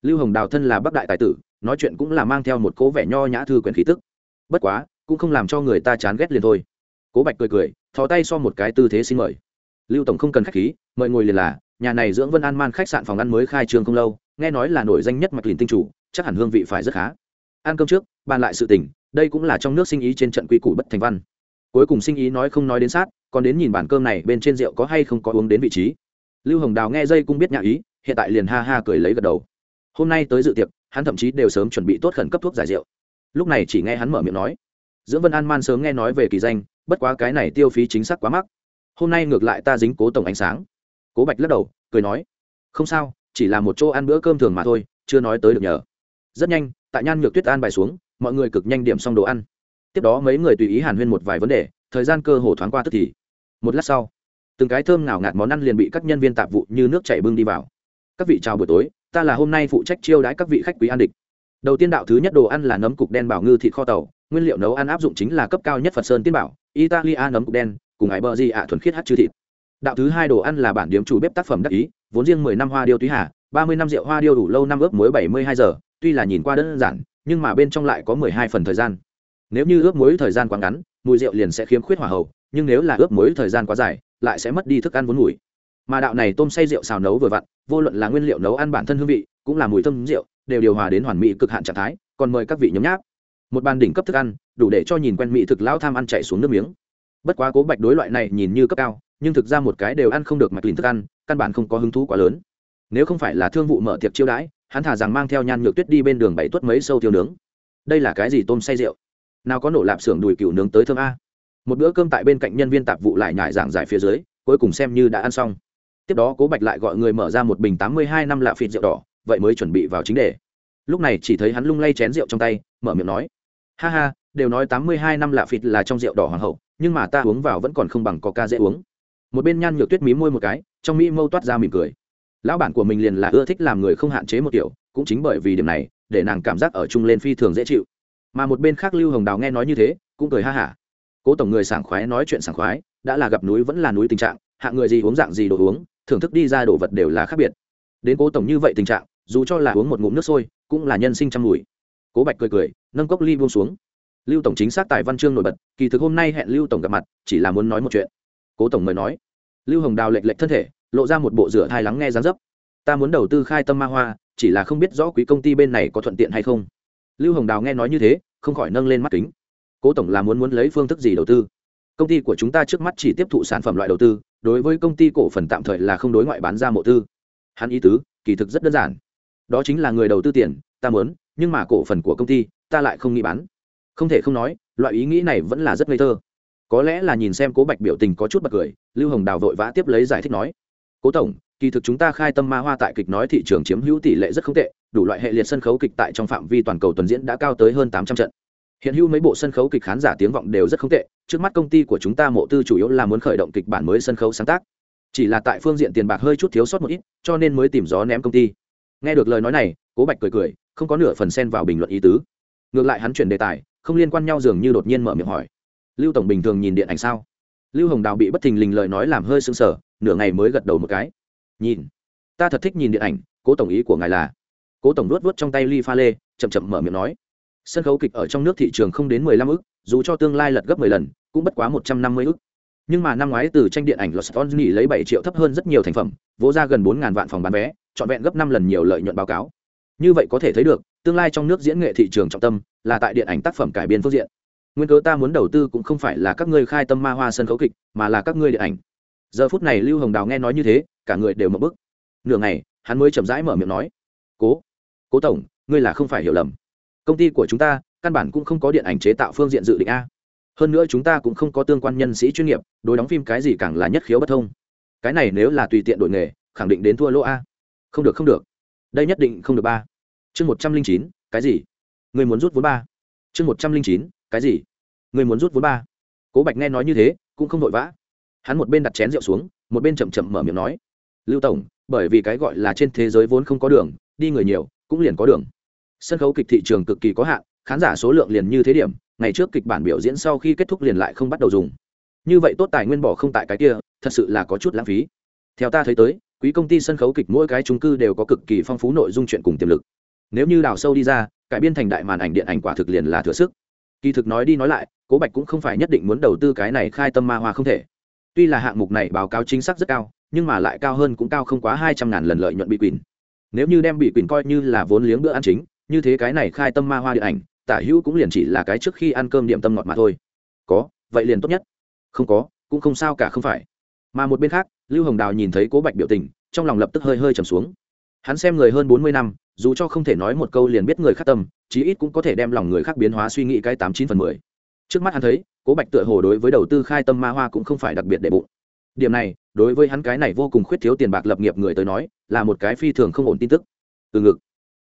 Lưu hồng đào thân là bắc đại tài tử, nói chuyện cũng là mang theo một cố vẻ nho nhã thư quyền khí tức. Bất quá, cũng không làm cho người ta chán ghét liền thôi. Cố bạch cười cười, thò tay so một cái tư thế xin mời. Lưu tổng không cần khách khí, mời ngồi liền là, nhà này dưỡng vân an man khách sạn phòng ăn mới khai trương không lâu, nghe nói là nổi danh nhất mạch lìn tinh chủ, chắc hẳn hương vị phải rất khá. Ăn cơm trước, bàn lại sự tình, đây cũng là trong nước sinh ý trên trận quy củ bất thành văn cuối cùng sinh ý nói không nói đến sát, còn đến nhìn bản cơm này bên trên rượu có hay không có uống đến vị trí. Lưu hồng đào nghe dây cũng biết nhà ý, hiện tại liền ha ha cười lấy gật đầu. Hôm nay tới dự tiệc, hắn thậm chí đều sớm chuẩn bị tốt khẩn cấp thuốc giải rượu. Lúc này chỉ nghe hắn mở miệng nói, dưỡng vân an man sớm nghe nói về kỳ danh, bất quá cái này tiêu phí chính xác quá mắc. Hôm nay ngược lại ta dính cố tổng ánh sáng. Cố bạch lắc đầu, cười nói, không sao, chỉ là một chỗ ăn bữa cơm thường mà thôi, chưa nói tới được nhờ. Rất nhanh, tại nhan nhược tuyết an bài xuống, mọi người cực nhanh điểm xong đồ ăn tiếp đó mấy người tùy ý hàn huyên một vài vấn đề, thời gian cơ hồ thoáng qua tức thì. Một lát sau, từng cái thơm ngào ngạt món ăn liền bị các nhân viên tạp vụ như nước chảy bưng đi vào. Các vị chào buổi tối, ta là hôm nay phụ trách chiêu đãi các vị khách quý an địch. Đầu tiên đạo thứ nhất đồ ăn là nấm cục đen bảo ngư thịt kho tàu, nguyên liệu nấu ăn áp dụng chính là cấp cao nhất phật sơn tiên bảo, italia nấm cục đen, cùng ải bờ di ạ thuần khiết hát chư thịt. Đạo thứ hai đồ ăn là bản điếm chủ bếp tác phẩm đắc ý, vốn riêng mười năm hoa điêu túy hà, ba mươi năm rượu hoa điêu đủ lâu năm ướp muối bảy mươi hai giờ, tuy là nhìn qua đơn giản, nhưng mà bên trong lại có mười hai phần thời gian nếu như ướp muối thời gian quá ngắn, mùi rượu liền sẽ khiếm khuyết hỏa hậu nhưng nếu là ướp muối thời gian quá dài, lại sẽ mất đi thức ăn vốn mùi. Mà đạo này tôm xay rượu xào nấu vừa vặn, vô luận là nguyên liệu nấu ăn bản thân hương vị, cũng là mùi thơm rượu, đều điều hòa đến hoàn mỹ cực hạn trạng thái, còn mời các vị nhấm nháp. Một bàn đỉnh cấp thức ăn, đủ để cho nhìn quen mỹ thực lão tham ăn chạy xuống nước miếng. Bất quá cố bạch đối loại này nhìn như cấp cao, nhưng thực ra một cái đều ăn không được mạch lìn thức ăn, căn bản không có hứng thú quá lớn. Nếu không phải là thương vụ mở tiệc chiêu đãi, hắn thả rằng mang theo nhan nhược tuyết đi bên đường bảy tuất mấy sâu tiêu nướng. Đây là cái gì tôm say rượu? Nào có nổ lạp xưởng đùi cừu nướng tới thơm a. Một bữa cơm tại bên cạnh nhân viên tạp vụ lại nhải giảng giải phía dưới, cuối cùng xem như đã ăn xong. Tiếp đó cố bạch lại gọi người mở ra một bình tám mươi hai năm lạ phịt rượu đỏ, vậy mới chuẩn bị vào chính đề. Lúc này chỉ thấy hắn lung lay chén rượu trong tay, mở miệng nói, ha ha, đều nói tám mươi hai năm lạ phịt là trong rượu đỏ hoàng hậu, nhưng mà ta uống vào vẫn còn không bằng có ca dễ uống. Một bên nhan nhược tuyết mí môi một cái, trong mỹ mâu toát ra mỉm cười. Lão bản của mình liền là ưa thích làm người không hạn chế một kiểu cũng chính bởi vì điểm này, để nàng cảm giác ở chung lên phi thường dễ chịu mà một bên khác lưu hồng đào nghe nói như thế, cũng cười ha hả. Cố tổng người sảng khoái nói chuyện sảng khoái, đã là gặp núi vẫn là núi tình trạng hạng người gì uống dạng gì đồ uống, thưởng thức đi ra đồ vật đều là khác biệt. Đến cố tổng như vậy tình trạng, dù cho là uống một ngụm nước sôi, cũng là nhân sinh chăm mùi. Cố bạch cười cười, nâng cốc ly buông xuống. Lưu tổng chính xác tài văn chương nổi bật, kỳ thực hôm nay hẹn lưu tổng gặp mặt, chỉ là muốn nói một chuyện. Cố tổng mời nói. Lưu hồng đào lệch lệch thân thể, lộ ra một bộ rửa thai lắng nghe gián dấp. Ta muốn đầu tư khai tâm ma hoa, chỉ là không biết rõ quý công ty bên này có thuận tiện hay không lưu hồng đào nghe nói như thế, không khỏi nâng lên mắt kính. Cố tổng là muốn muốn lấy phương thức gì đầu tư? Công ty của chúng ta trước mắt chỉ tiếp thụ sản phẩm loại đầu tư, đối với công ty cổ phần tạm thời là không đối ngoại bán ra mộ tư. Hắn ý tứ, kỳ thực rất đơn giản. Đó chính là người đầu tư tiền, ta muốn, nhưng mà cổ phần của công ty, ta lại không nghĩ bán. Không thể không nói, loại ý nghĩ này vẫn là rất ngây thơ. Có lẽ là nhìn xem cố bạch biểu tình có chút bật cười, lưu hồng đào vội vã tiếp lấy giải thích nói. Cố tổng, kỳ thực chúng ta khai tâm ma hoa tại kịch nói thị trường chiếm hữu tỷ lệ rất không tệ đủ loại hệ liệt sân khấu kịch tại trong phạm vi toàn cầu tuần diễn đã cao tới hơn tám trăm trận. Hiện hữu mấy bộ sân khấu kịch khán giả tiếng vọng đều rất không tệ, trước mắt công ty của chúng ta mộ tư chủ yếu là muốn khởi động kịch bản mới sân khấu sáng tác. Chỉ là tại phương diện tiền bạc hơi chút thiếu sót một ít, cho nên mới tìm gió ném công ty. Nghe được lời nói này, cố bạch cười cười, không có nửa phần xen vào bình luận ý tứ. Ngược lại hắn chuyển đề tài, không liên quan nhau dường như đột nhiên mở miệng hỏi. Lưu tổng bình thường nhìn điện ảnh sao? Lưu hồng đào bị bất thình lình lời nói làm hơi sưng sở nửa ngày mới gật đầu một cái. Nhìn, ta thật thích nhìn điện ảnh, cố tổng ý của ngài là cố tổng luốt vớt trong tay ly pha lê, chậm chậm mở miệng nói. Sân khấu kịch ở trong nước thị trường không đến mười lăm ức, dù cho tương lai lật gấp mười lần, cũng bất quá một trăm năm mươi ức. Nhưng mà năm ngoái từ tranh điện ảnh Los Angeles lấy bảy triệu thấp hơn rất nhiều thành phẩm, vỗ ra gần bốn ngàn vạn phòng bán vé, trọn vẹn gấp năm lần nhiều lợi nhuận báo cáo. Như vậy có thể thấy được, tương lai trong nước diễn nghệ thị trường trọng tâm là tại điện ảnh tác phẩm cải biên phương diện. Nguyên cớ ta muốn đầu tư cũng không phải là các ngươi khai tâm ma hoa sân khấu kịch, mà là các ngươi điện ảnh. Giờ phút này lưu hồng đào nghe nói như thế, cả người đều mập bức nửa ngày, hắn mới chậm rãi mở miệng nói, cố cố tổng, ngươi là không phải hiểu lầm. Công ty của chúng ta, căn bản cũng không có điện ảnh chế tạo phương diện dự định a. Hơn nữa chúng ta cũng không có tương quan nhân sĩ chuyên nghiệp, đối đóng phim cái gì càng là nhất khiếu bất thông. Cái này nếu là tùy tiện đổi nghề, khẳng định đến thua lỗ a. Không được không được. Đây nhất định không được ba. Chương một trăm linh chín, cái gì? Người muốn rút vốn ba. Chương một trăm linh chín, cái gì? Người muốn rút vốn ba. Cố bạch nghe nói như thế, cũng không vội vã. Hắn một bên đặt chén rượu xuống, một bên chậm chậm mở miệng nói. Lưu tổng, bởi vì cái gọi là trên thế giới vốn không có đường, đi người nhiều cũng liền có đường. Sân khấu kịch thị trường cực kỳ có hạn, khán giả số lượng liền như thế điểm, ngày trước kịch bản biểu diễn sau khi kết thúc liền lại không bắt đầu dùng. Như vậy tốt tài nguyên bỏ không tại cái kia, thật sự là có chút lãng phí. Theo ta thấy tới, quý công ty sân khấu kịch mỗi cái trung cư đều có cực kỳ phong phú nội dung chuyện cùng tiềm lực. Nếu như đào sâu đi ra, cải biên thành đại màn ảnh điện ảnh quả thực liền là thừa sức. Kỳ thực nói đi nói lại, cố bạch cũng không phải nhất định muốn đầu tư cái này khai tâm ma hoa không thể. Tuy là hạng mục này báo cáo chính xác rất cao, nhưng mà lại cao hơn cũng cao không quá hai trăm ngàn lần lợi nhuận bị quỳnh nếu như đem bị quỳnh coi như là vốn liếng bữa ăn chính, như thế cái này khai tâm ma hoa điện ảnh, tả hữu cũng liền chỉ là cái trước khi ăn cơm điểm tâm ngọt mà thôi. Có, vậy liền tốt nhất. Không có, cũng không sao cả, không phải. Mà một bên khác, lưu hồng đào nhìn thấy cố bạch biểu tình, trong lòng lập tức hơi hơi trầm xuống. Hắn xem người hơn bốn mươi năm, dù cho không thể nói một câu liền biết người khác tâm, chí ít cũng có thể đem lòng người khác biến hóa suy nghĩ cái tám chín phần mười. Trước mắt hắn thấy, cố bạch tựa hồ đối với đầu tư khai tâm ma hoa cũng không phải đặc biệt đệ bụng điểm này, đối với hắn cái này vô cùng khuyết thiếu tiền bạc lập nghiệp người tới nói, là một cái phi thường không ổn tin tức. Từ ngực,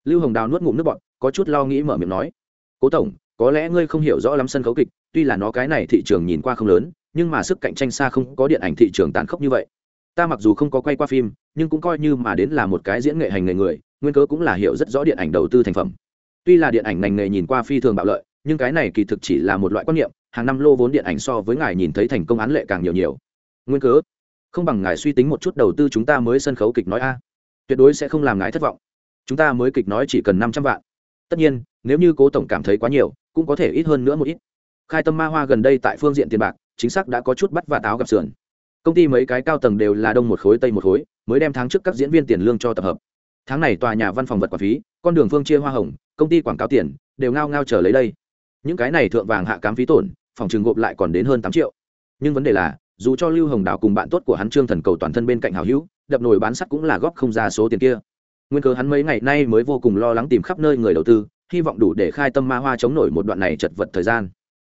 lưu hồng đào nuốt ngụm nước bọn có chút lo nghĩ mở miệng nói, cố tổng, có lẽ ngươi không hiểu rõ lắm sân khấu kịch, tuy là nó cái này thị trường nhìn qua không lớn, nhưng mà sức cạnh tranh xa không có điện ảnh thị trường tàn khốc như vậy. Ta mặc dù không có quay qua phim, nhưng cũng coi như mà đến là một cái diễn nghệ hành nghề người, nguyên cớ cũng là hiểu rất rõ điện ảnh đầu tư thành phẩm. Tuy là điện ảnh ngành nghề nhìn qua phi thường bạo lợi, nhưng cái này kỳ thực chỉ là một loại quan niệm, hàng năm lô vốn điện ảnh so với ngài nhìn thấy thành công án lệ càng nhiều nhiều nguyên cớ. Không bằng ngài suy tính một chút đầu tư chúng ta mới sân khấu kịch nói a. Tuyệt đối sẽ không làm ngài thất vọng. Chúng ta mới kịch nói chỉ cần năm trăm vạn. Tất nhiên, nếu như cố tổng cảm thấy quá nhiều, cũng có thể ít hơn nữa một ít. Khai tâm ma hoa gần đây tại phương diện tiền bạc, chính xác đã có chút bắt và táo gặp sườn. Công ty mấy cái cao tầng đều là đông một khối, tây một khối, mới đem tháng trước các diễn viên tiền lương cho tập hợp. Tháng này tòa nhà văn phòng vật quản phí, con đường phương chia hoa hồng, công ty quảng cáo tiền, đều ngao ngao chờ lấy đây. Những cái này thượng vàng hạ cám phí tổn, phòng trường gộp lại còn đến hơn tám triệu. Nhưng vấn đề là dù cho lưu hồng đào cùng bạn tốt của hắn trương thần cầu toàn thân bên cạnh hào hữu, đập nồi bán sắt cũng là góp không ra số tiền kia. Nguyên cớ hắn mấy ngày nay mới vô cùng lo lắng tìm khắp nơi người đầu tư, hy vọng đủ để khai tâm ma hoa chống nổi một đoạn này chật vật thời gian.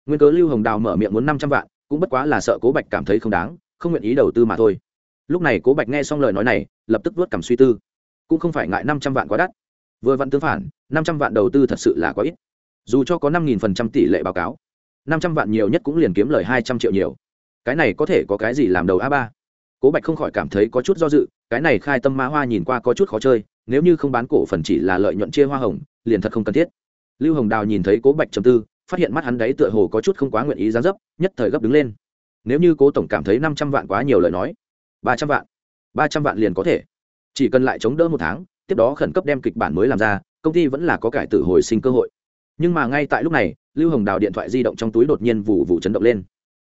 Nguyên cớ lưu hồng đào mở miệng muốn năm trăm vạn, cũng bất quá là sợ cố bạch cảm thấy không đáng, không nguyện ý đầu tư mà thôi. Lúc này cố bạch nghe xong lời nói này, lập tức vớt cảm suy tư. Cũng không phải ngại năm trăm vạn quá đắt. Vừa vặn tương phản, năm trăm vạn đầu tư thật sự là quá ít. Dù cho có năm nghìn phần trăm tỷ lệ báo cáo, năm trăm vạn nhiều nhất cũng liền kiếm lời hai trăm triệu nhiều cái này có thể có cái gì làm đầu a ba? Cố bạch không khỏi cảm thấy có chút do dự, cái này khai tâm ma hoa nhìn qua có chút khó chơi, nếu như không bán cổ phần chỉ là lợi nhuận chia hoa hồng, liền thật không cần thiết. Lưu hồng đào nhìn thấy cố bạch trầm tư, phát hiện mắt hắn đấy tựa hồ có chút không quá nguyện ý gián dấp, nhất thời gấp đứng lên. Nếu như cố tổng cảm thấy năm trăm vạn quá nhiều lời nói, ba trăm vạn, ba trăm vạn liền có thể. Chỉ cần lại chống đỡ một tháng, tiếp đó khẩn cấp đem kịch bản mới làm ra, công ty vẫn là có cải tử hồi sinh cơ hội. Nhưng mà ngay tại lúc này, lưu hồng đào điện thoại di động trong túi đột nhiên vụ vụ chấn động lên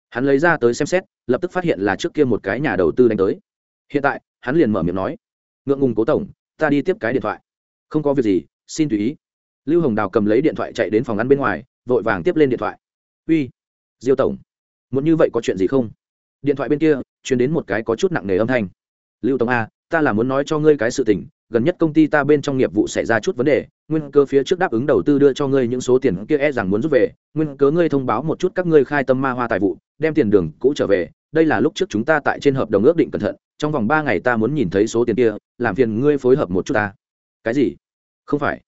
hắn lấy ra tới xem xét, lập tức phát hiện là trước kia một cái nhà đầu tư đánh tới. Hiện tại, hắn liền mở miệng nói, ngượng ngùng cố tổng, ta đi tiếp cái điện thoại. Không có việc gì, xin tùy ý. Lưu hồng đào cầm lấy điện thoại chạy đến phòng ăn bên ngoài, vội vàng tiếp lên điện thoại. Uy, diêu tổng, muốn như vậy có chuyện gì không? Điện thoại bên kia chuyển đến một cái có chút nặng nề âm thanh. Lưu tổng a, ta là muốn nói cho ngươi cái sự tình gần nhất công ty ta bên trong nghiệp vụ xảy ra chút vấn đề, nguyên cơ phía trước đáp ứng đầu tư đưa cho ngươi những số tiền kia e rằng muốn rút về, nguyên cớ ngươi thông báo một chút các ngươi khai tâm ma hoa tài vụ, đem tiền đường cũ trở về, đây là lúc trước chúng ta tại trên hợp đồng ước định cẩn thận, trong vòng ba ngày ta muốn nhìn thấy số tiền kia, làm phiền ngươi phối hợp một chút ta. Cái gì? Không phải.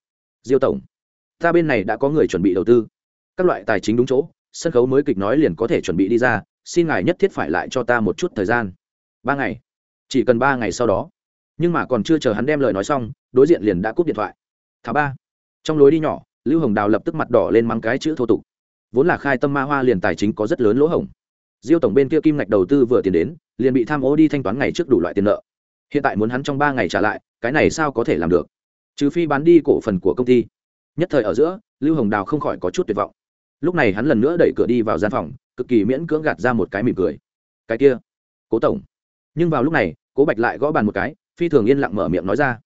Diêu tổng, ta bên này đã có người chuẩn bị đầu tư. Các loại tài chính đúng chỗ, sân khấu mới kịch nói liền có thể chuẩn bị đi ra, xin ngài nhất thiết phải lại cho ta một chút thời gian. Ba ngày. Chỉ cần ba ngày sau đó nhưng mà còn chưa chờ hắn đem lời nói xong, đối diện liền đã cúp điện thoại. Thả ba, trong lối đi nhỏ, lưu hồng đào lập tức mặt đỏ lên mắng cái chữ thô tục. Vốn là khai tâm ma hoa liền tài chính có rất lớn lỗ hổng. Diêu tổng bên kia kim ngạch đầu tư vừa tiền đến, liền bị tham ô đi thanh toán ngày trước đủ loại tiền nợ. Hiện tại muốn hắn trong ba ngày trả lại, cái này sao có thể làm được? Trừ phi bán đi cổ phần của công ty. Nhất thời ở giữa, lưu hồng đào không khỏi có chút tuyệt vọng. Lúc này hắn lần nữa đẩy cửa đi vào gian phòng, cực kỳ miễn cưỡng gạt ra một cái mỉm cười. Cái kia, cố tổng. Nhưng vào lúc này, cố bạch lại gõ bàn một cái phi thường yên lặng mở miệng nói ra.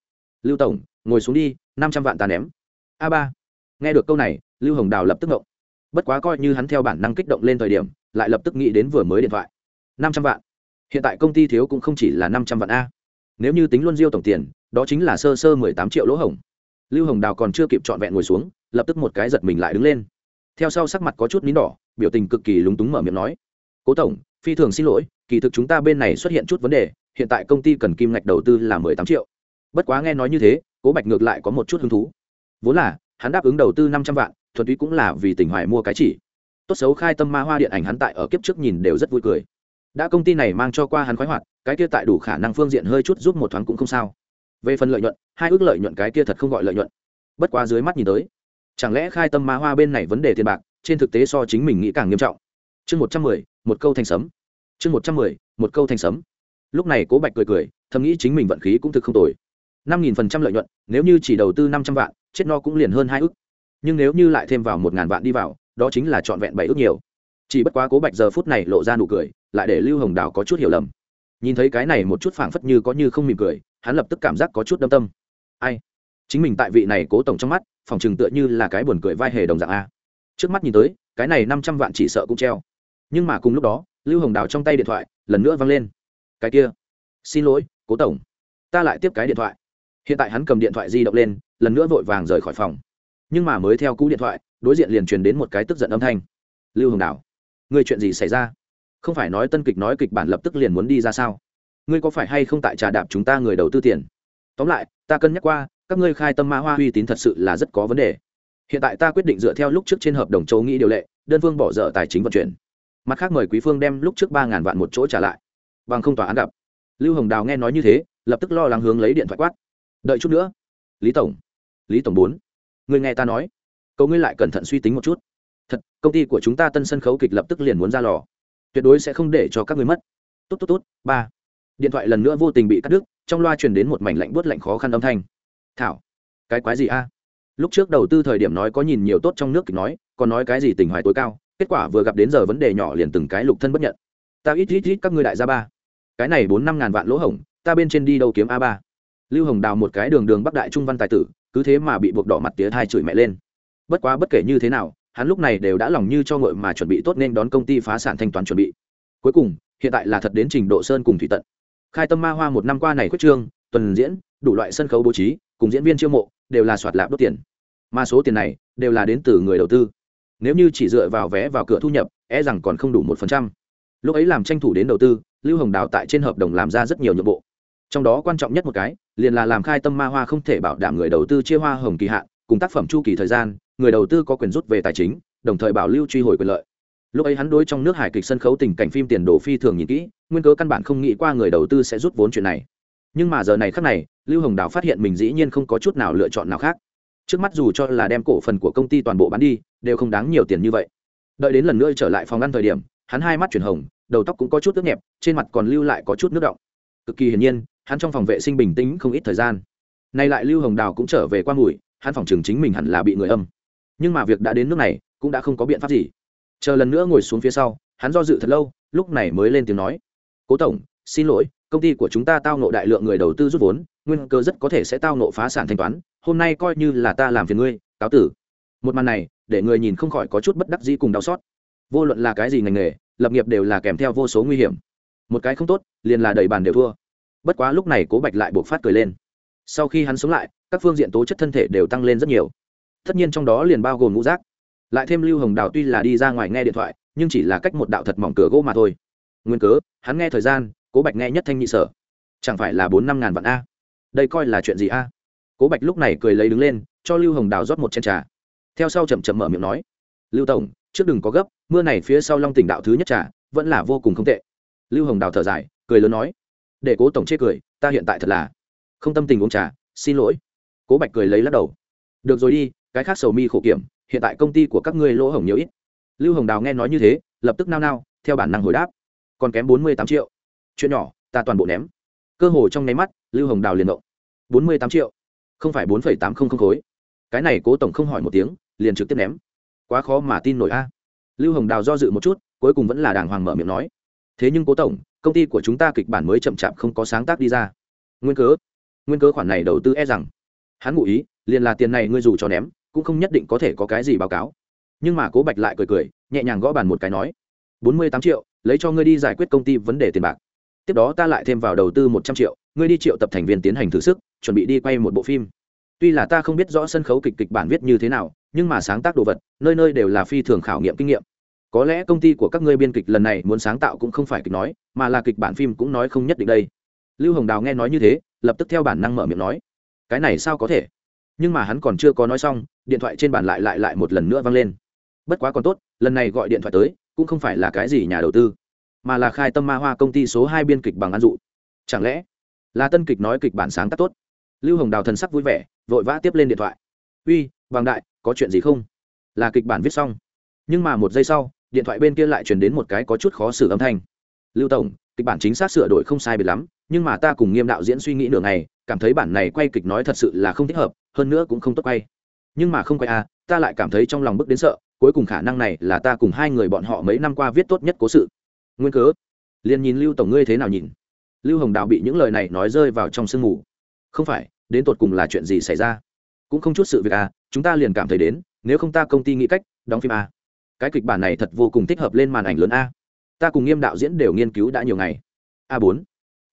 Lưu tổng, ngồi xuống đi, năm trăm vạn ta ném. A ba. Nghe được câu này, lưu hồng đào lập tức ngộng. Bất quá coi như hắn theo bản năng kích động lên thời điểm, lại lập tức nghĩ đến vừa mới điện thoại. Năm trăm vạn. Hiện tại công ty thiếu cũng không chỉ là năm trăm vạn a. Nếu như tính luôn diêu tổng tiền, đó chính là sơ sơ mười tám triệu lỗ hồng. lưu hồng đào còn chưa kịp trọn vẹn ngồi xuống, lập tức một cái giật mình lại đứng lên. Theo sau sắc mặt có chút nín đỏ, biểu tình cực kỳ lúng túng mở miệng nói, cố tổng, phi thường xin lỗi, kỳ thực chúng ta bên này xuất hiện chút vấn đề hiện tại công ty cần kim ngạch đầu tư là mười tám triệu. Bất quá nghe nói như thế, cố bạch ngược lại có một chút hứng thú. Vốn là, hắn đáp ứng đầu tư năm trăm vạn, thuần túy cũng là vì tỉnh hoài mua cái chỉ. Tốt xấu khai tâm ma hoa điện ảnh hắn tại ở kiếp trước nhìn đều rất vui cười. Đã công ty này mang cho qua hắn khoái hoạt, cái kia tại đủ khả năng phương diện hơi chút giúp một thoáng cũng không sao. Về phần lợi nhuận, hai ước lợi nhuận cái kia thật không gọi lợi nhuận. Bất quá dưới mắt nhìn tới, chẳng lẽ khai tâm ma hoa bên này vấn đề tiền bạc, trên thực tế so chính mình nghĩ càng nghiêm trọng. Chương một trăm mười, một câu thành sấm. Chương một trăm mười, một câu thành sấm lúc này cố bạch cười cười, thầm nghĩ chính mình vận khí cũng thực không tồi. Năm nghìn phần trăm lợi nhuận, nếu như chỉ đầu tư năm trăm vạn, chết no cũng liền hơn hai ước nhưng nếu như lại thêm vào một ngàn vạn đi vào, đó chính là trọn vẹn bảy ước nhiều. Chỉ bất quá cố bạch giờ phút này lộ ra nụ cười, lại để lưu hồng đào có chút hiểu lầm. Nhìn thấy cái này một chút phảng phất như có như không mỉm cười, hắn lập tức cảm giác có chút đâm tâm. Ai? Chính mình tại vị này cố tổng trong mắt, phòng chừng tựa như là cái buồn cười vai hề đồng dạng a. Trước mắt nhìn tới, cái này năm trăm vạn chỉ sợ cũng treo. Nhưng mà cùng lúc đó, lưu hồng đào trong tay điện thoại, lần nữa văng lên cái kia xin lỗi cố tổng ta lại tiếp cái điện thoại. Hiện tại hắn cầm điện thoại di động lên lần nữa vội vàng rời khỏi phòng. Nhưng mà mới theo cú điện thoại đối diện liền truyền đến một cái tức giận âm thanh. Lưu hồng Đảo, người chuyện gì xảy ra? Không phải nói tân kịch nói kịch bản lập tức liền muốn đi ra sao? Ngươi có phải hay không tại trà đạp chúng ta người đầu tư tiền? Tóm lại ta cân nhắc qua các ngươi khai tâm ma hoa uy tín thật sự là rất có vấn đề. Hiện tại ta quyết định dựa theo lúc trước trên hợp đồng châu nghĩ điều lệ đơn phương bỏ dở tài chính vận chuyển. Mặt khác mời quý phương đem lúc trước ba ngàn vạn một chỗ trả lại bằng không tòa án gặp. Lưu hồng đào nghe nói như thế, lập tức lo lắng hướng lấy điện thoại quát. Đợi chút nữa. Lý tổng. Lý tổng bốn. Người nghe ta nói. Cầu ngươi lại cẩn thận suy tính một chút. Thật, công ty của chúng ta tân sân khấu kịch lập tức liền muốn ra lò. Tuyệt đối sẽ không để cho các người mất. Tốt tốt tốt, ba. Điện thoại lần nữa vô tình bị cắt đứt, trong loa truyền đến một mảnh lạnh buốt lạnh khó khăn âm thanh. Thảo, cái quái gì a? Lúc trước đầu tư thời điểm nói có nhìn nhiều tốt trong nước kịch nói, còn nói cái gì tình hoài tối cao, kết quả vừa gặp đến giờ vấn đề nhỏ liền từng cái lục thân bất nhận. Ta ít ít ít các ngươi đại gia ba cái này bốn năm ngàn vạn lỗ hổng, ta bên trên đi đâu kiếm a ba? Lưu hồng đào một cái đường đường bắc đại trung văn tài tử, cứ thế mà bị buộc đỏ mặt tía thai chửi mẹ lên. Bất quá bất kể như thế nào, hắn lúc này đều đã lòng như cho ngội mà chuẩn bị tốt nên đón công ty phá sản thanh toán chuẩn bị. Cuối cùng, hiện tại là thật đến trình độ sơn cùng thủy tận. Khai tâm ma hoa một năm qua này quyết trương, tuần diễn, đủ loại sân khấu bố trí, cùng diễn viên chiêu mộ, đều là soạt lạp đốt tiền. Mà số tiền này, đều là đến từ người đầu tư. Nếu như chỉ dựa vào vé vào cửa thu nhập e rằng còn không đủ một phần trăm. Lúc ấy làm tranh thủ đến đầu tư lưu hồng đào tại trên hợp đồng làm ra rất nhiều nhượng bộ. Trong đó quan trọng nhất một cái, liền là làm khai tâm ma hoa không thể bảo đảm người đầu tư chia hoa hồng kỳ hạn, cùng tác phẩm chu kỳ thời gian, người đầu tư có quyền rút về tài chính, đồng thời bảo lưu truy hồi quyền lợi. Lúc ấy hắn đối trong nước hải kịch sân khấu tình cảnh phim tiền đồ phi thường nhìn kỹ, nguyên cớ căn bản không nghĩ qua người đầu tư sẽ rút vốn chuyện này. Nhưng mà giờ này khác này, lưu hồng đào phát hiện mình dĩ nhiên không có chút nào lựa chọn nào khác. Trước mắt dù cho là đem cổ phần của công ty toàn bộ bán đi, đều không đáng nhiều tiền như vậy. Đợi đến lần nữa trở lại phòng ăn thời điểm, hắn hai mắt chuyển hồng đầu tóc cũng có chút ướt nhẹp, trên mặt còn lưu lại có chút nước động cực kỳ hiển nhiên, hắn trong phòng vệ sinh bình tĩnh không ít thời gian. Nay lại lưu hồng đào cũng trở về qua mùi, hắn phòng trường chính mình hẳn là bị người âm. Nhưng mà việc đã đến nước này, cũng đã không có biện pháp gì. Chờ lần nữa ngồi xuống phía sau, hắn do dự thật lâu, lúc này mới lên tiếng nói. Cố tổng, xin lỗi, công ty của chúng ta tao nộ đại lượng người đầu tư rút vốn, nguyên cơ rất có thể sẽ tao nộ phá sản thanh toán, hôm nay coi như là ta làm phiền ngươi, cáo tử. Một màn này, để người nhìn không khỏi có chút bất đắc dĩ cùng đau xót. Vô luận là cái gì ngành nghề lập nghiệp đều là kèm theo vô số nguy hiểm. Một cái không tốt, liền là đầy bàn đều thua. Bất quá lúc này cố bạch lại buộc phát cười lên. Sau khi hắn sống lại, các phương diện tố chất thân thể đều tăng lên rất nhiều. Tất nhiên trong đó liền bao gồm ngũ rác lại thêm lưu hồng đào tuy là đi ra ngoài nghe điện thoại, nhưng chỉ là cách một đạo thật mỏng cửa gỗ mà thôi. Nguyên cớ, hắn nghe thời gian, cố bạch nghe nhất thanh nhị sở. Chẳng phải là bốn năm ngàn vạn a? Đây coi là chuyện gì a? Cố bạch lúc này cười lấy đứng lên, cho lưu hồng đào rót một chén trà. Theo sau chậm chậm mở miệng nói. Lưu tổng trước đừng có gấp, mưa này phía sau long tỉnh đạo thứ nhất trà, vẫn là vô cùng không tệ. Lưu hồng đào thở dài, cười lớn nói, để cố tổng chê cười, ta hiện tại thật là không tâm tình uống trà, xin lỗi. Cố bạch cười lấy lắc đầu, được rồi đi, cái khác sầu mi khổ kiểm, hiện tại công ty của các ngươi lỗ hổng nhiều ít. Lưu hồng đào nghe nói như thế, lập tức nao nao, theo bản năng hồi đáp, còn kém bốn mươi tám triệu. Chuyện nhỏ, ta toàn bộ ném. Cơ hồ trong nháy mắt, lưu hồng đào liền động. bốn mươi tám triệu, không phải bốn phẩy tám không không khối. Cái này cố tổng không hỏi một tiếng, liền trực tiếp ném quá khó mà tin nổi a. Lưu hồng đào do dự một chút, cuối cùng vẫn là đàng hoàng mở miệng nói. Thế nhưng cố tổng, công ty của chúng ta kịch bản mới chậm chạp không có sáng tác đi ra. Nguyên cớ? Nguyên cớ khoản này đầu tư e rằng. Hắn ngụ ý, liền là tiền này ngươi dù cho ném, cũng không nhất định có thể có cái gì báo cáo. Nhưng mà cố bạch lại cười cười, nhẹ nhàng gõ bàn một cái nói. Bốn mươi tám triệu, lấy cho ngươi đi giải quyết công ty vấn đề tiền bạc. Tiếp đó ta lại thêm vào đầu tư một trăm triệu, ngươi đi triệu tập thành viên tiến hành thử sức, chuẩn bị đi quay một bộ phim. Tuy là ta không biết rõ sân khấu kịch kịch bản viết như thế nào nhưng mà sáng tác đồ vật, nơi nơi đều là phi thường khảo nghiệm kinh nghiệm. Có lẽ công ty của các ngươi biên kịch lần này muốn sáng tạo cũng không phải kịch nói, mà là kịch bản phim cũng nói không nhất định đây. Lưu hồng đào nghe nói như thế, lập tức theo bản năng mở miệng nói, cái này sao có thể? Nhưng mà hắn còn chưa có nói xong, điện thoại trên bàn lại lại lại một lần nữa vang lên. Bất quá còn tốt, lần này gọi điện thoại tới, cũng không phải là cái gì nhà đầu tư, mà là khai tâm ma hoa công ty số hai biên kịch bằng ăn dụ. Chẳng lẽ là tân kịch nói kịch bản sáng tác tốt? Lưu hồng đào thần sắc vui vẻ, vội vã tiếp lên điện thoại. Uy bằng đại có chuyện gì không? Là kịch bản viết xong. Nhưng mà một giây sau, điện thoại bên kia lại truyền đến một cái có chút khó xử âm thanh. Lưu tổng, kịch bản chính xác sửa đổi không sai biệt lắm, nhưng mà ta cùng nghiêm đạo diễn suy nghĩ nửa ngày, cảm thấy bản này quay kịch nói thật sự là không thích hợp, hơn nữa cũng không tốt quay. Nhưng mà không quay à ta lại cảm thấy trong lòng bức đến sợ, cuối cùng khả năng này là ta cùng hai người bọn họ mấy năm qua viết tốt nhất cố sự. Nguyên cớ, liền nhìn lưu tổng ngươi thế nào nhìn. Lưu hồng Đạo bị những lời này nói rơi vào trong sương mù. Không phải, đến tột cùng là chuyện gì xảy ra? Cũng không chút sự việc à chúng ta liền cảm thấy đến, nếu không ta công ty nghĩ cách, đóng phim a. Cái kịch bản này thật vô cùng thích hợp lên màn ảnh lớn a. Ta cùng nghiêm đạo diễn đều nghiên cứu đã nhiều ngày. A bốn.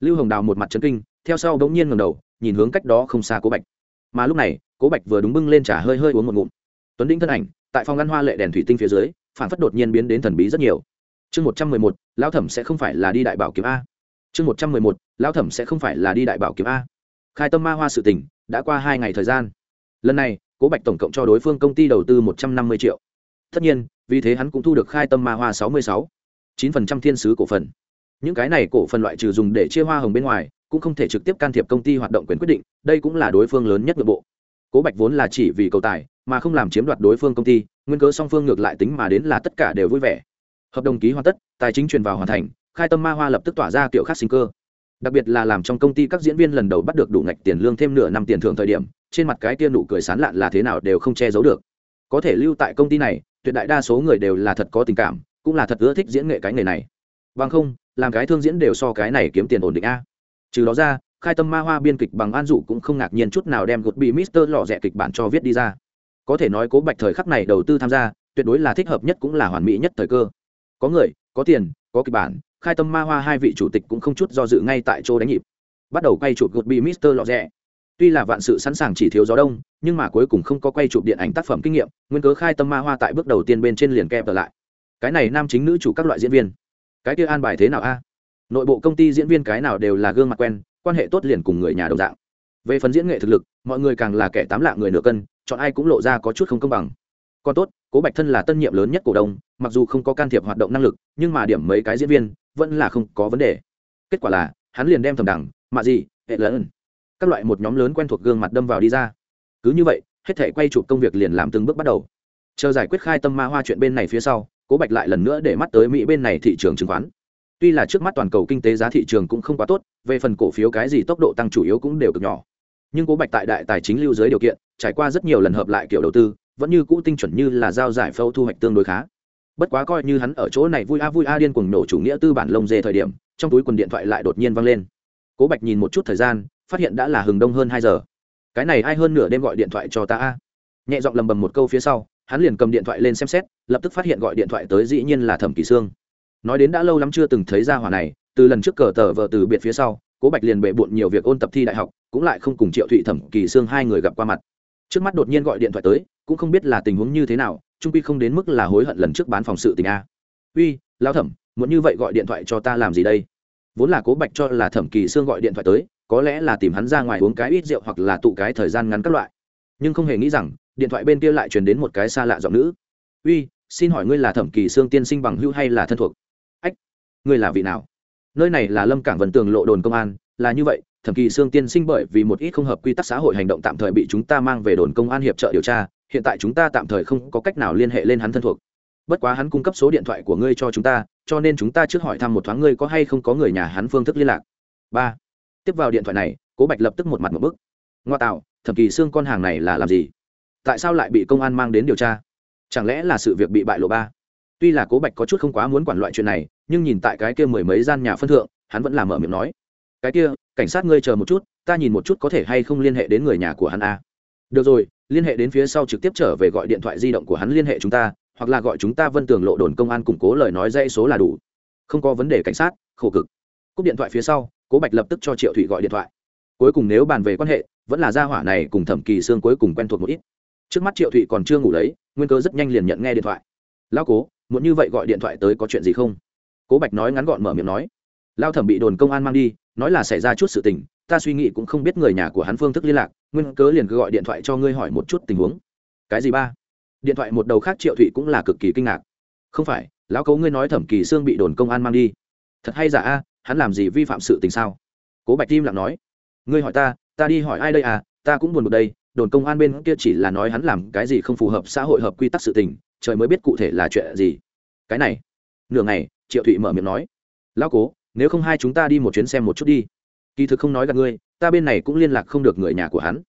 Lưu hồng đào một mặt trấn kinh, theo sau đ ố n g nhiên ngầm đầu, nhìn hướng cách đó không xa cố bạch. Mà lúc này, cố bạch vừa đúng bưng lên trả hơi hơi uống một ngụm. Tuấn đinh thân ảnh, tại phòng ngăn hoa lệ đèn thủy tinh phía dưới, phản phất đột nhiên biến đến thần bí rất nhiều. Chương một trăm mười một, lão thẩm sẽ không phải là đi đại bảo kiếm a. Chương một trăm mười một, lão thẩm sẽ không phải là đi đại bảo kiếm a. Khai tâm ma hoa sự tỉnh đã qua hai ngày thời gian. Lần này cố bạch tổng cộng cho đối phương công ty đầu tư một trăm năm mươi triệu. Tất nhiên, vì thế hắn cũng thu được khai tâm ma hoa sáu mươi sáu. chín phần trăm thiên sứ cổ phần. Những cái này cổ phần loại trừ dùng để chia hoa hồng bên ngoài, cũng không thể trực tiếp can thiệp công ty hoạt động quyền quyết định, đây cũng là đối phương lớn nhất nội bộ. Cố bạch vốn là chỉ vì cầu tài, mà không làm chiếm đoạt đối phương công ty, nguyên cớ song phương ngược lại tính mà đến là tất cả đều vui vẻ. Hợp đồng ký hoàn tất, tài chính truyền vào hoàn thành, khai tâm ma hoa lập tức tỏa ra kiểu khác sinh cơ. Đặc biệt là làm trong công ty các diễn viên lần đầu bắt được đủ ngạch tiền lương thêm nửa năm tiền thưởng thời điểm trên mặt cái kia nụ cười sán lạn là thế nào đều không che giấu được. Có thể lưu tại công ty này, tuyệt đại đa số người đều là thật có tình cảm, cũng là thật ưa thích diễn nghệ cái nghề này. Bằng không, làm cái thương diễn đều so cái này kiếm tiền ổn định a. Trừ đó ra, khai tâm ma hoa biên kịch bằng an dụ cũng không ngạc nhiên chút nào đem gột bị mister lò rẽ kịch bản cho viết đi ra. Có thể nói cố bạch thời khắc này đầu tư tham gia, tuyệt đối là thích hợp nhất cũng là hoàn mỹ nhất thời cơ. Có người, có tiền, có kịch bản, khai tâm ma hoa hai vị chủ tịch cũng không chút do dự ngay tại chỗ đánh nhịp. Bắt đầu quay chụp gột bị mister lọ rẽ tuy là vạn sự sẵn sàng chỉ thiếu gió đông, nhưng mà cuối cùng không có quay chụp điện ảnh tác phẩm kinh nghiệm, nguyên cớ khai tâm ma hoa tại bước đầu tiên bên trên liền kẹp trở lại. Cái này nam chính nữ chủ các loại diễn viên. Cái kia an bài thế nào a? Nội bộ công ty diễn viên cái nào đều là gương mặt quen, quan hệ tốt liền cùng người nhà đồng dạng. Về phần diễn nghệ thực lực, mọi người càng là kẻ tám lạ người nửa cân, chọn ai cũng lộ ra có chút không công bằng. Còn tốt, cố bạch thân là tân nhiệm lớn nhất cổ đông, mặc dù không có can thiệp hoạt động năng lực, nhưng mà điểm mấy cái diễn viên vẫn là không có vấn đề. Kết quả là, hắn liền đem thầm đẳng mạ gì, hệ lớn các loại một nhóm lớn quen thuộc gương mặt đâm vào đi ra. Cứ như vậy, hết thể quay chụp công việc liền làm từng bước bắt đầu. Chờ giải quyết khai tâm ma hoa chuyện bên này phía sau, cố bạch lại lần nữa để mắt tới mỹ bên này thị trường chứng khoán. Tuy là trước mắt toàn cầu kinh tế giá thị trường cũng không quá tốt, về phần cổ phiếu cái gì tốc độ tăng chủ yếu cũng đều cực nhỏ. Nhưng cố bạch tại đại tài chính lưu dưới điều kiện, trải qua rất nhiều lần hợp lại kiểu đầu tư, vẫn như cũ tinh chuẩn như là giao giải phâu thu hoạch tương đối khá. Bất quá coi như hắn ở chỗ này vui a vui a điên cuồng nổ chủ nghĩa tư bản lông dê thời điểm, trong túi quần điện thoại lại đột nhiên văng lên. Cố bạch nhìn một chút thời gian phát hiện đã là hừng đông hơn hai giờ. Cái này ai hơn nửa đêm gọi điện thoại cho ta a? Nhẹ giọng lầm bầm một câu phía sau, hắn liền cầm điện thoại lên xem xét, lập tức phát hiện gọi điện thoại tới dĩ nhiên là thẩm kỳ sương. Nói đến đã lâu lắm chưa từng thấy ra hỏa này, từ lần trước cờ tờ vợ từ biệt phía sau, cố bạch liền bệ bộn nhiều việc ôn tập thi đại học, cũng lại không cùng triệu thụy, thẩm kỳ sương hai người gặp qua mặt. Trước mắt đột nhiên gọi điện thoại tới, cũng không biết là tình huống như thế nào trung quy không đến mức là hối hận lần trước bán phòng sự tình a. Uy lao thẩm, muốn như vậy gọi điện thoại cho ta làm gì đây? Vốn là cố bạch cho là thẩm kỳ sương gọi điện thoại tới có lẽ là tìm hắn ra ngoài uống cái ít rượu hoặc là tụ cái thời gian ngắn các loại. Nhưng không hề nghĩ rằng, điện thoại bên kia lại truyền đến một cái xa lạ giọng nữ. Uy, xin hỏi ngươi là thẩm kỳ sương tiên sinh bằng hữu hay là thân thuộc? Ách, ngươi là vị nào? Nơi này là lâm cảng vần tường lộ đồn công an, là như vậy, thẩm kỳ sương tiên sinh bởi vì một ít không hợp quy tắc xã hội hành động tạm thời bị chúng ta mang về đồn công an hiệp trợ điều tra, hiện tại chúng ta tạm thời không có cách nào liên hệ lên hắn thân thuộc. Bất quá hắn cung cấp số điện thoại của ngươi cho chúng ta, cho nên chúng ta trước hỏi thăm một thoáng ngươi có hay không có người nhà hắn phương thức liên lạc. Ba tiếp vào điện thoại này, cố bạch lập tức một mặt một bức. Ngoa tạo, thẩm kỳ xương con hàng này là làm gì? Tại sao lại bị công an mang đến điều tra? Chẳng lẽ là sự việc bị bại lộ ba? Tuy là cố bạch có chút không quá muốn quản loại chuyện này, nhưng nhìn tại cái kia mười mấy gian nhà phân thượng, hắn vẫn làm mở miệng nói. Cái kia, cảnh sát ngươi chờ một chút, ta nhìn một chút có thể hay không liên hệ đến người nhà của hắn a. Được rồi, liên hệ đến phía sau trực tiếp trở về gọi điện thoại di động của hắn liên hệ chúng ta, hoặc là gọi chúng ta vân tường lộ đồn công an củng cố lời nói dãy số là đủ. Không có vấn đề cảnh sát, khổ cực. Cúp điện thoại phía sau cố bạch lập tức cho triệu thụy gọi điện thoại. Cuối cùng nếu bàn về quan hệ, vẫn là gia hỏa này cùng thẩm kỳ sương cuối cùng quen thuộc một ít. Trước mắt triệu thụy còn chưa ngủ lấy, nguyên cơ rất nhanh liền nhận nghe điện thoại. Lao cố, muốn như vậy gọi điện thoại tới có chuyện gì không? Cố bạch nói ngắn gọn mở miệng nói. Lao thẩm bị đồn công an mang đi, nói là xảy ra chút sự tình, ta suy nghĩ cũng không biết người nhà của hắn phương thức liên lạc, nguyên cớ liền cứ gọi điện thoại cho ngươi hỏi một chút tình huống. Cái gì ba? Điện thoại một đầu khác triệu thụy cũng là cực kỳ kinh ngạc. Không phải, lão cấu ngươi nói thẩm kỳ sương bị đồn công an mang đi. Thật hay giả a hắn làm gì vi phạm sự tình sao? Cố bạch tim lặng nói. Ngươi hỏi ta ta đi hỏi ai đây à? Ta cũng buồn một đây, đồn công an bên kia chỉ là nói hắn làm cái gì không phù hợp xã hội hợp quy tắc sự tình, trời mới biết cụ thể là chuyện gì. Cái này. Nửa ngày, triệu thụy mở miệng nói. Lão cố, nếu không hai chúng ta đi một chuyến xem một chút đi. Kỳ thực không nói gặp ngươi, ta bên này cũng liên lạc không được người nhà của hắn.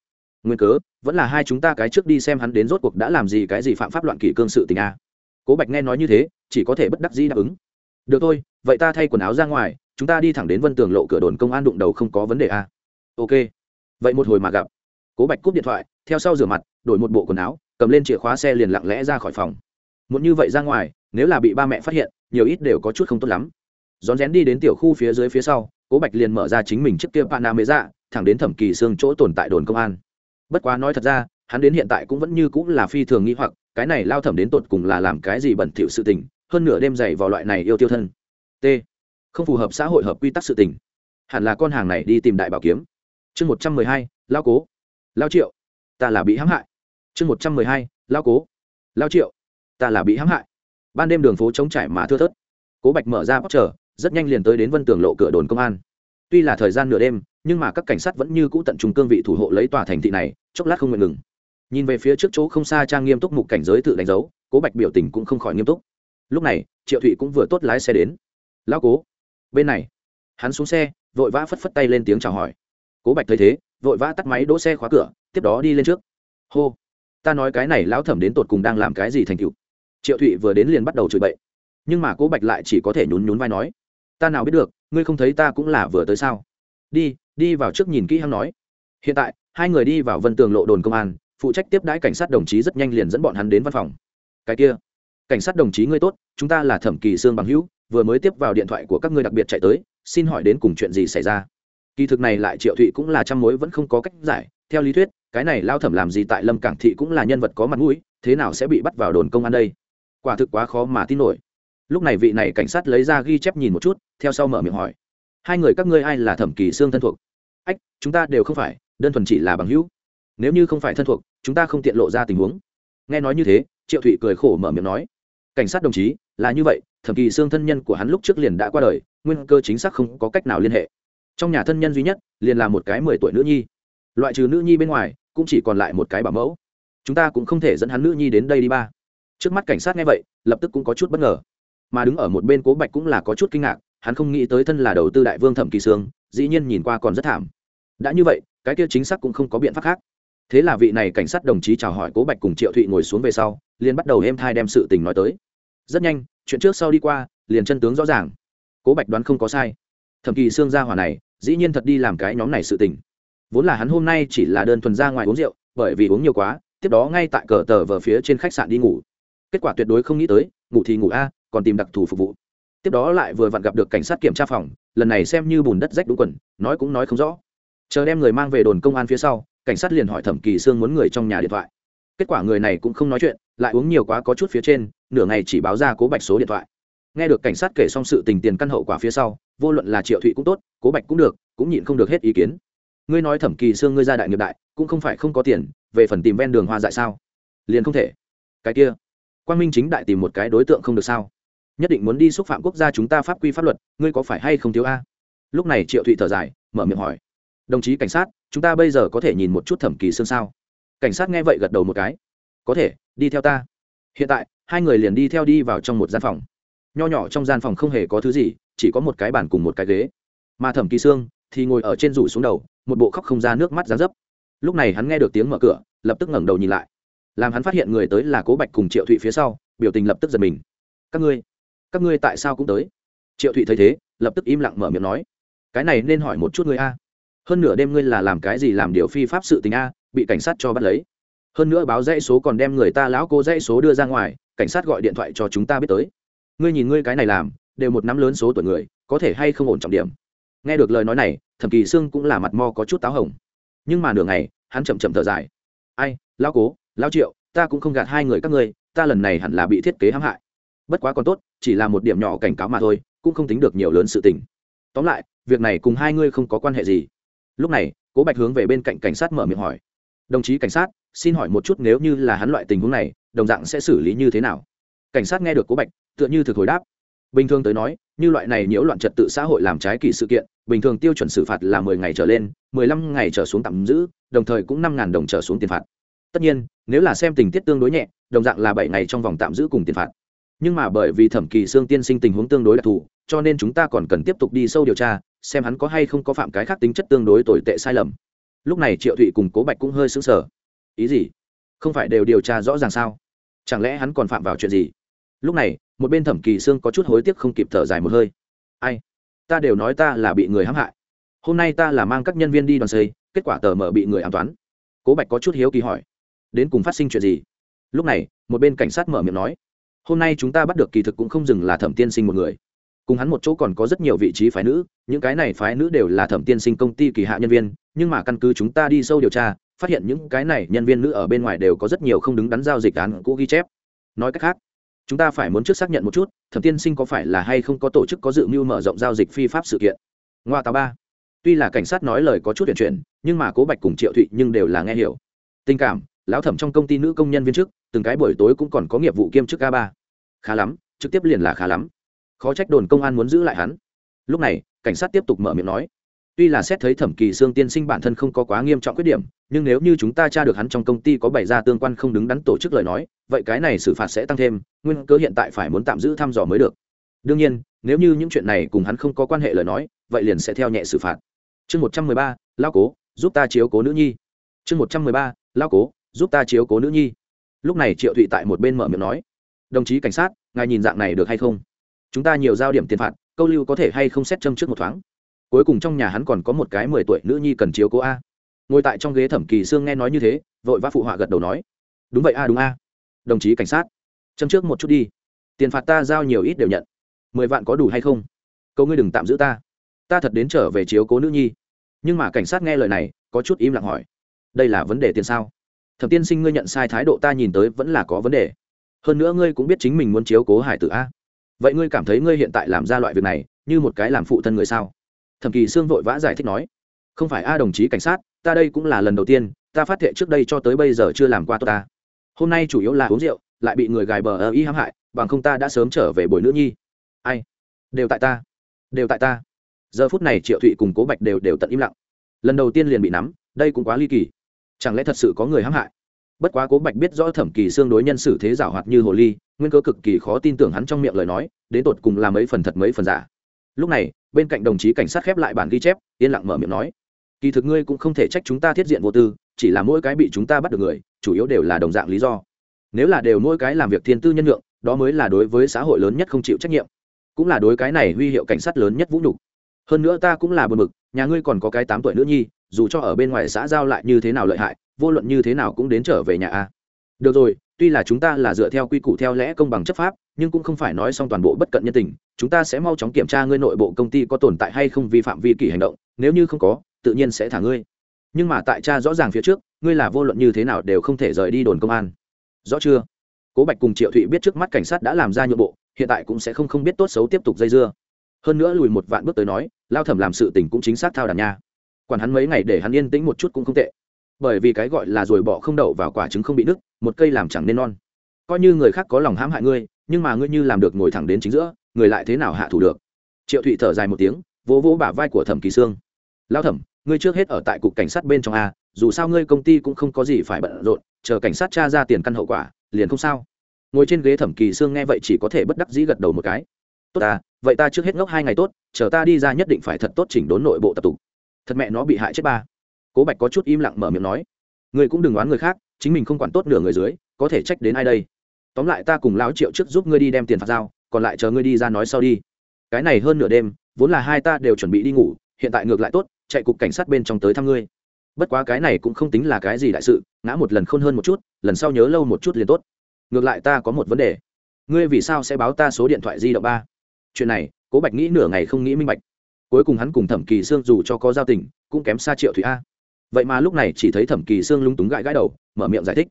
Nguyên cớ, vẫn là hai chúng ta cái trước đi xem hắn đến rốt cuộc đã làm gì cái gì phạm pháp loạn kỷ cương sự tình a cố bạch nghe nói như thế, chỉ có thể bất đắc dĩ đáp ứng. Được thôi, vậy ta thay quần áo ra ngoài chúng ta đi thẳng đến vân tường lộ cửa đồn công an đụng đầu không có vấn đề a ok. Vậy một hồi mà gặp. Cố bạch cúp điện thoại, theo sau rửa mặt, đổi một bộ quần áo, cầm lên chìa khóa xe liền lặng lẽ ra khỏi phòng. Muốn như vậy ra ngoài, nếu là bị ba mẹ phát hiện, nhiều ít đều có chút không tốt lắm. Rón rén đi đến tiểu khu phía dưới phía sau, cố bạch liền mở ra chính mình trước kia panamera ra thẳng đến thẩm kỳ xương chỗ tồn tại đồn công an. Bất quá nói thật ra, hắn đến hiện tại cũng vẫn như cũng là phi thường nghĩ hoặc, cái này lao thẩm đến tột cùng là làm cái gì bẩn thỉu sự tình, hơn nửa đêm dày vào loại này yêu tiêu thân. T không phù hợp xã hội hợp quy tắc sự tình. Hẳn là con hàng này đi tìm đại bảo kiếm. Chương một trăm mười hai, lao cố. Lao triệu. Ta là bị hãm hại. Chương một trăm mười hai, lao cố. Lao triệu. Ta là bị hãm hại. Ban đêm đường phố trống trải mà thưa thớt. Cố bạch mở ra bóc chờ, rất nhanh liền tới đến vân tường lộ cửa đồn công an. Tuy là thời gian nửa đêm, nhưng mà các cảnh sát vẫn như cũ tận trung cương vị thủ hộ lấy tòa thành thị này, chốc lát không ngừng ngừng nhìn về phía trước chỗ không xa trang nghiêm túc mục cảnh giới tự đánh dấu, cố bạch biểu tình cũng không khỏi nghiêm túc. Lúc này, triệu thụy cũng vừa tốt lái xe đến. Lão cố bên này. Hắn xuống xe, vội vã phất phất tay lên tiếng chào hỏi. Cố bạch thấy thế, vội vã tắt máy đỗ xe khóa cửa, tiếp đó đi lên trước. Hô, ta nói cái này lão thẩm đến tột cùng đang làm cái gì thành cựu triệu thụy vừa đến liền bắt đầu chửi bậy. Nhưng mà cố bạch lại chỉ có thể nhún nhún vai nói, ta nào biết được, ngươi không thấy ta cũng là vừa tới sao? Đi đi vào trước nhìn kỹ hắn nói. Hiện tại, hai người đi vào vân tường lộ đồn công an, phụ trách tiếp đãi cảnh sát đồng chí rất nhanh liền dẫn bọn hắn đến văn phòng. Cái kia, cảnh sát đồng chí ngươi tốt, chúng ta là thẩm kỳ sương bằng hữu vừa mới tiếp vào điện thoại của các ngươi đặc biệt chạy tới, xin hỏi đến cùng chuyện gì xảy ra? Kỳ thực này lại triệu thụy cũng là trăm mối vẫn không có cách giải. Theo lý thuyết, cái này lao thẩm làm gì tại lâm cảng thị cũng là nhân vật có mặt mũi, thế nào sẽ bị bắt vào đồn công an đây? Quả thực quá khó mà tin nổi. Lúc này vị này cảnh sát lấy ra ghi chép nhìn một chút, theo sau mở miệng hỏi. Hai người các ngươi ai là thẩm kỳ xương thân thuộc? Ách, chúng ta đều không phải, đơn thuần chỉ là bằng hữu. Nếu như không phải thân thuộc, chúng ta không tiện lộ ra tình huống. Nghe nói như thế, triệu thụy cười khổ mở miệng nói. Cảnh sát đồng chí, là như vậy thẩm kỳ xương thân nhân của hắn lúc trước liền đã qua đời, nguyên cơ chính xác không có cách nào liên hệ. Trong nhà thân nhân duy nhất, liền là một cái mười tuổi nữ nhi. Loại trừ nữ nhi bên ngoài, cũng chỉ còn lại một cái bảo mẫu. Chúng ta cũng không thể dẫn hắn nữ nhi đến đây đi ba. Trước mắt cảnh sát nghe vậy, lập tức cũng có chút bất ngờ. Mà đứng ở một bên cố bạch cũng là có chút kinh ngạc, hắn không nghĩ tới thân là đầu tư đại vương thẩm kỳ sương dĩ nhiên nhìn qua còn rất thảm. Đã như vậy, cái kia chính xác cũng không có biện pháp khác. Thế là vị này cảnh sát đồng chí chào hỏi cố bạch cùng triệu thụy ngồi xuống về sau, liền bắt đầu êm thai đem sự tình nói tới. Rất nhanh chuyện trước sau đi qua, liền chân tướng rõ ràng. Cố bạch đoán không có sai. Thẩm kỳ xương gia hỏa này, dĩ nhiên thật đi làm cái nhóm này sự tình. Vốn là hắn hôm nay chỉ là đơn thuần ra ngoài uống rượu, bởi vì uống nhiều quá, tiếp đó ngay tại cờ tờ vờ phía trên khách sạn đi ngủ. Kết quả tuyệt đối không nghĩ tới, ngủ thì ngủ a, còn tìm đặc thù phục vụ. Tiếp đó lại vừa vặn gặp được cảnh sát kiểm tra phòng, lần này xem như bùn đất rách đúng quần, nói cũng nói không rõ. Chờ đem người mang về đồn công an phía sau, cảnh sát liền hỏi thẩm kỳ sương muốn người trong nhà điện thoại. Kết quả người này cũng không nói chuyện lại uống nhiều quá có chút phía trên, nửa ngày chỉ báo ra cố bạch số điện thoại. Nghe được cảnh sát kể xong sự tình tiền căn hậu quả phía sau, vô luận là triệu thụy cũng tốt, cố bạch cũng được, cũng nhịn không được hết ý kiến. Ngươi nói thẩm kỳ sương ngươi ra đại nghiệp đại, cũng không phải không có tiền, về phần tìm ven đường hoa dại sao? Liền không thể. Cái kia, quang minh chính đại tìm một cái đối tượng không được sao? Nhất định muốn đi xúc phạm quốc gia chúng ta pháp quy pháp luật, ngươi có phải hay không thiếu a? Lúc này triệu thụy thở dài, mở miệng hỏi. Đồng chí cảnh sát, chúng ta bây giờ có thể nhìn một chút thẩm kỳ xương sao? Cảnh sát nghe vậy gật đầu một cái có thể, đi theo ta. Hiện tại, hai người liền đi theo đi vào trong một gian phòng. Nho nhỏ trong gian phòng không hề có thứ gì, chỉ có một cái bàn cùng một cái ghế. Mà thẩm kỳ sương thì ngồi ở trên rủ xuống đầu, một bộ khóc không ra nước mắt ra dấp. Lúc này hắn nghe được tiếng mở cửa, lập tức ngẩng đầu nhìn lại. Làm hắn phát hiện người tới là cố bạch cùng triệu thụy phía sau, biểu tình lập tức giật mình. Các ngươi các ngươi tại sao cũng tới? Triệu thụy thấy thế, lập tức im lặng mở miệng nói. Cái này nên hỏi một chút ngươi a. Hơn nửa đêm ngươi là làm cái gì làm điều phi pháp sự tình a, bị cảnh sát cho bắt lấy hơn nữa báo dãy số còn đem người ta lão cô dãy số đưa ra ngoài, cảnh sát gọi điện thoại cho chúng ta biết tới. Ngươi nhìn ngươi cái này làm, đều một năm lớn số tuổi người, có thể hay không ổn trọng điểm? Nghe được lời nói này, thẩm kỳ sương cũng là mặt mo có chút táo hồng. Nhưng mà nửa ngày, hắn chậm chậm thở dài. Ai, lão cố, lão triệu, ta cũng không gạt hai người các ngươi, ta lần này hẳn là bị thiết kế hãm hại. Bất quá còn tốt, chỉ là một điểm nhỏ cảnh cáo mà thôi, cũng không tính được nhiều lớn sự tình. Tóm lại, việc này cùng hai ngươi không có quan hệ gì. Lúc này, cố bạch hướng về bên cạnh cảnh sát mở miệng hỏi. Đồng chí cảnh sát xin hỏi một chút nếu như là hắn loại tình huống này, đồng dạng sẽ xử lý như thế nào? Cảnh sát nghe được cố bạch, tựa như thực hồi đáp. Bình thường tới nói, như loại này nhiễu loạn trật tự xã hội làm trái kỳ sự kiện, bình thường tiêu chuẩn xử phạt là mười ngày trở lên, mười lăm ngày trở xuống tạm giữ, đồng thời cũng năm ngàn đồng trở xuống tiền phạt. Tất nhiên, nếu là xem tình tiết tương đối nhẹ, đồng dạng là bảy ngày trong vòng tạm giữ cùng tiền phạt. Nhưng mà bởi vì thẩm kỳ xương tiên sinh tình huống tương đối đặc thù, cho nên chúng ta còn cần tiếp tục đi sâu điều tra, xem hắn có hay không có phạm cái khác tính chất tương đối tồi tệ sai lầm. Lúc này triệu thụy cùng cố bạch cũng hơi xứng sở ý gì? Không phải đều điều tra rõ ràng sao? Chẳng lẽ hắn còn phạm vào chuyện gì? Lúc này, một bên thẩm kỳ sương có chút hối tiếc không kịp thở dài một hơi. Ai? Ta đều nói ta là bị người hãm hại. Hôm nay ta là mang các nhân viên đi đoàn xây, kết quả tờ mở bị người ám toán. Cố bạch có chút hiếu kỳ hỏi, đến cùng phát sinh chuyện gì? Lúc này, một bên cảnh sát mở miệng nói, hôm nay chúng ta bắt được kỳ thực cũng không dừng là thẩm tiên sinh một người. Cùng hắn một chỗ còn có rất nhiều vị trí phái nữ, những cái này phái nữ đều là thẩm tiên sinh công ty kỳ hạ nhân viên, nhưng mà căn cứ chúng ta đi sâu điều tra phát hiện những cái này nhân viên nữ ở bên ngoài đều có rất nhiều không đứng đắn giao dịch án cũ ghi chép. Nói cách khác, chúng ta phải muốn trước xác nhận một chút, thẩm tiên sinh có phải là hay không có tổ chức có dự mưu mở rộng giao dịch phi pháp sự kiện. Ngoa tà ba. Tuy là cảnh sát nói lời có chút tuyển chuyển, nhưng mà cố bạch cùng triệu thụy nhưng đều là nghe hiểu. Tình cảm, lão thẩm trong công ty nữ công nhân viên chức, từng cái buổi tối cũng còn có nghiệp vụ kiêm chức ca ba. Khá lắm, trực tiếp liền là khá lắm. Khó trách đồn công an muốn giữ lại hắn. Lúc này, cảnh sát tiếp tục mở miệng nói tuy là xét thấy thẩm kỳ sương tiên sinh bản thân không có quá nghiêm trọng khuyết điểm, nhưng nếu như chúng ta tra được hắn trong công ty có bày ra tương quan không đứng đắn tổ chức lời nói, vậy cái này xử phạt sẽ tăng thêm, nguyên cớ hiện tại phải muốn tạm giữ thăm dò mới được. Đương nhiên, nếu như những chuyện này cùng hắn không có quan hệ lời nói, vậy liền sẽ theo nhẹ xử phạt. Chương một trăm mười ba, lao cố, giúp ta chiếu cố nữ nhi. Chương một trăm mười ba, lao cố, giúp ta chiếu cố nữ nhi. Lúc này triệu thụy tại một bên mở miệng nói, đồng chí cảnh sát, ngài nhìn dạng này được hay không? Chúng ta nhiều giao điểm tiền phạt, câu lưu có thể hay không xét châm trước một thoáng cuối cùng trong nhà hắn còn có một cái mười tuổi nữ nhi cần chiếu cố a. Ngồi tại trong ghế thẩm kỳ sương nghe nói như thế, vội vã phụ họa gật đầu nói, đúng vậy a, đúng a. Đồng chí cảnh sát, châm trước một chút đi. Tiền phạt ta giao nhiều ít đều nhận. Mười vạn có đủ hay không? Câu ngươi đừng tạm giữ ta. Ta thật đến trở về chiếu cố nữ nhi. Nhưng mà cảnh sát nghe lời này, có chút im lặng hỏi, đây là vấn đề tiền sao? Thẩm tiên sinh ngươi nhận sai thái độ ta nhìn tới vẫn là có vấn đề. Hơn nữa ngươi cũng biết chính mình muốn chiếu cố hải tử a. Vậy ngươi cảm thấy ngươi hiện tại làm ra loại việc này, như một cái làm phụ thân người sao? Thẩm kỳ sương vội vã giải thích nói, không phải a đồng chí cảnh sát, ta đây cũng là lần đầu tiên, ta phát thệ trước đây cho tới bây giờ chưa làm qua tôi ta. Hôm nay chủ yếu là uống rượu, lại bị người gài bờ ơ y hãm hại, bằng không ta đã sớm trở về buổi nữ nhi. Ai? Đều tại ta. Đều tại ta. Giờ phút này triệu thụy cùng cố bạch đều đều tận im lặng. Lần đầu tiên liền bị nắm, đây cũng quá ly kỳ. Chẳng lẽ thật sự có người hãm hại? Bất quá cố bạch biết rõ thẩm kỳ xương đối nhân xử thế giảo hoạt như hồ ly, nguyên cơ cực kỳ khó tin tưởng hắn trong miệng lời nói, đến tột cùng làm mấy phần thật mấy phần giả lúc này, bên cạnh đồng chí cảnh sát khép lại bản ghi chép, yên lặng mở miệng nói, kỳ thực ngươi cũng không thể trách chúng ta thiết diện vô tư, chỉ là mỗi cái bị chúng ta bắt được người, chủ yếu đều là đồng dạng lý do. Nếu là đều mỗi cái làm việc thiên tư nhân lượng đó mới là đối với xã hội lớn nhất không chịu trách nhiệm, cũng là đối cái này huy hiệu cảnh sát lớn nhất vũ nhục. Hơn nữa ta cũng là bờ mực nhà ngươi còn có cái tám tuổi nữ nhi, dù cho ở bên ngoài xã giao lại như thế nào lợi hại, vô luận như thế nào cũng đến trở về nhà a. Được rồi, tuy là chúng ta là dựa theo quy củ theo lẽ công bằng chấp pháp nhưng cũng không phải nói xong toàn bộ bất cận nhân tình, chúng ta sẽ mau chóng kiểm tra ngươi nội bộ công ty có tồn tại hay không vi phạm vi kỷ hành động, nếu như không có, tự nhiên sẽ thả ngươi. Nhưng mà tại cha rõ ràng phía trước, ngươi là vô luận như thế nào đều không thể rời đi đồn công an. Rõ chưa? Cố bạch cùng triệu thụy biết trước mắt cảnh sát đã làm ra nhượng bộ, hiện tại cũng sẽ không không biết tốt xấu tiếp tục dây dưa. Hơn nữa lùi một vạn bước tới nói, lao thẩm làm sự tình cũng chính xác thao đàn nha. Quản hắn mấy ngày để hắn yên tĩnh một chút cũng không tệ. Bởi vì cái gọi là rồi bỏ không đậu vào quả trứng không bị nứt, một cây làm chẳng nên non. Coi như người khác có lòng hãm hại ngươi nhưng mà ngươi như làm được ngồi thẳng đến chính giữa, người lại thế nào hạ thủ được? Triệu thụy thở dài một tiếng, vỗ vỗ bả vai của thẩm kỳ sương. Lao thẩm, ngươi trước hết ở tại cục cảnh sát bên trong a, dù sao ngươi công ty cũng không có gì phải bận rộn, chờ cảnh sát tra ra tiền căn hậu quả, liền không sao. Ngồi trên ghế thẩm kỳ sương nghe vậy chỉ có thể bất đắc dĩ gật đầu một cái. Tốt ta, vậy ta trước hết ngốc hai ngày tốt, chờ ta đi ra nhất định phải thật tốt chỉnh đốn nội bộ tập tục. Thật mẹ nó bị hại chết ba. Cố bạch có chút im lặng mở miệng nói. Người cũng đừng oán người khác, chính mình không quản tốt nửa người dưới, có thể trách đến ai đây? Tóm lại ta cùng lão triệu trước giúp ngươi đi đem tiền phạt giao, còn lại chờ ngươi đi ra nói sau đi. Cái này hơn nửa đêm, vốn là hai ta đều chuẩn bị đi ngủ, hiện tại ngược lại tốt, chạy cục cảnh sát bên trong tới thăm ngươi. Bất quá cái này cũng không tính là cái gì đại sự, ngã một lần khôn hơn một chút, lần sau nhớ lâu một chút liền tốt. Ngược lại ta có một vấn đề. Ngươi vì sao sẽ báo ta số điện thoại di động ba? Chuyện này, cố bạch nghĩ nửa ngày không nghĩ minh bạch. Cuối cùng hắn cùng thẩm kỳ sương dù cho có giao tình, cũng kém xa triệu thủy a. Vậy mà lúc này chỉ thấy thẩm kỳ sương lung túng gãi gãi đầu, mở miệng giải thích.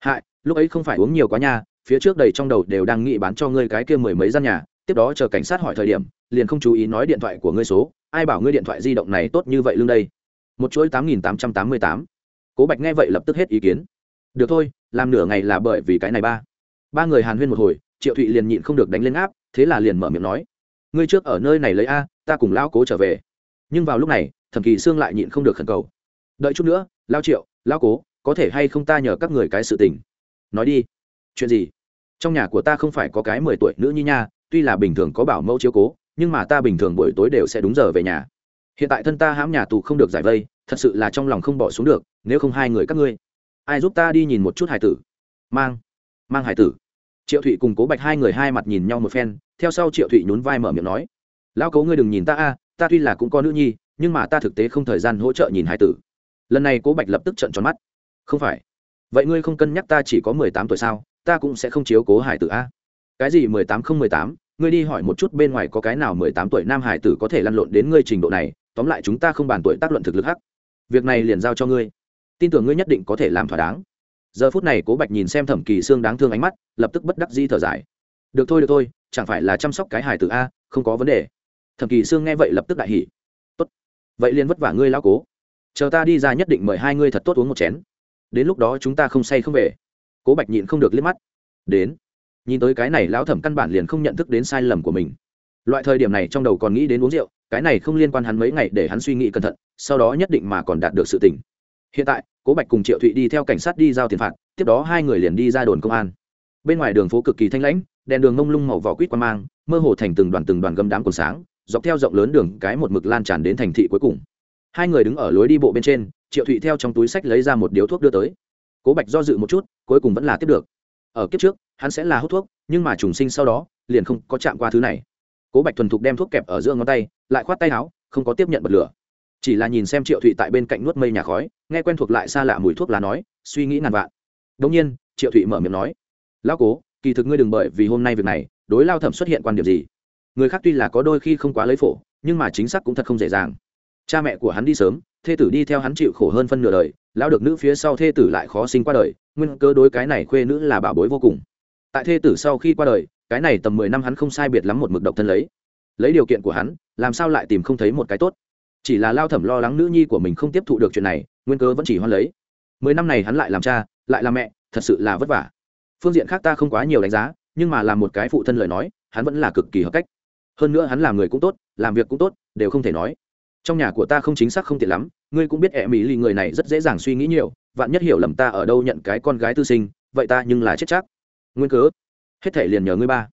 Hại, lúc ấy không phải uống nhiều quá nha phía trước đầy trong đầu đều đang nghĩ bán cho ngươi cái kia mười mấy gian nhà, tiếp đó chờ cảnh sát hỏi thời điểm, liền không chú ý nói điện thoại của ngươi số, ai bảo ngươi điện thoại di động này tốt như vậy lương đây. Một chuỗi tám nghìn tám trăm tám mươi tám. Cố bạch nghe vậy lập tức hết ý kiến. Được thôi, làm nửa ngày là bởi vì cái này ba. Ba người hàn huyên một hồi, triệu thụy liền nhịn không được đánh lên áp, thế là liền mở miệng nói. Ngươi trước ở nơi này lấy a, ta cùng lão cố trở về. Nhưng vào lúc này, thẩm kỳ sương lại nhịn không được khẩn cầu. Đợi chút nữa lao triệu lao cố, có thể hay không ta nhờ các người cái sự tình? Nói đi chuyện gì? Trong nhà của ta không phải có cái mười tuổi nữ nhi nha, tuy là bình thường có bảo mẫu chiếu cố, nhưng mà ta bình thường buổi tối đều sẽ đúng giờ về nhà. Hiện tại thân ta hãm nhà tù không được giải vây, thật sự là trong lòng không bỏ xuống được, nếu không hai người các ngươi, ai giúp ta đi nhìn một chút hải tử? Mang mang hải tử. Triệu thụy cùng cố bạch hai người hai mặt nhìn nhau một phen, theo sau triệu thụy nhún vai mở miệng nói, lão cố ngươi đừng nhìn ta a, ta tuy là cũng có nữ nhi, nhưng mà ta thực tế không thời gian hỗ trợ nhìn hải tử. Lần này cố bạch lập tức trận tròn mắt. Không phải. Vậy ngươi không cân nhắc ta chỉ có mười tám tuổi sao? Ta cũng sẽ không chiếu cố hải tử a. Cái gì mười tám không mười tám? Ngươi đi hỏi một chút bên ngoài có cái nào mười tám tuổi nam hải tử có thể lăn lộn đến ngươi trình độ này, tóm lại chúng ta không bàn tuổi tác luận thực lực hắc. Việc này liền giao cho ngươi. Tin tưởng ngươi nhất định có thể làm thỏa đáng. Giờ phút này cố bạch nhìn xem thẩm kỳ xương đáng thương ánh mắt, lập tức bất đắc di thở dài. Được thôi được thôi, chẳng phải là chăm sóc cái hải tử a, không có vấn đề. Thẩm kỳ xương nghe vậy lập tức đại hỉ. Tốt. Vậy liền vất vả ngươi lao cố. Chờ ta đi ra nhất định mời hai ngươi thật tốt uống một chén. Đến lúc đó chúng ta không say không về cố bạch nhịn không được liếc mắt. Đến. Nhìn tới cái này, lão thẩm căn bản liền không nhận thức đến sai lầm của mình. Loại thời điểm này trong đầu còn nghĩ đến uống rượu, cái này không liên quan hắn mấy ngày để hắn suy nghĩ cẩn thận, sau đó nhất định mà còn đạt được sự tỉnh hiện tại, cố bạch cùng triệu thụy đi theo cảnh sát đi giao tiền phạt, tiếp đó hai người liền đi ra đồn công an. Bên ngoài đường phố cực kỳ thanh lãnh, đèn đường mông lung màu vỏ quýt qua mang, mơ hồ thành từng đoàn từng đoàn gâm đám còn sáng, dọc theo rộng lớn đường, cái một mực lan tràn đến thành thị cuối cùng. Hai người đứng ở lối đi bộ bên trên, triệu thụy theo trong túi sách lấy ra một điếu thuốc đưa tới. Cố bạch do dự một chút cuối cùng vẫn là tiếp được. Ở kiếp trước, hắn sẽ là hút thuốc, nhưng mà trùng sinh sau đó, liền không có chạm qua thứ này. Cố bạch thuần thục đem thuốc kẹp ở giữa ngón tay, lại khoát tay áo, không có tiếp nhận bật lửa. Chỉ là nhìn xem triệu thụy tại bên cạnh nuốt mây nhà khói, nghe quen thuộc lại xa lạ mùi thuốc lá nói, suy nghĩ ngàn vạn. Đông nhiên, triệu thụy mở miệng nói lao cố, kỳ thực ngươi đừng bởi vì hôm nay việc này, đối lao thẩm xuất hiện quan điểm gì. Người khác tuy là có đôi khi không quá lấy phổ, nhưng mà chính xác cũng thật không dễ dàng. Cha mẹ của hắn đi sớm, thê tử đi theo hắn chịu khổ hơn phân nửa đời lão được nữ phía sau thê tử lại khó sinh qua đời, nguyên cơ đối cái này khuê nữ là bảo bối vô cùng. Tại thê tử sau khi qua đời, cái này tầm mười năm hắn không sai biệt lắm một mực độc thân lấy. Lấy điều kiện của hắn, làm sao lại tìm không thấy một cái tốt? Chỉ là lao thẩm lo lắng nữ nhi của mình không tiếp thụ được chuyện này, nguyên cơ vẫn chỉ hoan lấy. Mười năm này hắn lại làm cha, lại làm mẹ, thật sự là vất vả. Phương diện khác ta không quá nhiều đánh giá, nhưng mà làm một cái phụ thân lời nói, hắn vẫn là cực kỳ hợp cách. Hơn nữa hắn làm người cũng tốt, làm việc cũng tốt, đều không thể nói trong nhà của ta không chính xác không tiện lắm, ngươi cũng biết ẹ mỹ lì người này rất dễ dàng suy nghĩ nhiều, vạn nhất hiểu lầm ta ở đâu nhận cái con gái tư sinh, vậy ta nhưng là chết chắc. Nguyên cớ, hết thể liền nhờ ngươi ba.